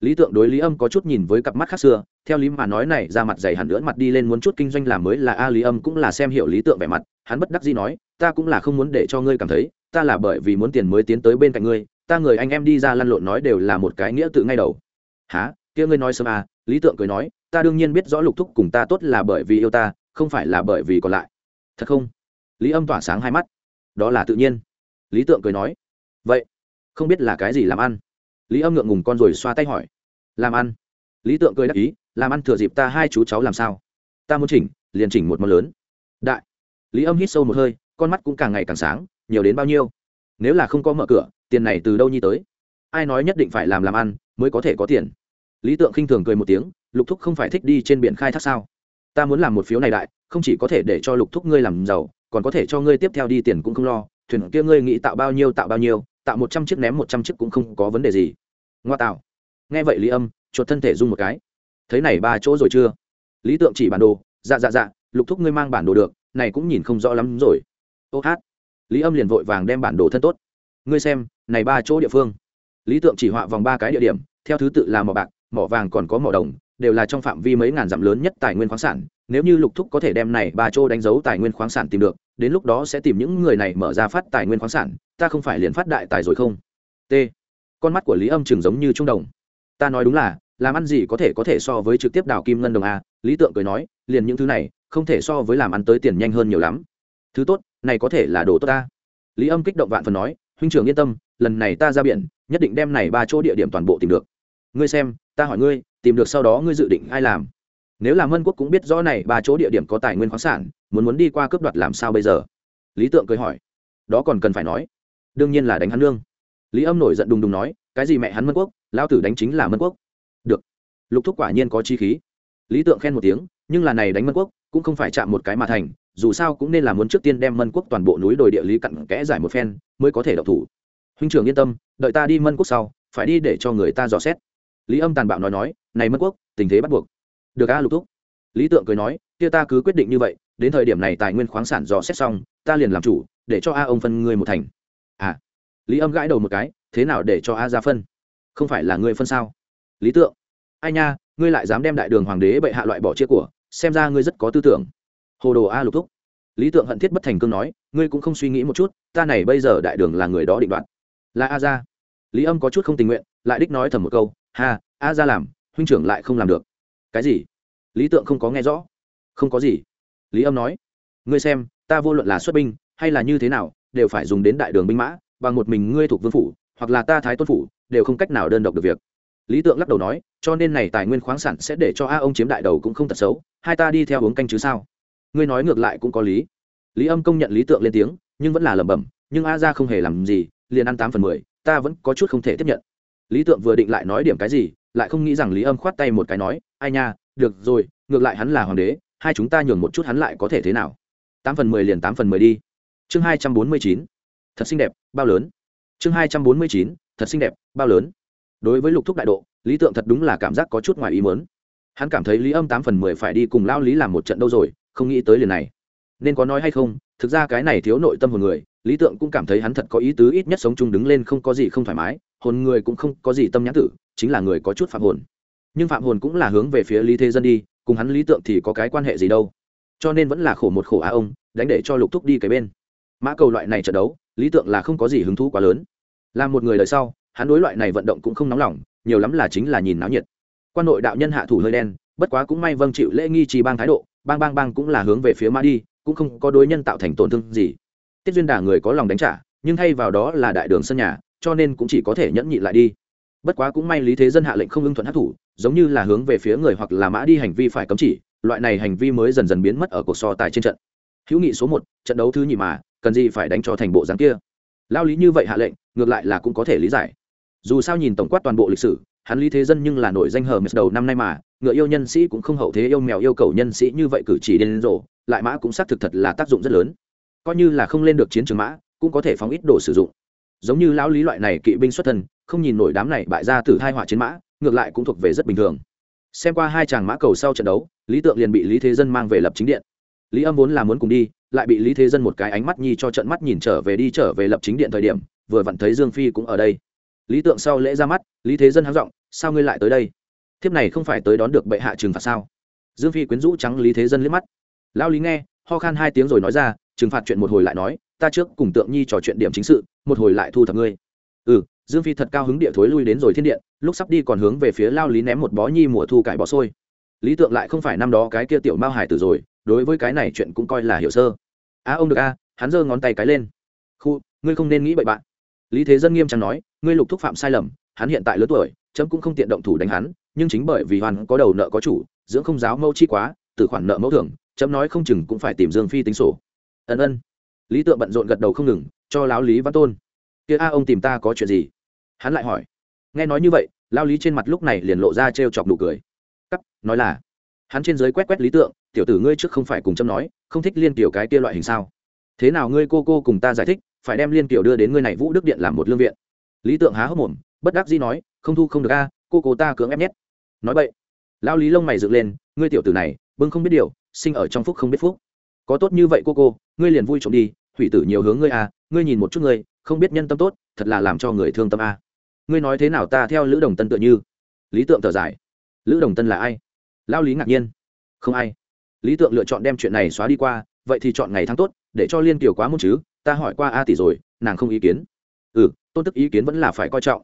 Lý tượng đối lý âm có chút nhìn với cặp mắt khác xưa, theo lý mà nói này ra mặt dày hẳn nữa mặt đi lên muốn chút kinh doanh làm mới là a lý âm cũng là xem hiểu lý tượng vẻ mặt, hắn bất đắc dĩ nói, ta cũng là không muốn để cho ngươi cảm thấy, ta là bởi vì muốn tiền mới tiến tới bên cạnh ngươi, ta người anh em đi ra lăn lộn nói đều là một cái nghĩa tự ngay đầu. Há kia ngươi nói sớm à? Lý tượng cười nói, ta đương nhiên biết rõ lục thúc cùng ta tốt là bởi vì yêu ta, không phải là bởi vì còn lại. Thật không? Lý âm tỏa sáng hai mắt. Đó là tự nhiên. Lý tượng cười nói. Vậy không biết là cái gì làm ăn. Lý âm ngượng ngùng con rồi xoa tay hỏi. Làm ăn? Lý tượng cười đắc ý, làm ăn thừa dịp ta hai chú cháu làm sao? Ta muốn chỉnh, liền chỉnh một món lớn. Đại. Lý âm hít sâu một hơi, con mắt cũng càng ngày càng sáng, nhiều đến bao nhiêu? Nếu là không có mở cửa, tiền này từ đâu nhi tới? Ai nói nhất định phải làm làm ăn, mới có thể có tiền? Lý tượng khinh thường cười một tiếng, lục thúc không phải thích đi trên biển khai thác sao? Ta muốn làm một phiếu này đại, không chỉ có thể để cho lục thúc ngươi làm giàu, còn có thể cho ngươi tiếp theo đi tiền cũng không lo, thuyền kia ngươi nghĩ tạo bao nhiêu, tạo bao nhiêu? Tạo một trăm chiếc ném một trăm chiếc cũng không có vấn đề gì. Ngoa tạo. Nghe vậy lý âm, chuột thân thể rung một cái. Thấy này ba chỗ rồi chưa? Lý tượng chỉ bản đồ. Dạ dạ dạ. Lục thúc ngươi mang bản đồ được. Này cũng nhìn không rõ lắm rồi. Ô hát. Lý âm liền vội vàng đem bản đồ thân tốt. Ngươi xem, này ba chỗ địa phương. Lý tượng chỉ họa vòng ba cái địa điểm. Theo thứ tự là mỏ bạc, mỏ vàng còn có mỏ đồng, đều là trong phạm vi mấy ngàn dặm lớn nhất tài nguyên khoáng sản. Nếu như lục thúc có thể đem này ba chỗ đánh dấu tài nguyên khoáng sản tìm được đến lúc đó sẽ tìm những người này mở ra phát tài nguyên khoáng sản, ta không phải liền phát đại tài rồi không? T. Con mắt của lý âm trường giống như trung đồng. Ta nói đúng là, làm ăn gì có thể có thể so với trực tiếp đào kim ngân đồng a, lý tượng cười nói, liền những thứ này, không thể so với làm ăn tới tiền nhanh hơn nhiều lắm. Thứ tốt, này có thể là đồ tốt ta. Lý âm kích động vạn phần nói, huynh trưởng yên tâm, lần này ta ra biển, nhất định đem này ba chỗ địa điểm toàn bộ tìm được. Ngươi xem, ta hỏi ngươi, tìm được sau đó ngươi dự định ai làm? Nếu là mân quốc cũng biết rõ này ba chỗ địa điểm có tài nguyên khoáng sản, muốn muốn đi qua cướp đoạt làm sao bây giờ? Lý tượng cười hỏi. Đó còn cần phải nói. Đương nhiên là đánh hắn lương lý âm nổi giận đùng đùng nói, cái gì mẹ hắn mân quốc lao tử đánh chính là mân quốc. Được. Lục thúc quả nhiên có chi khí. Lý tượng khen một tiếng, nhưng là này đánh mân quốc, cũng không phải chạm một cái mà thành, dù sao cũng nên là muốn trước tiên đem mân quốc toàn bộ núi đồi địa lý cặn kẽ giải một phen, mới có thể độc thủ. Huynh trưởng yên tâm, đợi ta đi mân quốc sau, phải đi để cho người ta dò xét. Lý âm tàn bạo nói nói, này mân quốc, tình thế bắt buộc được a lục thúc. Lý tượng cười nói, kia ta cứ quyết định như vậy, đến thời điểm này tài nguyên khoáng sản dò xét xong, ta liền làm chủ, để cho a ông phân ngươi một thành. À. Lý âm gãi đầu một cái, thế nào để cho a ra phân? Không phải là ngươi phân sao? Lý tượng, ai nha, ngươi lại dám đem đại đường hoàng đế bệ hạ loại bỏ chia của, xem ra ngươi rất có tư tưởng. Hồ đồ a, lục thúc. Lý tượng hận thiết bất thành cương nói, ngươi cũng không suy nghĩ một chút, ta này bây giờ đại đường là người đó định đoạt. Là a ra. Lý âm có chút không tình nguyện, lại đích nói thầm một câu, ha, a ra làm, huynh trưởng lại không làm được. Cái gì? Lý tượng không có nghe rõ. Không có gì. Lý âm nói, ngươi xem, ta vô luận là xuất binh hay là như thế nào, đều phải dùng đến đại đường binh mã, bằng một mình ngươi thuộc vương phủ, hoặc là ta thái tôn phủ, đều không cách nào đơn độc được việc. Lý tượng lắc đầu nói, cho nên này tài nguyên khoáng sản sẽ để cho a ông chiếm đại đầu cũng không tật xấu, hai ta đi theo hướng canh chứ sao? Ngươi nói ngược lại cũng có lý. Lý âm công nhận lý tượng lên tiếng, nhưng vẫn là lẩm bẩm, nhưng a ra không hề làm gì, liền ăn tám phần mười, ta vẫn có chút không thể tiếp nhận. Lý tượng vừa định lại nói điểm cái gì, lại không nghĩ rằng lý âm khoát tay một cái nói, ai nha được rồi, ngược lại hắn là hoàng đế, hai chúng ta nhường một chút hắn lại có thể thế nào? Tám phần mười liền tám phần mười đi. Chương hai trăm bốn mươi chín. Thật xinh đẹp, bao lớn. Chương hai trăm bốn mươi chín, thật xinh đẹp, bao lớn. Đối với lục thúc đại độ, lý tượng thật đúng là cảm giác có chút ngoài ý mớn hắn cảm thấy lý âm tám phần mười phải đi cùng lao lý làm một trận đâu rồi, không nghĩ tới liền này. Nên có nói hay không, thực ra cái này thiếu nội tâm hồn người, lý tượng cũng cảm thấy hắn thật có ý tứ ít nhất sống chung đứng lên không có gì không thoải mái, hồn người cũng không có gì tâm nhãn tử, chính là người có chút phạm hồn nhưng phạm hồn cũng là hướng về phía lý thế dân đi, cùng hắn lý tượng thì có cái quan hệ gì đâu. Cho nên vẫn là khổ một khổ á ông, đánh để cho lục thúc đi cái bên. Mã cầu loại này trận đấu, lý tượng là không có gì hứng thú quá lớn. Là một người đời sau, hắn đối loại này vận động cũng không nóng lòng, nhiều lắm là chính là nhìn náo nhiệt. Quan nội đạo nhân hạ thủ hơi đen, bất quá cũng may vâng chịu lễ nghi trì bang thái độ, bang bang bang cũng là hướng về phía mã đi, cũng không có đối nhân tạo thành tổn thương gì. Tiết duyên đà người có lòng đánh trả, nhưng thay vào đó là đại đường sân nhà, cho nên cũng chỉ có thể nhẫn nhịn lại đi. Bất quá cũng may lý thế dân hạ lệnh không ưng thuận hát thủ giống như là hướng về phía người hoặc là mã đi hành vi phải cấm chỉ, loại này hành vi mới dần dần biến mất ở cuộc so tài trên trận. Hữu nghị số một, trận đấu thứ nhì mà, cần gì phải đánh cho thành bộ dáng kia? Lao lý như vậy hạ lệnh, ngược lại là cũng có thể lý giải. Dù sao nhìn tổng quát toàn bộ lịch sử, hắn lý thế dân nhưng là nổi danh hờ mệt đầu năm nay mà, ngựa yêu nhân sĩ cũng không hậu thế yêu mèo yêu cầu nhân sĩ như vậy cử chỉ đến rộ lại mã cũng xác thực thật là tác dụng rất lớn. Coi như là không lên được chiến trường mã, cũng có thể phóng ít đồ sử dụng. Giống như lão lý loại này kỵ binh xuất thân, không nhìn nổi đám này bại ra từ thai họa chiến mã ngược lại cũng thuộc về rất bình thường. Xem qua hai chàng mã cầu sau trận đấu, lý tượng liền bị lý thế dân mang về lập chính điện. Lý âm vốn là muốn cùng đi, lại bị lý thế dân một cái ánh mắt nhi cho trận mắt nhìn trở về đi trở về lập chính điện thời điểm, vừa vặn thấy dương phi cũng ở đây. Lý tượng sau lễ ra mắt, lý thế dân hắng giọng, sao ngươi lại tới đây? Thiếp này không phải tới đón được bệ hạ trừng phạt sao? Dương phi quyến rũ trắng lý thế dân liếc mắt. Lão lý nghe, ho khan hai tiếng rồi nói ra, trừng phạt chuyện một hồi lại nói, ta trước cùng tượng nhi trò chuyện điểm chính sự, một hồi lại thu thập ngươi. Ừ dương phi thật cao hứng địa thối lui đến rồi thiên điện, lúc sắp đi còn hướng về phía lao lý ném một bó nhi mùa thu cải bó sôi lý tượng lại không phải năm đó cái kia tiểu mao hải tử rồi, đối với cái này chuyện cũng coi là hiểu sơ. A, ông được a, hắn giơ ngón tay cái lên. Khu, ngươi không nên nghĩ bậy bạn. Lý thế dân nghiêm trang nói, ngươi lục thúc phạm sai lầm, hắn hiện tại lớn tuổi, chấm cũng không tiện động thủ đánh hắn, nhưng chính bởi vì hoàn có đầu nợ có chủ, dưỡng không giáo mâu chi quá, từ khoản nợ mẫu thưởng, chấm nói không chừng cũng phải tìm dương phi tính sổ. Ân ân. Lý tượng bận rộn gật đầu không ngừng, cho lão lý văn tôn. Kia a, ông tìm ta có chuyện gì? Hắn lại hỏi, nghe nói như vậy, lao lý trên mặt lúc này liền lộ ra t r e o chọc nụ cười. Cắt, nói là, hắn trên giới quét quét lý tượng, tiểu tử ngươi trước không phải cùng châm nói, không thích liên kiểu cái kia loại hình sao? Thế nào ngươi cô cô cùng ta giải thích, phải đem liên kiểu đưa đến ngươi này vũ đức điện làm một lương viện. Lý tượng há hốc mồm, bất đắc dĩ nói, không thu không được a, cô cô ta cưỡng ép nhét. Nói vậy lao lý lông mày dựng lên, ngươi tiểu tử này, bưng không biết điều, sinh ở trong phúc không biết phúc. Có tốt như vậy cô cô, ngươi liền vui trộm đi, hủy tử nhiều hướng ngươi à ngươi nhìn một chút ngươi, không biết nhân tâm tốt, thật là làm cho người thương tâm a ngươi nói thế nào ta theo lữ đồng tân tựa như lý tượng thở dài lữ đồng tân là ai lao lý ngạc nhiên không ai lý tượng lựa chọn đem chuyện này xóa đi qua vậy thì chọn ngày tháng tốt để cho liên kiều quá môn chứ ta hỏi qua a tỷ rồi nàng không ý kiến ừ tôn tức ý kiến vẫn là phải coi trọng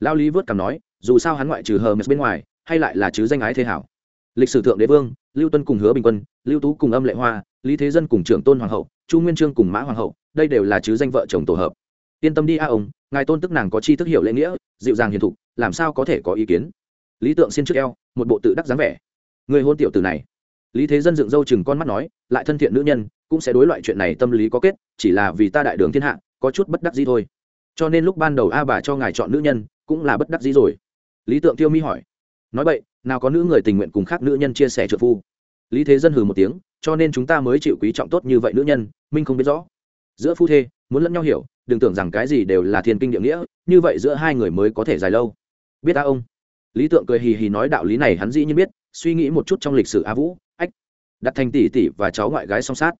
lao lý vớt cằm nói dù sao hắn ngoại trừ hờ bên ngoài hay lại là chứ danh ái thế hảo lịch sử thượng đế vương lưu tuân cùng hứa bình quân lưu tú cùng âm lệ hoa lý thế dân cùng trưởng tôn hoàng hậu chu nguyên trương cùng mã hoàng hậu đây đều là chứ danh vợ chồng tổ hợp yên tâm đi a ông, ngài tôn tức nàng có chi thức hiểu lễ nghĩa, dịu dàng hiền thục, làm sao có thể có ý kiến? Lý tượng xin trước eo, một bộ tự đắc dáng vẻ. Người hôn tiểu tử này. Lý thế dân dựng râu chừng con mắt nói, lại thân thiện nữ nhân, cũng sẽ đối loại chuyện này tâm lý có kết, chỉ là vì ta đại đường thiên hạ, có chút bất đắc gì thôi. Cho nên lúc ban đầu a bà cho ngài chọn nữ nhân, cũng là bất đắc gì rồi. Lý tượng tiêu mi hỏi. Nói vậy, nào có nữ người tình nguyện cùng khác nữ nhân chia sẻ trợ phu? Lý thế dân hừ một tiếng, cho nên chúng ta mới chịu quý trọng tốt như vậy nữ nhân, minh không biết rõ. Giữa phu thê muốn lẫn nhau hiểu, đừng tưởng rằng cái gì đều là thiên kinh địa nghĩa, như vậy giữa hai người mới có thể dài lâu. Biết ta ông lý tượng cười hì hì nói đạo lý này hắn dĩ nhiên biết, suy nghĩ một chút trong lịch sử a vũ, ách, đặt thành tỷ tỷ và cháu ngoại gái song sát.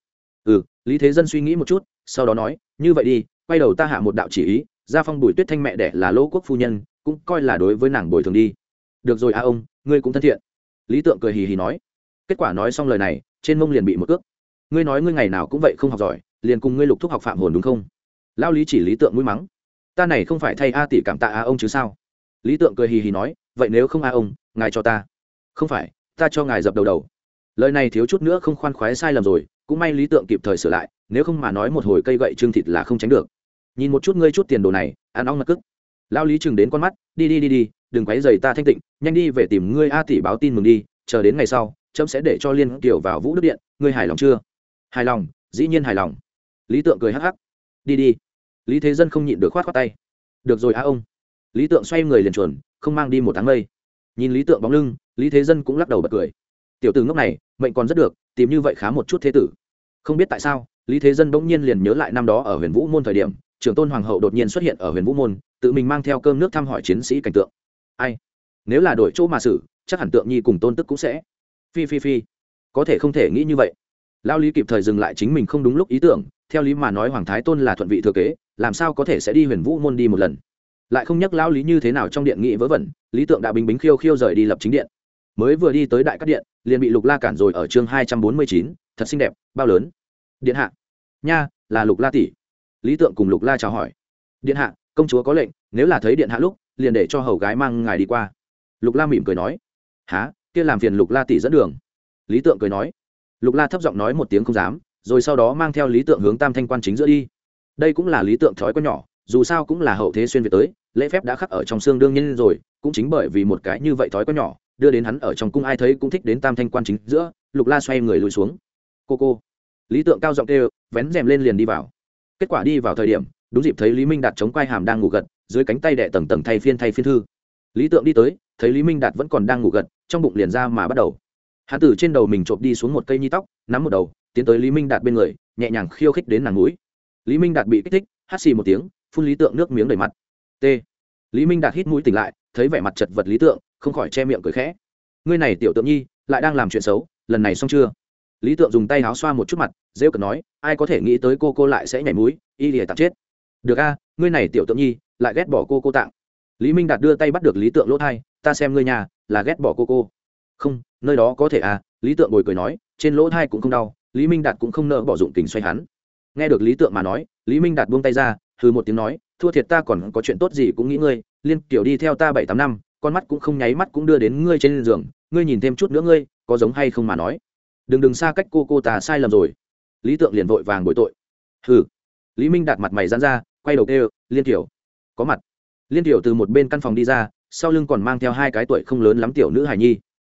Ừ lý thế dân suy nghĩ một chút, sau đó nói, như vậy đi, quay đầu ta hạ một đạo chỉ ý, gia phong bùi tuyết thanh mẹ đẻ là lỗ quốc phu nhân, cũng coi là đối với nàng bồi thường đi. Được rồi a ông, ngươi cũng thân thiện. Lý tượng cười hì hì nói. Kết quả nói xong lời này, trên mông liền bị một cước. Ngươi nói ngươi ngày nào cũng vậy không học giỏi liền cùng ngươi lục thúc học phạm hồn đúng không? Lao lý chỉ lý tượng mũi mắng. Ta này không phải thay a tỷ cảm tạ a ông chứ sao? Lý tượng cười hì hì nói, vậy nếu không a ông, ngài cho ta. Không phải, ta cho ngài dập đầu đầu. Lời này thiếu chút nữa không khoan khoái sai lầm rồi, cũng may lý tượng kịp thời sửa lại, nếu không mà nói một hồi cây gậy trương thịt là không tránh được. Nhìn một chút ngươi chút tiền đồ này, ăn ong mặt cức. Lao lý chừng đến con mắt, đi đi đi đi, đừng quấy dày ta thanh tịnh, nhanh đi về tìm ngươi a tỷ báo tin mừng đi, chờ đến ngày sau trẫm sẽ để cho liên tiểu vào vũ đức điện, ngươi hài lòng chưa? Hài lòng, dĩ nhiên hài lòng lý tượng cười hắc hắc. Đi đi. Lý thế dân không nhịn được khoát khoát tay. Được rồi á ông. Lý tượng xoay người liền chuồn không mang đi một tháng mây. Nhìn lý tượng bóng lưng, lý thế dân cũng lắc đầu bật cười. Tiểu tử ngốc này, mệnh còn rất được, tìm như vậy khá một chút thế tử. Không biết tại sao, lý thế dân bỗng nhiên liền nhớ lại năm đó ở huyền vũ môn thời điểm, trưởng tôn hoàng hậu đột nhiên xuất hiện ở huyền vũ môn, tự mình mang theo cơm nước thăm hỏi chiến sĩ cảnh tượng. Ai? Nếu là đổi chỗ mà xử, chắc hẳn tượng nhi cùng tôn tức cũng sẽ. Phi phi phi. Có thể không thể nghĩ như vậy. Lao lý kịp thời dừng lại chính mình không đúng lúc ý tưởng theo lý mà nói hoàng thái tôn là thuận vị thừa kế, làm sao có thể sẽ đi huyền vũ môn đi một lần? Lại không nhắc lão lý như thế nào trong điện nghị vớ vẩn, lý tượng đã bình bính khiêu khiêu rời đi lập chính điện. Mới vừa đi tới đại các điện, liền bị lục la cản rồi ở chương hai trăm bốn mươi chín, thật xinh đẹp, bao lớn. Điện hạ. Nha, là lục la tỷ. Lý tượng cùng lục la chào hỏi. Điện hạ, công chúa có lệnh, nếu là thấy điện hạ lúc, liền để cho hầu gái mang ngài đi qua. Lục la mỉm cười nói. Há kia làm phiền lục la tỷ dẫn đường. Lý tượng cười nói. Lục la thấp giọng nói một tiếng không dám rồi sau đó mang theo lý tượng hướng tam thanh quan chính giữa đi. Đây cũng là lý tượng thói có nhỏ, dù sao cũng là hậu thế xuyên việt tới, lễ phép đã khắc ở trong xương đương nhiên rồi, cũng chính bởi vì một cái như vậy thói có nhỏ, đưa đến hắn ở trong cung ai thấy cũng thích đến tam thanh quan chính giữa, lục la xoay người lùi xuống. Cô cô. Lý tượng cao giọng kêu, vén rèm lên liền đi vào. Kết quả đi vào thời điểm, đúng dịp thấy lý minh đạt chống quai hàm đang ngủ gật, dưới cánh tay đệ tầng tầng thay phiên thay phiên thư. Lý tượng đi tới, thấy lý minh đạt vẫn còn đang ngủ gật, trong bụng liền ra mà bắt đầu. Hắn từ trên đầu mình trộm đi xuống một cây nhi tóc, nắm một đầu tiến tới lý minh đạt bên người, nhẹ nhàng khiêu khích đến nàng mũi. Lý minh đạt bị kích thích, hắt xì một tiếng, phun lý tượng nước miếng đầy mặt. T. Lý minh đạt hít mũi tỉnh lại, thấy vẻ mặt chật vật lý tượng, không khỏi che miệng cười khẽ. Ngươi này tiểu tượng nhi, lại đang làm chuyện xấu, lần này xong chưa? Lý tượng dùng tay áo xoa một chút mặt, rêu cần nói, ai có thể nghĩ tới cô cô lại sẽ nhảy mũi, y lìa tặng chết. Được a, ngươi này tiểu tượng nhi, lại ghét bỏ cô cô tạng. Lý minh đạt đưa tay bắt được lý tượng lỗ thai, ta xem ngươi nhà, là ghét bỏ cô cô. Không, nơi đó có thể à lý tượng bồi cười nói, trên lỗ thai cũng không đau lý minh đạt cũng không nỡ bỏ dụng tình xoay hắn. Nghe được lý tượng mà nói, lý minh đạt buông tay ra, hừ một tiếng nói, thua thiệt ta còn có chuyện tốt gì cũng nghĩ ngươi, liên kiểu đi theo ta bảy tám năm, con mắt cũng không nháy mắt cũng đưa đến ngươi trên giường, ngươi nhìn thêm chút nữa ngươi, có giống hay không mà nói. Đừng đừng xa cách cô cô ta sai lầm rồi. Lý tượng liền vội vàng bội tội. Hừ. Lý minh đạt mặt mày dán ra, quay đầu kêu, liên kiểu, có mặt. Liên tiểu từ một bên căn phòng đi ra, sau lưng còn mang theo hai cái tuổi không lớn lắm tiểu nữ hài nhi.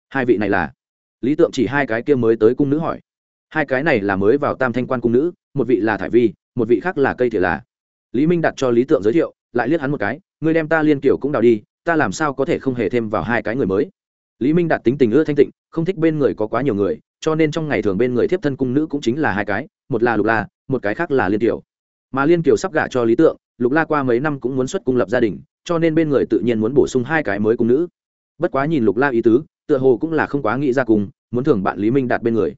Hai vị này là? Lý tượng chỉ hai cái kia mới tới cung nữ hỏi hai cái này là mới vào tam thanh quan cung nữ, một vị là thải vi, một vị khác là cây thìa là. Lý minh đặt cho lý tượng giới thiệu, lại liếc hắn một cái, ngươi đem ta liên kiểu cũng đào đi, ta làm sao có thể không hề thêm vào hai cái người mới? Lý minh đạt tính tình ưa thanh tịnh, không thích bên người có quá nhiều người, cho nên trong ngày thường bên người thiếp thân cung nữ cũng chính là hai cái, một là lục la, một cái khác là liên kiểu. Mà liên kiều sắp gả cho lý tượng, lục la qua mấy năm cũng muốn xuất cung lập gia đình, cho nên bên người tự nhiên muốn bổ sung hai cái mới cung nữ. Bất quá nhìn lục la ý tứ, tựa hồ cũng là không quá nghĩ ra cùng, muốn thưởng bạn lý minh đạt bên người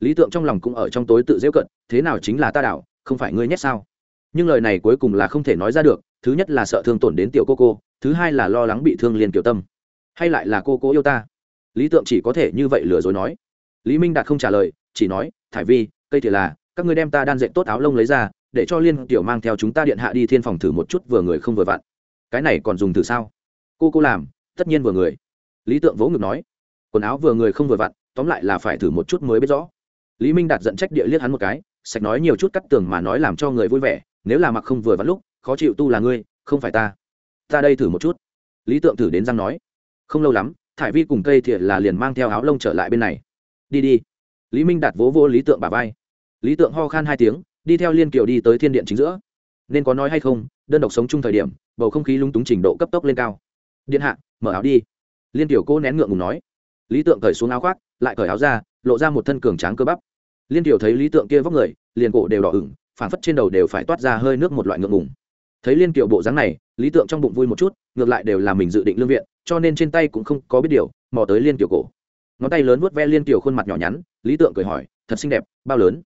lý tượng trong lòng cũng ở trong tối tự dễ cận, thế nào chính là ta đạo không phải ngươi nhét sao? Nhưng lời này cuối cùng là không thể nói ra được, thứ nhất là sợ thương tổn đến tiểu cô cô, thứ hai là lo lắng bị thương liền kiểu tâm. Hay lại là cô cô yêu ta? Lý tượng chỉ có thể như vậy lừa dối nói. Lý minh đạt không trả lời, chỉ nói, thải vi, cây thì là, các ngươi đem ta đan dệt tốt áo lông lấy ra, để cho liên tiểu mang theo chúng ta điện hạ đi thiên phòng thử một chút vừa người không vừa vặn. Cái này còn dùng thử sao? Cô cô làm, tất nhiên vừa người. Lý tượng vỗ ngực nói, quần áo vừa người không vừa vặn, tóm lại là phải thử một chút mới biết rõ lý minh đạt giận trách địa liếc hắn một cái, sạch nói nhiều chút cắt tường mà nói làm cho người vui vẻ, nếu là mặc không vừa vắn lúc, khó chịu tu là ngươi, không phải ta. Ta đây thử một chút. Lý tượng thử đến răng nói. Không lâu lắm, thải vi cùng cây thiệt là liền mang theo áo lông trở lại bên này. Đi đi. Lý minh đạt vỗ vô lý tượng bà vai. Lý tượng ho khan hai tiếng, đi theo liên kiều đi tới thiên điện chính giữa. Nên có nói hay không, đơn độc sống chung thời điểm, bầu không khí lung túng trình độ cấp tốc lên cao. Điện hạ, mở áo đi. Liên tiểu cô nén ngượng ngùng nói. Lý tượng cởi xuống áo khoác, lại cởi áo ra lộ ra một thân cường tráng cơ bắp. Liên tiểu thấy lý tượng kia vóc người, liền cổ đều đỏ ửng phản phất trên đầu đều phải toát ra hơi nước một loại ngượng ngùng. Thấy liên kiều bộ dáng này, lý tượng trong bụng vui một chút, ngược lại đều là mình dự định lương viện, cho nên trên tay cũng không có biết điều, mò tới liên kiều cổ. Ngón tay lớn vuốt ve liên kiều khuôn mặt nhỏ nhắn, lý tượng cười hỏi, thật xinh đẹp, bao lớn?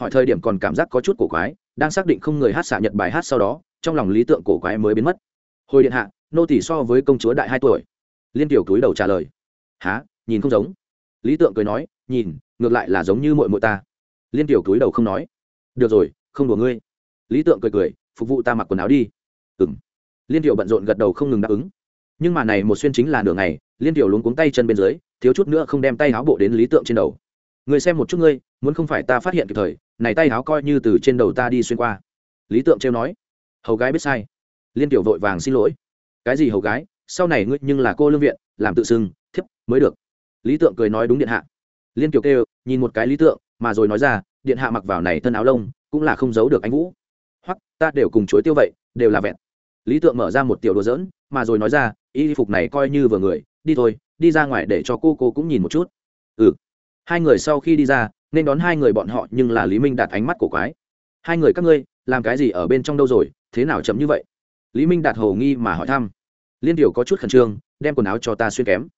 Hỏi thời điểm còn cảm giác có chút cổ quái, đang xác định không người hát xạ nhật bài hát sau đó, trong lòng lý tượng cổ quái mới biến mất. Hồi điện hạ, nô tỷ so với công chúa đại hai tuổi. Liên kiều cúi đầu trả lời há nhìn không giống. Lý tượng cười nói nhìn, ngược lại là giống như mội mội ta. Liên tiểu túi đầu không nói. Được rồi, không đùa ngươi. Lý tượng cười cười, phục vụ ta mặc quần áo đi. Ừng liên tiểu bận rộn gật đầu không ngừng đáp ứng. Nhưng mà này một xuyên chính là nửa ngày, liên tiểu luống cuống tay chân bên dưới, thiếu chút nữa không đem tay áo bộ đến lý tượng trên đầu. Người xem một chút ngươi, muốn không phải ta phát hiện kịp thời, này tay áo coi như từ trên đầu ta đi xuyên qua. Lý tượng trêu nói. Hầu gái biết sai. Liên tiểu vội vàng xin lỗi. Cái gì hầu gái, sau này ngươi nhưng là cô lương viện, làm tự xưng, thiếp, mới được. Lý tượng cười nói đúng điện hạ liên kiều kêu, nhìn một cái lý tượng, mà rồi nói ra, điện hạ mặc vào này thân áo lông, cũng là không giấu được anh vũ. Hoặc ta đều cùng chuối tiêu vậy, đều là vẹn. Lý tượng mở ra một tiểu đồ dỡn mà rồi nói ra, y phục này coi như vừa người, đi thôi, đi ra ngoài để cho cô cô cũng nhìn một chút. Ừ. Hai người sau khi đi ra, nên đón hai người bọn họ, nhưng là lý minh đạt ánh mắt cổ quái. Hai người, các ngươi, làm cái gì ở bên trong đâu rồi, thế nào chậm như vậy? Lý minh đạt hồ nghi mà hỏi thăm. Liên điều có chút khẩn trương, đem quần áo cho ta xuyên kém.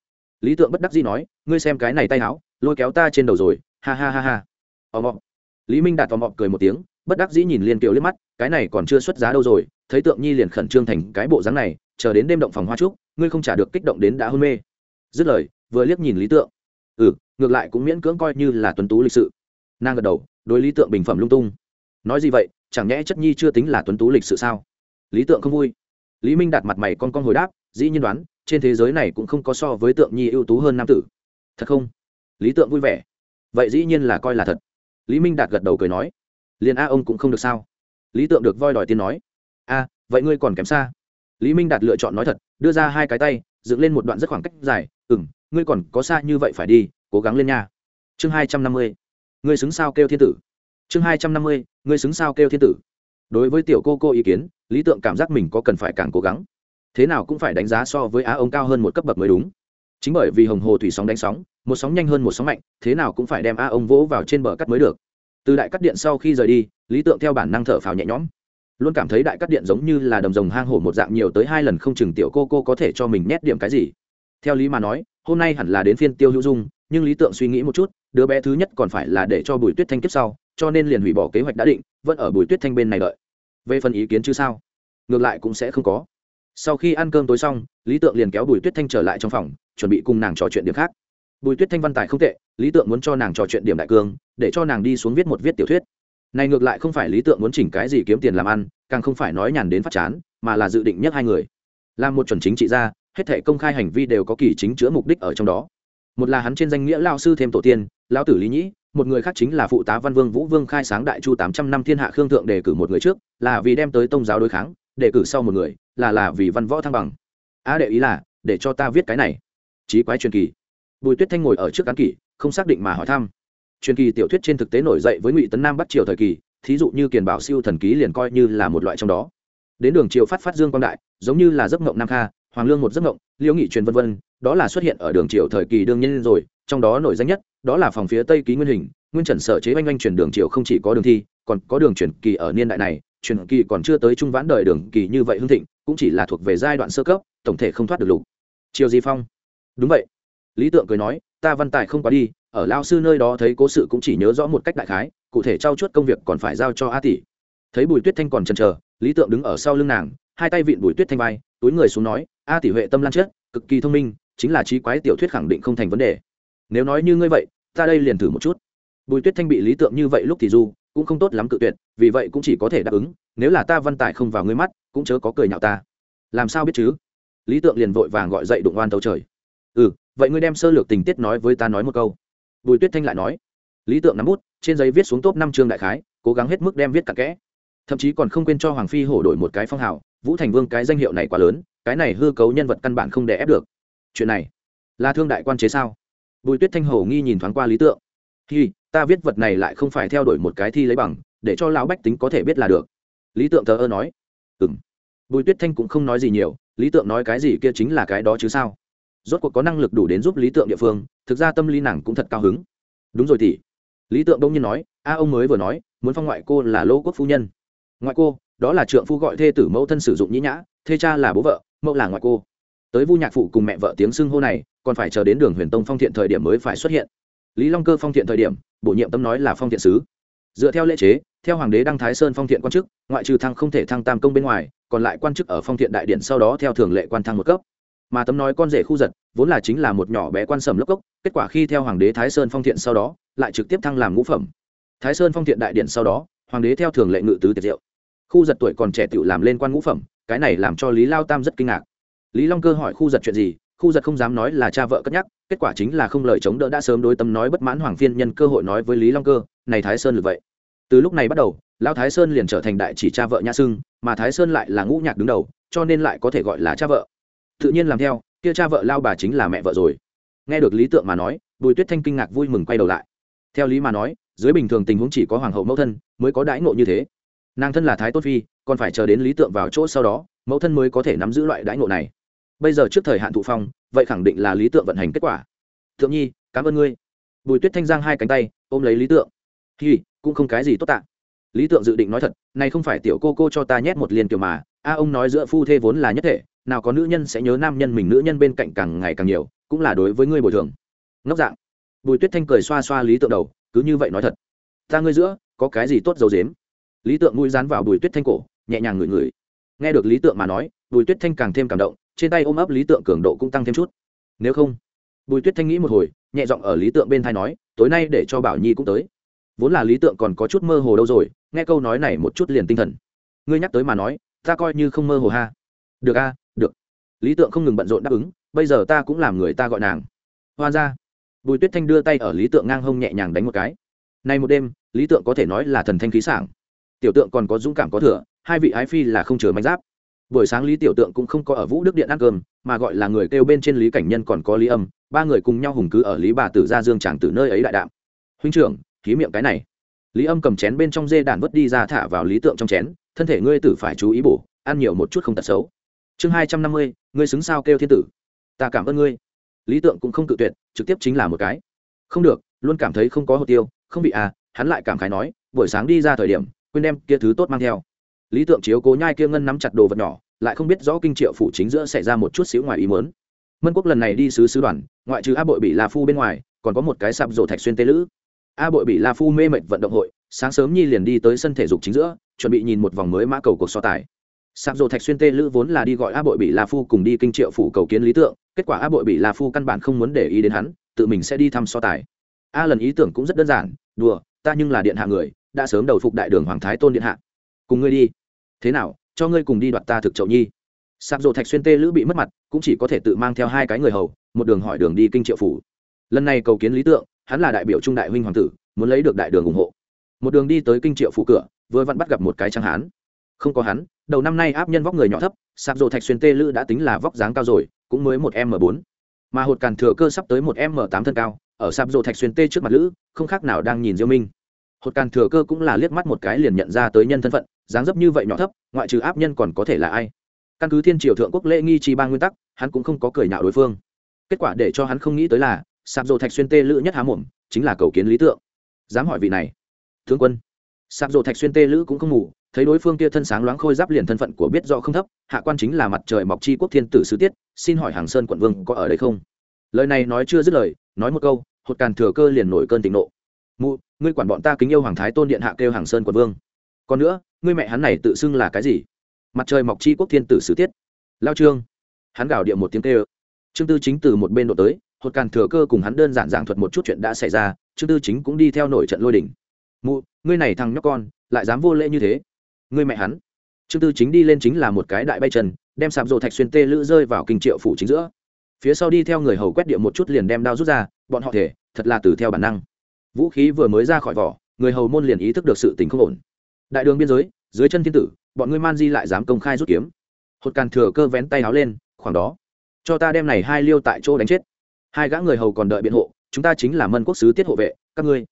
Lý tượng bất đắc dĩ nói, ngươi xem cái này tay áo lôi kéo ta trên đầu rồi, ha ha ha ha. Ò mọ lý minh đạt tò mọ cười một tiếng, bất đắc dĩ nhìn liên kiều liếc mắt, cái này còn chưa xuất giá đâu rồi, thấy tượng nhi liền khẩn trương thành cái bộ dáng này, chờ đến đêm động phòng hoa trúc, ngươi không trả được kích động đến đã hôn mê. Dứt lời, vừa liếc nhìn lý tượng. Ừ ngược lại cũng miễn cưỡng coi như là tuấn tú lịch sự. Nàng gật đầu, đối lý tượng bình phẩm lung tung. Nói gì vậy, chẳng nhẽ chất nhi chưa tính là tuấn tú lịch sự sao? Lý tượng không vui. Lý minh đặt mặt mày con con hồi đáp, dĩ nhiên đoán, trên thế giới này cũng không có so với tượng nhi ưu tú hơn nam tử. Thật không? Lý tượng vui vẻ. Vậy dĩ nhiên là coi là thật. Lý minh đạt gật đầu cười nói, liền a ông cũng không được sao? Lý tượng được voi đòi tiên nói, a, vậy ngươi còn kém xa. Lý minh đạt lựa chọn nói thật, đưa ra hai cái tay, dựng lên một đoạn rất khoảng cách dài ừ m ngươi còn có xa như vậy phải đi, cố gắng lên nha. Chương hai trăm năm mươi, ngươi xứng sao kêu thiên tử? Chương hai trăm năm mươi, ngươi xứng sao kêu thiên tử? Đối với tiểu cô cô ý kiến, lý tượng cảm giác mình có cần phải càng cố gắng. Thế nào cũng phải đánh giá so với á ông cao hơn một cấp bậc mới đúng chính bởi vì hồng hồ thủy sóng đánh sóng, một sóng nhanh hơn một sóng mạnh, thế nào cũng phải đem a ông vỗ vào trên bờ cắt mới được. Từ đại cắt điện sau khi rời đi, lý tượng theo bản năng thở phào nhẹ nhõm. Luôn cảm thấy đại cắt điện giống như là đầm rồng hang hổ một dạng nhiều tới hai lần không chừng tiểu cô cô có thể cho mình nhét điểm cái gì. Theo lý mà nói, hôm nay hẳn là đến phiên tiêu hữu dung, nhưng lý tượng suy nghĩ một chút, đứa bé thứ nhất còn phải là để cho bùi tuyết thanh kiếp sau, cho nên liền hủy bỏ kế hoạch đã định, vẫn ở bùi tuyết thanh bên này đợi. Về phần ý kiến chứ sao? Ngược lại cũng sẽ không có. Sau khi ăn cơm tối xong, lý tượng liền kéo bùi tuyết thanh trở lại trong phòng chuẩn bị cùng nàng trò chuyện điểm khác. Bùi tuyết thanh văn tài không tệ, lý tượng muốn cho nàng trò chuyện điểm đại cương, để cho nàng đi xuống viết một viết tiểu thuyết. Này ngược lại không phải lý tượng muốn chỉnh cái gì kiếm tiền làm ăn, càng không phải nói nhàn đến phát chán, mà là dự định nhất hai người. Làm một chuẩn chính trị ra hết thể công khai hành vi đều có kỳ chính chữa mục đích ở trong đó. Một là hắn trên danh nghĩa lao sư thêm tổ tiên lao tử lý nhĩ, một người khác chính là phụ tá văn vương vũ vương khai sáng đại chu tám trăm năm thiên hạ khương thượng đề cử một người trước, là vì đem tới tông giáo đối kháng, đề cử sau một người, là là vì văn võ thăng bằng. A đệ ý là, để cho ta viết cái này trí quái truyền kỳ. Bùi tuyết thanh ngồi ở trước án kỷ, không xác định mà hỏi thăm. Truyền kỳ tiểu thuyết trên thực tế nổi dậy với ngụy tấn nam bắt triều thời kỳ, thí dụ như kiền bảo siêu thần ký liền coi như là một loại trong đó. Đến đường triều phát phát dương quang đại, giống như là giấc mộng nam kha, hoàng lương một giấc mộng, liễu nghị truyền vân vân, đó là xuất hiện ở đường triều thời kỳ đương nhiên rồi, trong đó nổi danh nhất, đó là phòng phía tây ký nguyên hình, nguyên trần sở chế oanh oanh truyền đường triều không chỉ có đường thi, còn có đường truyền kỳ ở niên đại này truyền kỳ còn chưa tới trung vãn đời đường kỳ như vậy hưng thịnh, cũng chỉ là thuộc về giai đoạn sơ cấp, tổng thể không thoát được lục. Triều di phong đúng vậy. Lý tượng cười nói, ta văn tài không quá đi, ở lao sư nơi đó thấy cố sự cũng chỉ nhớ rõ một cách đại khái, cụ thể trao chuốt công việc còn phải giao cho a tỷ. Thấy bùi tuyết thanh còn chần chờ, lý tượng đứng ở sau lưng nàng, hai tay vịn bùi tuyết thanh vai, túi người xuống nói, a tỷ huệ tâm lan chết, cực kỳ thông minh, chính là trí quái tiểu thuyết khẳng định không thành vấn đề. Nếu nói như ngươi vậy, ta đây liền thử một chút. Bùi tuyết thanh bị lý tượng như vậy lúc thì du, cũng không tốt lắm cự tuyệt, vì vậy cũng chỉ có thể đáp ứng, nếu là ta văn tài không vào ngươi mắt, cũng chớ có cười nhạo ta. Làm sao biết chứ? Lý tượng liền vội vàng gọi dậy đụng oan tấu trời ừ vậy ngươi đem sơ lược tình tiết nói với ta nói một câu. Bùi tuyết thanh lại nói, lý tượng nắm bút, trên giấy viết xuống top năm chương đại khái, cố gắng hết mức đem viết cặn kẽ. Thậm chí còn không quên cho hoàng phi hổ đổi một cái phong hào, vũ thành vương cái danh hiệu này quá lớn, cái này hư cấu nhân vật căn bản không đè ép được. Chuyện này, là thương đại quan chế sao? Bùi tuyết thanh hổ nghi nhìn thoáng qua lý tượng. Hi, ta viết vật này lại không phải theo đuổi một cái thi lấy bằng, để cho lão bách tính có thể biết là được. Lý tượng thờ ơ nói ừ m bùi tuyết thanh cũng không nói gì nhiều, lý tượng nói cái gì kia chính là cái đó chứ sao? Rốt cuộc có năng lực đủ đến giúp lý tượng địa phương, thực ra tâm lý nàng cũng thật cao hứng. Đúng rồi tỷ. Lý tượng đông nhiên nói, a, ông mới vừa nói, muốn phong ngoại cô là lô quốc phu nhân. Ngoại cô? Đó là trượng phu gọi thê tử mẫu thân sử dụng nhĩ nhã, thê cha là bố vợ, mẫu là ngoại cô. Tới vu nhạc phụ cùng mẹ vợ tiếng xưng hô này, còn phải chờ đến đường huyền tông phong thiện thời điểm mới phải xuất hiện. Lý long cơ phong thiện thời điểm, bổ nhiệm tâm nói là phong thiện sứ. Dựa theo lễ chế, theo hoàng đế đăng thái sơn phong thiện quan chức, ngoại trừ thăng không thể thăng tam công bên ngoài, còn lại quan chức ở phong thiện đại điện sau đó theo thường lệ quan thăng một cấp mà tấm nói con rể khu giật, vốn là chính là một nhỏ bé quan sầm lốc cốc kết quả khi theo hoàng đế thái sơn phong thiện sau đó, lại trực tiếp thăng làm ngũ phẩm. Thái sơn phong thiện đại điện sau đó, hoàng đế theo thường lệ ngự tứ tiệt diệu. Khu giật tuổi còn trẻ tự làm lên quan ngũ phẩm, cái này làm cho lý lao tam rất kinh ngạc. Lý long cơ hỏi khu giật chuyện gì, khu giật không dám nói là cha vợ cất nhắc, kết quả chính là không lời chống đỡ đã sớm đối tâm nói bất mãn hoàng phiên nhân cơ hội nói với lý long cơ, này thái sơn được vậy. Từ lúc này bắt đầu lao thái sơn liền trở thành đại chỉ cha vợ nhã sưng, mà thái sơn lại là ngũ nhạc đứng đầu, cho nên lại có thể gọi là cha vợ tự nhiên làm theo, kia cha vợ lao bà chính là mẹ vợ rồi. Nghe được lý tượng mà nói, bùi tuyết thanh kinh ngạc vui mừng quay đầu lại. Theo lý mà nói, dưới bình thường tình huống chỉ có hoàng hậu mẫu thân mới có đãi ngộ như thế. Nàng thân là thái tốt phi, còn phải chờ đến lý tượng vào chỗ sau đó, mẫu thân mới có thể nắm giữ loại đãi ngộ này. Bây giờ trước thời hạn thụ phong, vậy khẳng định là lý tượng vận hành kết quả. Thượng nhi, cảm ơn ngươi. Bùi tuyết thanh giang hai cánh tay, ôm lấy lý tượng. Thì cũng không cái gì tốt tạ. Lý tượng dự định nói thật, này không phải tiểu cô cô cho ta nhét một liền kiểu mà. A, ông nói giữa phu thê vốn là nhất thể nào có nữ nhân sẽ nhớ nam nhân mình, nữ nhân bên cạnh càng ngày càng nhiều, cũng là đối với ngươi bồi thường. Ngốc dạng. Bùi tuyết thanh cười xoa xoa lý tượng đầu, cứ như vậy nói thật. Ta ngươi giữa, có cái gì tốt dầu dếm lý tượng mũi dán vào bùi tuyết thanh cổ, nhẹ nhàng ngửi ngửi. Nghe được lý tượng mà nói, bùi tuyết thanh càng thêm cảm động, trên tay ôm ấp lý tượng cường độ cũng tăng thêm chút. Nếu không, bùi tuyết thanh nghĩ một hồi, nhẹ giọng ở lý tượng bên thai nói, tối nay để cho bảo nhi cũng tới. Vốn là lý tượng còn có chút mơ hồ đâu rồi, nghe câu nói này một chút liền tinh thần. Ngươi nhắc tới mà nói, ta coi như không mơ hồ ha. Được a lý tượng không ngừng bận rộn đáp ứng, bây giờ ta cũng làm người ta gọi nàng. Hoan ra. Bùi tuyết thanh đưa tay ở lý tượng ngang hông nhẹ nhàng đánh một cái. Nay một đêm, lý tượng có thể nói là thần thanh khí sảng. Tiểu tượng còn có dũng cảm có thừa, hai vị ái phi là không chừa manh giáp. Buổi sáng lý tiểu tượng cũng không có ở vũ đức điện ăn cơm, mà gọi là người kêu bên trên lý cảnh nhân còn có lý âm, ba người cùng nhau hùng cứ ở lý bà tử gia dương tràng từ nơi ấy đại đạm. Huynh trưởng khí miệng cái này. Lý âm cầm chén bên trong dê đàn vớt đi ra thả vào lý tượng trong chén, thân thể ngươi tử phải chú ý bổ, ăn nhiều một chút không tật xấu chương hai trăm năm mươi, ngươi xứng sao kêu thiên tử. Ta cảm ơn ngươi. Lý tượng cũng không cự tuyệt, trực tiếp chính là một cái. Không được, luôn cảm thấy không có hồ tiêu, không bị à hắn lại cảm khái nói, buổi sáng đi ra thời điểm, quên đem kia thứ tốt mang theo. Lý tượng chiếu cố nhai kia ngân nắm chặt đồ vật nhỏ, lại không biết rõ kinh triệu phủ chính giữa xảy ra một chút xíu ngoài ý mớn mân quốc lần này đi sứ sứ đoàn, ngoại trừ a bội bị la phu bên ngoài, còn có một cái sạp rổ thạch xuyên tê lữ. A bội bị la phu mê mệt vận động hội, sáng sớm nhi liền đi tới sân thể dục chính giữa, chuẩn bị nhìn một vòng mới mã cầu cuộc so tài sạp dồ thạch xuyên tê lữ vốn là đi gọi a bội bị la phu cùng đi kinh triệu phủ cầu kiến lý tượng, kết quả a bội bị la phu căn bản không muốn để ý đến hắn, tự mình sẽ đi thăm so tài. A lần ý tưởng cũng rất đơn giản, đùa, ta nhưng là điện hạ người, đã sớm đầu phục đại đường hoàng thái tôn điện hạ. Cùng ngươi đi. Thế nào, cho ngươi cùng đi đoạt ta thực chậu nhi. Sạp rộ thạch xuyên tê lữ bị mất mặt, cũng chỉ có thể tự mang theo hai cái người hầu, một đường hỏi đường đi kinh triệu phủ. Lần này cầu kiến lý tượng, hắn là đại biểu trung đại huynh hoàng tử, muốn lấy được đại đường ủng hộ. Một đường đi tới kinh triệu phủ cửa, vừa vặn bắt gặp một cái trang hán. Không có hắn đầu năm nay áp nhân vóc người nhỏ thấp, sạp rộ thạch xuyên tê lữ đã tính là vóc dáng cao rồi, cũng mới một m bốn. Mà hột càn thừa cơ sắp tới một m tám thân cao, ở sạp rộ thạch xuyên tê trước mặt lữ, không khác nào đang nhìn diêu minh. Hột càn thừa cơ cũng là liếc mắt một cái liền nhận ra tới nhân thân phận, dáng dấp như vậy nhỏ thấp, ngoại trừ áp nhân còn có thể là ai? Căn cứ thiên triều thượng quốc lễ nghi trì ba nguyên tắc, hắn cũng không có cười nhạo đối phương. Kết quả để cho hắn không nghĩ tới là, sạp dồ thạch xuyên tê lữ nhất há mồm, chính là cầu kiến lý tượng. Dám hỏi vị này. Thương quân. Sạp dồ thạch xuyên tê lữ cũng không ngủ thấy đối phương kia thân sáng loáng khôi giáp liền thân phận của biết rõ không thấp, hạ quan chính là mặt trời mọc chi quốc thiên tử sứ tiết, xin hỏi hàng sơn quận vương có ở đây không? Lời này nói chưa dứt lời, nói một câu, hột càn thừa cơ liền nổi cơn tỉnh nộ. Mụ, ngươi quản bọn ta kính yêu hoàng thái tôn điện hạ kêu hàng sơn quận vương. Còn nữa, ngươi mẹ hắn này tự xưng là cái gì? Mặt trời mọc chi quốc thiên tử sứ tiết. Lao trương. Hắn gào điệu một tiếng kêu. Trương tư chính từ một bên độ tới, hột càn thừa cơ cùng hắn đơn giản giảng thuật một chút chuyện đã xảy ra, trương tư chính cũng đi theo nổi trận lôi đỉnh mụ, ngươi này thằng nhóc con, lại dám vô lễ như thế ngươi mẹ hắn. Trương tư chính đi lên chính là một cái đại bay trần đem sạp rộ thạch xuyên tê lữ rơi vào kinh triệu phủ chính giữa. Phía sau đi theo người hầu quét địa một chút liền đem đao rút ra, bọn họ thể, thật là từ theo bản năng. Vũ khí vừa mới ra khỏi vỏ, người hầu môn liền ý thức được sự tình không ổn. Đại đường biên giới, dưới chân thiên tử, bọn ngươi man di lại dám công khai rút kiếm. Hột càn thừa cơ vén tay áo lên, khoảng đó. Cho ta đem này hai liêu tại chỗ đánh chết. Hai gã người hầu còn đợi biện hộ, chúng ta chính là mân quốc sứ tiết hộ vệ, các ngươi.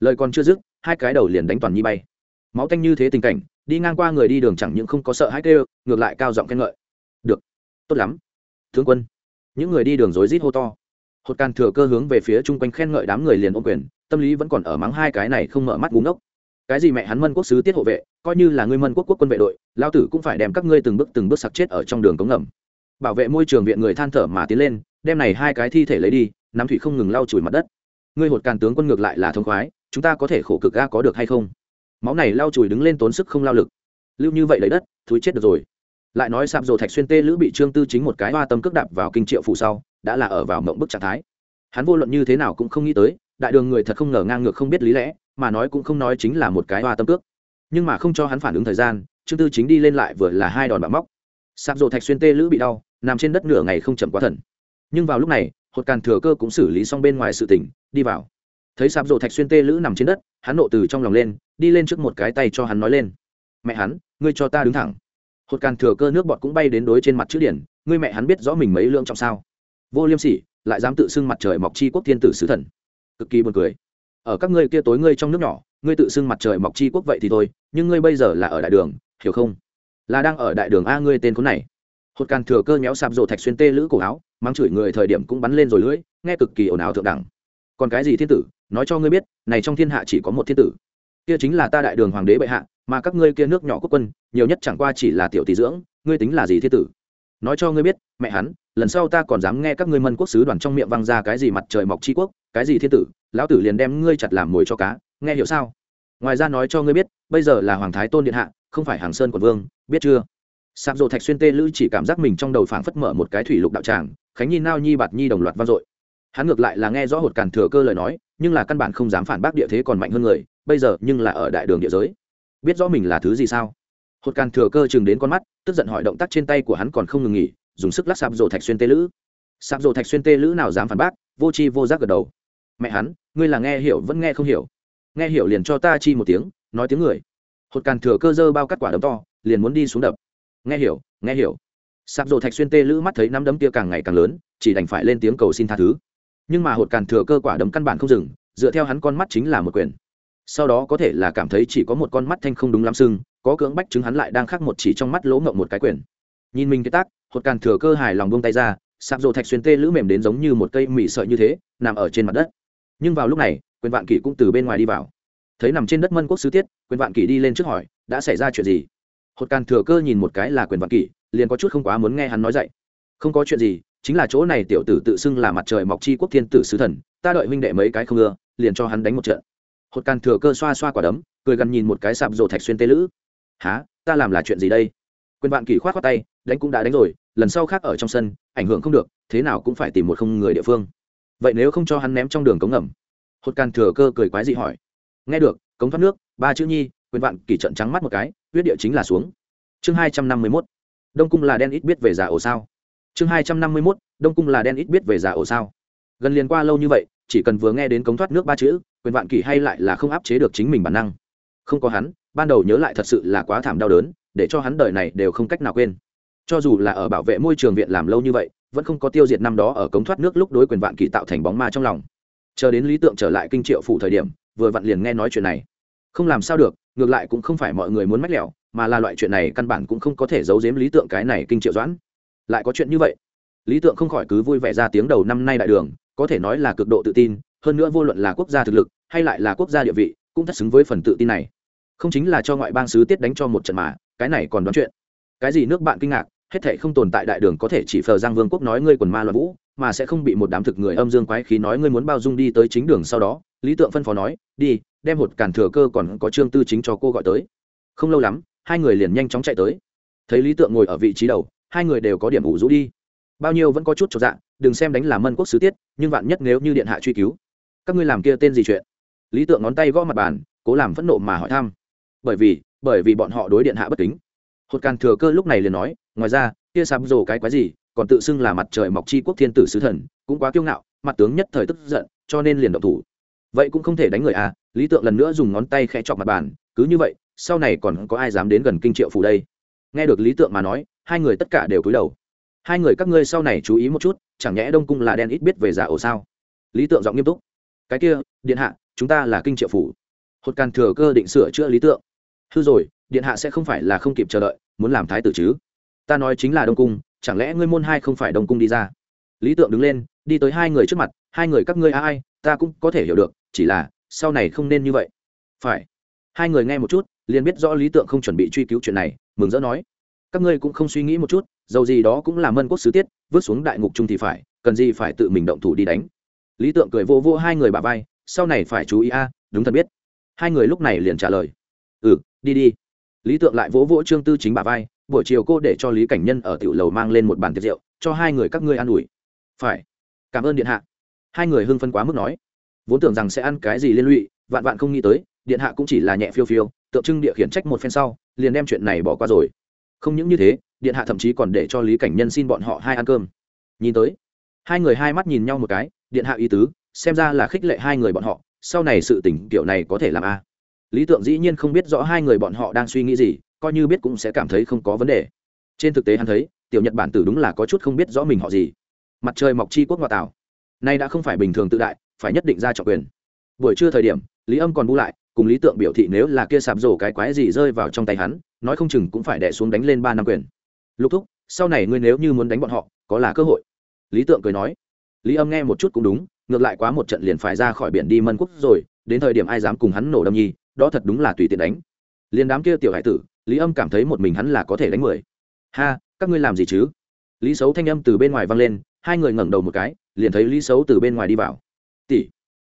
Lời còn chưa dứt, hai cái đầu liền đánh toàn nhi bay máu tanh như thế tình cảnh, đi ngang qua người đi đường chẳng những không có sợ hãi kêu, ngược lại cao giọng khen ngợi. Được, tốt lắm. Tướng quân, những người đi đường rối rít hô to. Hột càn thừa cơ hướng về phía chung quanh khen ngợi đám người liền ôm quyền, tâm lý vẫn còn ở mắng hai cái này không mở mắt búng ốc cái gì mẹ hắn mân quốc sứ tiết hộ vệ, coi như là ngươi mân quốc quốc quân vệ đội, lao tử cũng phải đem các ngươi từng bước từng bước sặc chết ở trong đường cống ngầm. Bảo vệ môi trường viện người than thở mà tiến lên, đem này hai cái thi thể lấy đi, nắm thủy không ngừng lau chùi mặt đất. Ngươi hột càn tướng quân ngược lại là thông khoái, chúng ta có thể khổ cực ga có được hay không? Máu này lau chùi đứng lên tốn sức không lao lực. Lưu như vậy lấy đất, thúi chết được rồi. Lại nói sạp rồ thạch xuyên tê lữ bị trương tư chính một cái hoa tâm cước đạp vào kinh triệu phụ sau, đã là ở vào mộng bức trạng thái. Hắn vô luận như thế nào cũng không nghĩ tới, đại đường người thật không ngờ ngang ngược không biết lý lẽ, mà nói cũng không nói chính là một cái hoa tâm cước. Nhưng mà không cho hắn phản ứng thời gian, trương tư chính đi lên lại vừa là hai đòn bạo móc. Sạp rồ thạch xuyên tê lữ bị đau, nằm trên đất nửa ngày không chậm quá thần. Nhưng vào lúc này, hột càn thừa cơ cũng xử lý xong bên ngoài sự tỉnh đi vào thấy sạp rổ thạch xuyên tê lữ nằm trên đất, hắn nộ từ trong lòng lên, đi lên trước một cái tay cho hắn nói lên. Mẹ hắn, ngươi cho ta đứng thẳng. Hột càn thừa cơ nước bọt cũng bay đến đối trên mặt chữ điển, ngươi mẹ hắn biết rõ mình mấy lượng trọng sao? Vô liêm sỉ, lại dám tự xưng mặt trời mọc chi quốc thiên tử sứ thần. Cực kỳ buồn cười. Ở các ngươi kia tối ngươi trong nước nhỏ, ngươi tự xưng mặt trời mọc chi quốc vậy thì thôi, nhưng ngươi bây giờ là ở đại đường, hiểu không? Là đang ở đại đường a ngươi tên khốn này. Hột càn thừa cơ méo sạp rộ thạch xuyên tê lữ cổ áo, mắng chửi người thời điểm cũng bắn lên rồi lưỡi, nghe cực kỳ ồn ào thượng đẳng. Còn cái gì thiên tử nói cho ngươi biết, này trong thiên hạ chỉ có một thiên tử. Kia chính là ta đại đường hoàng đế bệ hạ, mà các ngươi kia nước nhỏ quốc quân, nhiều nhất chẳng qua chỉ là tiểu tỷ dưỡng, ngươi tính là gì thiên tử? Nói cho ngươi biết, mẹ hắn, lần sau ta còn dám nghe các ngươi mân quốc sứ đoàn trong miệng văng ra cái gì mặt trời mọc tri quốc, cái gì thiên tử, lão tử liền đem ngươi chặt làm mồi cho cá, nghe hiểu sao? Ngoài ra nói cho ngươi biết, bây giờ là hoàng thái tôn điện hạ, không phải hàng sơn quận vương, biết chưa? Sạp rộ thạch xuyên tê lữ chỉ cảm giác mình trong đầu phảng phất mở một cái thủy lục đạo tràng, khánh nhi, nao nhi, bạt nhi đồng loạt vang dội hắn ngược lại là nghe rõ hột càn thừa cơ lời nói, nhưng là căn bản không dám phản bác địa thế còn mạnh hơn người, bây giờ nhưng là ở đại đường địa giới. Biết rõ mình là thứ gì sao? Hột càn thừa cơ chừng đến con mắt, tức giận hỏi động tác trên tay của hắn còn không ngừng nghỉ, dùng sức lắc sạp rổ thạch xuyên tê lữ. Sạp rổ thạch xuyên tê lữ nào dám phản bác, vô c h i vô giác gật đầu. Mẹ hắn, ngươi là nghe hiểu vẫn nghe không hiểu. Nghe hiểu liền cho ta chi một tiếng, nói tiếng người. Hột càn thừa cơ dơ bao cắt quả đấm to, liền muốn đi xuống đập. Nghe hiểu nghe hiểu. Sạp rổ thạch xuyên tê lữ mắt thấy nắm đấm tia càng ngày càng lớn, chỉ đành phải lên tiếng cầu xin tha thứ nhưng mà hột càn thừa cơ quả đấm căn bản không dừng, dựa theo hắn con mắt chính là một quyền. Sau đó có thể là cảm thấy chỉ có một con mắt thanh không đúng lắm sưng có cưỡng bách chứng hắn lại đang khắc một chỉ trong mắt lỗ ngộng một cái quyền. Nhìn mình cái tác, hột càn thừa cơ hài lòng buông tay ra, sạp rộ thạch xuyên tê lữ mềm đến giống như một cây mị sợi như thế, nằm ở trên mặt đất. Nhưng vào lúc này, quyền vạn kỷ cũng từ bên ngoài đi vào. Thấy nằm trên đất mân quốc sứ tiết, quyền vạn kỷ đi lên trước hỏi, đã xảy ra chuyện gì? Hột càn thừa cơ nhìn một cái là quyền vạn kỷ, liền có chút không quá muốn nghe hắn nói dậy. Không có chuyện gì chính là chỗ này tiểu tử tự xưng là mặt trời mọc chi quốc thiên tử sứ thần, ta đợi huynh đệ mấy cái không ưa, liền cho hắn đánh một trận. Hột càn thừa cơ xoa xoa quả đấm, cười gần nhìn một cái sạp rồ thạch xuyên tê lữ. Há ta làm là chuyện gì đây? Quyền vạn kỳ khoát khoát tay, đánh cũng đã đánh rồi, lần sau khác ở trong sân, ảnh hưởng không được, thế nào cũng phải tìm một không người địa phương. Vậy nếu không cho hắn ném trong đường cống ngầm? Hột càn thừa cơ cười quái dị hỏi. Nghe được, cống thoát nước, ba chữ nhi, quyền vạn kỳ trận trắng mắt một cái, huyết địa chính là xuống. Chương hai trăm năm mươi mốt. Đông cung là đen ít biết về già ổ sao chương hai trăm năm mươi mốt, đông cung là đen ít biết về già ổ sao. Gần liền qua lâu như vậy, chỉ cần vừa nghe đến cống thoát nước ba chữ, quyền vạn kỷ hay lại là không áp chế được chính mình bản năng. Không có hắn, ban đầu nhớ lại thật sự là quá thảm đau đớn, để cho hắn đời này đều không cách nào quên. Cho dù là ở bảo vệ môi trường viện làm lâu như vậy, vẫn không có tiêu diệt năm đó ở cống thoát nước lúc đối quyền vạn kỷ tạo thành bóng ma trong lòng. Chờ đến lý tượng trở lại kinh triệu phủ thời điểm, vừa vặn liền nghe nói chuyện này. Không làm sao được, ngược lại cũng không phải mọi người muốn mách lẻo, mà là loại chuyện này căn bản cũng không có thể giấu giếm lý tượng cái này kinh triệu doãn lại có chuyện như vậy. Lý tượng không khỏi cứ vui vẻ ra tiếng đầu năm nay đại đường, có thể nói là cực độ tự tin, hơn nữa vô luận là quốc gia thực lực, hay lại là quốc gia địa vị, cũng thất xứng với phần tự tin này. Không chính là cho ngoại bang sứ tiết đánh cho một trận mà, cái này còn đoán chuyện. Cái gì nước bạn kinh ngạc, hết thể không tồn tại đại đường có thể chỉ phờ giang vương quốc nói ngươi quần ma loạn vũ, mà sẽ không bị một đám thực người âm dương quái khí nói ngươi muốn bao dung đi tới chính đường sau đó, lý tượng phân phó nói, đi, đem hột cản thừa cơ còn có trương tư chính cho cô gọi tới. Không lâu lắm, hai người liền nhanh chóng chạy tới. Thấy lý tượng ngồi ở vị trí đầu hai người đều có điểm ủ rũ đi. Bao nhiêu vẫn có chút trọn dạng đừng xem đánh là mân quốc sứ tiết, nhưng vạn nhất nếu như điện hạ truy cứu, các ngươi làm kia tên gì chuyện? Lý tượng ngón tay gõ mặt bàn, cố làm phẫn nộ mà hỏi thăm. Bởi vì bởi vì bọn họ đối điện hạ bất kính. Hột càn thừa cơ lúc này liền nói, ngoài ra, kia sắm rồ cái quái gì, còn tự xưng là mặt trời mọc chi quốc thiên tử sứ thần, cũng quá kiêu ngạo, mặt tướng nhất thời tức giận, cho nên liền động thủ. Vậy cũng không thể đánh người à lý tượng lần nữa dùng ngón tay khẽ chọc mặt bàn, cứ như vậy, sau này còn có ai dám đến gần kinh triệu phủ đây? Nghe được lý tượng mà nói hai người tất cả đều cúi đầu. Hai người các ngươi sau này chú ý một chút, chẳng nhẽ đông cung là đen ít biết về giả ổ sao? Lý tượng giọng nghiêm túc. Cái kia, điện hạ, chúng ta là kinh triệu phủ. Hột càn thừa cơ định sửa chữa lý tượng. Hư rồi, điện hạ sẽ không phải là không kịp chờ đợi, muốn làm thái tử chứ? Ta nói chính là đông cung, chẳng lẽ ngươi môn hai không phải đông cung đi ra? Lý tượng đứng lên, đi tới hai người trước mặt, hai người các ngươi ai, ta cũng có thể hiểu được, chỉ là, sau này không nên như vậy. Phải. Hai người nghe một chút, liền biết rõ lý tượng không chuẩn bị truy cứu chuyện này, mừng rỡ nói các ngươi cũng không suy nghĩ một chút, dầu gì đó cũng là mân quốc sứ tiết, vứt xuống đại ngục chung thì phải, cần gì phải tự mình động thủ đi đánh. Lý tượng cười vô vô hai người bà vai, sau này phải chú ý a, đúng thật biết. Hai người lúc này liền trả lời. Ừ đi đi. Lý tượng lại vỗ vỗ trương tư chính bà vai, buổi chiều cô để cho lý cảnh nhân ở tiểu lầu mang lên một bàn tiệc rượu, cho hai người các ngươi ăn ủi. Phải. Cảm ơn điện hạ. Hai người hưng phân quá mức nói. Vốn tưởng rằng sẽ ăn cái gì liên lụy, vạn vạn không nghĩ tới, điện hạ cũng chỉ là nhẹ phiêu phiêu, tượng trưng địa khiển trách một phen sau, liền đem chuyện này bỏ qua rồi không những như thế, điện hạ thậm chí còn để cho lý cảnh nhân xin bọn họ hai ăn cơm. Nhìn tới, hai người hai mắt nhìn nhau một cái, điện hạ ý tứ, xem ra là khích lệ hai người bọn họ, sau này sự tỉnh kiểu này có thể làm a. Lý tượng dĩ nhiên không biết rõ hai người bọn họ đang suy nghĩ gì, coi như biết cũng sẽ cảm thấy không có vấn đề. Trên thực tế hắn thấy, tiểu nhật bản tử đúng là có chút không biết rõ mình họ gì. Mặt trời mọc chi quốc ngoại tảo. Nay đã không phải bình thường tự đại, phải nhất định ra trọng quyền. Buổi trưa thời điểm, lý âm còn bu lại cùng lý tượng biểu thị nếu là kia sạp rổ cái quái gì rơi vào trong tay hắn, nói không chừng cũng phải đẻ xuống đánh lên ba năm quyền. Lục thúc, sau này ngươi nếu như muốn đánh bọn họ, có là cơ hội? Lý tượng cười nói. Lý âm nghe một chút cũng đúng, ngược lại quá một trận liền phải ra khỏi biển đi mân quốc rồi, đến thời điểm ai dám cùng hắn nổ đâm nhi, đó thật đúng là tùy tiện đánh. Liền đám kia tiểu hải tử, lý âm cảm thấy một mình hắn là có thể đánh mười. Ha, các ngươi làm gì chứ? Lý xấu thanh âm từ bên ngoài vang lên, hai người ngẩng đầu một cái, liền thấy lý xấu từ bên ngoài đi vào. Tỷ.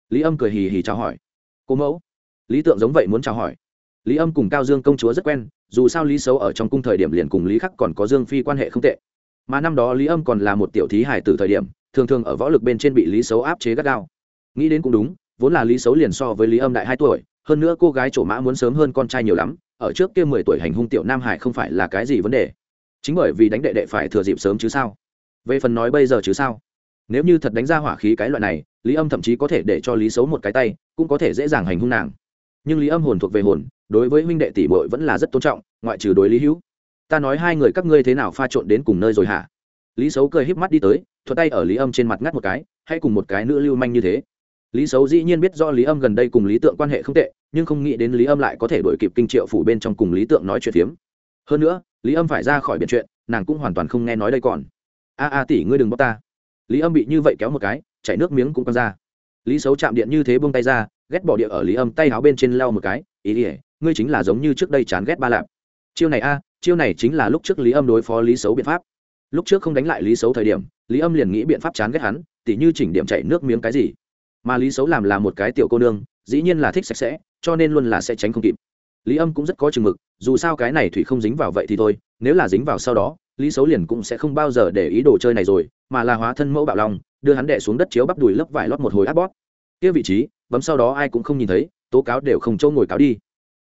Lý âm cười hì hì chào hỏi. Cô mẫu lý tượng giống vậy muốn chào hỏi. Lý âm cùng cao dương công chúa rất quen, dù sao lý xấu ở trong cung thời điểm liền cùng lý khắc còn có dương phi quan hệ không tệ. Mà năm đó lý âm còn là một tiểu thí hải từ thời điểm, thường thường ở võ lực bên trên bị lý xấu áp chế gắt gao. Nghĩ đến cũng đúng, vốn là lý xấu liền so với lý âm đại hai tuổi, hơn nữa cô gái chỗ mã muốn sớm hơn con trai nhiều lắm, ở trước kia mười tuổi hành hung tiểu nam hải không phải là cái gì vấn đề. Chính bởi vì đánh đệ đệ phải thừa dịp sớm chứ sao? Về phần nói bây giờ chứ sao? Nếu như thật đánh ra hỏa khí cái loại này, lý âm thậm chí có thể để cho lý xấu một cái tay, cũng có thể dễ dàng hành hung nàng nhưng lý âm hồn thuộc về hồn, đối với huynh đệ tỷ bội vẫn là rất tôn trọng, ngoại trừ đối lý hữu. Ta nói hai người các ngươi thế nào pha trộn đến cùng nơi rồi hả? Lý xấu cười híp mắt đi tới thuật tay ở lý âm trên mặt ngắt một cái, hay cùng một cái nữ lưu manh như thế. Lý xấu dĩ nhiên biết do lý âm gần đây cùng lý tượng quan hệ không tệ, nhưng không nghĩ đến lý âm lại có thể đổi kịp kinh triệu phủ bên trong cùng lý tượng nói chuyện phiếm. Hơn nữa, lý âm phải ra khỏi biệt chuyện, nàng cũng hoàn toàn không nghe nói đây còn. A a tỷ ngươi đừng bóc ta. Lý âm bị như vậy kéo một cái, chảy nước miếng cũng quăng ra. Lý xấu chạm điện như thế buông tay ra ghét bỏ địa ở lý âm tay áo bên trên lau một cái, ý ỉa ngươi chính là giống như trước đây chán ghét ba lạp. Chiêu này a, chiêu này chính là lúc trước lý âm đối phó lý xấu biện pháp. Lúc trước không đánh lại lý xấu thời điểm, lý âm liền nghĩ biện pháp chán ghét hắn, tỉ như chỉnh điểm chảy nước miếng cái gì. Mà lý xấu làm là một cái tiểu cô nương, dĩ nhiên là thích sạch sẽ, cho nên luôn là sẽ tránh không kịp. Lý âm cũng rất có chừng mực, dù sao cái này thủy không dính vào vậy thì thôi, nếu là dính vào sau đó, lý xấu liền cũng sẽ không bao giờ để ý đồ chơi này rồi, mà là hóa thân mẫu bạo lòng, đưa hắn đệ xuống đất chiếu bắp đùi lấp vải lót một hồi áp bót kia vị trí bấm sau đó ai cũng không nhìn thấy, tố cáo đều không trâu ngồi cáo đi.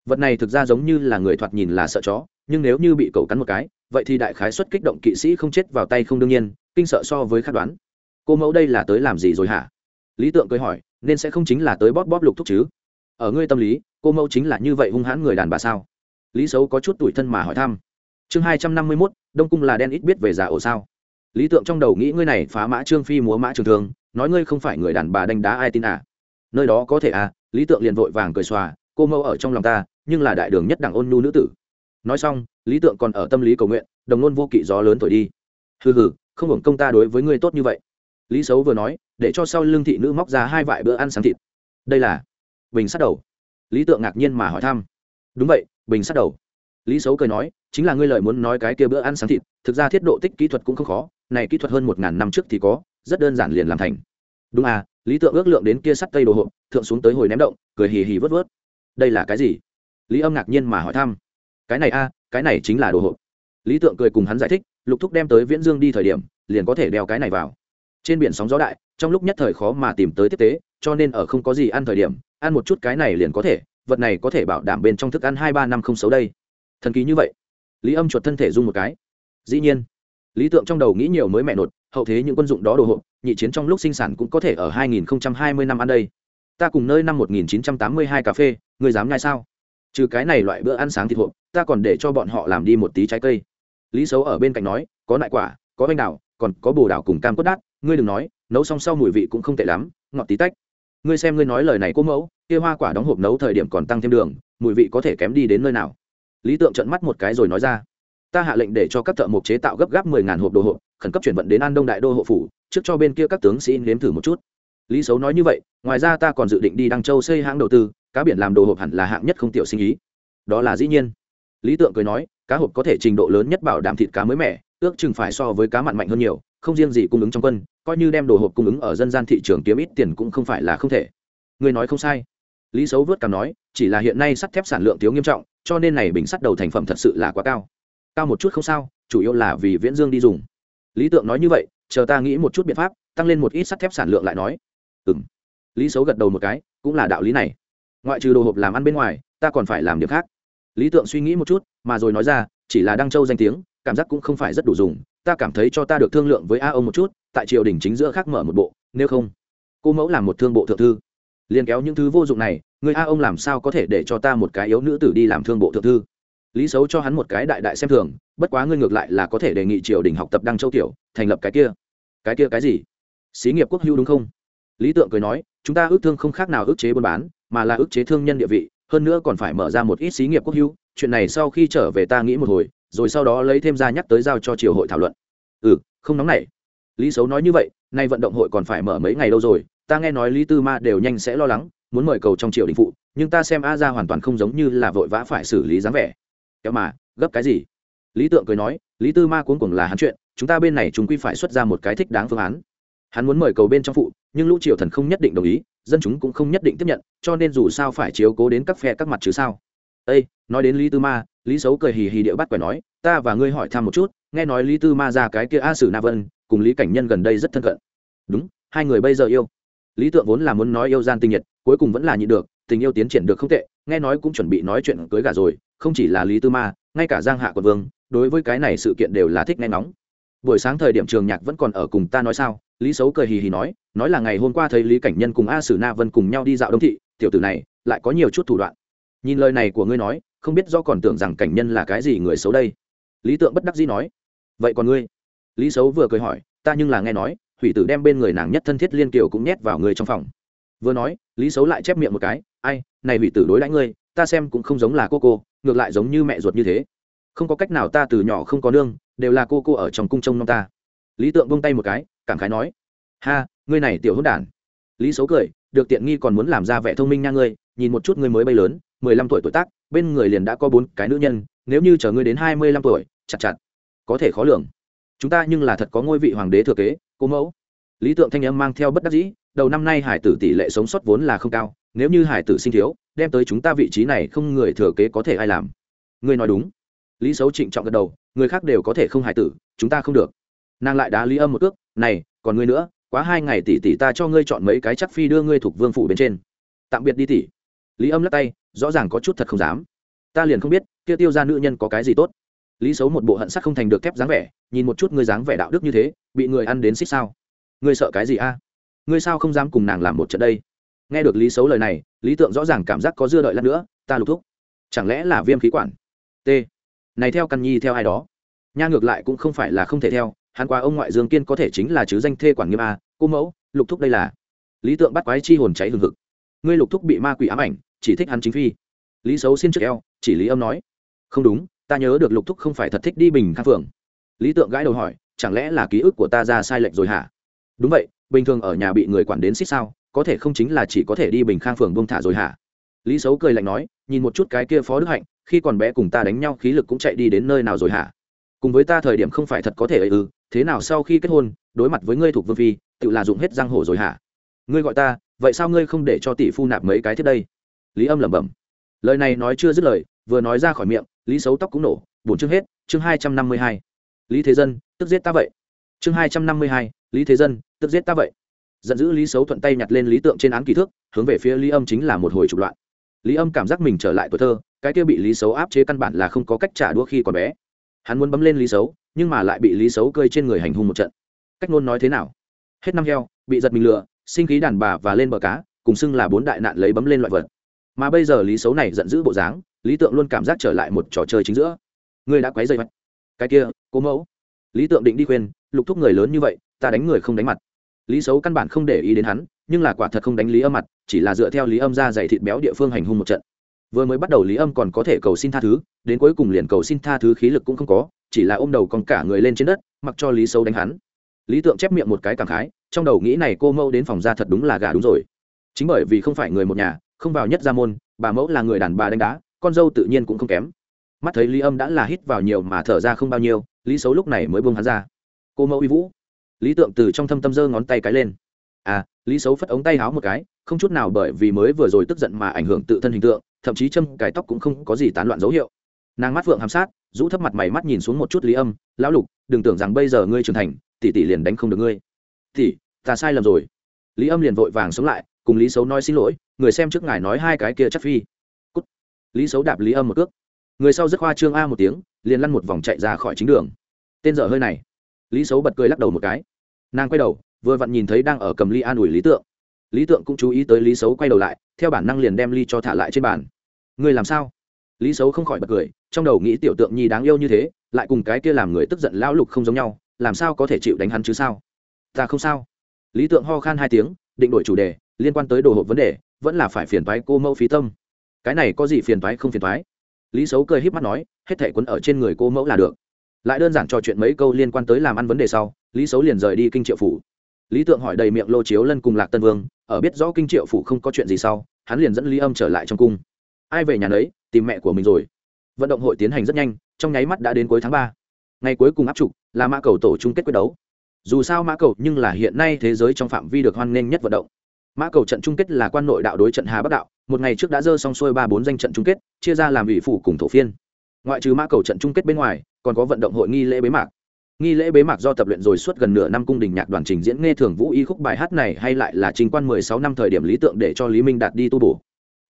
Vật này thực ra giống như là người thoạt nhìn là sợ chó, nhưng nếu như bị cậu cắn một cái, vậy thì đại khái xuất kích động kỵ sĩ không chết vào tay không đương nhiên, kinh sợ so với khát đoán. Cô mẫu đây là tới làm gì rồi hả? Lý tượng cười hỏi, nên sẽ không chính là tới bóp bóp lục thúc chứ? Ở ngươi tâm lý, cô mẫu chính là như vậy hung hãn người đàn bà sao? Lý xấu có chút tuổi thân mà hỏi thăm. Chương hai trăm năm mươi mốt, đông cung là đen ít biết về già ổ sao? Lý tượng trong đầu nghĩ ngươi này phá mã trương phi múa mã trường thường nói ngươi không phải người đàn bà đánh đá ai tin à? Nơi đó có thể à lý tượng liền vội vàng cười xòa, cô mẫu ở trong lòng ta, nhưng là đại đường nhất đẳng ôn nhu nữ tử. Nói xong, lý tượng còn ở tâm lý cầu nguyện, đồng nôn vô kỵ gió lớn thổi đi. Hừ hừ, không hưởng công ta đối với ngươi tốt như vậy. Lý xấu vừa nói, để cho sau lưng thị nữ móc ra hai vại bữa ăn sáng thịt. Đây là bình sắt đầu. Lý tượng ngạc nhiên mà hỏi thăm. Đúng vậy, bình sắt đầu. Lý xấu cười nói, chính là ngươi lợi muốn nói cái kia bữa ăn sáng thịt, thực ra thiết độ tích kỹ thuật cũng không khó, này kỹ thuật hơn một ngàn năm trước thì có, rất đơn giản liền làm thành. Đúng à lý tượng ước lượng đến kia sắt tây đồ hộp, thượng xuống tới hồi ném động, cười hì hì vớt vớt. Đây là cái gì? Lý âm ngạc nhiên mà hỏi thăm. Cái này a, cái này chính là đồ hộp. Lý tượng cười cùng hắn giải thích, lục thúc đem tới viễn dương đi thời điểm, liền có thể đeo cái này vào. Trên biển sóng gió đại, trong lúc nhất thời khó mà tìm tới tiếp tế, cho nên ở không có gì ăn thời điểm, ăn một chút cái này liền có thể, vật này có thể bảo đảm bên trong thức ăn hai ba năm không xấu đây. Thần kỳ như vậy. Lý âm chuột thân thể run một cái. Dĩ nhiên, lý tượng trong đầu nghĩ nhiều mới mẹ nột hậu thế những quân dụng đó đồ hộp, nhị chiến trong lúc sinh sản cũng có thể ở 2020 năm ăn đây. Ta cùng nơi năm 1982 cà phê người dám nhai sao? Trừ cái này loại bữa ăn sáng thịt hộp, ta còn để cho bọn họ làm đi một tí trái cây. Lý xấu ở bên cạnh nói, có nại quả, có bánh đào, còn có bồ đào cùng cam cốt đát, ngươi đừng nói, nấu xong sau mùi vị cũng không tệ lắm, ngọt tí tách. Ngươi xem ngươi nói lời này cô mẫu, kia hoa quả đóng hộp nấu thời điểm còn tăng thêm đường, mùi vị có thể kém đi đến nơi nào? Lý tượng trận mắt một cái rồi nói ra ta hạ lệnh để cho các thợ mộc chế tạo gấp gáp mười ngàn hộp đồ hộp, khẩn cấp chuyển vận đến an đông đại đô hộ phủ, trước cho bên kia các tướng sĩ nếm thử một chút. Lý xấu nói như vậy, ngoài ra ta còn dự định đi đăng châu xây hãng đầu tư, cá biển làm đồ hộp hẳn là hạng nhất không tiểu sinh ý. Đó là dĩ nhiên. Lý tượng cười nói, cá hộp có thể trình độ lớn nhất bảo đảm thịt cá mới mẻ, ước chừng phải so với cá mặn mạnh hơn nhiều, không riêng gì cung ứng trong quân, coi như đem đồ hộp cung ứng ở dân gian thị trường kiếm ít tiền cũng không phải là không thể. Người nói không sai. Lý xấu vớt cảm nói, chỉ là hiện nay sắt thép sản lượng thiếu nghiêm trọng, cho nên này bình sắt đầu thành phẩm thật sự là quá cao cao một chút không sao, chủ yếu là vì viễn dương đi dùng. Lý tượng nói như vậy, chờ ta nghĩ một chút biện pháp, tăng lên một ít sắt thép sản lượng lại nói. Ừ m lý xấu gật đầu một cái, cũng là đạo lý này. Ngoại trừ đồ hộp làm ăn bên ngoài, ta còn phải làm điểm khác. Lý tượng suy nghĩ một chút, mà rồi nói ra, chỉ là đăng châu danh tiếng, cảm giác cũng không phải rất đủ dùng, ta cảm thấy cho ta được thương lượng với a ông một chút, tại triều đình chính giữa khác mở một bộ, nếu không, cô mẫu làm một thương bộ thượng thư. Liền kéo những thứ vô dụng này, người a ông làm sao có thể để cho ta một cái yếu nữ tử đi làm thương bộ thượng thư? Lý xấu cho hắn một cái đại đại xem thường, bất quá ngươi ngược lại là có thể đề nghị triều đình học tập đăng châu tiểu thành lập cái kia. Cái kia cái gì? Xí nghiệp quốc hữu đúng không? Lý tượng cười nói, chúng ta ước thương không khác nào ước chế buôn bán, mà là ước chế thương nhân địa vị, hơn nữa còn phải mở ra một ít xí nghiệp quốc hữu. Chuyện này sau khi trở về ta nghĩ một hồi, rồi sau đó lấy thêm ra nhắc tới giao cho triều hội thảo luận. Ừ không nóng này lý xấu nói như vậy, nay vận động hội còn phải mở mấy ngày lâu rồi, ta nghe nói lý tư ma đều nhanh sẽ lo lắng, muốn mời cầu trong triều đình phụ, nhưng ta xem a ra hoàn toàn không giống như là vội vã phải xử lý dáng vẻ kéo mà, gấp cái gì? Lý tượng cười nói, lý tư ma cuống cuồng là hắn chuyện, chúng ta bên này chúng quy phải xuất ra một cái thích đáng phương án. Hắn muốn mời cầu bên trong phụ, nhưng lũ triều thần không nhất định đồng ý, dân chúng cũng không nhất định tiếp nhận, cho nên dù sao phải chiếu cố đến các phe các mặt chứ sao. Ây nói đến lý tư ma, lý xấu cười hì hì điệu bắt quẻ nói, ta và ngươi hỏi thăm một chút, nghe nói lý tư ma ra cái kia a sử na vân, cùng lý cảnh nhân gần đây rất thân cận. Đúng, hai người bây giờ yêu. Lý tượng vốn là muốn nói yêu gian tình nhiệt, cuối cùng vẫn là nhịn được tình yêu tiến triển được không tệ, nghe nói cũng chuẩn bị nói chuyện cưới gà rồi, không chỉ là lý tư ma, ngay cả giang hạ quận vương, đối với cái này sự kiện đều là thích nghe nóng buổi sáng thời điểm trường nhạc vẫn còn ở cùng ta nói sao, lý xấu cười hì hì nói nói là ngày hôm qua thấy lý cảnh nhân cùng a sử na vân cùng nhau đi dạo đông thị, tiểu tử này, lại có nhiều chút thủ đoạn. Nhìn lời này của ngươi nói, không biết do còn tưởng rằng cảnh nhân là cái gì người xấu đây. Lý tượng bất đắc dĩ nói, vậy còn ngươi? Lý xấu vừa cười hỏi, ta nhưng là nghe nói, hủy tử đem bên người nàng nhất thân thiết liên kiều cũng nhét vào người trong phòng vừa nói, lý xấu lại chép miệng một cái, ai, này hủy tử đối đãi ngươi, ta xem cũng không giống là cô cô, ngược lại giống như mẹ ruột như thế. Không có cách nào ta từ nhỏ không có nương, đều là cô cô ở trong cung trông nom ta. Lý tượng bông tay một cái, cảm khái nói, ha, ngươi này tiểu hôn đản. Lý xấu cười, được tiện nghi còn muốn làm ra vẻ thông minh nha ngươi, nhìn một chút ngươi mới bay lớn, mười lăm tuổi tuổi tác, bên người liền đã có bốn cái nữ nhân, nếu như chờ ngươi đến hai mươi lăm tuổi, chặt chặt, có thể khó lường. Chúng ta nhưng là thật có ngôi vị hoàng đế thừa kế, cô mẫu lý tượng thanh âm mang theo bất đắc dĩ, đầu năm nay hải tử tỷ lệ sống sót vốn là không cao, nếu như hải tử sinh thiếu, đem tới chúng ta vị trí này không người thừa kế có thể ai làm. Ngươi nói đúng. Lý xấu trịnh trọng gật đầu, người khác đều có thể không hải tử, chúng ta không được. Nàng lại đá lý âm một cước, này, còn ngươi nữa, quá hai ngày tỷ tỷ ta cho ngươi chọn mấy cái chắc phi đưa ngươi thuộc vương phủ bên trên. Tạm biệt đi tỷ. Lý âm lắc tay, rõ ràng có chút thật không dám. Ta liền không biết, kia tiêu ra nữ nhân có cái gì tốt. Lý xấu một bộ hận sắc không thành được thép dáng vẻ, nhìn một chút ngươi dáng vẻ đạo đức như thế, bị người ăn đến xích sao ngươi sợ cái gì a? Ngươi sao không dám cùng nàng làm một trận đây? Nghe được lý xấu lời này, lý tượng rõ ràng cảm giác có dưa đợi lát nữa, ta lục thúc. Chẳng lẽ là viêm khí quản? T. Này theo căn nhi theo ai đó? Nha ngược lại cũng không phải là không thể theo, hắn qua ông ngoại dương kiên có thể chính là chứ danh thê quản nghiêm a, cô mẫu, lục thúc đây là. Lý tượng bắt quái chi hồn cháy hừng hực. Ngươi lục thúc bị ma quỷ ám ảnh, chỉ thích hắn chính phi. Lý xấu xin trước eo, chỉ lý âm nói. Không đúng, ta nhớ được lục thúc không phải thật thích đi bình khang phường lý tượng gãi đầu hỏi, chẳng lẽ là ký ức của ta ra sai lệch rồi hả? Đúng vậy, bình thường ở nhà bị người quản đến xích sao, có thể không chính là chỉ có thể đi bình khang phường bông thả rồi hả? Lý xấu cười lạnh nói, nhìn một chút cái kia phó đức hạnh, khi còn bé cùng ta đánh nhau khí lực cũng chạy đi đến nơi nào rồi hả? Cùng với ta thời điểm không phải thật có thể ấy ư, thế nào sau khi kết hôn, đối mặt với ngươi thuộc vương phi, tự là dụng hết giang hồ rồi hả? Ngươi gọi ta, vậy sao ngươi không để cho tỷ phu nạp mấy cái thiết đây? Lý âm lẩm bẩm. Lời này nói chưa dứt lời, vừa nói ra khỏi miệng, lý xấu tóc cũng nổ bổn chương hết, chương hai trăm năm mươi hai. Lý thế dân, tức giết ta vậy. Chương hai trăm năm mươi hai lý thế dân tức giết ta vậy. Giận dữ lý xấu thuận tay nhặt lên lý tượng trên án kỳ thước hướng về phía lý âm chính là một hồi trục loạn. Lý âm cảm giác mình trở lại tuổi thơ cái kia bị lý xấu áp chế căn bản là không có cách trả đũa khi còn bé. Hắn muốn bấm lên lý xấu nhưng mà lại bị lý xấu cơi trên người hành hung một trận. Cách ngôn nói thế nào? Hết năm heo bị giật mình lừa sinh khí đàn bà và lên bờ cá cùng xưng là bốn đại nạn lấy bấm lên loại vật. Mà bây giờ lý xấu này giận dữ bộ dáng lý tượng luôn cảm giác trở lại một trò chơi chính giữa. Ngươi đã quấy dây mạch, cái kia cố mẫu. Lý tượng định đi khuyên lục thúc người lớn như vậy ta đánh người không đánh mặt. Lý xấu căn bản không để ý đến hắn, nhưng là quả thật không đánh lý âm mặt, chỉ là dựa theo lý âm ra dạy thịt béo địa phương hành hung một trận. Vừa mới bắt đầu lý âm còn có thể cầu xin tha thứ, đến cuối cùng liền cầu xin tha thứ khí lực cũng không có, chỉ là ôm đầu còn cả người lên trên đất, mặc cho lý xấu đánh hắn. Lý tượng chép miệng một cái cảm khái, trong đầu nghĩ này cô mẫu đến phòng ra thật đúng là gà đúng rồi. Chính bởi vì không phải người một nhà, không vào nhất gia môn, bà mẫu là người đàn bà đánh đá, con dâu tự nhiên cũng không kém. Mắt thấy lý âm đã là hít vào nhiều mà thở ra không bao nhiêu, lý xấu lúc này mới buông hắn ra. Cô mẫu uy vũ lý tượng từ trong thâm tâm giơ ngón tay cái lên. À lý xấu phất ống tay háo một cái, không chút nào bởi vì mới vừa rồi tức giận mà ảnh hưởng tự thân hình tượng, thậm chí châm cài tóc cũng không có gì tán loạn dấu hiệu. Nàng mắt phượng hàm sát, rũ thấp mặt mày mắt nhìn xuống một chút lý âm, lão lục, đừng tưởng rằng bây giờ ngươi trưởng thành, tỷ tỷ liền đánh không được ngươi. Tỷ, ta sai lầm rồi. Lý âm liền vội vàng sống lại, cùng lý xấu nói xin lỗi, người xem trước ngài nói hai cái kia chắc phi. Cút. lý xấu đạp lý âm một cước. Người sau dứt khoa trương a một tiếng, liền lăn một vòng chạy ra khỏi chính đường. Tên dở hơi này lý xấu bật cười lắc đầu một cái. Nàng quay đầu, vừa vặn nhìn thấy đang ở cầm ly an ủi lý tượng. Lý tượng cũng chú ý tới lý xấu quay đầu lại, theo bản năng liền đem ly cho thả lại trên bàn. Người làm sao? Lý xấu không khỏi bật cười, trong đầu nghĩ tiểu tượng nhi đáng yêu như thế, lại cùng cái kia làm người tức giận lão lục không giống nhau, làm sao có thể chịu đánh hắn chứ sao? Ta không sao. Lý tượng ho khan hai tiếng, định đổi chủ đề, liên quan tới đồ hộp vấn đề, vẫn là phải phiền toái cô mẫu phí tâm. Cái này có gì phiền toái không phiền toái? Lý xấu cười h í p mắt nói, hết thẻ quấn ở trên người cô mẫu là được lại đơn giản trò chuyện mấy câu liên quan tới làm ăn vấn đề sau, lý xấu liền rời đi kinh triệu phủ. Lý tượng hỏi đầy miệng lô chiếu lân cùng lạc tân vương, ở biết rõ kinh triệu phủ không có chuyện gì sau, hắn liền dẫn lý âm trở lại trong cung. Ai về nhà đấy tìm mẹ của mình rồi. Vận động hội tiến hành rất nhanh, trong nháy mắt đã đến cuối tháng ba. Ngày cuối cùng áp trục là mã cầu tổ chung kết quyết đấu. Dù sao mã cầu nhưng là hiện nay thế giới trong phạm vi được hoan nghênh nhất vận động. Mã cầu trận chung kết là quan nội đạo đối trận hà bắc đạo, một ngày trước đã dơ xong xuôi ba bốn danh trận chung kết, chia ra làm ủy phủ cùng thổ phiên. Ngoại trừ mã cầu trận chung kết bên ngoài còn có vận động hội nghi lễ bế mạc. Nghi lễ bế mạc do tập luyện rồi suốt gần nửa năm cung đình nhạc đoàn trình diễn nghe thường vũ y khúc bài hát này hay lại là trình quan mười sáu năm thời điểm lý tượng để cho lý minh đạt đi tu bổ.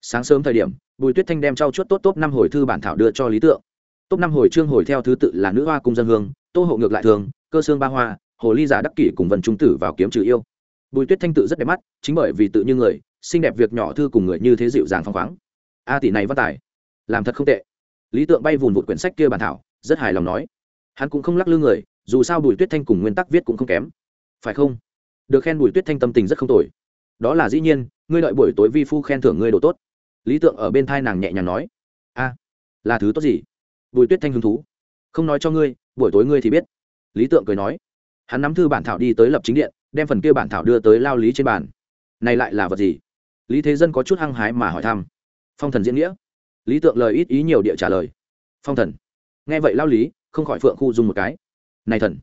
Sáng sớm thời điểm, bùi tuyết thanh đem trao chuốt tốt tốt năm hồi thư bản thảo đưa cho lý tượng. Tốt năm hồi chương hồi theo thứ tự là nữ hoa cung dân hương, tô hộ ngược lại thường, cơ xương ba hoa, hồ ly giả đắc kỷ cùng vần trung tử vào kiếm trừ yêu. Bùi tuyết thanh tự rất đẹp mắt, chính bởi vì tự như người, xinh đẹp việc nhỏ thư cùng người như thế dịu dàng phăng khoáng. A tỷ này văn tài, làm thật không tệ. Lý tượng bay vùn vụt quyển sách kia bản thảo rất hài lòng nói. Hắn cũng không lắc lư người, dù sao bùi tuyết thanh cùng nguyên tắc viết cũng không kém. Phải không? Được khen bùi tuyết thanh tâm tình rất không tồi. Đó là dĩ nhiên, ngươi đợi buổi tối vi phu khen thưởng ngươi đồ tốt. Lý tượng ở bên thai nàng nhẹ nhàng nói. A, là thứ tốt gì? Bùi tuyết thanh hứng thú. Không nói cho ngươi, buổi tối ngươi thì biết. Lý tượng cười nói. Hắn nắm thư bản thảo đi tới lập chính điện, đem phần kia bản thảo đưa tới lao lý trên bàn. Này lại là vật gì? Lý thế dân có chút hăng hái mà hỏi thăm. Phong thần diễn nghĩa. Lý tượng lời ít ý nhiều địa trả lời. Phong thần nghe vậy lao lý, không khỏi phượng khu dùng một cái. Này thần,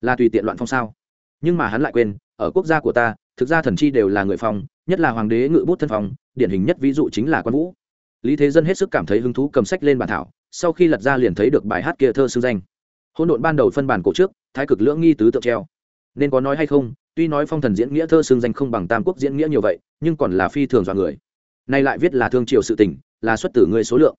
là tùy tiện loạn phong sao? Nhưng mà hắn lại quên, ở quốc gia của ta, thực ra thần chi đều là người phong, nhất là hoàng đế ngự bút thân phong, điển hình nhất ví dụ chính là quan vũ. Lý thế dân hết sức cảm thấy hứng thú cầm sách lên bản thảo, sau khi lật ra liền thấy được bài hát kia thơ xưng danh. Hôn độn ban đầu phân bản cổ trước, thái cực lưỡng nghi tứ tượng treo. Nên có nói hay không, tuy nói phong thần diễn nghĩa thơ xưng danh không bằng tam quốc diễn nghĩa nhiều vậy, nhưng còn là phi thường dọa người. Nay lại viết là thương triều sự tình, là xuất tử người số lượng.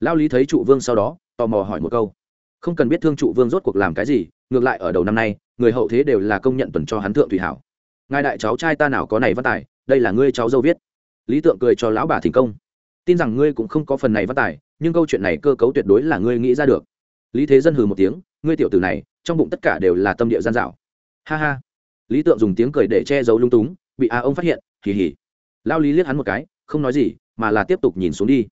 Lao lý thấy trụ vương sau đó tò mò hỏi một câu. Không cần biết thương trụ vương rốt cuộc làm cái gì, ngược lại ở đầu năm nay, người hậu thế đều là công nhận tuần cho hắn thượng thủy hảo. Ngài đại cháu trai ta nào có này văn tài, đây là ngươi cháu dâu viết. Lý tượng cười cho lão bà thành công. Tin rằng ngươi cũng không có phần này văn tài, nhưng câu chuyện này cơ cấu tuyệt đối là ngươi nghĩ ra được. Lý thế dân hừ một tiếng, ngươi tiểu tử này, trong bụng tất cả đều là tâm địa gian dạo. Ha ha. Lý tượng dùng tiếng cười để che giấu lung túng, bị a ông phát hiện, hì hì. Lao lý liếc hắn một cái, không nói gì, mà là tiếp tục nhìn xuống đi.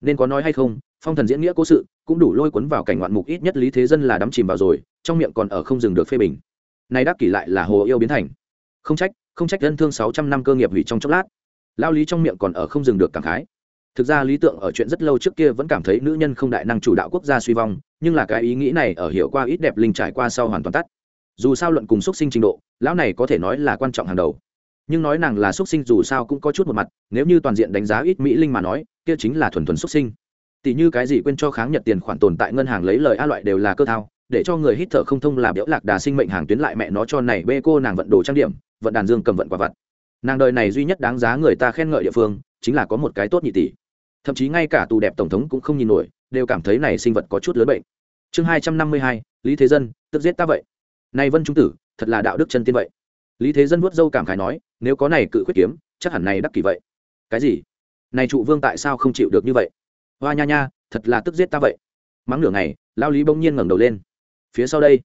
Nên có nói hay không, phong thần diễn nghĩa cố sự cũng đủ lôi cuốn vào cảnh ngoạn mục ít nhất lý thế dân là đắm chìm vào rồi, trong miệng còn ở không dừng được phê bình. Nay đắc kỷ lại là hồ yêu biến thành. Không trách không trách dân thương sáu trăm năm cơ nghiệp hủy trong chốc lát. Lao lý trong miệng còn ở không dừng được cảm khái. Thực ra lý tượng ở chuyện rất lâu trước kia vẫn cảm thấy nữ nhân không đại năng chủ đạo quốc gia suy vong, nhưng là cái ý nghĩ này ở hiểu qua ít đẹp linh trải qua sau hoàn toàn tắt. Dù sao luận cùng xúc sinh trình độ, lão này có thể nói là quan trọng hàng đầu. Nhưng nói nàng là xúc sinh dù sao cũng có chút một mặt, nếu như toàn diện đánh giá ít mỹ linh mà nói, kia chính là thuần thuần xúc sinh tỷ như cái gì quên cho kháng nhật tiền khoản tồn tại ngân hàng lấy lời a loại đều là cơ thao, để cho người hít thở không thông là biểu lạc đà sinh mệnh hàng tuyến lại mẹ nó cho này bê cô nàng vận đồ trang điểm, vận đàn dương cầm vận quả vật nàng đời này duy nhất đáng giá người ta khen ngợi địa phương, chính là có một cái tốt nhị tỷ. Thậm chí ngay cả tù đẹp tổng thống cũng không nhìn nổi, đều cảm thấy này sinh vật có chút lớn bệnh. Chương hai trăm năm mươi hai, lý thế dân, tức giết ta vậy. Nay vân trung tử, thật là đạo đức chân tiên vậy. Lý thế dân vuốt dâu cảm khái nói, nếu có này cự khuyết kiếm, chắc hẳn này đắc kỷ vậy. Cái gì? Này trụ vương tại sao không chịu được như vậy? Hoa nha nha, thật là tức giết ta vậy. Mắng nửa ngày, lao lý bỗng nhiên ngẩng đầu lên. Phía sau đây?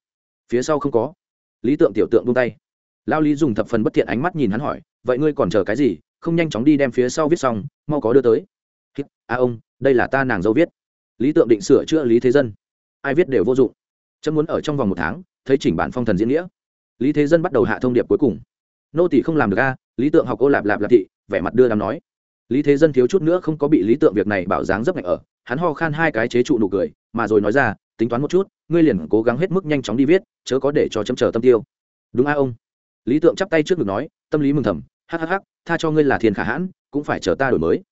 Phía sau không có. Lý tượng tiểu tượng buông tay. Lao lý dùng thập phần bất thiện ánh mắt nhìn hắn hỏi, vậy ngươi còn chờ cái gì? Không nhanh chóng đi đem phía sau viết xong, mau có đưa tới. A à ông, đây là ta nàng dâu viết. Lý tượng định sửa chữa lý thế dân. Ai viết đều vô dụng. Chấm muốn ở trong vòng một tháng, thấy chỉnh bản phong thần diễn nghĩa. Lý thế dân bắt đầu hạ thông điệp cuối cùng. Nô tỷ không làm được a, lý tượng học ô lạp lạp lạp thị, vẻ mặt đưa đám nói lý thế dân thiếu chút nữa không có bị lý tượng việc này bảo dáng dấp ngạch ở, hắn ho khan hai cái chế trụ nụ cười, mà rồi nói ra, tính toán một chút, ngươi liền cố gắng hết mức nhanh chóng đi viết, chớ có để cho chấm chờ tâm tiêu. Đúng a ông? Lý tượng chắp tay trước ngực nói, tâm lý mừng thầm hhh tha cho ngươi là thiên khả hãn, cũng phải chờ ta đổi mới.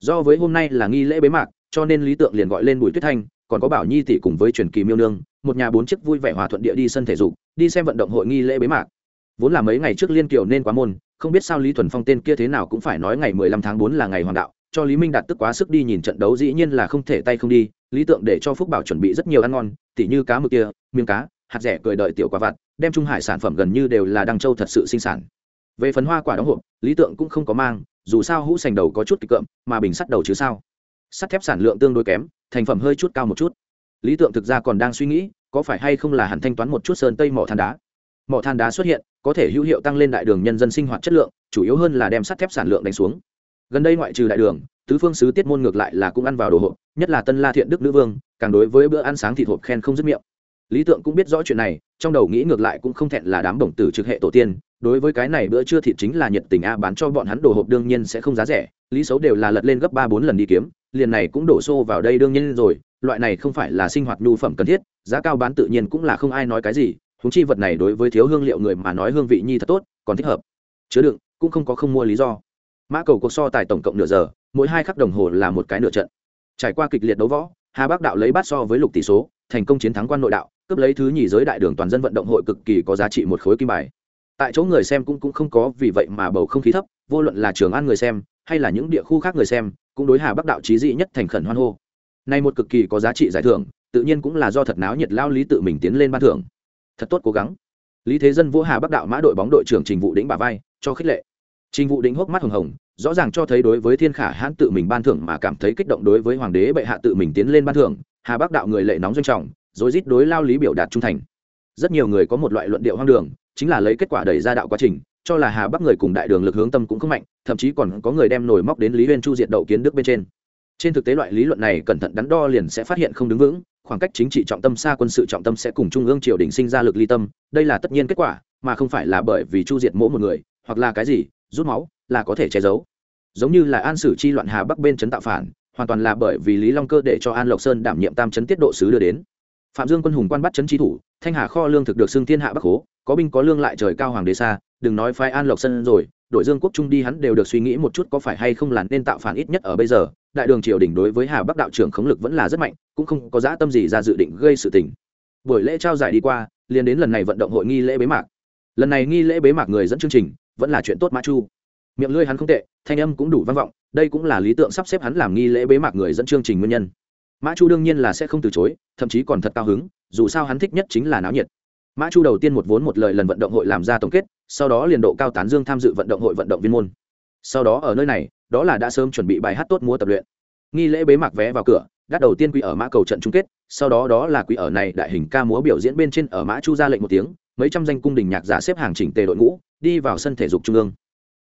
Do với hôm nay là nghi lễ bế mạc, cho nên lý tượng liền gọi lên bùi tuyết thanh, còn có bảo nhi tỷ cùng với truyền kỳ miêu nương, một nhà bốn chiếc vui vẻ hòa thuận địa đi sân thể dục, đi xem vận động hội nghi lễ bế mạc vốn là mấy ngày trước liên kiều nên quá môn, không biết sao lý thuần phong tên kia thế nào cũng phải nói ngày mười lăm tháng bốn là ngày hoàng đạo, cho lý minh đạt tức quá sức đi nhìn trận đấu dĩ nhiên là không thể tay không đi, lý tượng để cho phúc bảo chuẩn bị rất nhiều ăn ngon, tỉ như cá mực kia, miếng cá, hạt rẻ cười đợi tiểu quả vặt, đem trung hải sản phẩm gần như đều là đăng châu thật sự sinh sản. Về phần hoa quả đóng hộp, lý tượng cũng không có mang, dù sao hũ sành đầu có chút kịch cợm, mà bình sắt đầu chứ sao. Sắt thép sản lượng tương đối kém, thành phẩm hơi chút cao một chút. Lý tượng thực ra còn đang suy nghĩ, có phải hay không là hẳn thanh toán một chút sơn tây mỏ than đá. Mỏ than đá xuất hiện có thể hữu hiệu tăng lên đại đường nhân dân sinh hoạt chất lượng, chủ yếu hơn là đem sắt thép sản lượng đánh xuống. Gần đây ngoại trừ đại đường, tứ phương sứ tiết môn ngược lại là cũng ăn vào đồ hộp, nhất là tân la thiện đức nữ vương, càng đối với bữa ăn sáng thịt hộp khen không dứt miệng. Lý tượng cũng biết rõ chuyện này, trong đầu nghĩ ngược lại cũng không thẹn là đám đồng tử trực hệ tổ tiên, đối với cái này bữa trưa thịt chính là nhiệt tình a bán cho bọn hắn đồ hộp đương nhiên sẽ không giá rẻ, lý xấu đều là lật lên gấp ba bốn lần đi kiếm, liền này cũng đổ xô vào đây đương nhiên rồi, loại này không phải là sinh hoạt nhu phẩm cần thiết, giá cao bán tự nhiên cũng là không ai nói cái gì húng chi vật này đối với thiếu hương liệu người mà nói hương vị nhi thật tốt, còn thích hợp. Chứa đựng, cũng không có không mua lý do. Mã cầu cuộc so tài tổng cộng nửa giờ, mỗi hai khắc đồng hồ là một cái nửa trận. Trải qua kịch liệt đấu võ, hà bắc đạo lấy bát so với lục tỷ số, thành công chiến thắng quan nội đạo, cướp lấy thứ nhì giới đại đường toàn dân vận động hội cực kỳ có giá trị một khối kim bài. Tại chỗ người xem cũng cũng không có vì vậy mà bầu không khí thấp, vô luận là trường an người xem, hay là những địa khu khác người xem, cũng đối hà bắc đạo trí dị nhất thành khẩn hoan hô. Nay một cực kỳ có giá trị giải thưởng, tự nhiên cũng là do thật náo nhiệt lao lý tự mình tiến lên ban thưởng thật tốt cố gắng. Lý thế dân vỗ hà bắc đạo mã đội bóng đội trưởng trình vụ đĩnh bà vai, cho khích lệ. Trình vụ đĩnh hốc mắt hồng hồng, rõ ràng cho thấy đối với thiên khả hãn tự mình ban thưởng mà cảm thấy kích động đối với hoàng đế bệ hạ tự mình tiến lên ban thưởng, hà bắc đạo người lệ nóng doanh trọng rồi rít đối lao lý biểu đạt trung thành. Rất nhiều người có một loại luận điệu hoang đường, chính là lấy kết quả đẩy ra đạo quá trình, cho là hà bắc người cùng đại đường lực hướng tâm cũng không mạnh, thậm chí còn có người đem nổi móc đến lý huyên chu diệt đậu kiến đức bên trên. Trên thực tế loại lý luận này cẩn thận đắn đo liền sẽ phát hiện không đứng vững khoảng cách chính trị trọng tâm xa quân sự trọng tâm sẽ cùng trung ương triều đình sinh ra lực ly tâm, đây là tất nhiên kết quả, mà không phải là bởi vì chu diệt mỗi một người, hoặc là cái gì, rút máu, là có thể che giấu. Giống như là an sử chi loạn hà bắc bên chấn tạo phản, hoàn toàn là bởi vì lý long cơ để cho an lộc sơn đảm nhiệm tam chấn tiết độ sứ đưa đến. Phạm dương quân hùng quan bắt chấn trí thủ, thanh hà kho lương thực được xưng thiên hạ bắc hố, có binh có lương lại trời cao hoàng đế xa, đừng nói phái an lộc sơn rồi đội dương quốc trung đi hắn đều được suy nghĩ một chút có phải hay không là nên tạo phản ít nhất ở bây giờ. Đại đường triều đình đối với hà bắc đạo trưởng khống lực vẫn là rất mạnh, cũng không có dã tâm gì ra dự định gây sự tình. Buổi lễ trao giải đi qua, liền đến lần này vận động hội nghi lễ bế mạc. Lần này nghi lễ bế mạc người dẫn chương trình, vẫn là chuyện tốt mã chu. Miệng lưỡi hắn không tệ, thanh âm cũng đủ vang vọng, đây cũng là lý tượng sắp xếp hắn làm nghi lễ bế mạc người dẫn chương trình nguyên nhân. Mã chu đương nhiên là sẽ không từ chối, thậm chí còn thật cao hứng, dù sao hắn thích nhất chính là náo nhiệt mã chu đầu tiên một vốn một lời lần vận động hội làm ra tổng kết, sau đó liền độ cao tán dương tham dự vận động hội vận động viên môn. Sau đó ở nơi này, đó là đã sớm chuẩn bị bài hát tốt múa tập luyện. Nghi lễ bế mạc vé vào cửa, đắt đầu tiên quý ở mã cầu trận chung kết, sau đó đó là quý ở này đại hình ca múa biểu diễn bên trên ở mã chu ra lệnh một tiếng, mấy trăm danh cung đình nhạc giả xếp hàng chỉnh tề đội ngũ, đi vào sân thể dục trung ương.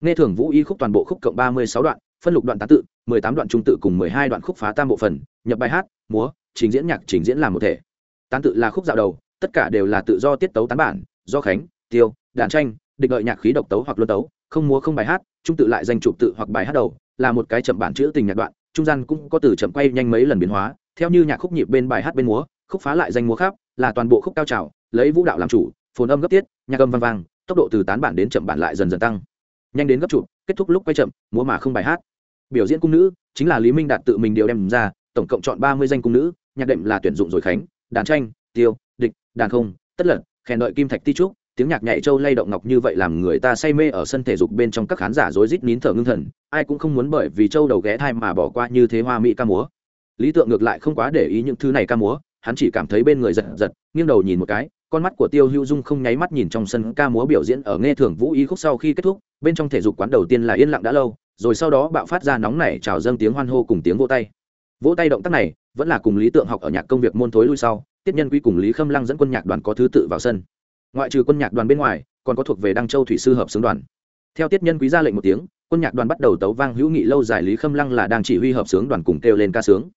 Nghe thường vũ y khúc toàn bộ khúc cộng ba mươi sáu đoạn, phân lục đoạn tán tự, mười tám đoạn trung tự cùng mười hai đoạn khúc phá tam bộ phần, nhập bài hát, múa, trình diễn nhạc, trình diễn làm một thể. Tán tự là khúc dạo đầu tất cả đều là tự do tiết tấu tán bản, do khánh, tiêu đàn tranh, địch lợi nhạc khí độc tấu hoặc luân tấu, không múa không bài hát trung tự lại danh chụp tự hoặc bài hát đầu, là một cái chậm bản chữ tình nhạc đoạn, trung gian cũng có từ chậm quay nhanh mấy lần biến hóa, theo như nhạc khúc nhịp bên bài hát bên múa, khúc phá lại danh múa khác, là toàn bộ khúc cao trào, lấy vũ đạo làm chủ, phồn âm gấp tiết, nhạc âm vang vang, tốc độ từ tán bản đến chậm bản lại dần dần tăng. Nhanh đến gấp chụp, kết thúc lúc quay chậm, múa mà không bài hát. Biểu diễn cung nữ, chính là lý minh đạt tự mình điều đem ra, tổng cộng chọn ba mươi danh cung nữ, nhạc đệm là tuyển dụng rồi khánh đàn tranh, tiêu, địch đàn không, tất lật khen đợi kim thạch ti trúc, tiếng nhạc nhạy châu lay động ngọc như vậy làm người ta say mê ở sân thể dục bên trong các khán giả rối rít nín thở ngưng thần, ai cũng không muốn bởi vì châu đầu ghé thai mà bỏ qua như thế hoa mỹ ca múa. Lý tượng ngược lại không quá để ý những thứ này ca múa, hắn chỉ cảm thấy bên người giật giật, nghiêng đầu nhìn một cái, con mắt của tiêu hữu dung không nháy mắt nhìn trong sân ca múa biểu diễn ở nghe thường vũ ý khúc sau khi kết thúc, bên trong thể dục quán đầu tiên là yên lặng đã lâu, rồi sau đó bạo phát ra nóng nảy trào dâng tiếng hoan hô cùng tiếng vỗ tay. Vỗ tay động tác này vẫn là cùng lý tượng học ở nhạc công việc môn thối lui sau tiết nhân quý cùng lý khâm lăng dẫn quân nhạc đoàn có thứ tự vào sân. Ngoại trừ quân nhạc đoàn bên ngoài, còn có thuộc về đăng châu thủy sư hợp xướng đoàn. Theo tiết nhân quý ra lệnh một tiếng, quân nhạc đoàn bắt đầu tấu vang hữu nghị lâu dài lý khâm lăng là đang chỉ huy hợp xướng đoàn cùng kêu lên ca sướng.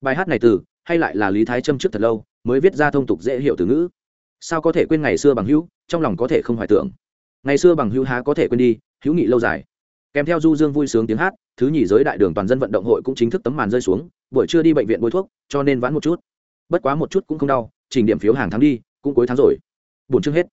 Bài hát này từ, hay lại là lý thái trâm trước thật lâu, mới viết ra thông tục dễ hiểu từ ngữ. Sao có thể quên ngày xưa bằng hữu, trong lòng có thể không hoài tưởng. Ngày xưa bằng hữu há có thể quên đi, hữu nghị lâu dài. Kèm theo du dương vui sướng tiếng hát, thứ nhì giới đại đường toàn dân vận động hội cũng chính thức tấm màn rơi xuống, buổi trưa đi bệnh viện bôi thuốc, cho nên vãn một chút bất quá một chút cũng không đau, chỉnh điểm phiếu hàng tháng đi, cũng cuối tháng rồi. Buồn chương hết.